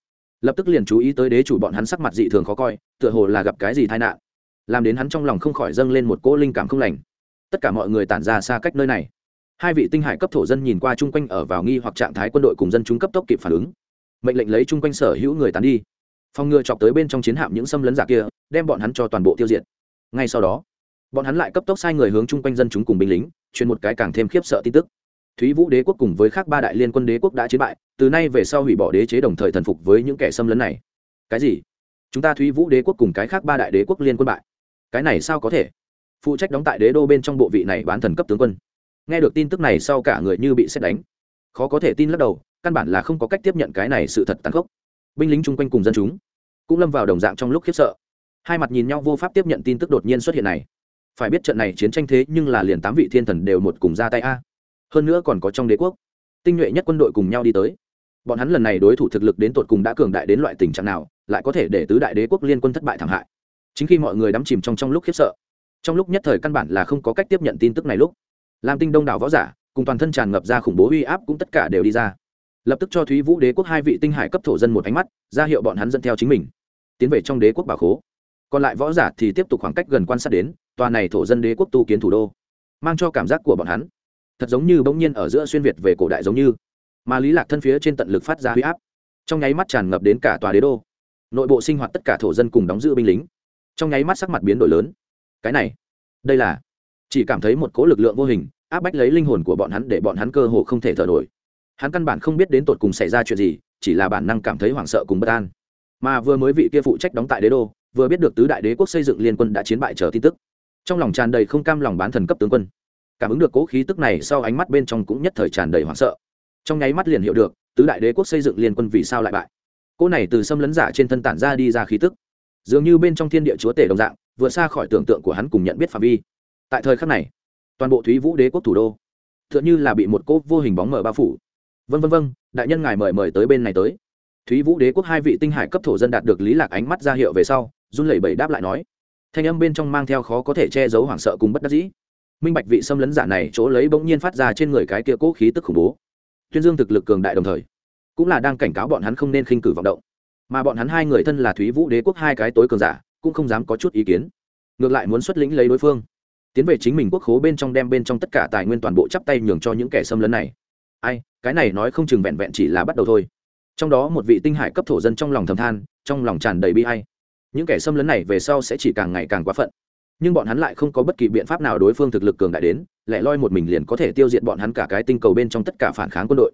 Lập tức liền chú ý tới đế chủ bọn hắn sắc mặt dị thường khó coi, tựa hồ là gặp cái gì tai nạn. Làm đến hắn trong lòng không khỏi dâng lên một cỗ linh cảm không lành. Tất cả mọi người tản ra xa cách nơi này. Hai vị tinh hải cấp thổ dân nhìn qua chung quanh ở vào nghi hoặc trạng thái quân đội cùng dân chúng cấp tốc kịp phản ứng. Mệnh lệnh lấy chung quanh sở hữu người tán đi phòng ngừa chọc tới bên trong chiến hạm những xâm lấn giả kia, đem bọn hắn cho toàn bộ tiêu diệt. Ngay sau đó, bọn hắn lại cấp tốc sai người hướng chung quanh dân chúng cùng binh lính, truyền một cái càng thêm khiếp sợ tin tức. Thúy vũ đế quốc cùng với các ba đại liên quân đế quốc đã chiến bại, từ nay về sau hủy bỏ đế chế đồng thời thần phục với những kẻ xâm lấn này. Cái gì? Chúng ta thúy vũ đế quốc cùng cái khác ba đại đế quốc liên quân bại. Cái này sao có thể? Phụ trách đóng tại đế đô bên trong bộ vị này bán thần cấp tướng quân. Nghe được tin tức này sau cả người như bị xét đánh. Khó có thể tin lắc đầu, căn bản là không có cách tiếp nhận cái này sự thật tàn khốc binh lính chung quanh cùng dân chúng cũng lâm vào đồng dạng trong lúc khiếp sợ. Hai mặt nhìn nhau vô pháp tiếp nhận tin tức đột nhiên xuất hiện này. Phải biết trận này chiến tranh thế nhưng là liền tám vị thiên thần đều một cùng ra tay a. Hơn nữa còn có trong đế quốc, tinh nhuệ nhất quân đội cùng nhau đi tới. Bọn hắn lần này đối thủ thực lực đến tột cùng đã cường đại đến loại tình trạng nào, lại có thể để tứ đại đế quốc liên quân thất bại thảm hại. Chính khi mọi người đắm chìm trong trong lúc khiếp sợ, trong lúc nhất thời căn bản là không có cách tiếp nhận tin tức này lúc, lam tinh đông đảo võ giả, cùng toàn thân tràn ngập ra khủng bố uy áp cũng tất cả đều đi ra lập tức cho thúy vũ đế quốc hai vị tinh hải cấp thổ dân một ánh mắt ra hiệu bọn hắn dẫn theo chính mình tiến về trong đế quốc bà khố còn lại võ giả thì tiếp tục khoảng cách gần quan sát đến tòa này thổ dân đế quốc tu kiến thủ đô mang cho cảm giác của bọn hắn thật giống như bỗng nhiên ở giữa xuyên việt về cổ đại giống như mà lý lạc thân phía trên tận lực phát ra huy áp trong nháy mắt tràn ngập đến cả tòa đế đô nội bộ sinh hoạt tất cả thổ dân cùng đóng giữ binh lính trong nháy mắt sắc mặt biến đổi lớn cái này đây là chỉ cảm thấy một cỗ lực lượng vô hình áp bách lấy linh hồn của bọn hắn để bọn hắn cơ hồ không thể thở nổi hắn căn bản không biết đến tột cùng xảy ra chuyện gì, chỉ là bản năng cảm thấy hoảng sợ cùng bất an. Mà vừa mới vị kia phụ trách đóng tại đế đô, vừa biết được tứ đại đế quốc xây dựng liên quân đã chiến bại chờ tin tức. Trong lòng tràn đầy không cam lòng bán thần cấp tướng quân. Cảm ứng được cố khí tức này sau ánh mắt bên trong cũng nhất thời tràn đầy hoảng sợ. Trong nháy mắt liền hiểu được, tứ đại đế quốc xây dựng liên quân vì sao lại bại. Cô này từ xâm lấn giả trên thân tản ra đi ra khí tức. Dường như bên trong thiên địa chúa tể đồng dạng vượt xa khỏi tưởng tượng của hắn cùng nhận biết phạm vi. Tại thời khắc này, toàn bộ thúy vũ đế quốc thủ đô t h ư ợ n h ư là bị một cốt vô hình bóng mở bao phủ vân vân vân đại nhân ngài mời mời tới bên này tới. Thúy vũ đế quốc hai vị tinh hải cấp thổ dân đạt được lý lạc ánh mắt ra hiệu về sau, run lẩy bẩy đáp lại nói. Thanh âm bên trong mang theo khó có thể che giấu hoảng sợ cùng bất đắc dĩ. Minh bạch vị xâm lấn giả này chỗ lấy bỗng nhiên phát ra trên người cái kia cố khí tức khủng bố. Tuyên dương thực lực cường đại đồng thời, cũng là đang cảnh cáo bọn hắn không nên khinh cử vọng động. Mà bọn hắn hai người thân là thúy vũ đế quốc hai cái tối cường giả, cũng không dám có chút ý kiến. Ngược lại muốn xuất lĩnh lấy đối phương. Tiến về chính mình quốc khố bên trong đem bên trong tất cả tài nguyên toàn bộ chắp tay nhường cho những kẻ xâm lấn này. Ai cái này nói không chừng vẹn vẹn chỉ là bắt đầu thôi. Trong đó một vị tinh hải cấp thổ dân trong lòng thầm than, trong lòng tràn đầy bi hay những kẻ xâm lấn này về sau sẽ chỉ càng ngày càng quá phận. Nhưng bọn hắn lại không có bất kỳ biện pháp nào đối phương thực lực cường đại đến lại loi một mình liền có thể tiêu diệt bọn hắn cả cái tinh cầu bên trong tất cả phản kháng quân đội.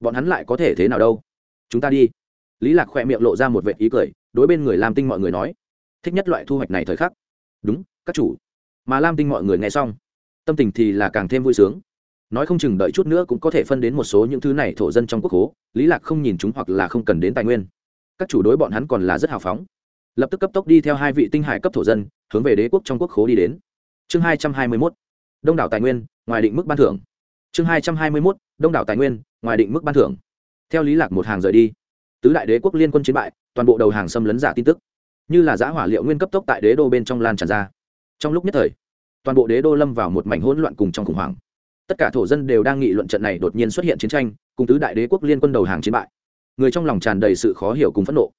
Bọn hắn lại có thể thế nào đâu? Chúng ta đi. Lý lạc khoe miệng lộ ra một vệ ý cười, đối bên người lam tinh mọi người nói, thích nhất loại thu hoạch này thời khắc. Đúng, các chủ. Mà lam tinh mọi người nghe xong, tâm tình thì là càng thêm vui sướng nói không chừng đợi chút nữa cũng có thể phân đến một số những thứ này thổ dân trong quốc hố lý lạc không nhìn chúng hoặc là không cần đến tài nguyên. Các chủ đối bọn hắn còn là rất hào phóng. Lập tức cấp tốc đi theo hai vị tinh hải cấp thổ dân, hướng về đế quốc trong quốc khố đi đến. Chương hai trăm hai mươi 221 đông đảo tài nguyên, ngoài định mức ban thưởng. Chương hai trăm hai mươi 221 đông đảo tài nguyên, ngoài định mức ban thưởng. Theo lý lạc một hàng rời đi, tứ đại đế quốc liên quân chiến bại, toàn bộ đầu hàng xâm lấn giả tin tức. Như là giã hỏa liệu nguyên cấp tốc tại đế đô bên trong lan tràn ra. Trong lúc nhất thời, toàn bộ đế đô lâm vào một mảnh hỗn loạn cùng trong khủng hoảng tất cả thổ dân đều đang nghị luận trận này đột nhiên xuất hiện chiến tranh, cùng tứ đại đế quốc liên quân đầu hàng chiến bại. Người trong lòng tràn đầy sự khó hiểu cùng phẫn nộ.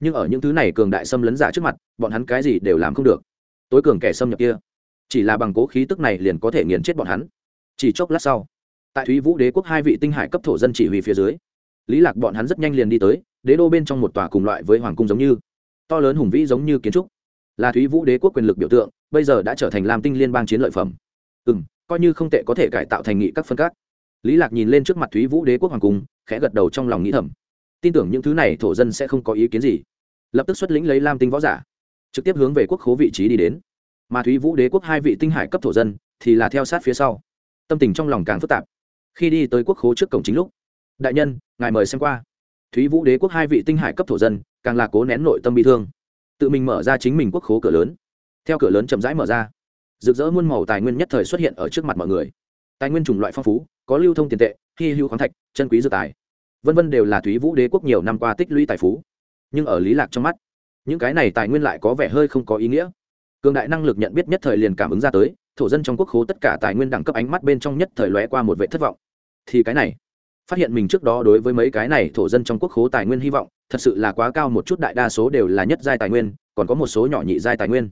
Nhưng ở những thứ này cường đại xâm lấn giả trước mặt, bọn hắn cái gì đều làm không được. Tối cường kẻ xâm nhập kia, chỉ là bằng cố khí tức này liền có thể nghiền chết bọn hắn. Chỉ chốc lát sau, tại thúy vũ đế quốc hai vị tinh hải cấp thổ dân chỉ huy phía dưới, lý lạc bọn hắn rất nhanh liền đi tới, đế đô bên trong một tòa cùng loại với hoàng cung giống như, to lớn hùng vĩ giống như kiến trúc. Là thúy vũ đế quốc quyền lực biểu tượng, bây giờ đã trở thành lam tinh liên bang chiến lợi phẩm. Ừ m coi như không tệ có thể cải tạo thành nghị các phân các. Lý lạc nhìn lên trước mặt thúy vũ đế quốc hoàng cung, khẽ gật đầu trong lòng nghĩ thầm. Tin tưởng những thứ này thổ dân sẽ không có ý kiến gì. Lập tức xuất lĩnh lấy lam tinh võ giả, trực tiếp hướng về quốc khố vị trí đi đến. Mà thúy vũ đế quốc hai vị tinh hải cấp thổ dân thì là theo sát phía sau. Tâm tình trong lòng càng phức tạp. Khi đi tới quốc khố trước cổng chính lúc, đại nhân, ngài mời xem qua. Thúy vũ đế quốc hai vị tinh hải cấp thổ dân càng là cố nén nội tâm bị thương. Tự mình mở ra chính mình quốc khố cửa lớn. Theo cửa lớn chậm rãi mở ra rực rỡ muôn màu tài nguyên nhất thời xuất hiện ở trước mặt mọi người. Tài nguyên chủng loại phong phú, có lưu thông tiền tệ, hy hữu khoáng thạch, chân quý dư tài. Vân vân đều là thúy vũ đế quốc nhiều năm qua tích lũy tài phú. Nhưng ở lý lạc trong mắt, những cái này tài nguyên lại có vẻ hơi không có ý nghĩa. Cường đại năng lực nhận biết nhất thời liền cảm ứng ra tới, thổ dân trong quốc khố tất cả tài nguyên đẳng cấp ánh mắt bên trong nhất thời lóe qua một vệ thất vọng. Thì cái này, phát hiện mình trước đó đối với mấy cái này thổ dân trong quốc khố tài nguyên hy vọng, thật sự là quá cao một chút, đại đa số đều là nhất giai tài nguyên, còn có một số nhỏ nhị giai tài nguyên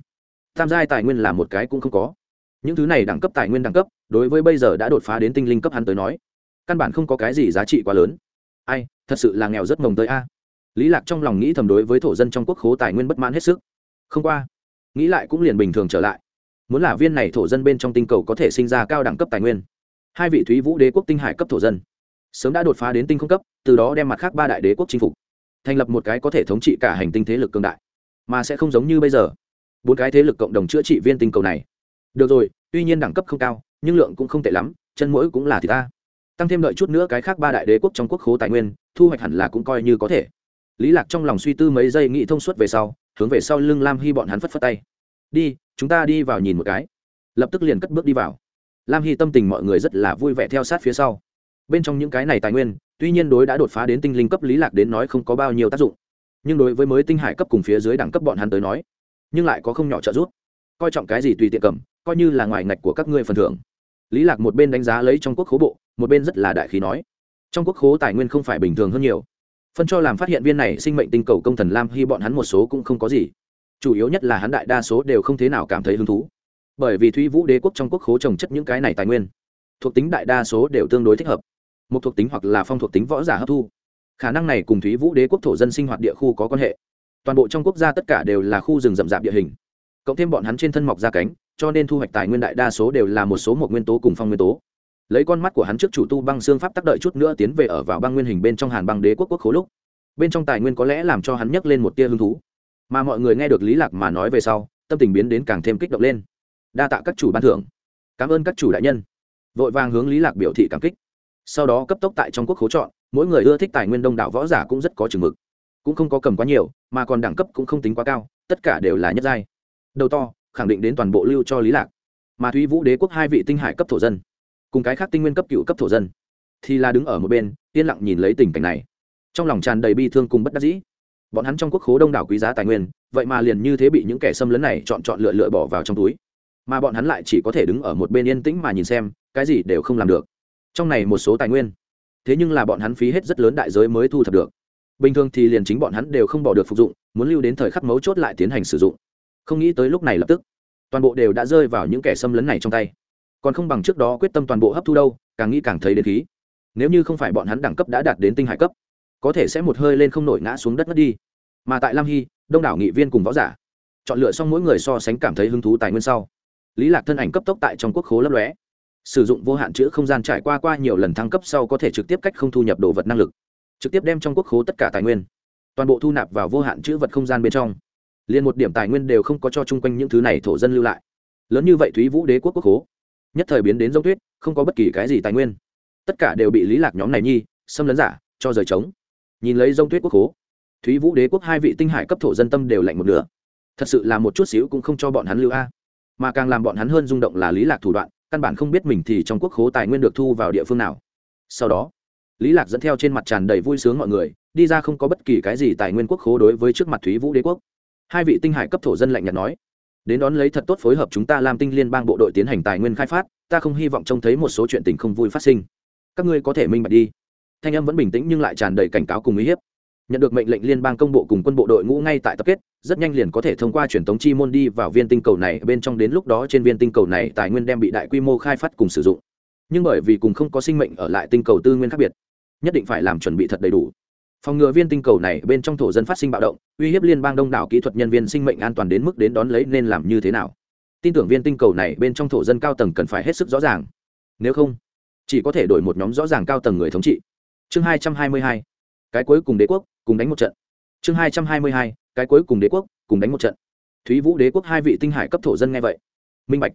tam giai tài nguyên là một cái cũng không có. Những thứ này đẳng cấp tài nguyên đẳng cấp, đối với bây giờ đã đột phá đến tinh linh cấp hắn tới nói, căn bản không có cái gì giá trị quá lớn. Ai, thật sự là nghèo rất mồng tới a. Lý lạc trong lòng nghĩ thầm đối với thổ dân trong quốc khố tài nguyên bất mãn hết sức. Không qua, nghĩ lại cũng liền bình thường trở lại. Muốn là viên này thổ dân bên trong tinh cầu có thể sinh ra cao đẳng cấp tài nguyên. Hai vị thúy vũ đế quốc tinh hải cấp thổ dân sớm đã đột phá đến tinh không cấp, từ đó đem mặt khác ba đại đế quốc chinh phục, thành lập một cái có thể thống trị cả hành tinh thế lực cương đại. Mà sẽ không giống như bây giờ bốn cái thế lực cộng đồng chữa trị viên tinh cầu này. Được rồi, tuy nhiên đẳng cấp không cao, nhưng lượng cũng không tệ lắm, chân mũi cũng là thì ta. Tăng thêm đợi chút nữa cái khác ba đại đế quốc trong quốc khố tài nguyên, thu hoạch hẳn là cũng coi như có thể. Lý lạc trong lòng suy tư mấy giây nghĩ thông suốt về sau, hướng về sau lưng lam hy bọn hắn phất phất tay. Đi, chúng ta đi vào nhìn một cái. Lập tức liền cất bước đi vào. Lam hy tâm tình mọi người rất là vui vẻ theo sát phía sau. Bên trong những cái này tài nguyên, tuy nhiên đối đã đột phá đến tinh linh cấp lý lạc đến nói không có bao nhiêu tác dụng. Nhưng đối với mới tinh hải cấp cùng phía dưới đẳng cấp bọn hắn tới nói nhưng lại có không nhỏ trợ giúp. Coi trọng cái gì tùy tiện cầm, coi như là ngoài ngạch của các ngươi phần thưởng. Lý lạc một bên đánh giá lấy trong quốc khố bộ, một bên rất là đại khí nói. Trong quốc khố tài nguyên không phải bình thường hơn nhiều. Phân cho làm phát hiện viên này sinh mệnh tinh cầu công thần lam hy bọn hắn một số cũng không có gì. Chủ yếu nhất là hắn đại đa số đều không thế nào cảm thấy hứng thú. Bởi vì thúy vũ đế quốc trong quốc khố trồng chất những cái này tài nguyên, thuộc tính đại đa số đều tương đối thích hợp. Một thuộc tính hoặc là phong thuộc tính võ giả hấp thu. Khả năng này cùng thúy vũ đế quốc thổ dân sinh hoạt địa khu có quan hệ toàn bộ trong quốc gia tất cả đều là khu rừng rậm rạp địa hình. Cộng thêm bọn hắn trên thân mọc ra cánh, cho nên thu hoạch tài nguyên đại đa số đều là một số một nguyên tố cùng phong nguyên tố. Lấy con mắt của hắn trước chủ tu băng xương pháp tác đợi chút nữa tiến về ở vào băng nguyên hình bên trong hàn băng đế quốc quốc khố lúc. Bên trong tài nguyên có lẽ làm cho hắn nhấc lên một tia hứng thú. Mà mọi người nghe được lý lạc mà nói về sau, tâm tình biến đến càng thêm kích động lên. Đa tạ các chủ ban thưởng. Cảm ơn các chủ đại nhân. Vội vàng hướng lý lạc biểu thị cảm kích. Sau đó cấp tốc tại trong quốc khố chọn, mỗi người ưa thích tài nguyên đông đảo võ giả cũng rất có chừng mực cũng không có cầm quá nhiều, mà còn đẳng cấp cũng không tính quá cao, tất cả đều là nhất giai. Đầu to, khẳng định đến toàn bộ lưu cho lý lạc. Mà thúy vũ đế quốc hai vị tinh hải cấp thổ dân, cùng cái khác tinh nguyên cấp cựu cấp thổ dân, thì là đứng ở một bên, yên lặng nhìn lấy tình cảnh này. Trong lòng tràn đầy bi thương cùng bất đắc dĩ. Bọn hắn trong quốc khố đông đảo quý giá tài nguyên, vậy mà liền như thế bị những kẻ xâm lấn này chọn chọn lựa lựa bỏ vào trong túi. Mà bọn hắn lại chỉ có thể đứng ở một bên yên tĩnh mà nhìn xem, cái gì đều không làm được. Trong này một số tài nguyên, thế nhưng là bọn hắn phí hết rất lớn đại giới mới thu thập được bình thường thì liền chính bọn hắn đều không bỏ được phục dụng, muốn lưu đến thời khắc mấu chốt lại tiến hành sử dụng. Không nghĩ tới lúc này lập tức, toàn bộ đều đã rơi vào những kẻ xâm lấn này trong tay. Còn không bằng trước đó quyết tâm toàn bộ hấp thu đâu, càng nghĩ càng thấy đến khí. Nếu như không phải bọn hắn đẳng cấp đã đạt đến tinh hải cấp, có thể sẽ một hơi lên không nổi ngã xuống đất mất đi. Mà tại lam hy, đông đảo nghị viên cùng võ giả, chọn lựa xong mỗi người so sánh cảm thấy hứng thú tài nguyên sau. Lý lạc thân ảnh cấp tốc tại trong quốc khố lấp lóe, sử dụng vô hạn chữ không gian trải qua qua nhiều lần thăng cấp sau có thể trực tiếp cách không thu nhập đồ vật năng lực trực tiếp đem trong quốc khố tất cả tài nguyên, toàn bộ thu nạp vào vô hạn chữ vật không gian bên trong. Liền một điểm tài nguyên đều không có cho chung quanh những thứ này thổ dân lưu lại. Lớn như vậy thúy vũ đế quốc quốc khố, nhất thời biến đến giống tuyết, không có bất kỳ cái gì tài nguyên. Tất cả đều bị lý lạc nhóm này nhi, xâm lấn giả, cho rời trống. Nhìn lấy dông tuyết quốc khố, thúy vũ đế quốc hai vị tinh hải cấp thổ dân tâm đều lạnh một nửa. Thật sự là một chút xíu cũng không cho bọn hắn lưu a. Mà càng làm bọn hắn hơn rung động là lý lạc thủ đoạn, căn bản không biết mình thì trong quốc khố tài nguyên được thu vào địa phương nào. Sau đó lý lạc dẫn theo trên mặt tràn đầy vui sướng mọi người, đi ra không có bất kỳ cái gì tài nguyên quốc khố đối với trước mặt thúy vũ đế quốc. Hai vị tinh hải cấp thổ dân lạnh nhạt nói, đến đón lấy thật tốt phối hợp chúng ta làm tinh liên bang bộ đội tiến hành tài nguyên khai phát, ta không hy vọng trông thấy một số chuyện tình không vui phát sinh. Các ngươi có thể minh bạch đi. Thanh âm vẫn bình tĩnh nhưng lại tràn đầy cảnh cáo cùng uy hiếp. Nhận được mệnh lệnh liên bang công bộ cùng quân bộ đội ngũ ngay tại tập kết, rất nhanh liền có thể thông qua truyền thống chi môn đi vào viên tinh cầu này, bên trong đến lúc đó trên viên tinh cầu này tài nguyên đem bị đại quy mô khai phát cùng sử dụng. Nhưng bởi vì cùng không có sinh mệnh ở lại tinh cầu tư nguyên khác biệt nhất định phải làm chuẩn bị thật đầy đủ. Phòng ngừa viên tinh cầu này bên trong thổ dân phát sinh bạo động, uy hiếp liên bang đông đảo kỹ thuật nhân viên sinh mệnh an toàn đến mức đến đón lấy nên làm như thế nào. Tin tưởng viên tinh cầu này bên trong thổ dân cao tầng cần phải hết sức rõ ràng. Nếu không, chỉ có thể đổi một nhóm rõ ràng cao tầng người thống trị. Chương hai trăm hai mươi hai, cái cuối cùng đế quốc, cùng đánh một trận. Chương hai trăm hai mươi hai, cái cuối cùng đế quốc, cùng đánh một trận. Thúy vũ đế quốc hai vị tinh hải cấp thổ dân nghe vậy. Minh bạch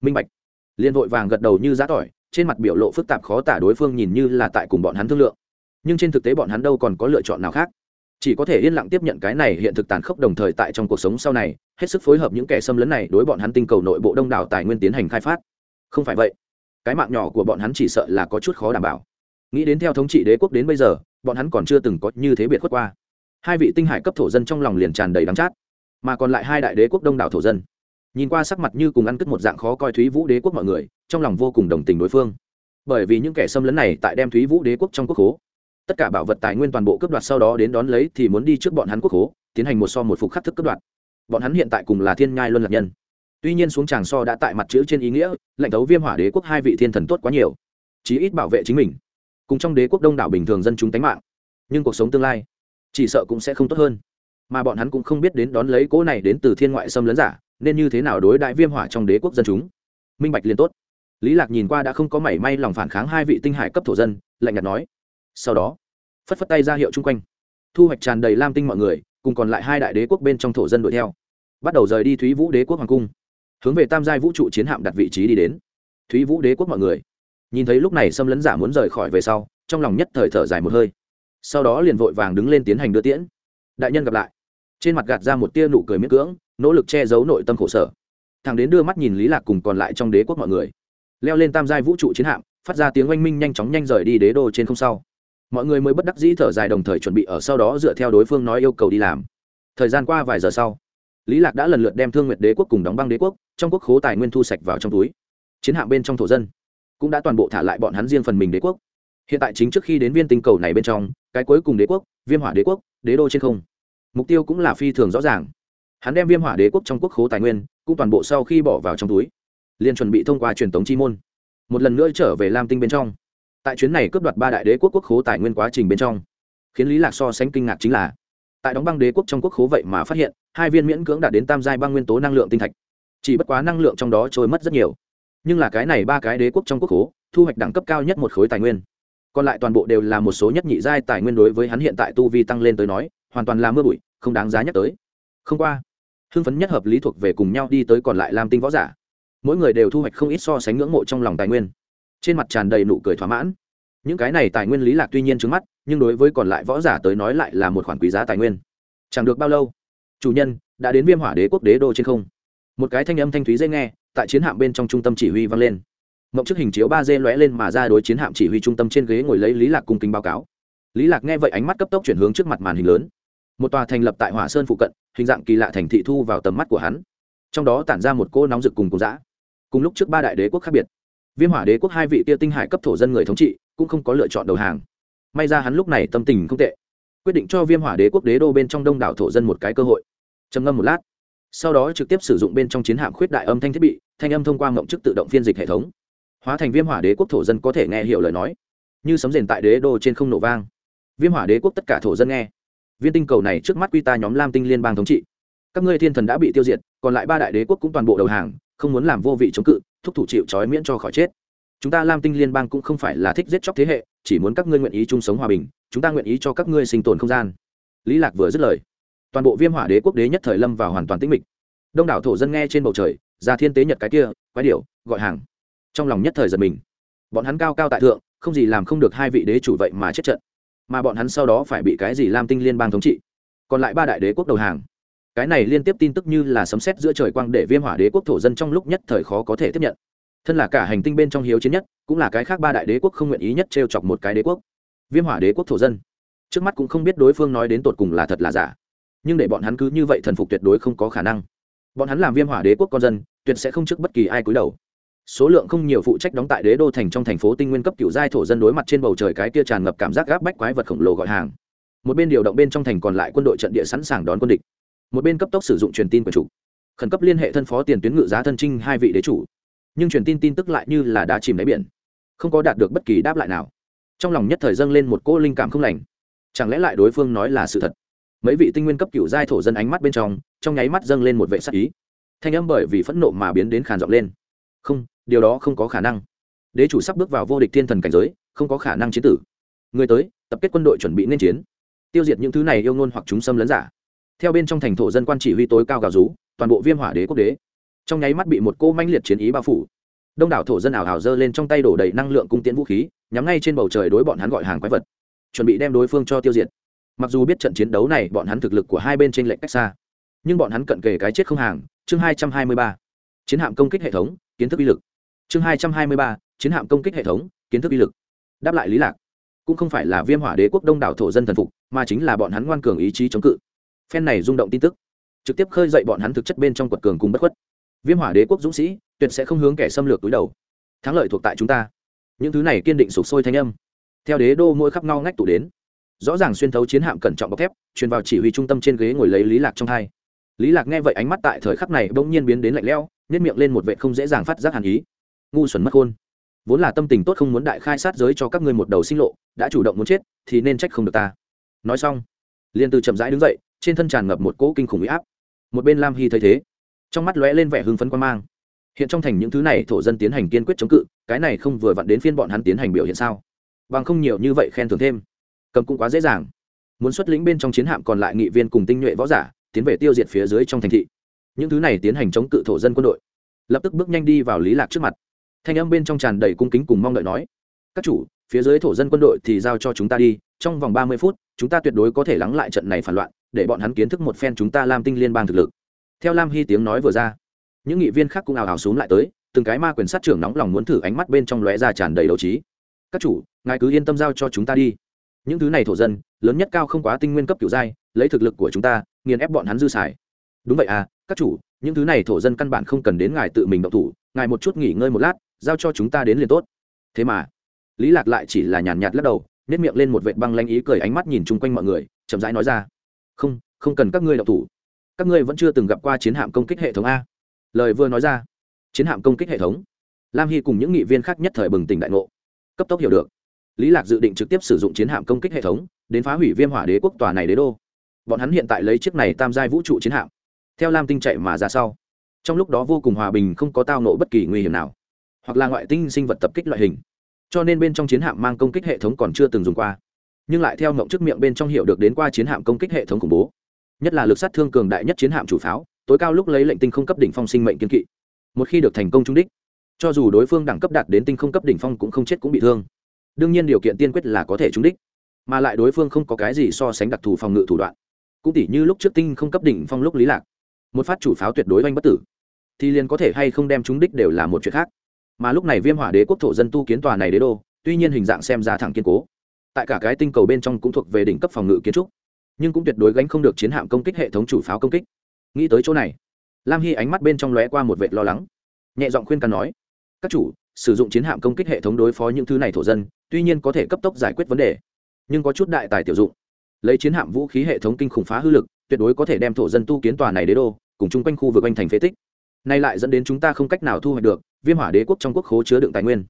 minh bạch. Liên vội vàng gật đầu như giá tỏi trên mặt biểu lộ phức tạp khó tả đối phương nhìn như là tại cùng bọn hắn thương lượng. Nhưng trên thực tế bọn hắn đâu còn có lựa chọn nào khác. Chỉ có thể yên lặng tiếp nhận cái này hiện thực tàn khốc đồng thời tại trong cuộc sống sau này, hết sức phối hợp những kẻ xâm lấn này đối bọn hắn tinh cầu nội bộ đông đảo tài nguyên tiến hành khai phát. Không phải vậy, cái mạng nhỏ của bọn hắn chỉ sợ là có chút khó đảm bảo. Nghĩ đến theo thống trị đế quốc đến bây giờ, bọn hắn còn chưa từng có như thế biệt khuất qua. Hai vị tinh hải cấp thổ dân trong lòng liền tràn đầy đắng chát, mà còn lại hai đại đế quốc đông đảo thổ dân. Nhìn qua sắc mặt như cùng ăn cất một dạng khó coi thúy vũ đế quốc mọi người trong lòng vô cùng đồng tình đối phương. Bởi vì những kẻ xâm lấn này tại đem thúy vũ đế quốc trong quốc hố tất cả bảo vật tài nguyên toàn bộ cướp đoạt sau đó đến đón lấy thì muốn đi trước bọn hắn quốc hố tiến hành một so một phục khắc thức cướp đoạt. Bọn hắn hiện tại cùng là thiên nhai luân lạc nhân. Tuy nhiên xuống tràng so đã tại mặt chữ trên ý nghĩa, lệnh thấu viêm hỏa đế quốc hai vị thiên thần tốt quá nhiều. Chí ít bảo vệ chính mình. Cùng trong đế quốc đông đảo bình thường dân chúng tánh mạng. Nhưng cuộc sống tương lai, chỉ sợ cũng sẽ không tốt hơn. Mà bọn hắn cũng không biết đến đón lấy cỗ này đến từ thiên ngoại xâm lấn giả, nên như thế nào đối đại viêm hỏa trong đế quốc dân chúng. Minh bạch liền tốt lý lạc nhìn qua đã không có mảy may lòng phản kháng hai vị tinh hải cấp thổ dân, lạnh nhạt nói. Sau đó, phất phất tay ra hiệu chung quanh. Thu hoạch tràn đầy lam tinh mọi người, cùng còn lại hai đại đế quốc bên trong thổ dân đuổi theo. Bắt đầu rời đi thúy vũ đế quốc hoàng cung. Hướng về tam giai vũ trụ chiến hạm đặt vị trí đi đến. Thúy vũ đế quốc mọi người. Nhìn thấy lúc này xâm lấn giả muốn rời khỏi về sau, trong lòng nhất thời thở dài một hơi. Sau đó liền vội vàng đứng lên tiến hành đưa tiễn. Đại nhân gặp lại. Trên mặt gạt ra một tia nụ cười miễn cưỡng, nỗ lực che giấu nội tâm khổ sở. Thằng đến đưa mắt nhìn lý lạc cùng còn lại trong đế quốc mọi người leo lên tam giai vũ trụ chiến hạm, phát ra tiếng oanh minh nhanh chóng nhanh rời đi đế đô trên không sau. Mọi người mới bất đắc dĩ thở dài đồng thời chuẩn bị ở sau đó dựa theo đối phương nói yêu cầu đi làm. Thời gian qua vài giờ sau, lý lạc đã lần lượt đem thương nguyệt đế quốc cùng đóng băng đế quốc trong quốc khố tài nguyên thu sạch vào trong túi. Chiến hạm bên trong thổ dân cũng đã toàn bộ thả lại bọn hắn riêng phần mình đế quốc. Hiện tại chính trước khi đến viên tinh cầu này bên trong, cái cuối cùng đế quốc, viêm hỏa đế quốc, đế đô trên không. Mục tiêu cũng là phi thường rõ ràng. Hắn đem viêm hỏa đế quốc trong quốc khố tài nguyên cũng toàn bộ sau khi bỏ vào trong túi liền chuẩn bị thông qua truyền tống chi môn. Một lần nữa trở về lam tinh bên trong. Tại chuyến này cướp đoạt ba đại đế quốc quốc khố tài nguyên quá trình bên trong, khiến lý lạc so sánh kinh ngạc chính là, tại đóng băng đế quốc trong quốc khố vậy mà phát hiện, hai viên miễn cưỡng đạt đến tam giai băng nguyên tố năng lượng tinh thạch. Chỉ bất quá năng lượng trong đó trôi mất rất nhiều. Nhưng là cái này ba cái đế quốc trong quốc khố, thu hoạch đẳng cấp cao nhất một khối tài nguyên. Còn lại toàn bộ đều là một số nhất nhị giai tài nguyên đối với hắn hiện tại tu vi tăng lên tới nói, hoàn toàn là mưa bụi, không đáng giá nhắc tới. Không qua, hưng phấn nhất hợp lý thuộc về cùng nhau đi tới còn lại lam tinh võ giả mỗi người đều thu hoạch không ít so sánh ngưỡng mộ trong lòng tài nguyên. Trên mặt tràn đầy nụ cười thỏa mãn. Những cái này tài nguyên lý lạc tuy nhiên trứng mắt, nhưng đối với còn lại võ giả tới nói lại là một khoản quý giá tài nguyên. Chẳng được bao lâu, chủ nhân đã đến viêm hỏa đế quốc đế đô trên không. Một cái thanh âm thanh thúy dễ nghe, tại chiến hạm bên trong trung tâm chỉ huy vang lên. Mộng trước hình chiếu ba d lóe lên mà ra đối chiến hạm chỉ huy trung tâm trên ghế ngồi lấy lý lạc cung kính báo cáo. Lý lạc nghe vậy ánh mắt cấp tốc chuyển hướng trước mặt màn hình lớn. Một tòa thành lập tại hỏa sơn phụ cận, hình dạng kỳ lạ thành thị thu vào tầm mắt của hắn. Trong đó tản ra một cô nóng rực cùng cùng dã cùng lúc trước ba đại đế quốc khác biệt. Viêm hỏa đế quốc hai vị tia tinh hải cấp thổ dân người thống trị cũng không có lựa chọn đầu hàng. May ra hắn lúc này tâm tình không tệ, quyết định cho viêm hỏa đế quốc đế đô bên trong đông đảo thổ dân một cái cơ hội. Trầm ngâm một lát, sau đó trực tiếp sử dụng bên trong chiến hạm khuyết đại âm thanh thiết bị, thanh âm thông qua ngộng chức tự động phiên dịch hệ thống, hóa thành viêm hỏa đế quốc thổ dân có thể nghe hiểu lời nói, như sấm rền tại đế đô trên không nổ vang. Viêm hỏa đế quốc tất cả thổ dân nghe. Viên tinh cầu này trước mắt quy ta nhóm lam tinh liên bang thống trị. Các ngươi thiên thần đã bị tiêu diệt, còn lại ba đại đế quốc cũng toàn bộ đầu hàng không muốn làm vô vị chống cự, thúc thủ chịu trói miễn cho khỏi chết. Chúng ta lam tinh liên bang cũng không phải là thích giết chóc thế hệ, chỉ muốn các ngươi nguyện ý chung sống hòa bình, chúng ta nguyện ý cho các ngươi sinh tồn không gian. Lý lạc vừa dứt lời, toàn bộ viêm hỏa đế quốc đế nhất thời lâm vào hoàn toàn tĩnh mịch. Đông đảo thổ dân nghe trên bầu trời, ra thiên tế nhật cái kia, quái điểu, gọi hàng. Trong lòng nhất thời giật mình. Bọn hắn cao cao tại thượng, không gì làm không được hai vị đế chủ vậy mà chết trận. Mà bọn hắn sau đó phải bị cái gì lam tinh liên bang thống trị? Còn lại ba đại đế quốc đầu hàng cái này liên tiếp tin tức như là sấm sét giữa trời quang để viêm hỏa đế quốc thổ dân trong lúc nhất thời khó có thể tiếp nhận. Thân là cả hành tinh bên trong hiếu chiến nhất, cũng là cái khác ba đại đế quốc không nguyện ý nhất t chọc một cái đế quốc. Viêm hỏa đế quốc thổ dân. Trước mắt cũng không biết đối phương nói đến tột cùng là thật là giả. Nhưng để bọn hắn cứ như vậy thần phục tuyệt đối không có khả năng. Bọn hắn làm viêm hỏa đế quốc con dân, tuyệt sẽ không trước bất kỳ ai cúi đầu. Số lượng không nhiều phụ trách đóng tại đế đô thành trong thành phố tinh nguyên cấp cựu giai thổ dân đối mặt trên bầu trời cái kia tràn ngập cảm giác gáp bách quái vật khổng lồ gọi hàng. Một bên điều động bên trong thành còn lại quân đội trận địa sẵn sàng đón quân địch một bên cấp tốc sử dụng truyền tin của chủ, khẩn cấp liên hệ thân phó tiền tuyến ngự giá thân trinh hai vị đế chủ. Nhưng truyền tin tin tức lại như là đá chìm đáy biển, không có đạt được bất kỳ đáp lại nào. Trong lòng nhất thời dâng lên một cỗ linh cảm không lành. Chẳng lẽ lại đối phương nói là sự thật? Mấy vị tinh nguyên cấp cựu giai thổ dân ánh mắt bên trong trong nháy mắt dâng lên một vệ sắc ý. Thanh âm bởi vì phẫn nộ mà biến đến khàn giọng lên. Không, điều đó không có khả năng. Đế chủ sắp bước vào vô địch thiên thần cảnh giới, không có khả năng chiến tử. Người tới, tập kết quân đội chuẩn bị nên chiến. Tiêu diệt những thứ này yêu ngôn hoặc chúng xâm lấn giả theo bên trong thành thổ dân quan chỉ huy tối cao gào rú, toàn bộ viêm hỏa đế quốc đế. Trong nháy mắt bị một cô manh liệt chiến ý bao phủ. Đông đảo thổ dân ảo hào dơ lên trong tay đổ đầy năng lượng cung tiễn vũ khí, nhắm ngay trên bầu trời đối bọn hắn gọi hàng quái vật. Chuẩn bị đem đối phương cho tiêu diệt. Mặc dù biết trận chiến đấu này bọn hắn thực lực của hai bên trên lệnh cách xa, nhưng bọn hắn cận kề cái chết không hàng. Chương hai trăm hai mươi ba. Chiến hạm công kích hệ thống, kiến thức uy lực. Chương hai trăm hai mươi ba. Chiến hạm công kích hệ thống, kiến thức uy lực. Đáp lại lý lạc. Cũng không phải là viêm hỏa đế quốc đông đảo thổ dân thần phục, mà chính là bọn hắn ngoan cường ý chí chống cự phen này rung động tin tức. Trực tiếp khơi dậy bọn hắn thực chất bên trong quật cường cùng bất khuất. Viêm hỏa đế quốc dũng sĩ, tuyệt sẽ không hướng kẻ xâm lược túi đầu. Thắng lợi thuộc tại chúng ta. Những thứ này kiên định sụp sôi thanh âm. Theo đế đô mỗi khắp ngao ngách tụ đến, rõ ràng xuyên thấu chiến hạm cẩn trọng bọc thép, truyền vào chỉ huy trung tâm trên ghế ngồi lấy lý lạc trong hai. Lý lạc nghe vậy ánh mắt tại thời khắc này bỗng nhiên biến đến lạnh lẽo, nhếch miệng lên một vệ không dễ dàng phát giác hàn ý. Ngu xuẩn mất khôn. Vốn là tâm tình tốt không muốn đại khai sát giới cho các ngươi một đầu sinh lộ, đã chủ động muốn chết, thì nên trách không được ta. Nói xong liên từ chậm rãi đứng dậy trên thân tràn ngập một cỗ kinh khủng uy áp. Một bên lam hy thấy thế, trong mắt lóe lên vẻ hưng phấn quan mang. Hiện trong thành những thứ này thổ dân tiến hành kiên quyết chống cự, cái này không vừa vặn đến phiên bọn hắn tiến hành biểu hiện sao? Bằng không nhiều như vậy khen thưởng thêm, cầm cũng quá dễ dàng. Muốn xuất lĩnh bên trong chiến hạm còn lại nghị viên cùng tinh nhuệ võ giả, tiến về tiêu diệt phía dưới trong thành thị. Những thứ này tiến hành chống cự thổ dân quân đội, lập tức bước nhanh đi vào lý lạc trước mặt. Thanh âm bên trong tràn đầy cung kính cùng mong đợi nói, các chủ, phía dưới thổ dân quân đội thì giao cho chúng ta đi, trong vòng ba mươi phút, chúng ta tuyệt đối có thể lắng lại trận này phản loạn để bọn hắn kiến thức một phen chúng ta lam tinh liên bang thực lực. Theo lam hy tiếng nói vừa ra, những nghị viên khác cũng ào ào xuống lại tới, từng cái ma quyền sát trưởng nóng lòng muốn thử ánh mắt bên trong lóe ra tràn đầy đấu trí. Các chủ, ngài cứ yên tâm giao cho chúng ta đi. Những thứ này thổ dân, lớn nhất cao không quá tinh nguyên cấp kiểu giai, lấy thực lực của chúng ta, nghiền ép bọn hắn dư xài. Đúng vậy à các chủ, những thứ này thổ dân căn bản không cần đến ngài tự mình động thủ, ngài một chút nghỉ ngơi một lát, giao cho chúng ta đến liền tốt. Thế mà, lý lạc lại chỉ là nhàn nhạt lắc đầu nếp miệng lên một vệt băng lanh ý cười ánh mắt nhìn chung quanh mọi người, chậm rãi nói ra không không cần các ngươi đọc thủ. Các ngươi vẫn chưa từng gặp qua chiến hạm công kích hệ thống a. Lời vừa nói ra, chiến hạm công kích hệ thống. Lam hy cùng những nghị viên khác nhất thời bừng tỉnh đại ngộ. Cấp tốc hiểu được. Lý lạc dự định trực tiếp sử dụng chiến hạm công kích hệ thống, đến phá hủy viêm hỏa đế quốc tòa này đế đô. Bọn hắn hiện tại lấy chiếc này tam giai vũ trụ chiến hạm. Theo lam tinh chạy mà ra sau. Trong lúc đó vô cùng hòa bình, không có tao nộ bất kỳ nguy hiểm nào. Hoặc là ngoại tinh sinh vật tập kích loại hình. Cho nên bên trong chiến hạm mang công kích hệ thống còn chưa từng dùng qua nhưng lại theo mộng trước miệng bên trong hiểu được đến qua chiến hạm công kích hệ thống khủng bố. Nhất là lực sát thương cường đại nhất chiến hạm chủ pháo, tối cao lúc lấy lệnh tinh không cấp đỉnh phong sinh mệnh kiên kỵ. Một khi được thành công trúng đích, cho dù đối phương đẳng cấp đạt đến tinh không cấp đỉnh phong cũng không chết cũng bị thương. Đương nhiên điều kiện tiên quyết là có thể trúng đích, mà lại đối phương không có cái gì so sánh đặc thù phòng ngự thủ đoạn. Cũng tỉ như lúc trước tinh không cấp đỉnh phong lúc lý lạc, một phát chủ pháo tuyệt đối oanh bất tử, thì liền có thể hay không đem trúng đích đều là một chuyện khác. Mà lúc này viêm hỏa đế quốc thổ dân tu kiến tòa này đế đô, tuy nhiên hình dạng xem ra thẳng kiên cố tại cả cái tinh cầu bên trong cũng thuộc về đỉnh cấp phòng ngự kiến trúc, nhưng cũng tuyệt đối gánh không được chiến hạm công kích hệ thống chủ pháo công kích. Nghĩ tới chỗ này, lam hy ánh mắt bên trong lóe qua một vệ lo lắng, nhẹ giọng khuyên cằn nói, các chủ, sử dụng chiến hạm công kích hệ thống đối phó những thứ này thổ dân, tuy nhiên có thể cấp tốc giải quyết vấn đề, nhưng có chút đại tài tiểu dụng. Lấy chiến hạm vũ khí hệ thống kinh khủng phá hư lực, tuyệt đối có thể đem thổ dân tu kiến tòa này đế đô, cùng chung quanh khu vực anh thành phế tích. Nay lại dẫn đến chúng ta không cách nào thu hoạch được, viêm hỏa đế quốc trong quốc khố chứa đựng tài nguyên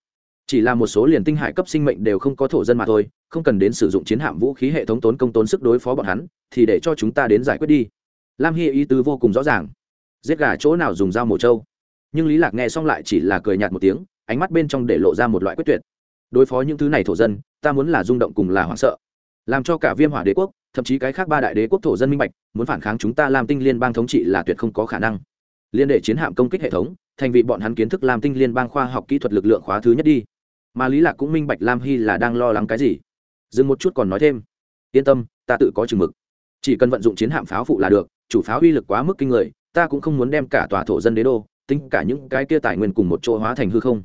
chỉ là một số liền tinh hải cấp sinh mệnh đều không có thổ dân mà thôi, không cần đến sử dụng chiến hạm vũ khí hệ thống tốn công tốn sức đối phó bọn hắn, thì để cho chúng ta đến giải quyết đi. Lam hy ý tứ vô cùng rõ ràng. Giết gà chỗ nào dùng dao mổ trâu. Nhưng lý lạc nghe xong lại chỉ là cười nhạt một tiếng, ánh mắt bên trong để lộ ra một loại quyết tuyệt. Đối phó những thứ này thổ dân, ta muốn là rung động cùng là hoảng sợ. Làm cho cả viêm hỏa đế quốc, thậm chí cái khác ba đại đế quốc thổ dân minh bạch, muốn phản kháng chúng ta làm tinh liên bang thống trị là tuyệt không có khả năng. Liên đệ chiến hạm công kích hệ thống, thành vị bọn hắn kiến thức làm tinh liên bang khoa học kỹ thuật lực lượng khóa thứ nhất đi mà lý lạc cũng minh bạch lam hy là đang lo lắng cái gì dừng một chút còn nói thêm yên tâm ta tự có chừng mực chỉ cần vận dụng chiến hạm pháo phụ là được chủ pháo uy lực quá mức kinh người ta cũng không muốn đem cả tòa thổ dân đế đô tính cả những cái kia tài nguyên cùng một chỗ hóa thành hư không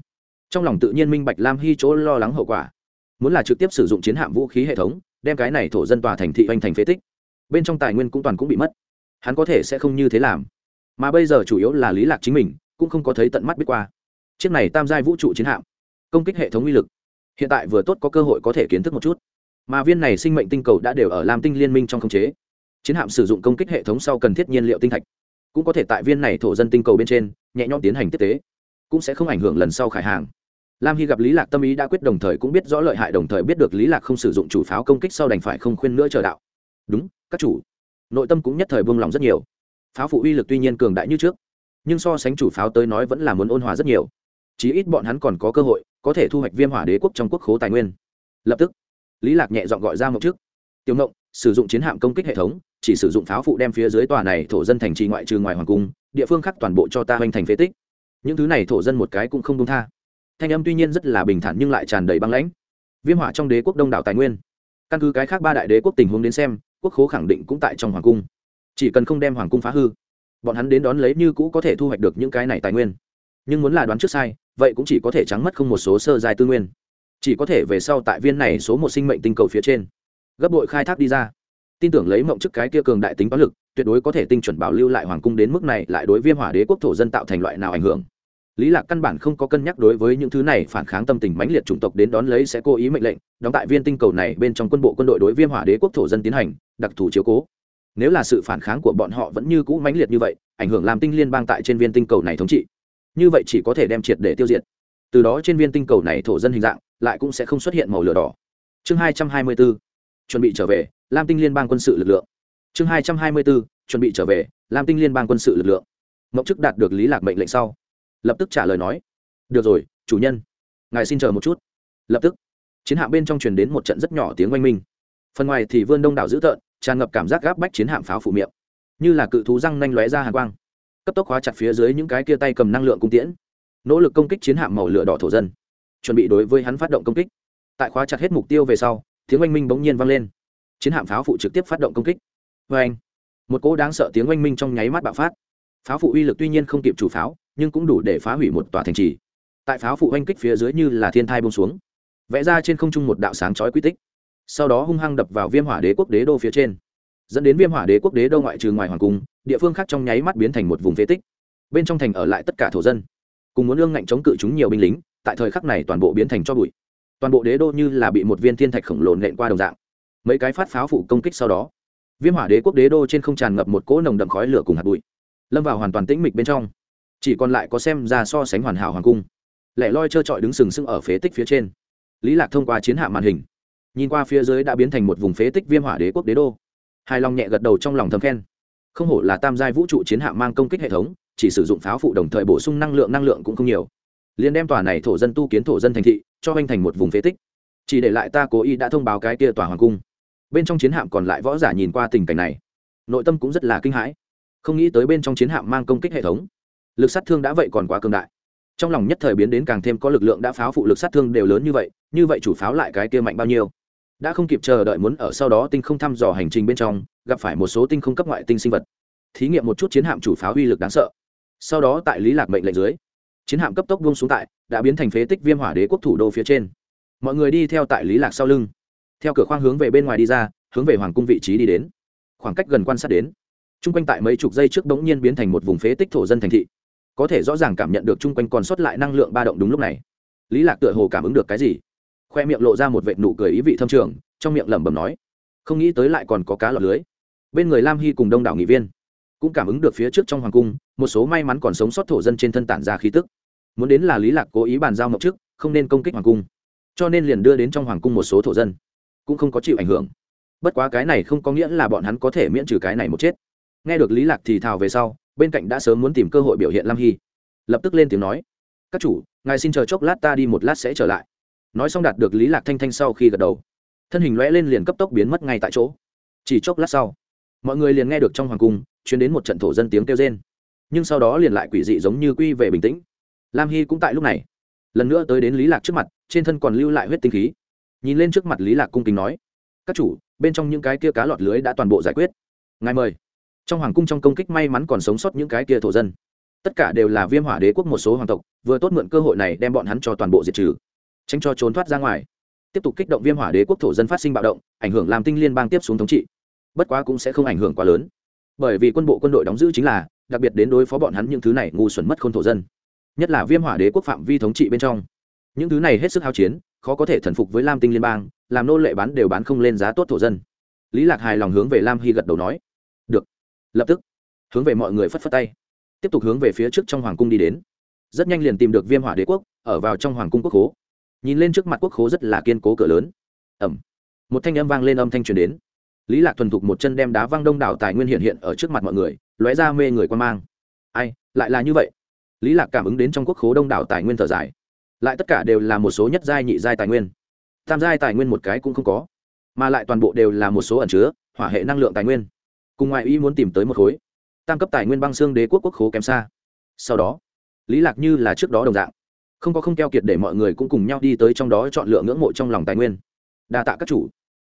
trong lòng tự nhiên minh bạch lam hy chỗ lo lắng hậu quả muốn là trực tiếp sử dụng chiến hạm vũ khí hệ thống đem cái này thổ dân tòa thành thị oanh thành phế tích bên trong tài nguyên cũng toàn cũng bị mất hắn có thể sẽ không như thế làm mà bây giờ chủ yếu là lý lạc chính mình cũng không có thấy tận mắt biết qua chiếc này tam giai vũ trụ chiến hạm công kích hệ thống uy lực. Hiện tại vừa tốt có cơ hội có thể kiến thức một chút. Mà viên này sinh mệnh tinh cầu đã đều ở lam tinh liên minh trong khống chế. Chiến hạm sử dụng công kích hệ thống sau cần thiết nhiên liệu tinh thạch. Cũng có thể tại viên này thổ dân tinh cầu bên trên, nhẹ nhõm tiến hành tiếp tế. Cũng sẽ không ảnh hưởng lần sau khải hàng. Lam hy gặp lý lạc tâm ý đã quyết đồng thời cũng biết rõ lợi hại, đồng thời biết được lý lạc không sử dụng chủ pháo công kích sau đành phải không khuyên nữa chờ đạo. Đúng, các chủ. Nội tâm cũng nhất thời buông lòng rất nhiều. Pháo phụ uy lực tuy nhiên cường đại như trước, nhưng so sánh chủ pháo tới nói vẫn là muốn ôn hòa rất nhiều chí ít bọn hắn còn có cơ hội, có thể thu hoạch viêm hỏa đế quốc trong quốc khố tài nguyên. Lập tức, lý lạc nhẹ giọng gọi ra một trước. Tiểu mộng, sử dụng chiến hạm công kích hệ thống, chỉ sử dụng pháo phụ đem phía dưới tòa này thổ dân thành trì ngoại trừ ngoài hoàng cung, địa phương khác toàn bộ cho ta hoành thành phế tích. Những thứ này thổ dân một cái cũng không đúng tha. Thanh âm tuy nhiên rất là bình thản nhưng lại tràn đầy băng lãnh. Viêm hỏa trong đế quốc đông đảo tài nguyên. Căn cứ cái khác ba đại đế quốc tình huống đến xem, quốc khố khẳng định cũng tại trong hoàng cung. Chỉ cần không đem hoàng cung phá hư, bọn hắn đến đón lấy như cũ có thể thu hoạch được những cái này tài nguyên. Nhưng muốn là đoán trước sai vậy cũng chỉ có thể trắng mất không một số sơ dài tư nguyên. Chỉ có thể về sau tại viên này số một sinh mệnh tinh cầu phía trên. Gấp bội khai thác đi ra. Tin tưởng lấy mộng chức cái kia cường đại tính toán lực, tuyệt đối có thể tinh chuẩn bảo lưu lại hoàng cung đến mức này, lại đối viêm hỏa đế quốc thổ dân tạo thành loại nào ảnh hưởng. Lý lạc căn bản không có cân nhắc đối với những thứ này phản kháng tâm tình mãnh liệt chủng tộc đến đón lấy sẽ cố ý mệnh lệnh, đóng tại viên tinh cầu này bên trong quân bộ quân đội đối viêm hỏa đế quốc thổ dân tiến hành, đặc thù chiếu cố. Nếu là sự phản kháng của bọn họ vẫn như cũ mãnh liệt như vậy, ảnh hưởng làm tinh liên bang tại trên viên tinh cầu này thống trị như vậy chỉ có thể đem triệt để tiêu diệt. Từ đó trên viên tinh cầu này thổ dân hình dạng lại cũng sẽ không xuất hiện màu lửa đỏ. Chương hai trăm hai mươi bốn, chuẩn bị trở về, lam tinh liên bang quân sự lực lượng. Chương hai trăm hai mươi bốn, chuẩn bị trở về, lam tinh liên bang quân sự lực lượng. Mậu chức đạt được lý lạc mệnh lệnh sau, lập tức trả lời nói, được rồi, chủ nhân, ngài xin chờ một chút. Lập tức, chiến hạm bên trong truyền đến một trận rất nhỏ tiếng oanh minh. Phần ngoài thì vươn đông đảo dữ tợn, tràn ngập cảm giác gáp bách chiến hạm pháo phụ miệng. Như là cự thú răng nanh lóe ra hàn quang cấp tốc khóa chặt phía dưới những cái kia tay cầm năng lượng cung tiễn. Nỗ lực công kích chiến hạm màu lửa đỏ thổ dân. Chuẩn bị đối với hắn phát động công kích. Tại khóa chặt hết mục tiêu về sau, tiếng oanh minh bỗng nhiên vang lên. Chiến hạm pháo phụ trực tiếp phát động công kích. Vê anh, một cỗ đáng sợ tiếng oanh minh trong nháy mắt bạo phát. Pháo phụ uy lực tuy nhiên không kịp chủ pháo, nhưng cũng đủ để phá hủy một tòa thành trì. Tại pháo phụ oanh kích phía dưới như là thiên thai bông xuống, vẽ ra trên không trung một đạo sáng chói quy tích. Sau đó hung hăng đập vào viêm hỏa đế quốc đế đô phía trên, dẫn đến viêm hỏa đế quốc đế đô ngoại trừ ngoài hoàng cung địa phương khác trong nháy mắt biến thành một vùng phế tích. Bên trong thành ở lại tất cả thổ dân, cùng muốn lương ngạnh chống cự chúng nhiều binh lính, tại thời khắc này toàn bộ biến thành cho bụi. Toàn bộ đế đô như là bị một viên thiên thạch khổng lồ nện qua đồng dạng. Mấy cái phát pháo phụ công kích sau đó, viêm hỏa đế quốc đế đô trên không tràn ngập một cỗ nồng đậm khói lửa cùng hạt bụi, lâm vào hoàn toàn tĩnh mịch bên trong. Chỉ còn lại có xem ra so sánh hoàn hảo hoàng cung, lẻ loi trơ trọi đứng sừng sững ở phế tích phía trên. Lý lạc thông qua chiến hạ màn hình, nhìn qua phía dưới đã biến thành một vùng phế tích viêm hỏa đế quốc đế đô. Hài lòng nhẹ gật đầu trong lòng thầm khen không hổ là tam giai vũ trụ chiến hạm mang công kích hệ thống, chỉ sử dụng pháo phụ đồng thời bổ sung năng lượng năng lượng cũng không nhiều. Liền đem tòa này thổ dân tu kiến thổ dân thành thị, cho anh thành một vùng phế tích. Chỉ để lại ta cố ý đã thông báo cái kia tòa hoàng cung. Bên trong chiến hạm còn lại võ giả nhìn qua tình cảnh này. Nội tâm cũng rất là kinh hãi. Không nghĩ tới bên trong chiến hạm mang công kích hệ thống. Lực sát thương đã vậy còn quá cường đại. Trong lòng nhất thời biến đến càng thêm có lực lượng đã pháo phụ lực sát thương đều lớn như vậy như vậy chủ pháo lại cái kia mạnh bao nhiêu? Đã không kịp chờ đợi muốn ở sau đó tinh không thăm dò hành trình bên trong, gặp phải một số tinh không cấp ngoại tinh sinh vật. Thí nghiệm một chút chiến hạm chủ pháo uy lực đáng sợ. Sau đó tại lý lạc mệnh lệnh dưới, chiến hạm cấp tốc buông xuống tại, đã biến thành phế tích viêm hỏa đế quốc thủ đô phía trên. Mọi người đi theo tại lý lạc sau lưng. Theo cửa khoang hướng về bên ngoài đi ra, hướng về hoàng cung vị trí đi đến. Khoảng cách gần quan sát đến. Chung quanh tại mấy chục giây trước bỗng nhiên biến thành một vùng phế tích thổ dân thành thị. Có thể rõ ràng cảm nhận được chung quanh còn sót lại năng lượng ba động đúng lúc này. Lý lạc tựa hồ cảm ứng được cái gì? Khoe miệng lộ ra một vệt nụ cười ý vị thâm trường, trong miệng lẩm bẩm nói, không nghĩ tới lại còn có cá lọt lưới. Bên người lam hy cùng đông đảo nghị viên cũng cảm ứng được phía trước trong hoàng cung, một số may mắn còn sống sót thổ dân trên thân tản ra khí tức. Muốn đến là lý lạc cố ý bàn giao mộng trước, không nên công kích hoàng cung, cho nên liền đưa đến trong hoàng cung một số thổ dân, cũng không có chịu ảnh hưởng. Bất quá cái này không có nghĩa là bọn hắn có thể miễn trừ cái này một chết. Nghe được lý lạc thì thào về sau, bên cạnh đã sớm muốn tìm cơ hội biểu hiện lam hy, lập tức lên tiếng nói, các chủ, ngài xin chờ chốc lát ta đi một lát sẽ trở lại nói xong đạt được lý lạc thanh thanh sau khi gật đầu. Thân hình lõe lên liền cấp tốc biến mất ngay tại chỗ. Chỉ chốc lát sau, mọi người liền nghe được trong hoàng cung chuyến đến một trận thổ dân tiếng kêu rên. Nhưng sau đó liền lại quỷ dị giống như quy về bình tĩnh. Lam hy cũng tại lúc này. Lần nữa tới đến lý lạc trước mặt, trên thân còn lưu lại huyết tinh khí. Nhìn lên trước mặt lý lạc cung kính nói, các chủ, bên trong những cái kia cá lọt lưới đã toàn bộ giải quyết. Ngài mời. Trong hoàng cung trong công kích may mắn còn sống sót những cái kia thổ dân. Tất cả đều là viêm hỏa đế quốc một số hoàng tộc, vừa tốt mượn cơ hội này đem bọn hắn cho toàn bộ diệt trừ tránh cho trốn thoát ra ngoài. Tiếp tục kích động viêm hỏa đế quốc thổ dân phát sinh bạo động, ảnh hưởng làm tinh liên bang tiếp xuống thống trị. Bất quá cũng sẽ không ảnh hưởng quá lớn. Bởi vì quân bộ quân đội đóng giữ chính là, đặc biệt đến đối phó bọn hắn những thứ này ngu xuẩn mất k h ô n thổ dân. Nhất là viêm hỏa đế quốc phạm vi thống trị bên trong. Những thứ này hết sức hao chiến, khó có thể thần phục với lam tinh liên bang, làm nô lệ bán đều bán không lên giá tốt thổ dân. Lý lạc hài lòng hướng về lam hy gật đầu nói. Được. Lập tức, hướng về mọi người phất phất tay. Tiếp tục hướng về phía trước trong hoàng cung đi đến. Rất nhanh liền tìm được viêm hỏa đế quốc, ở vào trong hoàng cung quốc hố nhìn lên trước mặt quốc khố rất là kiên cố cửa lớn. Ẩm một thanh âm vang lên âm thanh truyền đến. Lý lạc thuần thục một chân đem đá văng đông đảo tài nguyên hiện hiện ở trước mặt mọi người, lóe ra mê người quan mang. Ai, lại là như vậy? Lý lạc cảm ứng đến trong quốc khố đông đảo tài nguyên thở dài. Lại tất cả đều là một số nhất giai, nhị giai tài nguyên. Tam giai tài nguyên một cái cũng không có, mà lại toàn bộ đều là một số ẩn chứa, hỏa hệ năng lượng tài nguyên. Cùng ngoại ý muốn tìm tới một khối. Tam cấp tài nguyên băng xương đế quốc quốc khố kém xa. Sau đó, lý lạc như là trước đó đồng dạng không có không keo kiệt để mọi người cũng cùng nhau đi tới trong đó chọn lựa ngưỡng mộ trong lòng tài nguyên. Đa tạ các chủ.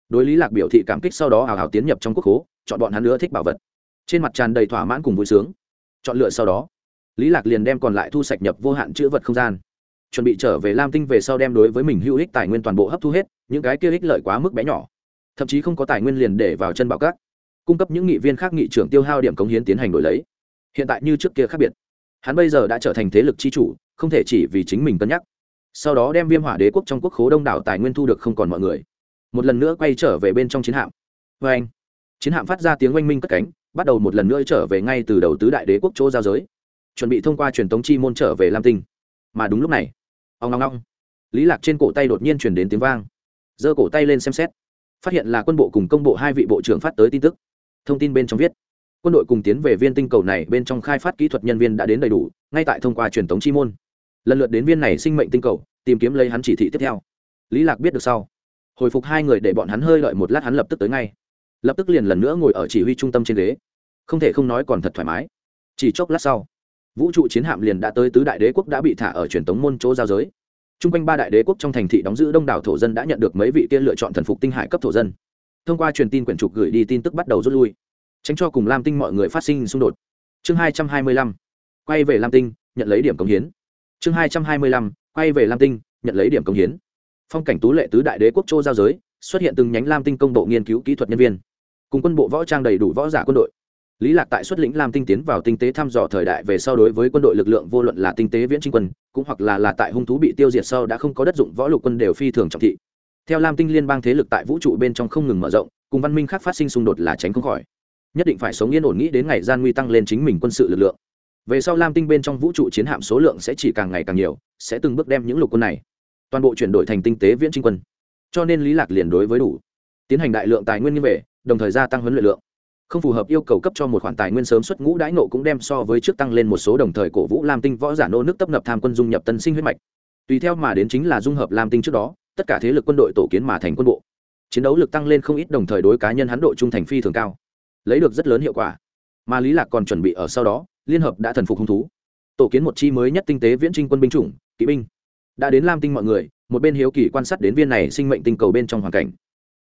Đối lý lạc biểu thị cảm kích sau đó hào hào tiến nhập trong quốc hố chọn bọn hắn nữa thích bảo vật. Trên mặt tràn đầy thỏa mãn cùng vui sướng. Chọn lựa sau đó, lý lạc liền đem còn lại thu sạch nhập vô hạn chữ vật không gian. Chuẩn bị trở về lam tinh về sau đem đối với mình hữu ích tài nguyên toàn bộ hấp thu hết, những cái kia ích lợi quá mức bé nhỏ. Thậm chí không có tài nguyên liền để vào chân bảo cát. Cung cấp những nghị viên khác nghị trưởng tiêu hao điểm cống hiến tiến hành đổi lấy. Hiện tại như trước kia khác biệt. Hắn bây giờ đã trở thành thế lực chi chủ không thể chỉ vì chính mình cân nhắc. Sau đó đem viêm hỏa đế quốc trong quốc khố đông đảo tài nguyên thu được không còn mọi người. Một lần nữa quay trở về bên trong chiến hạm. Vê anh, chiến hạm phát ra tiếng oanh minh cất cánh, bắt đầu một lần nữa trở về ngay từ đầu tứ đại đế quốc chỗ giao giới. Chuẩn bị thông qua truyền tống chi môn trở về lam tinh. Mà đúng lúc này ông ngong ngong lý lạc trên cổ tay đột nhiên truyền đến tiếng vang. Giơ cổ tay lên xem xét, phát hiện là quân bộ cùng công bộ hai vị bộ trưởng phát tới tin tức. Thông tin bên trong viết, quân đội cùng tiến về viên tinh cầu này bên trong khai phát kỹ thuật nhân viên đã đến đầy đủ, ngay tại thông qua truyền tống chi môn lần lượt đến viên này sinh mệnh tinh cầu, tìm kiếm lấy hắn chỉ thị tiếp theo. Lý lạc biết được sau. Hồi phục hai người để bọn hắn hơi đợi một lát hắn lập tức tới ngay. Lập tức liền lần nữa ngồi ở chỉ huy trung tâm trên ghế. Không thể không nói còn thật thoải mái. Chỉ chốc lát sau, vũ trụ chiến hạm liền đã tới tứ đại đế quốc đã bị thả ở truyền tống môn chỗ giao giới. T r u n g quanh ba đại đế quốc trong thành thị đóng giữ đông đảo thổ dân đã nhận được mấy vị kia lựa chọn thần phục tinh hải cấp thổ dân. Thông qua truyền tin quyển trục gửi đi tin tức bắt đầu rút lui. Tránh cho cùng lam tinh mọi người phát sinh xung đột. Chương hai trăm hai mươi lăm. Quay về lam tinh, nhận lấy điểm cống hiến chương hai trăm hai mươi lăm, quay về lam tinh, nhận lấy điểm công hiến. Phong cảnh tú lệ tứ đại đế quốc châu giao giới, xuất hiện từng nhánh lam tinh công bộ nghiên cứu kỹ thuật nhân viên. Cùng quân bộ võ trang đầy đủ võ giả quân đội. Lý lạc tại xuất lĩnh lam tinh tiến vào tinh tế thăm dò thời đại về sau đối với quân đội lực lượng vô luận là tinh tế viễn trinh quân, cũng hoặc là là tại hung thú bị tiêu diệt sau đã không có đất dụng võ lục quân đều phi thường trọng thị. Theo lam tinh liên bang thế lực tại vũ trụ bên trong không ngừng mở rộng, cùng văn minh khác phát sinh xung đột là tránh không khỏi. Nhất định phải sống yên ổn nghĩ đến ngày gian nguy tăng lên chính mình quân sự lực lượng về sau lam tinh bên trong vũ trụ chiến hạm số lượng sẽ chỉ càng ngày càng nhiều, sẽ từng bước đem những lục quân này, toàn bộ chuyển đổi thành tinh tế viễn trinh quân. Cho nên lý lạc liền đối với đủ, tiến hành đại lượng tài nguyên như về, đồng thời gia tăng huấn luyện lượng. Không phù hợp yêu cầu cấp cho một khoản tài nguyên sớm xuất ngũ đãi nộ cũng đem so với trước tăng lên một số đồng thời cổ vũ lam tinh võ giả nô nước tấp nập tham quân dung nhập tân sinh huyết mạch. Tùy theo mà đến chính là dung hợp lam tinh trước đó, tất cả thế lực quân đội tổ kiến mà thành quân bộ. Chiến đấu lực tăng lên không ít đồng thời đối cá nhân hắn độ trung thành phi thường cao, lấy được rất lớn hiệu quả. Mà lý lạc còn chuẩn bị ở sau đó liên hợp đã thần phục hung thú. Tổ kiến một chi mới nhất tinh tế viễn trinh quân binh chủng, kỵ binh. Đã đến lam tinh mọi người, một bên hiếu kỳ quan sát đến viên này sinh mệnh tinh cầu bên trong hoàn cảnh.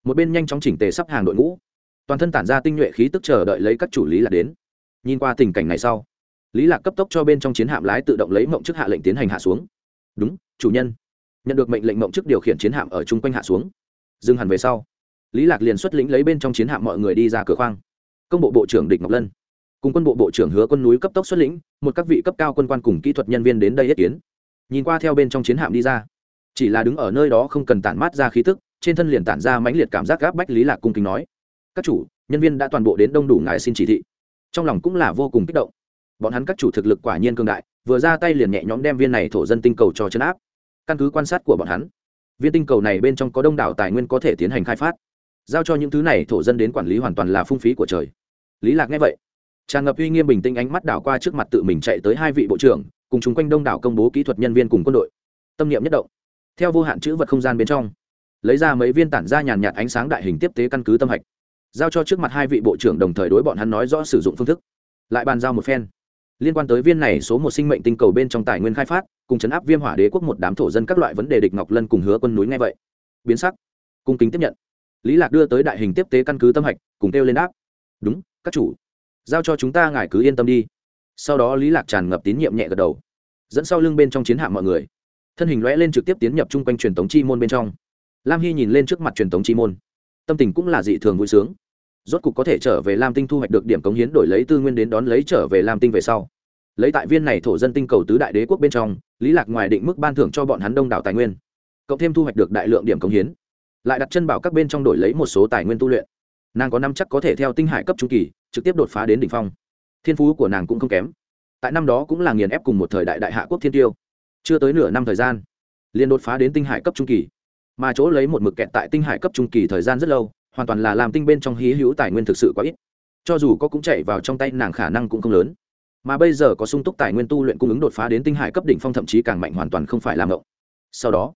Một bên nhanh chóng chỉnh tề sắp hàng đội ngũ. Toàn thân tản ra tinh nhuệ khí tức chờ đợi lấy các chủ lý lạc đến. Nhìn qua tình cảnh này sau, lý lạc cấp tốc cho bên trong chiến hạm lái tự động lấy mộng chức hạ lệnh tiến hành hạ xuống. Đúng, chủ nhân. Nhận được mệnh lệnh mộng chức điều khiển chiến hạm ở chung quanh hạ xuống. Dừng hẳn về sau, lý lạc liền xuất lĩnh lấy bên trong chiến hạm mọi người đi ra cửa khoang. Công bộ bộ trưởng địch ngọc lân cùng quân bộ bộ trưởng hứa quân núi cấp tốc xuất lĩnh, một các vị cấp cao quân quan cùng kỹ thuật nhân viên đến đây yết kiến. Nhìn qua theo bên trong chiến hạm đi ra, chỉ là đứng ở nơi đó không cần tản mát ra khí tức, trên thân liền tản ra mãnh liệt cảm giác gáp bách lý lạc cung kính nói, các chủ, nhân viên đã toàn bộ đến đông đủ ngài xin chỉ thị. Trong lòng cũng là vô cùng kích động. Bọn hắn các chủ thực lực quả nhiên cương đại, vừa ra tay liền nhẹ nhõm đem viên này thổ dân tinh cầu cho chấn áp. Căn cứ quan sát của bọn hắn, viên tinh cầu này bên trong có đông đảo tài nguyên có thể tiến hành khai phát. Giao cho những thứ này thổ dân đến quản lý hoàn toàn là phung phí của trời. Lý lạc nghe vậy tràn ngập uy nghiêm bình tĩnh ánh mắt đảo qua trước mặt tự mình chạy tới hai vị bộ trưởng, cùng chúng quanh đông đảo công bố kỹ thuật nhân viên cùng quân đội. Tâm niệm nhất động. Theo vô hạn chữ vật không gian bên trong, lấy ra mấy viên tản ra nhàn nhạt ánh sáng đại hình tiếp tế căn cứ tâm hạch, giao cho trước mặt hai vị bộ trưởng đồng thời đối bọn hắn nói rõ sử dụng phương thức. Lại bàn giao một phen. Liên quan tới viên này số một sinh mệnh tinh cầu bên trong tài nguyên khai phát, cùng chấn áp viêm hỏa đế quốc một đám thổ dân các loại vấn đề địch ngọc lân cùng hứa quân núi ngay vậy, biến sắc, cung kính tiếp nhận. Lý lạc đưa tới đại hình tiếp tế căn cứ tâm hạch, cùng kêu lên áp đúng, các chủ giao cho chúng ta, ngài cứ yên tâm đi. Sau đó lý lạc tràn ngập tín nhiệm nhẹ gật đầu, dẫn sau lưng bên trong chiến hạm mọi người. Thân hình lõe lên trực tiếp tiến nhập chung quanh truyền thống chi môn bên trong. Lam hy nhìn lên trước mặt truyền thống chi môn. Tâm tình cũng là dị thường vui sướng. Rốt cục có thể trở về lam tinh thu hoạch được điểm cống hiến đổi lấy tư nguyên đến đón lấy trở về lam tinh về sau. Lấy tại viên này thổ dân tinh cầu tứ đại đế quốc bên trong, lý lạc ngoài định mức ban thưởng cho bọn hắn đông đảo tài nguyên, cộng thêm thu hoạch được đại lượng điểm cống hiến, lại đặt chân bảo các bên trong đổi lấy một số tài nguyên tu luyện nàng có năm chắc có thể theo tinh hải cấp trung kỳ, trực tiếp đột phá đến đỉnh phong. Thiên phú của nàng cũng không kém. Tại năm đó cũng là nghiền ép cùng một thời đại đại hạ quốc thiên tiêu. Chưa tới nửa năm thời gian, liền đột phá đến tinh hải cấp trung kỳ. Mà chỗ lấy một mực kẹt tại tinh hải cấp trung kỳ thời gian rất lâu, hoàn toàn là làm tinh bên trong hí hữu tài nguyên thực sự quá ít. Cho dù có cũng chạy vào trong tay nàng khả năng cũng không lớn. Mà bây giờ có sung túc tài nguyên tu luyện cung ứng đột phá đến tinh hải cấp đỉnh phong thậm chí càng mạnh hoàn toàn không phải làm ngộng. Sau đó,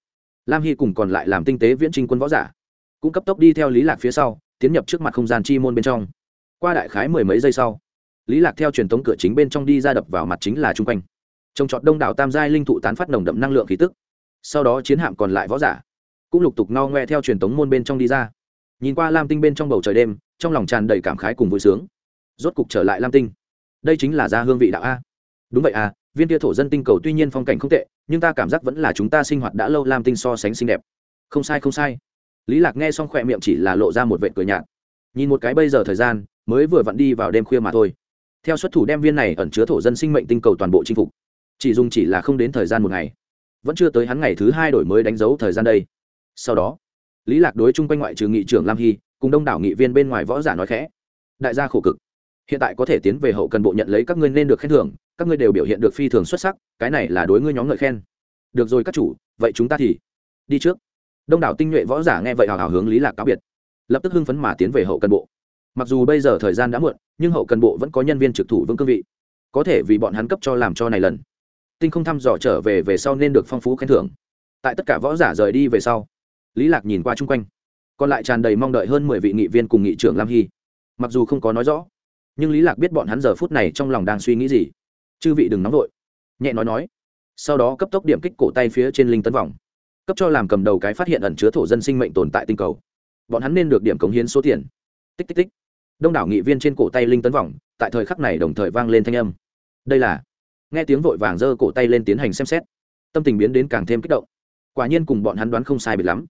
lam hy cùng còn lại làm tinh tế viễn trinh quân võ giả, cũng cấp tốc đi theo lý lạc phía sau tiến nhập trước mặt không gian chi môn bên trong. Qua đại khái mười mấy giây sau, lý lạc theo truyền thống cửa chính bên trong đi ra đập vào mặt chính là chung quanh. Trồng trọt đông đảo tam giai linh thụ tán phát nồng đậm năng lượng khí tức. Sau đó chiến hạm còn lại võ giả cũng lục tục no ngoe theo truyền thống môn bên trong đi ra. Nhìn qua lam tinh bên trong bầu trời đêm, trong lòng tràn đầy cảm khái cùng vui sướng. Rốt cục trở lại lam tinh. Đây chính là gia hương vị đạo a. Đúng vậy à viên tia thổ dân tinh cầu tuy nhiên phong cảnh không tệ, nhưng ta cảm giác vẫn là chúng ta sinh hoạt đã lâu lam tinh so sánh xinh đẹp. Không sai không sai lý lạc nghe xong khỏe miệng chỉ là lộ ra một vệ cười nhạt. Nhìn một cái bây giờ thời gian, mới vừa vặn đi vào đêm khuya mà thôi. Theo xuất thủ đem viên này ẩn chứa thổ dân sinh mệnh tinh cầu toàn bộ chinh phục. Chỉ dùng chỉ là không đến thời gian một ngày. Vẫn chưa tới hắn ngày thứ hai đổi mới đánh dấu thời gian đây. Sau đó, lý lạc đối chung quanh ngoại trừ nghị trưởng lam hy, cùng đông đảo nghị viên bên ngoài võ giả nói khẽ. Đại gia khổ cực. Hiện tại có thể tiến về hậu cần bộ nhận lấy các ngươi nên được khen thưởng, các ngươi đều biểu hiện được phi thường xuất sắc, cái này là đối ngươi nhóm ngợi khen. Được rồi các chủ, vậy chúng ta thì đi trước đông đảo tinh nhuệ võ giả nghe vậy hào hào hướng lý lạc cáo biệt lập tức hưng phấn mà tiến về hậu cần bộ mặc dù bây giờ thời gian đã muộn nhưng hậu cần bộ vẫn có nhân viên trực thủ vương cương vị có thể vì bọn hắn cấp cho làm cho này lần tinh không thăm dò trở về về sau nên được phong phú khen thưởng tại tất cả võ giả rời đi về sau lý lạc nhìn qua chung quanh còn lại tràn đầy mong đợi hơn mười vị nghị viên cùng nghị trưởng lam hy mặc dù không có nói rõ nhưng lý lạc biết bọn hắn giờ phút này trong lòng đang suy nghĩ gì chư vị đừng nóng vội nhẹ nói nói sau đó cấp tốc điểm kích cổ tay phía trên linh tấn vòng cấp cho làm cầm đầu cái phát hiện ẩn chứa thổ dân sinh mệnh tồn tại tinh cầu. Bọn hắn nên được điểm cống hiến số tiền. Tích tích tích. Đông đảo nghị viên trên cổ tay linh tấn vòng, tại thời khắc này đồng thời vang lên thanh âm. Đây là, nghe tiếng vội vàng giơ cổ tay lên tiến hành xem xét. Tâm tình biến đến càng thêm kích động. Quả nhiên cùng bọn hắn đoán không sai biệt lắm.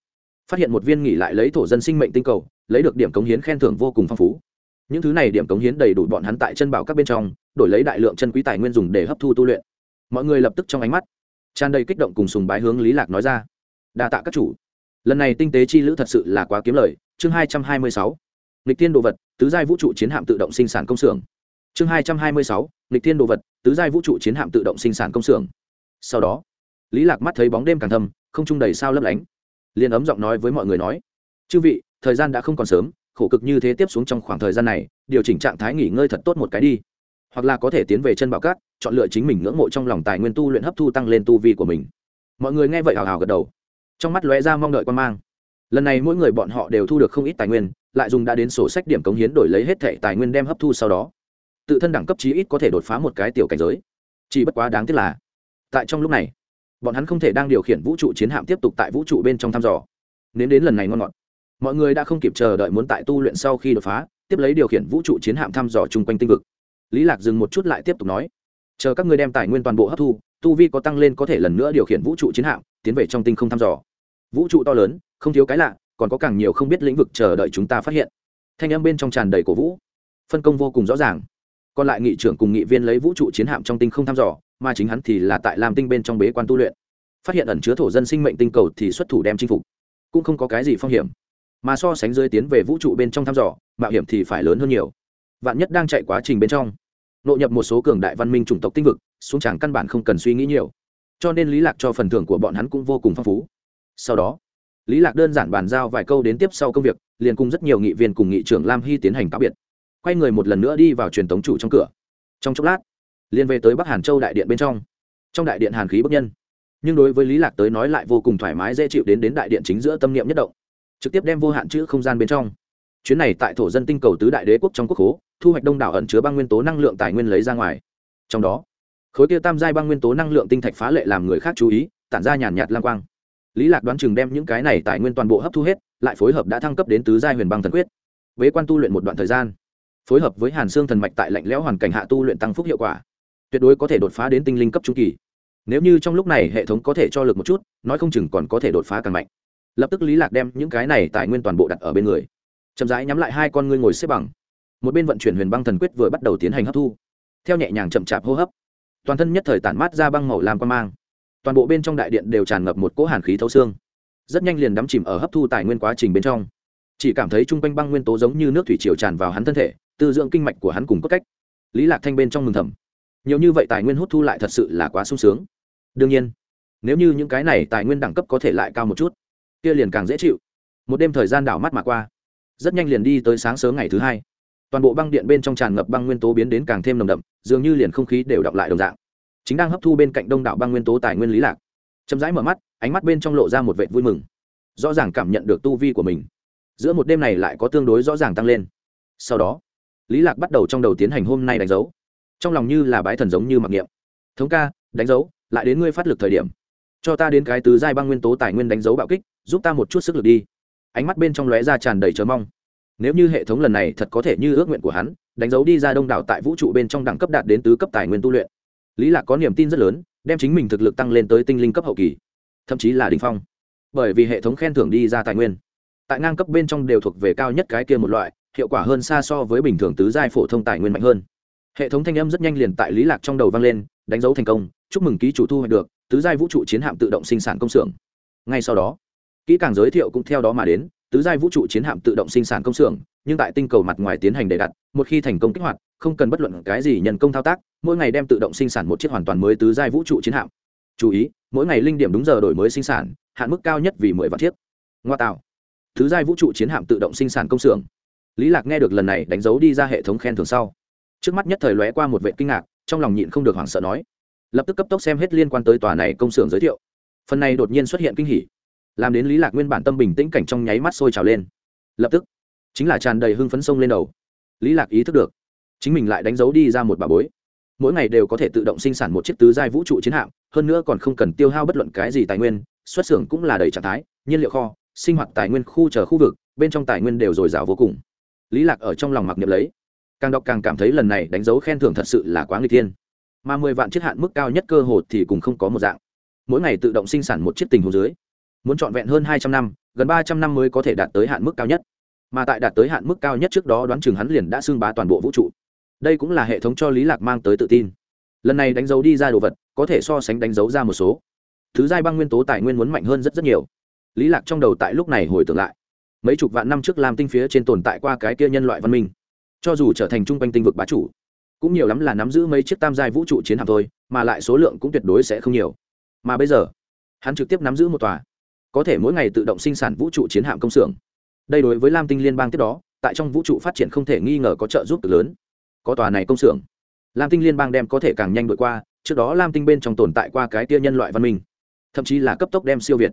Phát hiện một viên nghỉ lại lấy thổ dân sinh mệnh tinh cầu, lấy được điểm cống hiến khen thưởng vô cùng phong phú. Những thứ này điểm cống hiến đầy đủ bọn hắn tại chân bảo các bên trong, đổi lấy đại lượng chân quý tài nguyên dùng để hấp thu tu luyện. Mọi người lập tức trong ánh mắt tràn đầy kích động cùng sùng bái hướng lý lạc nói ra đa tạ các chủ. Lần này tinh tế chi lữ thật sự là quá kiếm lời. Chương hai trăm hai mươi sáu. Lịch tiên đồ vật, tứ giai vũ trụ chiến hạm tự động sinh sản công xưởng. Chương hai trăm hai mươi sáu. Lịch tiên đồ vật, tứ giai vũ trụ chiến hạm tự động sinh sản công xưởng. Sau đó, lý lạc mắt thấy bóng đêm càng thâm, không trung đầy sao lấp lánh. Liền ấm giọng nói với mọi người nói, chư vị, thời gian đã không còn sớm, khổ cực như thế tiếp xuống trong khoảng thời gian này, điều chỉnh trạng thái nghỉ ngơi thật tốt một cái đi. Hoặc là có thể tiến về chân bảo cát, chọn lựa chính mình ngưỡng mộ trong lòng tài nguyên tu luyện hấp thu tăng lên tu vi của mình. Mọi người nghe vậy hào hào gật đầu trong mắt lóe ra mong đợi quan mang. Lần này mỗi người bọn họ đều thu được không ít tài nguyên, lại dùng đã đến sổ sách điểm cống hiến đổi lấy hết thẻ tài nguyên đem hấp thu sau đó. Tự thân đẳng cấp chí ít có thể đột phá một cái tiểu cảnh giới. Chỉ bất quá đáng tiếc là, tại trong lúc này, bọn hắn không thể đang điều khiển vũ trụ chiến hạm tiếp tục tại vũ trụ bên trong thăm dò. Nếu đến lần này ngon ngọt. Mọi người đã không kịp chờ đợi muốn tại tu luyện sau khi đột phá, tiếp lấy điều khiển vũ trụ chiến hạm thăm dò chung quanh tinh vực. Lý lạc dừng một chút lại tiếp tục nói, chờ các ngươi đem tài nguyên toàn bộ hấp thu, tu vi có tăng lên có thể lần nữa điều khiển vũ trụ chiến hạm, tiến về trong tinh không thăm dò vũ trụ to lớn, không thiếu cái lạ, còn có càng nhiều không biết lĩnh vực chờ đợi chúng ta phát hiện. Thanh âm bên trong tràn đầy cổ vũ. Phân công vô cùng rõ ràng. Còn lại nghị trưởng cùng nghị viên lấy vũ trụ chiến hạm trong tinh không thăm dò, mà chính hắn thì là tại làm tinh bên trong bế quan tu luyện. Phát hiện ẩn chứa thổ dân sinh mệnh tinh cầu thì xuất thủ đem chinh phục. Cũng không có cái gì phong hiểm. Mà so sánh dưới tiến về vũ trụ bên trong thăm dò, mạo hiểm thì phải lớn hơn nhiều. Vạn nhất đang chạy quá trình bên trong, nội nhập một số cường đại văn minh chủng tộc tinh vực, xuống chẳng căn bản không cần suy nghĩ nhiều. Cho nên lý lạc cho phần thưởng của bọn hắn cũng vô cùng phong phú sau đó, lý lạc đơn giản bàn giao vài câu đến tiếp sau công việc, liền cùng rất nhiều nghị viên cùng nghị trưởng lam hy tiến hành cáo biệt. Quay người một lần nữa đi vào truyền tống chủ trong cửa. Trong chốc lát, liền về tới bắc hàn châu đại điện bên trong. Trong đại điện hàn khí bức nhân. Nhưng đối với lý lạc tới nói lại vô cùng thoải mái, dễ chịu đến đến đại điện chính giữa tâm niệm nhất động. Trực tiếp đem vô hạn chữ không gian bên trong. Chuyến này tại thổ dân tinh cầu tứ đại đế quốc trong quốc hố thu hoạch đông đảo ẩn chứa băng nguyên tố năng lượng tài nguyên lấy ra ngoài. Trong đó, khối kia tam giai băng nguyên tố năng lượng tinh thạch phá lệ làm người khác chú ý, tản ra nhàn nhạt lang quang lý lạc đoán chừng đem những cái này tài nguyên toàn bộ hấp thu hết, lại phối hợp đã thăng cấp đến tứ giai huyền băng thần quyết. Với quan tu luyện một đoạn thời gian, phối hợp với hàn xương thần mạch tại lạnh lẽo hoàn cảnh hạ tu luyện tăng phúc hiệu quả, tuyệt đối có thể đột phá đến tinh linh cấp trung kỳ. Nếu như trong lúc này hệ thống có thể cho lực một chút, nói không chừng còn có thể đột phá càng mạnh. Lập tức lý lạc đem những cái này tài nguyên toàn bộ đặt ở bên người, chậm rãi nhắm lại hai con ngươi ngồi xếp bằng. Một bên vận chuyển huyền băng thần quyết vừa bắt đầu tiến hành hấp thu, theo nhẹ nhàng chậm chạp hô hấp, toàn thân nhất thời tản mát ra băng màu làm quan mang toàn bộ bên trong đại điện đều tràn ngập một cỗ hàn khí thấu xương. Rất nhanh liền đắm chìm ở hấp thu tài nguyên quá trình bên trong. Chỉ cảm thấy chung quanh băng nguyên tố giống như nước thủy triều tràn vào hắn thân thể, tư dưỡng kinh mạch của hắn cùng cốt cách. Lý lạc thanh bên trong mừng thầm. Nhiều như vậy tài nguyên hút thu lại thật sự là quá sung sướng. Đương nhiên, nếu như những cái này tài nguyên đẳng cấp có thể lại cao một chút, kia liền càng dễ chịu. Một đêm thời gian đảo mắt mà qua, rất nhanh liền đi tới sáng sớm ngày thứ hai. Toàn bộ băng điện bên trong tràn ngập băng nguyên tố biến đến càng thêm nồng đậm, dường như liền không khí đều đọc lại đồng dạng chính đang hấp thu bên cạnh đông đảo băng nguyên tố tài nguyên lý lạc. Chậm rãi mở mắt, ánh mắt bên trong lộ ra một vệ vui mừng. Rõ ràng cảm nhận được tu vi của mình. Giữa một đêm này lại có tương đối rõ ràng tăng lên. Sau đó, lý lạc bắt đầu trong đầu tiến hành hôm nay đánh dấu. Trong lòng như là bái thần giống như mặc niệm. Thống ca, đánh dấu, lại đến ngươi phát lực thời điểm. Cho ta đến cái tứ giai băng nguyên tố tài nguyên đánh dấu bạo kích, giúp ta một chút sức lực đi. Ánh mắt bên trong lóe ra tràn đầy chờ mong. Nếu như hệ thống lần này thật có thể như ước nguyện của hắn, đánh dấu đi ra đông đảo tại vũ trụ bên trong đẳng cấp đạt đến tứ cấp tài nguyên tu luyện lý lạc có niềm tin rất lớn, đem chính mình thực lực tăng lên tới tinh linh cấp hậu kỳ, thậm chí là đỉnh phong. Bởi vì hệ thống khen thưởng đi ra tài nguyên, tại ngang cấp bên trong đều thuộc về cao nhất cái kia một loại, hiệu quả hơn xa so với bình thường tứ giai phổ thông tài nguyên mạnh hơn. Hệ thống thanh âm rất nhanh liền tại lý lạc trong đầu vang lên, đánh dấu thành công, chúc mừng ký chủ thu hoạch được, tứ giai vũ trụ chiến hạm tự động sinh sản công xưởng. Ngay sau đó, kỹ càng giới thiệu cũng theo đó mà đến, tứ giai vũ trụ chiến hạm tự động sinh sản công xưởng, nhưng tại tinh cầu mặt ngoài tiến hành đề đặt, một khi thành công kích hoạt không cần bất luận cái gì nhân công thao tác, mỗi ngày đem tự động sinh sản một chiếc hoàn toàn mới tứ giai vũ trụ chiến hạm. Chú ý, mỗi ngày linh điểm đúng giờ đổi mới sinh sản, hạn mức cao nhất vì mười vạn chiếc. Ngoa tạo. Tứ giai vũ trụ chiến hạm tự động sinh sản công xưởng. Lý lạc nghe được lần này đánh dấu đi ra hệ thống khen thưởng sau. Trước mắt nhất thời lóe qua một vệ kinh ngạc, trong lòng nhịn không được hoảng sợ nói. Lập tức cấp tốc xem hết liên quan tới tòa này công xưởng giới thiệu. Phần này đột nhiên xuất hiện kinh hỉ. Làm đến lý lạc nguyên bản tâm bình tĩnh cảnh trong nháy mắt sôi trào lên. Lập tức, chính là tràn đầy hưng phấn sông lên đầu. Lý lạc ý thức được chính mình lại đánh dấu đi ra một bà bối. Mỗi ngày đều có thể tự động sinh sản một chiếc tứ giai vũ trụ chiến hạm, hơn nữa còn không cần tiêu hao bất luận cái gì tài nguyên, xuất xưởng cũng là đầy trạng thái, nhiên liệu kho, sinh hoạt tài nguyên khu chờ khu vực, bên trong tài nguyên đều dồi dào vô cùng. Lý lạc ở trong lòng mặc niệm lấy. Càng đọc càng cảm thấy lần này đánh dấu khen thưởng thật sự là quá người thiên. Mà mười vạn chiếc hạn mức cao nhất cơ hồ thì cũng không có một dạng. Mỗi ngày tự động sinh sản một chiếc tình hồ dưới, muốn trọn vẹn hơn hai trăm năm, gần ba trăm năm mới có thể đạt tới hạn mức cao nhất. Mà tại đạt tới hạn mức cao nhất trước đó đoán chừng hắn liền đã xưng bá toàn bộ vũ trụ đây cũng là hệ thống cho lý lạc mang tới tự tin. Lần này đánh dấu đi ra đồ vật, có thể so sánh đánh dấu ra một số. Thứ giai băng nguyên tố tài nguyên muốn mạnh hơn rất rất nhiều. Lý lạc trong đầu tại lúc này hồi tưởng lại. Mấy chục vạn năm trước làm tinh phía trên tồn tại qua cái kia nhân loại văn minh. Cho dù trở thành trung quanh tinh vực bá chủ, cũng nhiều lắm là nắm giữ mấy chiếc tam giai vũ trụ chiến hạm thôi, mà lại số lượng cũng tuyệt đối sẽ không nhiều. Mà bây giờ, hắn trực tiếp nắm giữ một tòa, có thể mỗi ngày tự động sinh sản vũ trụ chiến hạm công xưởng. Đây đối với lam tinh liên bang tiếp đó, tại trong vũ trụ phát triển không thể nghi ngờ có trợ giúp cực lớn có tòa này công xưởng. Lam tinh liên bang đem có thể càng nhanh vượt qua, trước đó lam tinh bên trong tồn tại qua cái tia nhân loại văn minh, thậm chí là cấp tốc đem siêu việt.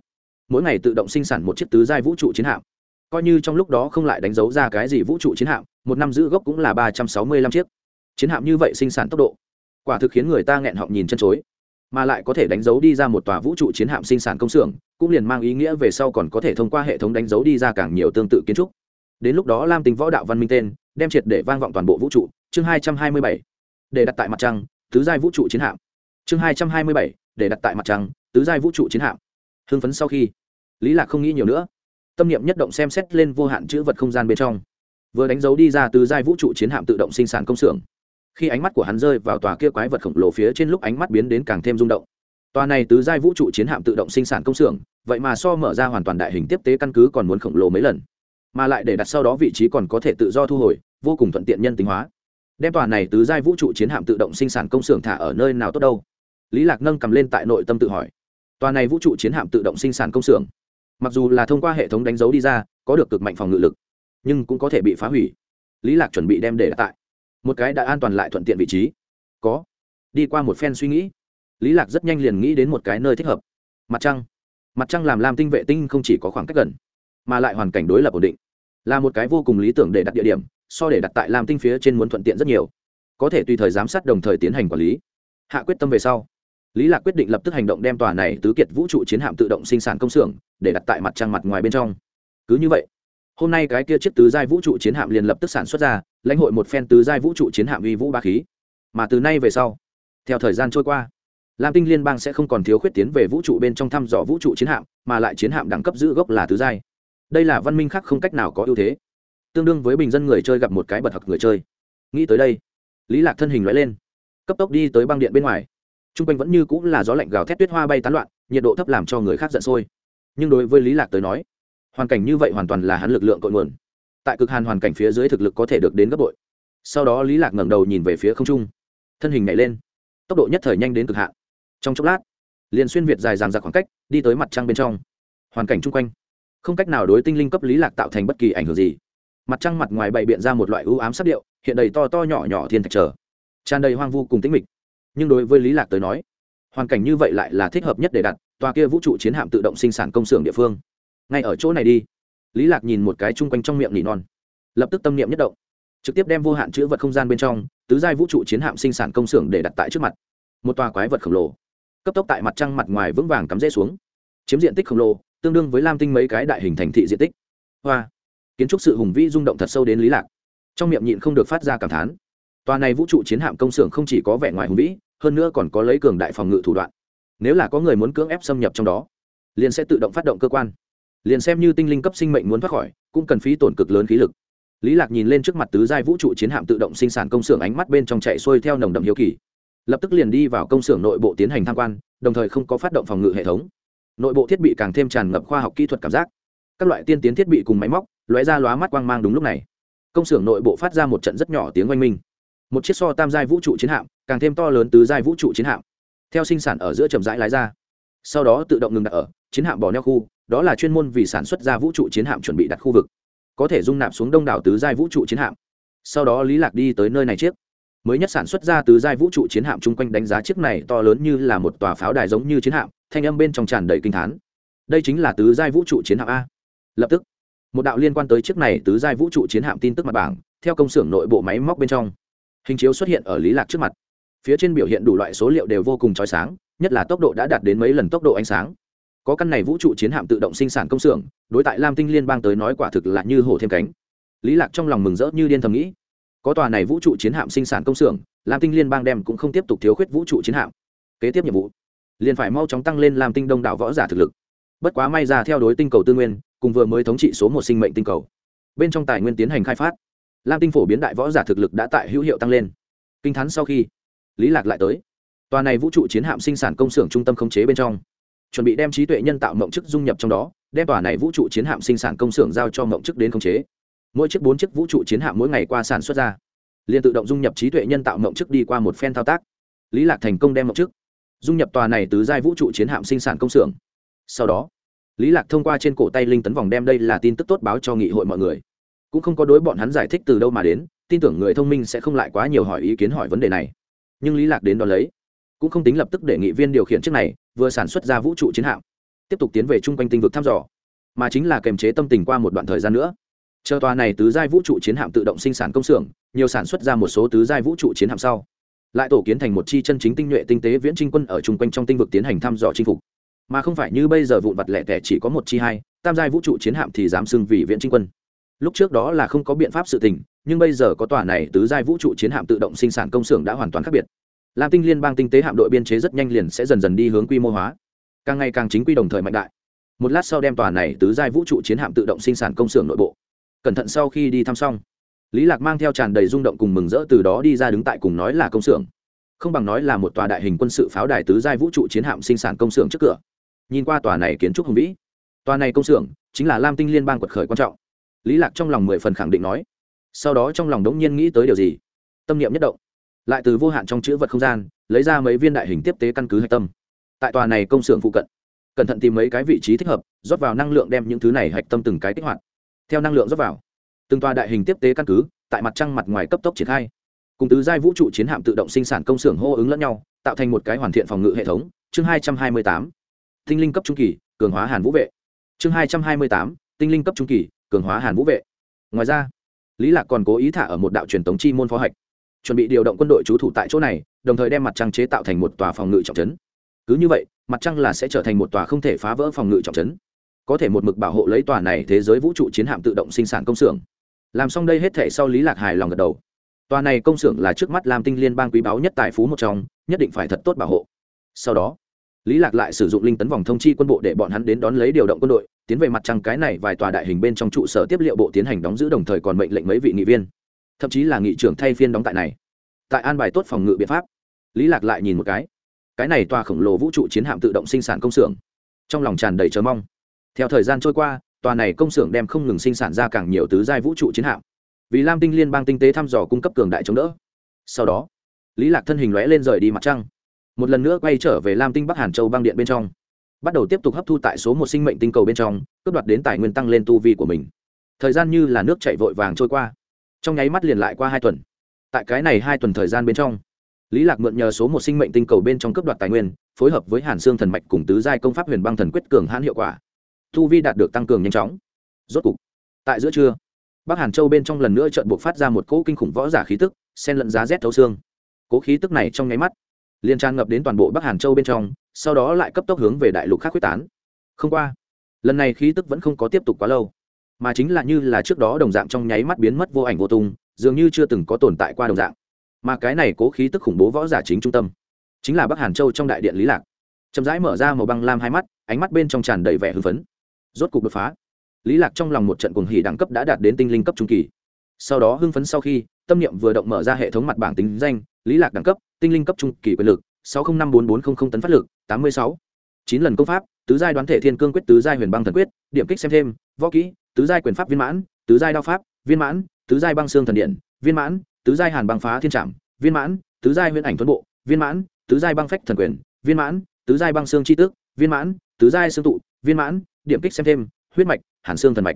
Mỗi ngày tự động sinh sản một chiếc tứ giai vũ trụ chiến hạm. Coi như trong lúc đó không lại đánh dấu ra cái gì vũ trụ chiến hạm, một năm giữ gốc cũng là ba trăm sáu mươi lăm chiếc. Chiến hạm như vậy sinh sản tốc độ, quả thực khiến người ta nghẹn họng nhìn chân chối. Mà lại có thể đánh dấu đi ra một tòa vũ trụ chiến hạm sinh sản công xưởng, cũng liền mang ý nghĩa về sau còn có thể thông qua hệ thống đánh dấu đi ra càng nhiều tương tự kiến trúc. Đến lúc đó lam tính võ đạo văn minh tên, đem triệt để vang vọng toàn bộ vũ trụ chương hai trăm hai mươi bảy. Để đặt tại mặt trăng, tứ giai vũ trụ chiến hạm. Chương hai trăm hai mươi bảy. Để đặt tại mặt trăng, tứ giai vũ trụ chiến hạm. Hưng phấn sau khi, lý lạc không nghĩ nhiều nữa. Tâm niệm nhất động xem xét lên vô hạn chữ vật không gian bên trong. Vừa đánh dấu đi ra tứ giai vũ trụ chiến hạm tự động sinh sản công xưởng. Khi ánh mắt của hắn rơi vào tòa kia quái vật khổng lồ phía trên lúc ánh mắt biến đến càng thêm rung động. Tòa này tứ giai vũ trụ chiến hạm tự động sinh sản công xưởng, vậy mà so mở ra hoàn toàn đại hình tiếp tế căn cứ còn muốn khổng lồ mấy lần. Mà lại để đặt sau đó vị trí còn có thể tự do thu hồi, vô cùng thuận tiện nhân tính hóa đem tòa này tứ giai vũ trụ chiến hạm tự động sinh sản công xưởng thả ở nơi nào tốt đâu? Lý lạc nâng cầm lên tại nội tâm tự hỏi. Tòa này vũ trụ chiến hạm tự động sinh sản công xưởng, mặc dù là thông qua hệ thống đánh dấu đi ra, có được cực mạnh phòng ngự lực, nhưng cũng có thể bị phá hủy. Lý lạc chuẩn bị đem để tại. Một cái đã an toàn lại thuận tiện vị trí. Có. Đi qua một phen suy nghĩ, lý lạc rất nhanh liền nghĩ đến một cái nơi thích hợp. Mặt trăng. Mặt trăng làm lam tinh vệ tinh không chỉ có khoảng cách gần, mà lại hoàn cảnh đối lập ổn định. Là một cái vô cùng lý tưởng để đặt địa điểm so để đặt tại lam tinh phía trên muốn thuận tiện rất nhiều. Có thể tùy thời giám sát đồng thời tiến hành quản lý. Hạ quyết tâm về sau, lý lạc quyết định lập tức hành động đem tòa này tứ kiệt vũ trụ chiến hạm tự động sinh sản công xưởng để đặt tại mặt trăng mặt ngoài bên trong. Cứ như vậy, hôm nay cái kia chiếc tứ giai vũ trụ chiến hạm liền lập tức sản xuất ra, lãnh hội một phen tứ giai vũ trụ chiến hạm uy vũ ba khí. Mà từ nay về sau, theo thời gian trôi qua, lam tinh liên bang sẽ không còn thiếu khuyết tiến về vũ trụ bên trong thăm dò vũ trụ chiến hạm, mà lại chiến hạm đẳng cấp giữ gốc là tứ giai. Đây là văn minh khác không cách nào có ưu thế tương đương với bình dân người chơi gặp một cái bật học người chơi. Nghĩ tới đây, lý lạc thân hình loại lên, cấp tốc đi tới băng điện bên ngoài. T r u n g quanh vẫn như cũng là gió lạnh gào thét tuyết hoa bay tán loạn, nhiệt độ thấp làm cho người khác giận sôi. Nhưng đối với lý lạc tới nói, hoàn cảnh như vậy hoàn toàn là hắn lực lượng cội nguồn. Tại cực hàn hoàn cảnh phía dưới thực lực có thể được đến gấp bội. Sau đó lý lạc ngẩng đầu nhìn về phía không trung, thân hình nhảy lên, tốc độ nhất thời nhanh đến cực hạn. Trong chốc lát, liền xuyên việt dài dàng dạc khoảng cách, đi tới mặt trăng bên trong. Hoàn cảnh chung quanh, không cách nào đối tinh linh cấp lý lạc tạo thành bất kỳ ảnh hưởng gì mặt trăng mặt ngoài bày biện ra một loại ưu ám sắc điệu, hiện đầy to to nhỏ nhỏ thiên thạch trở tràn đầy hoang vu cùng tĩnh mịch. Nhưng đối với lý lạc tới nói, hoàn cảnh như vậy lại là thích hợp nhất để đặt, tòa kia vũ trụ chiến hạm tự động sinh sản công xưởng địa phương. Ngay ở chỗ này đi. Lý lạc nhìn một cái chung quanh trong miệng nỉ non. Lập tức tâm niệm nhất động. Trực tiếp đem vô hạn chữ vật không gian bên trong, tứ giai vũ trụ chiến hạm sinh sản công xưởng để đặt tại trước mặt. Một tòa quái vật khổng lồ. Cấp tốc tại mặt trăng mặt ngoài vững vàng cắm rễ xuống. Chiếm diện tích khổng lồ, tương đương với lam tinh mấy cái đại hình thành thị diện tích. Hoa kiến trúc sự hùng vĩ rung động thật sâu đến lý lạc. Trong miệng nhịn không được phát ra cảm thán. Tòa này vũ trụ chiến hạm công xưởng không chỉ có vẻ ngoài hùng vĩ, hơn nữa còn có lấy cường đại phòng ngự thủ đoạn. Nếu là có người muốn cưỡng ép xâm nhập trong đó, liền sẽ tự động phát động cơ quan. Liền xem như tinh linh cấp sinh mệnh muốn thoát khỏi, cũng cần phí tổn cực lớn khí lực. Lý lạc nhìn lên trước mặt tứ giai vũ trụ chiến hạm tự động sinh sản công xưởng ánh mắt bên trong chạy xuôi theo nồng đậm hiếu kỳ. Lập tức liền đi vào công xưởng nội bộ tiến hành tham quan, đồng thời không có phát động phòng ngự hệ thống. Nội bộ thiết bị càng thêm tràn ngập khoa học kỹ thuật cảm giác. Các loại tiên tiến thiết bị cùng máy móc lóe ra lóa mắt quang mang đúng lúc này. Công xưởng nội bộ phát ra một trận rất nhỏ tiếng oanh minh. Một chiếc so tam giai vũ trụ chiến hạm, càng thêm to lớn tứ giai vũ trụ chiến hạm. Theo sinh sản ở giữa chậm rãi lái ra. Sau đó tự động ngừng đặt ở chiến hạm bỏ neo khu, đó là chuyên môn vì sản xuất ra vũ trụ chiến hạm chuẩn bị đặt khu vực. Có thể dung nạp xuống đông đảo tứ giai vũ trụ chiến hạm. Sau đó lý lạc đi tới nơi này chiếc mới nhất sản xuất ra tứ giai vũ trụ chiến hạm chung quanh đánh giá chiếc này to lớn như là một tòa pháo đài giống như chiến hạm, thanh âm bên trong tràn đầy kinh thán. Đây chính là tứ giai vũ trụ chiến hạm a. Lập tức một đạo liên quan tới chiếc này tứ giai vũ trụ chiến hạm tin tức mặt bảng, theo công xưởng nội bộ máy móc bên trong. Hình chiếu xuất hiện ở lý lạc trước mặt. Phía trên biểu hiện đủ loại số liệu đều vô cùng chói sáng, nhất là tốc độ đã đạt đến mấy lần tốc độ ánh sáng. Có căn này vũ trụ chiến hạm tự động sinh sản công xưởng, đối tại lam tinh liên bang tới nói quả thực là như hổ thêm cánh. Lý lạc trong lòng mừng rỡ như điên thầm nghĩ, có tòa này vũ trụ chiến hạm sinh sản công xưởng, lam tinh liên bang đem cũng không tiếp tục thiếu khuyết vũ trụ chiến hạm. Kế tiếp nhiệm vụ, liền phải mau chóng tăng lên lam tinh đông đảo võ giả thực lực. Bất quá may ra theo đối tinh cầu tư nguyên cùng vừa mới thống trị số một sinh mệnh tinh cầu. Bên trong tài nguyên tiến hành khai phát. Lam tinh phổ biến đại võ giả thực lực đã tại hữu hiệu tăng lên. Kinh thắn sau khi, lý lạc lại tới. Tòa này vũ trụ chiến hạm sinh sản công xưởng trung tâm khống chế bên trong. Chuẩn bị đem trí tuệ nhân tạo mộng chức dung nhập trong đó, đem tòa này vũ trụ chiến hạm sinh sản công xưởng giao cho mộng chức đến khống chế. Mỗi chiếc bốn chiếc vũ trụ chiến hạm mỗi ngày qua sản xuất ra. Liền tự động dung nhập trí tuệ nhân tạo mộng chức đi qua một phen thao tác. Lý lạc thành công đem mộng chức dung nhập tòa này từ giai vũ trụ chiến hạm sinh sản công xưởng. Sau đó lý lạc thông qua trên cổ tay linh tấn vòng đem đây là tin tức tốt báo cho nghị hội mọi người. Cũng không có đối bọn hắn giải thích từ đâu mà đến, tin tưởng người thông minh sẽ không lại quá nhiều hỏi ý kiến hỏi vấn đề này. Nhưng lý lạc đến đó lấy, cũng không tính lập tức để nghị viên điều khiển trước này, vừa sản xuất ra vũ trụ chiến hạm, tiếp tục tiến về chung quanh tinh vực thăm dò, mà chính là kềm chế tâm tình qua một đoạn thời gian nữa. Chờ tòa này tứ giai vũ trụ chiến hạm tự động sinh sản công xưởng, nhiều sản xuất ra một số tứ giai vũ trụ chiến hạm sau, lại tổ kiến thành một chi chân chính tinh nhuệ tinh tế viễn trinh quân ở chung quanh trong tinh vực tiến hành thăm dò chinh phục mà không phải như bây giờ vụn vặt lẻ tẻ chỉ có một chi hai, tam giai vũ trụ chiến hạm thì dám xưng vì viện trinh quân. Lúc trước đó là không có biện pháp sự tình, nhưng bây giờ có tòa này tứ giai vũ trụ chiến hạm tự động sinh sản công xưởng đã hoàn toàn khác biệt. Lam tinh liên bang tinh tế hạm đội biên chế rất nhanh liền sẽ dần dần đi hướng quy mô hóa. Càng ngày càng chính quy đồng thời mạnh đại. Một lát sau đem tòa này tứ giai vũ trụ chiến hạm tự động sinh sản công xưởng nội bộ. Cẩn thận sau khi đi thăm xong, lý lạc mang theo tràn đầy rung động cùng mừng rỡ từ đó đi ra đứng tại cùng nói là công xưởng. Không bằng nói là một tòa đại hình quân sự pháo đài tứ giai vũ trụ chiến hạm sinh sản công xưởng trước cửa nhìn qua tòa này kiến trúc hùng vĩ. Tòa này công xưởng chính là lam tinh liên bang quật khởi quan trọng. Lý lạc trong lòng mười phần khẳng định nói, sau đó trong lòng đống nhiên nghĩ tới điều gì? Tâm niệm nhất động, lại từ vô hạn trong chữ vật không gian, lấy ra mấy viên đại hình tiếp tế căn cứ hạch tâm. Tại tòa này công xưởng phụ cận, cẩn thận tìm mấy cái vị trí thích hợp, rót vào năng lượng đem những thứ này hạch tâm từng cái kích hoạt. Theo năng lượng rót vào, từng tòa đại hình tiếp tế căn cứ tại mặt trăng mặt ngoài cấp tốc triển khai. Cùng tứ giai vũ trụ chiến hạm tự động sinh sản công xưởng hô ứng lẫn nhau, tạo thành một cái hoàn thiện phòng ngự hệ thống. Chương hai trăm hai mươi tám tinh linh cấp trung kỳ, cường hóa hàn vũ vệ. Chương hai trăm hai mươi tám, tinh linh cấp trung kỳ, cường hóa hàn vũ vệ. Ngoài ra, lý lạc còn cố ý thả ở một đạo truyền tống chi môn phó hạch, chuẩn bị điều động quân đội trú thủ tại chỗ này, đồng thời đem mặt trăng chế tạo thành một tòa phòng ngự trọng trấn. Cứ như vậy, mặt trăng là sẽ trở thành một tòa không thể phá vỡ phòng ngự trọng trấn. Có thể một mực bảo hộ lấy tòa này thế giới vũ trụ chiến hạm tự động sinh sản công xưởng. Làm xong đây hết thể sau lý lạc hài lòng gật đầu. Tòa này công xưởng là trước mắt làm tinh liên bang quý báu nhất tài phú một trong, nhất định phải thật tốt bảo hộ. Sau đó lý lạc lại sử dụng linh tấn vòng thông chi quân bộ để bọn hắn đến đón lấy điều động quân đội, tiến về mặt trăng cái này vài tòa đại hình bên trong trụ sở tiếp liệu bộ tiến hành đóng giữ đồng thời còn mệnh lệnh mấy vị nghị viên. Thậm chí là nghị trưởng thay phiên đóng tại này. Tại an bài tốt phòng ngự biện pháp, lý lạc lại nhìn một cái. Cái này tòa khổng lồ vũ trụ chiến hạm tự động sinh sản công xưởng. Trong lòng tràn đầy chờ mong. Theo thời gian trôi qua, tòa này công xưởng đem không ngừng sinh sản ra càng nhiều tứ giai vũ trụ chiến hạm. Vì lam tinh liên bang tinh tế thăm dò cung cấp cường đại chống đỡ. Sau đó, lý lạc thân hình lóe lên rời đi mặt trăng một lần nữa quay trở về lam tinh bắc hàn châu băng điện bên trong. Bắt đầu tiếp tục hấp thu tại số một sinh mệnh tinh cầu bên trong, cướp đoạt đến tài nguyên tăng lên tu vi của mình. Thời gian như là nước chảy vội vàng trôi qua. Trong nháy mắt liền lại qua hai tuần. Tại cái này hai tuần thời gian bên trong, lý lạc mượn nhờ số một sinh mệnh tinh cầu bên trong cướp đoạt tài nguyên, phối hợp với hàn xương thần mạch cùng tứ giai công pháp huyền băng thần quyết cường hãn hiệu quả. Tu vi đạt được tăng cường nhanh chóng. Rốt cục, tại giữa trưa, bắc hàn châu bên trong lần nữa trận buộc phát ra một cỗ kinh khủng võ giả khí tức, xen lẫn giá rét thấu xương. Cỗ khí tức này trong nháy mắt liền tràn ngập đến toàn bộ bắc hàn châu bên trong, sau đó lại cấp tốc hướng về đại lục khác quyết tán. Không qua, lần này khí tức vẫn không có tiếp tục quá lâu, mà chính là như là trước đó đồng dạng trong nháy mắt biến mất vô ảnh vô tung, dường như chưa từng có tồn tại qua đồng dạng. Mà cái này cố khí tức khủng bố võ giả chính trung tâm, chính là bắc hàn châu trong đại điện lý lạc. Chậm rãi mở ra màu băng lam hai mắt, ánh mắt bên trong tràn đầy vẻ hưng phấn. Rốt cục đột phá, lý lạc trong lòng một trận cuồng hỉ đẳng cấp đã đạt đến tinh linh cấp trung kỳ. Sau đó hưng phấn sau khi tâm niệm vừa động mở ra hệ thống mặt bảng tính danh lý lạc đẳng cấp tinh linh cấp trung kỳ quyền lực sáu không năm bốn bốn không không tấn phát lực tám mươi sáu chín lần công pháp tứ giai đoán thể thiên cương quyết tứ giai huyền băng thần quyết điểm kích xem thêm võ kỹ tứ giai quyền pháp viên mãn tứ giai đao pháp viên mãn tứ giai băng xương thần điện viên mãn tứ giai hàn băng phá thiên trạm viên mãn tứ giai huyền ảnh thuẫn bộ viên mãn tứ giai băng phách thần quyền viên mãn tứ giai băng xương chi tước viên mãn tứ giai xương tụ viên mãn điểm kích xem thêm huyết mạch hàn xương thần mạch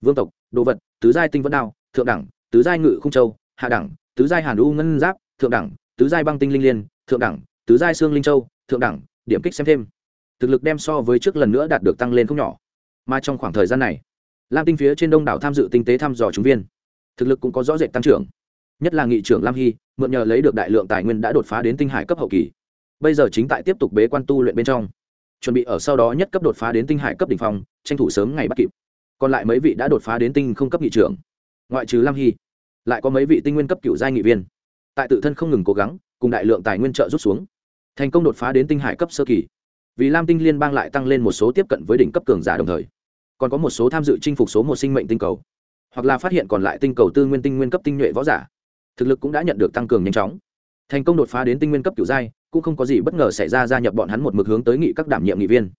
vương tộc đồ vật tứ giai tinh vân đao thượng đẳng tứ giai ngự không châu hạ đẳng, tứ giai hàn u ngân giáp, thượng đẳng, tứ giai băng tinh linh liên, thượng đẳng, tứ giai xương linh châu, thượng đẳng, điểm kích xem thêm. Thực lực đem so với trước lần nữa đạt được tăng lên không nhỏ. Mà trong khoảng thời gian này, lam tinh phía trên đông đảo tham dự tinh tế thăm dò chúng viên, thực lực cũng có rõ rệt tăng trưởng. Nhất là nghị trưởng lam hy, mượn nhờ lấy được đại lượng tài nguyên đã đột phá đến tinh hải cấp hậu kỳ. Bây giờ chính tại tiếp tục bế quan tu luyện bên trong. Chuẩn bị ở sau đó nhất cấp đột phá đến tinh hải cấp đ ỉ n h phong, tranh thủ sớm ngày bắt kịp. Còn lại mấy vị đã đột phá đến tinh không cấp nghị trưởng. Ngoại trừ lam hy lại có mấy vị tinh nguyên cấp cựu giai nghị viên. Tại tự thân không ngừng cố gắng, cùng đại lượng tài nguyên trợ rút xuống, thành công đột phá đến tinh hải cấp sơ kỳ. Vì lam tinh liên bang lại tăng lên một số tiếp cận với đỉnh cấp cường giả đồng thời, còn có một số tham dự chinh phục số một sinh mệnh tinh cầu, hoặc là phát hiện còn lại tinh cầu tư nguyên tinh nguyên cấp tinh nhuệ võ giả, thực lực cũng đã nhận được tăng cường nhanh chóng. Thành công đột phá đến tinh nguyên cấp kiểu giai, cũng không có gì bất ngờ xảy ra gia nhập bọn hắn một mực hướng tới nghị các đảm nhiệm nghị viên.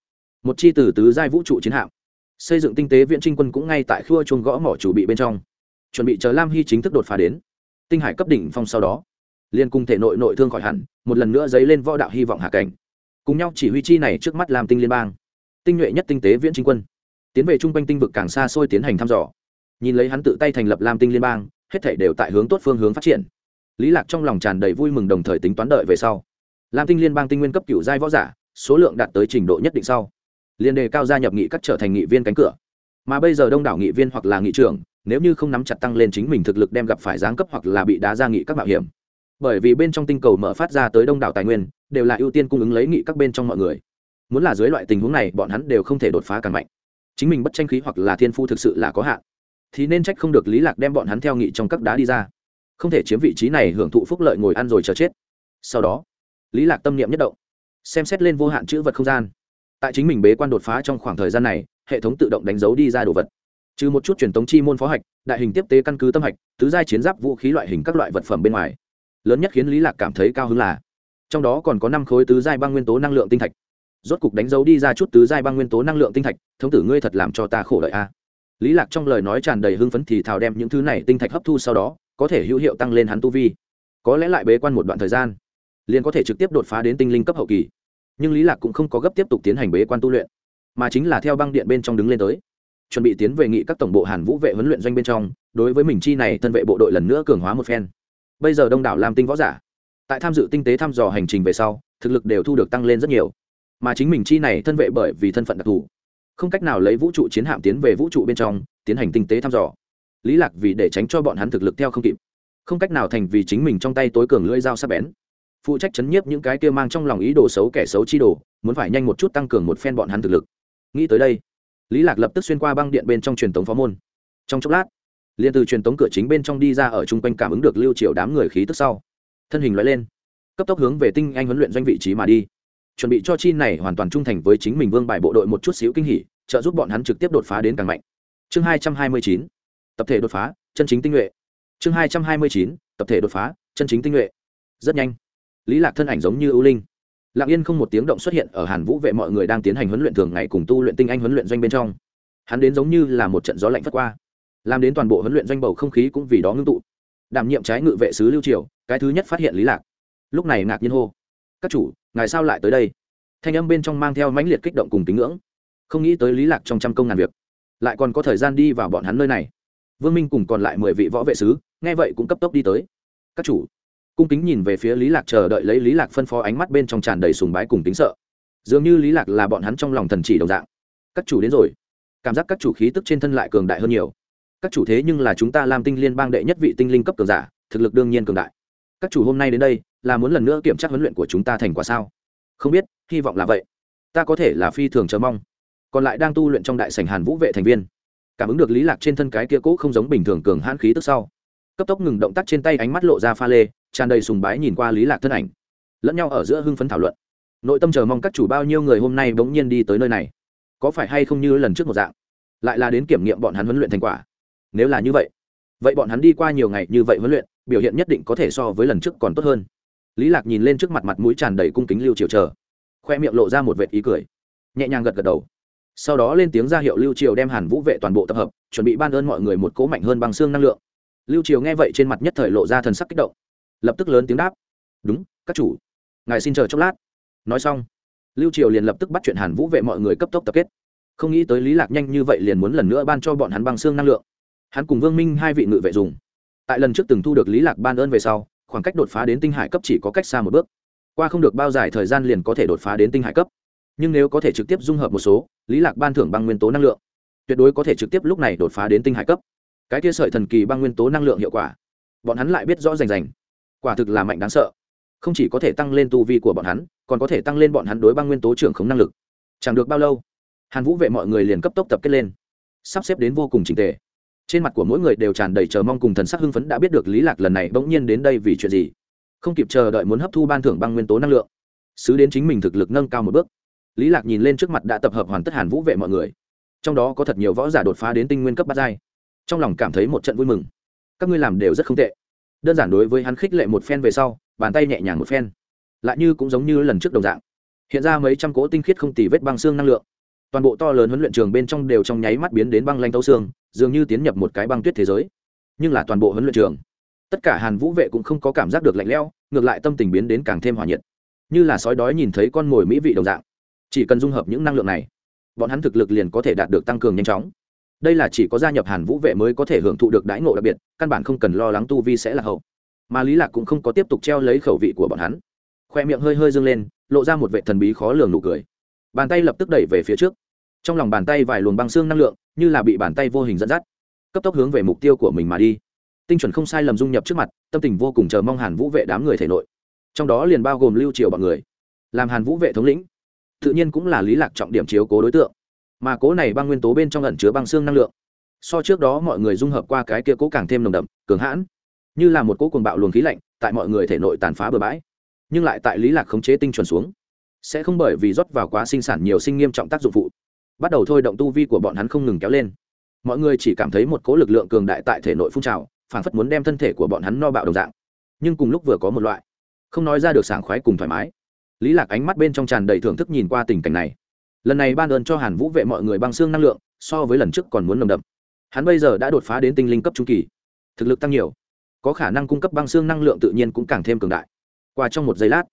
Một chi từ tứ giai vũ trụ chiến hạm, xây dựng tinh tế viện trinh quân cũng ngay tại khua chuông gõ mỏ chủ bị bên trong chuẩn bị chờ lam hy chính thức đột phá đến. Tinh hải cấp đỉnh phong sau đó liên cung thể nội nội thương khỏi hẳn, một lần nữa dấy lên võ đạo hy vọng hạ cảnh. Cùng nhau chỉ huy chi này trước mắt làm tinh liên bang. Tinh nhuệ nhất tinh tế viễn trinh quân. Tiến về trung quanh tinh vực càng xa xôi tiến hành thăm dò. Nhìn lấy hắn tự tay thành lập lam tinh liên bang, hết thảy đều tại hướng tốt phương hướng phát triển. Lý lạc trong lòng tràn đầy vui mừng đồng thời tính toán đợi về sau. Lam tinh liên bang tinh nguyên cấp cựu giai võ giả, số lượng đạt tới trình độ nhất định sau. Liên đề cao gia nhập nghị các trở thành nghị viên cánh cửa. Mà bây giờ đông đảo nghị viên hoặc là nghị trưởng nếu như không nắm chặt tăng lên chính mình thực lực đem gặp phải giáng cấp hoặc là bị đá ra nghị các mạo hiểm. Bởi vì bên trong tinh cầu mở phát ra tới đông đảo tài nguyên, đều là ưu tiên cung ứng lấy nghị các bên trong mọi người. Muốn là dưới loại tình huống này, bọn hắn đều không thể đột phá càng mạnh. Chính mình bất tranh khí hoặc là thiên phu thực sự là có hạn, thì nên trách không được lý lạc đem bọn hắn theo nghị trong các đá đi ra. Không thể chiếm vị trí này hưởng thụ phúc lợi ngồi ăn rồi chờ chết. Sau đó, lý lạc tâm niệm nhất động, xem xét lên vô hạn chữ vật không gian. Tại chính mình bế quan đột phá trong khoảng thời gian này, hệ thống tự động đánh dấu đi ra đồ vật trừ một chút truyền tống chi môn phó hạch, đại hình tiếp tế căn cứ tâm hạch, tứ giai chiến giáp vũ khí loại hình các loại vật phẩm bên ngoài. Lớn nhất khiến lý lạc cảm thấy cao hứng là, trong đó còn có năm khối tứ giai băng nguyên tố năng lượng tinh thạch. Rốt cục đánh dấu đi ra chút tứ giai băng nguyên tố năng lượng tinh thạch, thống tử ngươi thật làm cho ta khổ đợi a. Lý lạc trong lời nói tràn đầy hưng phấn thì thào đem những thứ này tinh thạch hấp thu sau đó, có thể hữu hiệu tăng lên hắn tu vi. Có lẽ lại bế quan một đoạn thời gian, liền có thể trực tiếp đột phá đến tinh linh cấp hậu kỳ. Nhưng lý lạc cũng không có gấp tiếp tục tiến hành bế quan tu luyện, mà chính là theo băng điện bên trong đứng lên tới chuẩn bị tiến về nghị các tổng bộ hàn vũ vệ huấn luyện doanh bên trong, đối với mình chi này thân vệ bộ đội lần nữa cường hóa một phen. Bây giờ đông đảo làm tinh võ giả, tại tham dự tinh tế thăm dò hành trình về sau, thực lực đều thu được tăng lên rất nhiều. Mà chính mình chi này thân vệ bởi vì thân phận đặc thù, không cách nào lấy vũ trụ chiến hạm tiến về vũ trụ bên trong, tiến hành tinh tế thăm dò. Lý lạc vì để tránh cho bọn hắn thực lực theo không kịp, không cách nào thành vì chính mình trong tay tối cường lưỡi dao sắc bén. Phụ trách chấn nhiếp những cái kia mang trong lòng ý đồ xấu kẻ xấu chi đồ, muốn phải nhanh một chút tăng cường một phen bọn hắn thực lực. Nghĩ tới đây lý lạc lập tức xuyên qua băng điện bên trong truyền tống phó môn. Trong chốc lát, liền từ truyền tống cửa chính bên trong đi ra ở trung quanh cảm ứng được lưu triệu đám người khí tức sau. Thân hình loại lên, cấp tốc hướng về tinh anh huấn luyện doanh vị trí mà đi. Chuẩn bị cho chi này hoàn toàn trung thành với chính mình vương bài bộ đội một chút xíu kinh hỉ, trợ giúp bọn hắn trực tiếp đột phá đến càng mạnh. Chương hai trăm hai mươi chín, tập thể đột phá, chân chính tinh nhuệ. Chương hai trăm hai mươi chín, tập thể đột phá, chân chính tinh nhuệ. Rất nhanh, lý lạc thân ảnh giống như ưu linh lặng yên không một tiếng động xuất hiện ở hàn vũ vệ mọi người đang tiến hành huấn luyện thường ngày cùng tu luyện tinh anh huấn luyện doanh bên trong. Hắn đến giống như là một trận gió lạnh phất qua. Làm đến toàn bộ huấn luyện doanh bầu không khí cũng vì đó ngưng tụ. Đảm nhiệm trái ngự vệ sứ lưu triều, cái thứ nhất phát hiện lý lạc. Lúc này ngạc nhiên hô, các chủ, ngài sao lại tới đây? Thanh âm bên trong mang theo mãnh liệt kích động cùng tín ngưỡng. Không nghĩ tới lý lạc trong trăm công ngàn việc, lại còn có thời gian đi vào bọn hắn nơi này. Vương minh cùng còn lại mười vị võ vệ sứ, nghe vậy cũng cấp tốc đi tới. Các chủ cung kính nhìn về phía lý lạc chờ đợi lấy lý lạc phân phó ánh mắt bên trong tràn đầy sùng bái cùng tính sợ. Dường như lý lạc là bọn hắn trong lòng thần chỉ đồng dạng. Các chủ đến rồi. Cảm giác các chủ khí tức trên thân lại cường đại hơn nhiều. Các chủ thế nhưng là chúng ta làm tinh liên bang đệ nhất vị tinh linh cấp cường giả, thực lực đương nhiên cường đại. Các chủ hôm nay đến đây, là muốn lần nữa kiểm tra huấn luyện của chúng ta thành quả sao? Không biết, hy vọng là vậy. Ta có thể là phi thường chờ mong. Còn lại đang tu luyện trong đại sảnh hàn vũ vệ thành viên. Cảm ứng được lý lạc trên thân cái kia cũ không giống bình thường cường hãn khí tức sau. Cấp tốc ngừng động tác trên tay ánh mắt lộ ra pha lê tràn đầy sùng bái nhìn qua lý lạc thân ảnh, lẫn nhau ở giữa hưng phấn thảo luận. Nội tâm chờ mong các chủ bao nhiêu người hôm nay bỗng nhiên đi tới nơi này, có phải hay không như lần trước một dạng, lại là đến kiểm nghiệm bọn hắn huấn luyện thành quả? Nếu là như vậy vậy bọn hắn đi qua nhiều ngày như vậy huấn luyện, biểu hiện nhất định có thể so với lần trước còn tốt hơn. Lý lạc nhìn lên trước mặt mặt mũi tràn đầy cung kính lưu triều chờ, khoe miệng lộ ra một vệt ý cười, nhẹ nhàng gật gật đầu. Sau đó lên tiếng ra hiệu lưu triều đem hàn vũ vệ toàn bộ tập hợp, chuẩn bị ban ơn mọi người một cố mạnh hơn bằng xương năng lượng. Lưu triều nghe vậy trên mặt nhất thời lộ ra thần sắc kích động lập tức lớn tiếng đáp. Đúng, các chủ. Ngài xin chờ chốc lát. Nói xong, lưu triều liền lập tức bắt chuyện hàn vũ vệ mọi người cấp tốc tập kết. Không nghĩ tới lý lạc nhanh như vậy liền muốn lần nữa ban cho bọn hắn băng xương năng lượng. Hắn cùng vương minh hai vị ngự vệ dùng. Tại lần trước từng thu được lý lạc ban ơn về sau, khoảng cách đột phá đến tinh hải cấp chỉ có cách xa một bước. Qua không được bao dài thời gian liền có thể đột phá đến tinh hải cấp. Nhưng nếu có thể trực tiếp dung hợp một số, lý lạc ban thưởng băng nguyên tố năng lượng, tuyệt đối có thể trực tiếp lúc này đột phá đến tinh hải cấp. Cái kia sợi thần kỳ băng nguyên tố năng lượng hiệu quả, bọn hắn lại biết rõ rành rành quả thực là mạnh đáng sợ. Không chỉ có thể tăng lên tu vi của bọn hắn, còn có thể tăng lên bọn hắn đối băng nguyên tố trưởng khống năng lực. Chẳng được bao lâu, hàn vũ vệ mọi người liền cấp tốc tập kết lên. Sắp xếp đến vô cùng trình tề. Trên mặt của mỗi người đều tràn đầy chờ mong cùng thần sắc hưng phấn đã biết được lý lạc lần này bỗng nhiên đến đây vì chuyện gì. Không kịp chờ đợi muốn hấp thu ban thưởng băng nguyên tố năng lượng xứ đến chính mình thực lực nâng cao một bước. Lý lạc nhìn lên trước mặt đã tập hợp hoàn tất hàn vũ vệ mọi người. Trong đó có thật nhiều võ giả đột phá đến tinh nguyên cấp bát giai. Trong lòng cảm thấy một trận vui mừng. Các ngươi làm đều rất không tệ đơn giản đối với hắn khích lệ một phen về sau, bàn tay nhẹ nhàng một phen. Lại như cũng giống như lần trước đồng dạng. Hiện ra mấy trăm cỗ tinh khiết không tì vết băng xương năng lượng. Toàn bộ to lớn huấn luyện trường bên trong đều trong nháy mắt biến đến băng lanh tấu xương, dường như tiến nhập một cái băng tuyết thế giới. Nhưng là toàn bộ huấn luyện trường, tất cả hàn vũ vệ cũng không có cảm giác được lạnh lẽo, ngược lại tâm tình biến đến càng thêm hòa nhiệt. Như là sói đói nhìn thấy con mồi mỹ vị đồng dạng. Chỉ cần dung hợp những năng lượng này, bọn hắn thực lực liền có thể đạt được tăng cường nhanh chóng đây là chỉ có gia nhập hàn vũ vệ mới có thể hưởng thụ được đãi ngộ đặc biệt, căn bản không cần lo lắng tu vi sẽ là hậu. Mà lý lạc cũng không có tiếp tục treo lấy khẩu vị của bọn hắn. Khoe miệng hơi hơi dâng lên, lộ ra một vệ thần bí khó lường nụ cười. Bàn tay lập tức đẩy về phía trước. Trong lòng bàn tay vài luồng băng xương năng lượng, như là bị bàn tay vô hình dẫn dắt, cấp tốc hướng về mục tiêu của mình mà đi. Tinh chuẩn không sai lầm dung nhập trước mặt, tâm tình vô cùng chờ mong hàn vũ vệ đám người thể nội. Trong đó liền bao gồm lưu triều bọn người, làm hàn vũ vệ thống lĩnh. Tự nhiên cũng là lý lạc trọng điểm chiếu cố đối tượng mà cố này băng nguyên tố bên trong ẩn chứa băng xương năng lượng. So trước đó mọi người dung hợp qua cái kia cố càng thêm nồng đậm, cường hãn. Như là một cố cuồng bạo luồng khí lạnh, tại mọi người thể nội tàn phá bừa bãi. Nhưng lại tại lý lạc khống chế tinh chuẩn xuống. Sẽ không bởi vì rót vào quá sinh sản nhiều sinh nghiêm trọng tác dụng phụ. Bắt đầu thôi động tu vi của bọn hắn không ngừng kéo lên. Mọi người chỉ cảm thấy một cố lực lượng cường đại tại thể nội phun trào, phảng phất muốn đem thân thể của bọn hắn no bạo đồng dạng. Nhưng cùng lúc vừa có một loại, không nói ra được sảng khoái cùng thoải mái. Lý lạc ánh mắt bên trong tràn đầy thưởng thức nhìn qua tình cảnh này lần này ban ơn cho hàn vũ vệ mọi người băng xương năng lượng, so với lần trước còn muốn nồng đậm. Hắn bây giờ đã đột phá đến tinh linh cấp trung kỳ. Thực lực tăng nhiều. Có khả năng cung cấp băng xương năng lượng tự nhiên cũng càng thêm cường đại. Qua trong một giây lát,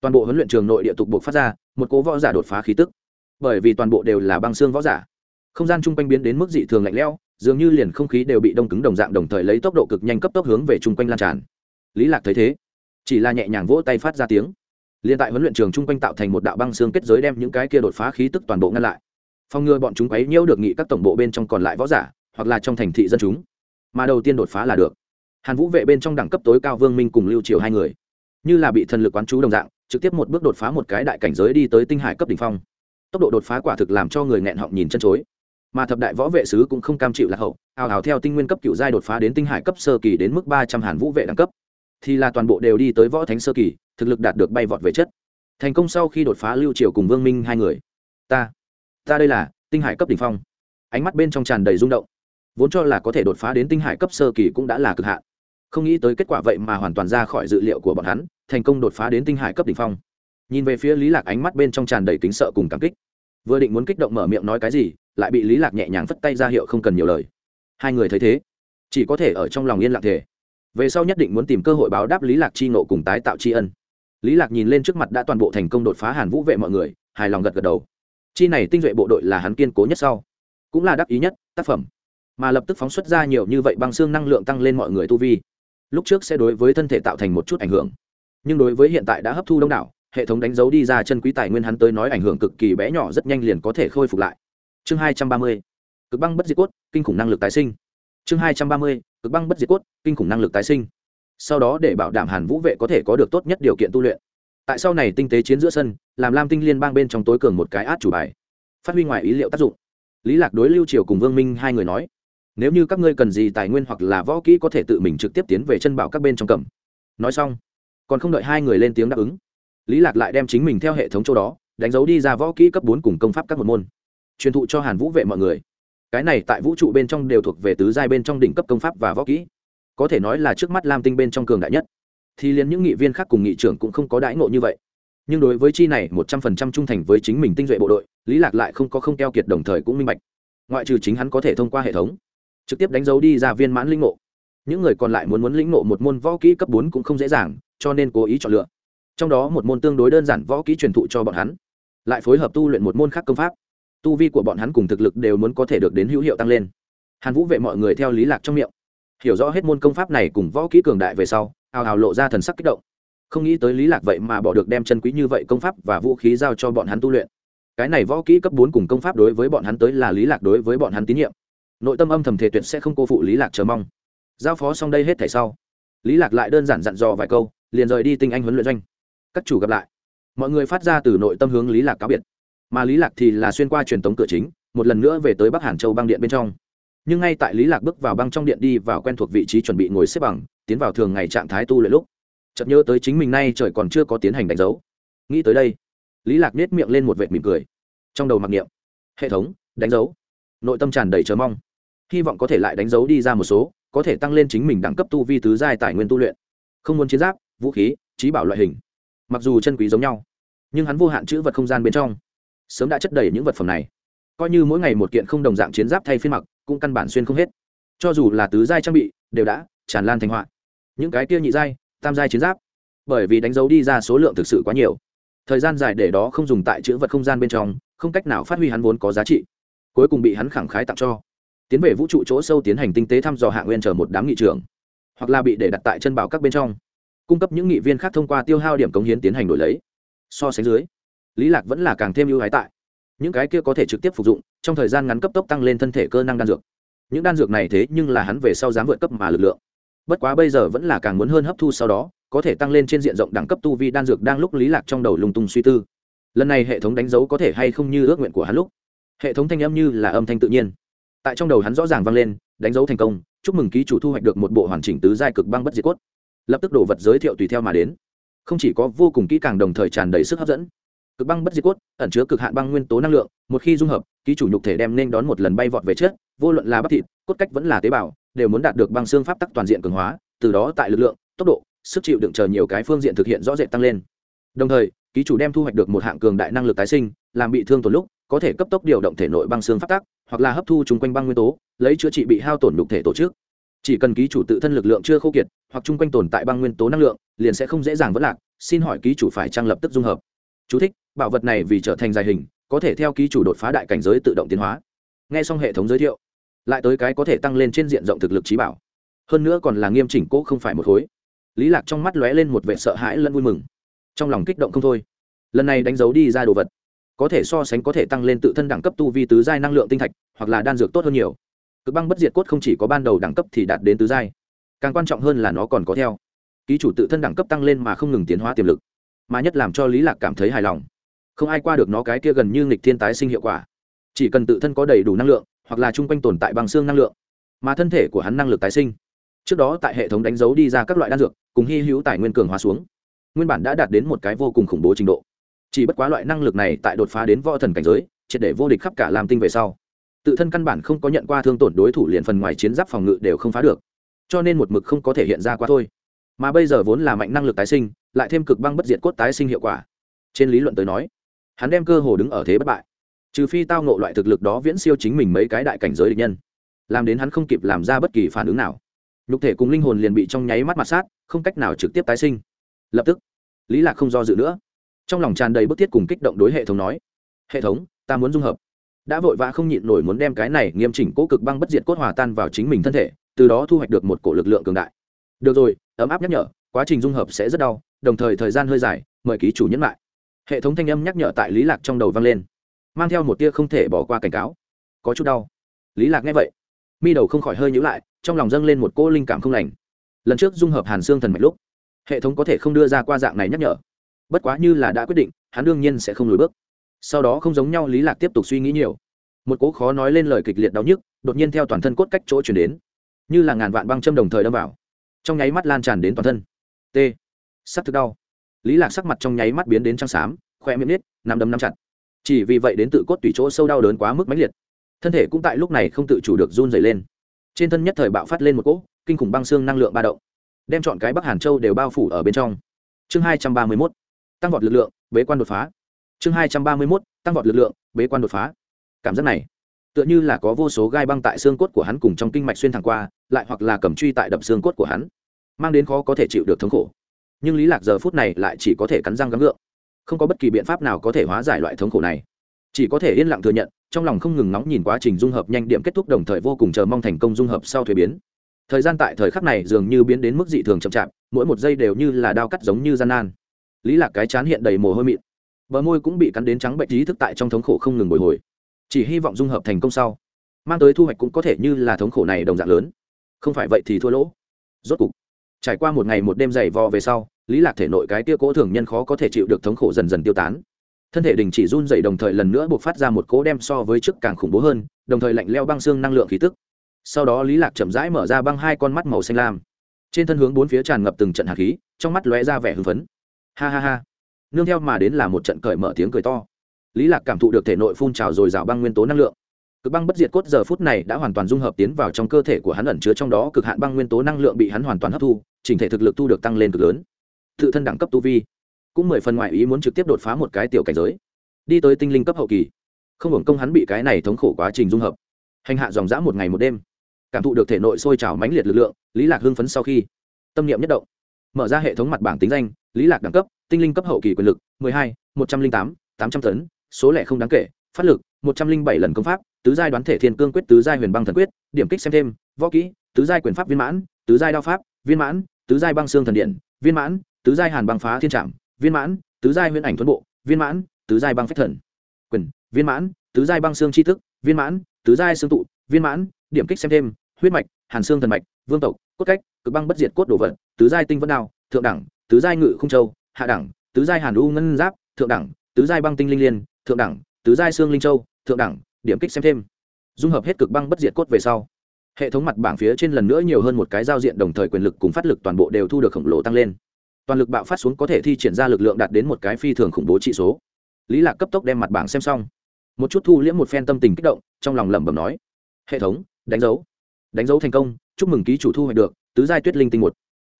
toàn bộ huấn luyện trường nội địa tục buộc phát ra, một cố võ giả đột phá khí tức. Bởi vì toàn bộ đều là băng xương võ giả. Không gian chung quanh biến đến mức dị thường lạnh lẽo, dường như liền không khí đều bị đông cứng đồng dạng đồng thời lấy tốc độ cực nhanh cấp tốc hướng về chung quanh lan tràn. Lý lạc thấy thế, chỉ là nhẹ nhàng vỗ tay phát ra tiếng liền tại huấn luyện trường chung quanh tạo thành một đạo băng xương kết giới đem những cái kia đột phá khí tức toàn bộ ngăn lại. Phòng ngừa bọn chúng quấy nhiễu được nghị các tổng bộ bên trong còn lại võ giả, hoặc là trong thành thị dân chúng. Mà đầu tiên đột phá là được. Hàn vũ vệ bên trong đẳng cấp tối cao vương minh cùng lưu triều hai người. Như là bị thần lực quán chú đồng dạng, trực tiếp một bước đột phá một cái đại cảnh giới đi tới tinh hải cấp đỉnh phong. Tốc độ đột phá quả thực làm cho người nghẹn họng nhìn chân chối. Mà thập đại võ vệ sứ cũng không cam chịu lạc hậu ào ào theo tinh nguyên cấp cựu giai đột phá đến tinh hải cấp sơ kỳ đến mức ba trăm hàn vũ vệ đẳng cấp. Thì là toàn bộ đều đi tới võ thánh sơ kỳ thực lực đạt được bay vọt về chất. Thành công sau khi đột phá lưu triều cùng vương minh hai người. Ta ta đây là tinh hải cấp đ ỉ n h phong. Ánh mắt bên trong tràn đầy rung động. Vốn cho là có thể đột phá đến tinh hải cấp sơ kỳ cũng đã là cực hạn. Không nghĩ tới kết quả vậy mà hoàn toàn ra khỏi dự liệu của bọn hắn, thành công đột phá đến tinh hải cấp đ ỉ n h phong. Nhìn về phía lý lạc ánh mắt bên trong tràn đầy kính sợ cùng cảm kích. Vừa định muốn kích động mở miệng nói cái gì, lại bị lý lạc nhẹ nhàng phất tay ra hiệu không cần nhiều lời. Hai người thấy thế, chỉ có thể ở trong lòng yên lặng thể về sau nhất định muốn tìm cơ hội báo đáp lý lạc chi nộ cùng tái tạo tri ân lý lạc nhìn lên trước mặt đã toàn bộ thành công đột phá hàn vũ vệ mọi người, hài lòng gật gật đầu. Chi này tinh duệ bộ đội là hắn kiên cố nhất sau. Cũng là đắc ý nhất, tác phẩm. Mà lập tức phóng xuất ra nhiều như vậy băng xương năng lượng tăng lên mọi người tu vi. Lúc trước sẽ đối với thân thể tạo thành một chút ảnh hưởng. Nhưng đối với hiện tại đã hấp thu đông đảo, hệ thống đánh dấu đi ra chân quý tài nguyên hắn tới nói ảnh hưởng cực kỳ bé nhỏ rất nhanh liền có thể khôi phục lại. Chương hai trăm ba mươi, cực băng bất diệt cốt, kinh khủng năng lực tái sinh. Chương hai trăm ba mươi, cực băng bất diệt cốt, kinh khủng năng lực tái sinh sau đó để bảo đảm hàn vũ vệ có thể có được tốt nhất điều kiện tu luyện. Tại sau này tinh tế chiến giữa sân, làm lam tinh liên bang bên trong tối cường một cái át chủ bài, phát huy ngoài ý liệu tác dụng. Lý lạc đối lưu triều cùng vương minh hai người nói, nếu như các ngươi cần gì tài nguyên hoặc là võ kỹ có thể tự mình trực tiếp tiến về chân bảo các bên trong cầm. Nói xong, còn không đợi hai người lên tiếng đáp ứng, lý lạc lại đem chính mình theo hệ thống chỗ đó, đánh dấu đi ra võ kỹ cấp bốn cùng công pháp các một môn. Truyền thụ cho hàn vũ vệ mọi người. Cái này tại vũ trụ bên trong đều thuộc về tứ giai bên trong đỉnh cấp công pháp và võ kỹ có thể nói là trước mắt lam tinh bên trong cường đại nhất. Thì liền những nghị viên khác cùng nghị trưởng cũng không có đãi ngộ như vậy. Nhưng đối với chi này, một trăm phần trăm trung thành với chính mình tinh duệ bộ đội, lý lạc lại không có không keo kiệt đồng thời cũng minh bạch. Ngoại trừ chính hắn có thể thông qua hệ thống, trực tiếp đánh dấu đi ra viên mãn lĩnh ngộ. Những người còn lại muốn muốn lĩnh ngộ một môn võ kỹ cấp bốn cũng không dễ dàng, cho nên cố ý chọn lựa. Trong đó một môn tương đối đơn giản võ kỹ truyền thụ cho bọn hắn. Lại phối hợp tu luyện một môn khác công pháp. Tu vi của bọn hắn cùng thực lực đều muốn có thể được đến hữu hiệu tăng lên. Hàn vũ vệ mọi người theo lý lạc trong miệng hiểu rõ hết môn công pháp này cùng võ kỹ cường đại về sau ào ào lộ ra thần sắc kích động. Không nghĩ tới lý lạc vậy mà bỏ được đem chân quý như vậy công pháp và vũ khí giao cho bọn hắn tu luyện. Cái này võ kỹ cấp bốn cùng công pháp đối với bọn hắn tới là lý lạc đối với bọn hắn tín nhiệm. Nội tâm âm thầm thể tuyệt sẽ không cô phụ lý lạc chờ mong. Giao phó xong đây hết thảy sau, lý lạc lại đơn giản dặn dò vài câu, liền rời đi tinh anh huấn luyện doanh. Các chủ gặp lại. Mọi người phát ra từ nội tâm hướng lý lạc cáo biệt. Mà lý lạc thì là xuyên qua truyền thống cửa chính, một lần nữa về tới bắc hàn châu băng điện bên trong nhưng ngay tại lý lạc bước vào băng trong điện đi vào quen thuộc vị trí chuẩn bị ngồi xếp bằng, tiến vào thường ngày trạng thái tu luyện lúc, chợt nhớ tới chính mình nay trời còn chưa có tiến hành đánh dấu. Nghĩ tới đây, lý lạc nết miệng lên một vệt mỉm cười. Trong đầu mặc niệm, hệ thống, đánh dấu. Nội tâm tràn đầy chờ mong. Hy vọng có thể lại đánh dấu đi ra một số, có thể tăng lên chính mình đẳng cấp tu vi tứ giai tài nguyên tu luyện. Không muốn chiến giáp, vũ khí, trí bảo loại hình. Mặc dù chân quý giống nhau, nhưng hắn vô hạn chữ vật không gian bên trong, sớm đã chất đầy những vật phẩm này. Coi như mỗi ngày một kiện không đồng dạng chiến giáp thay phiên mặc cũng căn bản xuyên không hết. Cho dù là tứ giai trang bị, đều đã tràn lan thành họa. Những cái kia nhị giai, tam giai chiến giáp. Bởi vì đánh dấu đi ra số lượng thực sự quá nhiều. Thời gian dài để đó không dùng tại chữ vật không gian bên trong, không cách nào phát huy hắn vốn có giá trị. Cuối cùng bị hắn khẳng khái tặng cho. Tiến về vũ trụ chỗ sâu tiến hành tinh tế thăm dò hạ nguyên chờ một đám nghị trưởng. Hoặc là bị để đặt tại chân bảo các bên trong. Cung cấp những nghị viên khác thông qua tiêu hao điểm cống hiến tiến hành đổi lấy. So sánh dưới, lý lạc vẫn là càng thêm ưu ái tại những cái kia có thể trực tiếp phục dụng, trong thời gian ngắn cấp tốc tăng lên thân thể cơ năng đan dược. Những đan dược này thế nhưng là hắn về sau dám vượt cấp mà lực lượng. Bất quá bây giờ vẫn là càng muốn hơn hấp thu sau đó, có thể tăng lên trên diện rộng đẳng cấp tu vi đan dược đang lúc lý lạc trong đầu lung tung suy tư. Lần này hệ thống đánh dấu có thể hay không như ước nguyện của hắn lúc? Hệ thống thanh âm như là âm thanh tự nhiên. Tại trong đầu hắn rõ ràng vang lên, đánh dấu thành công, chúc mừng ký chủ thu hoạch được một bộ hoàn chỉnh tứ giai cực băng bất diệt cốt. Lập tức đồ vật giới thiệu tùy theo mà đến. Không chỉ có vô cùng kỹ càng đồng thời tràn đầy sức hấp dẫn cực băng bất diệt cốt ẩn chứa cực hạn băng nguyên tố năng lượng một khi dung hợp ký chủ nhục thể đem nên đón một lần bay vọt về trước vô luận là bắp thịt cốt cách vẫn là tế bào đều muốn đạt được băng xương pháp tắc toàn diện cường hóa từ đó tại lực lượng tốc độ sức chịu đựng chờ nhiều cái phương diện thực hiện rõ rệt tăng lên. Đồng thời ký chủ đem thu hoạch được một hạng cường đại năng lực tái sinh làm bị thương tổn lúc có thể cấp tốc điều động thể nội băng xương pháp tắc hoặc là hấp thu chung quanh băng nguyên tố lấy chữa trị bị hao tổn nhục thể tổ chức. Chỉ cần ký chủ tự thân lực lượng chưa khô kiệt hoặc chung quanh tồn tại băng nguyên tố năng lượng liền sẽ không dễ dàng vỡ lạc xin hỏi ký chủ phải trang lập tức dung hợp? Chú thích, bảo vật này vì trở thành dài hình, có thể theo ký chủ đột phá đại cảnh giới tự động tiến hóa. Nghe xong hệ thống giới thiệu, lại tới cái có thể tăng lên trên diện rộng thực lực trí bảo. Hơn nữa còn là nghiêm chỉnh cố không phải một khối. Lý lạc trong mắt lóe lên một vẻ sợ hãi lẫn vui mừng. Trong lòng kích động không thôi. Lần này đánh dấu đi ra đồ vật, có thể so sánh có thể tăng lên tự thân đẳng cấp tu vi tứ giai năng lượng tinh thạch, hoặc là đan dược tốt hơn nhiều. Cực băng bất diệt cốt không chỉ có ban đầu đẳng cấp thì đạt đến tứ giai, càng quan trọng hơn là nó còn có theo. Ký chủ tự thân đẳng cấp tăng lên mà không ngừng tiến hóa tiềm lực, mà nhất làm cho lý lạc cảm thấy hài lòng không ai qua được nó cái kia gần như nghịch thiên tái sinh hiệu quả. Chỉ cần tự thân có đầy đủ năng lượng, hoặc là chung quanh tồn tại bằng xương năng lượng, mà thân thể của hắn năng lực tái sinh. Trước đó tại hệ thống đánh dấu đi ra các loại đan dược, cùng hy hữu tài nguyên cường hóa xuống, nguyên bản đã đạt đến một cái vô cùng khủng bố trình độ. Chỉ bất quá loại năng lực này tại đột phá đến võ thần cảnh giới, triệt để vô địch khắp cả làm tinh về sau. Tự thân căn bản không có nhận qua thương tổn đối thủ liền phần ngoài chiến giáp phòng ngự đều không phá được. Cho nên một mực không có thể hiện ra qua thôi. Mà bây giờ vốn là mạnh năng lực tái sinh, lại thêm cực băng bất diệt cốt tái sinh hiệu quả. Trên lý luận tới nói hắn đem cơ hồ đứng ở thế bất bại. Trừ phi tao ngộ loại thực lực đó viễn siêu chính mình mấy cái đại cảnh giới địch nhân. Làm đến hắn không kịp làm ra bất kỳ phản ứng nào. Nhục thể cùng linh hồn liền bị trong nháy mắt mặt sát, không cách nào trực tiếp tái sinh. Lập tức, lý lạc không do dự nữa. Trong lòng tràn đầy bức thiết cùng kích động đối hệ thống nói, hệ thống, ta muốn dung hợp. Đã vội vã không nhịn nổi muốn đem cái này nghiêm chỉnh cố cực băng bất diệt cốt hòa tan vào chính mình thân thể, từ đó thu hoạch được một cổ lực lượng cường đại. Được rồi, ấm áp nhắc nhở, quá trình dung hợp sẽ rất đau, đồng thời thời gian hơi dài, mời ký chủ nhấn lại hệ thống thanh âm nhắc nhở tại lý lạc trong đầu vang lên, mang theo một tia không thể bỏ qua cảnh cáo. Có chút đau. Lý lạc nghe vậy, mi đầu không khỏi hơi nhíu lại, trong lòng dâng lên một cô linh cảm không lành. Lần trước dung hợp hàn xương thần mạch lúc, hệ thống có thể không đưa ra qua dạng này nhắc nhở. Bất quá như là đã quyết định, hắn đương nhiên sẽ không lùi bước. Sau đó không giống nhau lý lạc tiếp tục suy nghĩ nhiều. Một cố khó nói lên lời kịch liệt đau nhức, đột nhiên theo toàn thân cốt cách chỗ chuyển đến. Như là ngàn vạn băng châm đồng thời đâm vào. Trong nháy mắt lan tràn đến toàn thân. T. Sắc thực đau lý lạc sắc mặt trong nháy mắt biến đến trắng xám, khoe miệng nít nằm đấm nắm chặt. Chỉ vì vậy đến tự cốt tủy chỗ sâu đau đớn quá mức mãnh liệt. Thân thể cũng tại lúc này không tự chủ được run dày lên. Trên thân nhất thời bạo phát lên một cỗ kinh khủng băng xương năng lượng ba động, đem chọn cái bắc hàn châu đều bao phủ ở bên trong. Chương hai trăm ba mươi mốt, tăng vọt lực lượng, bế quan đột phá. Chương hai trăm ba mươi mốt, tăng vọt lực lượng, bế quan đột phá. Cảm giác này, tựa như là có vô số gai băng tại xương cốt của hắn cùng trong kinh mạch xuyên thẳng qua, lại hoặc là cầm truy tại đập xương cốt của hắn, mang đến khó có thể chịu được thống khổ nhưng lý lạc giờ phút này lại chỉ có thể cắn răng gắng gượng không có bất kỳ biện pháp nào có thể hóa giải loại thống khổ này. Chỉ có thể yên lặng thừa nhận, trong lòng không ngừng nóng nhìn quá trình dung hợp nhanh điểm kết thúc đồng thời vô cùng chờ mong thành công dung hợp sau thuế biến. Thời gian tại thời khắc này dường như biến đến mức dị thường chậm chạp, mỗi một giây đều như là đao cắt giống như gian nan. Lý lạc cái chán hiện đầy mồ hôi mịn. Bờ môi cũng bị cắn đến trắng bệnh trí thức tại trong thống khổ không ngừng bồi hồi. Chỉ hy vọng dung hợp thành công sau, mang tới thu hoạch cũng có thể như là thống khổ này đồng dạng lớn. Không phải vậy thì thua lỗ. Rốt cục trải qua một ngày một đêm dày vò về sau, lý lạc thể nội cái tia cỗ thường nhân khó có thể chịu được thống khổ dần dần tiêu tán. Thân thể đình chỉ run dày đồng thời lần nữa buộc phát ra một cỗ đem so với trước càng khủng bố hơn, đồng thời lạnh leo băng xương năng lượng khí tức. Sau đó lý lạc chậm rãi mở ra băng hai con mắt màu xanh lam. Trên thân hướng bốn phía tràn ngập từng trận hạt khí, trong mắt lóe ra vẻ hưng phấn. Ha ha ha. Nương theo mà đến là một trận cởi mở tiếng cười to. Lý lạc cảm thụ được thể nội phun trào dồi dào băng nguyên tố năng lượng cực băng bất diệt cốt giờ phút này đã hoàn toàn dung hợp tiến vào trong cơ thể của hắn ẩn chứa trong đó cực hạn băng nguyên tố năng lượng bị hắn hoàn toàn hấp thu, chỉnh thể thực lực thu được tăng lên cực lớn. Tự thân đẳng cấp tu vi cũng mười phần ngoại ý muốn trực tiếp đột phá một cái tiểu cảnh giới. Đi tới tinh linh cấp hậu kỳ, không hưởng công hắn bị cái này thống khổ quá trình dung hợp. Hành hạ dòng dã một ngày một đêm, cảm thụ được thể nội sôi trào mãnh liệt lực lượng, lý lạc hưng phấn sau khi, tâm niệm nhất động, mở ra hệ thống mặt bảng tính danh, lý lạc đẳng cấp, tinh linh cấp hậu kỳ quyền lực, mười hai, một trăm linh tám tám trăm tấn, số lẻ không đáng kể, phát lực, một trăm linh bảy lần công pháp tứ giai đoán thể thiên cương quyết tứ giai huyền băng thần quyết điểm kích xem thêm võ kỹ tứ giai quyền pháp viên mãn tứ giai đao pháp viên mãn tứ giai băng xương thần điện viên mãn tứ giai hàn băng phá thiên trạm viên mãn tứ giai huyền ảnh thuẫn bộ viên mãn tứ giai băng phách thần quyền viên mãn tứ giai băng xương chi thức viên mãn tứ giai xương tụ viên mãn điểm kích xem thêm huyết mạch hàn xương thần mạch vương tộc cốt cách cực băng bất diệt cốt đồ vật tứ giai tinh vân đao thượng đẳng tứ giai ngự không châu hạ đẳng tứ giai hàn u ngân giáp thượng đẳng tứ giai băng tinh linh liên thượng đẳng tứ giai xương linh châu thượng đẳng điểm kích xem thêm. Dung hợp hết cực băng bất diệt cốt về sau, hệ thống mặt bảng phía trên lần nữa nhiều hơn một cái giao diện đồng thời quyền lực cùng phát lực toàn bộ đều thu được khổng lồ tăng lên. Toàn lực bạo phát xuống có thể thi triển ra lực lượng đạt đến một cái phi thường khủng bố trị số. Lý lạc cấp tốc đem mặt bảng xem xong. Một chút thu liễm một phen tâm tình kích động, trong lòng lẩm bẩm nói, hệ thống, đánh dấu. Đánh dấu thành công, chúc mừng ký chủ thu hoạch được, tứ giai tuyết linh tinh một.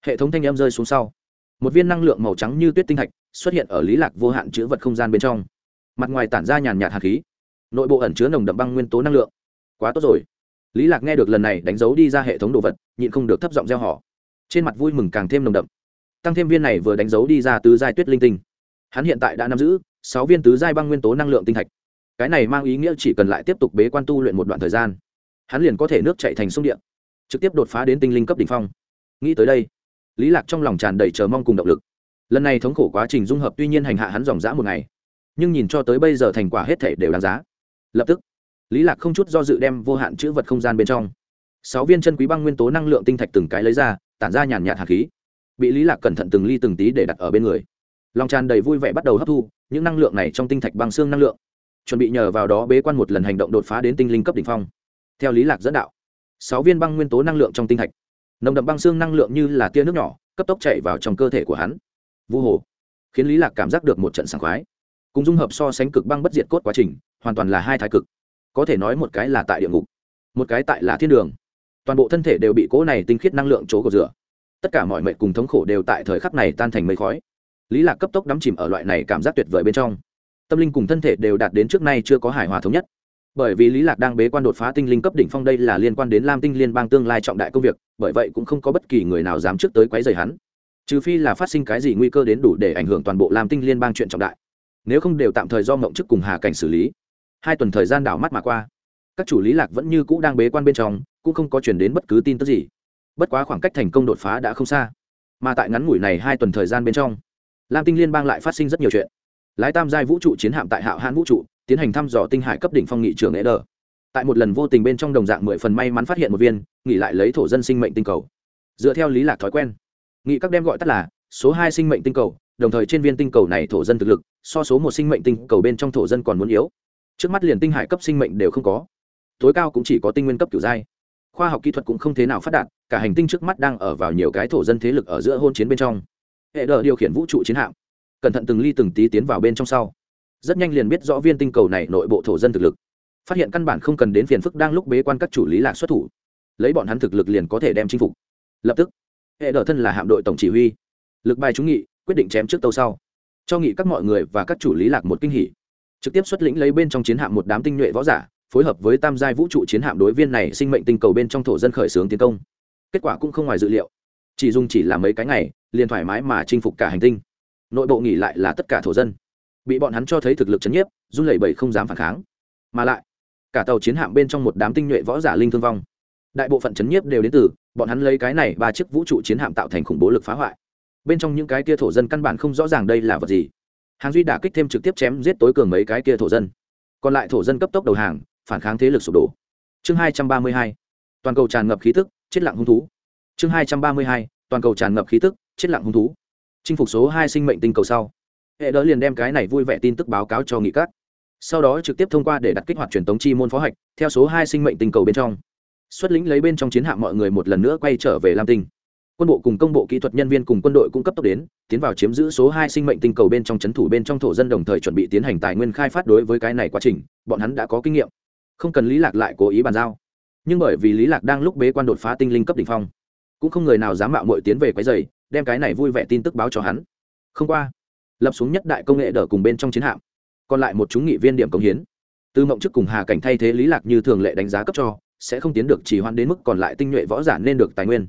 Hệ thống thanh em rơi xuống sau. Một viên năng lượng màu trắng như tuyết tinh thạch xuất hiện ở lý lạc vô hạn chứa vật không gian bên trong. Mặt ngoài tản ra nhàn nhạt hạt khí nội bộ ẩn chứa nồng đậm băng nguyên tố năng lượng. Quá tốt rồi. Lý lạc nghe được lần này đánh dấu đi ra hệ thống đồ vật, nhịn không được thấp giọng gieo họ trên mặt vui mừng càng thêm nồng đậm. Tăng thêm viên này vừa đánh dấu đi ra tứ giai tuyết linh tinh. Hắn hiện tại đã nắm giữ sáu viên tứ giai băng nguyên tố năng lượng tinh thạch. Cái này mang ý nghĩa chỉ cần lại tiếp tục bế quan tu luyện một đoạn thời gian, hắn liền có thể nước chạy thành sông điện, trực tiếp đột phá đến tinh linh cấp đỉnh phong. Nghĩ tới đây, lý lạc trong lòng tràn đầy chờ mong cùng động lực. Lần này thống khổ quá trình dung hợp tuy nhiên hành hạ hắn dòng dã một ngày, nhưng nhìn cho tới bây giờ thành quả hết thể đều đáng giá lập tức, lý lạc không chút do dự đem vô hạn chữ vật không gian bên trong. Sáu viên chân quý băng nguyên tố năng lượng tinh thạch từng cái lấy ra, tản ra nhàn nhạt hạt khí. Bị lý lạc cẩn thận từng ly từng tí để đặt ở bên người. Lòng tràn đầy vui vẻ bắt đầu hấp thu, những năng lượng này trong tinh thạch băng xương năng lượng. Chuẩn bị nhờ vào đó bế quan một lần hành động đột phá đến tinh linh cấp đỉnh phong. Theo lý lạc dẫn đạo, sáu viên băng nguyên tố năng lượng trong tinh thạch. Nồng đậm băng xương năng lượng như là tia nước nhỏ, cấp tốc chạy vào trong cơ thể của hắn. Vu hồ, khiến lý lạc cảm giác được một trận sảng khoái. Cùng dung hợp so sánh cực băng bất diệt cốt quá trình hoàn toàn là hai thái cực. Có thể nói một cái là tại địa ngục, một cái tại là thiên đường. Toàn bộ thân thể đều bị cỗ này tinh khiết năng lượng chỗ cầu rửa. Tất cả mọi mệnh cùng thống khổ đều tại thời khắc này tan thành mây khói. Lý lạc cấp tốc đắm chìm ở loại này cảm giác tuyệt vời bên trong. Tâm linh cùng thân thể đều đạt đến trước nay chưa có hài hòa thống nhất. Bởi vì lý lạc đang bế quan đột phá tinh linh cấp đỉnh phong đây là liên quan đến lam tinh liên bang tương lai trọng đại công việc, bởi vậy cũng không có bất kỳ người nào dám trước tới quấy rầy hắn. Trừ phi là phát sinh cái gì nguy cơ đến đủ để ảnh hưởng toàn bộ lam tinh liên bang chuyện trọng đại. Nếu không đều tạm thời do ngộng chức cùng hà cảnh xử lý hai tuần thời gian đảo mắt mà qua. Các chủ lý lạc vẫn như cũ đang bế quan bên trong, cũng không có truyền đến bất cứ tin tức gì. Bất quá khoảng cách thành công đột phá đã không xa. Mà tại ngắn ngủi này hai tuần thời gian bên trong, lam tinh liên bang lại phát sinh rất nhiều chuyện. Lái tam giai vũ trụ chiến hạm tại hạo hãn vũ trụ, tiến hành thăm dò tinh hải cấp đỉnh phong nghị trường ed tại một lần vô tình bên trong đồng dạng mười phần may mắn phát hiện một viên, nghỉ lại lấy thổ dân sinh mệnh tinh cầu. Dựa theo lý lạc thói quen, nghị các đem gọi tắt là số hai sinh mệnh tinh cầu, đồng thời trên viên tinh cầu này thổ dân thực lực, so số một sinh mệnh tinh cầu bên trong thổ dân còn muốn yếu trước mắt liền tinh hải cấp sinh mệnh đều không có. Tối cao cũng chỉ có tinh nguyên cấp kiểu giai. Khoa học kỹ thuật cũng không thế nào phát đạt, cả hành tinh trước mắt đang ở vào nhiều cái thổ dân thế lực ở giữa hôn chiến bên trong. Hệ đờ điều khiển vũ trụ chiến hạm. Cẩn thận từng ly từng tí tiến vào bên trong sau. Rất nhanh liền biết rõ viên tinh cầu này nội bộ thổ dân thực lực. Phát hiện căn bản không cần đến phiền phức đang lúc bế quan các chủ lý lạc xuất thủ. Lấy bọn hắn thực lực liền có thể đem chinh phục. Lập tức, hệ đờ thân là hạm đội tổng chỉ huy. Lực bài trúng nghị, quyết định chém trước tàu sau. Cho nghị các mọi người và các chủ lý lạc một kinh hỉ trực tiếp xuất lĩnh lấy bên trong chiến hạm một đám tinh nhuệ võ giả, phối hợp với tam giai vũ trụ chiến hạm đối viên này sinh mệnh tinh cầu bên trong thổ dân khởi xướng tiến công. Kết quả cũng không ngoài dự liệu. Chỉ dùng chỉ là mấy cái ngày, liền thoải mái mà chinh phục cả hành tinh. Nội bộ nghỉ lại là tất cả thổ dân. Bị bọn hắn cho thấy thực lực chấn nhiếp, run lẩy bẩy không dám phản kháng. Mà lại, cả tàu chiến hạm bên trong một đám tinh nhuệ võ giả linh thương vong. Đại bộ phận chấn nhiếp đều đến từ, bọn hắn lấy cái này ba chiếc vũ trụ chiến hạm tạo thành khủng bố lực phá hoại. Bên trong những cái kia thổ dân căn bản không rõ ràng đây là vật gì hàng duy đả kích thêm trực tiếp chém giết tối cường mấy cái kia thổ dân. Còn lại thổ dân cấp tốc đầu hàng, phản kháng thế lực sụp đổ. Chương hai trăm ba mươi hai, toàn cầu tràn ngập khí tức, chết lặng hung thú. Chương hai trăm ba mươi hai, toàn cầu tràn ngập khí tức, chết lặng hung thú. Chinh phục số hai sinh mệnh tinh cầu sau, hệ đỡ liền đem cái này vui vẻ tin tức báo cáo cho nghị các. Sau đó trực tiếp thông qua để đặt kích hoạt truyền tống chi môn phó hạch, theo số hai sinh mệnh tinh cầu bên trong. Xuất lĩnh lấy bên trong chiến hạm mọi người một lần nữa quay trở về lam tinh quân bộ cùng công bộ kỹ thuật nhân viên cùng quân đội cung cấp tốc đến, tiến vào chiếm giữ số hai sinh mệnh tinh cầu bên trong c h ấ n thủ bên trong thổ dân đồng thời chuẩn bị tiến hành tài nguyên khai phát đối với cái này quá trình, bọn hắn đã có kinh nghiệm. Không cần lý lạc lại cố ý bàn giao. Nhưng bởi vì lý lạc đang lúc bế quan đột phá tinh linh cấp đ ỉ n h phong, cũng không người nào dám mạo mội tiến về quái dày đem cái này vui vẻ tin tức báo cho hắn. Không qua, lập xuống nhất đại công nghệ đỡ cùng bên trong chiến hạm, còn lại một chúng nghị viên điểm công hiến. Tư mộng chức cùng hà cảnh thay thế lý lạc như thường lệ đánh giá cấp cho, sẽ không tiến được chỉ hoan đến mức còn lại tinh nhuệ võ giả nên được tài nguyên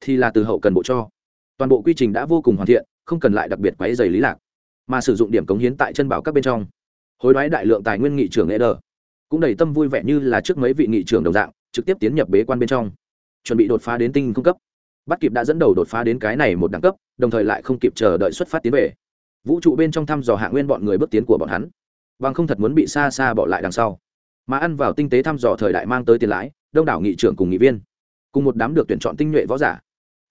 thì là từ hậu cần bộ cho. Toàn bộ quy trình đã vô cùng hoàn thiện, không cần lại đặc biệt quáy dày lý lạc, mà sử dụng điểm cống hiến tại chân bảo các bên trong. Hối đoái đại lượng tài nguyên nghị trưởng e đờ cũng đầy tâm vui vẻ như là trước mấy vị nghị trưởng đồng dạng, trực tiếp tiến nhập bế quan bên trong. Chuẩn bị đột phá đến tinh cung cấp. Bắt kịp đã dẫn đầu đột phá đến cái này một đẳng cấp, đồng thời lại không kịp chờ đợi xuất phát tiến về. Vũ trụ bên trong thăm dò hạ nguyên bọn người bước tiến của bọn hắn. Bằng không thật muốn bị xa xa bỏ lại đằng sau. Mà ăn vào tinh tế thăm dò thời đại mang tới tiền lãi, đông đảo nghị trưởng cùng nghị viên. Cùng một đám được tuyển chọn tinh nhuệ võ giả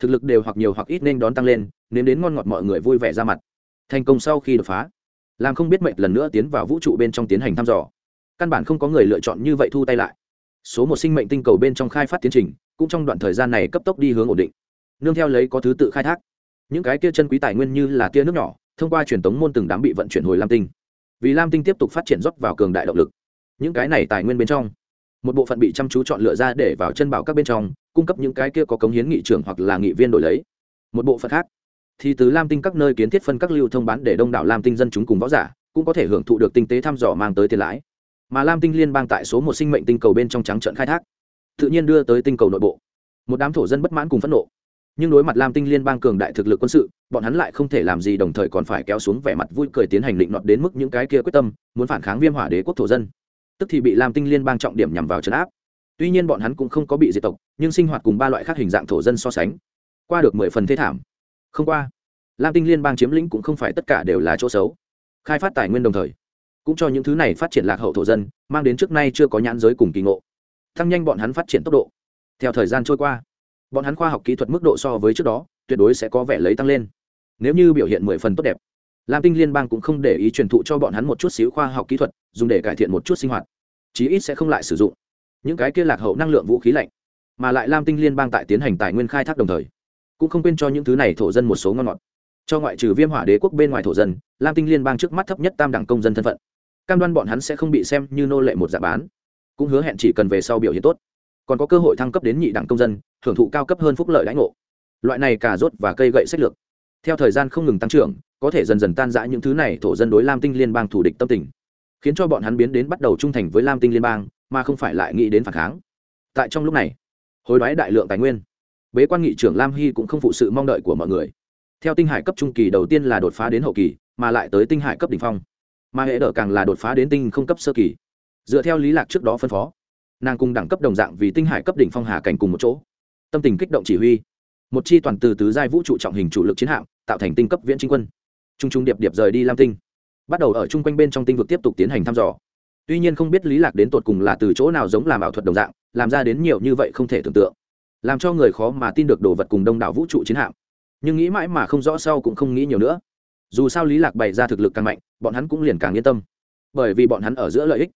thực lực đều hoặc nhiều hoặc ít nên đón tăng lên, nếm đến ngon ngọt mọi người vui vẻ ra mặt. Thành công sau khi đột phá, làm không biết mệnh lần nữa tiến vào vũ trụ bên trong tiến hành thăm dò. Căn bản không có người lựa chọn như vậy thu tay lại. Số một sinh mệnh tinh cầu bên trong khai phát tiến trình, cũng trong đoạn thời gian này cấp tốc đi hướng ổn định. Nương theo lấy có thứ tự khai thác. Những cái kia chân quý tài nguyên như là tia nước nhỏ, thông qua truyền thống môn từng đám bị vận chuyển hồi lam tinh. Vì lam tinh tiếp tục phát triển rót vào cường đại động lực. Những cái này tài nguyên bên trong một bộ phận bị chăm chú chọn lựa ra để vào chân bảo các bên trong, cung cấp những cái kia có cống hiến nghị trưởng hoặc là nghị viên đổi lấy. Một bộ phận khác, thì từ lam tinh các nơi kiến thiết phân các lưu thông bán để đông đảo lam tinh dân chúng cùng võ giả, cũng có thể hưởng thụ được tinh tế thăm dò mang tới tiền lãi. Mà lam tinh liên bang tại số một sinh mệnh tinh cầu bên trong trắng trận khai thác, tự nhiên đưa tới tinh cầu nội bộ. Một đám thổ dân bất mãn cùng phẫn nộ. Nhưng đối mặt lam tinh liên bang cường đại thực lực quân sự, bọn hắn lại không thể làm gì đồng thời còn phải kéo xuống vẻ mặt vui cười tiến hành định nọt đến mức những cái kia quyết tâm, muốn phản kháng viêm hỏa đế quốc thổ dân tức thì bị lam tinh liên bang trọng điểm nhằm vào trấn áp. Tuy nhiên bọn hắn cũng không có bị diệt tộc, nhưng sinh hoạt cùng ba loại khác hình dạng thổ dân so sánh, qua được mười phần thế thảm. Không qua, lam tinh liên bang chiếm lĩnh cũng không phải tất cả đều là chỗ xấu. Khai phát tài nguyên đồng thời, cũng cho những thứ này phát triển lạc hậu thổ dân, mang đến trước nay chưa có nhãn giới cùng kỳ ngộ. Tăng nhanh bọn hắn phát triển tốc độ. Theo thời gian trôi qua, bọn hắn khoa học kỹ thuật mức độ so với trước đó, tuyệt đối sẽ có vẻ lấy tăng lên. Nếu như biểu hiện mười phần tốt đẹp, lam tinh liên bang cũng không để ý truyền thụ cho bọn hắn một chút xíu khoa học kỹ thuật, dùng để cải thiện một chút sinh hoạt chí ít sẽ không lại sử dụng. Những cái kia lạc hậu năng lượng vũ khí lạnh, mà lại lam tinh liên bang tại tiến hành tài nguyên khai thác đồng thời, cũng không quên cho những thứ này thổ dân một số ngon ngọt. Cho ngoại trừ viêm hỏa đế quốc bên ngoài thổ dân, lam tinh liên bang trước mắt thấp nhất tam đẳng công dân thân phận. Cam đoan bọn hắn sẽ không bị xem như nô lệ một giả bán, cũng hứa hẹn chỉ cần về sau biểu hiện tốt. Còn có cơ hội thăng cấp đến nhị đẳng công dân hưởng thụ cao cấp hơn phúc lợi lãnh ngộ. Loại này cà rốt và cây gậy sách lược, theo thời gian không ngừng tăng trưởng, có thể dần dần tan rã những thứ này thổ dân đối lam tinh liên bang thủ địch tâm tình khiến cho bọn hắn biến đến bắt đầu trung thành với lam tinh liên bang, mà không phải lại nghĩ đến phản kháng. Tại trong lúc này, hối đoái đại lượng tài nguyên, bế quan nghị trưởng lam hy cũng không phụ sự mong đợi của mọi người. Theo tinh hải cấp trung kỳ đầu tiên là đột phá đến hậu kỳ, mà lại tới tinh hải cấp đ ỉ n h phong. Mà hệ đỡ càng là đột phá đến tinh không cấp sơ kỳ. Dựa theo lý lạc trước đó phân phó, nàng cùng đẳng cấp đồng dạng vì tinh hải cấp đỉnh phong hà cảnh cùng một chỗ. Tâm tình kích động chỉ huy, một chi toàn từ tứ giai vũ trụ trọng hình chủ lực chiến hạm, tạo thành tinh cấp viễn trinh quân. T r u n g t r u n g điệp điệp rời đi lam tinh bắt đầu ở chung quanh bên trong tinh vực tiếp tục tiến hành thăm dò. Tuy nhiên không biết lý lạc đến tột cùng là từ chỗ nào giống làm ảo thuật đồng dạng, làm ra đến nhiều như vậy không thể tưởng tượng. Làm cho người khó mà tin được đồ vật cùng đông đảo vũ trụ chiến hạm. Nhưng nghĩ mãi mà không rõ sau cũng không nghĩ nhiều nữa. Dù sao lý lạc bày ra thực lực càng mạnh, bọn hắn cũng liền càng yên tâm. Bởi vì bọn hắn ở giữa lợi ích.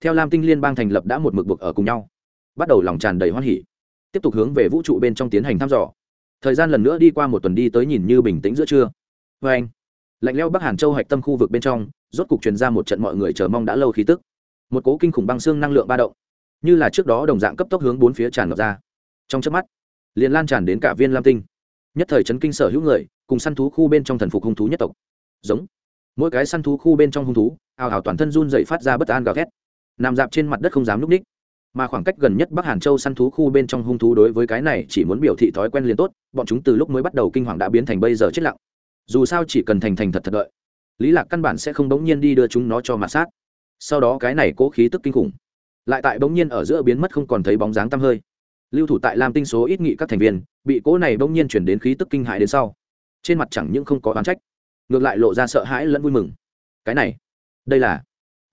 Theo lam tinh liên bang thành lập đã một mực buộc ở cùng nhau. Bắt đầu lòng tràn đầy hoan hỉ. Tiếp tục hướng về vũ trụ bên trong tiến hành thăm dò. Thời gian lần nữa đi qua một tuần đi tới nhìn như bình tĩnh giữa trưa. Vê anh lạnh leo bắc hàn châu hạch tâm khu vực bên trong, rốt cục truyền ra một trận mọi người chờ mong đã lâu khí tức. Một cố kinh khủng băng xương năng lượng ba động, như là trước đó đồng dạng cấp tốc hướng bốn phía tràn ngập ra. Trong chớp mắt, liền lan tràn đến cả viên lam tinh. Nhất thời chấn kinh sở hữu người, cùng săn thú khu bên trong thần phục hung thú nhất tộc. Giống, mỗi cái săn thú khu bên trong hung thú, ào ào toàn thân run dậy phát ra bất an gào thét. Nằm dạp trên mặt đất không dám núp ních. Mà khoảng cách gần nhất bắc hàn châu săn thú khu bên trong hung thú đối với cái này chỉ muốn biểu thị thói quen liền tốt, bọn chúng từ lúc mới bắt đầu kinh hoàng đã biến thành bây giờ chết lặng dù sao chỉ cần thành thành thật thật đợi, lý lạc căn bản sẽ không bỗng nhiên đi đưa chúng nó cho mặt sát. Sau đó cái này cố khí tức kinh khủng, lại tại bỗng nhiên ở giữa biến mất không còn thấy bóng dáng tăm hơi. Lưu thủ tại lam tinh số ít nghị các thành viên, bị cố này bỗng nhiên chuyển đến khí tức kinh hại đến sau. Trên mặt chẳng những không có oán trách, ngược lại lộ ra sợ hãi lẫn vui mừng. Cái này, đây là,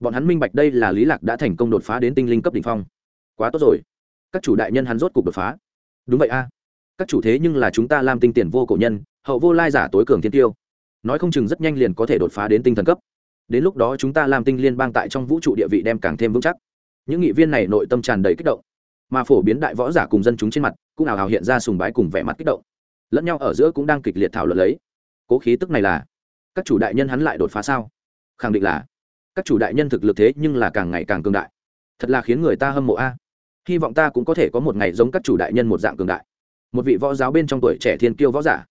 bọn hắn minh bạch đây là lý lạc đã thành công đột phá đến tinh linh cấp đỉnh phong. Quá tốt rồi. Các chủ đại nhân hắn rốt cục đột phá. Đúng vậy a. Các chủ thế nhưng là chúng ta làm tinh tiền vô cổ nhân hậu vô lai giả tối cường thiên tiêu. Nói không chừng rất nhanh liền có thể đột phá đến tinh thần cấp. Đến lúc đó chúng ta làm tinh liên bang tại trong vũ trụ địa vị đem càng thêm vững chắc. Những nghị viên này nội tâm tràn đầy kích động. Mà phổ biến đại võ giả cùng dân chúng trên mặt cũng ảo hào hiện ra sùng bái cùng vẻ mặt kích động. Lẫn nhau ở giữa cũng đang kịch liệt thảo luận lấy. Cố khí tức này là, các chủ đại nhân hắn lại đột phá sao? Khẳng định là. Các chủ đại nhân thực lực thế nhưng là càng ngày càng cường đại. Thật là khiến người ta hâm mộ a. Hy vọng ta cũng có thể có một ngày giống các chủ đại nhân một dạng cường đại. Một vị võ giáo bên trong tuổi trẻ thiên kiêu võ giả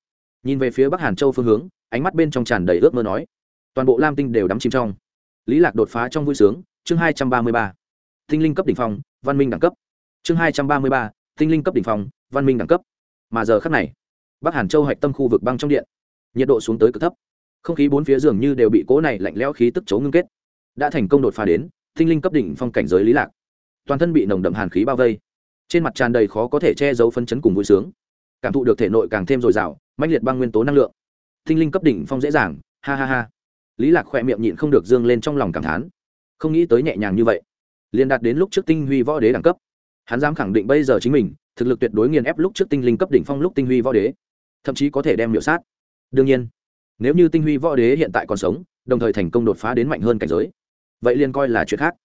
nhìn về phía bắc hàn châu phương hướng, ánh mắt bên trong tràn đầy ước mơ nói, toàn bộ lam tinh đều đắm chìm trong. Lý lạc đột phá trong vui sướng, chương hai trăm ba mươi ba. Tinh linh cấp đỉnh phong, văn minh đẳng cấp. Chương hai trăm ba mươi ba, tinh linh cấp đỉnh phong, văn minh đẳng cấp. Mà giờ khắc này, bắc hàn châu hạch tâm khu vực băng trong điện, nhiệt độ xuống tới cực thấp. Không khí bốn phía dường như đều bị cố này lạnh lẽo khí tức chấu ngưng kết. Đã thành công đột phá đến, tinh linh cấp đỉnh phong cảnh giới lý lạc. Toàn thân bị nồng đậm hàn khí bao vây. Trên mặt tràn đầy khó có thể che giấu phân chấn cùng vui sướng cảm thụ được thể nội càng thêm dồi dào, mãnh liệt băng nguyên tố năng lượng. Tinh linh cấp đỉnh phong dễ dàng, ha ha ha. Lý lạc khỏe miệng nhịn không được dương lên trong lòng cảm thán. Không nghĩ tới nhẹ nhàng như vậy. Liền đạt đến lúc trước tinh huy võ đế đẳng cấp. Hắn dám khẳng định bây giờ chính mình, thực lực tuyệt đối nghiền ép lúc trước tinh linh cấp đỉnh phong lúc tinh huy võ đế. Thậm chí có thể đem miểu sát. Đương nhiên, nếu như tinh huy võ đế hiện tại còn sống, đồng thời thành công đột phá đến mạnh hơn cảnh giới, vậy liền coi là chuyện khác.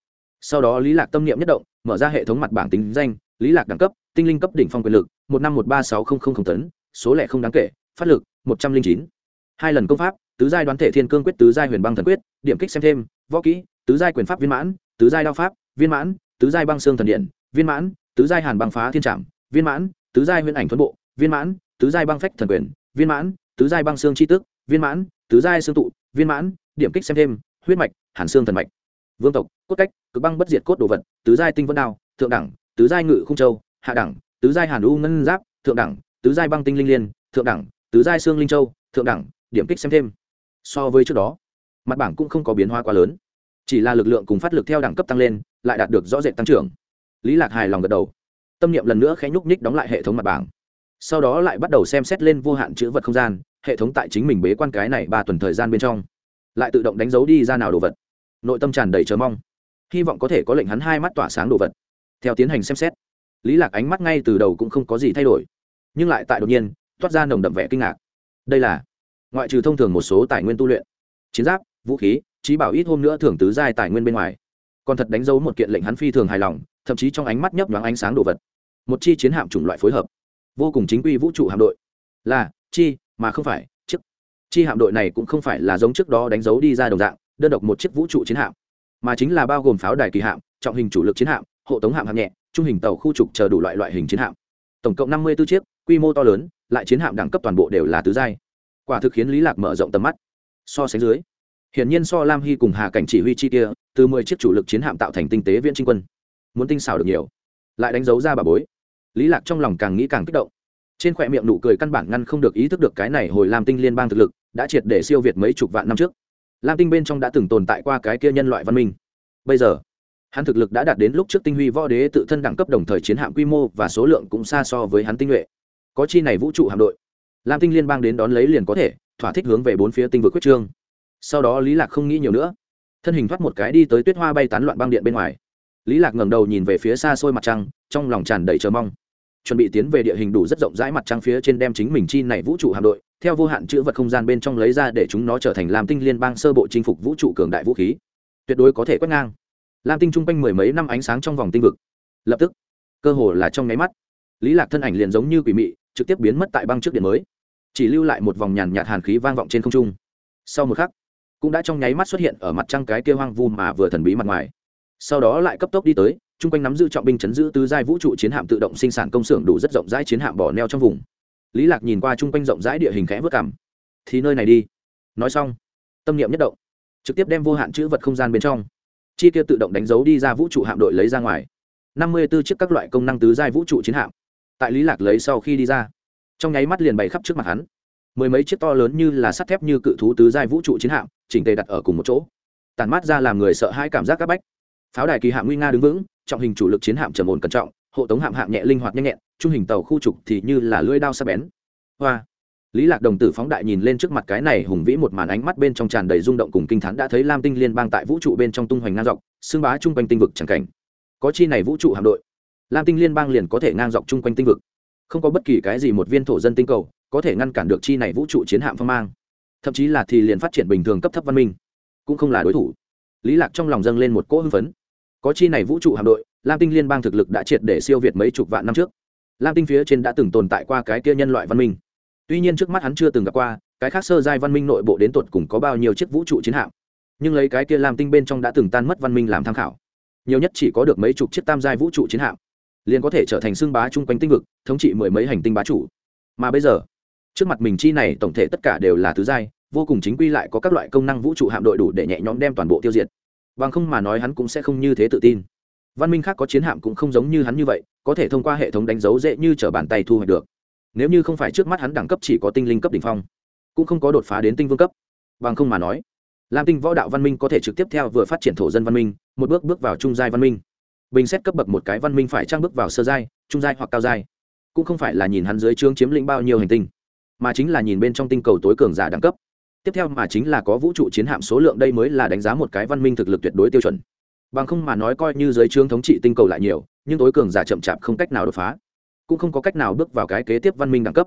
Sau đó lý lạc tâm niệm nhất động, mở ra hệ thống mặt bảng tính danh, lý lạc đẳng cấp tinh linh cấp đỉnh phong quyền lực một năm một ba sáu không không tấn số lẻ không đáng kể phát lực một trăm linh chín hai lần công pháp tứ giai đoán thể thiên cương quyết tứ giai huyền băng thần quyết điểm kích xem thêm võ kỹ tứ giai quyền pháp viên mãn tứ giai đao pháp viên mãn tứ giai băng xương thần điện viên mãn tứ giai hàn băng phá thiên trảm viên mãn tứ giai huyền ảnh thuấn bộ viên mãn tứ giai băng phách thần quyền viên mãn tứ giai băng xương chi tức viên mãn tứ giai xương tụ viên mãn điểm kích xem thêm huyết mạch hàn xương thần mạch vương tộc cốt cách cực băng bất diệt cốt đồ vật tứ giai tinh vân đao thượng đẳng tứ giai ngự không châu hạ đẳng, tứ giai hàn u ngân giáp, thượng đẳng, tứ giai băng tinh linh liên, thượng đẳng, tứ giai xương linh châu, thượng đẳng, điểm kích xem thêm. So với trước đó, mặt bảng cũng không có biến hóa quá lớn. Chỉ là lực lượng cùng phát lực theo đẳng cấp tăng lên, lại đạt được rõ rệt tăng trưởng. Lý lạc hài lòng gật đầu. Tâm niệm lần nữa khẽ nhúc nhích đóng lại hệ thống mặt bảng. Sau đó lại bắt đầu xem xét lên vô hạn chữ vật không gian, hệ thống tại chính mình bế quan cái này ba tuần thời gian bên trong. Lại tự động đánh dấu đi ra nào đồ vật. Nội tâm tràn đầy chờ mong. Hy vọng có thể có lệnh hắn hai mắt tỏa sáng đồ vật. Theo tiến hành xem xét lý lạc ánh mắt ngay từ đầu cũng không có gì thay đổi, nhưng lại tại đột nhiên, toát ra nồng đậm vẻ kinh ngạc. Đây là, ngoại trừ thông thường một số tài nguyên tu luyện, chiến giáp, vũ khí trí bảo ít hôm nữa thưởng tứ giai tài nguyên bên ngoài. Còn thật đánh dấu một kiện lệnh hắn phi thường hài lòng, thậm chí trong ánh mắt nhấp nhoáng ánh sáng đồ vật. Một chi chiến hạm chủng loại phối hợp, vô cùng chính quy vũ trụ hạm đội. Là, chi, mà không phải, chiếc. Chi hạm đội này cũng không phải là giống trước đó đánh dấu đi ra đồng dạng, đơn độc một chiếc vũ trụ chiến hạm, mà chính là bao gồm pháo đài kỳ hạm, trọng hình chủ lực chiến hạm, hộ tống hạm hạng nhẹ trung hình tàu khu trục chờ đủ loại loại hình chiến hạm. Tổng cộng năm mươi 54 chiếc, quy mô to lớn, lại chiến hạm đẳng cấp toàn bộ đều là tứ giai. Quả thực khiến lý lạc mở rộng tầm mắt. So sánh dưới, hiển nhiên so lam hy cùng hà cảnh chỉ huy chi kia, từ mười chiếc chủ lực chiến hạm tạo thành tinh tế viễn trinh quân. Muốn tinh xảo được nhiều, lại đánh dấu ra bà bối. Lý lạc trong lòng càng nghĩ càng kích động. Trên khoe miệng nụ cười căn bản ngăn không được ý thức được cái này hồi lam tinh liên bang thực lực, đã triệt để siêu việt mấy chục vạn năm trước. Lam tinh bên trong đã từng tồn tại qua cái kia nhân loại văn minh. Bây giờ hắn thực lực đã đạt đến lúc trước tinh huy võ đế tự thân đẳng cấp đồng thời chiến hạm quy mô và số lượng cũng xa so với hắn tinh nhuệ. Có chi này vũ trụ hạm đội, lam tinh liên bang đến đón lấy liền có thể thỏa thích hướng về bốn phía tinh vực quyết trương. Sau đó lý lạc không nghĩ nhiều nữa, thân hình thoát một cái đi tới tuyết hoa bay tán loạn băng điện bên ngoài. Lý lạc ngẩng đầu nhìn về phía xa xôi mặt trăng, trong lòng tràn đầy chờ mong. Chuẩn bị tiến về địa hình đủ rất rộng rãi mặt trăng phía trên đem chính mình chi này vũ trụ hạm đội, theo vô hạn chữ vật không gian bên trong lấy ra để chúng nó trở thành làm tinh liên bang sơ bộ chinh phục vũ trụ cường đại vũ khí. Tuyệt đối có thể quét ngang lam tinh chung quanh mười mấy năm ánh sáng trong vòng tinh vực. Lập tức, cơ hồ là trong nháy mắt, lý lạc thân ảnh liền giống như quỷ mị, trực tiếp biến mất tại băng trước điện mới. Chỉ lưu lại một vòng nhàn nhạt hàn khí vang vọng trên không trung. Sau một khắc, cũng đã trong nháy mắt xuất hiện ở mặt trăng cái kia hoang vu mà vừa thần bí mặt ngoài. Sau đó lại cấp tốc đi tới, chung quanh nắm giữ trọng binh chấn giữ tứ giai vũ trụ chiến hạm tự động sinh sản công xưởng đủ rất rộng rãi chiến hạm bỏ neo trong vùng. Lý lạc nhìn qua chung quanh rộng rãi địa hình khẽ vớt cảm thì nơi này đi. Nói xong, tâm niệm nhất động, trực tiếp đem vô hạn chữ vật không gian bên trong chi kia tự động đánh dấu đi ra vũ trụ hạm đội lấy ra ngoài. Năm mươi 54 chiếc các loại công năng tứ giai vũ trụ chiến hạm. Tại lý lạc lấy sau khi đi ra. Trong nháy mắt liền bày khắp trước mặt hắn. Mười mấy chiếc to lớn như là sắt thép như cự thú tứ giai vũ trụ chiến hạm, chỉnh tề đặt ở cùng một chỗ. Tàn mát ra làm người sợ hãi cảm giác các bách. Pháo đài kỳ hạm nguy nga đứng vững, trọng hình chủ lực chiến hạm trầm ổn cẩn trọng, hộ tống hạm hạm nhẹ linh hoạt nhanh nhẹn, trung hình tàu khu trục thì như là lưỡi đao sắc bén. Hoa! Lý lạc đồng tử phóng đại nhìn lên trước mặt cái này hùng vĩ một màn ánh mắt bên trong tràn đầy rung động cùng kinh thán đã thấy lam tinh liên bang tại vũ trụ bên trong tung hoành ngang dọc xương bá trung quanh tinh vực chẳng cảnh. Có chi này vũ trụ hạm đội, lam tinh liên bang liền có thể ngang dọc chung quanh tinh vực. Không có bất kỳ cái gì một viên thổ dân tinh cầu có thể ngăn cản được chi này vũ trụ chiến hạm phong mang. Thậm chí là thì liền phát triển bình thường cấp thấp văn minh, cũng không là đối thủ. Lý lạc trong lòng dâng lên một cỗ hưng phấn. Có chi này vũ trụ hạm đội, lam tinh liên bang thực lực đã triệt để siêu việt mấy chục vạn năm trước. Lam tinh phía trên đã từng tồn tại qua cái kia nhân loại văn minh tuy nhiên trước mắt hắn chưa từng gặp qua, cái khác sơ giai văn minh nội bộ đến tột cùng có bao nhiêu chiếc vũ trụ chiến hạm. Nhưng lấy cái kia làm tinh bên trong đã từng tan mất văn minh làm tham khảo. Nhiều nhất chỉ có được mấy chục chiếc tam giai vũ trụ chiến hạm. Liền có thể trở thành xương bá chung quanh tinh vực, thống trị mười mấy hành tinh bá chủ. Mà bây giờ, trước mặt mình chi này tổng thể tất cả đều là thứ giai, vô cùng chính quy lại có các loại công năng vũ trụ hạm đội đủ để nhẹ nhõm đem toàn bộ tiêu diệt. Bằng không mà nói hắn cũng sẽ không như thế tự tin. Văn minh khác có chiến hạm cũng không giống như hắn như vậy, có thể thông qua hệ thống đánh dấu dễ như t bàn tay thu hoạch được nếu như không phải trước mắt hắn đẳng cấp chỉ có tinh linh cấp đ ỉ n h phong, cũng không có đột phá đến tinh vương cấp. Bằng không mà nói, lam tinh võ đạo văn minh có thể trực tiếp theo vừa phát triển thổ dân văn minh, một bước bước vào trung giai văn minh. Bình xét cấp bậc một cái văn minh phải trang bước vào sơ giai, trung giai hoặc cao giai. Cũng không phải là nhìn hắn dưới trướng chiếm lĩnh bao nhiêu hành tinh, mà chính là nhìn bên trong tinh cầu tối cường giả đẳng cấp. Tiếp theo mà chính là có vũ trụ chiến hạm số lượng đây mới là đánh giá một cái văn minh thực lực tuyệt đối tiêu chuẩn. Bằng không mà nói coi như dưới trương thống trị tinh cầu lại nhiều, nhưng tối cường giả chậm chạp không cách nào đột phá cũng không có cách nào bước vào cái kế tiếp văn minh đẳng cấp.